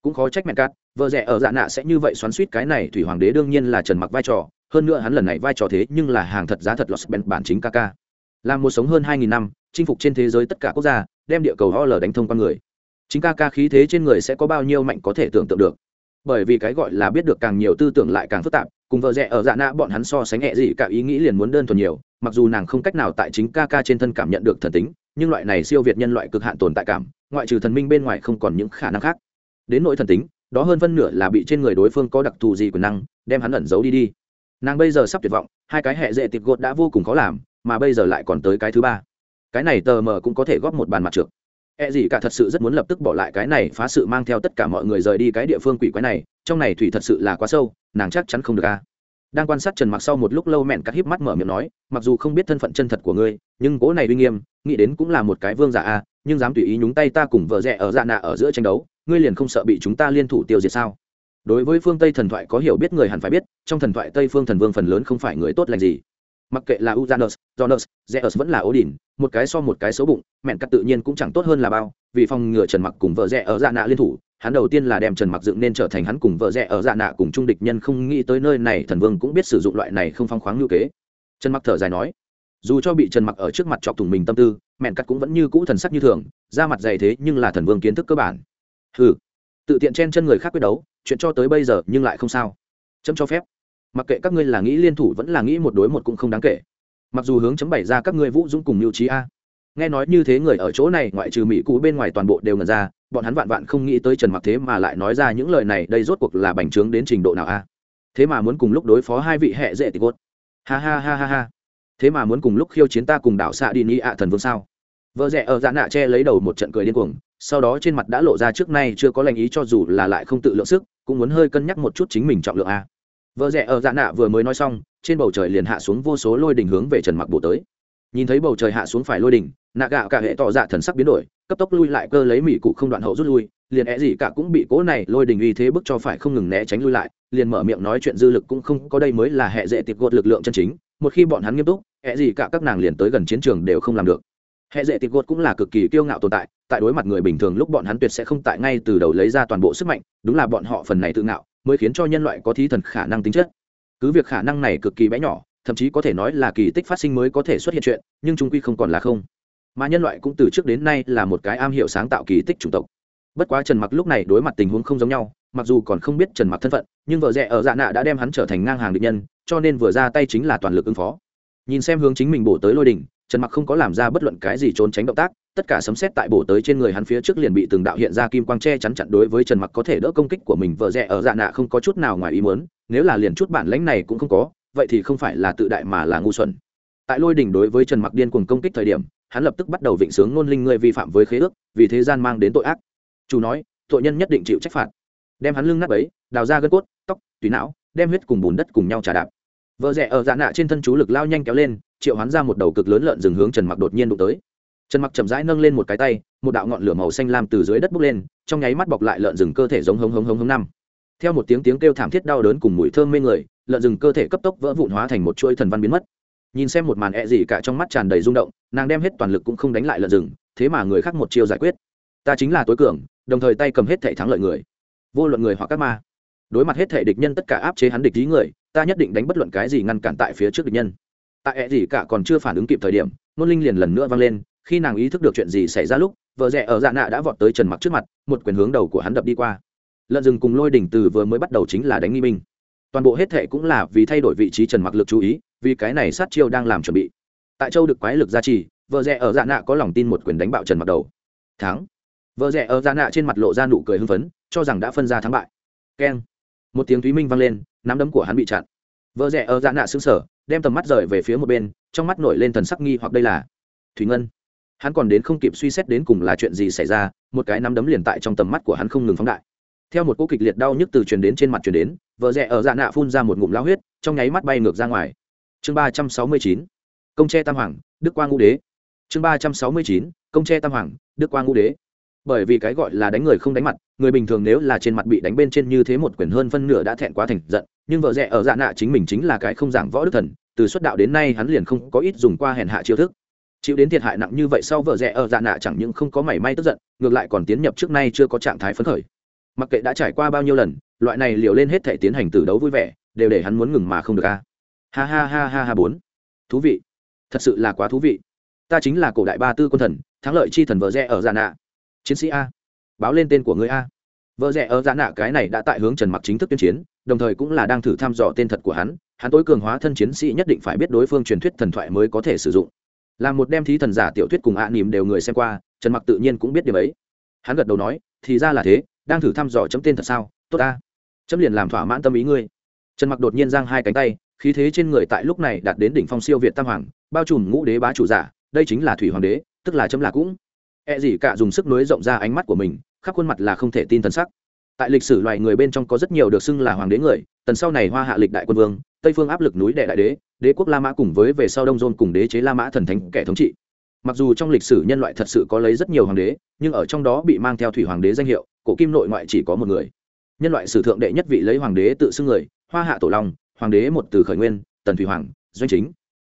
Cũng khó trách mẹ cát, vợ rẻ ở dạ nạ sẽ như vậy xoắn suýt cái này, thủy hoàng đế đương nhiên là trần mặc vai trò, hơn nữa hắn lần này vai trò thế nhưng là hàng thật giá thật lọt bèn bản chính kaka. là một sống hơn hai nghìn năm, chinh phục trên thế giới tất cả quốc gia, đem địa cầu ho lờ đánh thông con người. Chính kaka khí thế trên người sẽ có bao nhiêu mạnh có thể tưởng tượng được. Bởi vì cái gọi là biết được càng nhiều tư tưởng lại càng phức tạp cùng vợ rẻ ở dạ nạ bọn hắn so sánh nhẹ gì cả ý nghĩ liền muốn đơn thuần nhiều, mặc dù nàng không cách nào tại chính ca ca trên thân cảm nhận được thần tính, nhưng loại này siêu việt nhân loại cực hạn tồn tại cảm, ngoại trừ thần minh bên ngoài không còn những khả năng khác. Đến nỗi thần tính, đó hơn phân nửa là bị trên người đối phương có đặc thù gì quyền năng, đem hắn ẩn giấu đi đi. Nàng bây giờ sắp tuyệt vọng, hai cái hệ dễ tịt gột đã vô cùng khó làm, mà bây giờ lại còn tới cái thứ ba. Cái này tờ mờ cũng có thể góp một bàn mặt trượt E gì cả thật sự rất muốn lập tức bỏ lại cái này phá sự mang theo tất cả mọi người rời đi cái địa phương quỷ quái này, trong này thủy thật sự là quá sâu, nàng chắc chắn không được a. Đang quan sát Trần Mặc sau một lúc lâu mẹn cắt híp mắt mở miệng nói, mặc dù không biết thân phận chân thật của ngươi, nhưng cố này uy nghiêm, nghĩ đến cũng là một cái vương giả a, nhưng dám tùy ý nhúng tay ta cùng vợ rẻ ở dạ nạ ở giữa tranh đấu, ngươi liền không sợ bị chúng ta liên thủ tiêu diệt sao? Đối với phương Tây thần thoại có hiểu biết người hẳn phải biết, trong thần thoại Tây phương thần vương phần lớn không phải người tốt lành gì mặc kệ là Uranus, Jonas, Zeus vẫn là Odin, một cái so một cái xấu bụng, mẹn cắt tự nhiên cũng chẳng tốt hơn là bao, vì phòng ngừa Trần Mặc cùng vợ rẻ ở dạ nạ liên thủ, hắn đầu tiên là đem Trần Mặc dựng nên trở thành hắn cùng vợ rẻ ở dạ nạ cùng trung địch nhân không nghĩ tới nơi này thần vương cũng biết sử dụng loại này không phong khoáng lưu kế. Trần Mặc thở dài nói, dù cho bị Trần Mặc ở trước mặt chọc thủng mình tâm tư, mẹn cắt cũng vẫn như cũ thần sắc như thường, ra mặt dày thế nhưng là thần vương kiến thức cơ bản. Hừ, tự tiện chen chân người khác quyết đấu, chuyện cho tới bây giờ nhưng lại không sao. Chấm cho phép mặc kệ các ngươi là nghĩ liên thủ vẫn là nghĩ một đối một cũng không đáng kể. Mặc dù hướng chấm bảy ra các ngươi vũ dũng cùng mưu trí a. Nghe nói như thế người ở chỗ này, ngoại trừ mỹ cũ bên ngoài toàn bộ đều ngần ra, bọn hắn vạn vạn không nghĩ tới trần mặc thế mà lại nói ra những lời này, đây rốt cuộc là bành trướng đến trình độ nào a? Thế mà muốn cùng lúc đối phó hai vị hệ dễ tị cốt. Ha ha ha ha ha. Thế mà muốn cùng lúc khiêu chiến ta cùng đảo xạ đi ni ạ thần vương sao? Vợ rẻ ở dạ nạ che lấy đầu một trận cười điên cuồng, sau đó trên mặt đã lộ ra trước nay chưa có lành ý cho dù là lại không tự lượng sức, cũng muốn hơi cân nhắc một chút chính mình trọng lượng a vợ rẽ ở dạ nạ vừa mới nói xong, trên bầu trời liền hạ xuống vô số lôi đình hướng về trần mặc bổ tới. Nhìn thấy bầu trời hạ xuống phải lôi đình, nạ gạo cả hệ tỏ dạ thần sắc biến đổi, cấp tốc lui lại cơ lấy mỹ cụ không đoạn hậu rút lui, liền é gì cả cũng bị cố này lôi đình uy thế bức cho phải không ngừng né tránh lui lại, liền mở miệng nói chuyện dư lực cũng không có đây mới là hệ dễ tiệp gột lực lượng chân chính, một khi bọn hắn nghiêm túc hệ gì cả các nàng liền tới gần chiến trường đều không làm được. Hệ dễ tiệp gột cũng là cực kỳ kiêu ngạo tồn tại tại đối mặt người bình thường lúc bọn hắn tuyệt sẽ không tại ngay từ đầu lấy ra toàn bộ sức mạnh, đúng là bọn họ phần này tự ngạo mới khiến cho nhân loại có thí thần khả năng tính chất. Cứ việc khả năng này cực kỳ bé nhỏ, thậm chí có thể nói là kỳ tích phát sinh mới có thể xuất hiện chuyện, nhưng trung quy không còn là không. Mà nhân loại cũng từ trước đến nay là một cái am hiểu sáng tạo kỳ tích chủng tộc. Bất quá trần mặc lúc này đối mặt tình huống không giống nhau, mặc dù còn không biết trần mặc thân phận, nhưng vợ rẻ ở dạ nạ đã đem hắn trở thành ngang hàng địch nhân, cho nên vừa ra tay chính là toàn lực ứng phó. Nhìn xem hướng chính mình bổ tới lôi đỉnh, trần mặc không có làm ra bất luận cái gì trốn tránh động tác tất cả sấm xét tại bổ tới trên người hắn phía trước liền bị từng đạo hiện ra kim quang che chắn chặn đối với trần mặc có thể đỡ công kích của mình, vợ rẽ ở dạ nạ không có chút nào ngoài ý muốn, nếu là liền chút bản lãnh này cũng không có, vậy thì không phải là tự đại mà là ngu xuẩn. Tại lôi đỉnh đối với trần mặc điên cuồng công kích thời điểm, hắn lập tức bắt đầu vịnh sướng ngôn linh ngươi vi phạm với khế ước, vì thế gian mang đến tội ác. Chủ nói, tội nhân nhất định chịu trách phạt. Đem hắn lưng nắp ấy đào ra gân cốt, tóc, tùy não, đem huyết cùng bùn đất cùng nhau trả đạp. Vợ rẽ ở dạ nạ trên thân chú lực lao nhanh kéo lên, triệu hắn ra một đầu cực lớn lợn rừng hướng trần mặc đột nhiên đụng tới trần mặc chậm rãi nâng lên một cái tay, một đạo ngọn lửa màu xanh lam từ dưới đất bốc lên, trong nháy mắt bọc lại lợn rừng cơ thể giống hống hống hống hống năm. Theo một tiếng tiếng kêu thảm thiết đau đớn cùng mùi thơm mê người, lợn rừng cơ thể cấp tốc vỡ vụn hóa thành một chuỗi thần văn biến mất. Nhìn xem một màn e ẹ gì cả trong mắt tràn đầy rung động, nàng đem hết toàn lực cũng không đánh lại lợn rừng, thế mà người khác một chiêu giải quyết. Ta chính là tối cường, đồng thời tay cầm hết thể thắng lợi người. Vô luận người hoặc các ma. Đối mặt hết thể địch nhân tất cả áp chế hắn địch ý người, ta nhất định đánh bất luận cái gì ngăn cản tại phía trước địch nhân. Tại e ẹ gì cả còn chưa phản ứng kịp thời điểm nôn linh liền lần nữa vang lên khi nàng ý thức được chuyện gì xảy ra lúc, vợ rẽ ở dạ nạ đã vọt tới trần mặc trước mặt, một quyền hướng đầu của hắn đập đi qua. Lợn rừng cùng lôi đỉnh từ vừa mới bắt đầu chính là đánh nghi minh. Toàn bộ hết thệ cũng là vì thay đổi vị trí trần mặc lực chú ý, vì cái này sát chiêu đang làm chuẩn bị. Tại châu được quái lực gia trì, vợ rẽ ở dạ nạ có lòng tin một quyền đánh bạo trần mặc đầu. Thắng. Vợ rẽ ở dạ nạ trên mặt lộ ra nụ cười hưng phấn, cho rằng đã phân ra thắng bại. Keng. Một tiếng thúy minh vang lên, nắm đấm của hắn bị chặn. Vợ rẽ ở dạ nạ xứng sở đem tầm mắt rời về phía một bên, trong mắt nổi lên thần sắc nghi hoặc đây là thủy ngân hắn còn đến không kịp suy xét đến cùng là chuyện gì xảy ra, một cái nắm đấm liền tại trong tầm mắt của hắn không ngừng phóng đại. Theo một cỗ kịch liệt đau nhức từ truyền đến trên mặt truyền đến, vợ rẽ ở dạ nạ phun ra một ngụm lao huyết, trong nháy mắt bay ngược ra ngoài. Chương ba trăm sáu mươi chín, công tre tam hoàng, đức quang ngũ đế. Chương ba trăm sáu mươi chín, công tre tam hoàng, đức quang ngũ đế. Bởi vì cái gọi là đánh người không đánh mặt, người bình thường nếu là trên mặt bị đánh bên trên như thế một quyển hơn phân nửa đã thẹn quá thành giận, nhưng vợ rẽ ở dạ nạ chính mình chính là cái không giảng võ đức thần, từ xuất đạo đến nay hắn liền không có ít dùng qua hèn hạ chiêu thức chịu đến thiệt hại nặng như vậy sau vợ rẽ ở dạ nạ chẳng những không có mảy may tức giận, ngược lại còn tiến nhập trước nay chưa có trạng thái phấn khởi. Mặc kệ đã trải qua bao nhiêu lần, loại này liều lên hết thể tiến hành từ đấu vui vẻ, đều để hắn muốn ngừng mà không được a. Ha ha ha ha ha bốn. Thú vị. Thật sự là quá thú vị. Ta chính là cổ đại ba tư quân thần, thắng lợi chi thần vợ rẽ ở dạ nạ. Chiến sĩ a. Báo lên tên của người a. Vợ rẽ ở dạ nạ cái này đã tại hướng trần mặc chính thức tuyên chiến, đồng thời cũng là đang thử thăm dò tên thật của hắn. Hắn tối cường hóa thân chiến sĩ nhất định phải biết đối phương truyền thuyết thần thoại mới có thể sử dụng là một đem thí thần giả tiểu thuyết cùng ạ à nỉm đều người xem qua, trần mặc tự nhiên cũng biết điều ấy. Hắn gật đầu nói, thì ra là thế, đang thử thăm dò chấm tên thật sao? Tốt ta. Chấm liền làm thỏa mãn tâm ý ngươi. Trần mặc đột nhiên giang hai cánh tay, khí thế trên người tại lúc này đạt đến đỉnh phong siêu việt tam hoàng, bao trùm ngũ đế bá chủ giả, đây chính là thủy hoàng đế, tức là chấm là cũng. E gì cả dùng sức nối rộng ra ánh mắt của mình, khắp khuôn mặt là không thể tin thần sắc tại lịch sử loài người bên trong có rất nhiều được xưng là hoàng đế người, tần sau này hoa hạ lịch đại quân vương, tây phương áp lực núi đệ đại đế đế quốc la mã cùng với về sau đông dôn cùng đế chế la mã thần thánh kẻ thống trị. Mặc dù trong lịch sử nhân loại thật sự có lấy rất nhiều hoàng đế, nhưng ở trong đó bị mang theo thủy hoàng đế danh hiệu, cổ kim nội ngoại chỉ có một người. Nhân loại sử thượng đệ nhất vị lấy hoàng đế tự xưng người, hoa hạ tổ long, hoàng đế một từ khởi nguyên, tần thủy hoàng, doanh chính.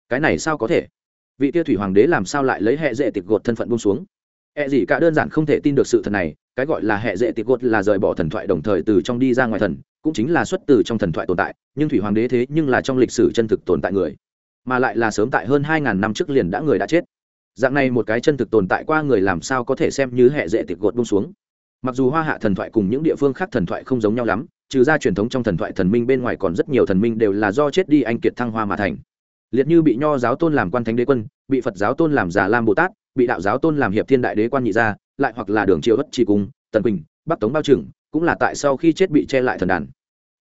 Cái này sao có thể? Vị tia thủy hoàng đế làm sao lại lấy hệ dễ tịch gột thân phận bông xuống? E gì cả đơn giản không thể tin được sự thật này, cái gọi là hệ dễ tiệt gột là rời bỏ thần thoại đồng thời từ trong đi ra ngoài thần, cũng chính là xuất từ trong thần thoại tồn tại, nhưng thủy hoàng đế thế nhưng là trong lịch sử chân thực tồn tại người. Mà lại là sớm tại hơn 2000 năm trước liền đã người đã chết. Dạng này một cái chân thực tồn tại qua người làm sao có thể xem như hệ dễ tiệt gột buông xuống. Mặc dù hoa hạ thần thoại cùng những địa phương khác thần thoại không giống nhau lắm, trừ ra truyền thống trong thần thoại thần minh bên ngoài còn rất nhiều thần minh đều là do chết đi anh kiệt thăng hoa mà thành. Liệt như bị nho giáo tôn làm quan thánh đế quân, bị phật giáo tôn làm già lam bồ tát bị đạo giáo tôn làm hiệp thiên đại đế quan nhị gia, lại hoặc là đường triều ất trì cung, tần quỳnh, bắc tống bao trừng cũng là tại sau khi chết bị che lại thần đàn.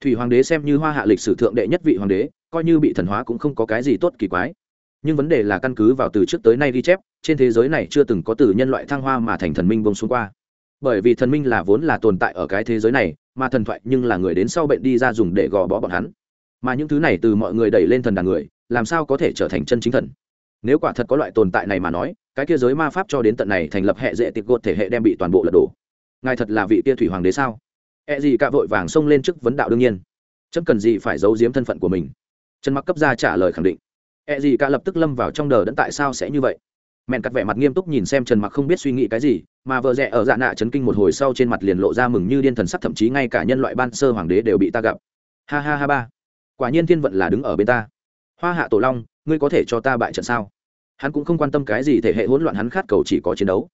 Thủy hoàng đế xem như hoa hạ lịch sử thượng đệ nhất vị hoàng đế, coi như bị thần hóa cũng không có cái gì tốt kỳ quái. Nhưng vấn đề là căn cứ vào từ trước tới nay ghi chép, trên thế giới này chưa từng có từ nhân loại thăng hoa mà thành thần minh bông xuống qua. Bởi vì thần minh là vốn là tồn tại ở cái thế giới này, mà thần thoại nhưng là người đến sau bệnh đi ra dùng để gò bó bọn hắn. Mà những thứ này từ mọi người đẩy lên thần đàn người, làm sao có thể trở thành chân chính thần? Nếu quả thật có loại tồn tại này mà nói cái kia giới ma pháp cho đến tận này thành lập hệ dễ tiệc gột thể hệ đem bị toàn bộ lật đổ. Ngài thật là vị kia thủy hoàng đế sao? E gì cả vội vàng xông lên trước vấn đạo đương nhiên. Chấm cần gì phải giấu giếm thân phận của mình? Trần mặc cấp ra trả lời khẳng định. E gì cả lập tức lâm vào trong đờ đẫn tại sao sẽ như vậy? Mẹn cắt vẻ mặt nghiêm túc nhìn xem trần mặc không biết suy nghĩ cái gì, mà vợ rẽ ở dạ nạ chấn kinh một hồi sau trên mặt liền lộ ra mừng như điên thần sắc, thậm chí ngay cả nhân loại ban sơ hoàng đế đều bị ta gặp. Ha ha ha ba. Quả nhiên thiên vận là đứng ở bên ta. Hoa hạ tổ long, ngươi có thể cho ta bại trận sao? Hắn cũng không quan tâm cái gì thể hệ hỗn loạn hắn khát cầu chỉ có chiến đấu.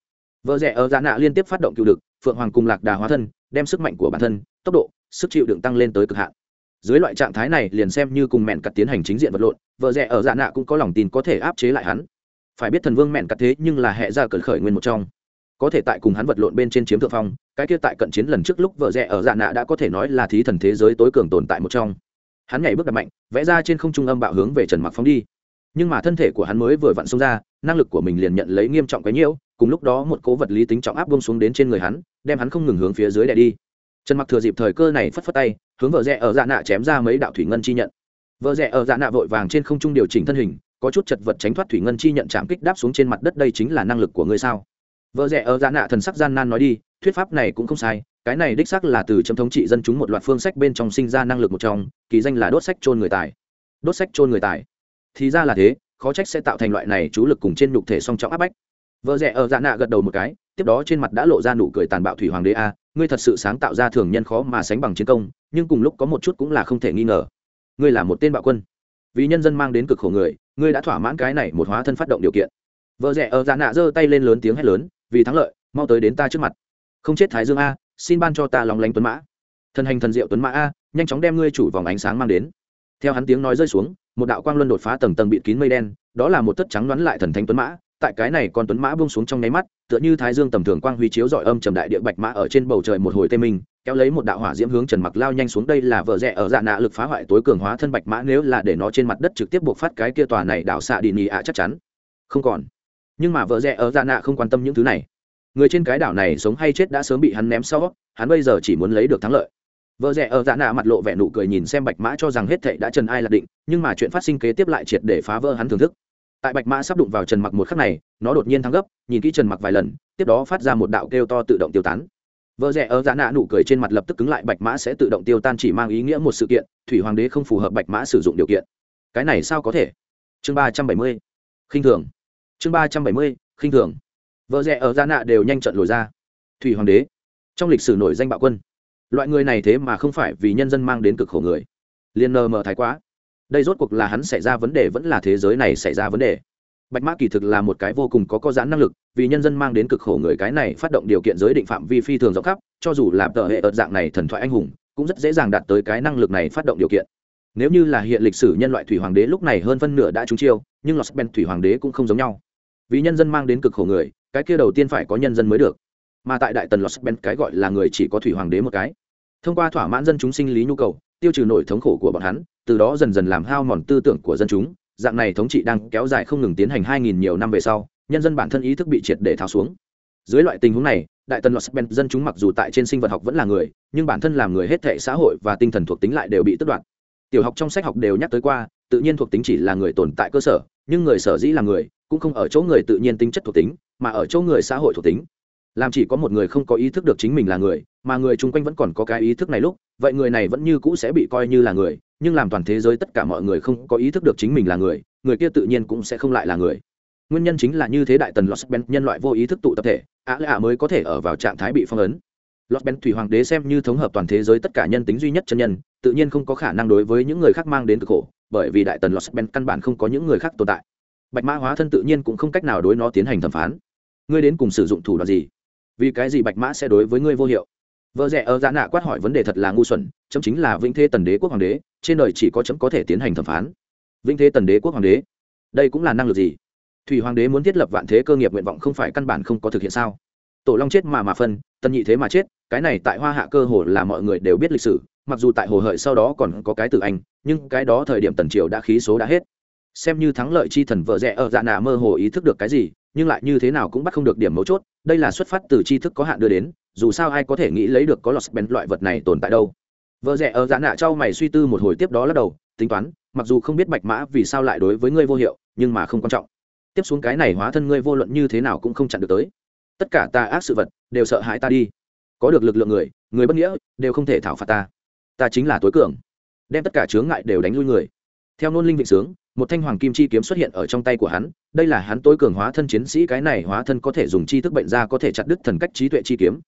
Vợ rẻ ở dạ nạ liên tiếp phát động cựu đực, phượng hoàng cùng lạc đà hóa thân, đem sức mạnh của bản thân, tốc độ, sức chịu đựng tăng lên tới cực hạn. Dưới loại trạng thái này liền xem như cùng mẹn cặt tiến hành chính diện vật lộn, vợ rẻ ở dạ nạ cũng có lòng tin có thể áp chế lại hắn. Phải biết thần vương mẹn cặt thế nhưng là hệ ra cẩn khởi nguyên một trong. Có thể tại cùng hắn vật lộn bên trên chiếm thượng phong, cái kia tại cận chiến lần trước lúc vợ rẻ ở dạ nạ đã có thể nói là thí thần thế giới tối cường tồn tại một trong. Hắn nhảy bước đập mạnh, vẽ ra trên không trung âm bạo hướng về trần mặc phóng đi nhưng mà thân thể của hắn mới vừa vặn xông ra, năng lực của mình liền nhận lấy nghiêm trọng cái nhiễu, cùng lúc đó một cố vật lý tính trọng áp bông xuống đến trên người hắn, đem hắn không ngừng hướng phía dưới đè đi. Trần mặc thừa dịp thời cơ này phất phất tay, hướng vợ rẽ ở dạ nạ chém ra mấy đạo thủy ngân chi nhận. Vợ rẽ ở dạ nạ vội vàng trên không trung điều chỉnh thân hình, có chút chật vật tránh thoát thủy ngân chi nhận chạm kích đáp xuống trên mặt đất, đây chính là năng lực của ngươi sao? Vợ rẽ ở dạ nạ thần sắc gian nan nói đi, thuyết pháp này cũng không sai, cái này đích xác là từ chấm thống trị dân chúng một loạt phương sách bên trong sinh ra năng lực một trong, kỳ danh là đốt sách trôn người tài. Đốt sách trôn người tài thì ra là thế, khó trách sẽ tạo thành loại này chú lực cùng trên nhục thể song trọng áp bách. Vợ rẻ ở dạ nạ gật đầu một cái, tiếp đó trên mặt đã lộ ra nụ cười tàn bạo thủy hoàng đế a, ngươi thật sự sáng tạo ra thường nhân khó mà sánh bằng chiến công, nhưng cùng lúc có một chút cũng là không thể nghi ngờ. Ngươi là một tên bạo quân. Vì nhân dân mang đến cực khổ người, ngươi đã thỏa mãn cái này một hóa thân phát động điều kiện. Vợ rẻ ở dạ nạ giơ tay lên lớn tiếng hét lớn, vì thắng lợi, mau tới đến ta trước mặt. Không chết thái dương a, xin ban cho ta lòng lánh tuấn mã. Thần hành thần diệu tuấn mã a, nhanh chóng đem ngươi chủ vòng ánh sáng mang đến. Theo hắn tiếng nói rơi xuống một đạo quang luân đột phá tầng tầng bịt kín mây đen, đó là một tất trắng đoán lại thần thánh tuấn mã. Tại cái này con tuấn mã buông xuống trong nháy mắt, tựa như thái dương tầm thường quang huy chiếu dọi âm trầm đại địa bạch mã ở trên bầu trời một hồi tê minh, kéo lấy một đạo hỏa diễm hướng trần mặc lao nhanh xuống. Đây là vợ rẻ ở dạ nạ lực phá hoại tối cường hóa thân bạch mã, nếu là để nó trên mặt đất trực tiếp buộc phát cái kia tòa này đảo xạ đi nị ạ, chắc chắn không còn. Nhưng mà vợ rẻ ở dạ nạ không quan tâm những thứ này. Người trên cái đảo này sống hay chết đã sớm bị hắn ném sau, hắn bây giờ chỉ muốn lấy được thắng lợi vợ rẻ ở dạ nạ mặt lộ vẻ nụ cười nhìn xem bạch mã cho rằng hết thệ đã trần ai là định, nhưng mà chuyện phát sinh kế tiếp lại triệt để phá vỡ hắn thưởng thức. Tại bạch mã sắp đụng vào trần mặc một khắc này, nó đột nhiên thắng gấp, nhìn kỹ trần mặc vài lần, tiếp đó phát ra một đạo kêu to tự động tiêu tán. Vợ rẻ ở dạ nạ nụ cười trên mặt lập tức cứng lại, bạch mã sẽ tự động tiêu tan chỉ mang ý nghĩa một sự kiện, thủy hoàng đế không phù hợp bạch mã sử dụng điều kiện. Cái này sao có thể? Chương ba trăm bảy mươi, khinh thường. Chương ba trăm bảy mươi, khinh thường. Vợ rẻ ở dạ nạ đều nhanh trận lồi ra. Thủy hoàng đế. Trong lịch sử nổi danh bạo quân loại người này thế mà không phải vì nhân dân mang đến cực khổ người. Liền nờ mờ thái quá. Đây rốt cuộc là hắn xảy ra vấn đề vẫn là thế giới này xảy ra vấn đề. Bạch mã kỳ thực là một cái vô cùng có có giãn năng lực, vì nhân dân mang đến cực khổ người cái này phát động điều kiện giới định phạm vi phi thường rộng khắp, cho dù là tờ hệ ợt dạng này thần thoại anh hùng, cũng rất dễ dàng đạt tới cái năng lực này phát động điều kiện. Nếu như là hiện lịch sử nhân loại thủy hoàng đế lúc này hơn phân nửa đã trúng chiêu, nhưng lọt ben thủy hoàng đế cũng không giống nhau. Vì nhân dân mang đến cực khổ người, cái kia đầu tiên phải có nhân dân mới được mà tại đại tần lọt ben cái gọi là người chỉ có thủy hoàng đế một cái. Thông qua thỏa mãn dân chúng sinh lý nhu cầu, tiêu trừ nổi thống khổ của bọn hắn, từ đó dần dần làm hao mòn tư tưởng của dân chúng. Dạng này thống trị đang kéo dài không ngừng tiến hành hai nghìn nhiều năm về sau, nhân dân bản thân ý thức bị triệt để tháo xuống. Dưới loại tình huống này, đại tần lost dân chúng mặc dù tại trên sinh vật học vẫn là người, nhưng bản thân làm người hết thể xã hội và tinh thần thuộc tính lại đều bị tước đoạt. Tiểu học trong sách học đều nhắc tới qua, tự nhiên thuộc tính chỉ là người tồn tại cơ sở, nhưng người sở dĩ là người, cũng không ở chỗ người tự nhiên tính chất thuộc tính, mà ở chỗ người xã hội thuộc tính làm chỉ có một người không có ý thức được chính mình là người, mà người chung quanh vẫn còn có cái ý thức này lúc, vậy người này vẫn như cũ sẽ bị coi như là người, nhưng làm toàn thế giới tất cả mọi người không có ý thức được chính mình là người người kia tự nhiên cũng sẽ không lại là người. Nguyên nhân chính là như thế đại tần los ben nhân loại vô ý thức tụ tập thể, ạ lạ mới có thể ở vào trạng thái bị phong ấn. Los ben thủy hoàng đế xem như thống hợp toàn thế giới tất cả nhân tính duy nhất chân nhân, tự nhiên không có khả năng đối với những người khác mang đến cực khổ, bởi vì đại tần los ben căn bản không có những người khác tồn tại. Bạch mã hóa thân tự nhiên cũng không cách nào đối nó tiến hành thẩm phán. Ngươi đến cùng sử dụng thủ đoạn gì? Vì cái gì bạch mã sẽ đối với ngươi vô hiệu? Vợ rẻ ở giã nạ quát hỏi vấn đề thật là ngu xuẩn, chấm chính là vĩnh thế tần đế quốc hoàng đế, trên đời chỉ có chấm có thể tiến hành thẩm phán. Vĩnh thế tần đế quốc hoàng đế, đây cũng là năng lực gì? Thủy hoàng đế muốn thiết lập vạn thế cơ nghiệp nguyện vọng không phải căn bản không có thực hiện sao? Tổ long chết mà mà phân tần nhị thế mà chết, cái này tại hoa hạ cơ hồ là mọi người đều biết lịch sử, mặc dù tại hồ hợi sau đó còn có cái từ anh, nhưng cái đó thời điểm tần triều đã khí số đã hết. Xem như thắng lợi chi thần vợ rẽ ở dạ nạ mơ hồ ý thức được cái gì, nhưng lại như thế nào cũng bắt không được điểm mấu chốt đây là xuất phát từ tri thức có hạn đưa đến, dù sao ai có thể nghĩ lấy được có lọt bén loại vật này tồn tại đâu. Vợ rẻ ở dạ nạ cho mày suy tư một hồi tiếp đó lắc đầu, tính toán, mặc dù không biết bạch mã vì sao lại đối với ngươi vô hiệu, nhưng mà không quan trọng. Tiếp xuống cái này hóa thân ngươi vô luận như thế nào cũng không chặn được tới. Tất cả ta ác sự vật, đều sợ hãi ta đi. Có được lực lượng người người bất nghĩa, đều không thể thảo phạt ta. Ta chính là tối cường. Đem tất cả chướng ngại đều đánh lui người. Theo nôn linh vịnh sướng một thanh hoàng kim chi kiếm xuất hiện ở trong tay của hắn, đây là hắn tối cường hóa thân chiến sĩ, cái này hóa thân có thể dùng chi thức bệnh ra có thể chặt đứt thần cách trí tuệ chi kiếm.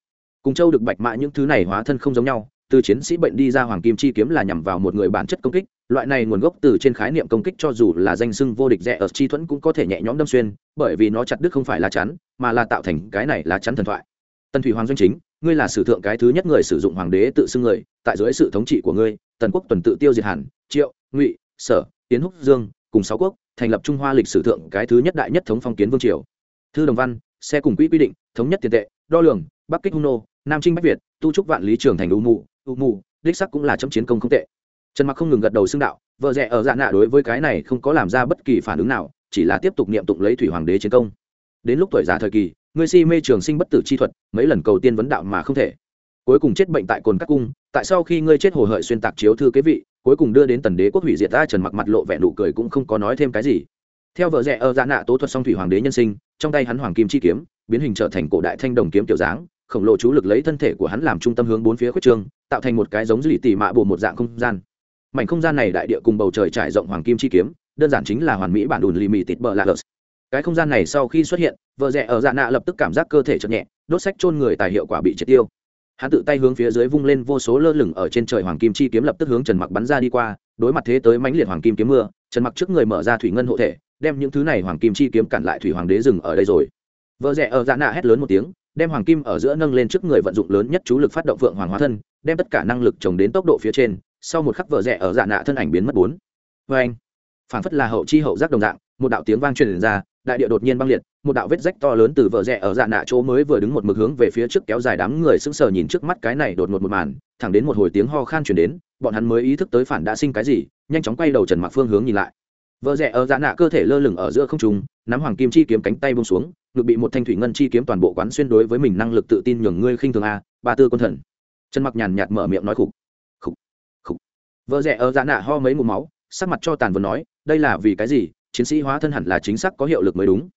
Cùng châu được bạch mã những thứ này hóa thân không giống nhau, từ chiến sĩ bệnh đi ra hoàng kim chi kiếm là nhằm vào một người bản chất công kích, loại này nguồn gốc từ trên khái niệm công kích cho dù là danh sưng vô địch rẻ ở chi thuẫn cũng có thể nhẹ nhõm đâm xuyên, bởi vì nó chặt đứt không phải lá chắn, mà là tạo thành cái này lá chắn thần thoại. Tần thủy hoàng doanh chính, ngươi là sử thượng cái thứ nhất người sử dụng hoàng đế tự xưng người, tại dưới sự thống trị của ngươi, tần quốc tuần tự tiêu diệt hẳn triệu, ngụy, sở, tiến húc, dương cùng sáu quốc, thành lập trung hoa lịch sử thượng cái thứ nhất đại nhất thống phong kiến vương triều. Thư đồng văn, xe cùng quỹ quy định, thống nhất tiền tệ, đo lường, bắc kích hung nô, nam trinh bách việt, tu trúc vạn lý trường thành u mù u mù, đích sắc cũng là chấm chiến công không tệ. Trần mặc không ngừng gật đầu xưng đạo, vợ rẻ ở dạ nạ đối với cái này không có làm ra bất kỳ phản ứng nào, chỉ là tiếp tục niệm tụng lấy thủy hoàng đế chiến công. Đến lúc tuổi già thời kỳ, ngươi si mê trường sinh bất tử chi thuật, mấy lần cầu tiên vấn đạo mà không thể. Cuối cùng chết bệnh tại cồn các cung, tại sau khi ngươi chết hồ hợi xuyên tạc chiếu thư kế vị cuối cùng đưa đến tần đế quốc hủy diệt ta trần mặc mặt lộ vẻ nụ cười cũng không có nói thêm cái gì. Theo vợ rẻ ở dạ nạ tố thuật song thủy hoàng đế nhân sinh, trong tay hắn hoàng kim chi kiếm, biến hình trở thành cổ đại thanh đồng kiếm kiểu dáng, khổng lồ chú lực lấy thân thể của hắn làm trung tâm hướng bốn phía khuất trương, tạo thành một cái giống dư tỉ mạ bồ một dạng không gian. Mảnh không gian này đại địa cùng bầu trời trải rộng hoàng kim chi kiếm, đơn giản chính là hoàn mỹ bản đùn lì mì tịt bờ lạc cái không gian này sau khi xuất hiện, vợ rẻ ở dạ nạ lập tức cảm giác cơ thể chậm nhẹ, đốt sách chôn người tài hiệu quả bị triệt tiêu hắn tự tay hướng phía dưới vung lên vô số lơ lửng ở trên trời hoàng kim chi kiếm lập tức hướng trần mặc bắn ra đi qua, đối mặt thế tới mãnh liệt hoàng kim kiếm mưa, trần mặc trước người mở ra thủy ngân hộ thể, đem những thứ này hoàng kim chi kiếm cản lại thủy hoàng đế rừng ở đây rồi. Vợ rẻ ở dạ nạ hét lớn một tiếng, đem hoàng kim ở giữa nâng lên trước người vận dụng lớn nhất chú lực phát động vượng hoàng hóa thân, đem tất cả năng lực trồng đến tốc độ phía trên, sau một khắc vợ rẻ ở dạ nạ thân ảnh biến mất bốn. Vê anh phản phất là hậu chi hậu giác đồng dạng, một đạo tiếng vang truyền ra, đại địa đột nhiên băng liệt một đạo vết rách to lớn từ vợ rẽ ở dạ nạ chỗ mới vừa đứng một mực hướng về phía trước kéo dài đám người sững sờ nhìn trước mắt cái này đột ngột một màn, thẳng đến một hồi tiếng ho khan chuyển đến, bọn hắn mới ý thức tới phản đã sinh cái gì, nhanh chóng quay đầu trần mặc phương hướng nhìn lại. Vợ rẽ ở dạ nạ cơ thể lơ lửng ở giữa không trung, nắm hoàng kim chi kiếm cánh tay bông xuống, ngực bị một thanh thủy ngân chi kiếm toàn bộ quán xuyên đối với mình năng lực tự tin nhường ngươi khinh thường a, ba tư quân thần. Trần mặc nhàn nhạt mở miệng nói khục khục khục. Vợ rẽ ở dạ nạ ho mấy mụ máu, sắc mặt cho tàn vừa nói, đây là vì cái gì, chiến sĩ hóa thân hẳn là chính xác có hiệu lực mới đúng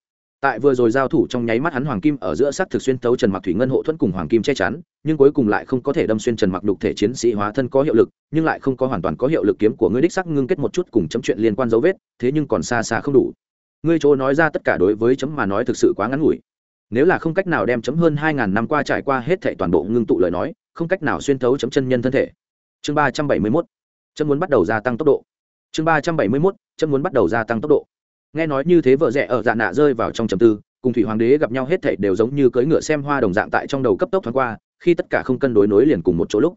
tại vừa rồi giao thủ trong nháy mắt hắn hoàng kim ở giữa sắc thực xuyên tấu trần mặc thủy ngân hộ thuẫn cùng hoàng kim che chắn, nhưng cuối cùng lại không có thể đâm xuyên trần mặc đục thể chiến sĩ hóa thân có hiệu lực, nhưng lại không có hoàn toàn có hiệu lực kiếm của ngươi đích sắc ngưng kết một chút cùng chấm chuyện liên quan dấu vết, thế nhưng còn xa xa không đủ. Ngươi chỗ nói ra tất cả đối với chấm mà nói thực sự quá ngắn ngủi. Nếu là không cách nào đem chấm hơn hai ngàn năm qua trải qua hết thệ toàn bộ ngưng tụ lời nói, không cách nào xuyên thấu chấm chân nhân thân thể. Chương ba trăm bảy mươi mốt, chấm muốn bắt đầu gia tăng tốc độ. Chương ba trăm bảy mươi mốt, chấm muốn bắt đầu gia tăng tốc độ nghe nói như thế vợ rẽ ở dạ nạ rơi vào trong trầm tư, cùng thủy hoàng đế gặp nhau hết thảy đều giống như cưỡi ngựa xem hoa đồng dạng tại trong đầu cấp tốc thoáng qua, khi tất cả không cân đối nối liền cùng một chỗ lúc.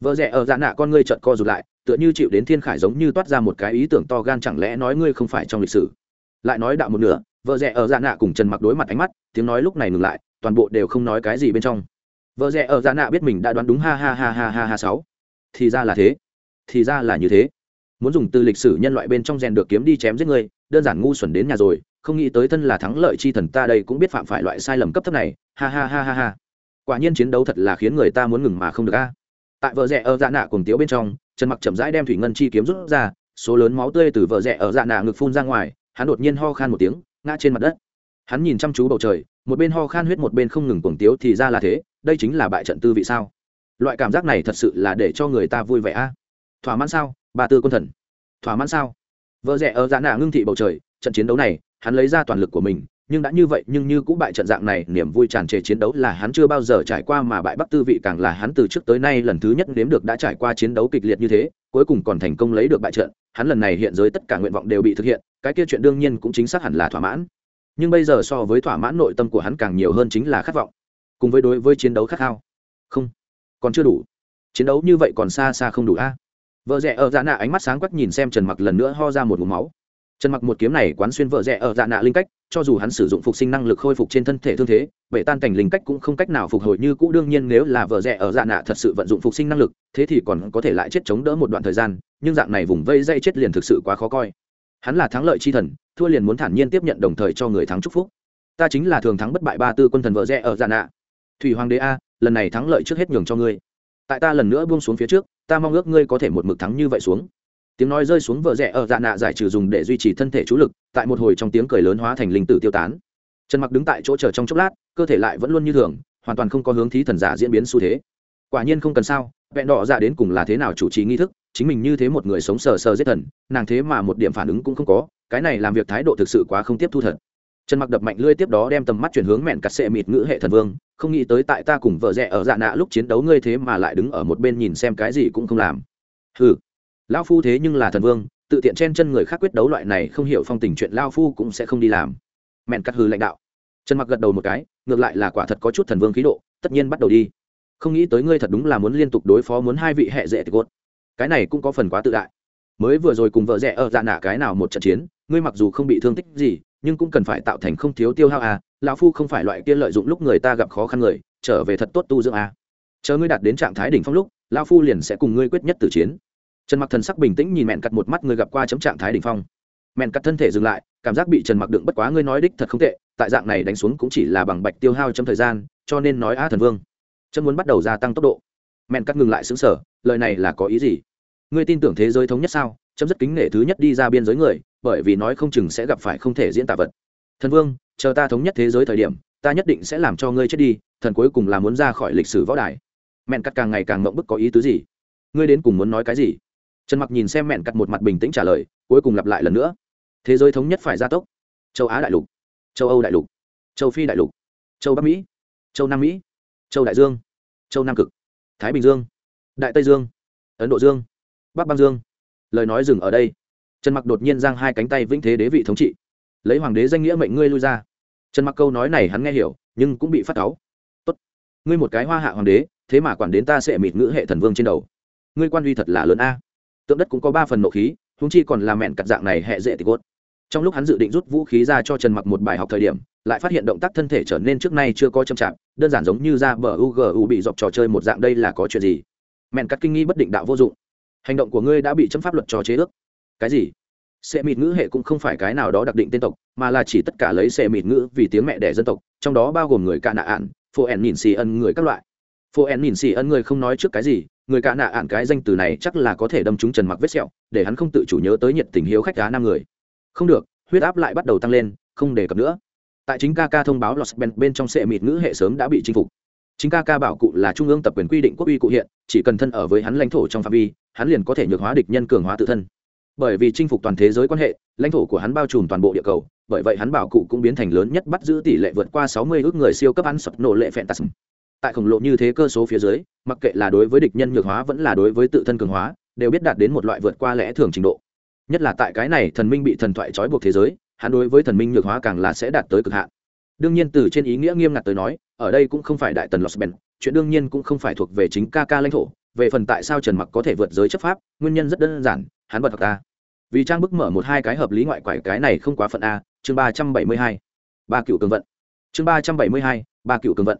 Vợ rẽ ở dạ nạ con ngươi trợn co rụt lại, tựa như chịu đến thiên khải giống như toát ra một cái ý tưởng to gan chẳng lẽ nói ngươi không phải trong lịch sử. Lại nói đạo một nửa, vợ rẽ ở dạ nạ cùng trần mặc đối mặt ánh mắt, tiếng nói lúc này ngừng lại, toàn bộ đều không nói cái gì bên trong. Vợ rẽ ở dạ nạ biết mình đã đoán đúng ha ha ha ha ha ha sáu. Thì ra là thế. Thì ra là như thế muốn dùng từ lịch sử nhân loại bên trong rèn được kiếm đi chém giết người đơn giản ngu xuẩn đến nhà rồi, không nghĩ tới thân là thắng lợi chi thần ta đây cũng biết phạm phải loại sai lầm cấp thấp này, ha ha ha ha ha. Quả nhiên chiến đấu thật là khiến người ta muốn ngừng mà không được a. Tại vợ rẽ ở dạ nạ cùng tiếu bên trong, trần mặc chậm rãi đem thủy ngân chi kiếm rút ra, số lớn máu tươi từ vợ rẽ ở dạ nạ ngực phun ra ngoài, hắn đột nhiên ho khan một tiếng, ngã trên mặt đất. Hắn nhìn chăm chú bầu trời, một bên ho khan huyết một bên không ngừng cuồng tiếu thì ra là thế, đây chính là bại trận tư vị sao? Loại cảm giác này thật sự là để cho người ta vui vẻ a. Thỏa mãn sao? Ba tư quân thần. Thỏa mãn sao? Vợ rẻ ở dạ nạ ngưng thị bầu trời, trận chiến đấu này, hắn lấy ra toàn lực của mình, nhưng đã như vậy, nhưng như cũng bại trận dạng này, niềm vui tràn trề chiến đấu là hắn chưa bao giờ trải qua mà bại bắc tư vị càng là hắn từ trước tới nay lần thứ nhất nếm được đã trải qua chiến đấu kịch liệt như thế, cuối cùng còn thành công lấy được bại trận, hắn lần này hiện giới tất cả nguyện vọng đều bị thực hiện, cái kia chuyện đương nhiên cũng chính xác hẳn là thỏa mãn. Nhưng bây giờ so với thỏa mãn nội tâm của hắn càng nhiều hơn chính là khát vọng, cùng với đối với chiến đấu khát khao. Không, còn chưa đủ. Chiến đấu như vậy còn xa xa không đủ a vợ rẽ ở dạ nạ ánh mắt sáng quắc nhìn xem trần mặc lần nữa ho ra một mũ máu. Trần mặc một kiếm này quán xuyên vợ rẽ ở dạ nạ linh cách, cho dù hắn sử dụng phục sinh năng lực khôi phục trên thân thể thương thế vậy tan cảnh linh cách cũng không cách nào phục hồi như cũ. Đương nhiên nếu là vợ rẽ ở dạ nạ thật sự vận dụng phục sinh năng lực, thế thì còn có thể lại chết chống đỡ một đoạn thời gian, nhưng dạng này vùng vây dây chết liền thực sự quá khó coi. Hắn là thắng lợi chi thần, thua liền muốn thản nhiên tiếp nhận đồng thời cho người thắng chúc phúc. Ta chính là thường thắng bất bại ba tư quân thần vợ rẽ ở dạ nạ. Thủy hoàng đế a, lần này thắng lợi trước hết nhường cho ngươi. Tại ta lần nữa buông xuống phía trước ta mong ước ngươi có thể một mực thắng như vậy xuống. Tiếng nói rơi xuống vợ rẽ ở dạ nạ giải trừ dùng để duy trì thân thể chú lực, tại một hồi trong tiếng cười lớn hóa thành linh tử tiêu tán. Trần mặc đứng tại chỗ chờ trong chốc lát, cơ thể lại vẫn luôn như thường, hoàn toàn không có hướng thí thần giả diễn biến xu thế. Quả nhiên không cần sao, vẹn đỏ dạ đến cùng là thế nào chủ trì nghi thức, chính mình như thế một người sống sờ sờ giết thần, nàng thế mà một điểm phản ứng cũng không có, cái này làm việc thái độ thực sự quá không tiếp thu thật. Trần mặc đập mạnh lưỡi tiếp đó đem tầm mắt chuyển hướng mẹn cắt sệ mịt ngữ hệ thần vương không nghĩ tới tại ta cùng vợ rẽ ở dạ nạ lúc chiến đấu ngươi thế mà lại đứng ở một bên nhìn xem cái gì cũng không làm. Hừ. Lão phu thế nhưng là thần vương, tự tiện chen chân người khác quyết đấu loại này không hiểu phong tình chuyện lao phu cũng sẽ không đi làm. Mẹn cắt hư lãnh đạo. Trần mặc gật đầu một cái, ngược lại là quả thật có chút thần vương khí độ, tất nhiên bắt đầu đi. Không nghĩ tới ngươi thật đúng là muốn liên tục đối phó muốn hai vị hệ dễ thì cốt. Cái này cũng có phần quá tự đại. Mới vừa rồi cùng vợ rẻ ở dạ nạ cái nào một trận chiến, ngươi mặc dù không bị thương tích gì nhưng cũng cần phải tạo thành không thiếu tiêu hao à lão phu không phải loại kia lợi dụng lúc người ta gặp khó khăn người, trở về thật tốt tu dưỡng à chờ ngươi đạt đến trạng thái đỉnh phong lúc, lão phu liền sẽ cùng ngươi quyết nhất tử chiến. Trần mặc thần sắc bình tĩnh nhìn mẹn cắt một mắt ngươi gặp qua chấm trạng thái đỉnh phong. Mẹn cắt thân thể dừng lại, cảm giác bị trần mặc đựng bất quá ngươi nói đích thật không tệ, tại dạng này đánh xuống cũng chỉ là bằng bạch tiêu hao trong thời gian, cho nên nói a thần vương. Chấm muốn bắt đầu gia tăng tốc độ. Mẹn cắt ngừng lại xứng sở lời này là có ý gì? Ngươi tin tưởng thế giới thống nhất sao? Chấm rất kính nể thứ nhất đi ra biên giới người, bởi vì nói không chừng sẽ gặp phải không thể diễn tả vật. Thần vương, chờ ta thống nhất thế giới thời điểm, ta nhất định sẽ làm cho ngươi chết đi, thần cuối cùng là muốn ra khỏi lịch sử võ đài. Mẹn cắt càng ngày càng mộng bức có ý tứ gì? Ngươi đến cùng muốn nói cái gì? Trần mặc nhìn xem mẹn cắt một mặt bình tĩnh trả lời, cuối cùng lặp lại lần nữa. Thế giới thống nhất phải gia tốc. Châu á đại lục, châu âu đại lục, châu phi đại lục, châu bắc mỹ, châu nam mỹ, châu đại dương, châu nam cực, thái bình dương, đại tây dương, ấn độ dương, bắc băng dương lời nói dừng ở đây. Trần mặc đột nhiên giang hai cánh tay vĩnh thế đế vị thống trị. Lấy hoàng đế danh nghĩa mệnh ngươi lui ra. Trần mặc câu nói này hắn nghe hiểu, nhưng cũng bị phát cáu. Tốt. Ngươi một cái hoa hạ hoàng đế, thế mà quản đến ta sẽ mịt ngữ hệ thần vương trên đầu. Ngươi quan uy thật là lớn a. Tượng đất cũng có ba phần nộ khí húng chi còn là mẹn cặt dạng này hệ dễ thì cốt trong lúc hắn dự định rút vũ khí ra cho trần mặc một bài học thời điểm, lại phát hiện động tác thân thể trở nên trước nay chưa có chậm chạp, đơn giản giống như ra bờ ugu bị dọc trò chơi một dạng đây là có chuyện gì. Mẹn cắt kinh nghi bất định đạo vô dụng hành động của ngươi đã bị chấm pháp luật cho chế ước. Cái gì? Xe mịt ngữ hệ cũng không phải cái nào đó đặc định tên tộc, mà là chỉ tất cả lấy xe mịt ngữ vì tiếng mẹ đẻ dân tộc, trong đó bao gồm người ca nạ ạn phô ẻn nhìn xì ân người các loại. Phô ẻn nhìn xì ân người không nói trước cái gì, người ca nạ ạn cái danh từ này chắc là có thể đâm trúng trần mặc vết sẹo, để hắn không tự chủ nhớ tới nhiệt tình hiếu khách cá năm người. Không được, huyết áp lại bắt đầu tăng lên, không đề cập nữa. Tại chính ca ca thông báo lọt ben bên trong xe mịt ngữ hệ sớm đã bị chinh phục chính ca ca bảo cụ là trung ương tập quyền quy định quốc uy cụ hiện, chỉ cần thân ở với hắn lãnh thổ trong phạm vi, hắn liền có thể nhược hóa địch nhân cường hóa tự thân. Bởi vì chinh phục toàn thế giới quan hệ, lãnh thổ của hắn bao trùm toàn bộ địa cầu, bởi vậy hắn bảo cụ cũng biến thành lớn nhất bắt giữ tỷ lệ vượt qua sáu mươi ước người siêu cấp ăn sập nổ lệ phẹn tạt tại khổng lộ như thế cơ số phía dưới, mặc kệ là đối với địch nhân nhược hóa vẫn là đối với tự thân cường hóa, đều biết đạt đến một loại vượt qua lẽ thường trình độ. Nhất là tại cái này thần minh bị thần thoại trói buộc thế giới, hắn đối với thần minh nhược hóa càng là sẽ đạt tới cực hạn đương nhiên từ trên ý nghĩa nghiêm ngặt tới nói, ở đây cũng không phải đại tần los ben chuyện đương nhiên cũng không phải thuộc về chính ca ca lãnh thổ, về phần tại sao trần mặc có thể vượt giới chấp pháp, nguyên nhân rất đơn giản, hắn bật thật ta vì trang bức mở một hai cái hợp lý ngoại quải cái này không quá phận a, chương ba trăm bảy mươi hai, ba cựu cường vận. Chương ba trăm bảy mươi hai, ba cựu cường vận.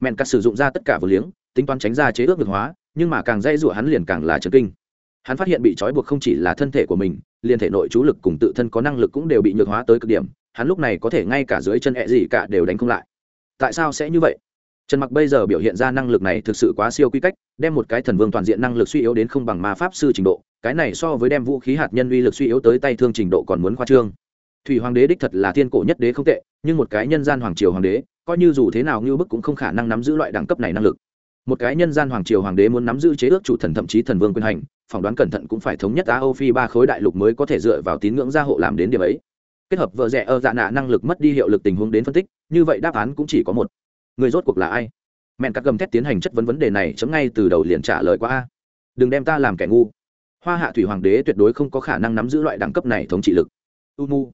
Mẹn cắt sử dụng ra tất cả vừa liếng, tính toán tránh ra chế ước ngược hóa, nhưng mà càng dây rủa hắn liền càng là trần kinh. Hắn phát hiện bị trói buộc không chỉ là thân thể của mình, liền thể nội chú lực cùng tự thân có năng lực cũng đều bị nhược hóa tới cực điểm hắn lúc này có thể ngay cả dưới chân ẹ gì cả đều đánh không lại. Tại sao sẽ như vậy? Trần mặc bây giờ biểu hiện ra năng lực này thực sự quá siêu quy cách, đem một cái thần vương toàn diện năng lực suy yếu đến không bằng ma pháp sư trình độ, cái này so với đem vũ khí hạt nhân uy lực suy yếu tới tay thương trình độ còn muốn khoa trương. Thủy hoàng đế đích thật là thiên cổ nhất đế không tệ, nhưng một cái nhân gian hoàng triều hoàng đế, coi như dù thế nào như bức cũng không khả năng nắm giữ loại đẳng cấp này năng lực. Một cái nhân gian hoàng triều hoàng đế muốn nắm giữ chế ước chủ thần thậm chí thần vương quyền hành, phỏng đoán cẩn thận cũng phải thống nhất á âu phi ba khối đại lục mới có thể dựa vào tín ngưỡng gia hộ làm đến điểm ấy kết hợp vợ rẻ ở dạ nạ năng lực mất đi hiệu lực tình huống đến phân tích, như vậy đáp án cũng chỉ có một. Người rốt cuộc là ai? Mẹn các gầm thét tiến hành chất vấn vấn đề này, chấm ngay từ đầu liền trả lời qua a. Đừng đem ta làm kẻ ngu. Hoa hạ thủy hoàng đế tuyệt đối không có khả năng nắm giữ loại đẳng cấp này thống trị lực. U mu.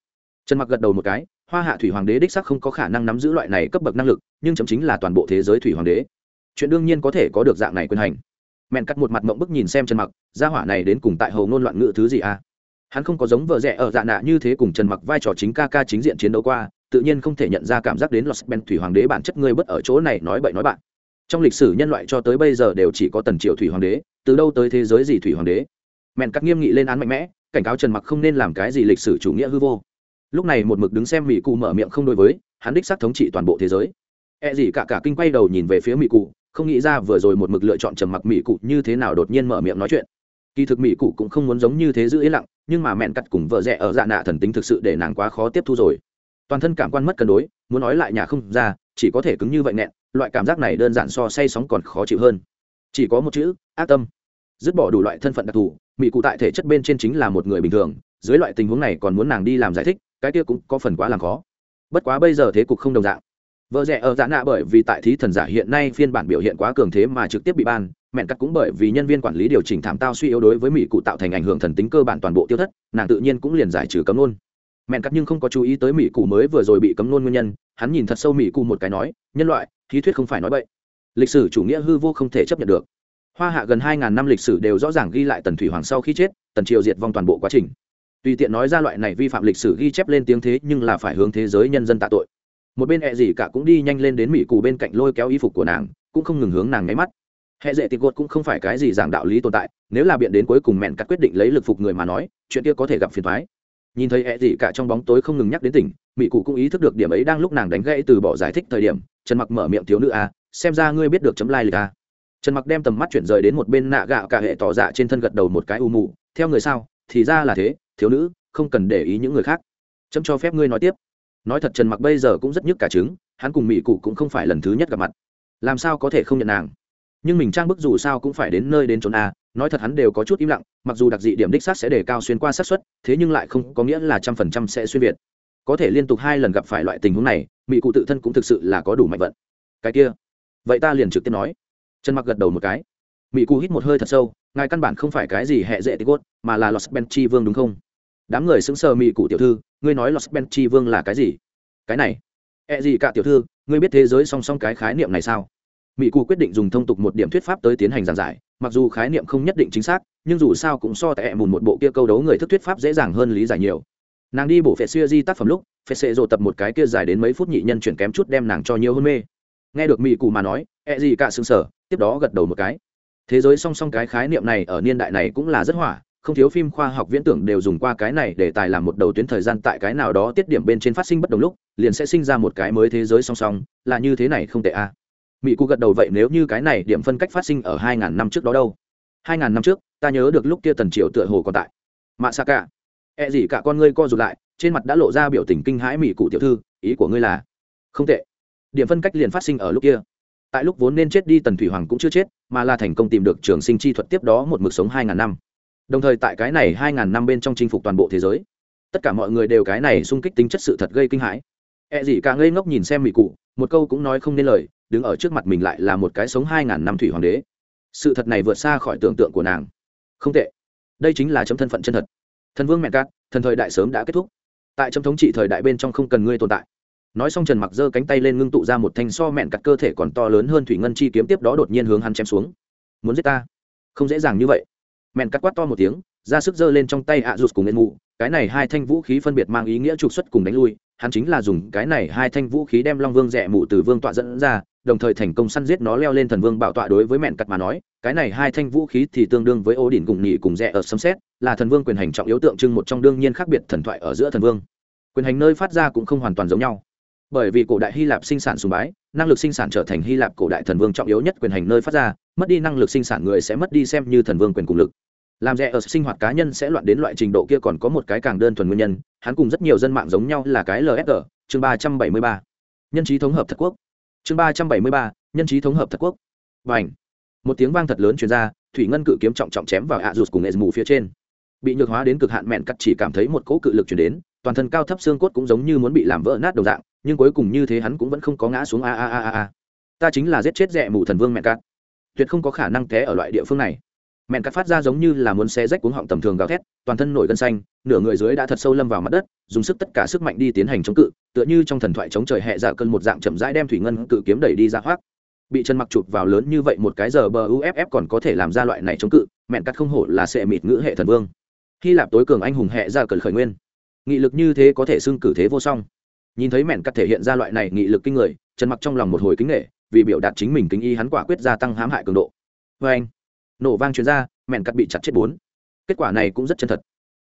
Trần mặc gật đầu một cái, hoa hạ thủy hoàng đế đích sắc không có khả năng nắm giữ loại này cấp bậc năng lực, nhưng chấm chính là toàn bộ thế giới thủy hoàng đế. Chuyện đương nhiên có thể có được dạng này quyền hành. Mẹn cắt một mặt mộng bức nhìn xem trần mặc, gia hỏa này đến cùng tại hầu ngôn loạn ngữ thứ gì à hắn không có giống vợ rẻ ở dạ nạ như thế cùng trần mặc vai trò chính ca ca chính diện chiến đấu qua, tự nhiên không thể nhận ra cảm giác đến los ben thủy hoàng đế bản chất ngươi bất ở chỗ này nói bậy nói bạn. Trong lịch sử nhân loại cho tới bây giờ đều chỉ có tần triệu thủy hoàng đế, từ đâu tới thế giới gì thủy hoàng đế? Mẹn cắt nghiêm nghị lên án mạnh mẽ, cảnh cáo trần mặc không nên làm cái gì lịch sử chủ nghĩa hư vô. Lúc này một mực đứng xem mỹ cụ mở miệng không đối với, hắn đích xác thống trị toàn bộ thế giới. E gì cả cả kinh quay đầu nhìn về phía mỹ cụ, không nghĩ ra vừa rồi một mực lựa chọn trầm mặc mỹ cụ như thế nào đột nhiên mở miệng nói chuyện kỳ thực mỹ cụ cũng không muốn giống như thế giữ yên lặng, nhưng mà mẹn cặt cùng vợ rẽ ở dạ nạ thần tính thực sự để nàng quá khó tiếp thu rồi. Toàn thân cảm quan mất cân đối, muốn nói lại nhà không ra, chỉ có thể cứng như vậy nẹn, loại cảm giác này đơn giản so say sóng còn khó chịu hơn. Chỉ có một chữ, ác tâm. Dứt bỏ đủ loại thân phận đặc thù, mỹ cụ tại thể chất bên trên chính là một người bình thường, dưới loại tình huống này còn muốn nàng đi làm giải thích, cái kia cũng có phần quá làm khó. Bất quá bây giờ thế cục không đồng dạng. Vợ rẻ ở dạ nạ bởi vì tại thí thần giả hiện nay phiên bản biểu hiện quá cường thế mà trực tiếp bị ban mẹn cắt cũng bởi vì nhân viên quản lý điều chỉnh thảm tao suy yếu đối với mỹ cụ tạo thành ảnh hưởng thần tính cơ bản toàn bộ tiêu thất, nàng tự nhiên cũng liền giải trừ cấm nôn mẹn cắt nhưng không có chú ý tới mỹ cụ mới vừa rồi bị cấm nôn nguyên nhân, hắn nhìn thật sâu mỹ cụ một cái nói, nhân loại khí thuyết không phải nói bậy. Lịch sử chủ nghĩa hư vô không thể chấp nhận được. Hoa hạ gần hai ngàn năm lịch sử đều rõ ràng ghi lại tần thủy hoàng sau khi chết, tần triều diệt vong toàn bộ quá trình. Tùy tiện nói ra loại này vi phạm lịch sử ghi chép lên tiếng thế nhưng là phải hướng thế giới nhân dân tạ tội. Một bên e hẹ gì cả cũng đi nhanh lên đến mỹ cụ bên cạnh lôi kéo y phục của nàng, cũng không ngừng hướng nàng nháy mắt hệ dễ tịt gột cũng không phải cái gì giảng đạo lý tồn tại nếu là biện đến cuối cùng mẹn cắt quyết định lấy lực phục người mà nói chuyện kia có thể gặp phiền thoái nhìn thấy hệ gì cả trong bóng tối không ngừng nhắc đến tỉnh mỹ cụ cũng ý thức được điểm ấy đang lúc nàng đánh gãy từ bỏ giải thích thời điểm trần mặc mở miệng thiếu nữ a à, xem ra ngươi biết được chấm lai lịch a. Trần mặc đem tầm mắt chuyển rời đến một bên nạ gạo cả hệ tỏ dạ trên thân gật đầu một cái u mù theo người sao thì ra là thế thiếu nữ không cần để ý những người khác. Chấm cho phép ngươi nói tiếp. Nói thật trần mặc bây giờ cũng rất nhức cả trứng hắn cùng mỹ cụ cũng không phải lần thứ nhất gặp mặt. Làm sao có thể không nhận nàng? Nhưng mình trang bức dù sao cũng phải đến nơi đến trốn a, nói thật hắn đều có chút im lặng, mặc dù đặc dị điểm đích sát sẽ đề cao xuyên qua xác suất, thế nhưng lại không có nghĩa là trăm phần trăm sẽ xuyên việt. Có thể liên tục hai lần gặp phải loại tình huống này, mỹ cụ tự thân cũng thực sự là có đủ mạnh vận. Cái kia, vậy ta liền trực tiếp nói. Trần mặc gật đầu một cái. Mỹ cụ hít một hơi thật sâu, ngài căn bản không phải cái gì hệ dễ tích cốt mà là los benchi vương đúng không? Đám người sững sờ mỹ cụ tiểu thư, ngươi nói los benchi vương là cái gì? Cái này ẹ、e、gì e gì cả tiểu thư, ngươi biết thế giới song song cái khái niệm này sao? Mỹ cụ quyết định dùng thông tục một điểm thuyết pháp tới tiến hành giảng giải, mặc dù khái niệm không nhất định chính xác, nhưng dù sao cũng so tại mùn một bộ kia câu đấu người thức thuyết pháp dễ dàng hơn lý giải nhiều. Nàng đi bổ phệ xuya di tác phẩm lúc, phệ sệ dồ tập một cái kia dài đến mấy phút nhị nhân chuyển kém chút đem nàng cho nhiều hôn mê. Nghe được mỹ cụ mà nói, ẹ gì cả xương sở? tiếp đó gật đầu một cái. Thế giới song song cái khái niệm này ở niên đại này cũng là rất hỏa, không thiếu phim khoa học viễn tưởng đều dùng qua cái này để tài làm một đầu tuyến thời gian tại cái nào đó tiết điểm bên trên phát sinh bất đồng lúc, liền sẽ sinh ra một cái mới thế giới song song, là như thế này không tệ a à mỹ cụ gật đầu vậy nếu như cái này điểm phân cách phát sinh ở hai ngàn năm trước đó đâu? Hai ngàn năm trước, ta nhớ được lúc kia tần triều tựa hồ còn tại. Mạ xa cả e gì cả con ngươi co rụt lại, trên mặt đã lộ ra biểu tình kinh hãi mỹ cụ tiểu thư, ý của ngươi là? Không tệ. Điểm phân cách liền phát sinh ở lúc kia. Tại lúc vốn nên chết đi tần thủy hoàng cũng chưa chết, mà là thành công tìm được trường sinh chi thuật tiếp đó một mực sống hai ngàn năm. Đồng thời tại cái này hai ngàn năm bên trong chinh phục toàn bộ thế giới. Tất cả mọi người đều cái này xung kích tính chất sự thật gây kinh hãi. E gì cả ngây ngốc nhìn xem mỹ cụ, một câu cũng nói không nên lời đứng ở trước mặt mình lại là một cái sống hai ngàn năm thủy hoàng đế. Sự thật này vượt xa khỏi tưởng tượng của nàng. Không tệ. Đây chính là chấm thân phận chân thật. Thần vương mẹ cát, thần thời đại sớm đã kết thúc. Tại chấm thống trị thời đại bên trong không cần ngươi tồn tại. Nói xong trần mặc giơ cánh tay lên ngưng tụ ra một thanh so mẹn cắt cơ thể còn to lớn hơn thủy ngân chi kiếm tiếp đó đột nhiên hướng hắn chém xuống. Muốn giết ta? Không dễ dàng như vậy. Mẹn cắt quát to một tiếng, ra sức giơ lên trong tay ạ à rụt cùng lên mụ. Cái này hai thanh vũ khí phân biệt mang ý nghĩa trục xuất cùng đánh lui hắn chính là dùng cái này hai thanh vũ khí đem long vương rẽ mụ từ vương tọa dẫn ra, đồng thời thành công săn giết nó leo lên thần vương bảo tọa đối với mẹn cắt mà nói, cái này hai thanh vũ khí thì tương đương với ô đỉnh cùng nhị cùng rẽ ở sấm xét là thần vương quyền hành trọng yếu tượng trưng một trong đương nhiên khác biệt thần thoại ở giữa thần vương. Quyền hành nơi phát ra cũng không hoàn toàn giống nhau. Bởi vì cổ đại hy lạp sinh sản sùng bái, năng lực sinh sản trở thành hy lạp cổ đại thần vương trọng yếu nhất quyền hành nơi phát ra, mất đi năng lực sinh sản người sẽ mất đi xem như thần vương quyền cùng lực làm rẻ ở sinh hoạt cá nhân sẽ loạn đến loại trình độ kia còn có một cái càng đơn thuần nguyên nhân, hắn cùng rất nhiều dân mạng giống nhau là cái lsg chương ba trăm bảy mươi ba. Nhân trí thống hợp thật quốc. Chương ba trăm bảy mươi ba, nhân trí thống hợp thật quốc. Và ảnh một tiếng vang thật lớn chuyển ra, thủy ngân cự kiếm trọng trọng chém vào ạ rụt cùng nghệ mù phía trên. Bị nhược hóa đến cực hạn mẹn cắt chỉ cảm thấy một cỗ cự lực chuyển đến, toàn thân cao thấp xương cốt cũng giống như muốn bị làm vỡ nát đồng dạng, nhưng cuối cùng như thế hắn cũng vẫn không có ngã xuống a a a a a. Ta chính là giết chết rẻ mù thần vương mẹn cắt. Tuyệt không có khả năng té ở loại địa phương này mẹn cắt phát ra giống như là muốn xé rách cuống họng tầm thường gào thét, toàn thân nổi gân xanh, nửa người dưới đã thật sâu lâm vào mặt đất, dùng sức tất cả sức mạnh đi tiến hành chống cự, tựa như trong thần thoại chống trời hẹ dạ cơn một dạng chậm rãi đem thủy ngân cự kiếm đẩy đi ra hoác. Bị chân mặc chụp vào lớn như vậy một cái giờ bờ uff còn có thể làm ra loại này chống cự, mẹn cắt không hổ là sẽ mịt ngữ hệ thần vương. Hy lạp tối cường anh hùng hệ dạ cơn khởi nguyên. Nghị lực như thế có thể xưng cử thế vô song. Nhìn thấy mẹn cắt thể hiện ra loại này nghị lực kinh người, chân mặc trong lòng một hồi kính nghệ vì biểu đạt chính mình kính y hắn quả quyết gia tăng hãm hại cường độ. Vê anh nổ vang chuyên ra mẹn cắt bị chặt chết bốn. Kết quả này cũng rất chân thật.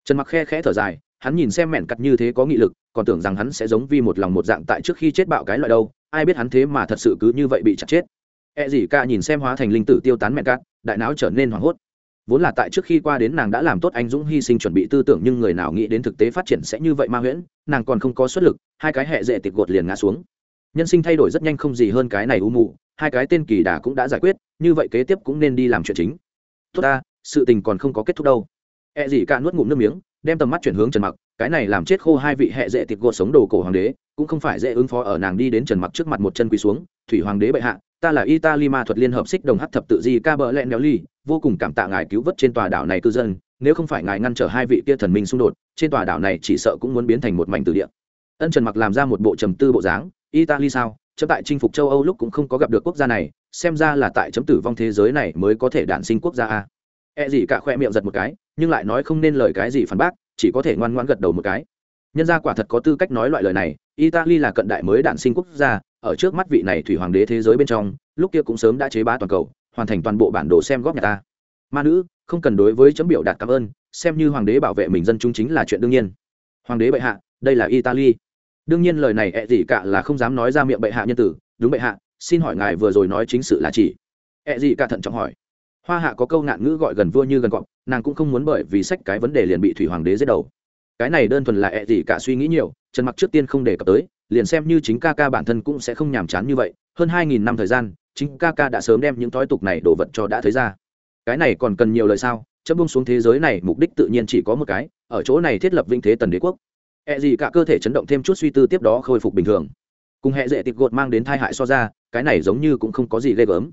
Trần mặc khe khẽ thở dài hắn nhìn xem mẹn cắt như thế có nghị lực còn tưởng rằng hắn sẽ giống vi một lòng một dạng tại trước khi chết bạo cái loại đâu ai biết hắn thế mà thật sự cứ như vậy bị chặt chết. E gì ca nhìn xem hóa thành linh tử tiêu tán mẹn cắt đại não trở nên hoảng hốt. Vốn là tại trước khi qua đến nàng đã làm tốt anh dũng hy sinh chuẩn bị tư tưởng nhưng người nào nghĩ đến thực tế phát triển sẽ như vậy ma nguyễn, nàng còn không có xuất lực hai cái hệ dễ tịch gột liền ngã xuống nhân sinh thay đổi rất nhanh không gì hơn cái này u mù, hai cái tên kỳ đà cũng đã giải quyết, như vậy kế tiếp cũng nên đi làm chuyện chính. Tốt ta, sự tình còn không có kết thúc đâu. E gì cả nuốt ngụm nước miếng, đem tầm mắt chuyển hướng trần mặc, cái này làm chết khô hai vị hệ dễ thịt gột sống đồ cổ hoàng đế, cũng không phải dễ ứng phó ở nàng đi đến trần mặc trước mặt một chân quỳ xuống, thủy hoàng đế bệ hạ, ta là italy ma thuật liên hợp xích đồng hắc thập tự di ca bờ lẹn néo ly vô cùng cảm tạ ngài cứu vớt trên tòa đảo này cư dân, nếu không phải ngài ngăn trở hai vị kia thần minh xung đột, trên tòa đảo này chỉ sợ cũng muốn biến thành một mảnh từ địa. Ân trần mặc làm ra một bộ trầm tư bộ dáng italy sao? Chấm tại chinh phục châu âu lúc cũng không có gặp được quốc gia này, xem ra là tại chấm tử vong thế giới này mới có thể đản sinh quốc gia a. E gì cả khoe miệng giật một cái, nhưng lại nói không nên lời cái gì phản bác, chỉ có thể ngoan ngoãn gật đầu một cái. Nhân gia quả thật có tư cách nói loại lời này, italy là cận đại mới đản sinh quốc gia, ở trước mắt vị này thủy hoàng đế thế giới bên trong, lúc kia cũng sớm đã chế bá toàn cầu, hoàn thành toàn bộ bản đồ xem góp nhà ta. Ma nữ, không cần đối với chấm biểu đạt cảm ơn, xem như hoàng đế bảo vệ mình dân chúng chính là chuyện đương nhiên. Hoàng đế bệ hạ, đây là italy đương nhiên lời này ẹ gì cả là không dám nói ra miệng bệ hạ nhân tử. Đúng bệ hạ, xin hỏi ngài vừa rồi nói chính sự là chỉ? Ẹ gì cả thận trọng hỏi. Hoa hạ có câu nạn ngữ gọi gần vua như gần cọp, nàng cũng không muốn bởi vì sách cái vấn đề liền bị thủy hoàng đế giết đầu. Cái này đơn thuần là ẹ gì cả suy nghĩ nhiều, trần mặc trước tiên không đề cập tới, liền xem như chính ca ca bản thân cũng sẽ không nhàm chán như vậy. Hơn hai nghìn năm thời gian, chính ca ca đã sớm đem những thói tục này đổ vật cho đã thấy ra. Cái này còn cần nhiều lời sao? Chấm bông xuống thế giới này, mục đích tự nhiên chỉ có một cái, ở chỗ này thiết lập vinh thế tần đế quốc ẹ gì cả cơ thể chấn động thêm chút suy tư tiếp đó khôi phục bình thường. Cùng hệ dễ tịch gột mang đến tai hại so ra, cái này giống như cũng không có gì ghê gớm.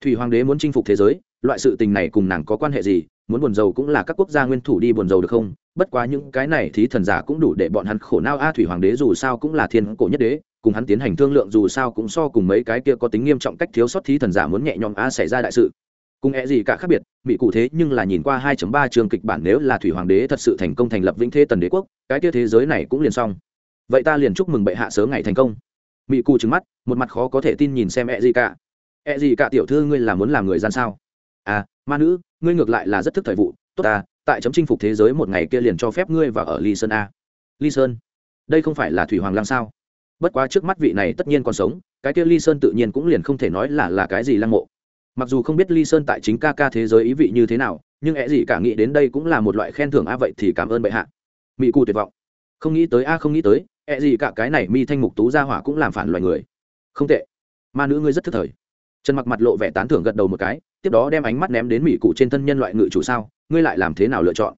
Thủy hoàng đế muốn chinh phục thế giới, loại sự tình này cùng nàng có quan hệ gì, muốn buồn dầu cũng là các quốc gia nguyên thủ đi buồn dầu được không? Bất quá những cái này thì thần giả cũng đủ để bọn hắn khổ nao a, thủy hoàng đế dù sao cũng là thiên cổ nhất đế, cùng hắn tiến hành thương lượng dù sao cũng so cùng mấy cái kia có tính nghiêm trọng cách thiếu sót thí thần giả muốn nhẹ nhõm a, xảy ra đại sự cùng e gì cả khác biệt, mỹ cụ thế nhưng là nhìn qua 2.3 trường kịch bản nếu là thủy hoàng đế thật sự thành công thành lập vĩnh thế tần đế quốc, cái kia thế giới này cũng liền xong. Vậy ta liền chúc mừng bệ hạ sớm ngày thành công. Mỹ cụ trừng mắt, một mặt khó có thể tin nhìn xem e gì cả. E gì cả tiểu thư ngươi là muốn làm người gian sao? À ma nữ, ngươi ngược lại là rất thức thời vụ, tốt ta, tại chấm chinh phục thế giới một ngày kia liền cho phép ngươi vào ở ly sơn a. Ly sơn? Đây không phải là thủy hoàng lang sao? Bất quá trước mắt vị này tất nhiên còn sống, cái kia ly sơn tự nhiên cũng liền không thể nói là là cái gì lăng mộ mặc dù không biết ly sơn tại chính ca ca thế giới ý vị như thế nào, nhưng é gì cả nghĩ đến đây cũng là một loại khen thưởng a vậy thì cảm ơn bệ hạ. Mỹ cụ tuyệt vọng. Không nghĩ tới a, không nghĩ tới é gì cả cái này mi thanh mục tú ra hỏa cũng làm phản loài người. Không tệ. Ma nữ ngươi rất thức thời. Trần mặc mặt lộ vẻ tán thưởng gật đầu một cái, tiếp đó đem ánh mắt ném đến mỹ cụ trên thân nhân loại ngự chủ sao, ngươi lại làm thế nào lựa chọn?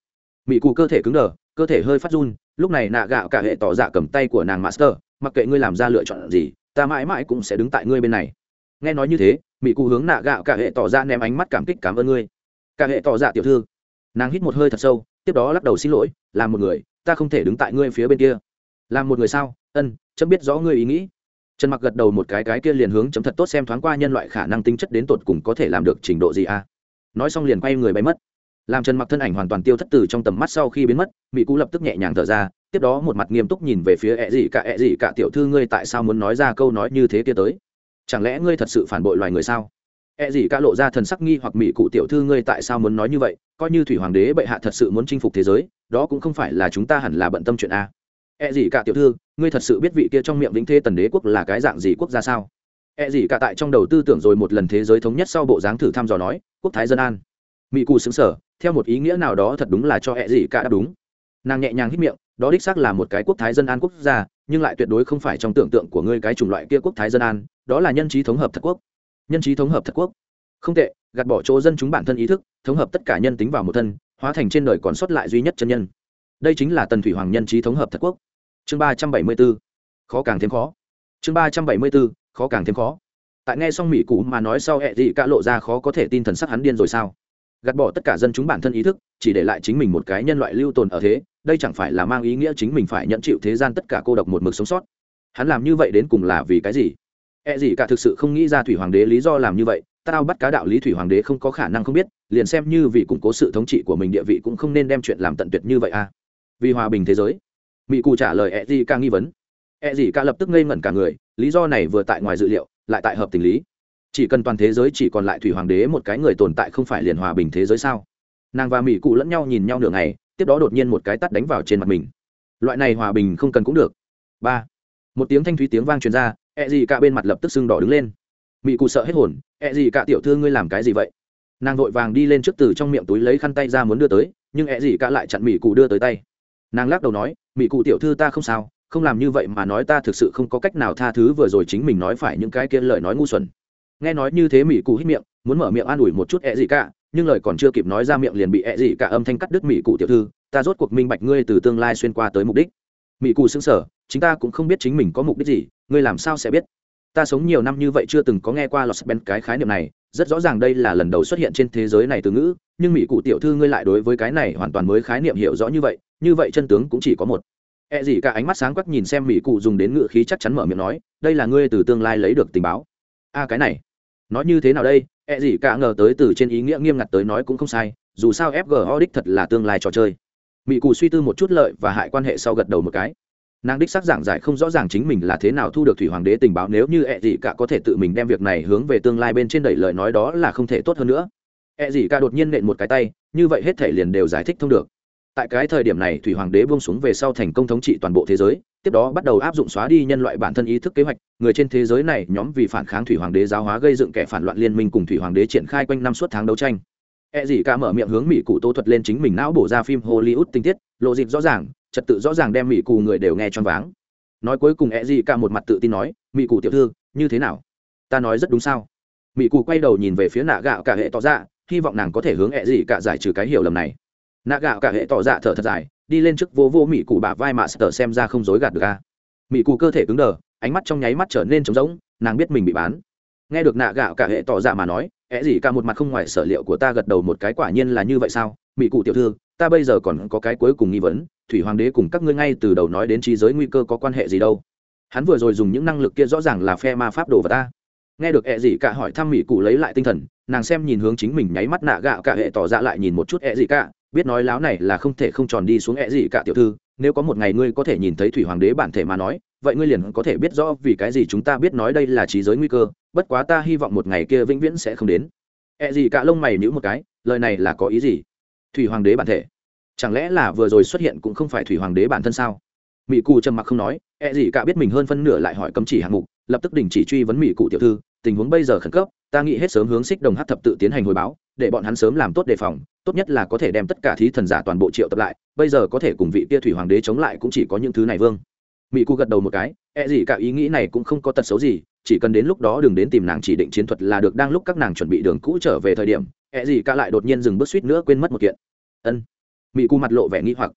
Mỹ cụ cơ thể cứng đờ, cơ thể hơi phát run, lúc này nạ gạo cả hệ tỏ dạ cầm tay của nàng master, mặc kệ ngươi làm ra lựa chọn gì, ta mãi mãi cũng sẽ đứng tại ngươi bên này. Nghe nói như thế mỹ cụ hướng nạ gạo cả hệ tỏ ra ném ánh mắt cảm kích cảm ơn ngươi. Cả hệ tỏ ra tiểu thư. Nàng hít một hơi thật sâu, tiếp đó lắc đầu xin lỗi làm một người, ta không thể đứng tại ngươi phía bên kia. Làm một người sao? Ân, chấm biết rõ ngươi ý nghĩ. Trần mặc gật đầu một cái cái kia liền hướng chấm thật tốt xem thoáng qua nhân loại khả năng tính chất đến tột cùng có thể làm được trình độ gì a nói xong liền quay người bay mất. Làm trần mặc thân ảnh hoàn toàn tiêu thất từ trong tầm mắt sau khi biến mất mỹ cú lập tức nhẹ nhàng thở ra, tiếp đó một mặt nghiêm túc nhìn về phía e ẹ gì cả. E ẹ gì cả tiểu thư, ngươi tại sao muốn nói ra câu nói như thế kia tới? Chẳng lẽ ngươi thật sự phản bội loài người sao? E gì cả lộ ra thần sắc nghi hoặc mỹ cụ tiểu thư ngươi tại sao muốn nói như vậy? Coi như thủy hoàng đế bệ hạ thật sự muốn chinh phục thế giới, đó cũng không phải là chúng ta hẳn là bận tâm chuyện a. E gì cả tiểu thư, ngươi thật sự biết vị kia trong miệng vĩnh thế tần đế quốc là cái dạng gì quốc gia sao? E gì cả tại trong đầu tư tưởng rồi một lần thế giới thống nhất sau bộ dáng thử thăm dò nói, quốc thái dân an. Mỹ cụ xứng sở theo một ý nghĩa nào đó thật đúng là cho e gì cả đáp đúng. Nàng nhẹ nhàng hít miệng đó đích xác là một cái quốc thái dân an quốc gia, nhưng lại tuyệt đối không phải trong tưởng tượng của ngươi cái chủng loại kia quốc thái dân an, đó là nhân trí thống hợp thật quốc. Nhân trí thống hợp thật quốc. Không tệ, gạt bỏ chỗ dân chúng bản thân ý thức, thống hợp tất cả nhân tính vào một thân, hóa thành trên đời còn sót lại duy nhất chân nhân. Đây chính là tần thủy hoàng nhân trí thống hợp thật quốc. Chương ba trăm bảy mươi b ố khó càng thêm khó. Chương ba trăm bảy mươi b ố khó càng thêm khó. Tại nghe xong mỹ cụ mà nói sau hẹ dị cả lộ ra khó có thể tin thần sắc hắn điên rồi sao? Gạt bỏ tất cả dân chúng bản thân ý thức, chỉ để lại chính mình một cái nhân loại lưu tồn ở thế, đây chẳng phải là mang ý nghĩa chính mình phải nhận chịu thế gian tất cả cô độc một mực sống sót. Hắn làm như vậy đến cùng là vì cái gì? E gì cả thực sự không nghĩ ra thủy hoàng đế lý do làm như vậy tao bắt cá đạo lý thủy hoàng đế không có khả năng không biết, liền xem như vì củng cố sự thống trị của mình địa vị cũng không nên đem chuyện làm tận tuyệt như vậy à. Vì hòa bình thế giới mỹ cụ trả lời E gì ca nghi vấn. E gì ca lập tức ngây ngẩn cả người, lý do này vừa tại ngoài dự liệu, lại tại hợp tình lý chỉ cần toàn thế giới chỉ còn lại thủy hoàng đế một cái người tồn tại không phải liền hòa bình thế giới sao? Nàng và mỹ cụ lẫn nhau nhìn nhau nửa ngày, tiếp đó đột nhiên một cái tắt đánh vào trên mặt mình. Loại này hòa bình không cần cũng được. Ba. Một tiếng thanh thúy tiếng vang truyền ra ẹ gì cả bên mặt lập tức sưng đỏ đứng lên. Mỹ cụ sợ hết hồn ẹ gì cả tiểu thư ngươi làm cái gì vậy? Nàng vội vàng đi lên trước từ trong miệng túi lấy khăn tay ra muốn đưa tới, nhưng ẹ gì cả lại chặn mỹ cụ đưa tới tay. Nàng lắc đầu nói mỹ cụ tiểu thư ta không sao, không làm như vậy mà nói ta thực sự không có cách nào tha thứ vừa rồi chính mình nói phải những cái kia lời nói ngu xuẩn nghe nói như thế mỹ cụ hít miệng, muốn mở miệng an ủi một chút ẹ gì cả, nhưng lời còn chưa kịp nói ra miệng liền bị ẹ gì cả âm thanh cắt đứt mỹ cụ tiểu thư, ta rốt cuộc minh bạch ngươi từ tương lai xuyên qua tới mục đích. Mỹ cụ xứng sở chính ta cũng không biết chính mình có mục đích gì, ngươi làm sao sẽ biết? Ta sống nhiều năm như vậy chưa từng có nghe qua lọt ben cái khái niệm này, rất rõ ràng đây là lần đầu xuất hiện trên thế giới này từ ngữ, nhưng mỹ cụ tiểu thư ngươi lại đối với cái này hoàn toàn mới khái niệm hiểu rõ như vậy như vậy chân tướng cũng chỉ có một. E gì cả ánh mắt sáng quắc nhìn xem mỹ cụ dùng đến ngựa khí chắc chắn mở miệng nói, đây là ngươi từ tương lai lấy được tình báo. A cái này nói như thế nào đây? E gì cả ngờ tới từ trên ý nghĩa nghiêm ngặt tới nói cũng không sai, dù sao fgo đích thật là tương lai trò chơi. Mỹ cù suy tư một chút lợi và hại quan hệ sau gật đầu một cái. Nàng đích xác giảng giải không rõ ràng chính mình là thế nào thu được thủy hoàng đế tình báo, nếu như ẹ gì cả có thể tự mình đem việc này hướng về tương lai bên trên đẩy lời nói đó là không thể tốt hơn nữa. Ẹ gì cả đột nhiên nện một cái tay, như vậy hết thể liền đều giải thích thông được tại cái thời điểm này thủy hoàng đế buông xuống về sau thành công thống trị toàn bộ thế giới tiếp đó bắt đầu áp dụng xóa đi nhân loại bản thân ý thức kế hoạch người trên thế giới này nhóm vì phản kháng thủy hoàng đế giáo hóa gây dựng kẻ phản loạn liên minh cùng thủy hoàng đế triển khai quanh năm suốt tháng đấu tranh E gì cả mở miệng hướng mỹ cụ tô thuật lên chính mình não bổ ra phim Hollywood tinh tiết, lộ dịp rõ ràng, trật tự rõ ràng đem mỹ cụ người đều nghe choáng váng. Nói cuối cùng E gì cả một mặt tự tin nói, mỹ cụ tiểu thư, như thế nào? Ta nói rất đúng sao? Mỹ cụ quay đầu nhìn về phía nạ gạo cả hệ tỏ ra, hy vọng nàng có thể hướng E gì cả giải trừ cái hiểu lầm này. Nạ gạo cả hệ tỏ dạ thở thật dài, đi lên trước vô vô mỹ cụ bả vai mà sờ xem ra không dối gạt được à. ca Mỹ cụ cơ thể cứng đờ, ánh mắt trong nháy mắt trở nên trống rỗng, nàng biết mình bị bán. Nghe được nạ gạo cả hệ tỏ dạ mà nói, é gì cả một mặt không ngoài sở liệu của ta gật đầu một cái quả nhiên là như vậy sao? Mỹ cụ tiểu thư ta bây giờ còn có cái cuối cùng nghi vấn thủy hoàng đế cùng các ngươi ngay từ đầu nói đến trí giới nguy cơ có quan hệ gì đâu? Hắn vừa rồi dùng những năng lực kia rõ ràng là phe ma pháp đồ vào ta. Nghe được ẹ gì cả hỏi thăm mỹ cụ lấy lại tinh thần nàng xem nhìn hướng chính mình nháy mắt nạ gạo cả hệ tỏ ra lại nhìn một chút ẹ gì cả biết nói láo này là không thể không tròn đi xuống ẹ gì cả tiểu thư nếu có một ngày ngươi có thể nhìn thấy thủy hoàng đế bản thể mà nói vậy ngươi liền có thể biết rõ vì cái gì chúng ta biết nói đây là trí giới nguy cơ bất quá ta hy vọng một ngày kia vĩnh viễn sẽ không đến E gì cả lông mày nhíu một cái, lời này là có ý gì? Thủy hoàng đế bản thể? Chẳng lẽ là vừa rồi xuất hiện cũng không phải thủy hoàng đế bản thân sao? mỹ cụ trầm mặc không nói, E gì cả biết mình hơn phân nửa lại hỏi cấm chỉ hạng mục, lập tức đình chỉ truy vấn mỹ cụ tiểu thư, tình huống bây giờ khẩn cấp, ta nghĩ hết sớm hướng xích đồng hát thập tự tiến hành hồi báo, để bọn hắn sớm làm tốt đề phòng, tốt nhất là có thể đem tất cả thí thần giả toàn bộ triệu tập lại, bây giờ có thể cùng vị kia thủy hoàng đế chống lại cũng chỉ có những thứ này vương. Mị cụ gật đầu một cái, e gì cả ý nghĩ này cũng không có tật xấu gì, chỉ cần đến lúc đó đừng đến tìm nàng chỉ định chiến thuật là được đang lúc các nàng chuẩn bị đường cũ trở về thời điểm e gì cả lại đột nhiên dừng bước suýt nữa quên mất một kiện. Ân. Mỹ cụ mặt lộ vẻ nghi hoặc.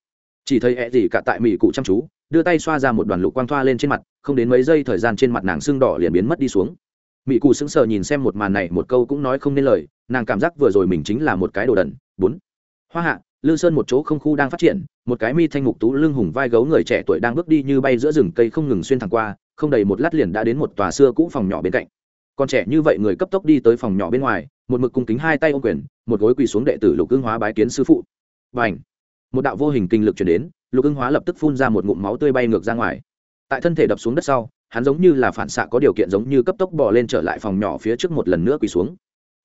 Chỉ thấy e gì cả tại mỹ cụ chăm chú đưa tay xoa ra một đoàn lục quang thoa lên trên mặt không đến mấy giây thời gian trên mặt nàng sưng đỏ liền biến mất đi xuống mỹ cụ sững sờ nhìn xem một màn này, một câu cũng nói không nên lời, nàng cảm giác vừa rồi mình chính là một cái đồ đần. Bốn. Hoa hạ, lư sơn một chỗ không khu đang phát triển, một cái mi thanh mục tú lưng hùng vai gấu người trẻ tuổi đang bước đi như bay giữa rừng cây không ngừng xuyên thẳng qua, không đầy một lát liền đã đến một tòa xưa cũ phòng nhỏ bên cạnh. Còn trẻ như vậy người cấp tốc đi tới phòng nhỏ bên ngoài, một mực cung kính hai tay ô quyền, một gối quỳ xuống đệ tử lục ưng hóa bái kiến sư phụ. Và ảnh một đạo vô hình kinh lực chuyển đến, lục ưng hóa lập tức phun ra một ngụm máu tươi bay ngược ra ngoài. Tại thân thể đập xuống đất sau hắn giống như là phản xạ có điều kiện giống như cấp tốc bỏ lên trở lại phòng nhỏ phía trước một lần nữa quỳ xuống.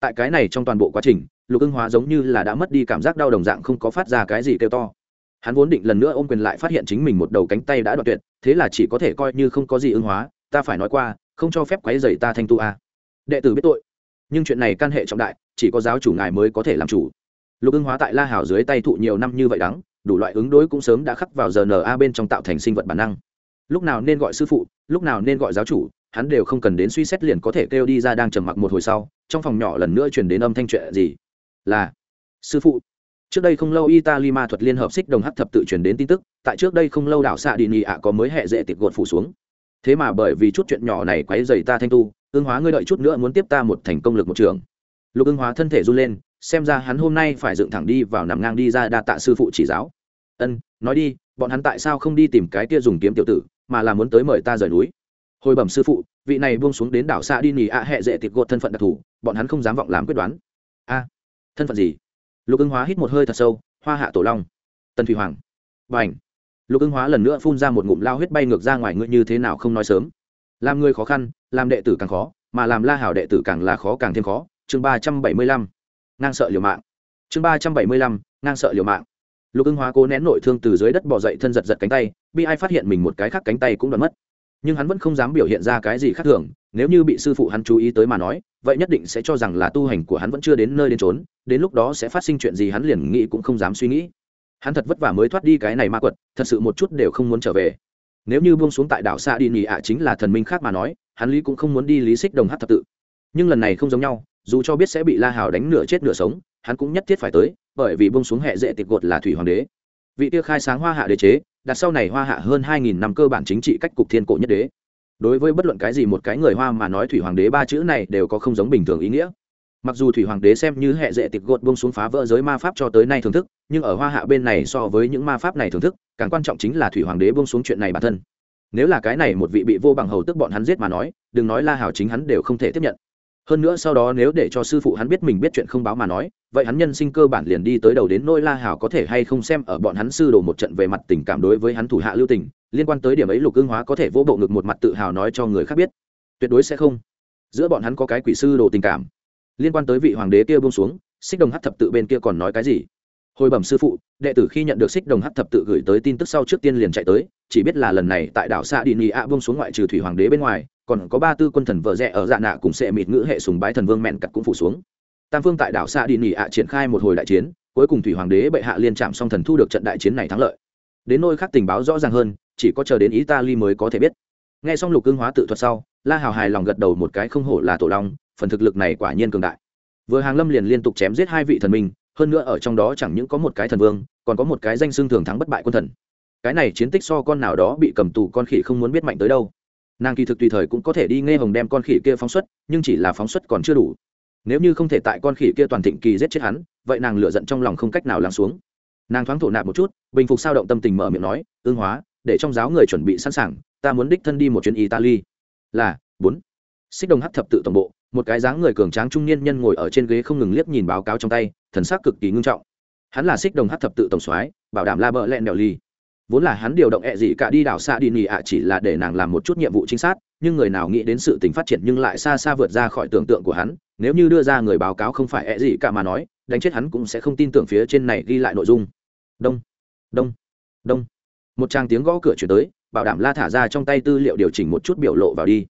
Tại cái này trong toàn bộ quá trình, lục ưng hóa giống như là đã mất đi cảm giác đau đồng dạng không có phát ra cái gì kêu to. Hắn vốn định lần nữa ôm quyền lại phát hiện chính mình một đầu cánh tay đã đoạn tuyệt, thế là chỉ có thể coi như không có gì ưng hóa, ta phải nói qua, không cho phép quấy dày ta thanh tu a. Đệ tử biết tội. Nhưng chuyện này can hệ trọng đại, chỉ có giáo chủ ngài mới có thể làm chủ. Lục ưng hóa tại la hảo dưới tay thụ nhiều năm như vậy đắng, đủ loại ứng đối cũng sớm đã khắc vào giờ na bên trong tạo thành sinh vật bản năng lúc nào nên gọi sư phụ, lúc nào nên gọi giáo chủ, hắn đều không cần đến suy xét liền có thể kêu đi ra đang trầm mặc một hồi sau, trong phòng nhỏ lần nữa truyền đến âm thanh chuyện gì? Là, sư phụ, trước đây không lâu italy ma thuật liên hợp xích đồng hắc thập tự truyền đến tin tức, tại trước đây không lâu đảo xạ đi nhị ạ có mới hệ dễ tiệc gột phủ xuống. Thế mà bởi vì chút chuyện nhỏ này quấy dày ta thanh tu, ương hóa ngươi đợi chút nữa muốn tiếp ta một thành công lực một trường. Lục ương hóa thân thể run lên, xem ra hắn hôm nay phải dựng thẳng đi vào nằm ngang đi ra đa tạ sư phụ chỉ giáo. Ân, nói đi, bọn hắn tại sao không đi tìm cái kia dùng kiếm tiểu tử? Mà là muốn tới mời ta rời núi. Hồi bẩm sư phụ, vị này buông xuống đến đảo xa đi nhì ạ hệ dễ tiệc gột thân phận đặc thù, bọn hắn không dám vọng làm quyết đoán. A, thân phận gì? Lục ưng hóa hít một hơi thật sâu, hoa hạ tổ long. Tần thủy hoàng. B à n h lục ưng hóa lần nữa phun ra một ngụm lao huyết bay ngược ra ngoài ngươi như thế nào không nói sớm. Làm người khó khăn, làm đệ tử càng khó, mà làm la hảo đệ tử càng là khó càng thêm khó. Chương ba trăm bảy mươi lăm. Ngang sợ liều mạng. Chương ba trăm bảy mươi lăm, ngang sợ liều mạng lục ưng hóa cố nén nội thương từ dưới đất bỏ dậy thân giật giật cánh tay, bi ai phát hiện mình một cái khác cánh tay cũng đoán mất. Nhưng hắn vẫn không dám biểu hiện ra cái gì khác thường, nếu như bị sư phụ hắn chú ý tới mà nói, vậy nhất định sẽ cho rằng là tu hành của hắn vẫn chưa đến nơi đến trốn đến lúc đó sẽ phát sinh chuyện gì hắn liền nghĩ cũng không dám suy nghĩ. Hắn thật vất vả mới thoát đi cái này ma quật, thật sự một chút đều không muốn trở về. Nếu như buông xuống tại đảo xa đi nghỉ ạ chính là thần minh khác mà nói, hắn lý cũng không muốn đi lý xích đồng hát thập tự. Nhưng lần này không giống nhau, dù cho biết sẽ bị la hào đánh nửa chết nửa sống, hắn cũng nhất thiết phải tới bởi vì buông xuống hệ dễ tịch gột là thủy hoàng đế. Vị tiêu khai sáng hoa hạ đế chế, đặt sau này hoa hạ hơn hai nghìn năm cơ bản chính trị cách cục thiên cổ nhất đế. Đối với bất luận cái gì một cái người hoa mà nói thủy hoàng đế ba chữ này đều có không giống bình thường ý nghĩa. Mặc dù thủy hoàng đế xem như hệ dễ tịch gột buông xuống phá vỡ giới ma pháp cho tới nay thưởng thức, nhưng ở hoa hạ bên này so với những ma pháp này thưởng thức, càng quan trọng chính là thủy hoàng đế buông xuống chuyện này bản thân. Nếu là cái này một vị bị vô bằng hầu tức bọn hắn giết mà nói, đừng nói la hảo chính hắn đều không thể tiếp nhận hơn nữa sau đó nếu để cho sư phụ hắn biết mình biết chuyện không báo mà nói, vậy hắn nhân sinh cơ bản liền đi tới đầu đến nôi la hảo có thể hay không xem ở bọn hắn sư đồ một trận về mặt tình cảm đối với hắn thủ hạ lưu tình, liên quan tới điểm ấy lục ương hóa có thể vỗ bộ ngực một mặt tự hào nói cho người khác biết. Tuyệt đối sẽ không. Giữa bọn hắn có cái quỷ sư đồ tình cảm. Liên quan tới vị hoàng đế kia buông xuống, xích đồng hát thập tự bên kia còn nói cái gì? Hồi bẩm sư phụ, đệ tử khi nhận được xích đồng hát thập tự gửi tới tin tức sau trước tiên liền chạy tới, chỉ biết là lần này tại đảo xa đi nị ạ buông xuống ngoại trừ thủy hoàng đế bên ngoài còn có ba tư quân thần vợ rẽ ở dạ nạ cùng sệ mịt ngữ hệ sùng bái thần vương mẹn cặt cũng phủ xuống. Tam phương tại đảo xa đi nỉ ạ triển khai một hồi đại chiến, cuối cùng thủy hoàng đế bệ hạ liên trạm song thần thu được trận đại chiến này thắng lợi. Đến nơi khác tình báo rõ ràng hơn, chỉ có chờ đến italy mới có thể biết. Nghe xong lục cương hóa tự thuật sau, la hào hài lòng gật đầu một cái không hổ là tổ long, phần thực lực này quả nhiên cường đại. Vừa hàng lâm liền liên tục chém giết hai vị thần minh, hơn nữa ở trong đó chẳng những có một cái thần vương, còn có một cái danh xương thường thắng bất bại quân thần. Cái này chiến tích so con nào đó bị cầm tù con khỉ không muốn biết mạnh tới đâu nàng kỳ thực tùy thời cũng có thể đi nghe hồng đem con khỉ kia phóng xuất, nhưng chỉ là phóng xuất còn chưa đủ. Nếu như không thể tại con khỉ kia toàn thịnh kỳ giết chết hắn, vậy nàng lựa giận trong lòng không cách nào lắng xuống. Nàng thoáng thổ nạp một chút, bình phục sao động tâm tình mở miệng nói ương hóa, để trong giáo người chuẩn bị sẵn sàng, ta muốn đích thân đi một chuyến italy. Là, bốn. Xích đồng hắc thập tự tổng bộ, một cái dáng người cường tráng trung niên nhân ngồi ở trên ghế không ngừng liếc nhìn báo cáo trong tay, thần sắc cực kỳ ngưng trọng. Hắn là xích đồng hắc thập tự tổng soái, bảo đảm la bợ lẹn đèo ly vốn là hắn điều động ẹ gì cả đi đảo xa đi nỉ ạ, chỉ là để nàng làm một chút nhiệm vụ chính xác nhưng người nào nghĩ đến sự tình phát triển nhưng lại xa xa vượt ra khỏi tưởng tượng của hắn, nếu như đưa ra người báo cáo không phải ẹ gì cả mà nói, đánh chết hắn cũng sẽ không tin tưởng phía trên này ghi lại nội dung. Đông đông đông. Một tràng tiếng gõ cửa chuyển tới, bảo đảm la thả ra trong tay tư liệu điều chỉnh một chút biểu lộ vào đi.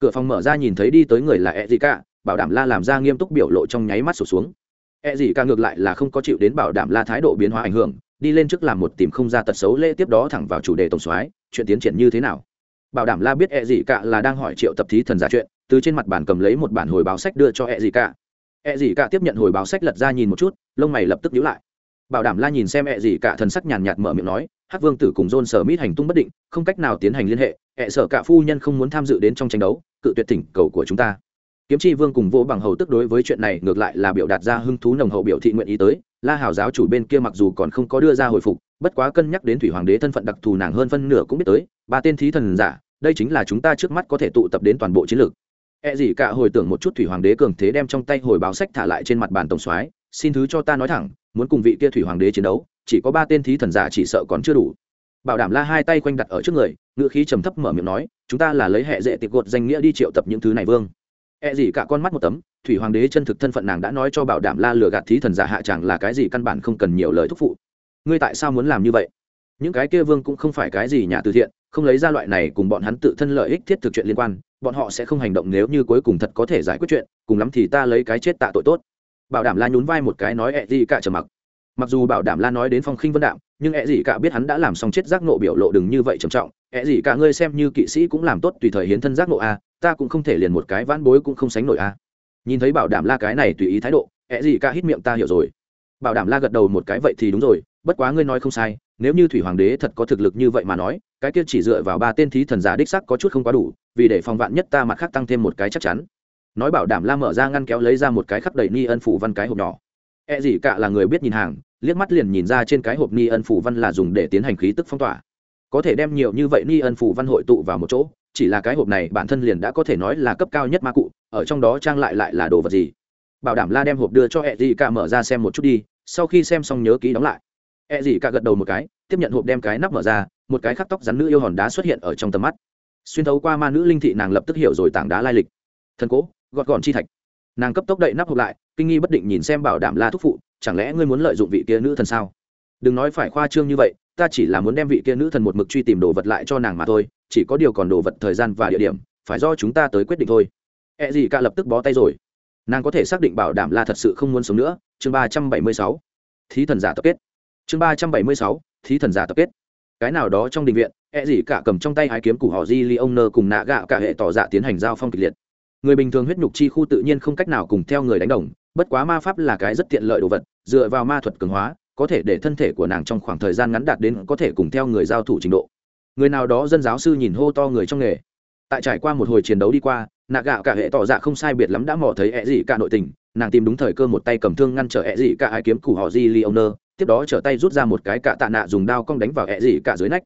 Cửa phòng mở ra nhìn thấy đi tới người là ẹ gì cả, bảo đảm la làm ra nghiêm túc biểu lộ trong nháy mắt sụt xuống. Ẹ gì cả ngược lại là không có chịu đến bảo đảm la thái độ biến hóa ảnh hưởng đi lên trước làm một tìm không ra tật xấu lễ tiếp đó thẳng vào chủ đề tổng soái, chuyện tiến triển như thế nào. Bảo đảm la biết ẹ gì cả là đang hỏi triệu tập thí thần giả chuyện, từ trên mặt bản cầm lấy một bản hồi báo sách đưa cho ẹ gì cả ẹ gì cả tiếp nhận hồi báo sách lật ra nhìn một chút, lông mày lập tức nhíu lại. Bảo đảm la nhìn xem ẹ gì cả thần sắc nhàn nhạt mở miệng nói, hắc vương tử cùng john sở mít hành tung bất định, không cách nào tiến hành liên hệ ẹ sở cả phu nhân không muốn tham dự đến trong tranh đấu, cự tuyệt thỉnh cầu của chúng ta kiếm chi vương cùng vô bằng hầu tức đối với chuyện này ngược lại là biểu đạt ra hưng thú nồng hậu biểu thị nguyện ý tới. La hào giáo chủ bên kia mặc dù còn không có đưa ra hồi phục, bất quá cân nhắc đến thủy hoàng đế thân phận đặc thù nàng hơn phân nửa cũng biết tới, ba tên thí thần giả, đây chính là chúng ta trước mắt có thể tụ tập đến toàn bộ chiến lược. E gì cả hồi tưởng một chút thủy hoàng đế cường thế đem trong tay hồi báo sách thả lại trên mặt bàn tổng soái, xin thứ cho ta nói thẳng, muốn cùng vị kia thủy hoàng đế chiến đấu, chỉ có ba tên thí thần giả chỉ sợ còn chưa đủ. Bảo đảm la hai tay quanh đặt ở trước người ngựa khí trầm thấp mở miệng nói, chúng ta là lấy hệ dễ tiệp gột danh nghĩa đi triệu tập những thứ này, vương. E gì cả con mắt một tấm, thủy hoàng đế chân thực thân phận nàng đã nói cho bảo đảm la lừa gạt thí thần giả hạ chẳng là cái gì căn bản không cần nhiều lời thúc phụ. Ngươi tại sao muốn làm như vậy? Những cái kia vương cũng không phải cái gì nhà từ thiện, không lấy ra loại này cùng bọn hắn tự thân lợi ích thiết thực chuyện liên quan, bọn họ sẽ không hành động nếu như cuối cùng thật có thể giải quyết chuyện, cùng lắm thì ta lấy cái chết tạ tội tốt. Bảo đảm la nhún vai một cái nói e gì cả trầm mặc. Mặc dù bảo đảm la nói đến phong khinh vân đạm, nhưng e gì cả biết hắn đã làm xong chết giác nộ biểu lộ đừng như vậy trầm trọng. E gì cả ngươi xem như kỵ sĩ cũng làm tốt tùy thời hiến thân giác nộ a à, ta cũng không thể liền một cái vãn bối cũng không sánh nổi a. Nhìn thấy bảo đảm la cái này tùy ý thái độ ẹ gì ca hít miệng ta hiểu rồi. Bảo đảm la gật đầu một cái vậy thì đúng rồi, bất quá ngươi nói không sai, nếu như thủy hoàng đế thật có thực lực như vậy mà nói, cái kia chỉ dựa vào ba tên thí thần giả đích sắc có chút không quá đủ, vì để phòng vạn nhất ta mặt khác tăng thêm một cái chắc chắn. Nói bảo đảm la mở ra ngăn kéo lấy ra một cái khắp đầy ni ân phủ văn cái hộp nhỏ. E gì cả là người biết nhìn hàng, liếc mắt liền nhìn ra trên cái hộp ni ân phủ văn là dùng để tiến hành khí tức phong tỏa. Có thể đem nhiều như vậy ni ân phủ văn hội tụ vào một chỗ chỉ là cái hộp này bản thân liền đã có thể nói là cấp cao nhất ma cụ, ở trong đó trang lại lại là đồ vật gì? Bảo đảm la đem hộp đưa cho E gì cả mở ra xem một chút đi, sau khi xem xong nhớ ký đóng lại. E gì cả gật đầu một cái, tiếp nhận hộp đem cái nắp mở ra, một cái khắc tóc rắn nữ yêu hòn đá xuất hiện ở trong tầm mắt. Xuyên thấu qua ma nữ linh thị nàng lập tức hiểu rồi tảng đá lai lịch. Thần cố, gọt gọn chi thạch. Nàng cấp tốc đậy nắp hộp lại, kinh nghi bất định nhìn xem bảo đảm la thúc phụ, chẳng lẽ ngươi muốn lợi dụng vị kia nữ thần sao? Đừng nói phải khoa trương như vậy, ta chỉ là muốn đem vị kia nữ thần một mực truy tìm đồ vật lại cho nàng mà thôi chỉ có điều còn đồ vật thời gian và địa điểm, phải do chúng ta tới quyết định thôi. E gì cả lập tức bó tay rồi. Nàng có thể xác định bảo đảm là thật sự không muốn sống nữa. Chương ba trăm bảy mươi sáu. Thí thần giả tập kết. Chương ba trăm bảy mươi sáu. Thí thần giả tập kết. Cái nào đó trong đình viện E gì cả cầm trong tay hai kiếm của họ di li ông nơ cùng nạ gạo cả hệ tỏ dạ tiến hành giao phong kịch liệt. Người bình thường huyết nhục chi khu tự nhiên không cách nào cùng theo người đánh đồng, bất quá ma pháp là cái rất tiện lợi đồ vật, dựa vào ma thuật cường hóa, có thể để thân thể của nàng trong khoảng thời gian ngắn đạt đến có thể cùng theo người giao thủ trình độ người nào đó dân giáo sư nhìn hô to người trong nghề. Tại trải qua một hồi chiến đấu đi qua, nạ gạo cả hệ tỏ dạ không sai biệt lắm đã mò thấy ẹ dị cả nội tình, nàng tìm đúng thời cơ một tay cầm thương ngăn trở ẹ dị cả ai kiếm củ họ di leoner, tiếp đó trở tay rút ra một cái cạ tạ nạ dùng đao cong đánh vào ẹ dị cả dưới nách.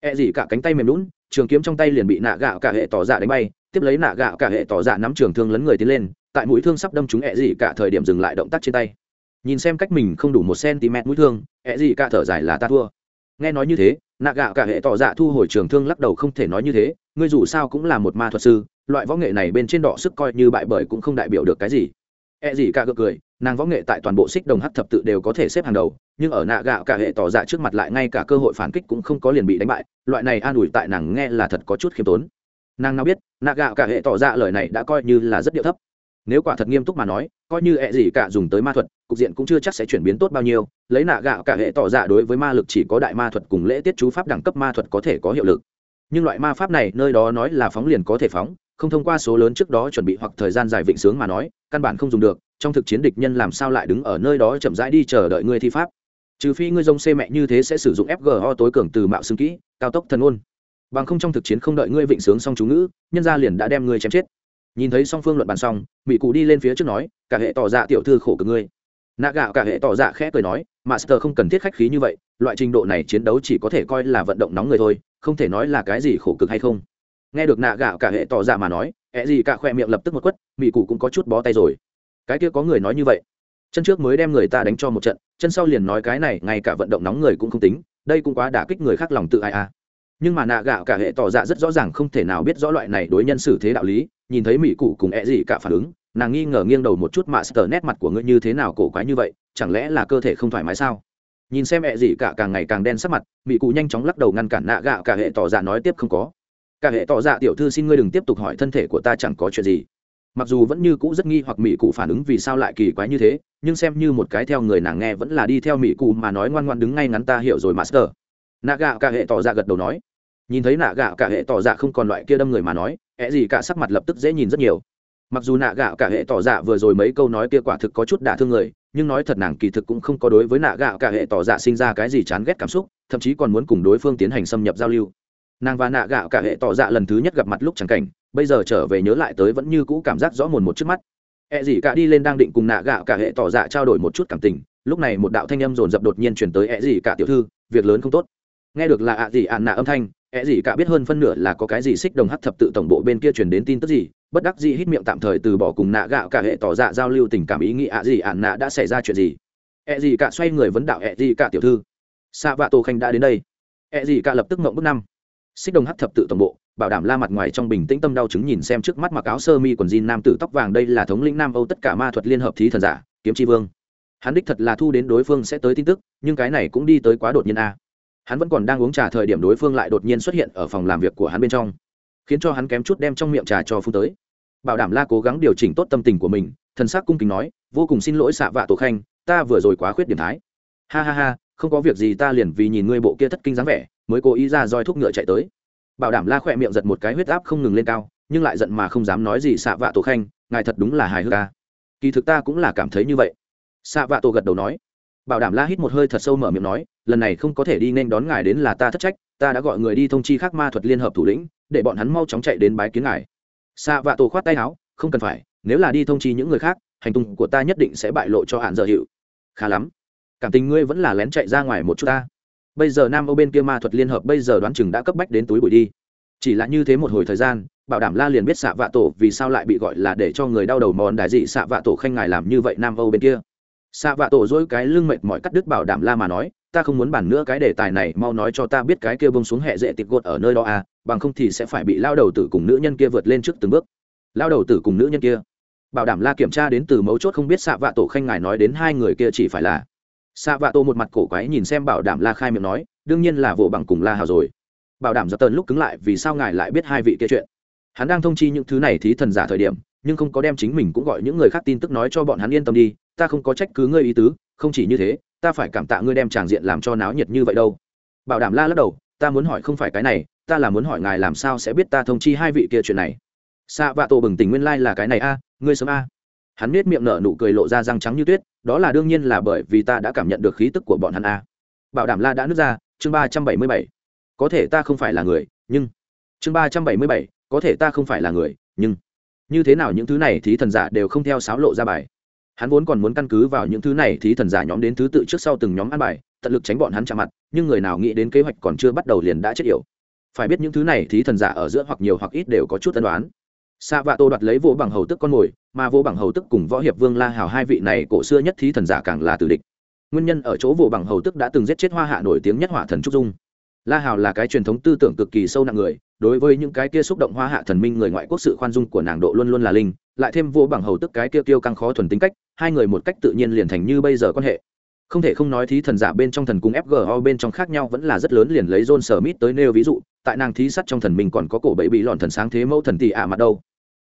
Ẹ dị cả cánh tay mềm lún trường kiếm trong tay liền bị nạ gạo cả hệ tỏ dạ đánh bay, tiếp lấy nạ gạo cả hệ tỏ dạ nắm trường thương lấn người tiến lên, tại mũi thương sắp đâm trúng ẹ dị cả thời điểm dừng lại động tác trên tay. Nhìn xem cách mình không đủ một cm mũi thương, ẹ dị cả thở dài là ta thua. Nghe nói như thế nạ gạo cả hệ tỏ dạ thu hồi trường thương lắc đầu không thể nói như thế, ngươi dù sao cũng là một ma thuật sư, loại võ nghệ này bên trên đỏ sức coi như bại bởi cũng không đại biểu được cái gì. E gì cả gượng cười, nàng võ nghệ tại toàn bộ xích đồng hắc thập tự đều có thể xếp hàng đầu, nhưng ở nạ gạo cả hệ tỏ dạ trước mặt lại ngay cả cơ hội phản kích cũng không có liền bị đánh bại, loại này an ủi tại nàng nghe là thật có chút khiêm tốn. Nàng nào biết, nạ gạo cả hệ tỏ dạ lời này đã coi như là rất điệu thấp nếu quả thật nghiêm túc mà nói, coi như ẹ gì cả dùng tới ma thuật, cục diện cũng chưa chắc sẽ chuyển biến tốt bao nhiêu. Lấy nạ gạo cả hệ tỏ dạ đối với ma lực chỉ có đại ma thuật cùng lễ tiết chú pháp đẳng cấp ma thuật có thể có hiệu lực. Nhưng loại ma pháp này, nơi đó nói là phóng liền có thể phóng, không thông qua số lớn trước đó chuẩn bị hoặc thời gian dài vịnh sướng mà nói, căn bản không dùng được. Trong thực chiến địch nhân làm sao lại đứng ở nơi đó chậm rãi đi chờ đợi ngươi thi pháp? Trừ phi ngươi dông xê mẹ như thế sẽ sử dụng fgo tối cường từ mạo xương kỹ, cao tốc thần ôn. Bằng không trong thực chiến không đợi ngươi vịnh sướng xong chú ngữ, nhân gia liền đã đem ngươi chém chết nhìn thấy song phương luận bàn xong mỹ cụ đi lên phía trước nói, cả hệ tỏ dạ tiểu thư khổ cực ngươi. Nạ gạo cả hệ tỏ dạ khẽ cười nói, master không cần thiết khách khí như vậy, loại trình độ này chiến đấu chỉ có thể coi là vận động nóng người thôi, không thể nói là cái gì khổ cực hay không. Nghe được nạ gạo cả hệ tỏ dạ mà nói, ẹ gì cả khoe miệng lập tức một quất mỹ cụ cũng có chút bó tay rồi. Cái kia có người nói như vậy. Chân trước mới đem người ta đánh cho một trận, chân sau liền nói cái này, ngay cả vận động nóng người cũng không tính, đây cũng quá đả kích người khác lòng tự ai à. Nhưng mà nạ gạo cả hệ tỏ dạ rất rõ ràng không thể nào biết rõ loại này đối nhân xử thế đạo lý nhìn thấy mỹ cụ cùng ẹ gì cả phản ứng, nàng nghi ngờ nghiêng đầu một chút mà sờ nét mặt của ngươi như thế nào cổ quái như vậy, chẳng lẽ là cơ thể không thoải mái sao? Nhìn xem ẹ gì cả càng ngày càng đen sắc mặt, mỹ cụ nhanh chóng lắc đầu ngăn cản nạ gạo cả hệ tỏ dạ nói tiếp không có. Cả hệ tỏ dạ tiểu thư xin ngươi đừng tiếp tục hỏi thân thể của ta chẳng có chuyện gì. Mặc dù vẫn như cũ rất nghi hoặc mỹ cụ phản ứng vì sao lại kỳ quái như thế, nhưng xem như một cái theo người nàng nghe vẫn là đi theo mỹ cụ mà nói ngoan ngoan đứng ngay ngắn ta hiểu rồi master nạ gạo cả hệ tỏ dạ gật đầu nói. Nhìn thấy nạ gạo cả hệ tỏ dạ không còn loại kia đâm người mà nói ẹ gì cả sắc mặt lập tức dễ nhìn rất nhiều. Mặc dù nạ gạo cả hệ tỏ dạ vừa rồi mấy câu nói kia quả thực có chút đả thương người, nhưng nói thật nàng kỳ thực cũng không có đối với nạ gạo cả hệ tỏ dạ sinh ra cái gì chán ghét cảm xúc, thậm chí còn muốn cùng đối phương tiến hành xâm nhập giao lưu. Nàng và nạ gạo cả hệ tỏ dạ lần thứ nhất gặp mặt lúc chẳng cảnh, bây giờ trở về nhớ lại tới vẫn như cũ cảm giác rõ mồn một trước mắt. E gì cả đi lên đang định cùng nạ gạo cả hệ tỏ dạ trao đổi một chút cảm tình, lúc này một đạo thanh âm rồn dập đột nhiên chuyển tới E gì cả tiểu thư, việc lớn không tốt. Nghe được là ạ gì ạn nạ âm thanh E gì cả biết hơn phân nửa là có cái gì xích đồng hắc thập tự tổng bộ bên kia truyền đến tin tức gì, bất đắc dĩ hít miệng tạm thời từ bỏ cùng nạ gạo cả hệ tỏ dạ giao lưu tình cảm ý nghĩ ạ gì ạn nạ đã xảy ra chuyện gì. E gì cả xoay người vấn đạo E gì cả tiểu thư. Xạ vạ tổ khanh đã đến đây. E gì cả lập tức ngậm bước năm. Xích đồng hắc thập tự tổng bộ, bảo đảm la mặt ngoài trong bình tĩnh tâm đau chứng nhìn xem trước mắt mặc áo sơ mi quần jean nam tử tóc vàng đây là thống lĩnh nam âu tất cả ma thuật liên hợp thí thần giả, kiếm tri vương. Hắn đích thật là thu đến đối phương sẽ tới tin tức, nhưng cái này cũng đi tới quá đột nhiên a hắn vẫn còn đang uống trà thời điểm đối phương lại đột nhiên xuất hiện ở phòng làm việc của hắn bên trong, khiến cho hắn kém chút đem trong miệng trà cho phun tới. Bảo đảm la cố gắng điều chỉnh tốt tâm tình của mình, thần sắc cung kính nói, vô cùng xin lỗi xạ vạ tổ khanh, ta vừa rồi quá khuyết điểm thái. Ha ha ha, không có việc gì, ta liền vì nhìn ngươi bộ kia thất kinh dáng vẻ, mới cố ý ra roi thuốc ngựa chạy tới. Bảo đảm la khỏe miệng giật một cái huyết áp không ngừng lên cao, nhưng lại giận mà không dám nói gì, xạ vạ tổ khanh, ngài thật đúng là hài hước ca kỳ thực ta cũng là cảm thấy như vậy. Xạ vạ tổ gật đầu nói bảo đảm la hít một hơi thật sâu mở miệng nói, lần này không có thể đi nên đón ngài đến là ta thất trách, ta đã gọi người đi thông chi khác ma thuật liên hợp thủ lĩnh, để bọn hắn mau chóng chạy đến bái kiến ngài. Xạ vạ tổ khoát tay áo, không cần phải, nếu là đi thông chi những người khác, hành tung của ta nhất định sẽ bại lộ cho hạn dở hiệu. Khá lắm. Cảm tình ngươi vẫn là lén chạy ra ngoài một chút ta. Bây giờ nam âu bên kia ma thuật liên hợp bây giờ đoán chừng đã cấp bách đến túi bụi đi. Chỉ là như thế một hồi thời gian, bảo đảm la liền biết xạ vạ tổ vì sao lại bị gọi là để cho người đau đầu mòn đại dị xạ vạ tổ khanh ngài làm như vậy nam âu bên kia xạ vạ tổ dỗi cái lưng mệt mỏi cắt đứt bảo đảm la mà nói, ta không muốn bàn nữa cái đề tài này, mau nói cho ta biết cái kia bông xuống hệ dễ tịt gột ở nơi đó à bằng không thì sẽ phải bị lao đầu tử cùng nữ nhân kia vượt lên trước từng bước. Lao đầu tử cùng nữ nhân kia. Bảo đảm la kiểm tra đến từ mấu chốt không biết xạ vạ tổ khanh ngài nói đến hai người kia chỉ phải là. Xạ vạ tổ một mặt cổ quái nhìn xem bảo đảm la khai miệng nói, đương nhiên là vỗ bằng cùng la hào rồi. Bảo đảm do tần lúc cứng lại vì sao ngài lại biết hai vị kia chuyện hắn đang thông chi những thứ này thí thần giả thời điểm, nhưng không có đem chính mình cũng gọi những người khác tin tức nói cho bọn hắn yên tâm đi, ta không có trách cứ ngươi ý tứ, không chỉ như thế, ta phải cảm tạ ngươi đem tràng diện làm cho náo nhiệt như vậy đâu. Bảo đảm la lắc đầu, ta muốn hỏi không phải cái này, ta là muốn hỏi ngài làm sao sẽ biết ta thông chi hai vị kia chuyện này. Xạ vạ tổ bừng tỉnh nguyên lai、like、là cái này a, ngươi sớm a. Hắn nết miệng nở nụ cười lộ ra răng trắng như tuyết, đó là đương nhiên là bởi vì ta đã cảm nhận được khí tức của bọn hắn a. Bảo đảm la đã nứt ra, chương ba trăm bảy mươi bảy. Có thể ta không phải là người, nhưng chương ba trăm bảy mươi bảy có thể ta không phải là người nhưng như thế nào những thứ này thí thần giả đều không theo sáo lộ ra bài hắn vốn còn muốn căn cứ vào những thứ này thí thần giả nhóm đến thứ tự trước sau từng nhóm ăn bài tận lực tránh bọn hắn chạm mặt nhưng người nào nghĩ đến kế hoạch còn chưa bắt đầu liền đã chết yểu phải biết những thứ này thí thần giả ở giữa hoặc nhiều hoặc ít đều có chút tân đoán Sa Vạ Tô đoạt lấy vô bằng hầu tức con mồi, mà vô bằng hầu tức cùng võ hiệp Vương La Hào hai vị này cổ xưa nhất thí thần giả càng là tử địch. Nguyên nhân ở chỗ vô bằng hầu tức đã từng giết chết Hoa Hạ nổi tiếng nhất hỏa thần trúc dung. La Hào là cái truyền thống tư tưởng cực kỳ sâu nặng người, đối với những cái kia xúc động Hoa Hạ thần minh người ngoại quốc sự khoan dung của nàng độ luôn luôn là linh, lại thêm vô bằng hầu tức cái kia tiêu căng khó thuần tính cách, hai người một cách tự nhiên liền thành như bây giờ quan hệ. Không thể không nói thí thần giả bên trong thần cung fgo bên trong khác nhau vẫn là rất lớn liền lấy john smith tới nêu ví dụ tại nàng thí sắt trong thần mình còn có cổ bẫy bị lọn thần sáng thế mẫu thần tỷ ả mặt đâu.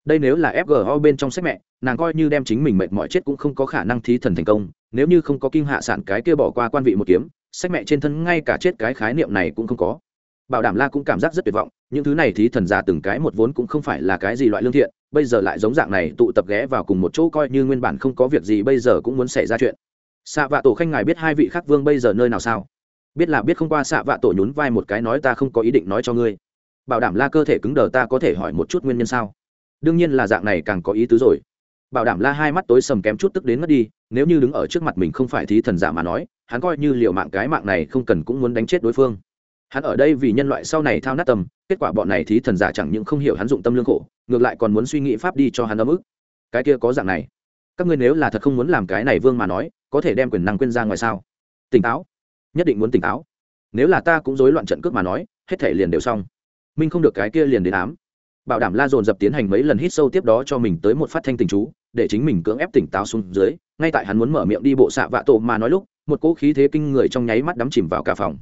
Đây nếu là fgo bên trong sách mẹ nàng coi như đem chính mình mệt mỏi chết cũng không có khả năng thí thần thành công nếu như không có kinh hạ sản cái kia bỏ qua quan vị một kiếm sách mẹ trên thân ngay cả chết cái khái niệm này cũng không có. Bảo đảm la cũng cảm giác rất tuyệt vọng, những thứ này thí thần giả từng cái một vốn cũng không phải là cái gì loại lương thiện, bây giờ lại giống dạng này tụ tập ghé vào cùng một chỗ coi như nguyên bản không có việc gì bây giờ cũng muốn xảy ra chuyện. Xạ vạ tổ khanh ngài biết hai vị khắc vương bây giờ nơi nào sao? Biết là biết không qua xạ vạ tổ nhún vai một cái nói ta không có ý định nói cho ngươi. Bảo đảm la cơ thể cứng đờ ta có thể hỏi một chút nguyên nhân sao? Đương nhiên là dạng này càng có ý tứ rồi. Bảo đảm la hai mắt tối sầm kém chút tức đến mất đi, nếu như đứng ở trước mặt mình không phải thí thần giả mà nói hắn coi như liệu mạng cái mạng này không cần cũng muốn đánh chết đối phương. Hắn ở đây vì nhân loại sau này thao nát tâm, kết quả bọn này thí thần giả chẳng những không hiểu hắn dụng tâm lương khổ, ngược lại còn muốn suy nghĩ pháp đi cho hắn ấm ức. Cái kia có dạng này. Các ngươi nếu là thật không muốn làm cái này vương mà nói, có thể đem quyền năng quên ra ngoài sao? Tỉnh táo. Nhất định muốn tỉnh táo. Nếu là ta cũng rối loạn trận cước mà nói, hết thể liền đều xong. Minh không được cái kia liền đến ám. Bảo đảm la dồn dập tiến hành mấy lần hít sâu tiếp đó cho mình tới một phát thanh tình chú, để chính mình cưỡng ép tỉnh táo xuống dưới, ngay tại hắn muốn mở miệng đi bộ xạ vạ tổ mà nói lúc một cỗ khí thế kinh người trong nháy mắt đắm chìm vào cả phòng.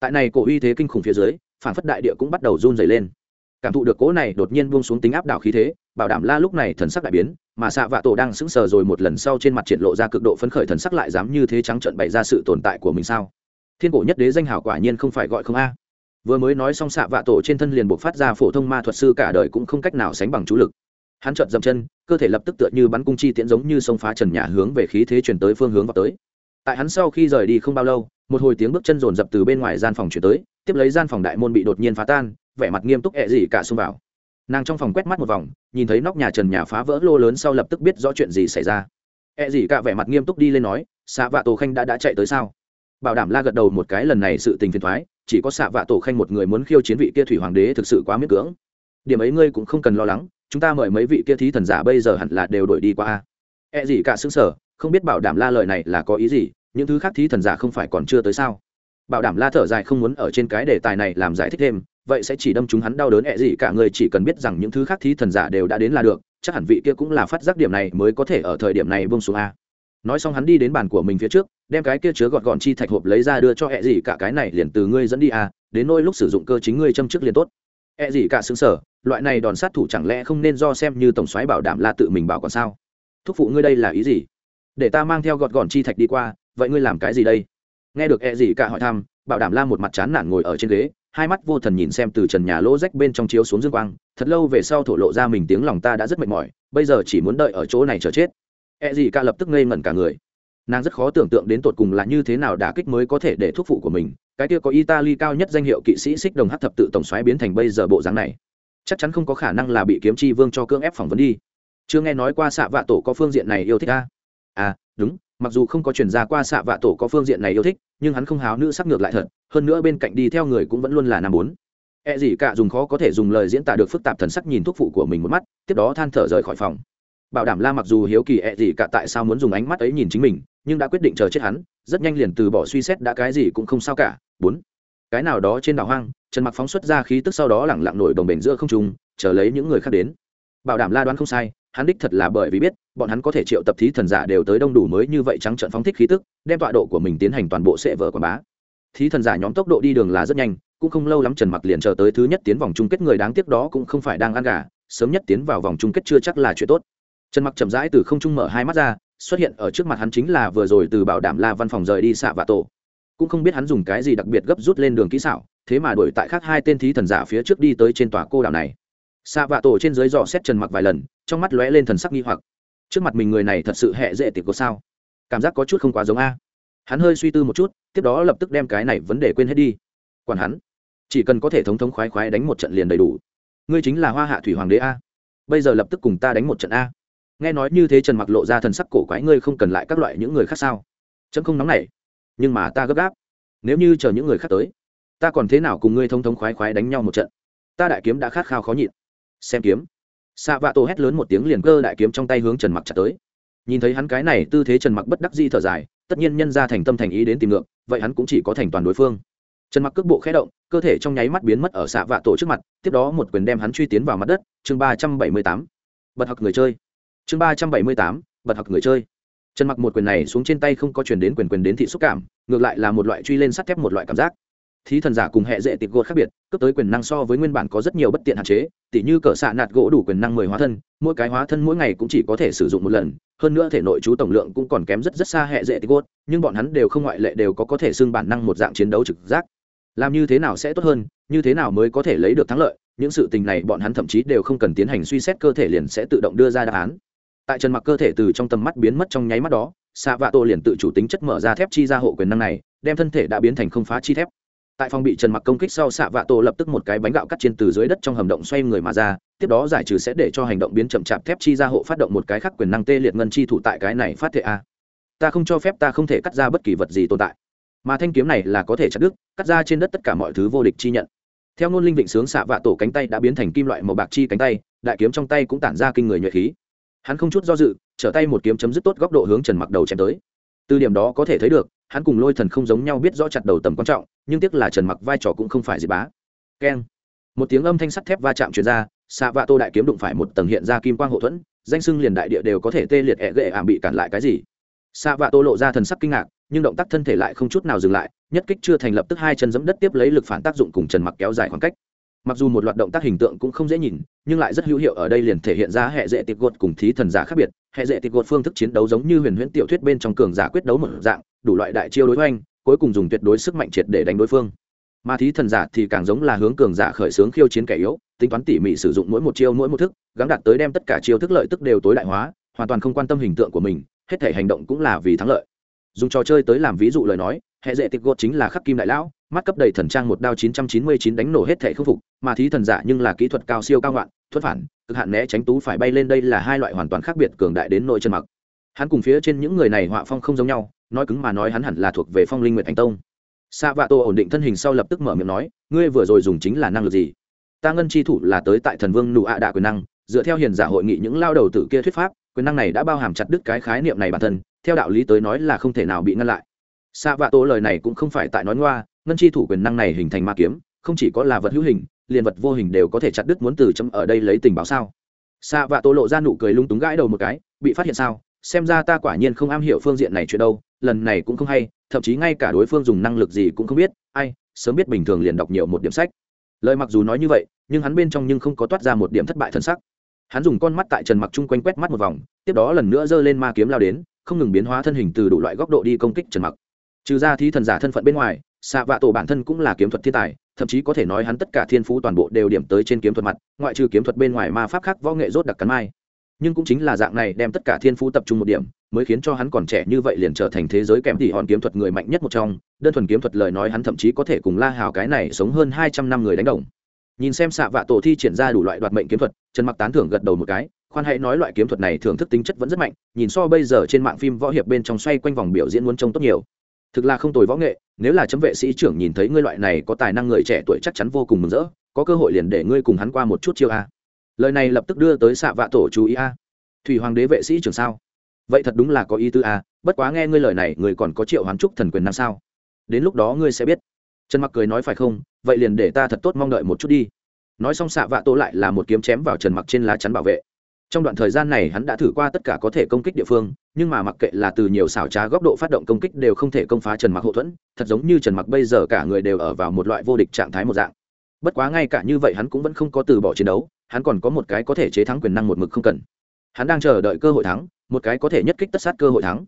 Tại này cổ uy thế kinh khủng phía dưới, phản phất đại địa cũng bắt đầu run dày lên. Cảm thụ được cỗ này đột nhiên buông xuống tính áp đảo khí thế, bảo đảm la lúc này thần sắc đại biến, mà xạ vạ tổ đang sững sờ rồi một lần sau trên mặt triển lộ ra cực độ phấn khởi thần sắc lại dám như thế trắng trợn bày ra sự tồn tại của mình sao? Thiên cổ nhất đế danh hảo quả nhiên không phải gọi không a. Vừa mới nói xong xạ vạ tổ trên thân liền buộc phát ra phổ thông ma thuật sư cả đời cũng không cách nào sánh bằng chú lực. Hắn chợt dậm chân, cơ thể lập tức tựa như bắn cung chi tiễn giống như sông phá trần nhà hướng về khí thế chuyển tới phương hướng vào tới tại hắn sau khi rời đi không bao lâu, một hồi tiếng bước chân rồn rập từ bên ngoài gian phòng chuyển tới, tiếp lấy gian phòng đại môn bị đột nhiên phá tan, vẻ mặt nghiêm túc ẹ gì cả xông vào. Nàng trong phòng quét mắt một vòng, nhìn thấy nóc nhà trần nhà phá vỡ lô lớn sau lập tức biết rõ chuyện gì xảy ra. Ẹ gì cả vẻ mặt nghiêm túc đi lên nói, xạ vạ tổ khanh đã đã chạy tới sao? Bảo đảm la gật đầu một cái lần này sự tình phiền thoái chỉ có xạ vạ tổ khanh một người muốn khiêu chiến vị kia thủy hoàng đế thực sự quá miễn cưỡng. Điểm ấy ngươi cũng không cần lo lắng, chúng ta mời mấy vị kia thí thần giả bây giờ hẳn là đều đổi đi qua E gì cả xứng sở, không biết bảo đảm la lời này là có ý gì, những thứ khác thí thần giả không phải còn chưa tới sao? Bảo đảm la thở dài không muốn ở trên cái đề tài này làm giải thích thêm, vậy sẽ chỉ đâm chúng hắn đau đớn e gì cả người chỉ cần biết rằng những thứ khác thí thần giả đều đã đến là được, chắc hẳn vị kia cũng là phát giác điểm này mới có thể ở thời điểm này buông xuống a. Nói xong hắn đi đến bàn của mình phía trước, đem cái kia chứa gọt gọn chi thạch hộp lấy ra đưa cho e gì cả cái này liền từ ngươi dẫn đi a, đến nôi lúc sử dụng cơ chính ngươi châm trước liền tốt. E gì cả sững sở, loại này đòn sát thủ chẳng lẽ không nên do xem như tổng soái bảo đảm là tự mình bảo còn sao? Thúc phụ ngươi đây là ý gì? Để ta mang theo gọt gọn chi thạch đi qua, vậy ngươi làm cái gì đây? Nghe được e gì cả hỏi thăm, bảo đảm la một mặt chán nản ngồi ở trên ghế, hai mắt vô thần nhìn xem từ trần nhà lỗ rách bên trong chiếu xuống dương quang, thật lâu về sau thổ lộ ra mình tiếng lòng ta đã rất mệt mỏi, bây giờ chỉ muốn đợi ở chỗ này chờ chết. E gì cả lập tức ngây ngẩn cả người. Nàng rất khó tưởng tượng đến tột cùng là như thế nào đả kích mới có thể để thuốc phụ của mình, cái kia có italy cao nhất danh hiệu kỵ sĩ xích đồng hát thập tự tổng xoáy biến thành bây giờ bộ dáng này. Chắc chắn không có khả năng là bị kiếm chi vương cho cưỡng ép phỏng vấn đi chưa nghe nói qua xạ vạ tổ có phương diện này yêu thích ta. À đúng, mặc dù không có chuyển ra qua xạ vạ tổ có phương diện này yêu thích, nhưng hắn không háo nữ sắc ngược lại thật, hơn nữa bên cạnh đi theo người cũng vẫn luôn là nam bốn. E gì cả dùng khó có thể dùng lời diễn tả được phức tạp thần sắc nhìn thuốc phụ của mình một mắt, tiếp đó than thở rời khỏi phòng. Bảo đảm la mặc dù hiếu kỳ E gì cả tại sao muốn dùng ánh mắt ấy nhìn chính mình, nhưng đã quyết định chờ chết hắn, rất nhanh liền từ bỏ suy xét đã cái gì cũng không sao cả. Bốn. Cái nào đó trên đảo hoang, trần mặc phóng xuất ra khí tức sau đó lẳng lặng nổi đồng bền giữa không trung, chờ lấy những người khác đến. Bảo đảm la đoán không sai hắn đích thật là bởi vì biết, bọn hắn có thể triệu tập thí thần giả đều tới đông đủ mới như vậy trắng trận phóng thích khí tức, đem tọa độ của mình tiến hành toàn bộ sệ vở quảng bá. Thí thần giả nhóm tốc độ đi đường là rất nhanh, cũng không lâu lắm trần mặc liền chờ tới thứ nhất tiến vòng chung kết, người đáng tiếc đó cũng không phải đang ăn gà, sớm nhất tiến vào vòng chung kết chưa chắc là chuyện tốt. Trần mặc chậm rãi từ không trung mở hai mắt ra, xuất hiện ở trước mặt hắn chính là vừa rồi từ bảo đảm la văn phòng rời đi xạ vạ tổ. Cũng không biết hắn dùng cái gì đặc biệt gấp rút lên đường kỹ xảo, thế mà đuổi tại khác hai tên thí thần giả phía trước đi tới trên tòa cô đảo này. Xạ vạ tổ trên dưới dò xét trần mặc vài lần trong mắt lóe lên thần sắc nghi hoặc. Trước mặt mình người này thật sự hẹ dễ tiệp có sao? Cảm giác có chút không quá giống a. Hắn hơi suy tư một chút, tiếp đó lập tức đem cái này vấn đề quên hết đi. Còn hắn, chỉ cần có thể thống thống khoái khoái đánh một trận liền đầy đủ. Ngươi chính là hoa hạ thủy hoàng đế a. Bây giờ lập tức cùng ta đánh một trận a. Nghe nói như thế trần mặc lộ ra thần sắc cổ quái, ngươi không cần lại các loại những người khác sao? Chấm không nóng nảy, nhưng mà ta gấp gáp. Nếu như chờ những người khác tới, ta còn thế nào cùng ngươi thông thống khoái khoái đánh nhau một trận? Ta đại kiếm đã khát khao khó nhịn. Xem kiếm xạ vạ tổ hét lớn một tiếng liền cơ đại kiếm trong tay hướng trần mặc chặt tới. Nhìn thấy hắn cái này, tư thế trần mặc bất đắc di thở dài, tất nhiên nhân ra thành tâm thành ý đến tìm ngược, vậy hắn cũng chỉ có thành toàn đối phương. Trần mặc cước bộ khẽ động, cơ thể trong nháy mắt biến mất ở xạ vạ tổ trước mặt, tiếp đó một quyền đem hắn truy tiến vào mặt đất. Chương ba trăm bảy mươi tám, bật học người chơi. Chương ba trăm bảy mươi tám, bật học người chơi. Trần mặc một quyền này xuống trên tay không có chuyển đến quyền quyền đến thị xúc cảm, ngược lại là một loại truy lên sắt thép một loại cảm giác thí thần giả cùng hệ dễ tịp gột khác biệt cấp tới quyền năng so với nguyên bản có rất nhiều bất tiện hạn chế, tỉ như cỡ xạ nạt gỗ đủ quyền năng mười hóa thân, mỗi cái hóa thân mỗi ngày cũng chỉ có thể sử dụng một lần, hơn nữa thể nội chú tổng lượng cũng còn kém rất rất xa hệ dễ tịp gột, nhưng bọn hắn đều không ngoại lệ đều có có thể xưng bản năng một dạng chiến đấu trực giác. Làm như thế nào sẽ tốt hơn, như thế nào mới có thể lấy được thắng lợi, những sự tình này bọn hắn thậm chí đều không cần tiến hành suy xét cơ thể liền sẽ tự động đưa ra đáp án. Tại trần mặc cơ thể từ trong tầm mắt biến mất trong nháy mắt đó xạ vạ tô liền tự chủ tính chất mở ra thép chi ra hộ quyền năng này, đem thân thể đã biến thành không phá chi thép tại phòng bị trần mặc công kích sau xạ vạ tổ lập tức một cái bánh gạo cắt trên từ dưới đất trong hầm động xoay người mà ra, tiếp đó giải trừ sẽ để cho hành động biến chậm chạp, thép chi ra hộ phát động một cái khác quyền năng tê liệt ngân chi thủ tại cái này phát thể a. Ta không cho phép, ta không thể cắt ra bất kỳ vật gì tồn tại. Mà thanh kiếm này là có thể chặt đứt, cắt ra trên đất tất cả mọi thứ vô địch chi nhận. Theo ngôn linh vịnh sướng xạ vạ tổ cánh tay đã biến thành kim loại màu bạc chi cánh tay, đại kiếm trong tay cũng tản ra kinh người nhuệ khí. Hắn không chút do dự, trở tay một kiếm chấm dứt tốt góc độ hướng trần mặc đầu chém tới. Từ điểm đó có thể thấy được, hắn cùng lôi thần không giống nhau biết rõ chặt đầu tầm quan trọng nhưng tiếc là trần mặc vai trò cũng không phải gì bá. Keng. Một tiếng âm thanh sắt thép va chạm truyền ra xạ vạ tô đại kiếm đụng phải một tầng hiện ra kim quang hậu thuẫn, danh sưng liền đại địa đều có thể tê liệt ẹ gệ ảm bị cản lại cái gì. Xạ vạ tô lộ ra thần sắc kinh ngạc, nhưng động tác thân thể lại không chút nào dừng lại, nhất kích chưa thành lập tức hai chân giẫm đất tiếp lấy lực phản tác dụng cùng trần mặc kéo dài khoảng cách. Mặc dù một loạt động tác hình tượng cũng không dễ nhìn, nhưng lại rất hữu hiệu ở đây liền thể hiện ra hệ dễ tịp gột cùng thí thần giả khác biệt. Hệ dễ tịp gột phương thức chiến đấu giống như huyền huyễn tiểu thuyết bên trong cường giả quyết đấu một dạng, đủ loại đại chiêu đối hoành cuối cùng dùng tuyệt đối sức mạnh triệt để đánh đối phương. Mà thí thần giả thì càng giống là hướng cường giả khởi xướng khiêu chiến kẻ yếu, tính toán tỉ mỉ sử dụng mỗi một chiêu, mỗi một thức gắn đạt tới đem tất cả chiêu thức lợi tức đều tối đại hóa, hoàn toàn không quan tâm hình tượng của mình, hết thể hành động cũng là vì thắng lợi. Dùng trò chơi tới làm ví dụ lời nói, hệ dễ tịch gột chính là khắc kim đại lão, mắt cấp đầy thần trang một đao 999 đánh nổ hết thể không phục, mà thí thần giả nhưng là kỹ thuật cao siêu cao ngoạn thuật phản, cực hạn né tránh tú phải bay lên đây là hai loại hoàn toàn khác biệt cường đại đến nội chân mặc. Hắn cùng phía trên những người này họa phong không giống nhau nói cứng mà nói hắn hẳn là thuộc về phong linh nguyệt thành tông. Xạ vạ tô ổn định thân hình sau lập tức mở miệng nói, ngươi vừa rồi dùng chính là năng lực gì? Ta ngân chi thủ là tới tại thần vương nụ ạ à đạ quyền năng, dựa theo hiền giả hội nghị những lao đầu tử kia thuyết pháp, quyền năng này đã bao hàm chặt đứt cái khái niệm này bản thân, theo đạo lý tới nói là không thể nào bị ngăn lại. Xạ vạ tô lời này cũng không phải tại nói ngoa, ngân chi thủ quyền năng này hình thành ma kiếm, không chỉ có là vật hữu hình, liền vật vô hình đều có thể chặt đứt muốn từ chấm ở đây lấy tình báo sao? Xạ vạ tô lộ ra nụ cười lung túng gãi đầu một cái, bị phát hiện sao? Xem ra ta quả nhiên không am hiểu phương diện này chuyện đâu, lần này cũng không hay, thậm chí ngay cả đối phương dùng năng lực gì cũng không biết, ai, sớm biết bình thường liền đọc nhiều một điểm sách. Lời mặc dù nói như vậy, nhưng hắn bên trong nhưng không có toát ra một điểm thất bại thân sắc. Hắn dùng con mắt tại trần mặc chung quanh quét mắt một vòng, tiếp đó lần nữa giơ lên ma kiếm lao đến, không ngừng biến hóa thân hình từ đủ loại góc độ đi công kích trần mặc. Trừ ra thi thần giả thân phận bên ngoài xạ vạ tổ bản thân cũng là kiếm thuật thiên tài, thậm chí có thể nói hắn tất cả thiên phú toàn bộ đều điểm tới trên kiếm thuật mặt, ngoại trừ kiếm thuật bên ngoài ma pháp khác võ nghệ rốt đặc cắn mai nhưng cũng chính là dạng này đem tất cả thiên phú tập trung một điểm, mới khiến cho hắn còn trẻ như vậy liền trở thành thế giới kém tỉ hòn kiếm thuật người mạnh nhất một trong. Đơn thuần kiếm thuật lời nói hắn thậm chí có thể cùng la hào cái này sống hơn hai trăm năm người đánh đồng. Nhìn xem xạ vạ tổ thi triển ra đủ loại đoạt mệnh kiếm thuật, trần mặc tán thưởng gật đầu một cái, khoan hãy nói loại kiếm thuật này thưởng thức tính chất vẫn rất mạnh, nhìn so bây giờ trên mạng phim võ hiệp bên trong xoay quanh vòng biểu diễn muốn trông tốt nhiều. Thực là không tồi võ nghệ, nếu là chấm vệ sĩ trưởng nhìn thấy ngươi loại này có tài năng người trẻ tuổi chắc chắn vô cùng mừng rỡ, có cơ hội liền để ngươi cùng hắn qua một chút chiêu a lời này lập tức đưa tới xạ vạ tổ chú ý a. Thủy hoàng đế vệ sĩ trưởng sao? Vậy thật đúng là có ý tư a, bất quá nghe ngươi lời này, người còn có triệu hoán trúc thần quyền năm sao? Đến lúc đó ngươi sẽ biết. Trần mặc cười nói phải không? Vậy liền để ta thật tốt mong đợi một chút đi. Nói xong xạ vạ tổ lại là một kiếm chém vào trần mặc trên lá chắn bảo vệ. Trong đoạn thời gian này hắn đã thử qua tất cả có thể công kích địa phương, nhưng mà mặc kệ là từ nhiều xảo trá góc độ phát động công kích đều không thể công phá trần mặc hậu thuẫn, thật giống như trần mặc bây giờ cả người đều ở vào một loại vô địch trạng thái một dạng. Bất quá ngay cả như vậy hắn cũng vẫn không có từ bỏ chiến đấu hắn còn có một cái có thể chế thắng quyền năng một mực không cần. Hắn đang chờ đợi cơ hội thắng, một cái có thể nhất kích tất sát cơ hội thắng.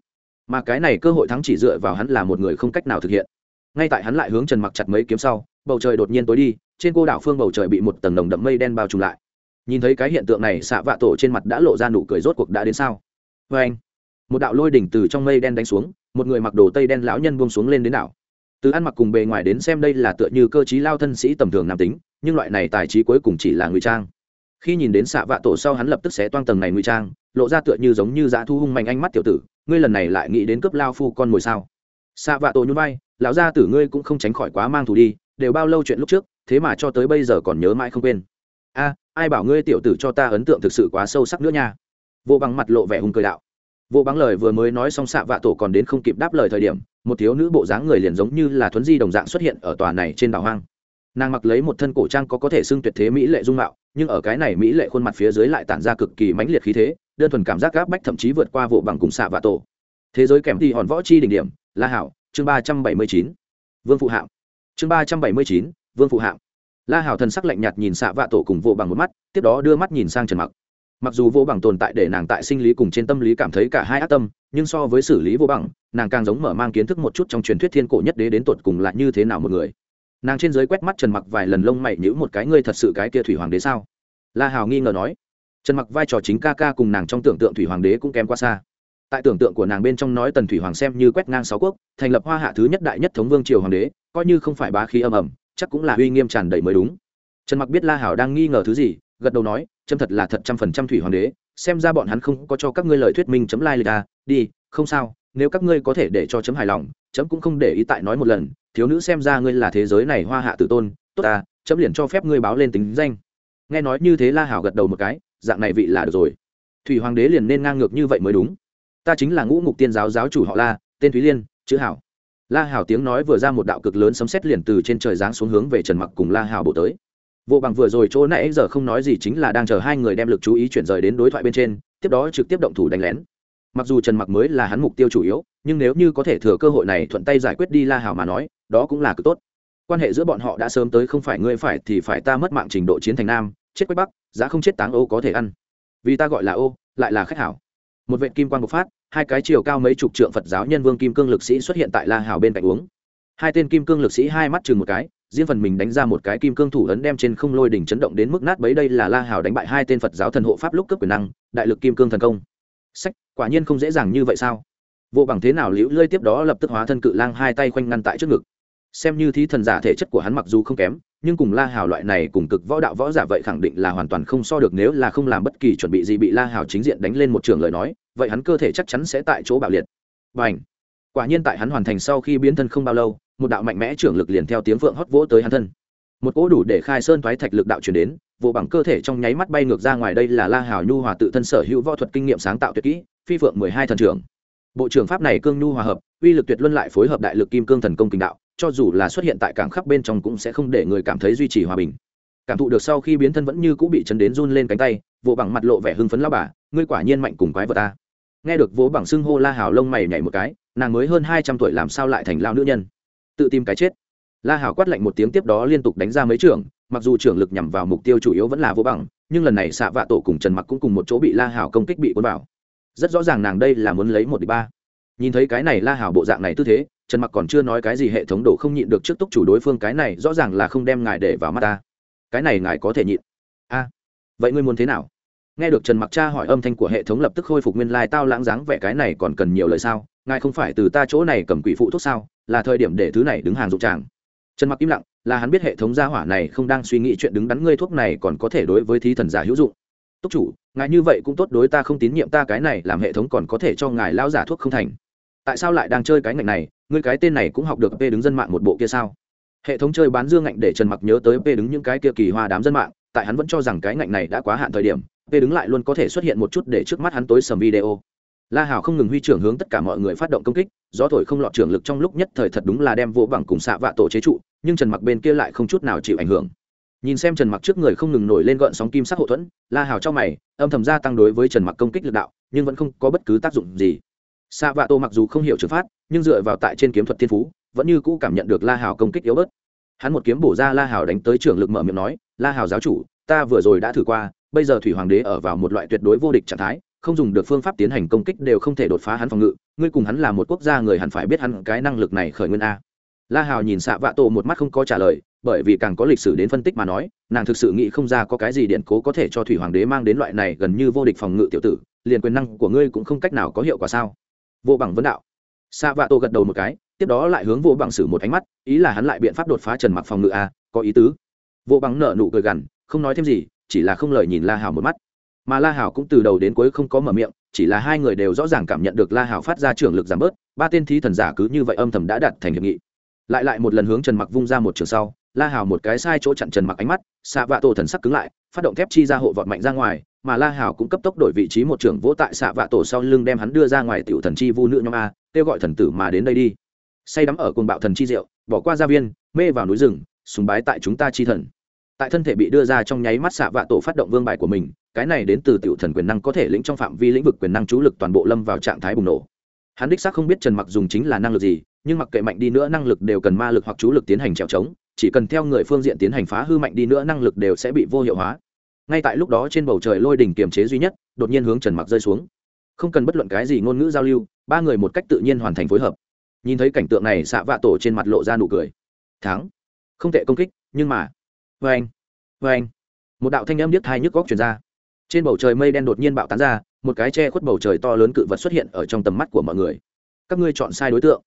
Mà cái này cơ hội thắng chỉ dựa vào hắn là một người không cách nào thực hiện. Ngay tại hắn lại hướng trần mặc chặt mấy kiếm sau, bầu trời đột nhiên tối đi, trên cô đảo phương bầu trời bị một tầng đồng đậm mây đen bao trùm lại. Nhìn thấy cái hiện tượng này xạ vạ tổ trên mặt đã lộ ra nụ cười rốt cuộc đã đến sao? Vê anh, một đạo lôi đỉnh từ trong mây đen đánh xuống, một người mặc đồ tây đen lão nhân buông xuống lên đến đảo. Từ ăn mặc cùng bề ngoài đến xem đây là tựa như cơ chí lao thân sĩ tầm thường nam tính, nhưng loại này tài trí cuối cùng chỉ là ngụy trang khi nhìn đến xạ vạ tổ sau hắn lập tức xé toang tầng này ngụy trang, lộ ra tựa như giống như dã thu hung mạnh ánh mắt tiểu tử, ngươi lần này lại nghĩ đến cướp lao phu con mồi sao? Xạ vạ tổ nhún vai, lão gia tử ngươi cũng không tránh khỏi quá mang thù đi, đều bao lâu chuyện lúc trước, thế mà cho tới bây giờ còn nhớ mãi không quên. A, ai bảo ngươi tiểu tử cho ta ấn tượng thực sự quá sâu sắc nữa nha. Vô bằng mặt lộ vẻ hung cười đạo. Vô bằng lời vừa mới nói xong xạ vạ tổ còn đến không kịp đáp lời thời điểm, một thiếu nữ bộ dáng người liền giống như là thuấn di đồng dạng xuất hiện ở tòa này trên đảo hoang. Nàng mặc lấy một thân cổ trang có có thể xưng tuyệt thế mỹ lệ dung mạo nhưng ở cái này mỹ lệ khuôn mặt phía dưới lại tản ra cực kỳ mãnh liệt khí thế, đơn thuần cảm giác gáp bách thậm chí vượt qua vụ bằng cùng xạ và tổ. Thế giới kèm thì hòn võ chi đỉnh điểm, la hảo, chương ba trăm bảy mươi chín. Vương phụ hạng chương ba trăm bảy mươi chín, vương phụ hạng la hảo thần sắc lạnh nhạt nhìn xạ vạ tổ cùng vô bằng một mắt, tiếp đó đưa mắt nhìn sang trần mặc. Mặc dù vô bằng tồn tại để nàng tại sinh lý cùng trên tâm lý cảm thấy cả hai ác tâm, nhưng so với xử lý vô bằng, nàng càng giống mở mang kiến thức một chút trong truyền thuyết thiên cổ nhất đế đến tột cùng là như thế nào một người nàng trên giới quét mắt trần mặc vài lần lông mày nhữ một cái, ngươi thật sự cái kia thủy hoàng đế sao? La hào nghi ngờ nói. Trần mặc vai trò chính ca ca cùng nàng trong tưởng tượng thủy hoàng đế cũng kém quá xa. Tại tưởng tượng của nàng bên trong nói tần thủy hoàng xem như quét ngang sáu quốc, thành lập hoa hạ thứ nhất đại nhất thống vương triều hoàng đế, coi như không phải bá khí âm ầm chắc cũng là uy nghiêm tràn đầy mới đúng. Trần mặc biết la hảo đang nghi ngờ thứ gì, gật đầu nói trâm thật là thật trăm phần trăm thủy hoàng đế, xem ra bọn hắn không có cho các ngươi lời thuyết minh chấm lai like lịch à đi, không sao, nếu các ngươi có thể để cho chấm hài lòng chấm cũng không để ý tại nói một lần, thiếu nữ xem ra ngươi là thế giới này hoa hạ tử tôn, tốt à chấm liền cho phép ngươi báo lên tính danh. Nghe nói như thế la hảo gật đầu một cái, dạng này vị là được rồi. Thủy hoàng đế liền nên ngang ngược như vậy mới đúng. Ta chính là ngũ ngục tiên giáo giáo chủ họ la, tên thúy liên, chữ hảo. La hảo tiếng nói vừa ra một đạo cực lớn sấm sét liền từ trên trời giáng xuống hướng về trần mặc cùng la hảo bổ tới. Vô bằng vừa rồi chỗ nãy giờ không nói gì chính là đang chờ hai người đem lực chú ý chuyển rời đến đối thoại bên trên, tiếp đó trực tiếp động thủ đánh lén. Mặc dù trần mặc mới là hắn mục tiêu chủ yếu nhưng nếu như có thể thừa cơ hội này thuận tay giải quyết đi la hảo mà nói, đó cũng là cực tốt. Quan hệ giữa bọn họ đã sớm tới không phải ngươi phải thì phải ta mất mạng trình độ chiến thành nam, chết quách bắc, giá không chết táng ô có thể ăn. Vì ta gọi là ô, lại là khách hảo. Một vệ kim quan bộc phát, hai cái chiều cao mấy chục trượng phật giáo nhân vương kim cương lực sĩ xuất hiện tại la hảo bên cạnh uống. Hai tên kim cương lực sĩ hai mắt chừng một cái, riêng phần mình đánh ra một cái kim cương thủ ấn đem trên không lôi đỉnh chấn động đến mức nát bấy đây là la hảo đánh bại hai tên phật giáo thần hộ pháp lúc cấp quyền năng, đại lực kim cương thần công. Sách, quả nhiên không dễ dàng như vậy sao? Vô bằng thế nào liễu lơi tiếp đó lập tức hóa thân cự lang hai tay khoanh ngăn tại trước ngực. Xem như thí thần giả thể chất của hắn mặc dù không kém, nhưng cùng la hào loại này cùng cực võ đạo võ giả vậy khẳng định là hoàn toàn không so được nếu là không làm bất kỳ chuẩn bị gì bị la hào chính diện đánh lên một trường lời nói, vậy hắn cơ thể chắc chắn sẽ tại chỗ bạo liệt. Và ảnh quả nhiên tại hắn hoàn thành sau khi biến thân không bao lâu, một đạo mạnh mẽ trưởng lực liền theo tiếng phượng hót vỗ tới hắn thân. Một cỗ đủ để khai sơn thoái thạch lực đạo chuyển đến, vô bằng cơ thể trong nháy mắt bay ngược ra ngoài đây là la hào nhu hòa tự thân sở hữu võ thuật kinh nghiệm sáng tạo tuyệt kỹ, phi phượng mười hai thần trưởng bộ trưởng pháp này cương nhu hòa hợp, uy lực tuyệt luân lại phối hợp đại lực kim cương thần công kinh đạo, cho dù là xuất hiện tại cảng khắp bên trong cũng sẽ không để người cảm thấy duy trì hòa bình. Cảm thụ được sau khi biến thân vẫn như cũng bị chấn đến run lên cánh tay, vỗ bằng mặt lộ vẻ hưng phấn lao bà, ngươi quả nhiên mạnh cùng quái vợ ta. Nghe được vỗ bằng xưng hô la hào lông mày nhảy một cái, nàng mới hơn hai trăm tuổi làm sao lại thành lao nữ nhân? Tự tìm cái chết. La hào quát lạnh một tiếng tiếp đó liên tục đánh ra mấy trưởng, mặc dù trưởng lực nhằm vào mục tiêu chủ yếu vẫn là vô bằng, nhưng lần này xạ vạ tổ cùng trần mặc cũng cùng một chỗ bị la hào công kích bị cuốn vào rất rõ ràng nàng đây là muốn lấy một đi ba. Nhìn thấy cái này la hảo bộ dạng này tư thế, trần mặc còn chưa nói cái gì hệ thống đổ không nhịn được trước túc chủ đối phương cái này rõ ràng là không đem ngài để vào mắt ta. Cái này ngài có thể nhịn. A. Vậy ngươi muốn thế nào? Nghe được trần mặc cha hỏi âm thanh của hệ thống lập tức khôi phục nguyên lai tao lãng dáng vẻ cái này còn cần nhiều lời sao? Ngài không phải từ ta chỗ này cầm quỷ phụ thuốc sao? Là thời điểm để thứ này đứng hàng dụng tràng. Trần mặc im lặng, là hắn biết hệ thống gia hỏa này không đang suy nghĩ chuyện đứng đắn ngươi thuốc này còn có thể đối với thí thần giả hữu dụng túc chủ, ngài như vậy cũng tốt đối ta không tín nhiệm ta, cái này làm hệ thống còn có thể cho ngài lao giả thuốc không thành. Tại sao lại đang chơi cái ngành này? Ngươi cái tên này cũng học được p đứng dân mạng một bộ kia sao? Hệ thống chơi bán dương ngạnh để trần mặc nhớ tới p đứng những cái kia kỳ hoa đám dân mạng, tại hắn vẫn cho rằng cái ngạnh này đã quá hạn thời điểm, p đứng lại luôn có thể xuất hiện một chút để trước mắt hắn tối sầm video. La hảo không ngừng huy trưởng hướng tất cả mọi người phát động công kích, gió thổi không lọt trưởng lực trong lúc nhất thời thật đúng là đem vỗ bằng cùng xạ vạ tổ chế trụ, nhưng trần mặc bên kia lại không chút nào chịu ảnh hưởng nhìn xem trần mặc trước người không ngừng nổi lên gợn sóng kim sắc hậu thuẫn, la hào trong mày, âm thầm gia tăng đối với trần mặc công kích lực đạo, nhưng vẫn không có bất cứ tác dụng gì. Xạ vạ Tô mặc dù không hiểu trường phát nhưng dựa vào tại trên kiếm thuật thiên phú, vẫn như cũ cảm nhận được la hào công kích yếu bớt. Hắn một kiếm bổ ra la hào đánh tới trưởng lực mở miệng nói, la hào giáo chủ, ta vừa rồi đã thử qua, bây giờ thủy hoàng đế ở vào một loại tuyệt đối vô địch trạng thái, không dùng được phương pháp tiến hành công kích đều không thể đột phá hắn phòng ngự, ngươi cùng hắn là một quốc gia người hẳn phải biết hắn cái năng lực này khởi nguyên a. La hào nhìn xạ vạ tổ một mắt không có trả lời bởi vì càng có lịch sử đến phân tích mà nói, nàng thực sự nghĩ không ra có cái gì điện cố có thể cho thủy hoàng đế mang đến loại này gần như vô địch phòng ngự tiểu tử, liền quyền năng của ngươi cũng không cách nào có hiệu quả sao? Vô bằng vấn đạo. Sa vạ tô gật đầu một cái, tiếp đó lại hướng vô bằng sử một ánh mắt, ý là hắn lại biện pháp đột phá trần mặc phòng ngự a có ý tứ. Vô bằng nở nụ cười gằn, không nói thêm gì, chỉ là không lời nhìn la hảo một mắt. Mà la hảo cũng từ đầu đến cuối không có mở miệng, chỉ là hai người đều rõ ràng cảm nhận được la hảo phát ra trưởng lực giảm bớt, ba tên thí thần giả cứ như vậy âm thầm đã đặt thành hiệp nghị. Lại lại một lần hướng trần mặc vung ra một trường sau la hào một cái sai chỗ chặn trần mặc ánh mắt xạ vạ tổ thần sắc cứng lại, phát động thép chi ra hộ vọt mạnh ra ngoài, mà la hào cũng cấp tốc đổi vị trí một trưởng vỗ tại xạ vạ tổ sau lưng đem hắn đưa ra ngoài tiểu thần chi vu nữ nhóm a, kêu gọi thần tử mà đến đây đi. Say đắm ở cồn bạo thần chi diệu, bỏ qua gia viên, mê vào núi rừng, sùng bái tại chúng ta chi thần. Tại thân thể bị đưa ra trong nháy mắt xạ vạ tổ phát động vương bài của mình, cái này đến từ tiểu thần quyền năng có thể lĩnh trong phạm vi lĩnh vực quyền năng chú lực toàn bộ lâm vào trạng thái bùng nổ. Hắn đích xác không biết trần mặc dùng chính là năng lực gì, nhưng mặc kệ mạnh đi nữa, năng lực đều cần ma lực hoặc chú lực tiến hành trèo trống chỉ cần theo người phương diện tiến hành phá hư mạnh đi nữa năng lực đều sẽ bị vô hiệu hóa. Ngay tại lúc đó trên bầu trời lôi đỉnh kiềm chế duy nhất, đột nhiên hướng trần mặc rơi xuống. Không cần bất luận cái gì ngôn ngữ giao lưu, ba người một cách tự nhiên hoàn thành phối hợp. Nhìn thấy cảnh tượng này xạ vạ tổ trên mặt lộ ra nụ cười. Thắng. Không tệ công kích, nhưng mà. Vê anh. Vê anh. Một đạo thanh âm điếc thai nhức góc chuyển ra. Trên bầu trời mây đen đột nhiên bạo tán ra, một cái che khuất bầu trời to lớn cự vật xuất hiện ở trong tầm mắt của mọi người. Các ngươi chọn sai đối tượng.